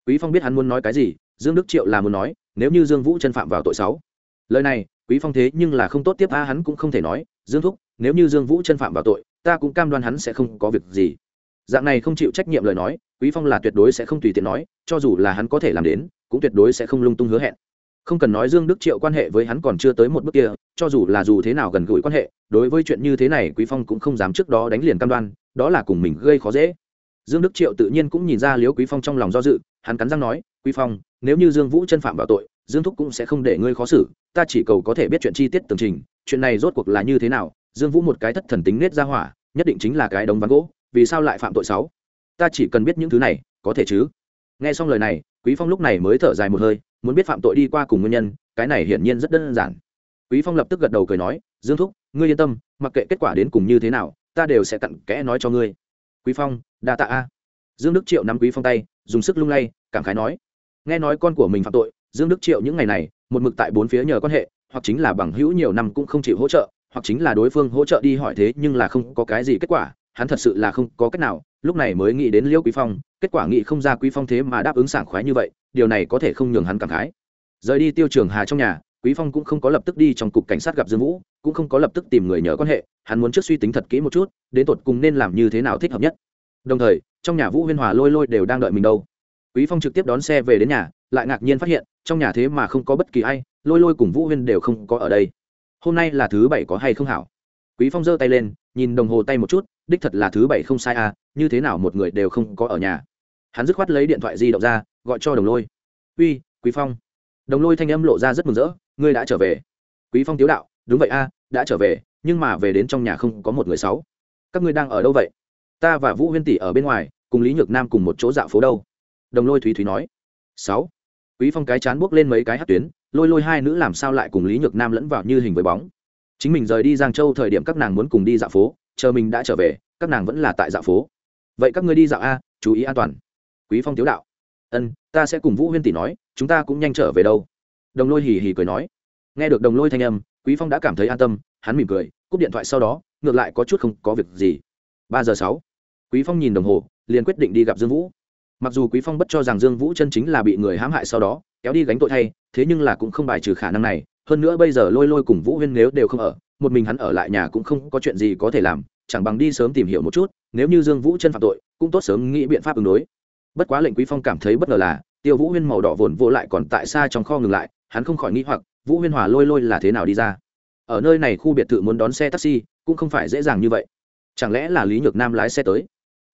Quý phong biết hắn muốn nói cái gì, dương đức triệu là muốn nói, nếu như dương vũ chân phạm vào tội sáu. Lời này, quý phong thế nhưng là không tốt tiếp, a, hắn cũng không thể nói, dương thúc, nếu như dương vũ chân phạm vào tội, ta cũng cam đoan hắn sẽ không có việc gì. Dạng này không chịu trách nhiệm lời nói, quý phong là tuyệt đối sẽ không tùy tiện nói, cho dù là hắn có thể làm đến, cũng tuyệt đối sẽ không lung tung hứa hẹn không cần nói dương đức triệu quan hệ với hắn còn chưa tới một bước kia, cho dù là dù thế nào gần gũi quan hệ, đối với chuyện như thế này quý phong cũng không dám trước đó đánh liền cam đoan, đó là cùng mình gây khó dễ. Dương đức triệu tự nhiên cũng nhìn ra liếu quý phong trong lòng do dự, hắn cắn răng nói, quý phong, nếu như dương vũ chân phạm vào tội, dương thúc cũng sẽ không để ngươi khó xử, ta chỉ cầu có thể biết chuyện chi tiết tường trình, chuyện này rốt cuộc là như thế nào, dương vũ một cái thất thần tính nết ra hỏa, nhất định chính là cái đống ván gỗ, vì sao lại phạm tội sáu ta chỉ cần biết những thứ này, có thể chứ? Nghe xong lời này, quý phong lúc này mới thở dài một hơi muốn biết phạm tội đi qua cùng nguyên nhân, cái này hiển nhiên rất đơn giản. Quý phong lập tức gật đầu cười nói, dương thúc, ngươi yên tâm, mặc kệ kết quả đến cùng như thế nào, ta đều sẽ cặn kẽ nói cho ngươi. Quý phong, đa tạ a. Dương đức triệu nắm quý phong tay, dùng sức lung lay, cảm khái nói, nghe nói con của mình phạm tội, dương đức triệu những ngày này, một mực tại bốn phía nhờ quan hệ, hoặc chính là bằng hữu nhiều năm cũng không chịu hỗ trợ, hoặc chính là đối phương hỗ trợ đi hỏi thế nhưng là không có cái gì kết quả, hắn thật sự là không có cách nào lúc này mới nghĩ đến liêu quý phong, kết quả nghĩ không ra quý phong thế mà đáp ứng sảng khoái như vậy, điều này có thể không nhường hắn cảm khái. Rời đi tiêu trường hà trong nhà, quý phong cũng không có lập tức đi trong cục cảnh sát gặp dương vũ, cũng không có lập tức tìm người nhờ quan hệ, hắn muốn trước suy tính thật kỹ một chút, đến tột cùng nên làm như thế nào thích hợp nhất. Đồng thời, trong nhà vũ huyên hòa lôi lôi đều đang đợi mình đâu. Quý phong trực tiếp đón xe về đến nhà, lại ngạc nhiên phát hiện, trong nhà thế mà không có bất kỳ ai, lôi lôi cùng vũ huyên đều không có ở đây. Hôm nay là thứ bảy có hay không hảo? Quý phong giơ tay lên, nhìn đồng hồ tay một chút, đích thật là thứ bảy không sai à như thế nào một người đều không có ở nhà. Hắn dứt khoát lấy điện thoại di động ra, gọi cho đồng lôi. Uy, quý phong. Đồng lôi thanh âm lộ ra rất mừng rỡ, ngươi đã trở về. Quý phong tiếu đạo, đúng vậy a, đã trở về, nhưng mà về đến trong nhà không có một người sáu. Các ngươi đang ở đâu vậy? Ta và vũ huyên tỷ ở bên ngoài, cùng lý nhược nam cùng một chỗ dạo phố đâu? Đồng lôi thúy thúy nói. Sáu. Quý phong cái chán buốc lên mấy cái hát tuyến, lôi lôi hai nữ làm sao lại cùng lý nhược nam lẫn vào như hình với bóng chính mình rời đi giang châu thời điểm các nàng muốn cùng đi dạo phố, chờ mình đã trở về, các nàng vẫn là tại dạo phố. Vậy các ngươi đi dạo a, chú ý an toàn. Quý phong tiếu đạo. Ân, ta sẽ cùng vũ huyên tỷ nói, chúng ta cũng nhanh trở về đâu. Đồng lôi hì hì cười nói. Nghe được đồng lôi thanh âm, quý phong đã cảm thấy an tâm, hắn mỉm cười, cúp điện thoại sau đó, ngược lại có chút không có việc gì. Ba giờ sáu, quý phong nhìn đồng hồ, liền quyết định đi gặp dương vũ. Mặc dù quý phong bất cho rằng dương vũ chân chính là bị người hãm hại sau đó, kéo đi gánh tội thay, thế nhưng là cũng không bài trừ khả năng này hơn nữa bây giờ lôi lôi cùng vũ huyên nếu đều không ở, một mình hắn ở lại nhà cũng không có chuyện gì có thể làm, chẳng bằng đi sớm tìm hiểu một chút, nếu như dương vũ chân phạm tội, cũng tốt sớm nghĩ biện pháp ứng đối. Bất quá lệnh quý phong cảm thấy bất ngờ là, tiêu vũ huyên màu đỏ vồn vô lại còn tại xa trong kho ngừng lại, hắn không khỏi nghĩ hoặc, vũ huyên hòa lôi lôi là thế nào đi ra? Ở nơi này khu biệt thự muốn đón xe taxi, cũng không phải dễ dàng như vậy. Chẳng lẽ là lý nhược nam lái xe tới?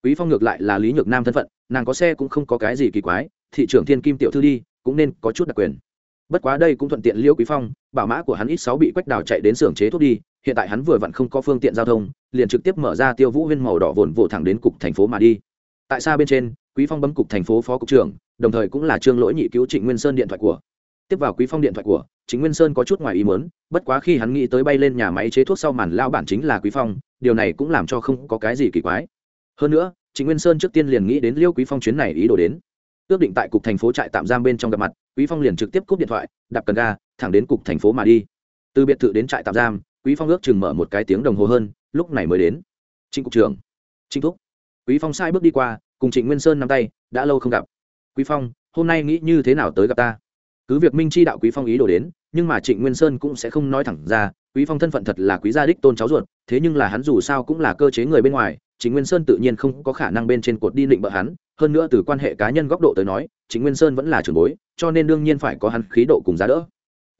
Quý phong ngược lại là lý nhược nam thân phận, nàng có xe cũng không có cái gì kỳ quái, thị trưởng thiên kim tiểu thư đi, cũng nên có chút đặc quyền bất quá đây cũng thuận tiện liêu quý phong, bảo mã của hắn ít sáu bị quách đào chạy đến xưởng chế thuốc đi, hiện tại hắn vừa vặn không có phương tiện giao thông, liền trực tiếp mở ra tiêu vũ huyên màu đỏ vồn vỗ thẳng đến cục thành phố mà đi. Tại xa bên trên, quý phong bấm cục thành phố phó cục trưởng, đồng thời cũng là trương lỗi nhị cứu trịnh nguyên sơn điện thoại của. Tiếp vào quý phong điện thoại của chính nguyên sơn có chút ngoài ý muốn, bất quá khi hắn nghĩ tới bay lên nhà máy chế thuốc sau màn lao bản chính là quý phong, điều này cũng làm cho không có cái gì kỳ quái. Hơn nữa chính nguyên sơn trước tiên liền nghĩ đến liêu quý phong chuyến này ý đồ đến. Ước định tại cục thành phố trại tạm giam bên trong gặp mặt quý phong liền trực tiếp cúp điện thoại, đạp cần ga, thẳng đến cục thành phố mà đi. Từ biệt thự đến trại tạm giam, quý phong ước chừng mở một cái tiếng đồng hồ hơn, lúc này mới đến. Trịnh cục trưởng. Trịnh thúc. Quý phong sai bước đi qua, cùng trịnh nguyên sơn nắm tay, đã lâu không gặp. Quý phong, hôm nay nghĩ như thế nào tới gặp ta? Cứ việc minh chi đạo quý phong ý đồ đến, nhưng mà trịnh nguyên sơn cũng sẽ không nói thẳng ra, quý phong thân phận thật là quý gia đích tôn cháu ruột, thế nhưng là hắn dù sao cũng là cơ chế người bên ngoài, trịnh nguyên sơn tự nhiên không có khả năng bên trên cột đi định bợ hắn, hơn nữa từ quan hệ cá nhân góc độ tới nói, trịnh nguyên sơn vẫn là trưởng bối, cho nên đương nhiên phải có hắn khí độ cùng giá đỡ.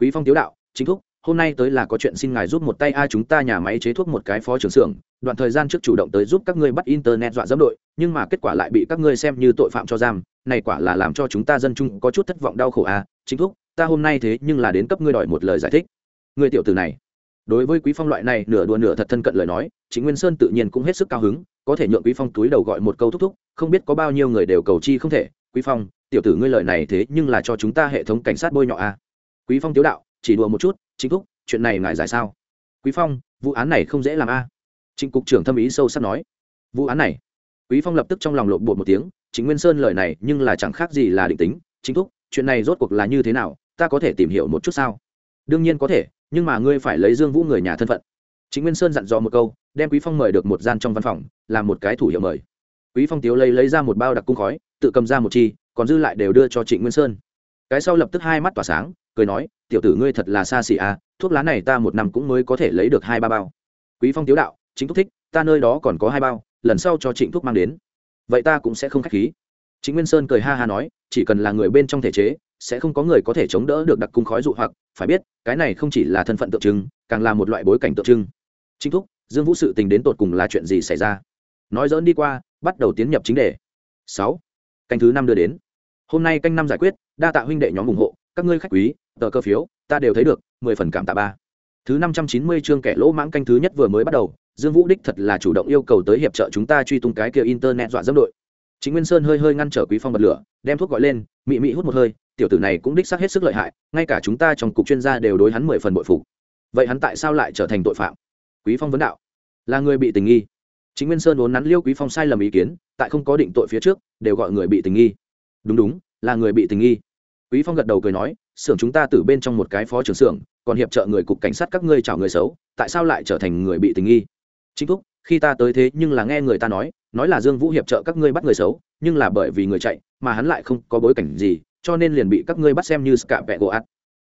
Quý phong tiếu đạo chính thúc, hôm nay tới là có chuyện xin ngài giúp một tay a, chúng ta nhà máy chế thuốc một cái phó trưởng xưởng, đoạn thời gian trước chủ động tới giúp các ngươi bắt internet dọa dẫm đội, nhưng mà kết quả lại bị các ngươi xem như tội phạm cho giam, này quả là làm cho chúng ta dân chung có chút thất vọng đau khổ à chính thúc, ta hôm nay thế nhưng là đến cấp ngươi đòi một lời giải thích. Người tiểu tử này. Đối với quý phong loại này, nửa đùa nửa thật thân cận lời nói chính nguyên sơn tự nhiên cũng hết sức cao hứng, có thể nhượng quý phong túi đầu gọi một câu thúc thúc, không biết có bao nhiêu người đều cầu chi không thể. Quý phong, tiểu tử ngươi lời này thế nhưng là cho chúng ta hệ thống cảnh sát bôi nhọ à? Quý phong tiếu đạo, chỉ đùa một chút, chính thúc, chuyện này ngài giải sao? Quý phong, vụ án này không dễ làm a à? trịnh cục trưởng thâm ý sâu sắc nói. Vụ án này. Quý phong lập tức trong lòng lộn bột một tiếng chính nguyên sơn lời này nhưng là chẳng khác gì là định tính, chính thúc chuyện này rốt cuộc là như thế nào, ta có thể tìm hiểu một chút sao? Đương nhiên có thể, nhưng mà ngươi phải lấy dương vũ người nhà thân phận. Chính nguyên sơn dặn dò một câu, đem quý phong mời được một gian trong văn phòng, làm một cái thủ hiệu mời. Quý phong tiếu lấy lấy ra một bao đặc cung khói, tự cầm ra một chi, còn dư lại đều đưa cho trịnh nguyên sơn. Cái sau lập tức hai mắt tỏa sáng, cười nói, tiểu tử ngươi thật là xa xỉ à thuốc lá này ta một năm cũng mới có thể lấy được hai ba bao. Quý phong tiếu đạo chính thúc thích, ta nơi đó còn có hai bao, lần sau cho trịnh thuốc mang đến. Vậy ta cũng sẽ không khách khí chính nguyên sơn cười ha ha nói, chỉ cần là người bên trong thể chế, sẽ không có người có thể chống đỡ được đặc cung khói dụ hoặc, phải biết, cái này không chỉ là thân phận tượng trưng, càng là một loại bối cảnh tượng trưng. Chính thúc, dương vũ sự tình đến tột cùng là chuyện gì xảy ra? Nói dỡn đi qua, bắt đầu tiến nhập chính đề. Sáu, canh thứ năm đưa đến. Hôm nay canh năm giải quyết, đa tạ huynh đệ nhóm ủng hộ, các ngươi khách quý, tờ cơ phiếu, ta đều thấy được, mười phần cảm tạ ba. Thứ năm trăm chín mươi chương kẻ lỗ mãng canh thứ nhất vừa mới bắt đầu, dương vũ đích thật là chủ động yêu cầu tới hiệp trợ chúng ta truy tung cái kia internet dọa dẫm đội chính nguyên sơn hơi hơi ngăn trở quý phong bật lửa, đem thuốc gọi lên, mị mị hút một hơi, tiểu tử này cũng đích xác hết sức lợi hại, ngay cả chúng ta trong cục chuyên gia đều đối hắn mười phần bội phục. Vậy hắn tại sao lại trở thành tội phạm? Quý phong vấn đạo. Là người bị tình nghi. Chính nguyên sơn vốn nắn liêu quý phong sai lầm ý kiến, tại không có định tội phía trước, đều gọi người bị tình nghi. Đúng đúng, là người bị tình nghi. Quý phong gật đầu cười nói, xưởng chúng ta từ bên trong một cái phó trưởng xưởng, còn hiệp trợ người cục cảnh sát các ngươi chào người xấu, tại sao lại trở thành người bị tình nghi? Chính thúc khi ta tới thế nhưng là nghe người ta nói nói là dương vũ hiệp trợ các ngươi bắt người xấu, nhưng là bởi vì người chạy, mà hắn lại không có bối cảnh gì, cho nên liền bị các ngươi bắt xem như scạ vẹ gỗ ạt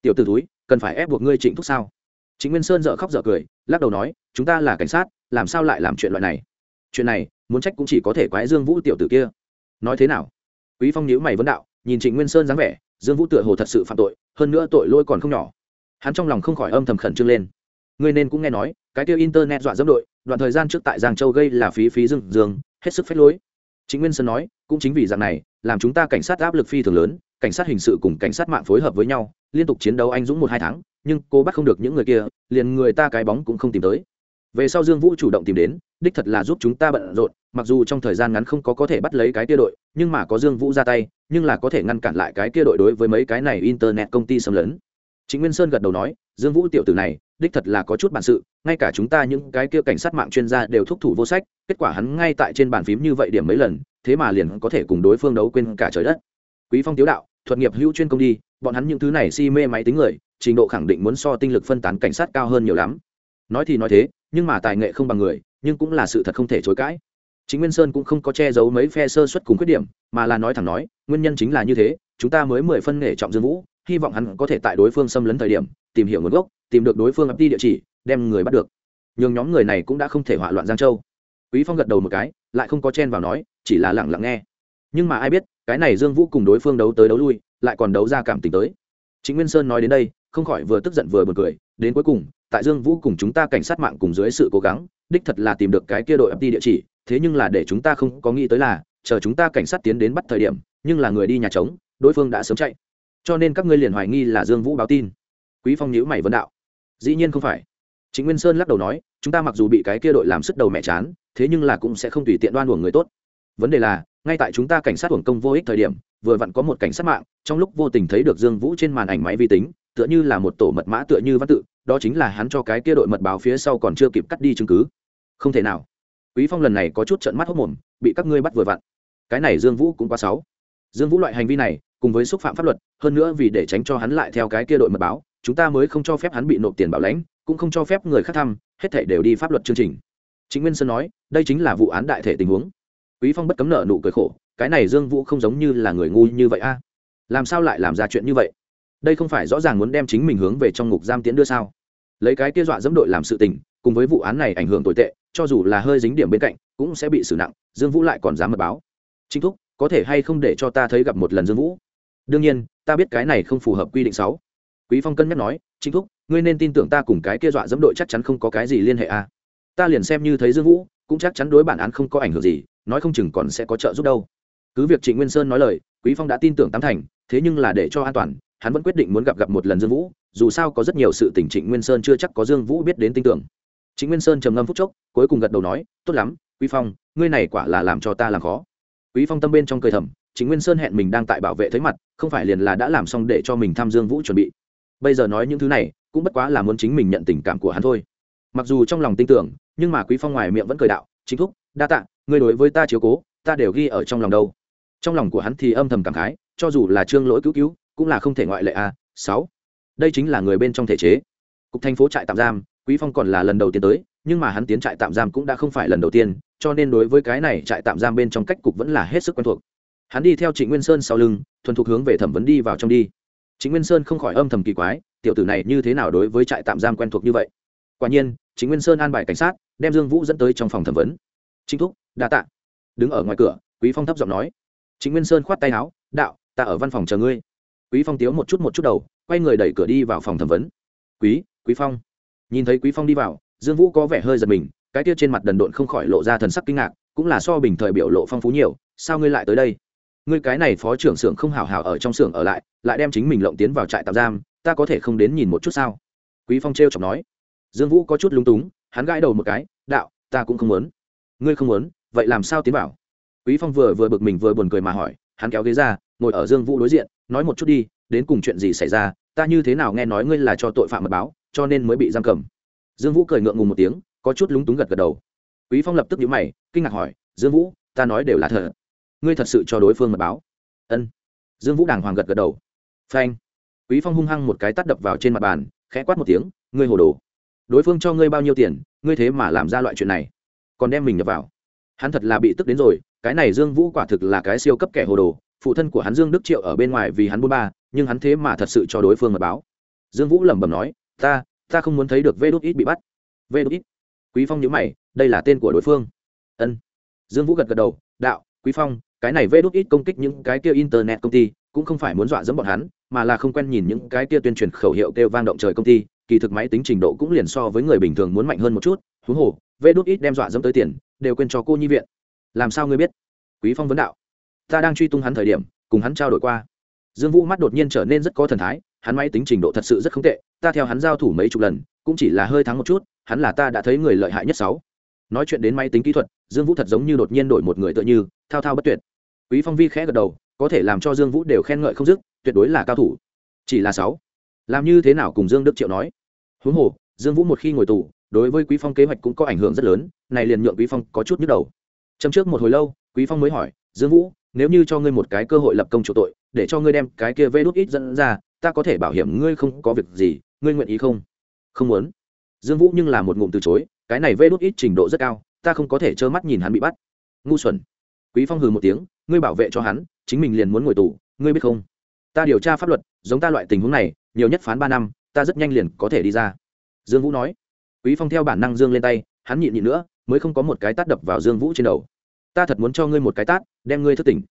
tiểu t ử túi cần phải ép buộc ngươi trịnh thúc sao? Chính nguyên sơn dợ khóc dợ cười, lắc đầu nói, chúng ta là cảnh sát, làm sao lại làm chuyện loại này? Chuyện này, muốn trách cũng chỉ có thể quái dương vũ tiểu tử kia. Nói thế nào? Quý phong nhíu mày vấn đạo, nhìn trịnh nguyên sơn dáng vẻ, dương vũ tựa hồ thật sự phạm tội, hơn nữa tội lỗi còn không nhỏ. Hắn trong lòng không khỏi âm thầm khẩn trương lên. Ngươi nên cũng nghe nói, cái tiêu internet dọa dẫm đội đoạn thời gian trước tại giang châu gây là phí phí dương dương, hết sức phép lối. Chính nguyên sơn nói, cũng chính vì dạng này, làm chúng ta cảnh sát áp lực phi thường lớn, cảnh sát hình sự cùng cảnh sát mạng phối hợp với nhau, liên tục chiến đấu anh dũng một hai tháng, nhưng cô bắt không được những người kia, liền người ta cái bóng cũng không tìm tới. Về sau dương vũ chủ động tìm đến, đích thật là giúp chúng ta bận rộn, mặc dù trong thời gian ngắn không có có thể bắt lấy cái kia đội, nhưng mà có dương vũ ra tay, nhưng là có thể ngăn cản lại cái kia đội đối với mấy cái này internet công ty xâm lấn chính nguyên sơn gật đầu nói, dương vũ tiểu tử này, đích thật là có chút bản sự, ngay cả chúng ta những cái kia cảnh sát mạng chuyên gia đều thúc thủ vô sách, kết quả hắn ngay tại trên bàn phím như vậy điểm mấy lần, thế mà liền có thể cùng đối phương đấu quên cả trời đất. Quý phong tiếu đạo, thuật nghiệp hữu chuyên công đi, bọn hắn những thứ này si mê máy tính người, trình độ khẳng định muốn so tinh lực phân tán cảnh sát cao hơn nhiều lắm. Nói thì nói thế, nhưng mà tài nghệ không bằng người, nhưng cũng là sự thật không thể chối cãi. Chính nguyên sơn cũng không có che giấu mấy phe sơ xuất cùng khuyết điểm, mà là nói thẳng nói, nguyên nhân chính là như thế, chúng ta mới mười phân nghệ trọng dương vũ hy vọng hắn có thể tại đối phương xâm lấn thời điểm, tìm hiểu nguồn gốc, tìm được đối phương ấp đi địa chỉ, đem người bắt được. Nhường nhóm người này cũng đã không thể hỏa loạn giang châu. Quý phong gật đầu một cái, lại không có chen vào nói, chỉ là lặng lặng nghe. Nhưng mà ai biết, cái này dương vũ cùng đối phương đấu tới đấu lui, lại còn đấu ra cảm tình tới. Chính nguyên sơn nói đến đây, không khỏi vừa tức giận vừa buồn cười, đến cuối cùng, tại dương vũ cùng chúng ta cảnh sát mạng cùng dưới sự cố gắng, đích thật là tìm được cái kia đội ấp đi địa chỉ, thế nhưng là để chúng ta không có nghĩ tới là, chờ chúng ta cảnh sát tiến đến bắt thời điểm, nhưng là người đi nhà trống, đối phương đã sớm chạy cho nên các ngươi liền hoài nghi là dương vũ báo tin. Quý phong nhữ mày vấn đạo. Dĩ nhiên không phải. Chính nguyên sơn lắc đầu nói, chúng ta mặc dù bị cái kia đội làm sức đầu mẹ chán, thế nhưng là cũng sẽ không tùy tiện đoan uổng người tốt. Vấn đề là, ngay tại chúng ta cảnh sát uổng công vô ích thời điểm, vừa vặn có một cảnh sát mạng, trong lúc vô tình thấy được dương vũ trên màn ảnh máy vi tính, tựa như là một tổ mật mã tựa như văn tự, đó chính là hắn cho cái kia đội mật báo phía sau còn chưa kịp cắt đi chứng cứ. Không thể nào. Quý phong lần này có chút trận mắt hốc mồm, bị các ngươi bắt vừa vặn. Cái này dương vũ cũng quá xấu. Dương vũ loại hành vi này cùng với xúc phạm pháp luật, hơn nữa vì để tránh cho hắn lại theo cái kia đội mật báo, chúng ta mới không cho phép hắn bị nộp tiền bảo lãnh, cũng không cho phép người khác thăm, hết thể đều đi pháp luật chương trình. Chính nguyên sơn nói, đây chính là vụ án đại thể tình huống. Quý phong bất cấm nợ nụ cười khổ, cái này dương vũ không giống như là người ngu như vậy a. Làm sao lại làm ra chuyện như vậy? Đây không phải rõ ràng muốn đem chính mình hướng về trong ngục giam tiễn đưa sao? Lấy cái kia dọa dẫm đội làm sự tình, cùng với vụ án này ảnh hưởng tồi tệ, cho dù là hơi dính điểm bên cạnh, cũng sẽ bị xử nặng, dương vũ lại còn dám mật báo. Chính thúc, có thể hay không để cho ta thấy gặp một lần dương vũ? Đương nhiên, ta biết cái này không phù hợp quy định sáu. Quý phong cân nhắc nói chính thúc, ngươi nên tin tưởng ta cùng cái kia dọa dẫm đội chắc chắn không có cái gì liên hệ a ta liền xem như thấy dương vũ, cũng chắc chắn đối bản án không có ảnh hưởng gì, nói không chừng còn sẽ có trợ giúp đâu. Cứ việc trịnh nguyên sơn nói lời, quý phong đã tin tưởng tám thành, thế nhưng là để cho an toàn, hắn vẫn quyết định muốn gặp gặp một lần dương vũ, dù sao có rất nhiều sự tình trịnh nguyên sơn chưa chắc có dương vũ biết đến tin tưởng. Trịnh nguyên sơn trầm ngâm phút chốc, cuối cùng gật đầu nói, tốt lắm, quý phong, ngươi này quả là làm cho ta làm khó. Quý phong tâm bên trong cười thầm Chính nguyên sơn hẹn mình đang tại bảo vệ thấy mặt, không phải liền là đã làm xong để cho mình tham dương vũ chuẩn bị. Bây giờ nói những thứ này, cũng bất quá là muốn chính mình nhận tình cảm của hắn thôi. Mặc dù trong lòng tin tưởng, nhưng mà quý phong ngoài miệng vẫn cười đạo, chính thúc, đa tạ người đối với ta chiếu cố, ta đều ghi ở trong lòng đâu. Trong lòng của hắn thì âm thầm cảm khái, cho dù là trương lỗi cứu cứu, cũng là không thể ngoại lệ a. Sáu, đây chính là người bên trong thể chế. Cục thành phố trại tạm giam, quý phong còn là lần đầu tiên tới, nhưng mà hắn tiến trại tạm giam cũng đã không phải lần đầu tiên, cho nên đối với cái này trại tạm giam bên trong cách cục vẫn là hết sức quen thuộc hắn đi theo trịnh nguyên sơn sau lưng, thuần thục hướng về thẩm vấn đi vào trong đi. Trịnh nguyên sơn không khỏi âm thầm kỳ quái, tiểu tử này như thế nào đối với trại tạm giam quen thuộc như vậy? Quả nhiên, trịnh nguyên sơn an bài cảnh sát, đem dương vũ dẫn tới trong phòng thẩm vấn. Chính thúc, đa tạ. Đứng ở ngoài cửa, quý phong thấp giọng nói. Trịnh nguyên sơn khoát tay áo, đạo, ta ở văn phòng chờ ngươi. Quý phong tiếu một chút một chút đầu, quay người đẩy cửa đi vào phòng thẩm vấn. Quý quý phong. Nhìn thấy quý phong đi vào, dương vũ có vẻ hơi giật mình, cái tiết trên mặt đần độn không khỏi lộ ra thần sắc kinh ngạc, cũng là so bình thời biểu lộ phong phú nhiều, sao ngươi lại tới đây? Ngươi cái này phó trưởng xưởng không hào hào ở trong xưởng ở lại lại đem chính mình lộng tiến vào trại tạm giam, ta có thể không đến nhìn một chút sao? Quý phong trêu chọc nói. Dương vũ có chút lúng túng, hắn gãi đầu một cái, đạo, ta cũng không muốn. Ngươi không muốn, vậy làm sao tiến vào? Quý phong vừa vừa bực mình vừa buồn cười mà hỏi, hắn kéo ghế ra, ngồi ở dương vũ đối diện, nói một chút đi, đến cùng chuyện gì xảy ra, ta như thế nào nghe nói ngươi là cho tội phạm mật báo, cho nên mới bị giam cầm. Dương vũ cười ngượng ngùng một tiếng, có chút lúng túng gật gật đầu. Quý phong lập tức nhíu mày, kinh ngạc hỏi, dương vũ, ta nói đều là thật ngươi thật sự cho đối phương mật báo. Ân. Dương vũ đàng hoàng gật gật đầu. Phanh. Quý phong hung hăng một cái tắt đập vào trên mặt bàn, khẽ quát một tiếng, ngươi hồ đồ. Đối phương cho ngươi bao nhiêu tiền, ngươi thế mà làm ra loại chuyện này. Còn đem mình nhập vào. Hắn thật là bị tức đến rồi, cái này dương vũ quả thực là cái siêu cấp kẻ hồ đồ, phụ thân của hắn dương đức triệu ở bên ngoài vì hắn buôn ba, nhưng hắn thế mà thật sự cho đối phương mật báo. Dương vũ lẩm bẩm nói, ta ta không muốn thấy được vê đốt ít bị bắt. Vê đốt ít. Quý phong nhớ mày, đây là tên của đối phương. Ân. Dương vũ gật gật đầu, đạo, quý phong cái này vê đút ít công kích những cái kia internet công ty, cũng không phải muốn dọa dẫm bọn hắn, mà là không quen nhìn những cái kia tuyên truyền khẩu hiệu kêu vang động trời công ty, kỳ thực máy tính trình độ cũng liền so với người bình thường muốn mạnh hơn một chút. Huống hồ, vê đút ít đem dọa dẫm tới tiền, đều quên cho cô nhi viện. Làm sao ngươi biết? Quý phong vấn đạo. Ta đang truy tung hắn thời điểm, cùng hắn trao đổi qua. Dương vũ mắt đột nhiên trở nên rất có thần thái, hắn máy tính trình độ thật sự rất không tệ, ta theo hắn giao thủ mấy chục lần, cũng chỉ là hơi thắng một chút, hắn là ta đã thấy người lợi hại nhất sáu. Nói chuyện đến máy tính kỹ thuật, dương vũ thật giống như đột nhiên đổi một người tựa như, thao thao bất tuyệt quý phong vi khẽ gật đầu, có thể làm cho dương vũ đều khen ngợi không dứt, tuyệt đối là cao thủ. Chỉ là sáu. Làm như thế nào cùng dương đức triệu nói? Huống hồ, dương vũ một khi ngồi tù, đối với quý phong kế hoạch cũng có ảnh hưởng rất lớn, này liền nhượng quý phong có chút nhức đầu. Chấm trước một hồi lâu, quý phong mới hỏi, dương vũ, nếu như cho ngươi một cái cơ hội lập công chủ tội, để cho ngươi đem cái kia vê đút ít dẫn ra, ta có thể bảo hiểm ngươi không có việc gì, ngươi nguyện ý không? Không muốn. Dương vũ nhưng là một ngụm từ chối, cái này vê đút ít trình độ rất cao, ta không có thể trơ mắt nhìn hắn bị bắt. Ngu xuẩn. Quý phong hừ một tiếng ngươi bảo vệ cho hắn, chính mình liền muốn ngồi tù, ngươi biết không? Ta điều tra pháp luật, giống ta loại tình huống này, nhiều nhất phán ba năm, ta rất nhanh liền có thể đi ra. Dương vũ nói. Quý phong theo bản năng dương lên tay, hắn nhịn nhịn nữa, mới không có một cái tát đập vào dương vũ trên đầu. Ta thật muốn cho ngươi một cái tát, đem ngươi thức tỉnh.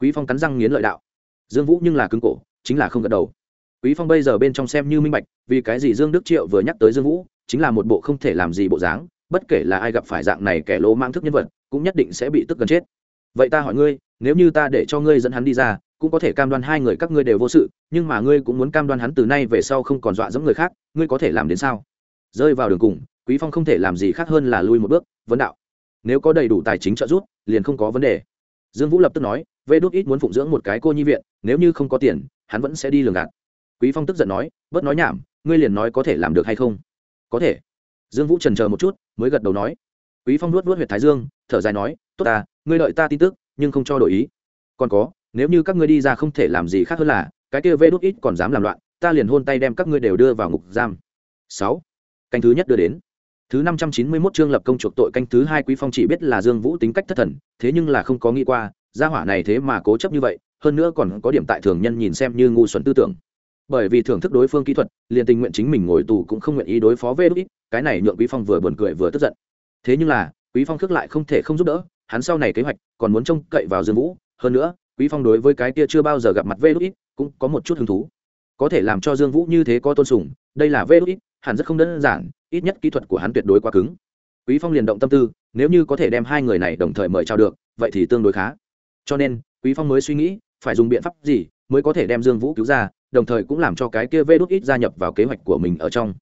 Quý phong cắn răng nghiến lợi đạo. Dương vũ nhưng là cứng cổ, chính là không gật đầu. Quý phong bây giờ bên trong xem như minh bạch, vì cái gì dương đức triệu vừa nhắc tới dương vũ, chính là một bộ không thể làm gì bộ dáng, bất kể là ai gặp phải dạng này kẻ lỗ mang thức nhân vật, cũng nhất định sẽ bị tức gần chết vậy ta hỏi ngươi, nếu như ta để cho ngươi dẫn hắn đi ra, cũng có thể cam đoan hai người các ngươi đều vô sự, nhưng mà ngươi cũng muốn cam đoan hắn từ nay về sau không còn dọa dẫm người khác, ngươi có thể làm đến sao? Rơi vào đường cùng, quý phong không thể làm gì khác hơn là lui một bước, vấn đạo. Nếu có đầy đủ tài chính trợ giúp, liền không có vấn đề. Dương vũ lập tức nói, vê đốt ít muốn phụng dưỡng một cái cô nhi viện, nếu như không có tiền, hắn vẫn sẽ đi lường gạt. Quý phong tức giận nói, bớt nói nhảm, ngươi liền nói có thể làm được hay không? Có thể. Dương vũ trần chờ một chút, mới gật đầu nói. Quý phong nuốt nuốt huyệt thái dương, thở dài nói, tốt ta ngươi đợi ta tin tức nhưng không cho đổi ý. Còn có nếu như các ngươi đi ra không thể làm gì khác hơn là cái kia vê đốt ít còn dám làm loạn ta liền hôn tay đem các ngươi đều đưa vào ngục giam. Sáu canh thứ nhất đưa đến. Thứ năm trăm chín mươi 591 chương lập công chuộc tội canh thứ hai quý phong chỉ biết là dương vũ tính cách thất thần thế nhưng là không có nghĩ qua gia hỏa này thế mà cố chấp như vậy hơn nữa còn có điểm tại thường nhân nhìn xem như ngu xuẩn tư tưởng. Bởi vì thưởng thức đối phương kỹ thuật liền tình nguyện chính mình ngồi tù cũng không nguyện ý đối phó Vệ Đốt, ít cái này nhượng quý phong vừa buồn cười vừa tức giận. Thế nhưng là quý phong khước lại không thể không giúp đỡ hắn sau này kế hoạch còn muốn trông cậy vào dương vũ. Hơn nữa, quý phong đối với cái kia chưa bao giờ gặp mặt vê đúc ít cũng có một chút hứng thú. Có thể làm cho dương vũ như thế có tôn sùng, đây là vê đúc ít hẳn rất không đơn giản, ít nhất kỹ thuật của hắn tuyệt đối quá cứng. Quý phong liền động tâm tư, nếu như có thể đem hai người này đồng thời mời chào được, vậy thì tương đối khá. Cho nên, quý phong mới suy nghĩ, phải dùng biện pháp gì mới có thể đem dương vũ cứu ra, đồng thời cũng làm cho cái kia vê đút ít gia nhập vào kế hoạch của mình ở trong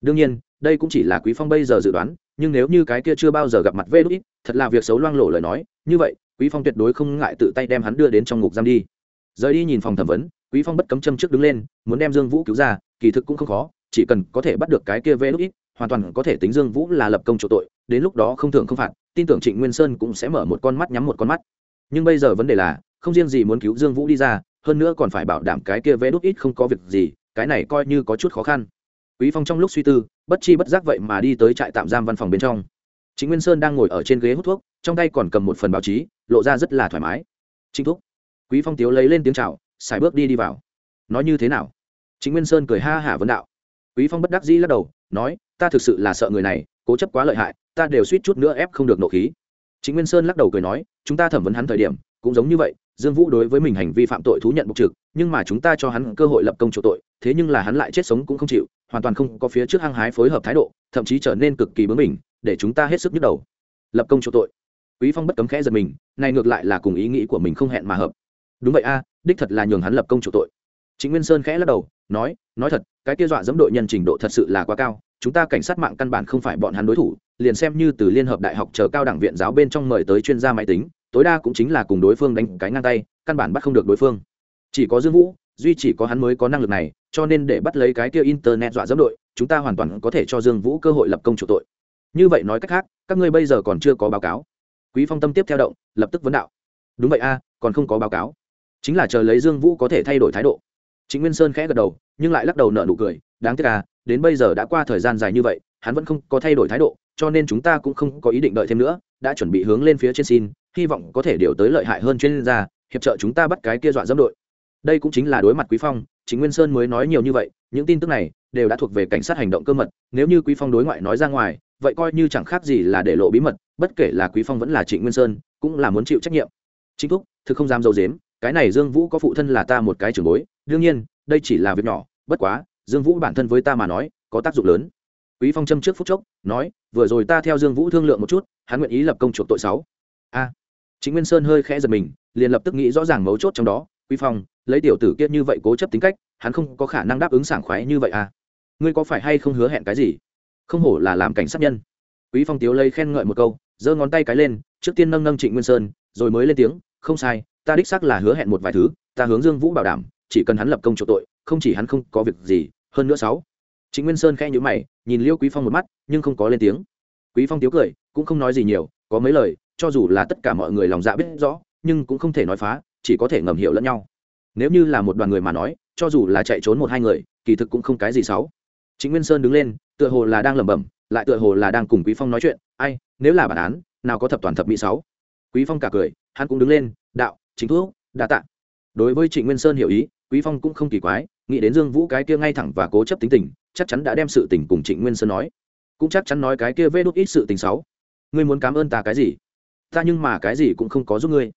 đương nhiên, đây cũng chỉ là quý phong bây giờ dự đoán, nhưng nếu như cái kia chưa bao giờ gặp mặt vê đúc ít thật là việc xấu loang lộ lời nói, như vậy, quý phong tuyệt đối không ngại tự tay đem hắn đưa đến trong ngục giam đi. Rời đi nhìn phòng thẩm vấn, quý phong bất cấm châm trước đứng lên, muốn đem dương vũ cứu ra, kỳ thực cũng không khó, chỉ cần có thể bắt được cái kia vê đúc ít hoàn toàn có thể tính dương vũ là lập công chỗ tội, đến lúc đó không thường không phạt, tin tưởng trịnh nguyên sơn cũng sẽ mở một con mắt nhắm một con mắt. Nhưng bây giờ vấn đề là, không riêng gì muốn cứu dương vũ đi ra, hơn nữa còn phải bảo đảm cái kia vé đúc ít không có việc gì, cái này coi như có chút khó khăn quý phong trong lúc suy tư, bất chi bất giác vậy mà đi tới trại tạm giam văn phòng bên trong. Chính nguyên sơn đang ngồi ở trên ghế hút thuốc, trong tay còn cầm một phần báo chí, lộ ra rất là thoải mái. Trinh thúc. Quý phong tiếu lấy lên tiếng chào, xài bước đi đi vào. Nói như thế nào? Chính nguyên sơn cười ha hả vấn đạo. Quý phong bất đắc dĩ lắc đầu, nói, ta thực sự là sợ người này, cố chấp quá lợi hại, ta đều suýt chút nữa ép không được nộ khí. Chính nguyên sơn lắc đầu cười nói, chúng ta thẩm vấn hắn thời điểm, cũng giống như vậy, dương vũ đối với mình hành vi phạm tội thú nhận bục trực, nhưng mà chúng ta cho hắn cơ hội lập công chỗ tội, thế nhưng là hắn lại chết sống cũng không chịu hoàn toàn không có phía trước hăng hái phối hợp thái độ, thậm chí trở nên cực kỳ bướng mình để chúng ta hết sức nhức đầu. Lập công chỗ tội. Quý phong bất cấm khẽ giật mình, này ngược lại là cùng ý nghĩ của mình không hẹn mà hợp. Đúng vậy a, đích thật là nhường hắn lập công chỗ tội. Chính nguyên sơn khẽ lắc đầu, nói nói thật, cái kia dọa dẫm đội nhân trình độ thật sự là quá cao, chúng ta cảnh sát mạng căn bản không phải bọn hắn đối thủ, liền xem như từ liên hợp đại học chờ cao đẳng viện giáo bên trong mời tới chuyên gia máy tính, tối đa cũng chính là cùng đối phương đánh cái ngang tay, căn bản bắt không được đối phương. Chỉ có dương vũ duy chỉ có hắn mới có năng lực này, cho nên để bắt lấy cái kia internet dọa dẫm đội, chúng ta hoàn toàn có thể cho dương vũ cơ hội lập công chủ tội. Như vậy nói cách khác, các ngươi bây giờ còn chưa có báo cáo. Quý phong tâm tiếp theo động, lập tức vấn đạo. Đúng vậy a, còn không có báo cáo. Chính là chờ lấy dương vũ có thể thay đổi thái độ. Chính nguyên sơn khẽ gật đầu, nhưng lại lắc đầu nở nụ cười, đáng tiếc à đến bây giờ đã qua thời gian dài như vậy, hắn vẫn không có thay đổi thái độ, cho nên chúng ta cũng không có ý định đợi thêm nữa, đã chuẩn bị hướng lên phía trên xin, hy vọng có thể điều tới lợi hại hơn chuyên gia, hiệp trợ chúng ta bắt cái kia dọa dẫm đội đây cũng chính là đối mặt quý phong chính nguyên sơn mới nói nhiều như vậy, những tin tức này đều đã thuộc về cảnh sát hành động cơ mật, nếu như quý phong đối ngoại nói ra ngoài, vậy coi như chẳng khác gì là để lộ bí mật, bất kể là quý phong vẫn là trịnh nguyên sơn, cũng là muốn chịu trách nhiệm. Chính thúc, thực không dám dâu dếm cái này dương vũ có phụ thân là ta một cái trưởng bối, đương nhiên, đây chỉ là việc nhỏ, bất quá, dương vũ bản thân với ta mà nói, có tác dụng lớn. Quý phong châm trước phút chốc, nói, vừa rồi ta theo dương vũ thương lượng một chút, hắn nguyện ý lập công chuộc tội sáu a. Chính nguyên sơn hơi khẽ giật mình, liền lập tức nghĩ rõ ràng mấu chốt trong đó, quý phong lấy tiểu tử kiết như vậy cố chấp tính cách, hắn không có khả năng đáp ứng sảng khoái như vậy à? Ngươi có phải hay không hứa hẹn cái gì? Không hổ là làm cảnh sát nhân. Quý phong tiếu lấy khen ngợi một câu, giơ ngón tay cái lên, trước tiên nâng nâng trịnh nguyên sơn, rồi mới lên tiếng, không sai, ta đích xác là hứa hẹn một vài thứ, ta hướng dương vũ bảo đảm, chỉ cần hắn lập công chỗ tội, không chỉ hắn không có việc gì, hơn nữa sáu. Chính nguyên sơn khẽ nhíu mày, nhìn liêu quý phong một mắt, nhưng không có lên tiếng. Quý phong tiếu cười, cũng không nói gì nhiều, có mấy lời, cho dù là tất cả mọi người lòng dạ biết rõ, nhưng cũng không thể nói phá, chỉ có thể ngầm hiểu lẫn nhau nếu như là một đoàn người mà nói, cho dù là chạy trốn một hai người, kỳ thực cũng không cái gì xấu. Chính nguyên sơn đứng lên, tựa hồ là đang lẩm bẩm, lại tựa hồ là đang cùng quý phong nói chuyện. Ai, nếu là bản án, nào có thập toàn thập mỹ sáu quý phong cả cười, hắn cũng đứng lên, đạo chính thuốc, đa tạ. Đối với trịnh nguyên sơn hiểu ý, quý phong cũng không kỳ quái, nghĩ đến dương vũ cái kia ngay thẳng và cố chấp tính tình, chắc chắn đã đem sự tình cùng trịnh nguyên sơn nói. Cũng chắc chắn nói cái kia vê đốt ít sự tình xấu. Ngươi muốn cảm ơn ta cái gì? Ta nhưng mà cái gì cũng không có giúp ngươi.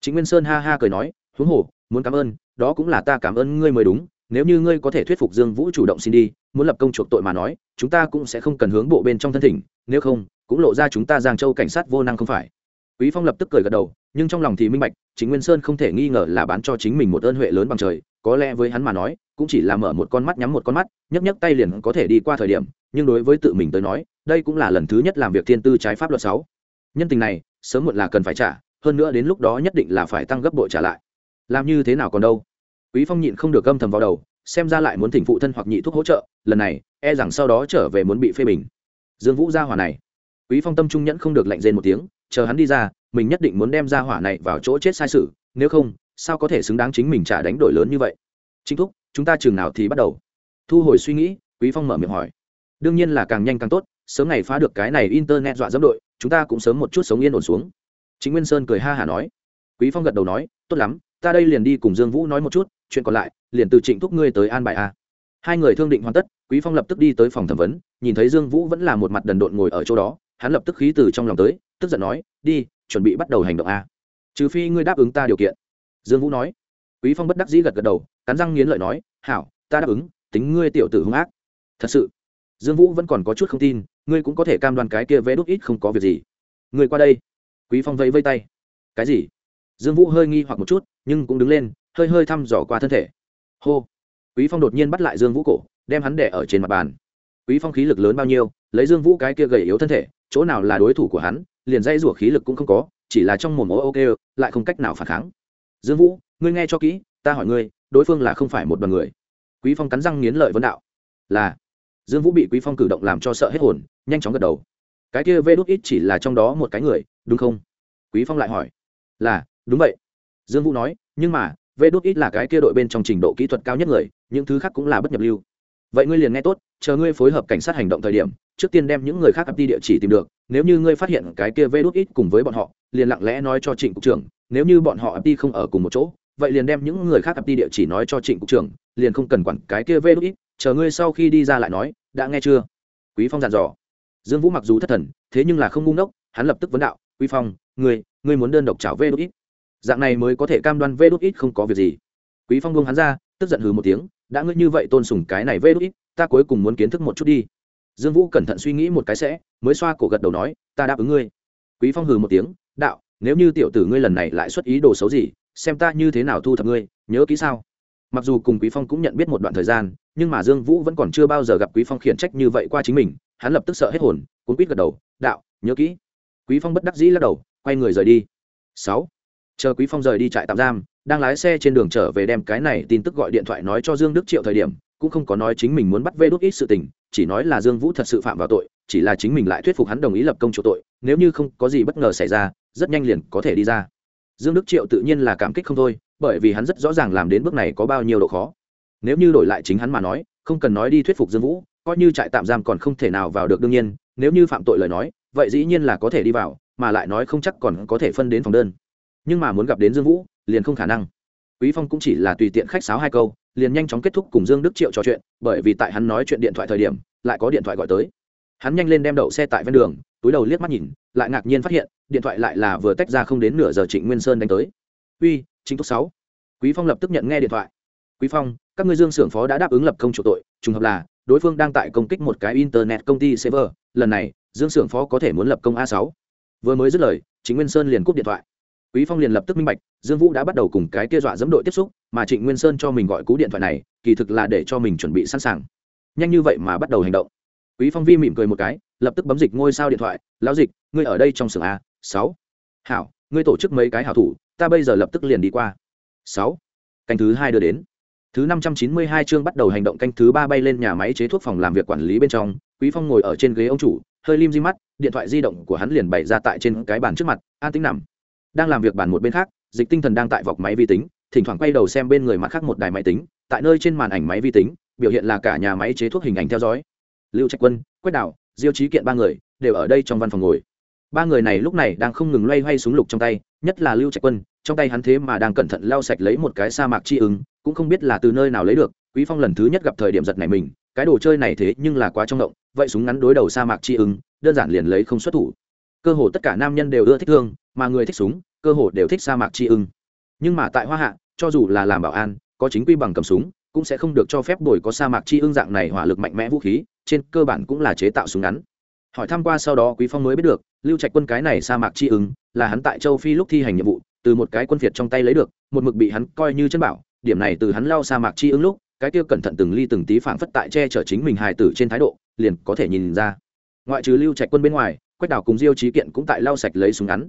Trịnh nguyên sơn ha ha cười nói, huống hồ muốn cảm ơn, đó cũng là ta cảm ơn ngươi mới đúng, nếu như ngươi có thể thuyết phục dương vũ chủ động xin đi, muốn lập công chuộc tội mà nói, chúng ta cũng sẽ không cần hướng bộ bên trong thân thỉnh, nếu không, cũng lộ ra chúng ta giang châu cảnh sát vô năng không phải. Quý phong lập tức cười gật đầu, nhưng trong lòng thì minh bạch, chính nguyên sơn không thể nghi ngờ là bán cho chính mình một ơn huệ lớn bằng trời, có lẽ với hắn mà nói, cũng chỉ là mở một con mắt nhắm một con mắt, nhấc nhấc tay liền có thể đi qua thời điểm, nhưng đối với tự mình tới nói, đây cũng là lần thứ nhất làm việc thiên tư trái pháp luật sáu. Nhân tình này, sớm muộn là cần phải trả, hơn nữa đến lúc đó nhất định là phải tăng gấp bội trả lại làm như thế nào còn đâu. Quý phong nhịn không được âm thầm vào đầu, xem ra lại muốn thỉnh phụ thân hoặc nhị thuốc hỗ trợ, lần này e rằng sau đó trở về muốn bị phê bình. Dương vũ ra hỏa này. Quý phong tâm trung nhẫn không được lạnh rên một tiếng, chờ hắn đi ra, mình nhất định muốn đem ra hỏa này vào chỗ chết sai sự, nếu không, sao có thể xứng đáng chính mình trả đánh đổi lớn như vậy? Chính thúc, chúng ta chừng nào thì bắt đầu? Thu hồi suy nghĩ, quý phong mở miệng hỏi. Đương nhiên là càng nhanh càng tốt, sớm ngày phá được cái này internet dọa dẫm đội, chúng ta cũng sớm một chút sống yên ổn xuống. Chính nguyên sơn cười ha hả nói. Quý phong gật đầu nói, tốt lắm ta đây liền đi cùng dương vũ nói một chút, chuyện còn lại, liền từ trịnh thúc ngươi tới an bài a. Hai người thương định hoàn tất, quý phong lập tức đi tới phòng thẩm vấn, nhìn thấy dương vũ vẫn là một mặt đần độn ngồi ở chỗ đó, hắn lập tức khí từ trong lòng tới, tức giận nói, đi, chuẩn bị bắt đầu hành động a. Trừ phi ngươi đáp ứng ta điều kiện. Dương vũ nói. Quý phong bất đắc dĩ gật gật đầu, cắn răng nghiến lợi nói, hảo, ta đáp ứng, tính ngươi tiểu tử hung ác. Thật sự? Dương vũ vẫn còn có chút không tin, ngươi cũng có thể cam đoan cái kia vẽ đốt ít không có việc gì. Ngươi qua đây. Quý phong vẫy vây tay. Cái gì? Dương vũ hơi nghi hoặc một chút, nhưng cũng đứng lên, hơi hơi thăm dò qua thân thể. Hô. Quý phong đột nhiên bắt lại dương vũ cổ, đem hắn đẻ ở trên mặt bàn. Quý phong khí lực lớn bao nhiêu, lấy dương vũ cái kia gầy yếu thân thể, chỗ nào là đối thủ của hắn, liền dây rủa khí lực cũng không có, chỉ là trong mồm ố ok lại không cách nào phản kháng. Dương vũ, ngươi nghe cho kỹ, ta hỏi ngươi, đối phương là không phải một đoàn người. Quý phong cắn răng nghiến lợi vấn đạo. Là. Dương vũ bị quý phong cử động làm cho sợ hết hồn, nhanh chóng gật đầu. Cái kia vê đút ít chỉ là trong đó một cái người, đúng không? Quý phong lại hỏi. Là đúng vậy. Dương vũ nói, nhưng mà vê đút ít là cái kia đội bên trong trình độ kỹ thuật cao nhất người, những thứ khác cũng là bất nhập lưu. Vậy ngươi liền nghe tốt, chờ ngươi phối hợp cảnh sát hành động thời điểm, trước tiên đem những người khác ập đi địa chỉ tìm được, nếu như ngươi phát hiện cái kia vê đút ít cùng với bọn họ, liền lặng lẽ nói cho trịnh cục trưởng, nếu như bọn họ ập đi không ở cùng một chỗ, vậy liền đem những người khác ập đi địa chỉ nói cho trịnh cục trưởng, liền không cần quản cái kia vê đút ít, chờ ngươi sau khi đi ra lại nói, đã nghe chưa? Quý phong dặn dò. Dương vũ mặc dù thất thần, thế nhưng là không ngu ngốc, hắn lập tức vấn đạo, quý phong, ngươi ngươi muốn đơn độc chảo vê đút ít? Dạng này mới có thể cam đoan vê đút ít không có việc gì. Quý phong buông hắn ra, tức giận hừ một tiếng, đã ngươi như vậy tôn sùng cái này vê đút ít ta cuối cùng muốn kiến thức một chút đi. Dương vũ cẩn thận suy nghĩ một cái sẽ, mới xoa cổ gật đầu nói, ta đáp ứng ngươi. Quý phong hừ một tiếng, đạo, nếu như tiểu tử ngươi lần này lại xuất ý đồ xấu gì, xem ta như thế nào thu thập ngươi, nhớ kỹ sao? Mặc dù cùng quý phong cũng nhận biết một đoạn thời gian, nhưng mà dương vũ vẫn còn chưa bao giờ gặp quý phong khiển trách như vậy qua chính mình, hắn lập tức sợ hết hồn, cuốn quýt gật đầu, đạo, nhớ kỹ. Quý phong bất đắc dĩ lắc đầu, quay người rời đi. Sáu chờ quý phong rời đi trại tạm giam, đang lái xe trên đường trở về đem cái này tin tức gọi điện thoại nói cho dương đức triệu thời điểm, cũng không có nói chính mình muốn bắt vê đốt ít sự tình, chỉ nói là dương vũ thật sự phạm vào tội, chỉ là chính mình lại thuyết phục hắn đồng ý lập công chỗ tội, nếu như không có gì bất ngờ xảy ra, rất nhanh liền có thể đi ra. Dương đức triệu tự nhiên là cảm kích không thôi, bởi vì hắn rất rõ ràng làm đến bước này có bao nhiêu độ khó. Nếu như đổi lại chính hắn mà nói, không cần nói đi thuyết phục dương vũ, coi như trại tạm giam còn không thể nào vào được đương nhiên, nếu như phạm tội lời nói, vậy dĩ nhiên là có thể đi vào, mà lại nói không chắc còn có thể phân đến phòng đơn nhưng mà muốn gặp đến dương vũ, liền không khả năng. Quý phong cũng chỉ là tùy tiện khách sáo hai câu, liền nhanh chóng kết thúc cùng dương đức triệu trò chuyện, bởi vì tại hắn nói chuyện điện thoại thời điểm, lại có điện thoại gọi tới. Hắn nhanh lên đem đậu xe tại ven đường, túi đầu liếc mắt nhìn, lại ngạc nhiên phát hiện, điện thoại lại là vừa tách ra không đến nửa giờ trịnh nguyên sơn đánh tới. Uy chính thúc sáu. Quý phong lập tức nhận nghe điện thoại. Quý phong, các ngươi dương xưởng phó đã đáp ứng lập công chủ tội, trùng hợp là, đối phương đang tại công kích một cái internet công ty server, lần này, dương xưởng phó có thể muốn lập công a 6 vừa mới dứt lời chính nguyên sơn liền cúp điện thoại quý phong liền lập tức minh bạch, dương vũ đã bắt đầu cùng cái kia dọa dẫm đội tiếp xúc, mà trịnh nguyên sơn cho mình gọi cú điện thoại này, kỳ thực là để cho mình chuẩn bị sẵn sàng. Nhanh như vậy mà bắt đầu hành động. Quý phong vi mỉm cười một cái, lập tức bấm dịch ngôi sao điện thoại, lão dịch, ngươi ở đây trong xưởng a, sáu. Hảo, ngươi tổ chức mấy cái hảo thủ, ta bây giờ lập tức liền đi qua. Sáu. Canh thứ hai đưa đến. Thứ năm trăm chín mươi hai chương bắt đầu hành động canh thứ ba bay lên nhà máy chế thuốc phòng làm việc quản lý bên trong, quý phong ngồi ở trên ghế ông chủ, hơi lim di mắt, điện thoại di động của hắn liền bày ra tại trên cái bàn trước mặt, an tính nằm đang làm việc bàn một bên khác, dịch tinh thần đang tại vọc máy vi tính, thỉnh thoảng quay đầu xem bên người mặt khác một đài máy tính, tại nơi trên màn ảnh máy vi tính, biểu hiện là cả nhà máy chế thuốc hình ảnh theo dõi. Lưu trạch quân, quách đảo diêu trí kiện ba người đều ở đây trong văn phòng ngồi. Ba người này lúc này đang không ngừng loay hoay súng lục trong tay, nhất là lưu trạch quân, trong tay hắn thế mà đang cẩn thận lau sạch lấy một cái sa mạc chi ứng, cũng không biết là từ nơi nào lấy được, quý phong lần thứ nhất gặp thời điểm giật này mình, cái đồ chơi này thế nhưng là quá trong động, vậy súng ngắn đối đầu sa mạc chi ứng, đơn giản liền lấy không xuất thủ cơ hồ tất cả nam nhân đều ưa thích thương, mà người thích súng, cơ hồ đều thích sa mạc chi ưng. Nhưng mà tại hoa hạ, cho dù là làm bảo an, có chính quy bằng cầm súng, cũng sẽ không được cho phép đổi có sa mạc chi ưng dạng này hỏa lực mạnh mẽ vũ khí, trên cơ bản cũng là chế tạo súng ngắn. Hỏi tham q u a sau đó quý phong mới biết được, lưu trạch quân cái này sa mạc chi ứng là hắn tại châu phi lúc thi hành nhiệm vụ, từ một cái quân việt trong tay lấy được, một mực bị hắn coi như chân bảo, điểm này từ hắn lao sa mạc chi ứng lúc, cái kia cẩn thận từng ly từng tí phảng phất tại che chở chính mình hài tử trên thái độ, liền có thể nhìn ra. Ngoại trừ lưu trạch quân bên ngoài quách đảo cùng diêu trí kiện cũng tại lau sạch lấy súng ngắn.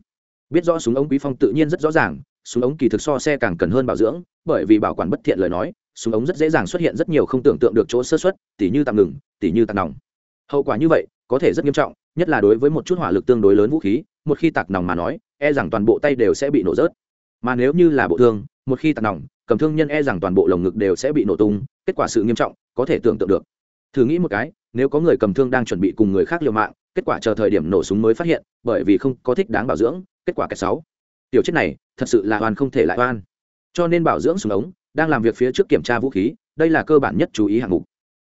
Biết rõ súng ống quý phong tự nhiên rất rõ ràng, súng ống kỳ thực so xe càng cần hơn bảo dưỡng, bởi vì bảo quản bất thiện lời nói, súng ống rất dễ dàng xuất hiện rất nhiều không tưởng tượng được chỗ sơ xuất tỉ như tạm ngừng, tỉ như tạm nòng. Hậu quả như vậy, có thể rất nghiêm trọng, nhất là đối với một chút hỏa lực tương đối lớn vũ khí, một khi tạc nòng mà nói e rằng toàn bộ tay đều sẽ bị nổ rớt. Mà nếu như là bộ thương, một khi tạc nòng, cầm thương nhân e rằng toàn bộ lồng ngực đều sẽ bị nổ tung, kết quả sự nghiêm trọng, có thể tưởng tượng được. Thử nghĩ một cái, nếu có người cầm thương đang chuẩn bị cùng người khác liều mạng kết quả chờ thời điểm nổ súng mới phát hiện, bởi vì không có thích đáng bảo dưỡng, kết quả kẻ sáu. Tiểu chết này, thật sự là oan không thể lại oan. Cho nên bảo dưỡng súng ống, đang làm việc phía trước kiểm tra vũ khí, đây là cơ bản nhất chú ý hạng mục.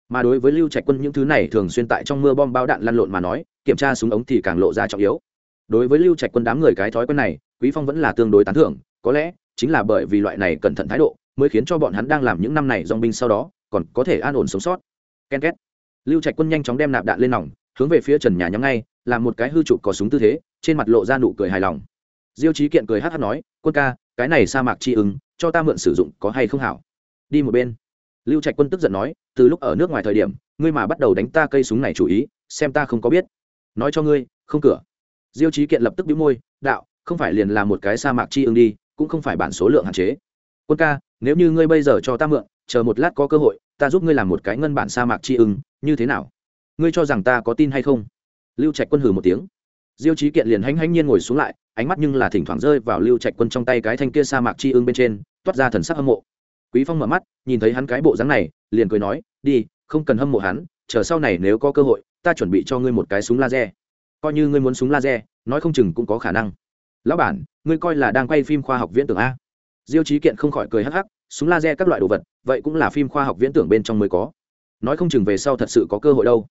Mà đối với lưu trạch quân những thứ này thường xuyên tại trong mưa bom bao đạn lăn lộn mà nói, kiểm tra súng ống thì càng lộ ra trọng yếu. Đối với lưu trạch quân đám người cái thói quen này, quý phong vẫn là tương đối tán thưởng, có lẽ chính là bởi vì loại này cẩn thận thái độ mới khiến cho bọn hắn đang làm những năm này dòng binh sau đó còn có thể an ổn sống sót. Ken két. Lưu trạch quân nhanh chóng đem nạp đạn lên nòng hướng về phía trần nhà nhắm ngay, làm một cái hư trụ có súng tư thế, trên mặt lộ ra nụ cười hài lòng. Diêu trí kiện cười hát hát nói, quân ca, cái này sa mạc chi ứng, cho ta mượn sử dụng có hay không hảo? Đi một bên. Lưu trạch quân tức giận nói, từ lúc ở nước ngoài thời điểm, ngươi mà bắt đầu đánh ta cây súng này chủ ý, xem ta không có biết. Nói cho ngươi, không cửa. Diêu trí kiện lập tức bĩu môi, đạo, không phải liền là một cái sa mạc chi ứng đi, cũng không phải bản số lượng hạn chế. Quân ca, nếu như ngươi bây giờ cho ta mượn, chờ một lát có cơ hội, ta giúp ngươi làm một cái ngân bản sa mạc chi ứng, như thế nào? Ngươi cho rằng ta có tin hay không? Lưu trạch quân hừ một tiếng. Diêu trí kiện liền hánh hánh nhiên ngồi xuống lại, ánh mắt nhưng là thỉnh thoảng rơi vào lưu trạch quân trong tay cái thanh kia sa mạc chi ưng bên trên, toát ra thần sắc hâm mộ. Quý phong mở mắt, nhìn thấy hắn cái bộ dáng này, liền cười nói, đi, không cần hâm mộ hắn, chờ sau này nếu có cơ hội, ta chuẩn bị cho ngươi một cái súng laser. Coi như ngươi muốn súng laser, nói không chừng cũng có khả năng. Lão bản, ngươi coi là đang quay phim khoa học viễn tưởng a? Diêu trí kiện không khỏi cười hắc hắc, súng laser các loại đồ vật, vậy cũng là phim khoa học viễn tưởng bên trong mới có. Nói không chừng về sau thật sự có cơ hội đâu.